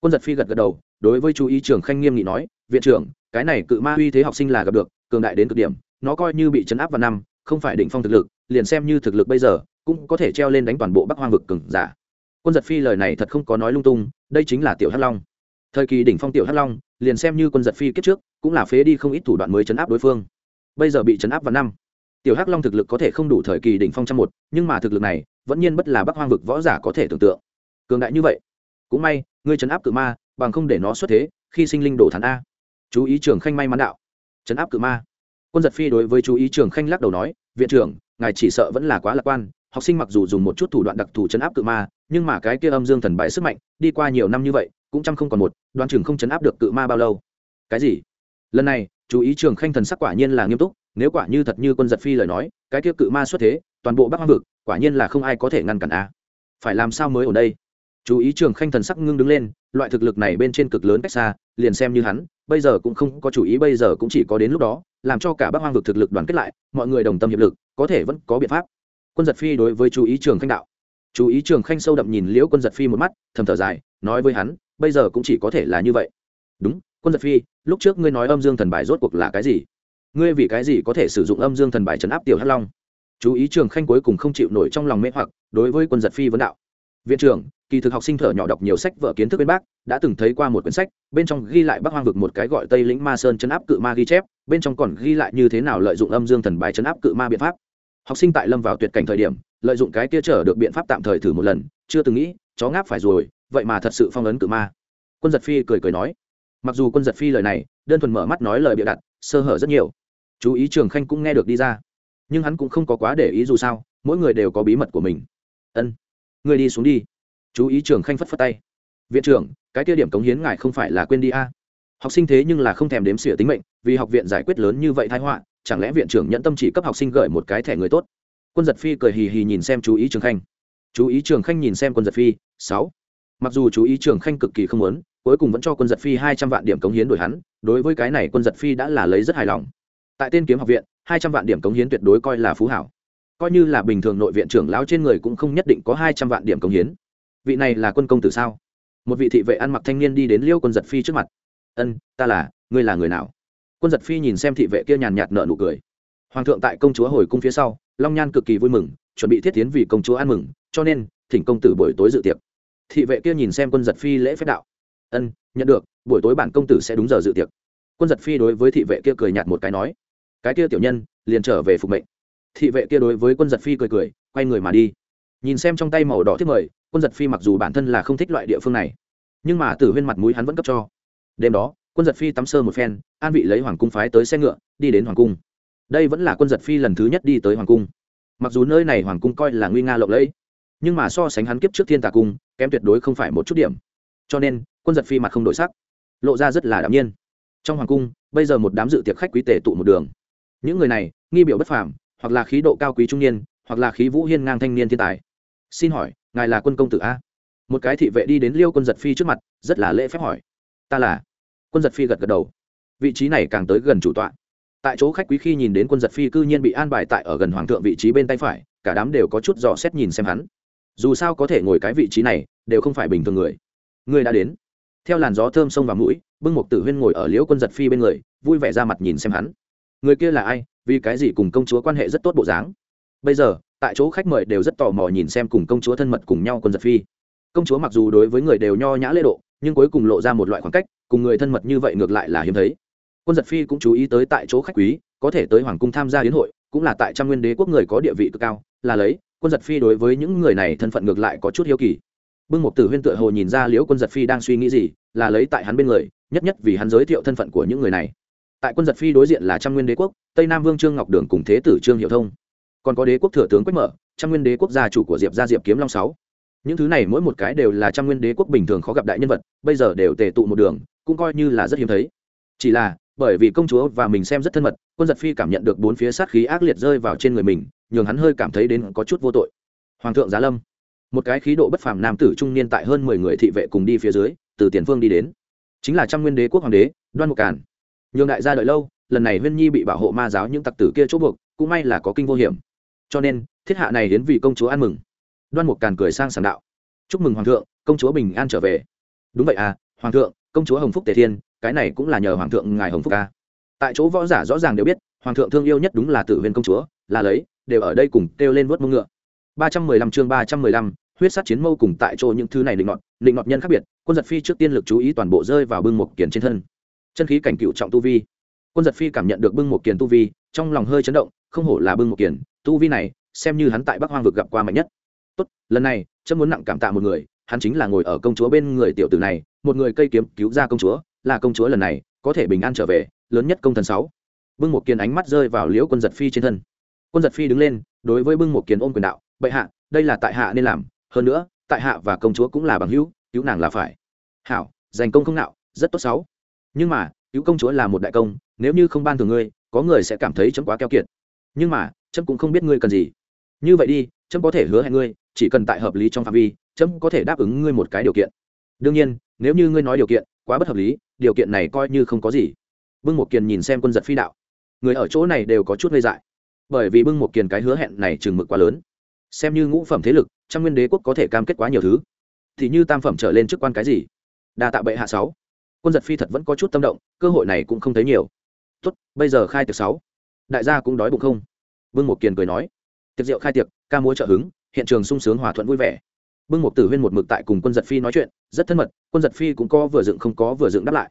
S1: Quân giật phi gật gật đầu, đối với chú ý trường khanh nghiêm nghị nói, viện trưởng, cái này cự ma uy thế học sinh là gặp được, cường đại đến cực điểm nó coi như bị chấn áp vào năm, không phải định phong thực lực, liền xem như thực lực bây giờ, cũng có thể treo lên đánh toàn bộ bắc hoang vực cường giả. Quân giật phi lời này thật không có nói lung tung, đây chính là tiểu hắc long. Thời kỳ đỉnh phong tiểu hắc long, liền xem như quân giật phi kết trước, cũng là phế đi không ít thủ đoạn mới chấn áp đối phương. Bây giờ bị chấn áp vào năm, tiểu hắc long thực lực có thể không đủ thời kỳ đỉnh phong trăm một, nhưng mà thực lực này, vẫn nhiên bất là bắc hoang vực võ giả có thể tưởng tượng. Cường đại như vậy, cũng may, ngươi chấn áp cự ma, bằng không để nó xuất thế, khi sinh linh đổ thắn a. Chú ý trường khanh may mắn đạo. Chấn áp cự ma quân giật phi đối với chú ý trường khanh lắc đầu nói, viện trưởng, ngài chỉ sợ vẫn là quá lạc quan, học sinh mặc dù dùng một chút thủ đoạn đặc thù chấn áp cự ma, nhưng mà cái kia âm dương thần bại sức mạnh, đi qua nhiều năm như vậy, cũng chăm không còn một, đoan trường không chấn áp được cự ma bao lâu. Cái gì? Lần này, chú ý trường khanh thần sắc quả nhiên là nghiêm túc, nếu quả như thật như quân giật phi lời nói, cái kia cự ma xuất thế, toàn bộ bắc hoang vực, quả nhiên là không ai có thể ngăn cản a. Phải làm sao mới ở đây? Chú ý trường khanh thần sắc ngưng đứng lên, loại thực lực này bên trên cực lớn cách xa, liền xem như hắn bây giờ cũng không có chủ ý, bây giờ cũng chỉ có đến lúc đó, làm cho cả bắc hoang vực thực lực đoàn kết lại, mọi người đồng tâm hiệp lực, có thể vẫn có biện pháp. Quân giật phi đối với chú ý trường khanh đạo. Chú ý trường khanh sâu đậm nhìn liễu quân giật phi một mắt, thầm thở dài, nói với hắn, bây giờ cũng chỉ có thể là như vậy. Đúng, quân giật phi, lúc trước ngươi nói âm dương thần bài rốt cuộc là cái gì? Ngươi vì cái gì có thể sử dụng âm dương thần bài trấn áp tiểu hắc long? Chú ý trường khanh cuối cùng không chịu nổi trong lòng mê hoặc, đối với quân giật phi vấn đạo. Viện trưởng kỳ thực học sinh thở nhỏ đọc nhiều sách vợ kiến thức bên bác đã từng thấy qua một quyển sách, bên trong ghi lại bắc hoang vực một cái gọi tây lĩnh ma sơn chấn áp cự ma ghi chép, bên trong còn ghi lại như thế nào lợi dụng âm dương thần bài chấn áp cự ma biện pháp. Học sinh tại lâm vào tuyệt cảnh thời điểm, lợi dụng cái kia trở được biện pháp tạm thời thử một lần, chưa từng nghĩ, chó ngáp phải rồi, vậy mà thật sự phong ấn cự ma. Quân giật phi cười cười nói, mặc dù quân giật phi lời này, đơn thuần mở mắt nói lời bịa đặt, sơ hở rất nhiều. Chú ý trường khanh cũng nghe được đi ra, nhưng hắn cũng không có quá để ý dù sao, mỗi người đều có bí mật của mình. Ân, người đi xuống đi chú ý trường khanh phất phất tay. Viện trưởng, cái tiêu điểm cống hiến ngài không phải là quên đi a? Học sinh thế nhưng là không thèm đếm xỉa tính mệnh, vì học viện giải quyết lớn như vậy thái họa, chẳng lẽ viện trưởng nhận tâm chỉ cấp học sinh gửi một cái thẻ người tốt? Quân giật phi cười hì hì nhìn xem chú ý trường khanh. Chú ý trường khanh nhìn xem quân giật phi, sáu. Mặc dù chú ý trường khanh cực kỳ không muốn, cuối cùng vẫn cho quân giật phi hai trăm vạn điểm cống hiến đổi hắn, đối với cái này quân giật phi đã là lấy rất hài lòng. Tại tên kiếm học viện, hai trăm vạn điểm cống hiến tuyệt đối coi là phú hảo. Coi như là bình thường nội viện trưởng lão trên người cũng không nhất định có hai trăm vạn điểm cống hiến vị này là quân công tử sao? Một vị thị vệ ăn mặc thanh niên đi đến liêu quân giật phi trước mặt. Ân, ta là, ngươi là người nào? Quân giật phi nhìn xem thị vệ kia nhàn nhạt nợ nụ cười. Hoàng thượng tại công chúa hồi cung phía sau, long nhan cực kỳ vui mừng, chuẩn bị thiết tiến vì công chúa ăn mừng, cho nên, thỉnh công tử buổi tối dự tiệc. Thị vệ kia nhìn xem quân giật phi lễ phép đạo. Ân, nhận được, buổi tối bản công tử sẽ đúng giờ dự tiệc. Quân giật phi đối với thị vệ kia cười nhạt một cái nói. Cái kia tiểu nhân, liền trở về phục mệnh. Thị vệ kia đối với quân giật phi cười cười, quay người mà đi. Nhìn xem trong tay màu đỏ thiết mời quân giật phi mặc dù bản thân là không thích loại địa phương này, nhưng mà tử huyên mặt mũi hắn vẫn cấp cho. Đêm đó, quân giật phi tắm sơ một phen, an vị lấy hoàng cung phái tới xe ngựa, đi đến hoàng cung. Đây vẫn là quân giật phi lần thứ nhất đi tới hoàng cung. Mặc dù nơi này hoàng cung coi là nguy nga lộng lẫy, nhưng mà so sánh hắn kiếp trước thiên tà cung, kém tuyệt đối không phải một chút điểm. Cho nên, quân giật phi mặt không đổi sắc, lộ ra rất là đạm nhiên. Trong hoàng cung, bây giờ một đám dự tiệc khách quý tể tụ một đường. Những người này, nghi biểu bất phàm, hoặc là khí độ cao quý trung niên, hoặc là khí vũ hiên ngang thanh niên thiên tài xin hỏi, ngài là quân công tử a? Một cái thị vệ đi đến liêu quân giật phi trước mặt, rất là lễ phép hỏi. Ta là. Quân giật phi gật gật đầu. Vị trí này càng tới gần chủ tọa. Tại chỗ khách quý khi nhìn đến quân giật phi cư nhiên bị an bài tại ở gần hoàng thượng vị trí bên tay phải, cả đám đều có chút dò xét nhìn xem hắn. Dù sao có thể ngồi cái vị trí này, đều không phải bình thường người. Người đã đến. Theo làn gió thơm sông vào mũi, bưng một tử huyên ngồi ở liễu quân giật phi bên người, vui vẻ ra mặt nhìn xem hắn. Người kia là ai? Vì cái gì cùng công chúa quan hệ rất tốt bộ dáng? Bây giờ tại chỗ khách mời đều rất tò mò nhìn xem cùng công chúa thân mật cùng nhau quân giật phi. Công chúa mặc dù đối với người đều nho nhã lễ độ, nhưng cuối cùng lộ ra một loại khoảng cách, cùng người thân mật như vậy ngược lại là hiếm thấy. Quân giật phi cũng chú ý tới tại chỗ khách quý, có thể tới hoàng cung tham gia hiến hội, cũng là tại trăm nguyên đế quốc người có địa vị cực cao, là lấy, quân giật phi đối với những người này thân phận ngược lại có chút hiếu kỳ. Bưng một tử huyên tựa hồ nhìn ra liễu quân giật phi đang suy nghĩ gì, là lấy tại hắn bên người, nhất nhất vì hắn giới thiệu thân phận của những người này. Tại quân giật phi đối diện là trăm nguyên đế quốc, tây nam vương trương ngọc đường cùng thế tử trương hiệu thông còn có đế quốc thừa tướng quách mở, trăm nguyên đế quốc gia chủ của diệp gia diệp kiếm long sáu. Những thứ này mỗi một cái đều là trăm nguyên đế quốc bình thường khó gặp đại nhân vật, bây giờ đều tề tụ một đường, cũng coi như là rất hiếm thấy. Chỉ là, bởi vì công chúa và mình xem rất thân mật, quân giật phi cảm nhận được bốn phía sát khí ác liệt rơi vào trên người mình, nhường hắn hơi cảm thấy đến có chút vô tội. Hoàng thượng giá lâm. Một cái khí độ bất phàm nam tử trung niên tại hơn mười người thị vệ cùng đi phía dưới, từ tiền phương đi đến. Chính là trăm nguyên đế quốc hoàng đế, đoan mục càn. Nhường đại gia đợi lâu, lần này huyên nhi bị bảo hộ ma giáo những tặc tử kia chỗ buộc, cũng may là có kinh vô hiểm cho nên, thiết hạ này đến vì công chúa ăn mừng. Đoan mục càn cười sang sảng đạo. Chúc mừng hoàng thượng, công chúa bình an trở về. Đúng vậy à hoàng thượng, công chúa hồng phúc tề thiên, cái này cũng là nhờ hoàng thượng ngài hồng phúc ca. Tại chỗ võ giả rõ ràng đều biết, hoàng thượng thương yêu nhất đúng là tử huyên công chúa, là lấy, đều ở đây cùng kêu lên vớt mông ngựa. Ba trăm mười lăm chương ba trăm mười lăm, huyết sát chiến mâu cùng tại chỗ những thứ này định ngọt định ngọt nhân khác biệt, quân giật phi trước tiên lực chú ý toàn bộ rơi vào bưng một kiền trên thân. Chân khí cảnh cựu trọng tu vi. Quân giật phi cảm nhận được bưng một kiền tu vi, trong lòng hơi chấn động, không hổ là bưng một kiền tu vi này, xem như hắn tại bắc hoang vực gặp qua mạnh nhất. Tốt, lần này, chấm muốn nặng cảm tạ một người, hắn chính là ngồi ở công chúa bên người tiểu tử này, một người cây kiếm cứu ra công chúa, là công chúa lần này, có thể bình an trở về, lớn nhất công thần sáu. Bưng một kiền ánh mắt rơi vào liễu quân giật phi trên thân. Quân giật phi đứng lên, đối với bưng một kiền ôm quyền đạo, bệ hạ, đây là tại hạ nên làm, hơn nữa, tại hạ và công chúa cũng là bằng hữu, cứu nàng là phải. Hảo giành công không nạo, rất tốt sáu. Nhưng mà, cứu công chúa là một đại công, nếu như không ban thường ngươi, có người sẽ cảm thấy chấm quá keo kiệt. Nhưng mà chấm cũng không biết ngươi cần gì. Như vậy đi chấm có thể hứa hẹn ngươi, chỉ cần tại hợp lý trong phạm vi chấm có thể đáp ứng ngươi một cái điều kiện. Đương nhiên, nếu như ngươi nói điều kiện, quá bất hợp lý, điều kiện này coi như không có gì. Bưng một kiền nhìn xem quân giật phi đạo. Người ở chỗ này đều có chút ngây dại. Bởi vì bưng một kiền cái hứa hẹn này chừng mực quá lớn. Xem như ngũ phẩm thế lực, trăm nguyên đế quốc có thể cam kết quá nhiều thứ. Thì như tam phẩm trở lên chức quan cái gì? Đa tạ bệ hạ sáu. Quân giật phi thật vẫn có chút tâm động, cơ hội này cũng không thấy nhiều. Tốt, bây giờ khai tiệc sáu. Đại gia cũng đói bụng không? Bưng một kiền cười nói, tiệc rượu khai tiệc, ca múa trợ hứng, hiện trường sung sướng hòa thuận vui vẻ. Bưng một tử huyên một mực tại cùng quân giật phi nói chuyện, rất thân mật, quân giật phi cũng có vừa dựng không có vừa dựng đáp lại.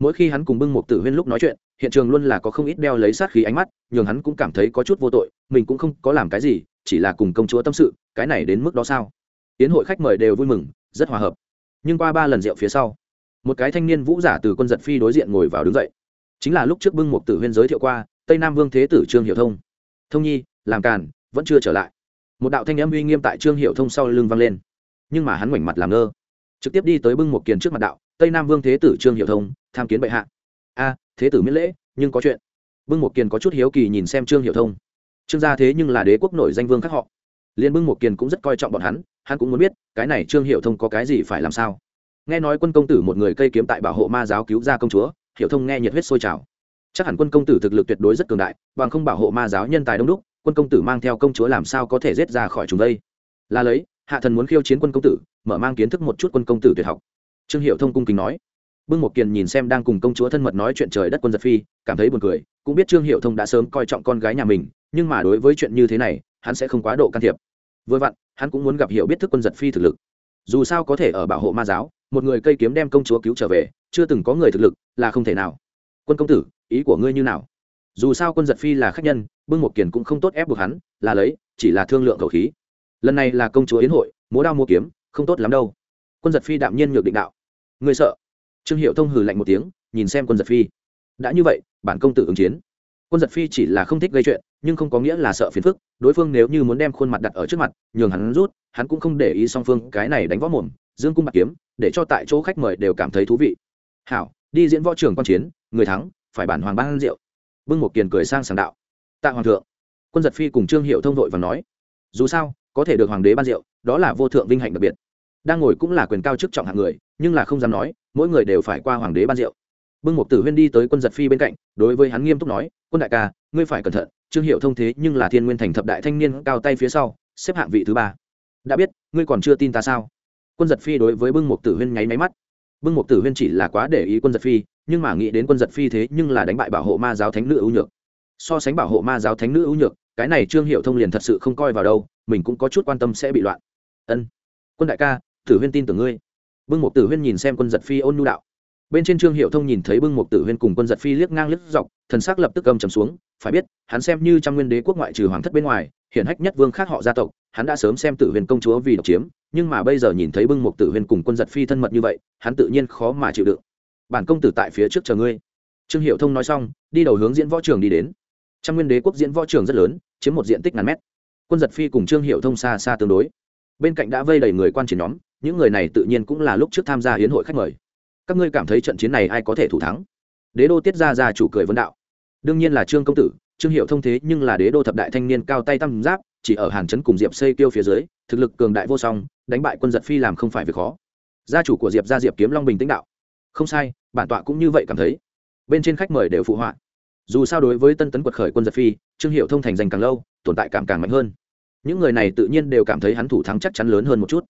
S1: Mỗi khi hắn cùng bưng một tử huyên lúc nói chuyện, hiện trường luôn là có không ít đeo lấy sát khí ánh mắt, nhường hắn cũng cảm thấy có chút vô tội, mình cũng không có làm cái gì, chỉ là cùng công chúa tâm sự, cái này đến mức đó sao? Tiến hội khách mời đều vui mừng, rất hòa hợp. Nhưng qua ba lần rượu phía sau, một cái thanh niên vũ giả từ quân giật phi đối diện ngồi vào đứng dậy. Chính là lúc trước bưng một tử huyên giới thiệu qua tây nam vương thế tử trương Hiểu thông thông nhi, làm càn, vẫn chưa trở lại. Một đạo thanh âm uy nghiêm tại trương hiệu thông sau lưng vang lên. Nhưng mà hắn ngoảnh mặt làm ngơ. Trực tiếp đi tới bưng một kiền trước mặt đạo, tây nam vương thế tử trương hiệu thông, tham kiến bệ hạ. A, thế tử miễn lễ, nhưng có chuyện. Bưng một kiền có chút hiếu kỳ nhìn xem trương hiệu thông. Trương gia thế nhưng là đế quốc nổi danh vương khác họ. Liên bưng một kiền cũng rất coi trọng bọn hắn hắn cũng muốn biết, cái này trương hiệu thông có cái gì phải làm sao. Nghe nói quân công tử một người cây kiếm tại bảo hộ ma giáo cứu ra công chúa hiệu thông nghe nhiệt huyết sôi trào chắc hẳn quân công tử thực lực tuyệt đối rất cường đại, bằng không bảo hộ ma giáo nhân tài đông đúc, quân công tử mang theo công chúa làm sao có thể rết ra khỏi chúng đây? Là lấy, hạ thần muốn khiêu chiến quân công tử, mở mang kiến thức một chút quân công tử tuyệt học. Trương hiệu thông cung kính nói. Bưng một kiền nhìn xem đang cùng công chúa thân mật nói chuyện trời đất quân giật phi, cảm thấy buồn cười, cũng biết trương hiệu thông đã sớm coi trọng con gái nhà mình, nhưng mà đối với chuyện như thế này, hắn sẽ không quá độ can thiệp. Vừa vặn, hắn cũng muốn gặp hiểu biết thức quân giật phi thực lực. Dù sao có thể ở bảo hộ ma giáo, một người cây kiếm đem công chúa cứu trở về, chưa từng có người thực lực là không thể nào. Quân công tử ý của ngươi như nào? Dù sao quân giật phi là khách nhân, bưng một kiền cũng không tốt ép buộc hắn, là lấy, chỉ là thương lượng khẩu khí. Lần này là công chúa yến hội, múa đao múa kiếm, không tốt lắm đâu. Quân giật phi đạm nhiên nhược định đạo. Ngươi sợ? Trương hiệu thông hừ lạnh một tiếng, nhìn xem quân giật phi. Đã như vậy, bản công tử ứng chiến. Quân giật phi chỉ là không thích gây chuyện, nhưng không có nghĩa là sợ phiền phức. Đối phương nếu như muốn đem khuôn mặt đặt ở trước mặt, nhường hắn rút, hắn cũng không để ý song phương cái này đánh võ mồm, dương cung bạc kiếm, để cho tại chỗ khách mời đều cảm thấy thú vị. Hảo, đi diễn võ trường quan chiến, người thắng phải bản hoàng ban rượu. Bưng một kiền cười sang sảng đạo. Tạ hoàng thượng. Quân giật phi cùng trương hiệu thông vội và nói. Dù sao, có thể được hoàng đế ban rượu, đó là vô thượng vinh hạnh đặc biệt. Đang ngồi cũng là quyền cao chức trọng hạng người, nhưng là không dám nói, mỗi người đều phải qua hoàng đế ban rượu. Bưng một tử huyên đi tới quân giật phi bên cạnh, đối với hắn nghiêm túc nói, quân đại ca, ngươi phải cẩn thận, trương hiệu thông thế nhưng là thiên nguyên thành thập đại thanh niên cao tay phía sau, xếp hạng vị thứ ba. Đã biết, ngươi còn chưa tin ta sao? Quân giật phi đối với bưng một tử huyên nháy máy mắt bưng một tử huyên chỉ là quá để ý quân giật phi, nhưng mà nghĩ đến quân giật phi thế nhưng là đánh bại bảo hộ ma giáo thánh nữ ưu nhược. So sánh bảo hộ ma giáo thánh nữ ưu nhược, cái này trương hiệu thông liền thật sự không coi vào đâu, mình cũng có chút quan tâm sẽ bị loạn. Ân. Quân đại ca, tử huyên tin tưởng ngươi. Bưng một tử huyên nhìn xem quân giật phi ôn nhu đạo bên trên trương hiệu thông nhìn thấy bưng một tử huyên cùng quân giật phi liếc ngang liếc dọc, thần sắc lập tức cầm trầm xuống, phải biết, hắn xem như trong nguyên đế quốc ngoại trừ hoàng thất bên ngoài, hiển hách nhất vương khác họ gia tộc, hắn đã sớm xem tử huyên công chúa vì độc chiếm, nhưng mà bây giờ nhìn thấy bưng một tử huyên cùng quân giật phi thân mật như vậy, hắn tự nhiên khó mà chịu đựng. Bản công tử tại phía trước chờ ngươi. Trương hiệu thông nói xong, đi đầu hướng diễn võ trường đi đến. Trăm nguyên đế quốc diễn võ trường rất lớn, chiếm một diện tích ngàn mét. Quân giật phi cùng trương hiệu thông xa xa tương đối. Bên cạnh đã vây đầy người quan chiến nhóm, những người này tự nhiên cũng là lúc trước tham gia hiến hội khách mời các ngươi cảm thấy trận chiến này ai có thể thủ thắng? Đế đô tiết ra ra chủ cười vấn đạo. Đương nhiên là trương công tử, trương hiệu thông thế nhưng là đế đô thập đại thanh niên cao tay tam giáp, chỉ ở hàn trấn cùng diệp xây kêu phía dưới, thực lực cường đại vô song, đánh bại quân giật phi làm không phải việc khó. Gia chủ của diệp gia diệp kiếm long bình tĩnh đạo. Không sai, bản tọa cũng như vậy cảm thấy. Bên trên khách mời đều phụ họa. Dù sao đối với tân tấn quật khởi quân giật phi, trương hiệu thông thành danh càng lâu, tồn tại cảm càng mạnh hơn. Những người này tự nhiên đều cảm thấy hắn thủ thắng chắc chắn lớn hơn một chút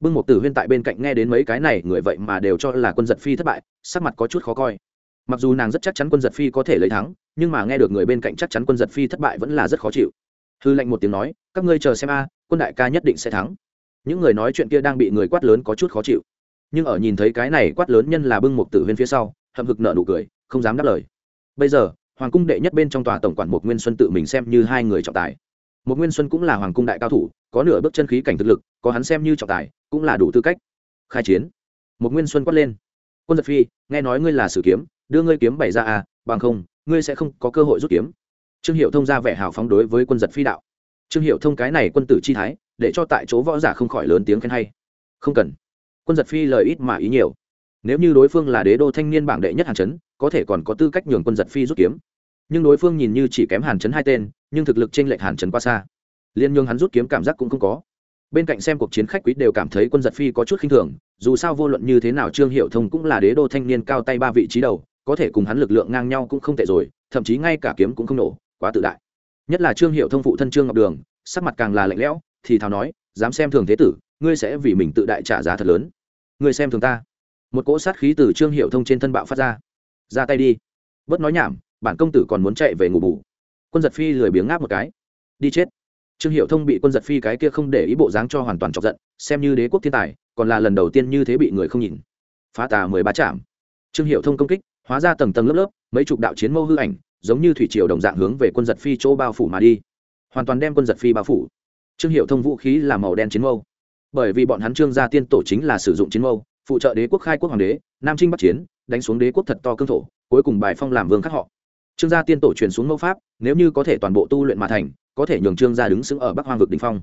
S1: bưng một tử huyên tại bên cạnh nghe đến mấy cái này, người vậy mà đều cho là quân giật phi thất bại, sắc mặt có chút khó coi. Mặc dù nàng rất chắc chắn quân giật phi có thể lấy thắng, nhưng mà nghe được người bên cạnh chắc chắn quân giật phi thất bại vẫn là rất khó chịu. Hư lệnh một tiếng nói, các ngươi chờ xem a, quân đại ca nhất định sẽ thắng. Những người nói chuyện kia đang bị người quát lớn có chút khó chịu. Nhưng ở nhìn thấy cái này quát lớn nhân là bưng một tử huyên phía sau, hậm hực nợ nụ cười, không dám đáp lời. Bây giờ, hoàng cung đệ nhất bên trong tòa tổng quản một nguyên xuân tự mình xem như hai người trọng tài. Một nguyên xuân cũng là hoàng cung đại cao thủ, có nửa bước chân khí cảnh thực lực, có hắn xem như trọng tài cũng là đủ tư cách. Khai chiến. Một nguyên xuân quát lên. Quân giật phi, nghe nói ngươi là sử kiếm, đưa ngươi kiếm bày ra à bằng không, ngươi sẽ không có cơ hội rút kiếm. Trương hiệu thông ra vẻ hào phóng đối với quân giật phi đạo. Trương hiệu thông cái này quân tử chi thái, để cho tại chỗ võ giả không khỏi lớn tiếng khen hay. Không cần. Quân giật phi lời ít mà ý nhiều. Nếu như đối phương là đế đô thanh niên bảng đệ nhất hàn chấn, có thể còn có tư cách nhường quân giật phi rút kiếm. Nhưng đối phương nhìn như chỉ kém hàn chấn hai tên, nhưng thực lực t r ê n lệch hàn chấn quá xa. Liên nhường hắn rút kiếm cảm giác cũng không có bên cạnh xem cuộc chiến khách quý đều cảm thấy quân giật phi có chút khinh thường, dù sao vô luận như thế nào trương hiệu thông cũng là đế đô thanh niên cao tay ba vị trí đầu, có thể cùng hắn lực lượng ngang nhau cũng không tệ rồi, thậm chí ngay cả kiếm cũng không nổ, quá tự đại. Nhất là trương hiệu thông phụ thân trương ngọc đường, sắc mặt càng là lạnh lẽo, thì thào nói, dám xem thường thế tử, ngươi sẽ vì mình tự đại trả giá thật lớn. Ngươi xem thường ta. Một cỗ sát khí từ trương hiệu thông trên thân bạo phát ra. Ra tay đi. Bớt nói nhảm, bản công tử còn muốn chạy về ngủ bù. Quân giật phi lười biếng ngáp một cái. Đi chết trương hiệu thông bị quân giật phi cái kia không để ý bộ dáng cho hoàn toàn chọc giận, xem như đế quốc thiên tài, còn là lần đầu tiên như thế bị người không nhìn. Phá tà mười ba chạm trương hiệu thông công kích, hóa ra tầng tầng lớp lớp, mấy chục đạo chiến mâu hư ảnh, giống như thủy triều đồng dạng hướng về quân giật phi chỗ bao phủ mà đi. Hoàn toàn đem quân giật phi bao phủ. Trương hiệu thông vũ khí là màu đen chiến mâu. Bởi vì bọn hắn trương gia tiên tổ chính là sử dụng chiến mâu, phụ trợ đế quốc khai quốc hoàng đế, nam trinh bắc chiến, đánh xuống đế quốc thật to cương thổ, cuối cùng bài phong làm vương khắc họ. Trương gia tiên tổ truyền xuống mẫu pháp, nếu như có thể toàn bộ tu luyện mà thành có thể nhường trương gia đứng xứng ở bắc hoang vực đình phong.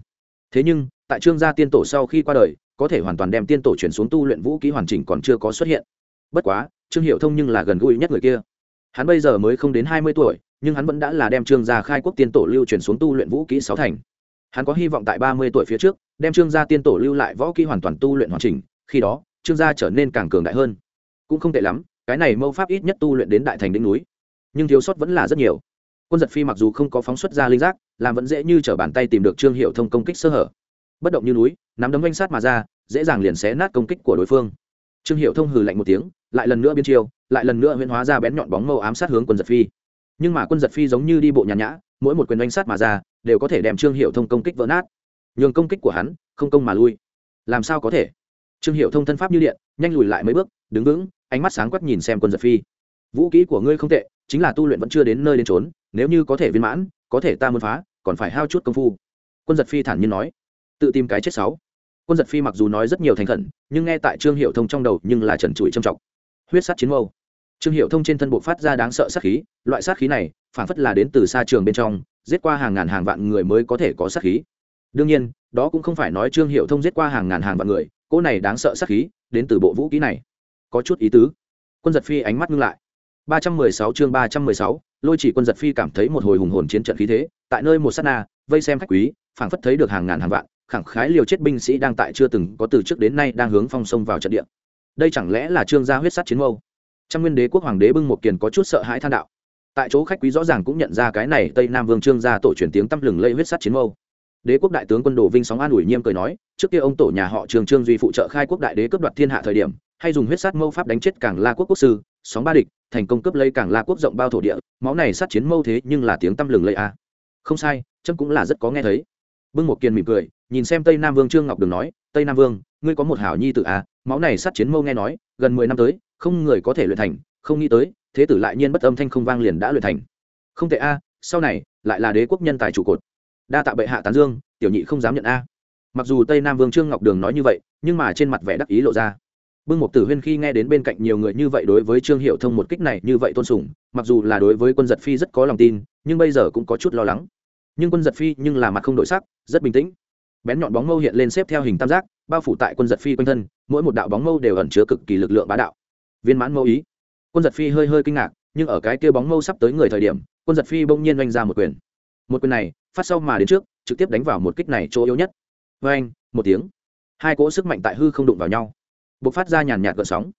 S1: Thế nhưng, tại trương gia tiên tổ sau khi qua đời, có thể hoàn toàn đem tiên tổ chuyển xuống tu luyện vũ ký hoàn chỉnh còn chưa có xuất hiện. Bất quá, trương hiệu thông nhưng là gần gũi nhất người kia. Hắn bây giờ mới không đến hai mươi tuổi, nhưng hắn vẫn đã là đem trương gia khai quốc tiên tổ lưu chuyển xuống tu luyện vũ kỹ sáu thành. Hắn có hy vọng tại ba mươi tuổi phía trước, đem trương gia tiên tổ lưu lại võ kỹ hoàn toàn tu luyện hoàn chỉnh, khi đó, trương gia trở nên càng cường đại hơn. Cũng không tệ lắm, cái này mâu pháp ít nhất tu luyện đến đại thành đỉnh núi, nhưng thiếu sót vẫn là rất nhiều. Quân giật phi mặc dù không có phóng xuất ra linh giác làm vẫn dễ như t r ở bàn tay tìm được trương hiệu thông công kích sơ hở. Bất động như núi, nắm đấm danh sát mà ra, dễ dàng liền xé nát công kích của đối phương. Trương hiệu thông hừ lạnh một tiếng, lại lần nữa biên chiêu, lại lần nữa huyễn hóa ra bén nhọn bóng mâu ám sát hướng quân giật phi. Nhưng mà quân giật phi giống như đi bộ nhàn nhã, mỗi một quyền danh sát mà ra, đều có thể đem trương hiệu thông công kích vỡ nát. Nhường công kích của hắn, không công mà lui. Làm sao có thể? Trương hiệu thông thân pháp như điện, nhanh lùi lại mấy bước, đứng vững, ánh mắt sáng quắc nhìn xem quân giật phi. Vũ kỹ của ngươi không tệ, chính là tu luyện vẫn chưa đến nơi đến trốn nếu như có thể viên mãn có thể ta muốn phá, còn phải hao chút công phu. Quân giật phi thản nhiên nói. Tự tìm cái chết sáu. Quân giật phi mặc dù nói rất nhiều thành khẩn, nhưng nghe tại trương hiệu thông trong đầu nhưng là trần trụi trầm trọng. Huyết sát chiến mâu. Trương hiệu thông trên thân bộ phát ra đáng sợ sát khí, loại sát khí này, phản phất là đến từ xa trường bên trong, giết qua hàng ngàn hàng vạn người mới có thể có sát khí. Đương nhiên, đó cũng không phải nói trương hiệu thông giết qua hàng ngàn hàng vạn người, cỗ này đáng sợ sát khí, đến từ bộ vũ kỹ này. Có chút ý tứ. Quân giật phi ánh mắt ngưng lại. Ba trăm mười sáu chương ba trăm mười sáu lôi chỉ quân giật phi cảm thấy một hồi hùng hồn chiến trận khí thế, tại nơi một s á t na, vây xem khách quý, phảng phất thấy được hàng ngàn hàng vạn, khẳng khái liều chết binh sĩ đang tại chưa từng có từ trước đến nay đang hướng phong sông vào trận địa. Đây chẳng lẽ là trương gia huyết sắt chiến mâu? Trăm nguyên đế quốc hoàng đế bưng một kiền có chút sợ hãi than đạo. Tại chỗ khách quý rõ ràng cũng nhận ra cái này tây nam vương trương gia tổ truyền tiếng tăm lừng lây huyết sắt chiến mâu. Đế quốc đại tướng quân đồ vinh sóng an ủi nhiêm cười nói, trước kia ông tổ nhà họ trường trương duy phụ trợ khai quốc đại đế cướp đoạt thiên hạ thời điểm, hay dùng huyết sát mâu pháp đánh chết cảng la quốc quốc sư, sóng ba địch thành công cướp lấy cảng la quốc rộng bao thổ địa, máu này sát chiến mâu thế nhưng là tiếng tăm lừng lây a. À. Không sai, trâm cũng là rất có nghe thấy. Bưng một kiền mỉm cười, nhìn xem tây nam vương trương ngọc đường nói, tây nam vương, ngươi có một hảo nhi tự a à? máu này sát chiến mâu nghe nói, gần mười năm tới, không người có thể luyện thành, không nghĩ tới, thế tử lại nhiên bất âm thanh không vang liền đã luyện thành. Không tệ a, sau này, lại là đế quốc nhân tài trụ cột. Đa tạ bệ hạ tán dương, tiểu nhị không dám nhận a. Mặc dù tây nam vương trương ngọc đường nói như vậy, nhưng mà trên mặt vẻ đắc ý lộ ra bưng một tử huyên khi nghe đến bên cạnh nhiều người như vậy đối với trương hiệu thông một kích này như vậy tôn sùng, mặc dù là đối với quân giật phi rất có lòng tin, nhưng bây giờ cũng có chút lo lắng. Nhưng quân giật phi nhưng là mặt không đổi sắc, rất bình tĩnh. Bén nhọn bóng mâu hiện lên xếp theo hình tam giác, bao phủ tại quân giật phi quanh thân, mỗi một đạo bóng mâu đều ẩn chứa cực kỳ lực lượng bá đạo. Viên mãn mâu ý. Quân giật phi hơi hơi kinh ngạc, nhưng ở cái kia bóng mâu sắp tới người thời điểm, quân giật phi bỗng nhiên oanh ra một quyền. Một quyền này, phát sau mà đến trước, trực tiếp đánh vào một kích này chỗ yếu nhất. Vê anh một tiếng. Hai cỗ sức mạnh tại hư không đụng vào nhau b ộ c phát ra nhàn nhạt gợn sóng.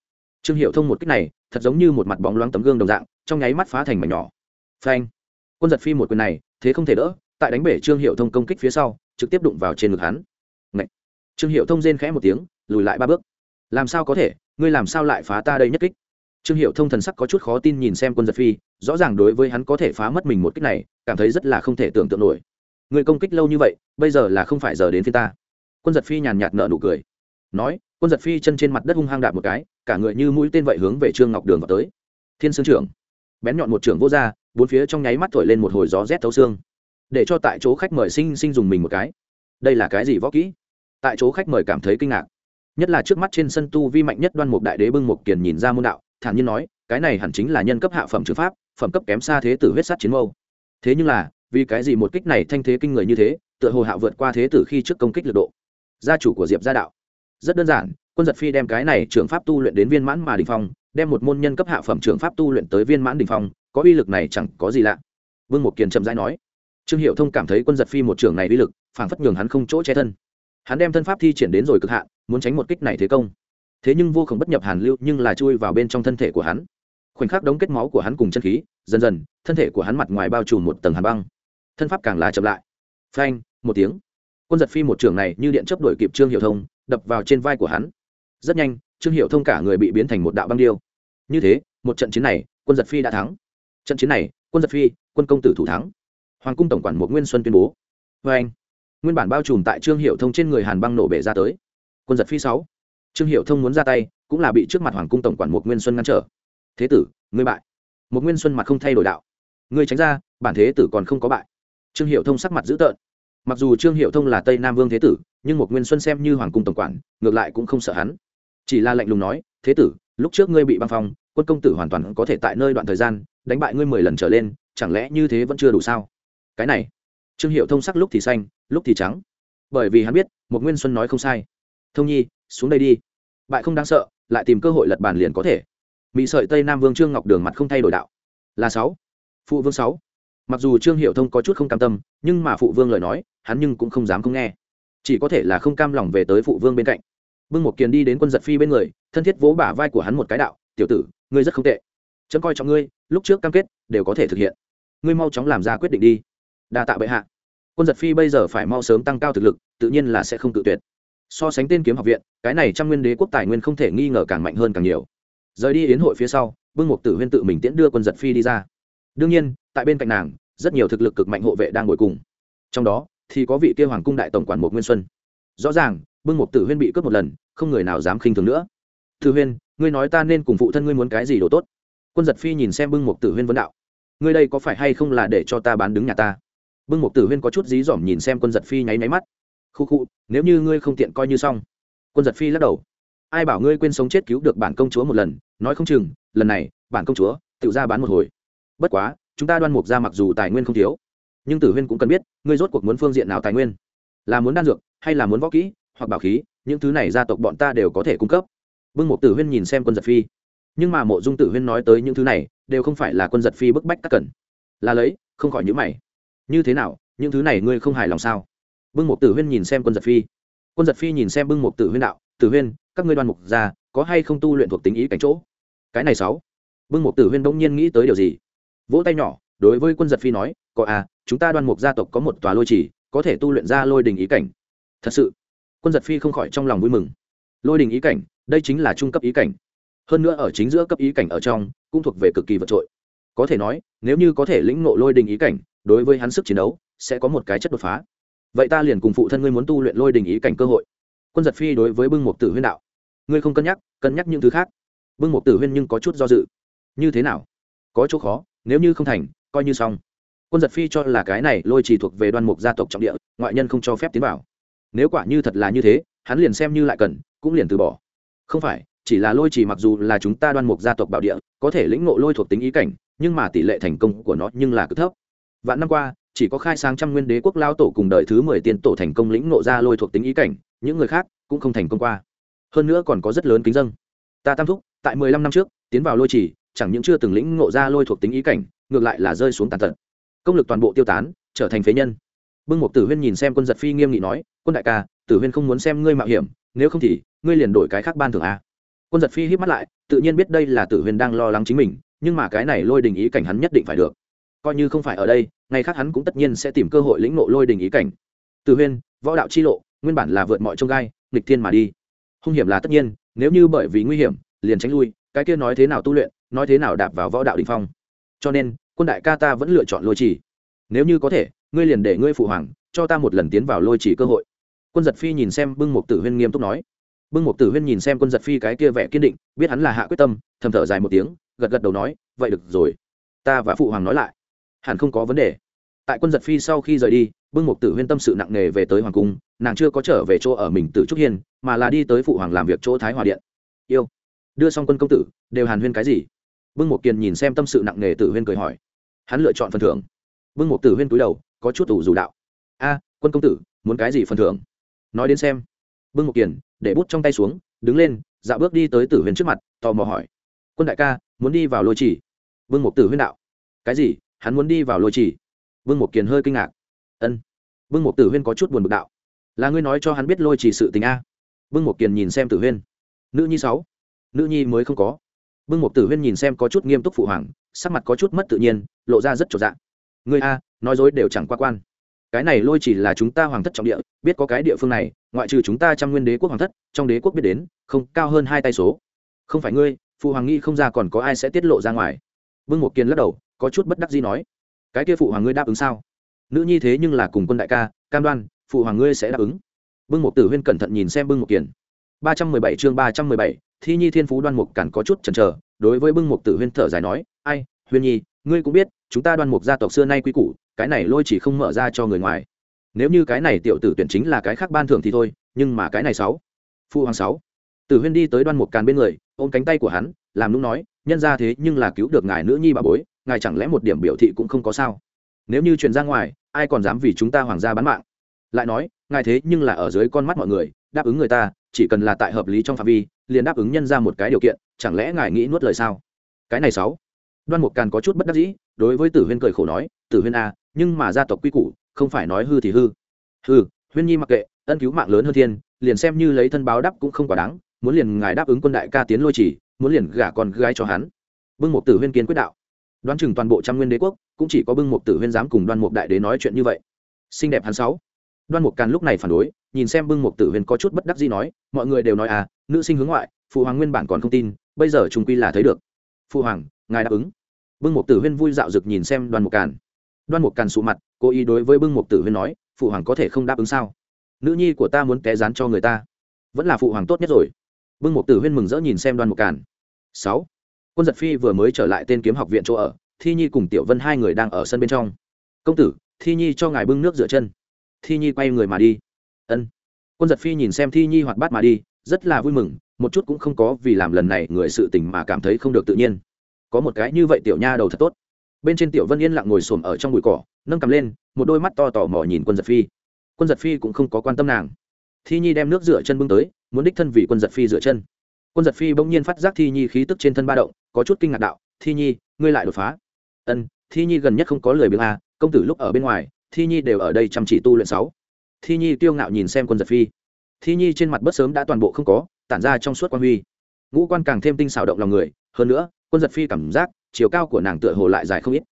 S1: Trương hiệu thông một kích này, thật giống như một mặt bóng loáng tấm gương đồng dạng, trong nháy mắt phá thành mảnh nhỏ. Phanh! Quân giật phi một quyền này, thế không thể đỡ, tại đánh bể trương hiệu thông công kích phía sau, trực tiếp đụng vào trên ngực hắn. Ngậy! trương hiệu thông rên khẽ một tiếng, lùi lại ba bước. Làm sao có thể? Ngươi làm sao lại phá ta đây nhất kích? Trương hiệu thông thần sắc có chút khó tin nhìn xem quân giật phi, rõ ràng đối với hắn có thể phá mất mình một kích này, cảm thấy rất là không thể tưởng tượng nổi. Người công kích lâu như vậy, bây giờ là không phải giờ đến phía ta. Quân giật phi nhàn nhạt nợ nụ cười nói, quân giật phi chân trên mặt đất hung hăng đạp một cái, cả người như mũi tên vậy hướng về trương ngọc đường vào tới. Thiên sương trưởng, bén nhọn một trưởng vô r bốn phía trong nháy mắt thổi lên một hồi gió rét thấu xương. Để cho tại chỗ khách mời sinh sinh dùng mình một cái. Đây là cái gì võ kỹ? Tại chỗ khách mời cảm thấy kinh ngạc. Nhất là trước mắt trên sân tu vi mạnh nhất đoan mục đại đế bưng một kiền nhìn ra môn đạo, thản nhiên nói, cái này hẳn chính là nhân cấp hạ phẩm trường pháp, phẩm cấp kém xa thế tử huyết sát chiến mâu. Thế nhưng là, vì cái gì một kích này thanh thế kinh người như thế, tựa hồ hạ vượt qua thế tử khi trước công kích lực độ? Gia chủ của diệp gia đạo rất đơn giản, quân giật phi đem cái này trường pháp tu luyện đến viên mãn mà đình phong, đem một môn nhân cấp hạ phẩm trường pháp tu luyện tới viên mãn đình phong, có uy lực này chẳng có gì lạ. Vương một kiền chậm rãi nói. Trương hiệu thông cảm thấy quân giật phi một trường này uy lực, phảng phất nhường hắn không chỗ che thân. Hắn đem thân pháp thi triển đến rồi cực hạn, muốn tránh một kích này thế công. Thế nhưng vô khổng bất nhập hàn lưu, nhưng là chui vào bên trong thân thể của hắn. Khoảnh khắc đống kết máu của hắn cùng chân khí, dần dần, thân thể của hắn mặt ngoài bao trùm một tầng hàn băng. Thân pháp càng là chậm lại. Phanh, một tiếng. Quân giật phi một trường này như điện chấp đổi kịp trương hiệu thông đập vào trên vai của hắn. Rất nhanh, trương hiệu thông cả người bị biến thành một đạo băng điêu. Như thế, một trận chiến này, quân giật phi đã thắng. Trận chiến này, quân giật phi, quân công tử thủ thắng. Hoàng cung tổng quản một nguyên xuân tuyên bố. Vê anh, nguyên bản bao trùm tại trương hiệu thông trên người hàn băng nổ bể ra tới. Quân giật phi sáu. Trương hiệu thông muốn ra tay, cũng là bị trước mặt hoàng cung tổng quản một nguyên xuân ngăn trở. Thế tử, ngươi bại. Một nguyên xuân mặt không thay đổi đạo. Ngươi tránh ra, bản thế tử còn không có bại. Trương hiệu thông sắc mặt dữ tợn mặc dù trương hiệu thông là tây nam vương thế tử, nhưng một nguyên xuân xem như hoàng cung tổng quản, ngược lại cũng không sợ hắn. Chỉ là lạnh lùng nói, thế tử, lúc trước ngươi bị băng phong, quân công tử hoàn toàn có thể tại nơi đoạn thời gian, đánh bại ngươi mười lần trở lên, chẳng lẽ như thế vẫn chưa đủ sao? Cái này, trương hiệu thông sắc lúc thì xanh, lúc thì trắng. Bởi vì hắn biết một nguyên xuân nói không sai. Thông nhi, xuống đây đi. Bại không đáng sợ, lại tìm cơ hội lật bàn liền có thể. Mỹ sợi tây nam vương trương ngọc đường mặt không thay đổi đạo. Là sáu. Phụ vương sáu mặc dù trương hiệu thông có chút không cam tâm, nhưng mà phụ vương lời nói, hắn nhưng cũng không dám không nghe. Chỉ có thể là không cam lòng về tới phụ vương bên cạnh. Bưng một kiền đi đến quân giật phi bên người, thân thiết vỗ bả vai của hắn một cái đạo, tiểu tử, ngươi rất không tệ. Chấm coi trọng ngươi, lúc trước cam kết đều có thể thực hiện. Ngươi mau chóng làm ra quyết định đi. Đa tạ bệ hạ. Quân giật phi bây giờ phải mau sớm tăng cao thực lực, tự nhiên là sẽ không tự tuyệt. So sánh tên kiếm học viện, cái này trăm nguyên đế quốc tài nguyên không thể nghi ngờ càng mạnh hơn càng nhiều. Rời đi yến hội phía sau, bưng mục tử huyên tự mình tiễn đưa quân giật phi đi ra. Đương nhiên tại bên cạnh nàng, rất nhiều thực lực cực mạnh hộ vệ đang ngồi cùng. Trong đó, thì có vị kia hoàng cung đại tổng quản một nguyên xuân. Rõ ràng, bưng mục tử huyên bị cướp một lần, không người nào dám khinh thường nữa. Tử huyên, ngươi nói ta nên cùng phụ thân ngươi muốn cái gì đồ tốt? Quân giật phi nhìn xem bưng mục tử huyên vấn đạo. Ngươi đây có phải hay không là để cho ta bán đứng nhà ta? Bưng mục tử huyên có chút dí dỏm nhìn xem quân giật phi nháy máy mắt. Khu khu, nếu như ngươi không tiện coi như xong. Quân giật phi lắc đầu. Ai bảo ngươi quên sống chết cứu được bản công chúa một lần, nói không chừng, lần này, bản công chúa tự ra bán một hồi. Bất quá chúng ta đoan mục ra mặc dù tài nguyên không thiếu, nhưng tử huyên cũng cần biết, ngươi rốt cuộc muốn phương diện nào tài nguyên? Là muốn đan dược, hay là muốn võ kỹ, hoặc bảo khí, những thứ này gia tộc bọn ta đều có thể cung cấp. Bưng một tử huyên nhìn xem quân giật phi. Nhưng mà mộ dung tử huyên nói tới những thứ này, đều không phải là quân giật phi bức bách các cần. Là lấy, không khỏi nhữ mày. Như thế nào, những thứ này ngươi không hài lòng sao? Bưng một tử huyên nhìn xem quân giật phi. Quân giật phi nhìn xem bưng một tử huyên đạo, tử huyên, các ngươi đoan mục ra, có hay không tu luyện thuộc tính ý cảnh chỗ? Cái này sáu. Bưng một tử huyên bỗng nhiên nghĩ tới điều gì? Vỗ tay nhỏ, đối với quân giật phi nói, có à chúng ta đoan mục gia tộc có một tòa lôi trì, có thể tu luyện ra lôi đình ý cảnh. Thật sự, quân giật phi không khỏi trong lòng vui mừng. Lôi đình ý cảnh, đây chính là trung cấp ý cảnh. Hơn nữa ở chính giữa cấp ý cảnh ở trong, cũng thuộc về cực kỳ vượt trội. Có thể nói, nếu như có thể lĩnh ngộ lôi đình ý cảnh, đối với hắn sức chiến đấu, sẽ có một cái chất đột phá. Vậy ta liền cùng phụ thân ngươi muốn tu luyện lôi đình ý cảnh cơ hội. Quân giật phi đối với bưng một tử huyên đạo, ngươi không cân nhắc cân nhắc những thứ khác. Bưng một tử huyên nhưng có chút do dự. Như thế nào? Có chỗ khó nếu như không thành, coi như xong. Quân giật phi cho là cái này lôi trì thuộc về đoan mục gia tộc trọng địa, ngoại nhân không cho phép tiến vào. Nếu quả như thật là như thế, hắn liền xem như lại cần, cũng liền từ bỏ. Không phải, chỉ là lôi trì mặc dù là chúng ta đoan mục gia tộc bảo địa, có thể lĩnh ngộ lôi thuộc tính ý cảnh, nhưng mà tỷ lệ thành công của nó nhưng là cực thấp. Vạn năm qua, chỉ có khai sáng trăm nguyên đế quốc lao tổ cùng đời thứ mười tiên tổ thành công lĩnh ngộ ra lôi thuộc tính ý cảnh, những người khác cũng không thành công qua. Hơn nữa còn có rất lớn kính dân. Ta tam thúc, tại mười lăm năm trước, tiến vào lôi trì chẳng những chưa từng lĩnh ngộ ra lôi thuộc tính ý cảnh, ngược lại là rơi xuống tàn tật. Công lực toàn bộ tiêu tán, trở thành phế nhân. Bưng một tử huyên nhìn xem quân giật phi nghiêm nghị nói, quân đại ca, tử huyên không muốn xem ngươi mạo hiểm, nếu không thì ngươi liền đổi cái khác ban thưởng a. Quân giật phi hít mắt lại, tự nhiên biết đây là tử huyên đang lo lắng chính mình, nhưng mà cái này lôi đình ý cảnh hắn nhất định phải được. Coi như không phải ở đây, ngày khác hắn cũng tất nhiên sẽ tìm cơ hội lĩnh nộ lôi đình ý cảnh. Tử huyên, võ đạo chi lộ, nguyên bản là vượt mọi trông gai, nghịch thiên mà đi. Hung hiểm là tất nhiên, nếu như bởi vì nguy hiểm, liền tránh lui, cái kia nói thế nào tu luyện nói thế nào đạp vào võ đạo đình phong. Cho nên, quân đại ca ta vẫn lựa chọn lôi trì. Nếu như có thể, ngươi liền để ngươi phụ hoàng cho ta một lần tiến vào lôi trì cơ hội. Quân giật phi nhìn xem bưng một tử huyên nghiêm túc nói. Bưng một tử huyên nhìn xem quân giật phi cái kia vẻ kiên định, biết hắn là hạ quyết tâm, thầm thở dài một tiếng, gật gật đầu nói, vậy được rồi, ta và phụ hoàng nói lại. Hẳn không có vấn đề. Tại quân giật phi sau khi rời đi, bưng một tử huyên tâm sự nặng nề về tới hoàng cung, nàng chưa có trở về chỗ ở mình từ trúc hiên, mà là đi tới phụ hoàng làm việc chỗ thái hòa điện. Yêu, đưa xong quân công tử, đều hàn huyên cái gì? Bưng một kiền nhìn xem tâm sự nặng nề tử huyên cười hỏi. Hắn lựa chọn phần thưởng. Bưng một tử huyên cúi đầu, có chút ủ dù đạo. A, quân công tử, muốn cái gì phần thưởng? Nói đến xem. Bưng một kiền, để bút trong tay xuống, đứng lên dạo bước đi tới tử huyên trước mặt, tò mò hỏi. Quân đại ca, muốn đi vào lôi trì? Bương một tử huyên đạo. Cái gì? Hắn muốn đi vào lôi trì? Bương một kiền hơi kinh ngạc. Ân. Bương một tử huyên có chút buồn bực đạo. Là ngươi nói cho hắn biết lôi trì sự tình a. Bương một kiền nhìn xem tử huyên. Nữ nhi sáu. Nữ nhi mới không có bưng một tử huyên nhìn xem có chút nghiêm túc phụ hoàng, sắc mặt có chút mất tự nhiên, lộ ra rất trộn dạng người a, nói dối đều chẳng qua quan. Cái này lôi chỉ là chúng ta hoàng thất trọng địa, biết có cái địa phương này, ngoại trừ chúng ta trăm nguyên đế quốc hoàng thất, trong đế quốc biết đến, không, cao hơn hai tay số. Không phải ngươi, phụ hoàng nghĩ không ra còn có ai sẽ tiết lộ ra ngoài. Vương một kiên lắc đầu, có chút bất đắc gì nói. Cái kia phụ hoàng ngươi đáp ứng sao? Nữ nhi thế nhưng là cùng quân đại ca, cam đoan, phụ hoàng ngươi sẽ đáp ứng. Bưng một tử huyên cẩn thận nhìn xem bưng một kiền. ba trăm mười bảy chương ba trăm mười bảy thi nhi thiên phú đoan mục cản có chút chần chờ, đối với bưng mục tử huyên thở dài nói, ai, huyên nhi, ngươi cũng biết, chúng ta đoan mục gia tộc xưa nay quy củ, cái này lôi chỉ không mở ra cho người ngoài. Nếu như cái này tiểu tử tuyển chính là cái khác ban thưởng thì thôi, nhưng mà cái này sáu phụ hoàng sáu. Tử huyên đi tới đoan mục càn bên người, ôm cánh tay của hắn, làm lúc nói, nhân ra thế nhưng là cứu được ngài nữ nhi bà bối, ngài chẳng lẽ một điểm biểu thị cũng không có sao? Nếu như truyền ra ngoài, ai còn dám vì chúng ta hoàng gia bán mạng? Lại nói, ngài thế nhưng là ở dưới con mắt mọi người, đáp ứng người ta, chỉ cần là tại hợp lý trong phạm vi liền đáp ứng nhân ra một cái điều kiện, chẳng lẽ ngài nghĩ nuốt lời sao? Cái này sáu. Đoan mục càn có chút bất đắc dĩ, đối với tử huyên cười khổ nói, tử huyên a nhưng mà gia tộc quy củ, không phải nói hư thì hư. Hư huyên nhi mặc kệ, ân cứu mạng lớn hơn thiên, liền xem như lấy thân báo đáp cũng không quá đáng, muốn liền ngài đáp ứng quân đại ca tiến lôi chỉ, muốn liền gả con gái cho hắn. Bưng một tử huyên kiến quyết đạo. Đoán chừng toàn bộ trăm nguyên đế quốc, cũng chỉ có bưng một tử huyên dám cùng đoan mục đại đế nói chuyện như vậy. Xinh đẹp hắn sáu. Đoan mục càn lúc này phản đối, nhìn xem bưng một tử huyên có chút bất đắc dĩ nói, mọi người đều nói à nữ sinh hướng ngoại, phụ hoàng nguyên bản còn không tin, bây giờ chúng quy là thấy được. Phụ hoàng, ngài đáp ứng. Bưng một tử huyên vui dạo rực nhìn xem đoan mục càn. Đoan mục càn sụ mặt, cố ý đối với bưng một tử huyên nói, phụ hoàng có thể không đáp ứng sao? Nữ nhi của ta muốn té rán cho người ta. Vẫn là phụ hoàng tốt nhất rồi. Bưng một tử huyên mừng rỡ nhìn xem đoan mục càn. Sáu. Quân giật phi vừa mới trở lại tên kiếm học viện chỗ ở, thi nhi cùng tiểu vân hai người đang ở sân bên trong. Công tử, thi nhi cho ngài bưng nước rửa chân. Thi nhi quay người mà đi. Ân. Quân giật phi nhìn xem thi nhi hoạt bát mà đi rất là vui mừng, một chút cũng không có vì làm lần này người sự tình mà cảm thấy không được tự nhiên. Có một cái như vậy tiểu nha đầu thật tốt. Bên trên tiểu vân yên lặng ngồi xổm ở trong bụi cỏ, nâng cầm lên, một đôi mắt to tò mò nhìn quân giật phi. Quân giật phi cũng không có quan tâm nàng. Thi nhi đem nước rửa chân bưng tới, muốn đích thân vì quân giật phi rửa chân. Quân giật phi bỗng nhiên phát giác thi nhi khí tức trên thân ba động, có chút kinh ngạc đạo, thi nhi, ngươi lại đột phá. Ân, thi nhi gần nhất không có lời biếng a công tử lúc ở bên ngoài, thi nhi đều ở đây chăm chỉ tu luyện sáu. Thi nhi tiêu ngạo nhìn xem quân giật phi thi nhi trên mặt bất sớm đã toàn bộ không có, tản ra trong suốt quan huy. Ngũ quan càng thêm tinh xảo động lòng người, hơn nữa, quân giật phi cảm giác, chiều cao của nàng tựa hồ lại dài không ít.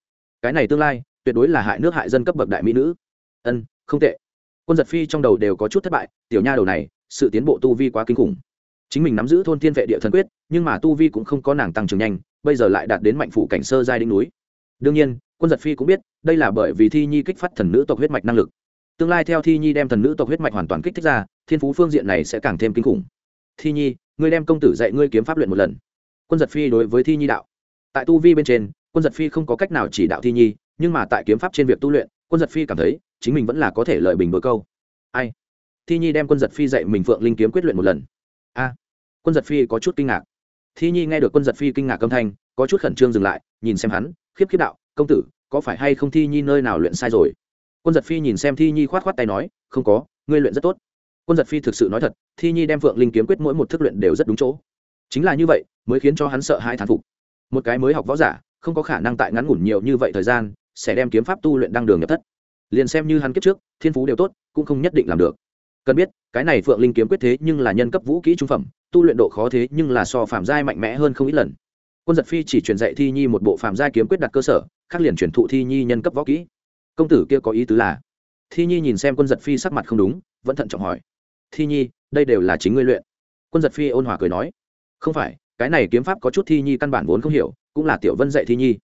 S1: Cái này tương lai, tuyệt đối là hại nước hại dân cấp bậc đại mỹ nữ. Ân, không tệ. Quân giật phi trong đầu đều có chút thất bại, tiểu nha đầu này, sự tiến bộ tu vi quá kinh khủng. Chính mình nắm giữ thôn thiên vệ địa thần quyết, nhưng mà tu vi cũng không có nàng tăng trưởng nhanh, bây giờ lại đạt đến mạnh phủ cảnh sơ giai đỉnh núi. Đương nhiên, quân giật phi cũng biết, đây là bởi vì thi nhi kích phát thần nữ tộc huyết mạch năng lực tương lai theo thi nhi đem thần nữ tộc huyết mạch hoàn toàn kích thích ra, thiên phú phương diện này sẽ càng thêm kinh khủng. Thi nhi, ngươi đem công tử dạy ngươi kiếm pháp luyện một lần. Quân giật phi đối với thi nhi đạo. Tại tu vi bên trên, quân giật phi không có cách nào chỉ đạo thi nhi, nhưng mà tại kiếm pháp trên việc tu luyện, quân giật phi cảm thấy chính mình vẫn là có thể lợi bình đôi câu. Ai? Thi nhi đem quân giật phi dạy mình phượng linh kiếm quyết luyện một lần. A. Quân giật phi có chút kinh ngạc. Thi nhi nghe được quân giật phi kinh ngạc âm thanh, có chút khẩn trương dừng lại, nhìn xem hắn, khiếp khiếp đạo, công tử, có phải hay không thi nhi nơi nào luyện sai rồi? Quân giật phi nhìn xem thi nhi khoát khoát tay nói, không có, ngươi luyện rất tốt. Quân giật phi thực sự nói thật, thi nhi đem phượng linh kiếm quyết mỗi một thức luyện đều rất đúng chỗ. Chính là như vậy, mới khiến cho hắn sợ hai thán phục. Một cái mới học võ giả, không có khả năng tại ngắn ngủn nhiều như vậy thời gian, sẽ đem kiếm pháp tu luyện đăng đường nhập thất. Liền xem như hắn kiếp trước, thiên phú đều tốt, cũng không nhất định làm được. Cần biết, cái này phượng linh kiếm quyết thế nhưng là nhân cấp vũ kỹ trung phẩm, tu luyện độ khó thế nhưng là so phạm giai mạnh mẽ hơn không ít lần. Quân giật phi chỉ truyền dạy thi nhi một bộ phạm giai kiếm quyết đặt cơ sở, khác liền truyền thụ thi nhi nhân cấp võ kỹ công tử kia có ý tứ là, thi nhi nhìn xem quân giật phi sắc mặt không đúng, vẫn thận trọng hỏi, thi nhi, đây đều là chính ngươi luyện. Quân giật phi ôn hòa cười nói, không phải, cái này kiếm pháp có chút thi nhi căn bản vốn không hiểu, cũng là tiểu vân dạy thi nhi.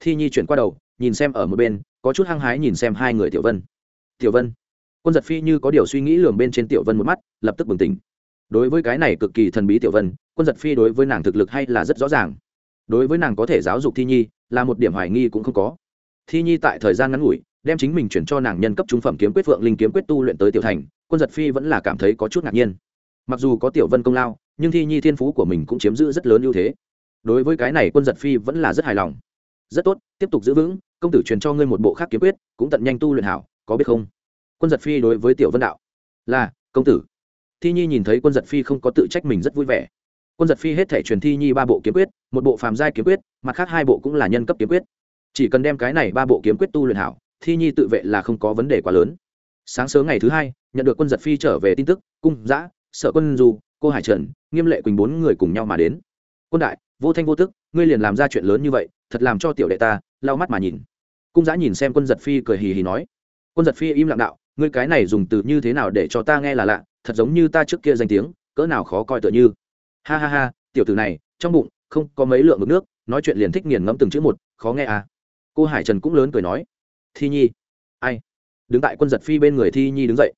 S1: Thi nhi chuyển qua đầu, nhìn xem ở một bên, có chút hăng hái nhìn xem hai người tiểu vân. Tiểu vân, quân giật phi như có điều suy nghĩ lường bên trên tiểu vân một mắt, lập tức bừng tỉnh. Đối với cái này cực kỳ thần bí tiểu vân, quân giật phi đối với nàng thực lực hay là rất rõ ràng. Đối với nàng có thể giáo dục thi nhi, là một điểm hoài nghi cũng không có. Thi nhi tại thời gian ngắn ngủi đem chính mình chuyển cho nàng nhân cấp trung phẩm kiếm quyết phượng linh kiếm quyết tu luyện tới tiểu thành, quân giật phi vẫn là cảm thấy có chút ngạc nhiên. Mặc dù có tiểu vân công lao, nhưng thi nhi thiên phú của mình cũng chiếm giữ rất lớn ưu thế. Đối với cái này quân giật phi vẫn là rất hài lòng. Rất tốt, tiếp tục giữ vững, công tử truyền cho ngươi một bộ khác kiếm quyết, cũng tận nhanh tu luyện hảo, có biết không? Quân giật phi đối với tiểu vân đạo. Là, công tử. Thi nhi nhìn thấy quân giật phi không có tự trách mình rất vui vẻ. Quân giật phi hết thể truyền thi nhi ba bộ kiếm quyết, một bộ phàm giai kiếm quyết, mặt khác hai bộ cũng là nhân cấp kiếm quyết. Chỉ cần đem cái này ba bộ kiếm quyết tu luyện hảo thi nhi tự vệ là không có vấn đề quá lớn. Sáng sớm ngày thứ hai, nhận được quân giật phi trở về tin tức, cung, giã, sở quân du, cô hải trần, nghiêm lệ quỳnh bốn người cùng nhau mà đến. Quân đại, vô thanh vô tức, ngươi liền làm ra chuyện lớn như vậy, thật làm cho tiểu đệ ta, lau mắt mà nhìn. Cung giã nhìn xem quân giật phi cười hì hì nói. Quân giật phi im lặng đạo, ngươi cái này dùng từ như thế nào để cho ta nghe là lạ, thật giống như ta trước kia danh tiếng, cỡ nào khó coi tựa như. Ha ha ha, tiểu tử này, trong bụng, không có mấy lượng mực nước, nói chuyện liền thích nghiền ngẫm từng chữ một, khó nghe à. Cô hải trần cũng lớn cười nói thi nhi. Ai? Đứng tại quân giật phi bên người thi nhi đứng dậy.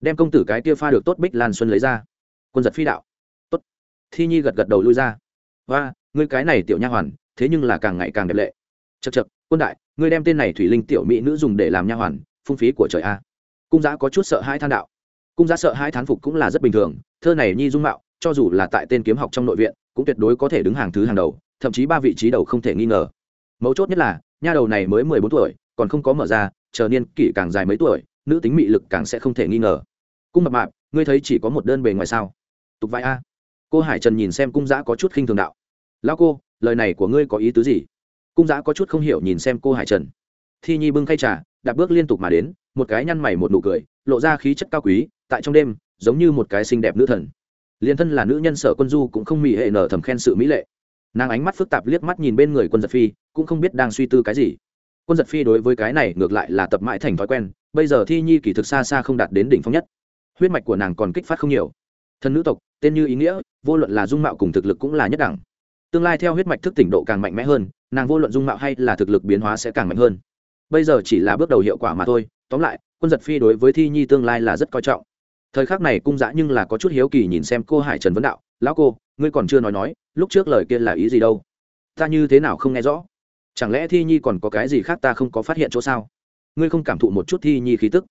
S1: Đem công tử cái kia pha được tốt bích lan xuân lấy ra. Quân giật phi đạo. Tốt. Thi nhi gật gật đầu lui ra. Và ngươi cái này tiểu nha hoàn, thế nhưng là càng ngày càng đẹp lệ. Chật chật quân đại, ngươi đem tên này thủy linh tiểu mỹ nữ dùng để làm nha hoàn, phung phí của trời a. Cung giá có chút sợ hai than đạo. Cung giá sợ hai thán phục cũng là rất bình thường, thơ này nhi dung mạo, cho dù là tại tên kiếm học trong nội viện, cũng tuyệt đối có thể đứng hàng thứ hàng đầu, thậm chí ba vị trí đầu không thể nghi ngờ. Mấu chốt nhất là, nha đầu này mới mười bốn tuổi còn không có mở ra, chờ niên kỷ càng dài mấy tuổi, nữ tính mị lực càng sẽ không thể nghi ngờ. Cung mập mạp, ngươi thấy chỉ có một đơn bề ngoài sao? Tục vai a. Cô hải trần nhìn xem cung giã có chút khinh thường đạo. Lao cô, lời này của ngươi có ý tứ gì? Cung giã có chút không hiểu nhìn xem cô hải trần. Thi nhi bưng khay trà, đạp bước liên tục mà đến, một cái nhăn mày một nụ cười, lộ ra khí chất cao quý, tại trong đêm, giống như một cái xinh đẹp nữ thần. Liền thân là nữ nhân sở quân du cũng không mỹ hệ nở thầm khen sự mỹ lệ. Nàng ánh mắt phức tạp liếc mắt nhìn bên người quân giật phi, cũng không biết đang suy tư cái gì quân giật phi đối với cái này ngược lại là tập mãi thành thói quen, bây giờ thi nhi kỳ thực xa xa không đạt đến đỉnh phong nhất. Huyết mạch của nàng còn kích phát không nhiều. Thân nữ tộc, tên như ý nghĩa, vô luận là dung mạo cùng thực lực cũng là nhất đẳng. Tương lai theo huyết mạch thức tỉnh độ càng mạnh mẽ hơn, nàng vô luận dung mạo hay là thực lực biến hóa sẽ càng mạnh hơn. Bây giờ chỉ là bước đầu hiệu quả mà thôi, tóm lại, quân giật phi đối với thi nhi tương lai là rất coi trọng. Thời khắc này cung dã nhưng là có chút hiếu kỳ nhìn xem cô hải trần vấn đạo, lão cô, ngươi còn chưa nói nói, lúc trước lời kia là ý gì đâu? Ta như thế nào không nghe rõ? Chẳng lẽ thi nhi còn có cái gì khác ta không có phát hiện chỗ sao? Ngươi không cảm thụ một chút thi nhi khí tức?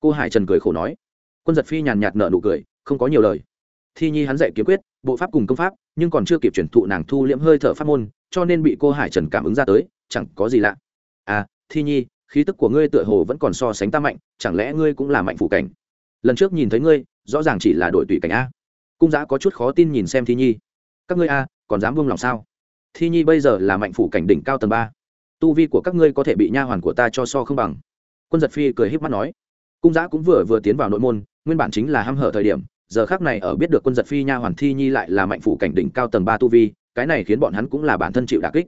S1: Cô hải trần cười khổ nói. Quân giật phi nhàn nhạt nở nụ cười, không có nhiều lời. Thi nhi hắn dạy kiếm quyết, bộ pháp cùng công pháp, nhưng còn chưa kịp chuyển thụ nàng thu liễm hơi thở pháp môn, cho nên bị cô hải trần cảm ứng ra tới, chẳng có gì lạ. À thi nhi, khí tức của ngươi tựa hồ vẫn còn so sánh ta mạnh, chẳng lẽ ngươi cũng là mạnh phủ cảnh? Lần trước nhìn thấy ngươi, rõ ràng chỉ là đội tùy cảnh a. Cung giã có chút khó tin nhìn xem thi nhi. Các ngươi a, còn dám buông lòng sao? Thi nhi bây giờ là mạnh phủ cảnh đỉnh cao tầng ba. Tu vi của các ngươi có thể bị nha hoàn của ta cho so không bằng. Quân giật phi cười h í p mắt nói. Cung giã cũng vừa vừa tiến vào nội môn, nguyên bản chính là h hở thời điểm, giờ khác này ở biết được quân giật phi nha hoàn thi nhi lại là mạnh phủ cảnh đỉnh cao tầng ba tu vi, cái này khiến bọn hắn cũng là bản thân chịu đà kích.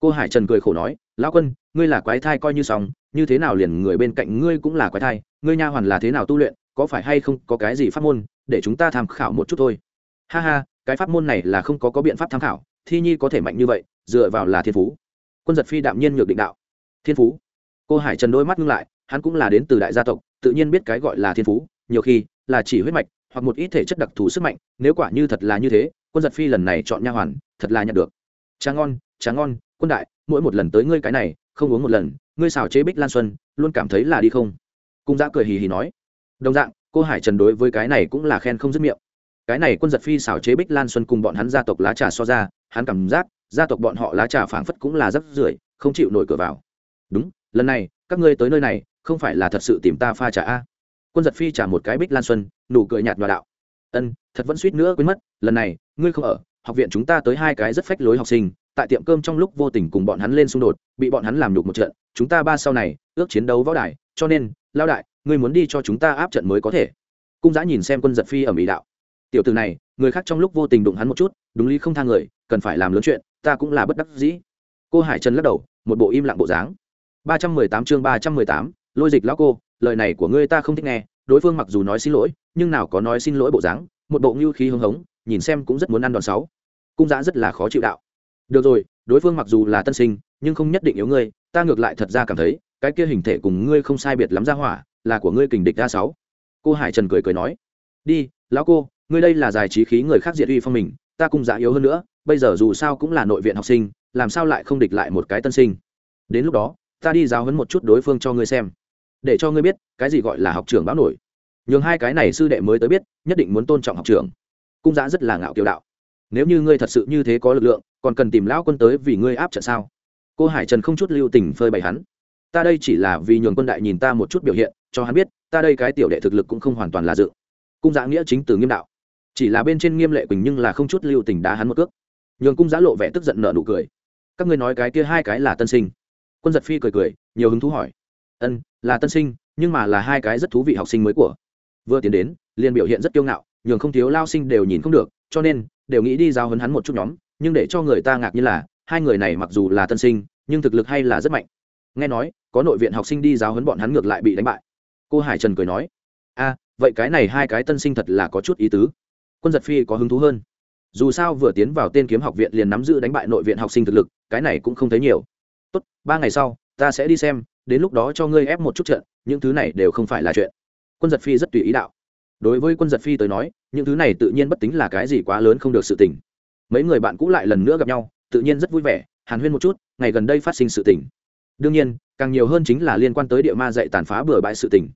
S1: Cô hải trần cười khổ nói, lão quân, ngươi là quái thai coi như xong, như thế nào liền người bên cạnh ngươi cũng là quái thai, ngươi nha hoàn là thế nào tu luyện, có phải hay không có cái gì pháp môn, để chúng ta tham khảo một chút thôi. Ha ha, cái pháp môn này là không có có biện pháp tham khảo thi nhi có thể mạnh như vậy, dựa vào là thiên phú. Quân giật phi đạm nhiên nhược định đạo. Thiên phú? Cô hải trần đôi mắt ngưng lại, hắn cũng là đến từ đại gia tộc, tự nhiên biết cái gọi là thiên phú, nhiều khi là chỉ huyết mạch, hoặc một ít thể chất đặc thù sức mạnh, nếu quả như thật là như thế, quân giật phi lần này chọn nha hoàn, thật là nhận được. Tráng ngon tráng ngon, quân đại, mỗi một lần tới ngươi cái này, không uống một lần, ngươi xào chế bích lan xuân, luôn cảm thấy là đi không? Cung giã cười hì hì nói. Đồng dạng, cô hải trần đối với cái này cũng là khen không dứt miệng. Cái này quân giật phi xào chế bích lan xuân cùng bọn hắn gia tộc lá trà so ra hắn cảm giác gia tộc bọn họ lá trà phảng phất cũng là rất rưởi, không chịu nổi cửa vào. Đúng, lần này, các ngươi tới nơi này, không phải là thật sự tìm ta pha trà a. Quân giật phi trả một cái bích lan xuân, nụ cười nhạt nhòa đạo. Ân, thật vẫn suýt nữa quên mất, lần này, ngươi không ở, học viện chúng ta tới hai cái rất phách lối học sinh, tại tiệm cơm trong lúc vô tình cùng bọn hắn lên xung đột, bị bọn hắn làm nhục một trận, chúng ta ba sau này, ước chiến đấu võ đài, cho nên lao đại, ngươi muốn đi cho chúng ta áp trận mới có thể. Cung giã nhìn xem quân giật phi ở mỹ đạo. Tiểu từ này, người khác trong lúc vô tình đụng hắn một chút đúng lý không thang người, cần phải làm lớn chuyện, ta cũng là bất đắc dĩ. Cô hải trần lắc đầu, một bộ im lặng bộ dáng. Ba trăm mười tám chương ba trăm mười tám, lôi dịch lão cô, lời này của ngươi ta không thích nghe, đối phương mặc dù nói xin lỗi, nhưng nào có nói xin lỗi bộ dáng, một bộ ngưu khí hưng hống, nhìn xem cũng rất muốn ăn đòn sáu cung giã rất là khó chịu đạo. Được rồi, đối phương mặc dù là tân sinh, nhưng không nhất định yếu ngươi, ta ngược lại thật ra cảm thấy, cái kia hình thể cùng ngươi không sai biệt lắm ra hỏa, là của ngươi kình địch ra sáu. Cô hải trần cười cười nói, đi, lão cô, ngươi đây là giải trí khí người khác diệt uy phong mình ta cung giã yếu hơn nữa, bây giờ dù sao cũng là nội viện học sinh, làm sao lại không địch lại một cái tân sinh? Đến lúc đó, ta đi giáo hấn một chút đối phương cho ngươi xem. Để cho ngươi biết, cái gì gọi là học trưởng báo nổi. Nhường hai cái này sư đệ mới tới biết, nhất định muốn tôn trọng học trưởng. Cung giã rất là ngạo kiều đạo. Nếu như ngươi thật sự như thế có lực lượng, còn cần tìm lão quân tới vì ngươi áp trận sao? Cô hải trần không chút lưu tình phơi bày hắn. Ta đây chỉ là vì nhường quân đại nhìn ta một chút biểu hiện, cho hắn biết, ta đây cái tiểu đệ thực lực cũng không hoàn toàn là dự. Cung giã nghĩa chính từ nghiêm đạo chỉ là bên trên nghiêm lệ quỳnh nhưng là không chút lưu tình đá hắn một cước. Nhường cung giã lộ vẻ tức giận nợ nụ cười. Các ngươi nói cái kia hai cái là tân sinh. Quân giật phi cười cười, nhiều hứng thú hỏi. Ân, là tân sinh, nhưng mà là hai cái rất thú vị học sinh mới của. Vừa tiến đến, liền biểu hiện rất kiêu ngạo, nhường không thiếu lao sinh đều nhìn không được, cho nên, đều nghĩ đi giao hấn hắn một chút nhóm, nhưng để cho người ta ngạc như là, hai người này mặc dù là tân sinh, nhưng thực lực hay là rất mạnh. Nghe nói, có nội viện học sinh đi giáo hấn bọn hắn ngược lại bị đánh bại. Cô hải trần cười nói, a, vậy cái này hai cái tân sinh thật là có chút ý tứ quân giật phi có hứng thú hơn. Dù sao vừa tiến vào tên kiếm học viện liền nắm giữ đánh bại nội viện học sinh thực lực, cái này cũng không thấy nhiều. Tốt, ba ngày sau, ta sẽ đi xem, đến lúc đó cho ngươi ép một chút trận, những thứ này đều không phải là chuyện. Quân giật phi rất tùy ý đạo. Đối với quân giật phi tới nói, những thứ này tự nhiên bất tính là cái gì quá lớn không được sự tỉnh mấy người bạn cũ lại lần nữa gặp nhau, tự nhiên rất vui vẻ, hàn huyên một chút, ngày gần đây phát sinh sự tỉnh đương nhiên, càng nhiều hơn chính là liên quan tới địa ma dạy tàn phá bừa bãi sự tỉnh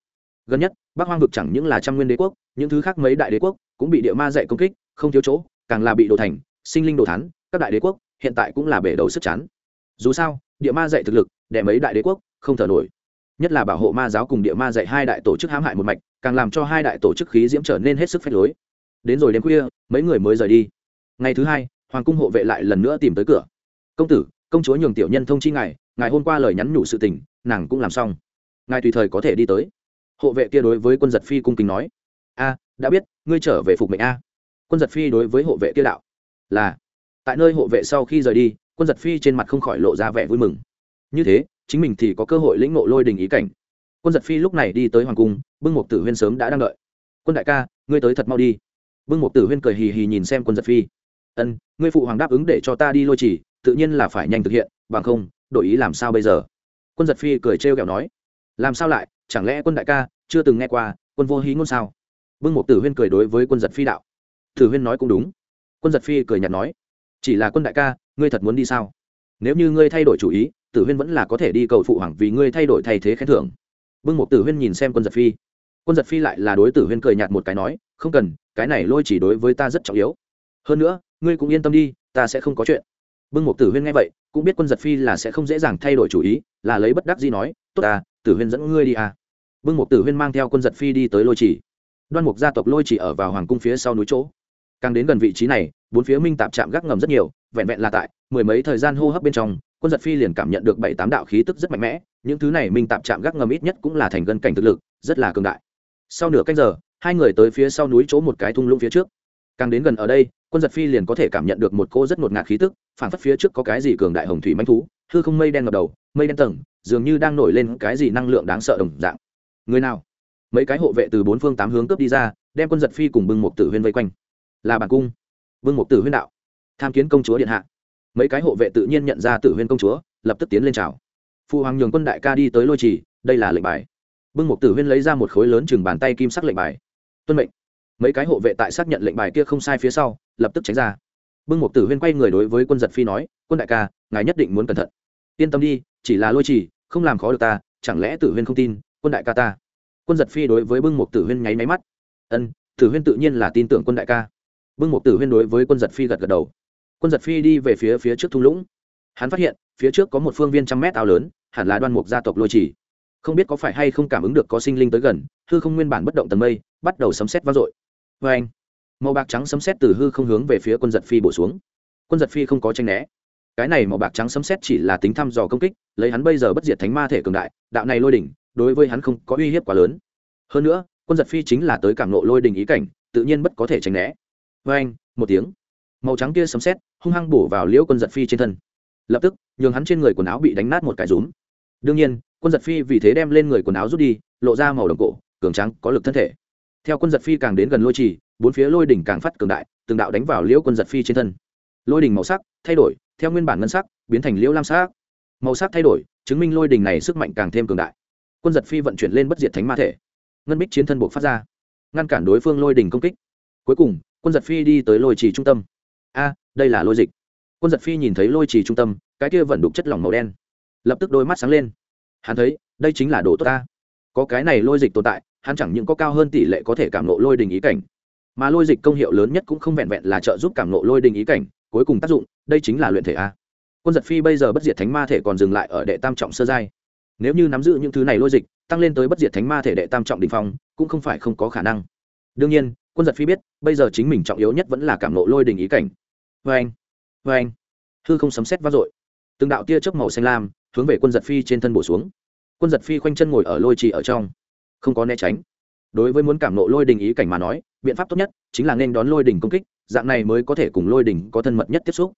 S1: gần nhất, bắc hoang vực chẳng những là trăm nguyên đế quốc, những thứ khác mấy đại đế quốc cũng bị địa ma dạy công kích, không thiếu chỗ, càng là bị đồ thành, sinh linh đồ thắn các đại đế quốc hiện tại cũng là bể đầu sức chán. Dù sao, địa ma dạy thực lực đẻ mấy đại đế quốc không thở nổi. Nhất là bảo hộ ma giáo cùng địa ma dạy hai đại tổ chức hãm hại một mạch, càng làm cho hai đại tổ chức khí diễm trở nên hết sức phép lối. Đến rồi đêm khuya, mấy người mới rời đi. Ngày thứ hai, hoàng cung hộ vệ lại lần nữa tìm tới cửa. Công tử, công chúa nhường tiểu nhân thông chi ngài ngài hôm qua lời nhắn nhủ sự tình, nàng cũng làm xong. Ngài tùy thời có thể đi tới hộ vệ kia đối với quân giật phi cung kính nói, a, đã biết, ngươi trở về phục mệnh a. Quân giật phi đối với hộ vệ kia đạo, là. Tại nơi hộ vệ sau khi rời đi, quân giật phi trên mặt không khỏi lộ ra vẻ vui mừng. Như thế, chính mình thì có cơ hội lĩnh ngộ lôi đình ý cảnh. Quân giật phi lúc này đi tới hoàng cung, bưng mục tử huyên sớm đã đang đợi. Quân đại ca, ngươi tới thật mau đi. Bưng mục tử huyên cười hì hì nhìn xem quân giật phi. Ân, ngươi phụ hoàng đáp ứng để cho ta đi lôi chỉ, tự nhiên là phải nhanh thực hiện, bằng không, đổi ý làm sao bây giờ? Quân giật phi cười trêu kẹo nói. Làm sao lại? Chẳng lẽ quân đại ca chưa từng nghe qua quân vô hí ngôn sao? Bưng một tử huyên cười đối với quân giật phi đạo. Tử huyên nói cũng đúng. Quân giật phi cười nhạt nói, chỉ là quân đại ca, ngươi thật muốn đi sao? Nếu như ngươi thay đổi chủ ý, tử huyên vẫn là có thể đi cầu phụ hoàng vì ngươi thay đổi thay thế khen thưởng. Bưng một tử huyên nhìn xem quân giật phi. Quân giật phi lại là đối tử huyên cười nhạt một cái nói, không cần, cái này lôi chỉ đối với ta rất trọng yếu. Hơn nữa, ngươi cũng yên tâm đi, ta sẽ không có chuyện. Bưng một tử huyên nghe vậy, cũng biết quân giật phi là sẽ không dễ dàng thay đổi chủ ý, là lấy bất đắc gì nói, tốt ta tử huyên dẫn ngươi đi à? Bưng một tử huyên mang theo quân giật phi đi tới lôi chỉ. Đoan mục gia tộc lôi chỉ ở vào hoàng cung phía sau núi chỗ. Càng đến gần vị trí này, bốn phía minh tạp chạm gác ngầm rất nhiều, vẹn vẹn là tại mười mấy thời gian hô hấp bên trong, quân giật phi liền cảm nhận được bảy tám đạo khí tức rất mạnh mẽ, những thứ này minh tạp chạm gác ngầm ít nhất cũng là thành gân cảnh thực lực, rất là cường đại. Sau nửa canh giờ, hai người tới phía sau núi chỗ một cái thung lũng phía trước. Càng đến gần ở đây, quân giật phi liền có thể cảm nhận được một cô rất ngột ngạt khí tức phản phất phía trước có cái gì cường đại hồng thủy manh thú hư không mây đen ngập đầu, mây đen tầng, dường như đang nổi lên cái gì năng lượng đáng sợ đồng dạng. Người nào? Mấy cái hộ vệ từ bốn phương tám hướng cướp đi ra, đem quân giật phi cùng bưng một tử huyên vây quanh. Là bản cung. Bưng một tử huyên đạo. Tham kiến công chúa điện hạ. Mấy cái hộ vệ tự nhiên nhận ra tử huyên công chúa, lập tức tiến lên chào. Phụ hoàng nhường quân đại ca đi tới lôi trì, đây là lệnh bài. Bưng một tử huyên lấy ra một khối lớn chừng bàn tay kim sắc lệnh bài. Tuân mệnh. Mấy cái hộ vệ tại xác nhận lệnh bài kia không sai phía sau, lập tức tránh ra bưng Mục tử huyên quay người đối với quân giật phi nói, quân đại ca, ngài nhất định muốn cẩn thận. Yên tâm đi, chỉ là lôi trì không làm khó được ta, chẳng lẽ tử huyên không tin, quân đại ca ta? Quân giật phi đối với bưng Mục tử huyên nháy máy mắt. Ân, tử huyên tự nhiên là tin tưởng quân đại ca. Bưng Mục tử huyên đối với quân giật phi gật gật đầu. Quân giật phi đi về phía phía trước thung lũng. Hắn phát hiện, phía trước có một phương viên trăm mét áo lớn, hẳn là đoan mục gia tộc lôi trì không biết có phải hay không cảm ứng được có sinh linh tới gần, hư không nguyên bản bất động tầng mây, bắt đầu sấm xét vang dội. Vê anh màu bạc trắng sấm xét từ hư không hướng về phía quân giật phi bổ xuống. Quân giật phi không có tranh né. Cái này màu bạc trắng sấm xét chỉ là tính thăm dò công kích, lấy hắn bây giờ bất diệt thánh ma thể cường đại, đạo này lôi đỉnh, đối với hắn không có uy hiếp quá lớn. Hơn nữa, quân giật phi chính là tới cảm nộ lôi đỉnh ý cảnh, tự nhiên bất có thể tránh né. Vê anh, một tiếng. Màu trắng kia sấm xét hung hăng bổ vào liễu quân giật phi trên thân. Lập tức, nhường hắn trên người quần áo bị đánh nát một cái rúm. Đương nhiên, quân giật phi vì thế đem lên người quần áo rút đi, lộ ra màu đồng cổ, cường trắng có lực thân thể. Theo quân giật phi càng đến gần lôi trì bốn phía lôi đỉnh càng phát cường đại, từng đạo đánh vào liễu quân giật phi trên thân. Lôi đỉnh màu sắc thay đổi, theo nguyên bản ngân sắc, biến thành liễu lam sắc. Màu sắc thay đổi, chứng minh lôi đỉnh này sức mạnh càng thêm cường đại. Quân giật phi vận chuyển lên bất diệt thánh ma thể. Ngân bích chiến thân buộc phát ra, ngăn cản đối phương lôi đỉnh công kích. Cuối cùng, quân giật phi đi tới lôi trì trung tâm. A, đây là lôi dịch. Quân giật phi nhìn thấy lôi trì trung tâm, cái kia vẫn đục chất lỏng màu đen, lập tức đôi mắt sáng lên. Hắn thấy, đây chính là đồ tốt ta. Có cái này lôi dịch tồn tại, hắn chẳng những có cao hơn tỷ lệ có thể cảm nộ lôi đình ý cảnh mà lôi dịch công hiệu lớn nhất cũng không vẹn vẹn là trợ giúp cảm nộ lôi đình ý cảnh, cuối cùng tác dụng, đây chính là luyện thể a. Quân giật phi bây giờ bất diệt thánh ma thể còn dừng lại ở đệ tam trọng sơ giai. Nếu như nắm giữ những thứ này lôi dịch, tăng lên tới bất diệt thánh ma thể đệ tam trọng đình phong, cũng không phải không có khả năng. Đương nhiên, quân giật phi biết, bây giờ chính mình trọng yếu nhất vẫn là cảm nộ lôi đình ý cảnh. Vê anh vê anh. Hư không sấm xét vang dội. Từng đạo tia chớp màu xanh lam hướng về quân giật phi trên thân bổ xuống. Quân giật phi khoanh chân ngồi ở lôi trì ở trong. Không có né tránh đối với muốn cảm nộ lôi đình ý cảnh mà nói, biện pháp tốt nhất chính là nên đón lôi đình công kích, dạng này mới có thể cùng lôi đình có thân mật nhất tiếp xúc.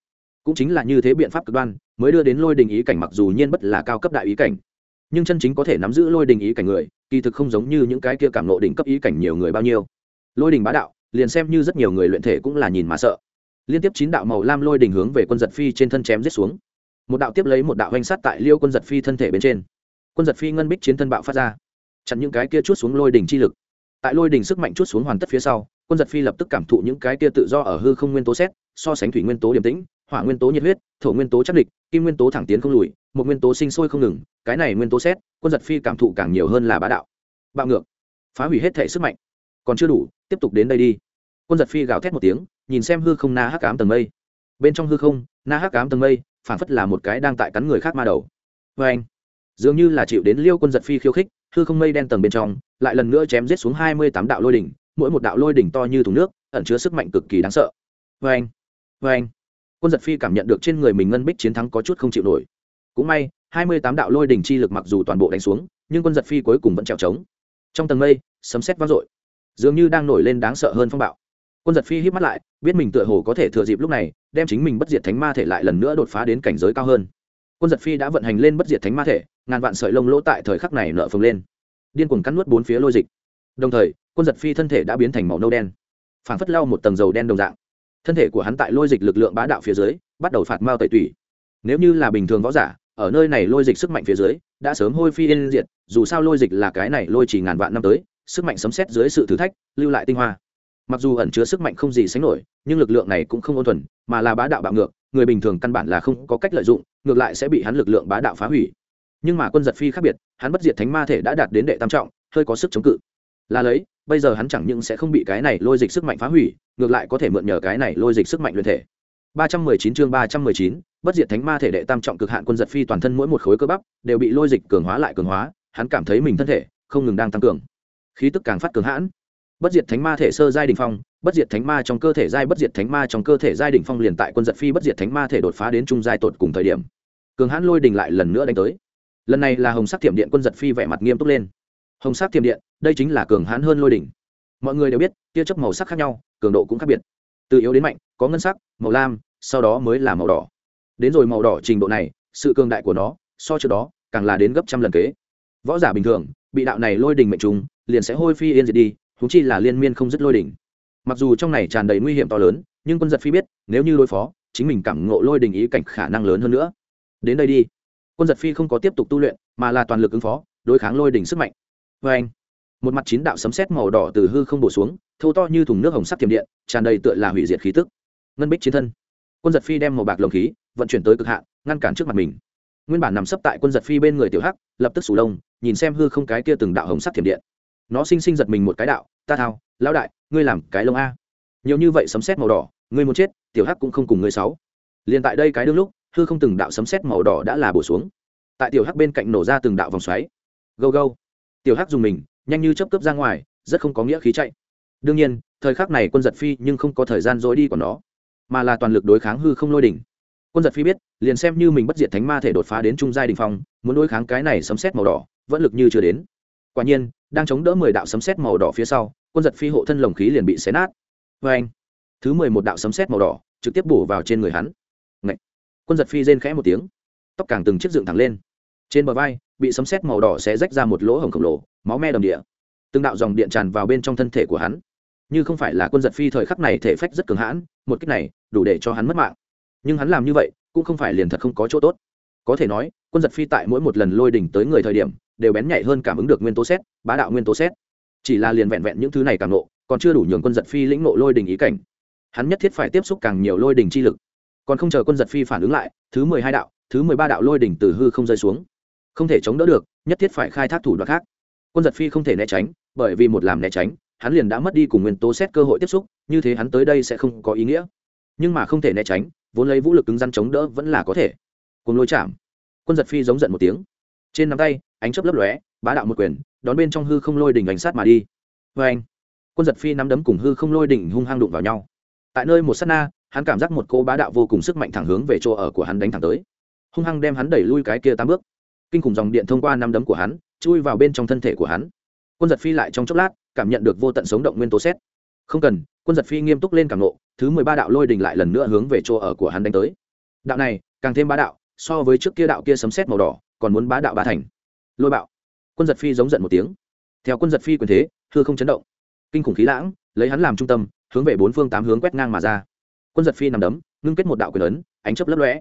S1: Cũng chính là như thế biện pháp cực đoan, mới đưa đến lôi đình ý cảnh mặc dù nhiên bất là cao cấp đại ý cảnh, nhưng chân chính có thể nắm giữ lôi đình ý cảnh người, kỳ thực không giống như những cái kia cảm nộ đỉnh cấp ý cảnh nhiều người bao nhiêu. Lôi đình bá đạo, liền xem như rất nhiều người luyện thể cũng là nhìn mà sợ. Liên tiếp chín đạo màu lam lôi đình hướng về quân giật phi trên thân chém giết xuống. Một đạo tiếp lấy một đạo hoành sát tại liêu quân giật phi thân thể bên trên. Quân giật phi ngân bích chiến thân bạo phát ra. Chặn những cái kia chút xuống lôi đỉnh chi lực tại lôi đỉnh sức mạnh chút xuống hoàn tất phía sau, quân giật phi lập tức cảm thụ những cái kia tự do ở hư không nguyên tố xét, so sánh thủy nguyên tố điềm tĩnh, hỏa nguyên tố nhiệt huyết, thổ nguyên tố chắc địch, kim nguyên tố thẳng tiến không lùi, một nguyên tố sinh sôi không ngừng, cái này nguyên tố xét, quân giật phi cảm thụ càng nhiều hơn là bá đạo. Bạo ngược, phá hủy hết thể sức mạnh. Còn chưa đủ, tiếp tục đến đây đi. Quân giật phi gào thét một tiếng, nhìn xem hư không na hắc ám tầng mây. Bên trong hư không, na hắc ám tầng mây, phản phất là một cái đang tại cắn người khác ma đầu. Vê anh dường như là chịu đến liêu quân giật phi khiêu khích hư không mây đen tầng bên trong, lại lần nữa chém giết xuống hai mươi tám đạo lôi đỉnh, mỗi một đạo lôi đỉnh to như thùng nước, ẩn chứa sức mạnh cực kỳ đáng sợ. Vê anh vê anh quân giật phi cảm nhận được trên người mình ngân bích chiến thắng có chút không chịu nổi. Cũng may, hai mươi tám đạo lôi đỉnh chi lực mặc dù toàn bộ đánh xuống, nhưng quân giật phi cuối cùng vẫn trèo trống. Trong tầng mây, sấm sét vang dội. Dường như đang nổi lên đáng sợ hơn phong bạo. Quân giật phi hít mắt lại, biết mình tựa hồ có thể thừa dịp lúc này, đem chính mình bất diệt thánh ma thể lại lần nữa đột phá đến cảnh giới cao hơn quân giật phi đã vận hành lên bất diệt thánh ma thể, ngàn vạn sợi lông lỗ tại thời khắc này nở phồng lên. Điên cuồng cắn nuốt bốn phía lôi dịch. Đồng thời, quân giật phi thân thể đã biến thành màu nâu đen phản phất lau một tầng dầu đen đồng dạng. Thân thể của hắn tại lôi dịch lực lượng bá đạo phía dưới, bắt đầu phạt mao tẩy tủy. Nếu như là bình thường võ giả, ở nơi này lôi dịch sức mạnh phía dưới, đã sớm hôi phi yên diệt, dù sao lôi dịch là cái này lôi chỉ ngàn vạn năm tới, sức mạnh sấm xét dưới sự thử thách, lưu lại tinh hoa mặc dù ẩn chứa sức mạnh không gì sánh nổi nhưng lực lượng này cũng không ôn thuần mà là bá đạo bạo ngược người bình thường căn bản là không có cách lợi dụng ngược lại sẽ bị hắn lực lượng bá đạo phá hủy. Nhưng mà quân giật phi khác biệt hắn bất diệt thánh ma thể đã đạt đến đệ tam trọng hơi có sức chống cự. Là lấy bây giờ hắn chẳng những sẽ không bị cái này lôi dịch sức mạnh phá hủy ngược lại có thể mượn nhờ cái này lôi dịch sức mạnh luyện thể. 319 chương 319, bất diệt thánh ma thể đệ tam trọng cực hạn quân giật phi toàn thân mỗi một khối cơ bắp đều bị lôi dịch cường hóa lại cường hóa hắn cảm thấy mình thân thể không ngừng đang tăng cường. Khí tức càng phát cường hãn bất diệt thánh ma thể sơ giai đình phong, bất diệt thánh ma trong cơ thể giai, bất diệt thánh ma trong cơ thể giai đình phong liền tại quân giật phi bất diệt thánh ma thể đột phá đến trung giai tột cùng thời điểm. Cường hãn lôi đình lại lần nữa đánh tới. Lần này là hồng sắc thiểm điện quân giật phi vẻ mặt nghiêm túc lên. Hồng sắc thiểm điện, đây chính là cường hãn hơn lôi đỉnh mọi người đều biết, tia chấp màu sắc khác nhau, cường độ cũng khác biệt. Từ yếu đến mạnh, có ngân sắc, màu lam, sau đó mới là màu đỏ. Đến rồi màu đỏ trình độ này, sự cường đại của nó, so trước đó, càng là đến gấp trăm lần kế. Võ giả bình thường, bị đạo này lôi đình mệnh trùng, liền sẽ hôi phi yên diệt đi huống chi là liên miên không dứt lôi đỉnh. Mặc dù trong này tràn đầy nguy hiểm to lớn, nhưng quân giật phi biết, nếu như đối phó, chính mình cảm ngộ lôi đình ý cảnh khả năng lớn hơn nữa. Đến đây đi. Quân giật phi không có tiếp tục tu luyện, mà là toàn lực ứng phó, đối kháng lôi đỉnh sức mạnh. Vê anh, một mặt chín đạo sấm sét màu đỏ từ hư không bổ xuống thâu to như thùng nước hồng sắc tiềm điện, tràn đầy tựa là hủy diệt khí tức. Ngân bích chiến thân. Quân giật phi đem màu bạc lồng khí, vận chuyển tới cực hạn, ngăn cản trước mặt mình. Nguyên bản nằm sấp tại quân giật phi bên người tiểu hắc, lập tức sủ lông, nhìn xem hư không cái kia từng đạo hồng sắc thiểm điện nó sinh sinh giật mình một cái đạo, ta thao, lão đại, ngươi làm cái lông a. Nhiều như vậy sấm sét màu đỏ, ngươi muốn chết, tiểu hắc cũng không cùng ngươi sáu. Liền tại đây cái đương lúc, hư không từng đạo sấm sét màu đỏ đã là bổ xuống. Tại tiểu hắc bên cạnh nổ ra từng đạo vòng xoáy. Gâu gâu. Tiểu hắc dùng mình, nhanh như chấp cướp ra ngoài, rất không có nghĩa khí chạy. Đương nhiên, thời khắc này quân giật phi nhưng không có thời gian dối đi của nó, mà là toàn lực đối kháng hư không lôi đỉnh. Quân giật phi biết, liền xem như mình bất diệt thánh ma thể đột phá đến trung giai đình phong, muốn đối kháng cái này sấm xét màu đỏ, vẫn lực như chưa đến quả nhiên, đang chống đỡ mười đạo sấm xét màu đỏ phía sau, quân giật phi hộ thân lồng khí liền bị xé nát. Vê anh, thứ mười một đạo sấm xét màu đỏ trực tiếp bổ vào trên người hắn. Ngậy. quân giật phi rên khẽ một tiếng, tóc càng từng chiếc dựng thẳng lên. Trên bờ vai, bị sấm xét màu đỏ sẽ rách ra một lỗ hổng khổng lồ, máu me đầm địa. Từng đạo dòng điện tràn vào bên trong thân thể của hắn. Như không phải là quân giật phi thời khắc này thể phách rất cường hãn, một cách này đủ để cho hắn mất mạng. Nhưng hắn làm như vậy, cũng không phải liền thật không có chỗ tốt. Có thể nói quân giật phi tại mỗi một lần lôi đỉnh tới người thời điểm, đều bén nhạy hơn cảm ứng được nguyên tố xét, bá đạo nguyên tố xét. Chỉ là liền vẹn vẹn những thứ này càng nộ, còn chưa đủ nhường quân giật phi lĩnh nộ lôi đỉnh ý cảnh. Hắn nhất thiết phải tiếp xúc càng nhiều lôi đỉnh chi lực. Còn không chờ quân giật phi phản ứng lại, thứ mười hai đạo, thứ mười ba đạo lôi đỉnh từ hư không rơi xuống. Không thể chống đỡ được, nhất thiết phải khai thác thủ đoạn khác. Quân giật phi không thể né tránh, bởi vì một làm né tránh, hắn liền đã mất đi cùng nguyên tố xét cơ hội tiếp xúc, như thế hắn tới đây sẽ không có ý nghĩa. Nhưng mà không thể né tránh, vốn lấy vũ lực cứng rắn chống đỡ vẫn là có thể. Cùng lôi chạm quân giật phi giống giận một tiếng. Trên nắm tay, ánh chớp lấp lóe, bá đạo một quyền, đón bên trong hư không lôi đỉnh ảnh sát mà đi. Vê anh quân giật phi nắm đấm cùng hư không lôi đỉnh hung hăng đụng vào nhau. Tại nơi một s á t na, hắn cảm giác một cô bá đạo vô cùng sức mạnh thẳng hướng về chỗ ở của hắn đánh thẳng tới. Hung hăng đem hắn đẩy lui cái kia tám bước. Kinh khủng dòng điện thông qua nắm đấm của hắn, chui vào bên trong thân thể của hắn. Quân giật phi lại trong chốc lát, cảm nhận được vô tận sống động nguyên tố xét. Không cần, quân giật phi nghiêm túc lên cảm nộ thứ mười ba đạo lôi đình lại lần nữa hướng về chỗ ở của hắn đánh tới. Đạo này, càng thêm bá đạo so với trước kia đạo kia sấm sét màu đỏ, còn muốn bá đạo ba thành. Lôi bạo. Quân giật phi giống giận một tiếng. Theo quân giật phi quyền thế, hư không chấn động. Kinh khủng khí lãng, lấy hắn làm trung tâm, hướng về bốn phương tám hướng quét ngang mà ra. Quân giật phi nằm đấm, ngưng kết một đạo quyền ấn, ánh chấp lấp lõe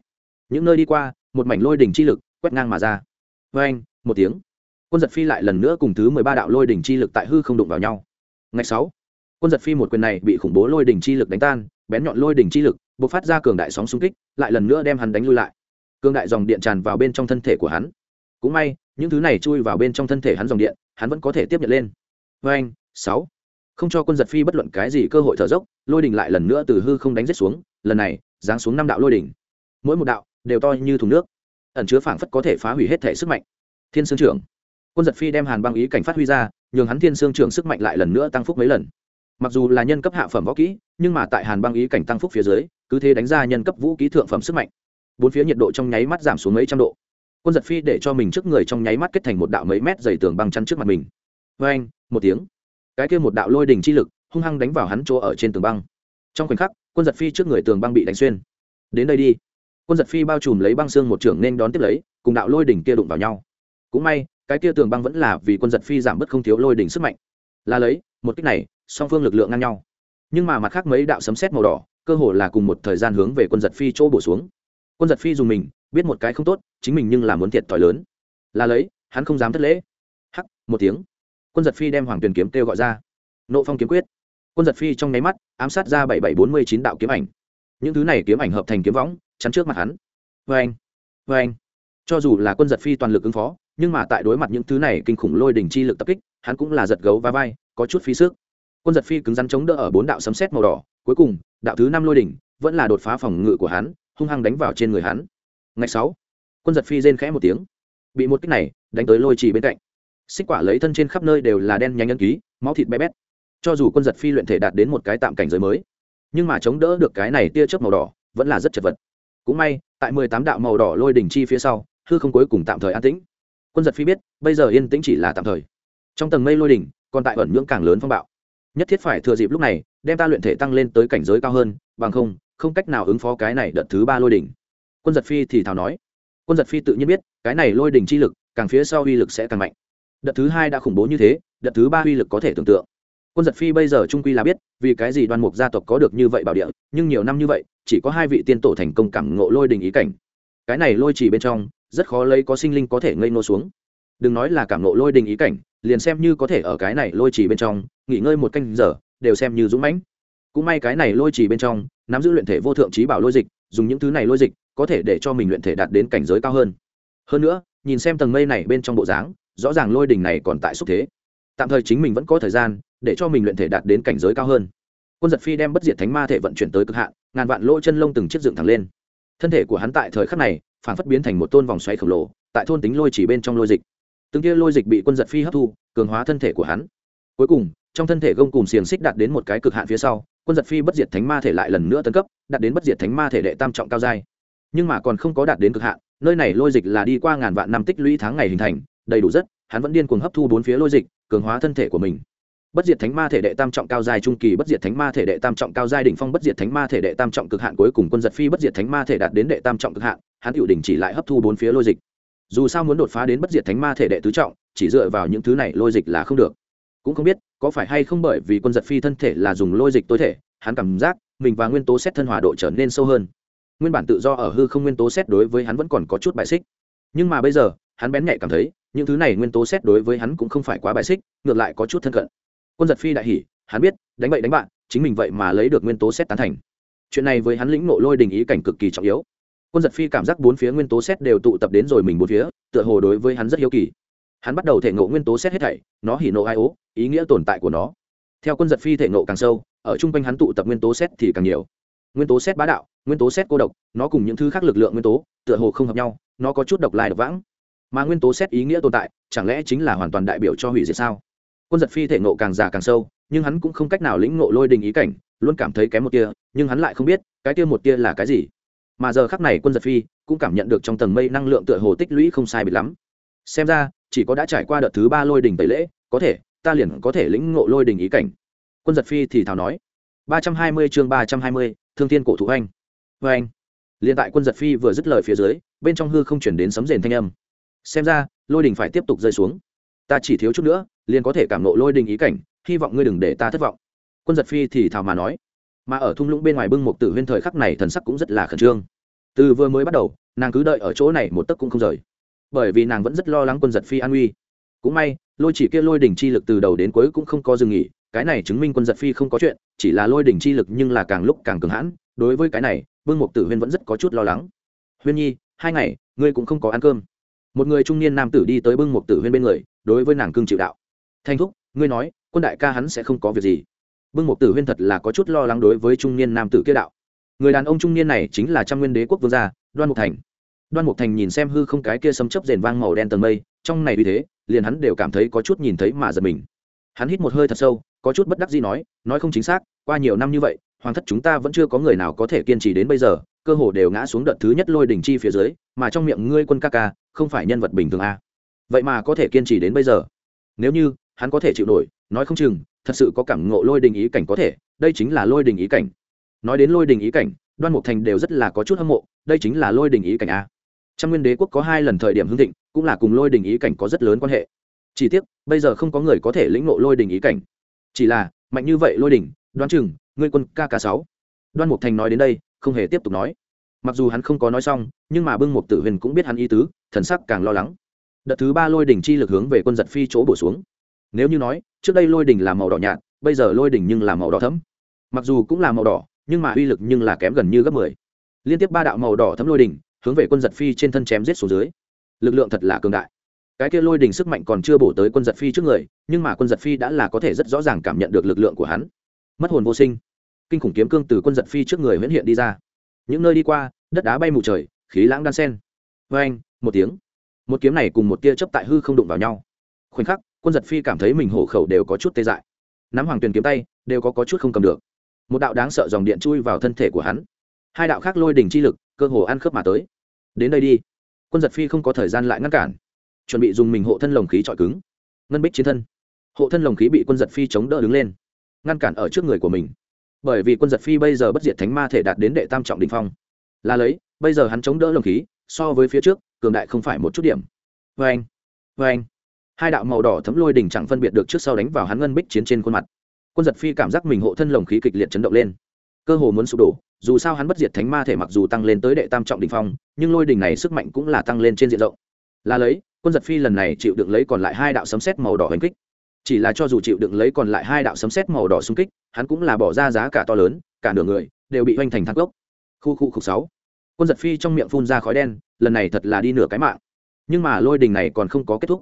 S1: những nơi đi qua, một mảnh lôi đỉnh chi lực quét ngang mà ra. Vê anh một tiếng. Quân giật phi lại lần nữa cùng thứ mười ba đạo lôi đỉnh chi lực tại hư không đụng vào nhau. Ngày sáu. Quân giật phi một quyền này bị khủng bố lôi đỉnh chi lực đánh tan, bén nhọn lôi đỉnh chi lực b ộ c phát ra cường đại sóng xung kích, lại lần nữa đem hắn đánh lui lại cương đại dòng điện tràn vào bên trong thân thể của hắn. Cũng may, những thứ này chui vào bên trong thân thể hắn dòng điện, hắn vẫn có thể tiếp nhận lên. Vê anh, sáu. Không cho quân giật phi bất luận cái gì cơ hội thở dốc, lôi đỉnh lại lần nữa từ hư không đánh rết xuống, lần này, giáng xuống năm đạo lôi đỉnh. Mỗi một đạo đều to như thùng nước, ẩn chứa phảng phất có thể phá hủy hết thể sức mạnh. Thiên sương trưởng. Quân giật phi đem hàn băng ý cảnh phát huy ra, nhường hắn thiên sương trưởng sức mạnh lại lần nữa tăng phúc mấy lần. Mặc dù là nhân cấp hạ phẩm võ kỹ, nhưng mà tại hàn băng ý cảnh tăng phúc phía dưới, cứ thế đánh ra nhân cấp vũ ký thượng phẩm sức mạnh bốn phía nhiệt độ trong nháy mắt giảm xuống mấy trăm độ. Quân giật phi để cho mình trước người trong nháy mắt kết thành một đạo mấy mét dày tường băng chăn trước mặt mình. Vê anh, một tiếng. Cái kia một đạo lôi đình chi lực, hung hăng đánh vào hắn chỗ ở trên tường băng. Trong khoảnh khắc, quân giật phi trước người tường băng bị đánh xuyên. Đến đây đi. Quân giật phi bao trùm lấy băng xương một trưởng nên đón tiếp lấy, cùng đạo lôi đỉnh kia đụng vào nhau. Cũng may, cái kia tường băng vẫn là vì quân giật phi giảm bớt không thiếu lôi đỉnh sức mạnh. Là lấy, một cách này, song phương lực lượng ngang nhau. Nhưng mà mặt khác mấy đạo sấm xét màu đỏ, cơ hồ là cùng một thời gian hướng về quân giật phi chỗ bổ xuống quân giật phi dùng mình, biết một cái không tốt, chính mình nhưng là muốn thiệt t h i lớn. Là lấy, hắn không dám thất lễ. Hắc, một tiếng. Quân giật phi đem hoàng tuyền kiếm kêu gọi ra. Nộ phong kiếm quyết. Quân giật phi trong nháy mắt, ám sát ra bảy bảy bốn mươi chín đạo kiếm ảnh. Những thứ này kiếm ảnh hợp thành kiếm võng, chắn trước mặt hắn. Vê anh vê anh cho dù là quân giật phi toàn lực ứng phó, nhưng mà tại đối mặt những thứ này kinh khủng lôi đỉnh chi lực tập kích, hắn cũng là giật gấu và vai, có chút phí sức. Quân giật phi cứng rắn chống đỡ ở bốn đạo sấm xét màu đỏ, cuối cùng, đạo thứ năm lôi đỉnh, vẫn là đột phá phòng ngự của hắn hung hăng đánh vào trên người hắn. Ngày sáu, quân giật phi rên khẽ một tiếng. Bị một kích này, đánh tới lôi trì bên cạnh. Xích quả lấy thân trên khắp nơi đều là đen nhanh nhân ký, máu thịt bé bét. Cho dù quân giật phi luyện thể đạt đến một cái tạm cảnh giới mới, nhưng mà chống đỡ được cái này tia chớp màu đỏ vẫn là rất chật vật. Cũng may, tại mười tám đạo màu đỏ lôi đỉnh chi phía sau, hư không cuối cùng tạm thời an tĩnh. Quân giật phi biết, bây giờ yên tĩnh chỉ là tạm thời. Trong tầng mây lôi đỉnh, còn tại ẩn nhưỡng càng lớn phong bạo. Nhất thiết phải thừa dịp lúc này, đem ta luyện thể tăng lên tới cảnh giới cao hơn, bằng không không cách nào ứng phó cái này đợt thứ ba lôi đỉnh. Quân giật phi thì thào nói, quân giật phi tự nhiên biết, cái này lôi đỉnh chi lực, càng phía sau uy lực sẽ càng mạnh. Đợt thứ hai đã khủng bố như thế, đợt thứ ba uy lực có thể tưởng tượng. Quân giật phi bây giờ trung quy là biết, vì cái gì đoan mục gia tộc có được như vậy bảo địa, nhưng nhiều năm như vậy, chỉ có hai vị tiên tổ thành công cảm ngộ lôi đình ý cảnh. Cái này lôi chỉ bên trong, rất khó lấy có sinh linh có thể ngây nô xuống. Đừng nói là cảm ngộ lôi đình ý cảnh, liền xem như có thể ở cái này lôi chỉ bên trong, nghỉ ngơi một canh giờ, đều xem như dũng mãnh cũng may cái này lôi chỉ bên trong, nắm giữ luyện thể vô thượng trí bảo lôi dịch, dùng những thứ này lôi dịch, có thể để cho mình luyện thể đạt đến cảnh giới cao hơn. Hơn nữa, nhìn xem tầng mây này bên trong bộ dáng, rõ ràng lôi đình này còn tại xúc thế. Tạm thời chính mình vẫn có thời gian, để cho mình luyện thể đạt đến cảnh giới cao hơn. Quân giật phi đem bất diệt thánh ma thể vận chuyển tới cực hạn, ngàn vạn lỗ chân lông từng chiếc dựng thẳng lên. Thân thể của hắn tại thời khắc này phản phất biến thành một tôn vòng xoay khổng lồ, tại thôn tính lôi chỉ bên trong lôi dịch. Từng kia lôi dịch bị quân giật phi hấp thu, cường hóa thân thể của hắn. Cuối cùng, trong thân thể gông cùng xiềng xích đạt đến một cái cực hạn phía sau quân giật phi bất diệt thánh ma thể lại lần nữa tấn cấp, đạt đến bất diệt thánh ma thể đệ tam trọng cao giai. Nhưng mà còn không có đạt đến cực hạn, nơi này lôi dịch là đi qua ngàn vạn năm tích lũy tháng ngày hình thành, đầy đủ rất, hắn vẫn điên cuồng hấp thu bốn phía lôi dịch, cường hóa thân thể của mình. Bất diệt thánh ma thể đệ tam trọng cao giai trung kỳ, bất diệt thánh ma thể đệ tam trọng cao giai đỉnh phong, bất diệt thánh ma thể đệ tam trọng cực hạn cuối cùng quân giật phi bất diệt thánh ma thể đạt đến đệ tam trọng cực hạn, hắn hiệu đỉnh chỉ lại hấp thu bốn phía lôi dịch. Dù sao muốn đột phá đến bất diệt thánh ma thể đệ tứ trọng, chỉ dựa vào những thứ này lôi dịch là không được cũng không biết có phải hay không bởi vì quân giật phi thân thể là dùng lôi dịch tối thể, hắn cảm giác mình và nguyên tố xét thân hòa độ trở nên sâu hơn. Nguyên bản tự do ở hư không nguyên tố xét đối với hắn vẫn còn có chút bài xích. Nhưng mà bây giờ, hắn bén nhạy cảm thấy, những thứ này nguyên tố xét đối với hắn cũng không phải quá bài xích, ngược lại có chút thân cận. Quân giật phi đại hỉ, hắn biết, đánh bậy đánh bạn, chính mình vậy mà lấy được nguyên tố xét tán thành. Chuyện này với hắn lĩnh nộ lôi đình ý cảnh cực kỳ trọng yếu. Quân giật phi cảm giác bốn phía nguyên tố xét đều tụ tập đến rồi mình bốn phía, tựa hồ đối với hắn rất hiếu kỳ hắn bắt đầu thể ngộ nguyên tố xét hết thảy, nó hỉ nộ ai ố, ý nghĩa tồn tại của nó. Theo quân giật phi thể ngộ càng sâu, ở chung quanh hắn tụ tập nguyên tố xét thì càng nhiều. Nguyên tố xét bá đạo, nguyên tố xét cô độc, nó cùng những thứ khác lực lượng nguyên tố, tựa hồ không hợp nhau, nó có chút độc lai độc vãng. Mà nguyên tố xét ý nghĩa tồn tại, chẳng lẽ chính là hoàn toàn đại biểu cho hủy diệt sao? Quân giật phi thể ngộ càng già càng sâu, nhưng hắn cũng không cách nào lĩnh ngộ lôi đình ý cảnh, luôn cảm thấy kém một tia, nhưng hắn lại không biết, cái tia một tia là cái gì. Mà giờ khắc này quân giật phi cũng cảm nhận được trong tầng mây năng lượng tựa hồ tích lũy không sai bịt lắm. Xem ra chỉ có đã trải qua đợt thứ ba lôi đình tẩy lễ, có thể, ta liền có thể lĩnh ngộ lôi đình ý cảnh. Quân giật phi thì thào nói, ba trăm hai mươi chương ba trăm hai mươi, thương thiên cổ thụ anh vê anh liền tại quân giật phi vừa dứt lời phía dưới, bên trong hư không chuyển đến sấm rền thanh âm. Xem ra, lôi đình phải tiếp tục rơi xuống. Ta chỉ thiếu chút nữa, liền có thể cảm nộ lôi đình ý cảnh, hy vọng ngươi đừng để ta thất vọng. Quân giật phi thì thào mà nói. Mà ở thung lũng bên ngoài bưng một tử huyên thời khắc này thần sắc cũng rất là khẩn trương. Từ vừa mới bắt đầu, nàng cứ đợi ở chỗ này một tấc cũng không rời bởi vì nàng vẫn rất lo lắng quân giật phi an uy. Cũng may, lôi chỉ kia lôi đỉnh chi lực từ đầu đến cuối cũng không có dừng nghỉ, cái này chứng minh quân giật phi không có chuyện, chỉ là lôi đỉnh chi lực nhưng là càng lúc càng cường hãn, đối với cái này, vương mục tử huyên vẫn rất có chút lo lắng. Huyên nhi, hai ngày, ngươi cũng không có ăn cơm. Một người trung niên nam tử đi tới bưng mục tử huyên bên người, đối với nàng cương chịu đạo. Thanh thúc, ngươi nói, quân đại ca hắn sẽ không có việc gì. Bưng mục tử huyên thật là có chút lo lắng đối với trung niên nam tử kia đạo. Người đàn ông trung niên này chính là trăm nguyên đế quốc vương gia, đoan mục thành đoan mục thành nhìn xem hư không cái kia sấm chấp rền vang màu đen tầng mây, trong này vì thế, liền hắn đều cảm thấy có chút nhìn thấy mà giật mình. Hắn hít một hơi thật sâu, có chút bất đắc gì nói nói không chính xác, qua nhiều năm như vậy, hoàng thất chúng ta vẫn chưa có người nào có thể kiên trì đến bây giờ, cơ hồ đều ngã xuống đợt thứ nhất lôi đỉnh chi phía dưới, mà trong miệng ngươi quân ca ca, không phải nhân vật bình thường a. À. vậy mà có thể kiên trì đến bây giờ? Nếu như, hắn có thể chịu nổi, nói không chừng, thật sự có cảm ngộ lôi đình ý cảnh có thể, đây chính là lôi đình ý cảnh. Nói đến lôi đình ý cảnh, đoan mục thành đều rất là có chút hâm mộ, đây chính là lôi đình ý cảnh a trăm nguyên đế quốc có hai lần thời điểm hưng thịnh, cũng là cùng lôi đình ý cảnh có rất lớn quan hệ. Chỉ tiếc, bây giờ không có người có thể lĩnh ngộ lôi đình ý cảnh. Chỉ là, mạnh như vậy lôi đình, đoán chừng, ngươi quân kk sáu. Đoan mục thành nói đến đây, không hề tiếp tục nói. Mặc dù hắn không có nói xong, nhưng mà bưng một tử huyền cũng biết hắn ý tứ, thần sắc càng lo lắng. Đợt thứ ba lôi đình chi lực hướng về quân giật phi chỗ bổ xuống. Nếu như nói, trước đây lôi đình là màu đỏ nhạt, bây giờ lôi đình nhưng là màu đỏ thấm mặc dù cũng là màu đỏ, nhưng mà uy lực nhưng là kém gần như gấp mười. Liên tiếp ba đạo màu đỏ thấm lôi đình hướng về quân giật phi trên thân chém giết xuống dưới. Lực lượng thật là cường đại. Cái kia lôi đình sức mạnh còn chưa bổ tới quân giật phi trước người nhưng mà quân giật phi đã là có thể rất rõ ràng cảm nhận được lực lượng của hắn. Mất hồn vô sinh. Kinh khủng kiếm cương từ quân giật phi trước người huyễn hiện đi ra. Những nơi đi qua đất đá bay mù trời khí lãng đan sen. Vê anh một tiếng. Một kiếm này cùng một tia chấp tại hư không đụng vào nhau. Khoảnh khắc quân giật phi cảm thấy mình hổ khẩu đều có chút tê dại. Nắm hoàng tuyền kiếm tay đều có, có chút không cầm được. Một đạo đáng sợ dòng điện chui vào thân thể của hắn. Hai đạo khác lôi đỉnh chi lực cơ hồ ăn khớp mà tới đến đây đi. Quân giật phi không có thời gian lại ngăn cản. Chuẩn bị dùng mình hộ thân lồng khí trọi cứng. Ngân bích chiến thân. Hộ thân lồng khí bị quân giật phi chống đỡ đứng lên, ngăn cản ở trước người của mình. Bởi vì quân giật phi bây giờ bất diệt thánh ma thể đạt đến đệ tam trọng đình phong. Là lấy, bây giờ hắn chống đỡ lồng khí, so với phía trước, cường đại không phải một chút điểm. Vê anh vê anh. Hai đạo màu đỏ thấm lôi đỉnh chẳng phân biệt được trước sau đánh vào hắn ngân bích chiến trên khuôn mặt. Quân giật phi cảm giác mình hộ thân lồng khí kịch liệt chấn động lên cơ hồ muốn sụp đổ, dù sao hắn bất diệt thánh ma thể mặc dù tăng lên tới đệ tam trọng đ ỉ n h phong, nhưng lôi đình này sức mạnh cũng là tăng lên trên diện rộng. Là lấy, quân giật phi lần này chịu đựng lấy còn lại hai đạo sấm xét màu đỏ hành kích. Chỉ là cho dù chịu đựng lấy còn lại hai đạo sấm xét màu đỏ xung kích, hắn cũng là bỏ ra giá cả to lớn, cả nửa người đều bị hoành thành thác gốc. Khu khu khục sáu. Quân giật phi trong miệng phun ra khói đen, lần này thật là đi nửa cái mạng. Nhưng mà lôi đình này còn không có kết thúc.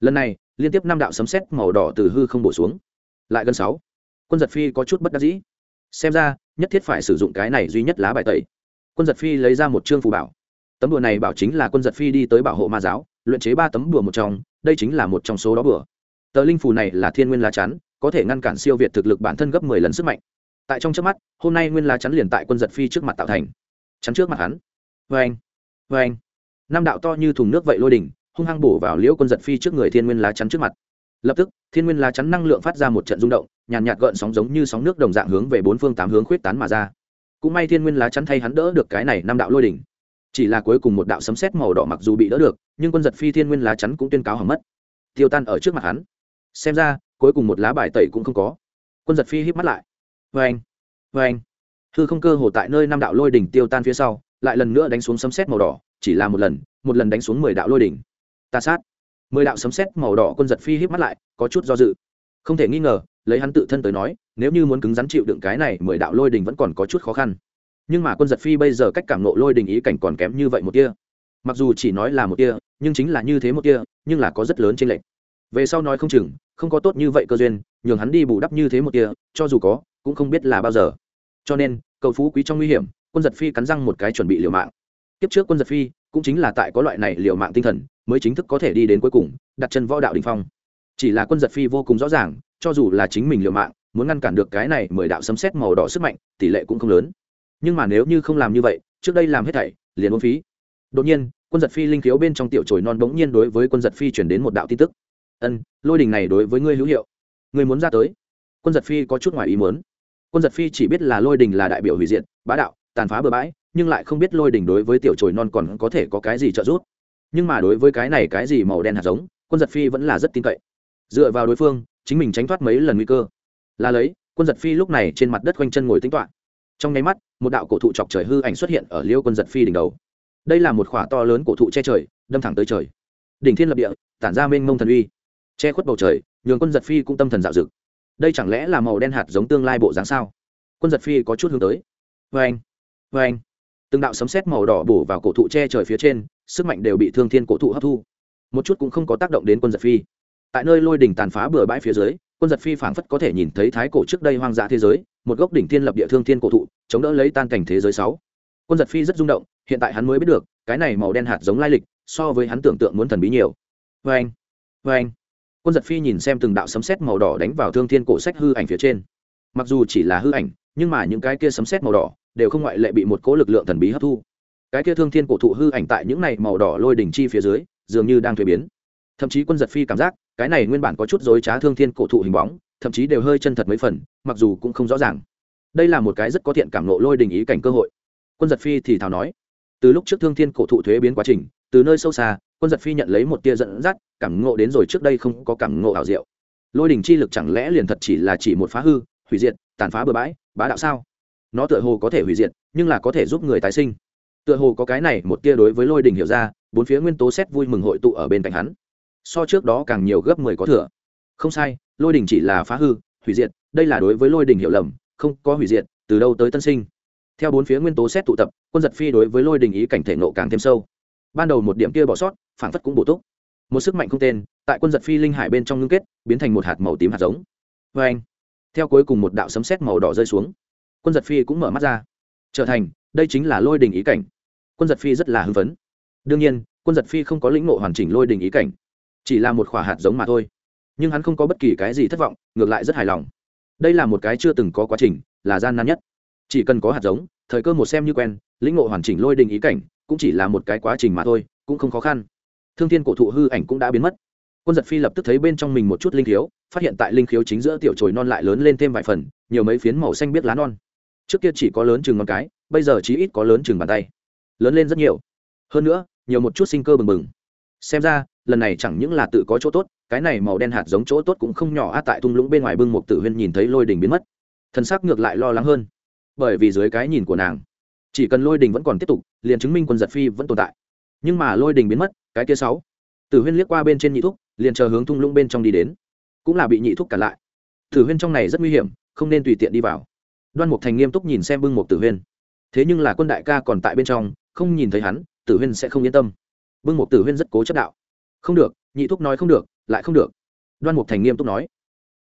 S1: Lần này, liên tiếp năm đạo sấm xét màu đỏ từ hư không bổ xuống. Lại gần sáu. Quân giật phi có chút bất đắc dĩ xem ra, nhất thiết phải sử dụng cái này duy nhất lá bài tẩy. Quân giật phi lấy ra một chương phù bảo. Tấm đùa này bảo chính là quân giật phi đi tới bảo hộ ma giáo, luyện chế ba tấm đùa một trong, đây chính là một trong số đó bừa tờ linh phù này là thiên nguyên lá chắn, có thể ngăn cản siêu việt thực lực bản thân gấp mười lần sức mạnh. Tại trong trước mắt, hôm nay nguyên lá chắn liền tại quân giật phi trước mặt tạo thành. Chắn trước mặt hắn. Vê anh vê anh. Năm đạo to như thùng nước vậy lôi đỉnh, hung hăng bổ vào liễu quân giật phi trước người thiên nguyên lá chắn trước mặt lập tức thiên nguyên lá chắn năng lượng phát ra một trận rung động nhàn nhạt, nhạt gợn sóng giống như sóng nước đồng dạng hướng về bốn phương tám hướng khuyết tán mà ra. Cũng may thiên nguyên lá chắn thay hắn đỡ được cái này năm đạo lôi đỉnh. Chỉ là cuối cùng một đạo sấm sét màu đỏ mặc dù bị đỡ được nhưng quân giật phi thiên nguyên lá chắn cũng tuyên cáo hỏng mất. Tiêu tan ở trước mặt hắn. Xem ra cuối cùng một lá bài tẩy cũng không có. Quân giật phi híp mắt lại. Vê anh vê anh hư không cơ hồ tại nơi năm đạo lôi đỉnh tiêu tan phía sau lại lần nữa đánh xuống sấm sét màu đỏ chỉ là một lần một lần đánh xuống mười đạo lôi đỉnh. Ta sát mười đạo sấm sét màu đỏ quân giật phi híp mắt lại, có chút do dự. Không thể nghi ngờ, lấy hắn tự thân tới nói, nếu như muốn cứng rắn chịu đựng cái này mười đạo lôi đình vẫn còn có chút khó khăn. Nhưng mà quân giật phi bây giờ cách cảm nộ lôi đình ý cảnh còn kém như vậy một tia. Mặc dù chỉ nói là một tia, nhưng chính là như thế một tia, nhưng là có rất lớn trên lệnh về sau nói không chừng, không có tốt như vậy cơ duyên, nhường hắn đi bù đắp như thế một tia, cho dù có, cũng không biết là bao giờ. Cho nên, cầu phú quý trong nguy hiểm, quân giật phi cắn răng một cái chuẩn bị liều mạng tiếp trước quân giật phi cũng chính là tại có loại này liều mạng tinh thần mới chính thức có thể đi đến cuối cùng, đặt chân võ đạo đình phong. Chỉ là quân giật phi vô cùng rõ ràng, cho dù là chính mình liều mạng, muốn ngăn cản được cái này mười đạo sấm xét màu đỏ sức mạnh, tỷ lệ cũng không lớn. Nhưng mà nếu như không làm như vậy, trước đây làm hết thảy, liền uống phí. Đột nhiên, quân giật phi linh khiếu bên trong tiểu trồi non bỗng nhiên đối với quân giật phi chuyển đến một đạo tin tức. Ân, lôi đình này đối với ngươi hữu hiệu. Ngươi muốn ra tới? Quân giật phi có chút ngoài ý muốn. Quân giật phi chỉ biết là lôi đình là đại biểu hủy diện bá đạo, tàn phá bừa bãi nhưng lại không biết lôi đỉnh đối với tiểu trồi non còn có thể có cái gì trợ giúp. Nhưng mà đối với cái này cái gì màu đen hạt giống, quân giật phi vẫn là rất tin cậy. Dựa vào đối phương, chính mình tránh thoát mấy lần nguy cơ. Là lấy, quân giật phi lúc này trên mặt đất quanh chân ngồi tính toạ trong nháy mắt, một đạo cổ thụ chọc trời hư ảnh xuất hiện ở liêu quân giật phi đỉnh đầu. Đây là một khỏa to lớn cổ thụ che trời, đâm thẳng tới trời. Đỉnh thiên lập địa, tản ra mênh mông thần uy. Che khuất bầu trời, nhường quân giật phi cũng tâm thần dạo dực. Đây chẳng lẽ là màu đen hạt giống tương lai bộ dáng sao? Quân giật phi có chút hướng tới. Vê anh vê anh từng đạo sấm sét màu đỏ bổ vào cổ thụ che trời phía trên, sức mạnh đều bị thương thiên cổ thụ hấp thu. Một chút cũng không có tác động đến quân giật phi. Tại nơi lôi đỉnh tàn phá bừa bãi phía dưới, quân giật phi phảng phất có thể nhìn thấy thái cổ trước đây hoang dã thế giới, một gốc đỉnh thiên lập địa thương thiên cổ thụ, chống đỡ lấy tan cảnh thế giới sáu. Quân giật phi rất rung động, hiện tại hắn mới biết được, cái này màu đen hạt giống lai lịch, so với hắn tưởng tượng muốn thần bí nhiều. Vê anh vê anh quân giật phi nhìn xem từng đạo sấm sét màu đỏ đánh vào thương thiên cổ sách hư ảnh phía trên. Mặc dù chỉ là hư ảnh, nhưng mà những cái kia sấm sét màu đỏ đều không ngoại lệ bị một cỗ lực lượng thần bí hấp thu. Cái kia thương thiên cổ thụ hư ảnh tại những này màu đỏ lôi đỉnh chi phía dưới, dường như đang thuế biến. Thậm chí quân giật phi cảm giác, cái này nguyên bản có chút dối trá thương thiên cổ thụ hình bóng, thậm chí đều hơi chân thật mấy phần, mặc dù cũng không rõ ràng. Đây là một cái rất có thiện cảm nộ lôi đình ý cảnh cơ hội. Quân giật phi thì thào nói, từ lúc trước thương thiên cổ thụ thuế biến quá trình, từ nơi sâu xa, quân giật phi nhận lấy một tia dẫn dắt, cảm ngộ đến rồi trước đây không có cảm ngộ ảo diệu. Lôi đình chi lực chẳng lẽ liền thật chỉ là chỉ một phá hư, hủy diệt, tàn phá bừa bãi, bá đạo sao? Nó tựa hồ có thể hủy diệt, nhưng là có thể giúp người tái sinh. Tựa hồ có cái này, một tia đối với lôi đình hiểu ra, bốn phía nguyên tố xét vui mừng hội tụ ở bên cạnh hắn. So trước đó càng nhiều gấp mười có thừa. Không sai, lôi đình chỉ là phá hư, hủy diệt, đây là đối với lôi đình hiểu lầm, không có hủy diệt, từ đâu tới tân sinh. Theo bốn phía nguyên tố xét tụ tập, quân giật phi đối với lôi đình ý cảnh thể nộ càng thêm sâu. Ban đầu một điểm kia bỏ sót phản phất cũng bổ túc. Một sức mạnh không tên, tại quân giật phi linh hải bên trong ngưng kết, biến thành một hạt màu tím hạt giống. Vê anh theo cuối cùng một đạo sấm xét màu đỏ rơi xuống quân giật phi cũng mở mắt ra. Trở thành, đây chính là lôi đình ý cảnh. Quân giật phi rất là hưng phấn. Đương nhiên, quân giật phi không có lĩnh ngộ hoàn chỉnh lôi đình ý cảnh. Chỉ là một khỏa hạt giống mà thôi. Nhưng hắn không có bất kỳ cái gì thất vọng, ngược lại rất hài lòng. Đây là một cái chưa từng có quá trình, là gian nan nhất. Chỉ cần có hạt giống, thời cơ một xem như quen, lĩnh ngộ hoàn chỉnh lôi đình ý cảnh, cũng chỉ là một cái quá trình mà thôi, cũng không khó khăn. Thương thiên cổ thụ hư ảnh cũng đã biến mất. Quân giật phi lập tức thấy bên trong mình một chút linh khiếu, phát hiện tại linh khiếu chính giữa tiểu trồi non lại lớn lên thêm vài phần, nhiều mấy phiến màu xanh biết lá non trước kia chỉ có lớn chừng ngón cái, bây giờ chí ít có lớn chừng bàn tay. Lớn lên rất nhiều. Hơn nữa, nhiều một chút sinh cơ bừng bừng. Xem ra, lần này chẳng những là tự có chỗ tốt, cái này màu đen hạt giống chỗ tốt cũng không nhỏ a tại tung lũng bên ngoài bưng một tử huyên nhìn thấy lôi đình biến mất. Thân xác ngược lại lo lắng hơn. Bởi vì dưới cái nhìn của nàng, chỉ cần lôi đình vẫn còn tiếp tục, liền chứng minh quân giật phi vẫn tồn tại. Nhưng mà lôi đình biến mất, cái kia sáu, tử huyên liếc qua bên trên nhị thúc, liền chờ hướng tung lũng bên trong đi đến. Cũng là bị nhị thúc cản lại. Tử huyên trong này rất nguy hiểm, không nên tùy tiện đi vào đoan mục thành nghiêm túc nhìn xem bưng Mục tử huyên. Thế nhưng là quân đại ca còn tại bên trong, không nhìn thấy hắn, tử huyên sẽ không yên tâm. Bưng Mục tử huyên rất cố chấp đạo. Không được, nhị thúc nói không được, lại không được. Đoan mục thành nghiêm túc nói.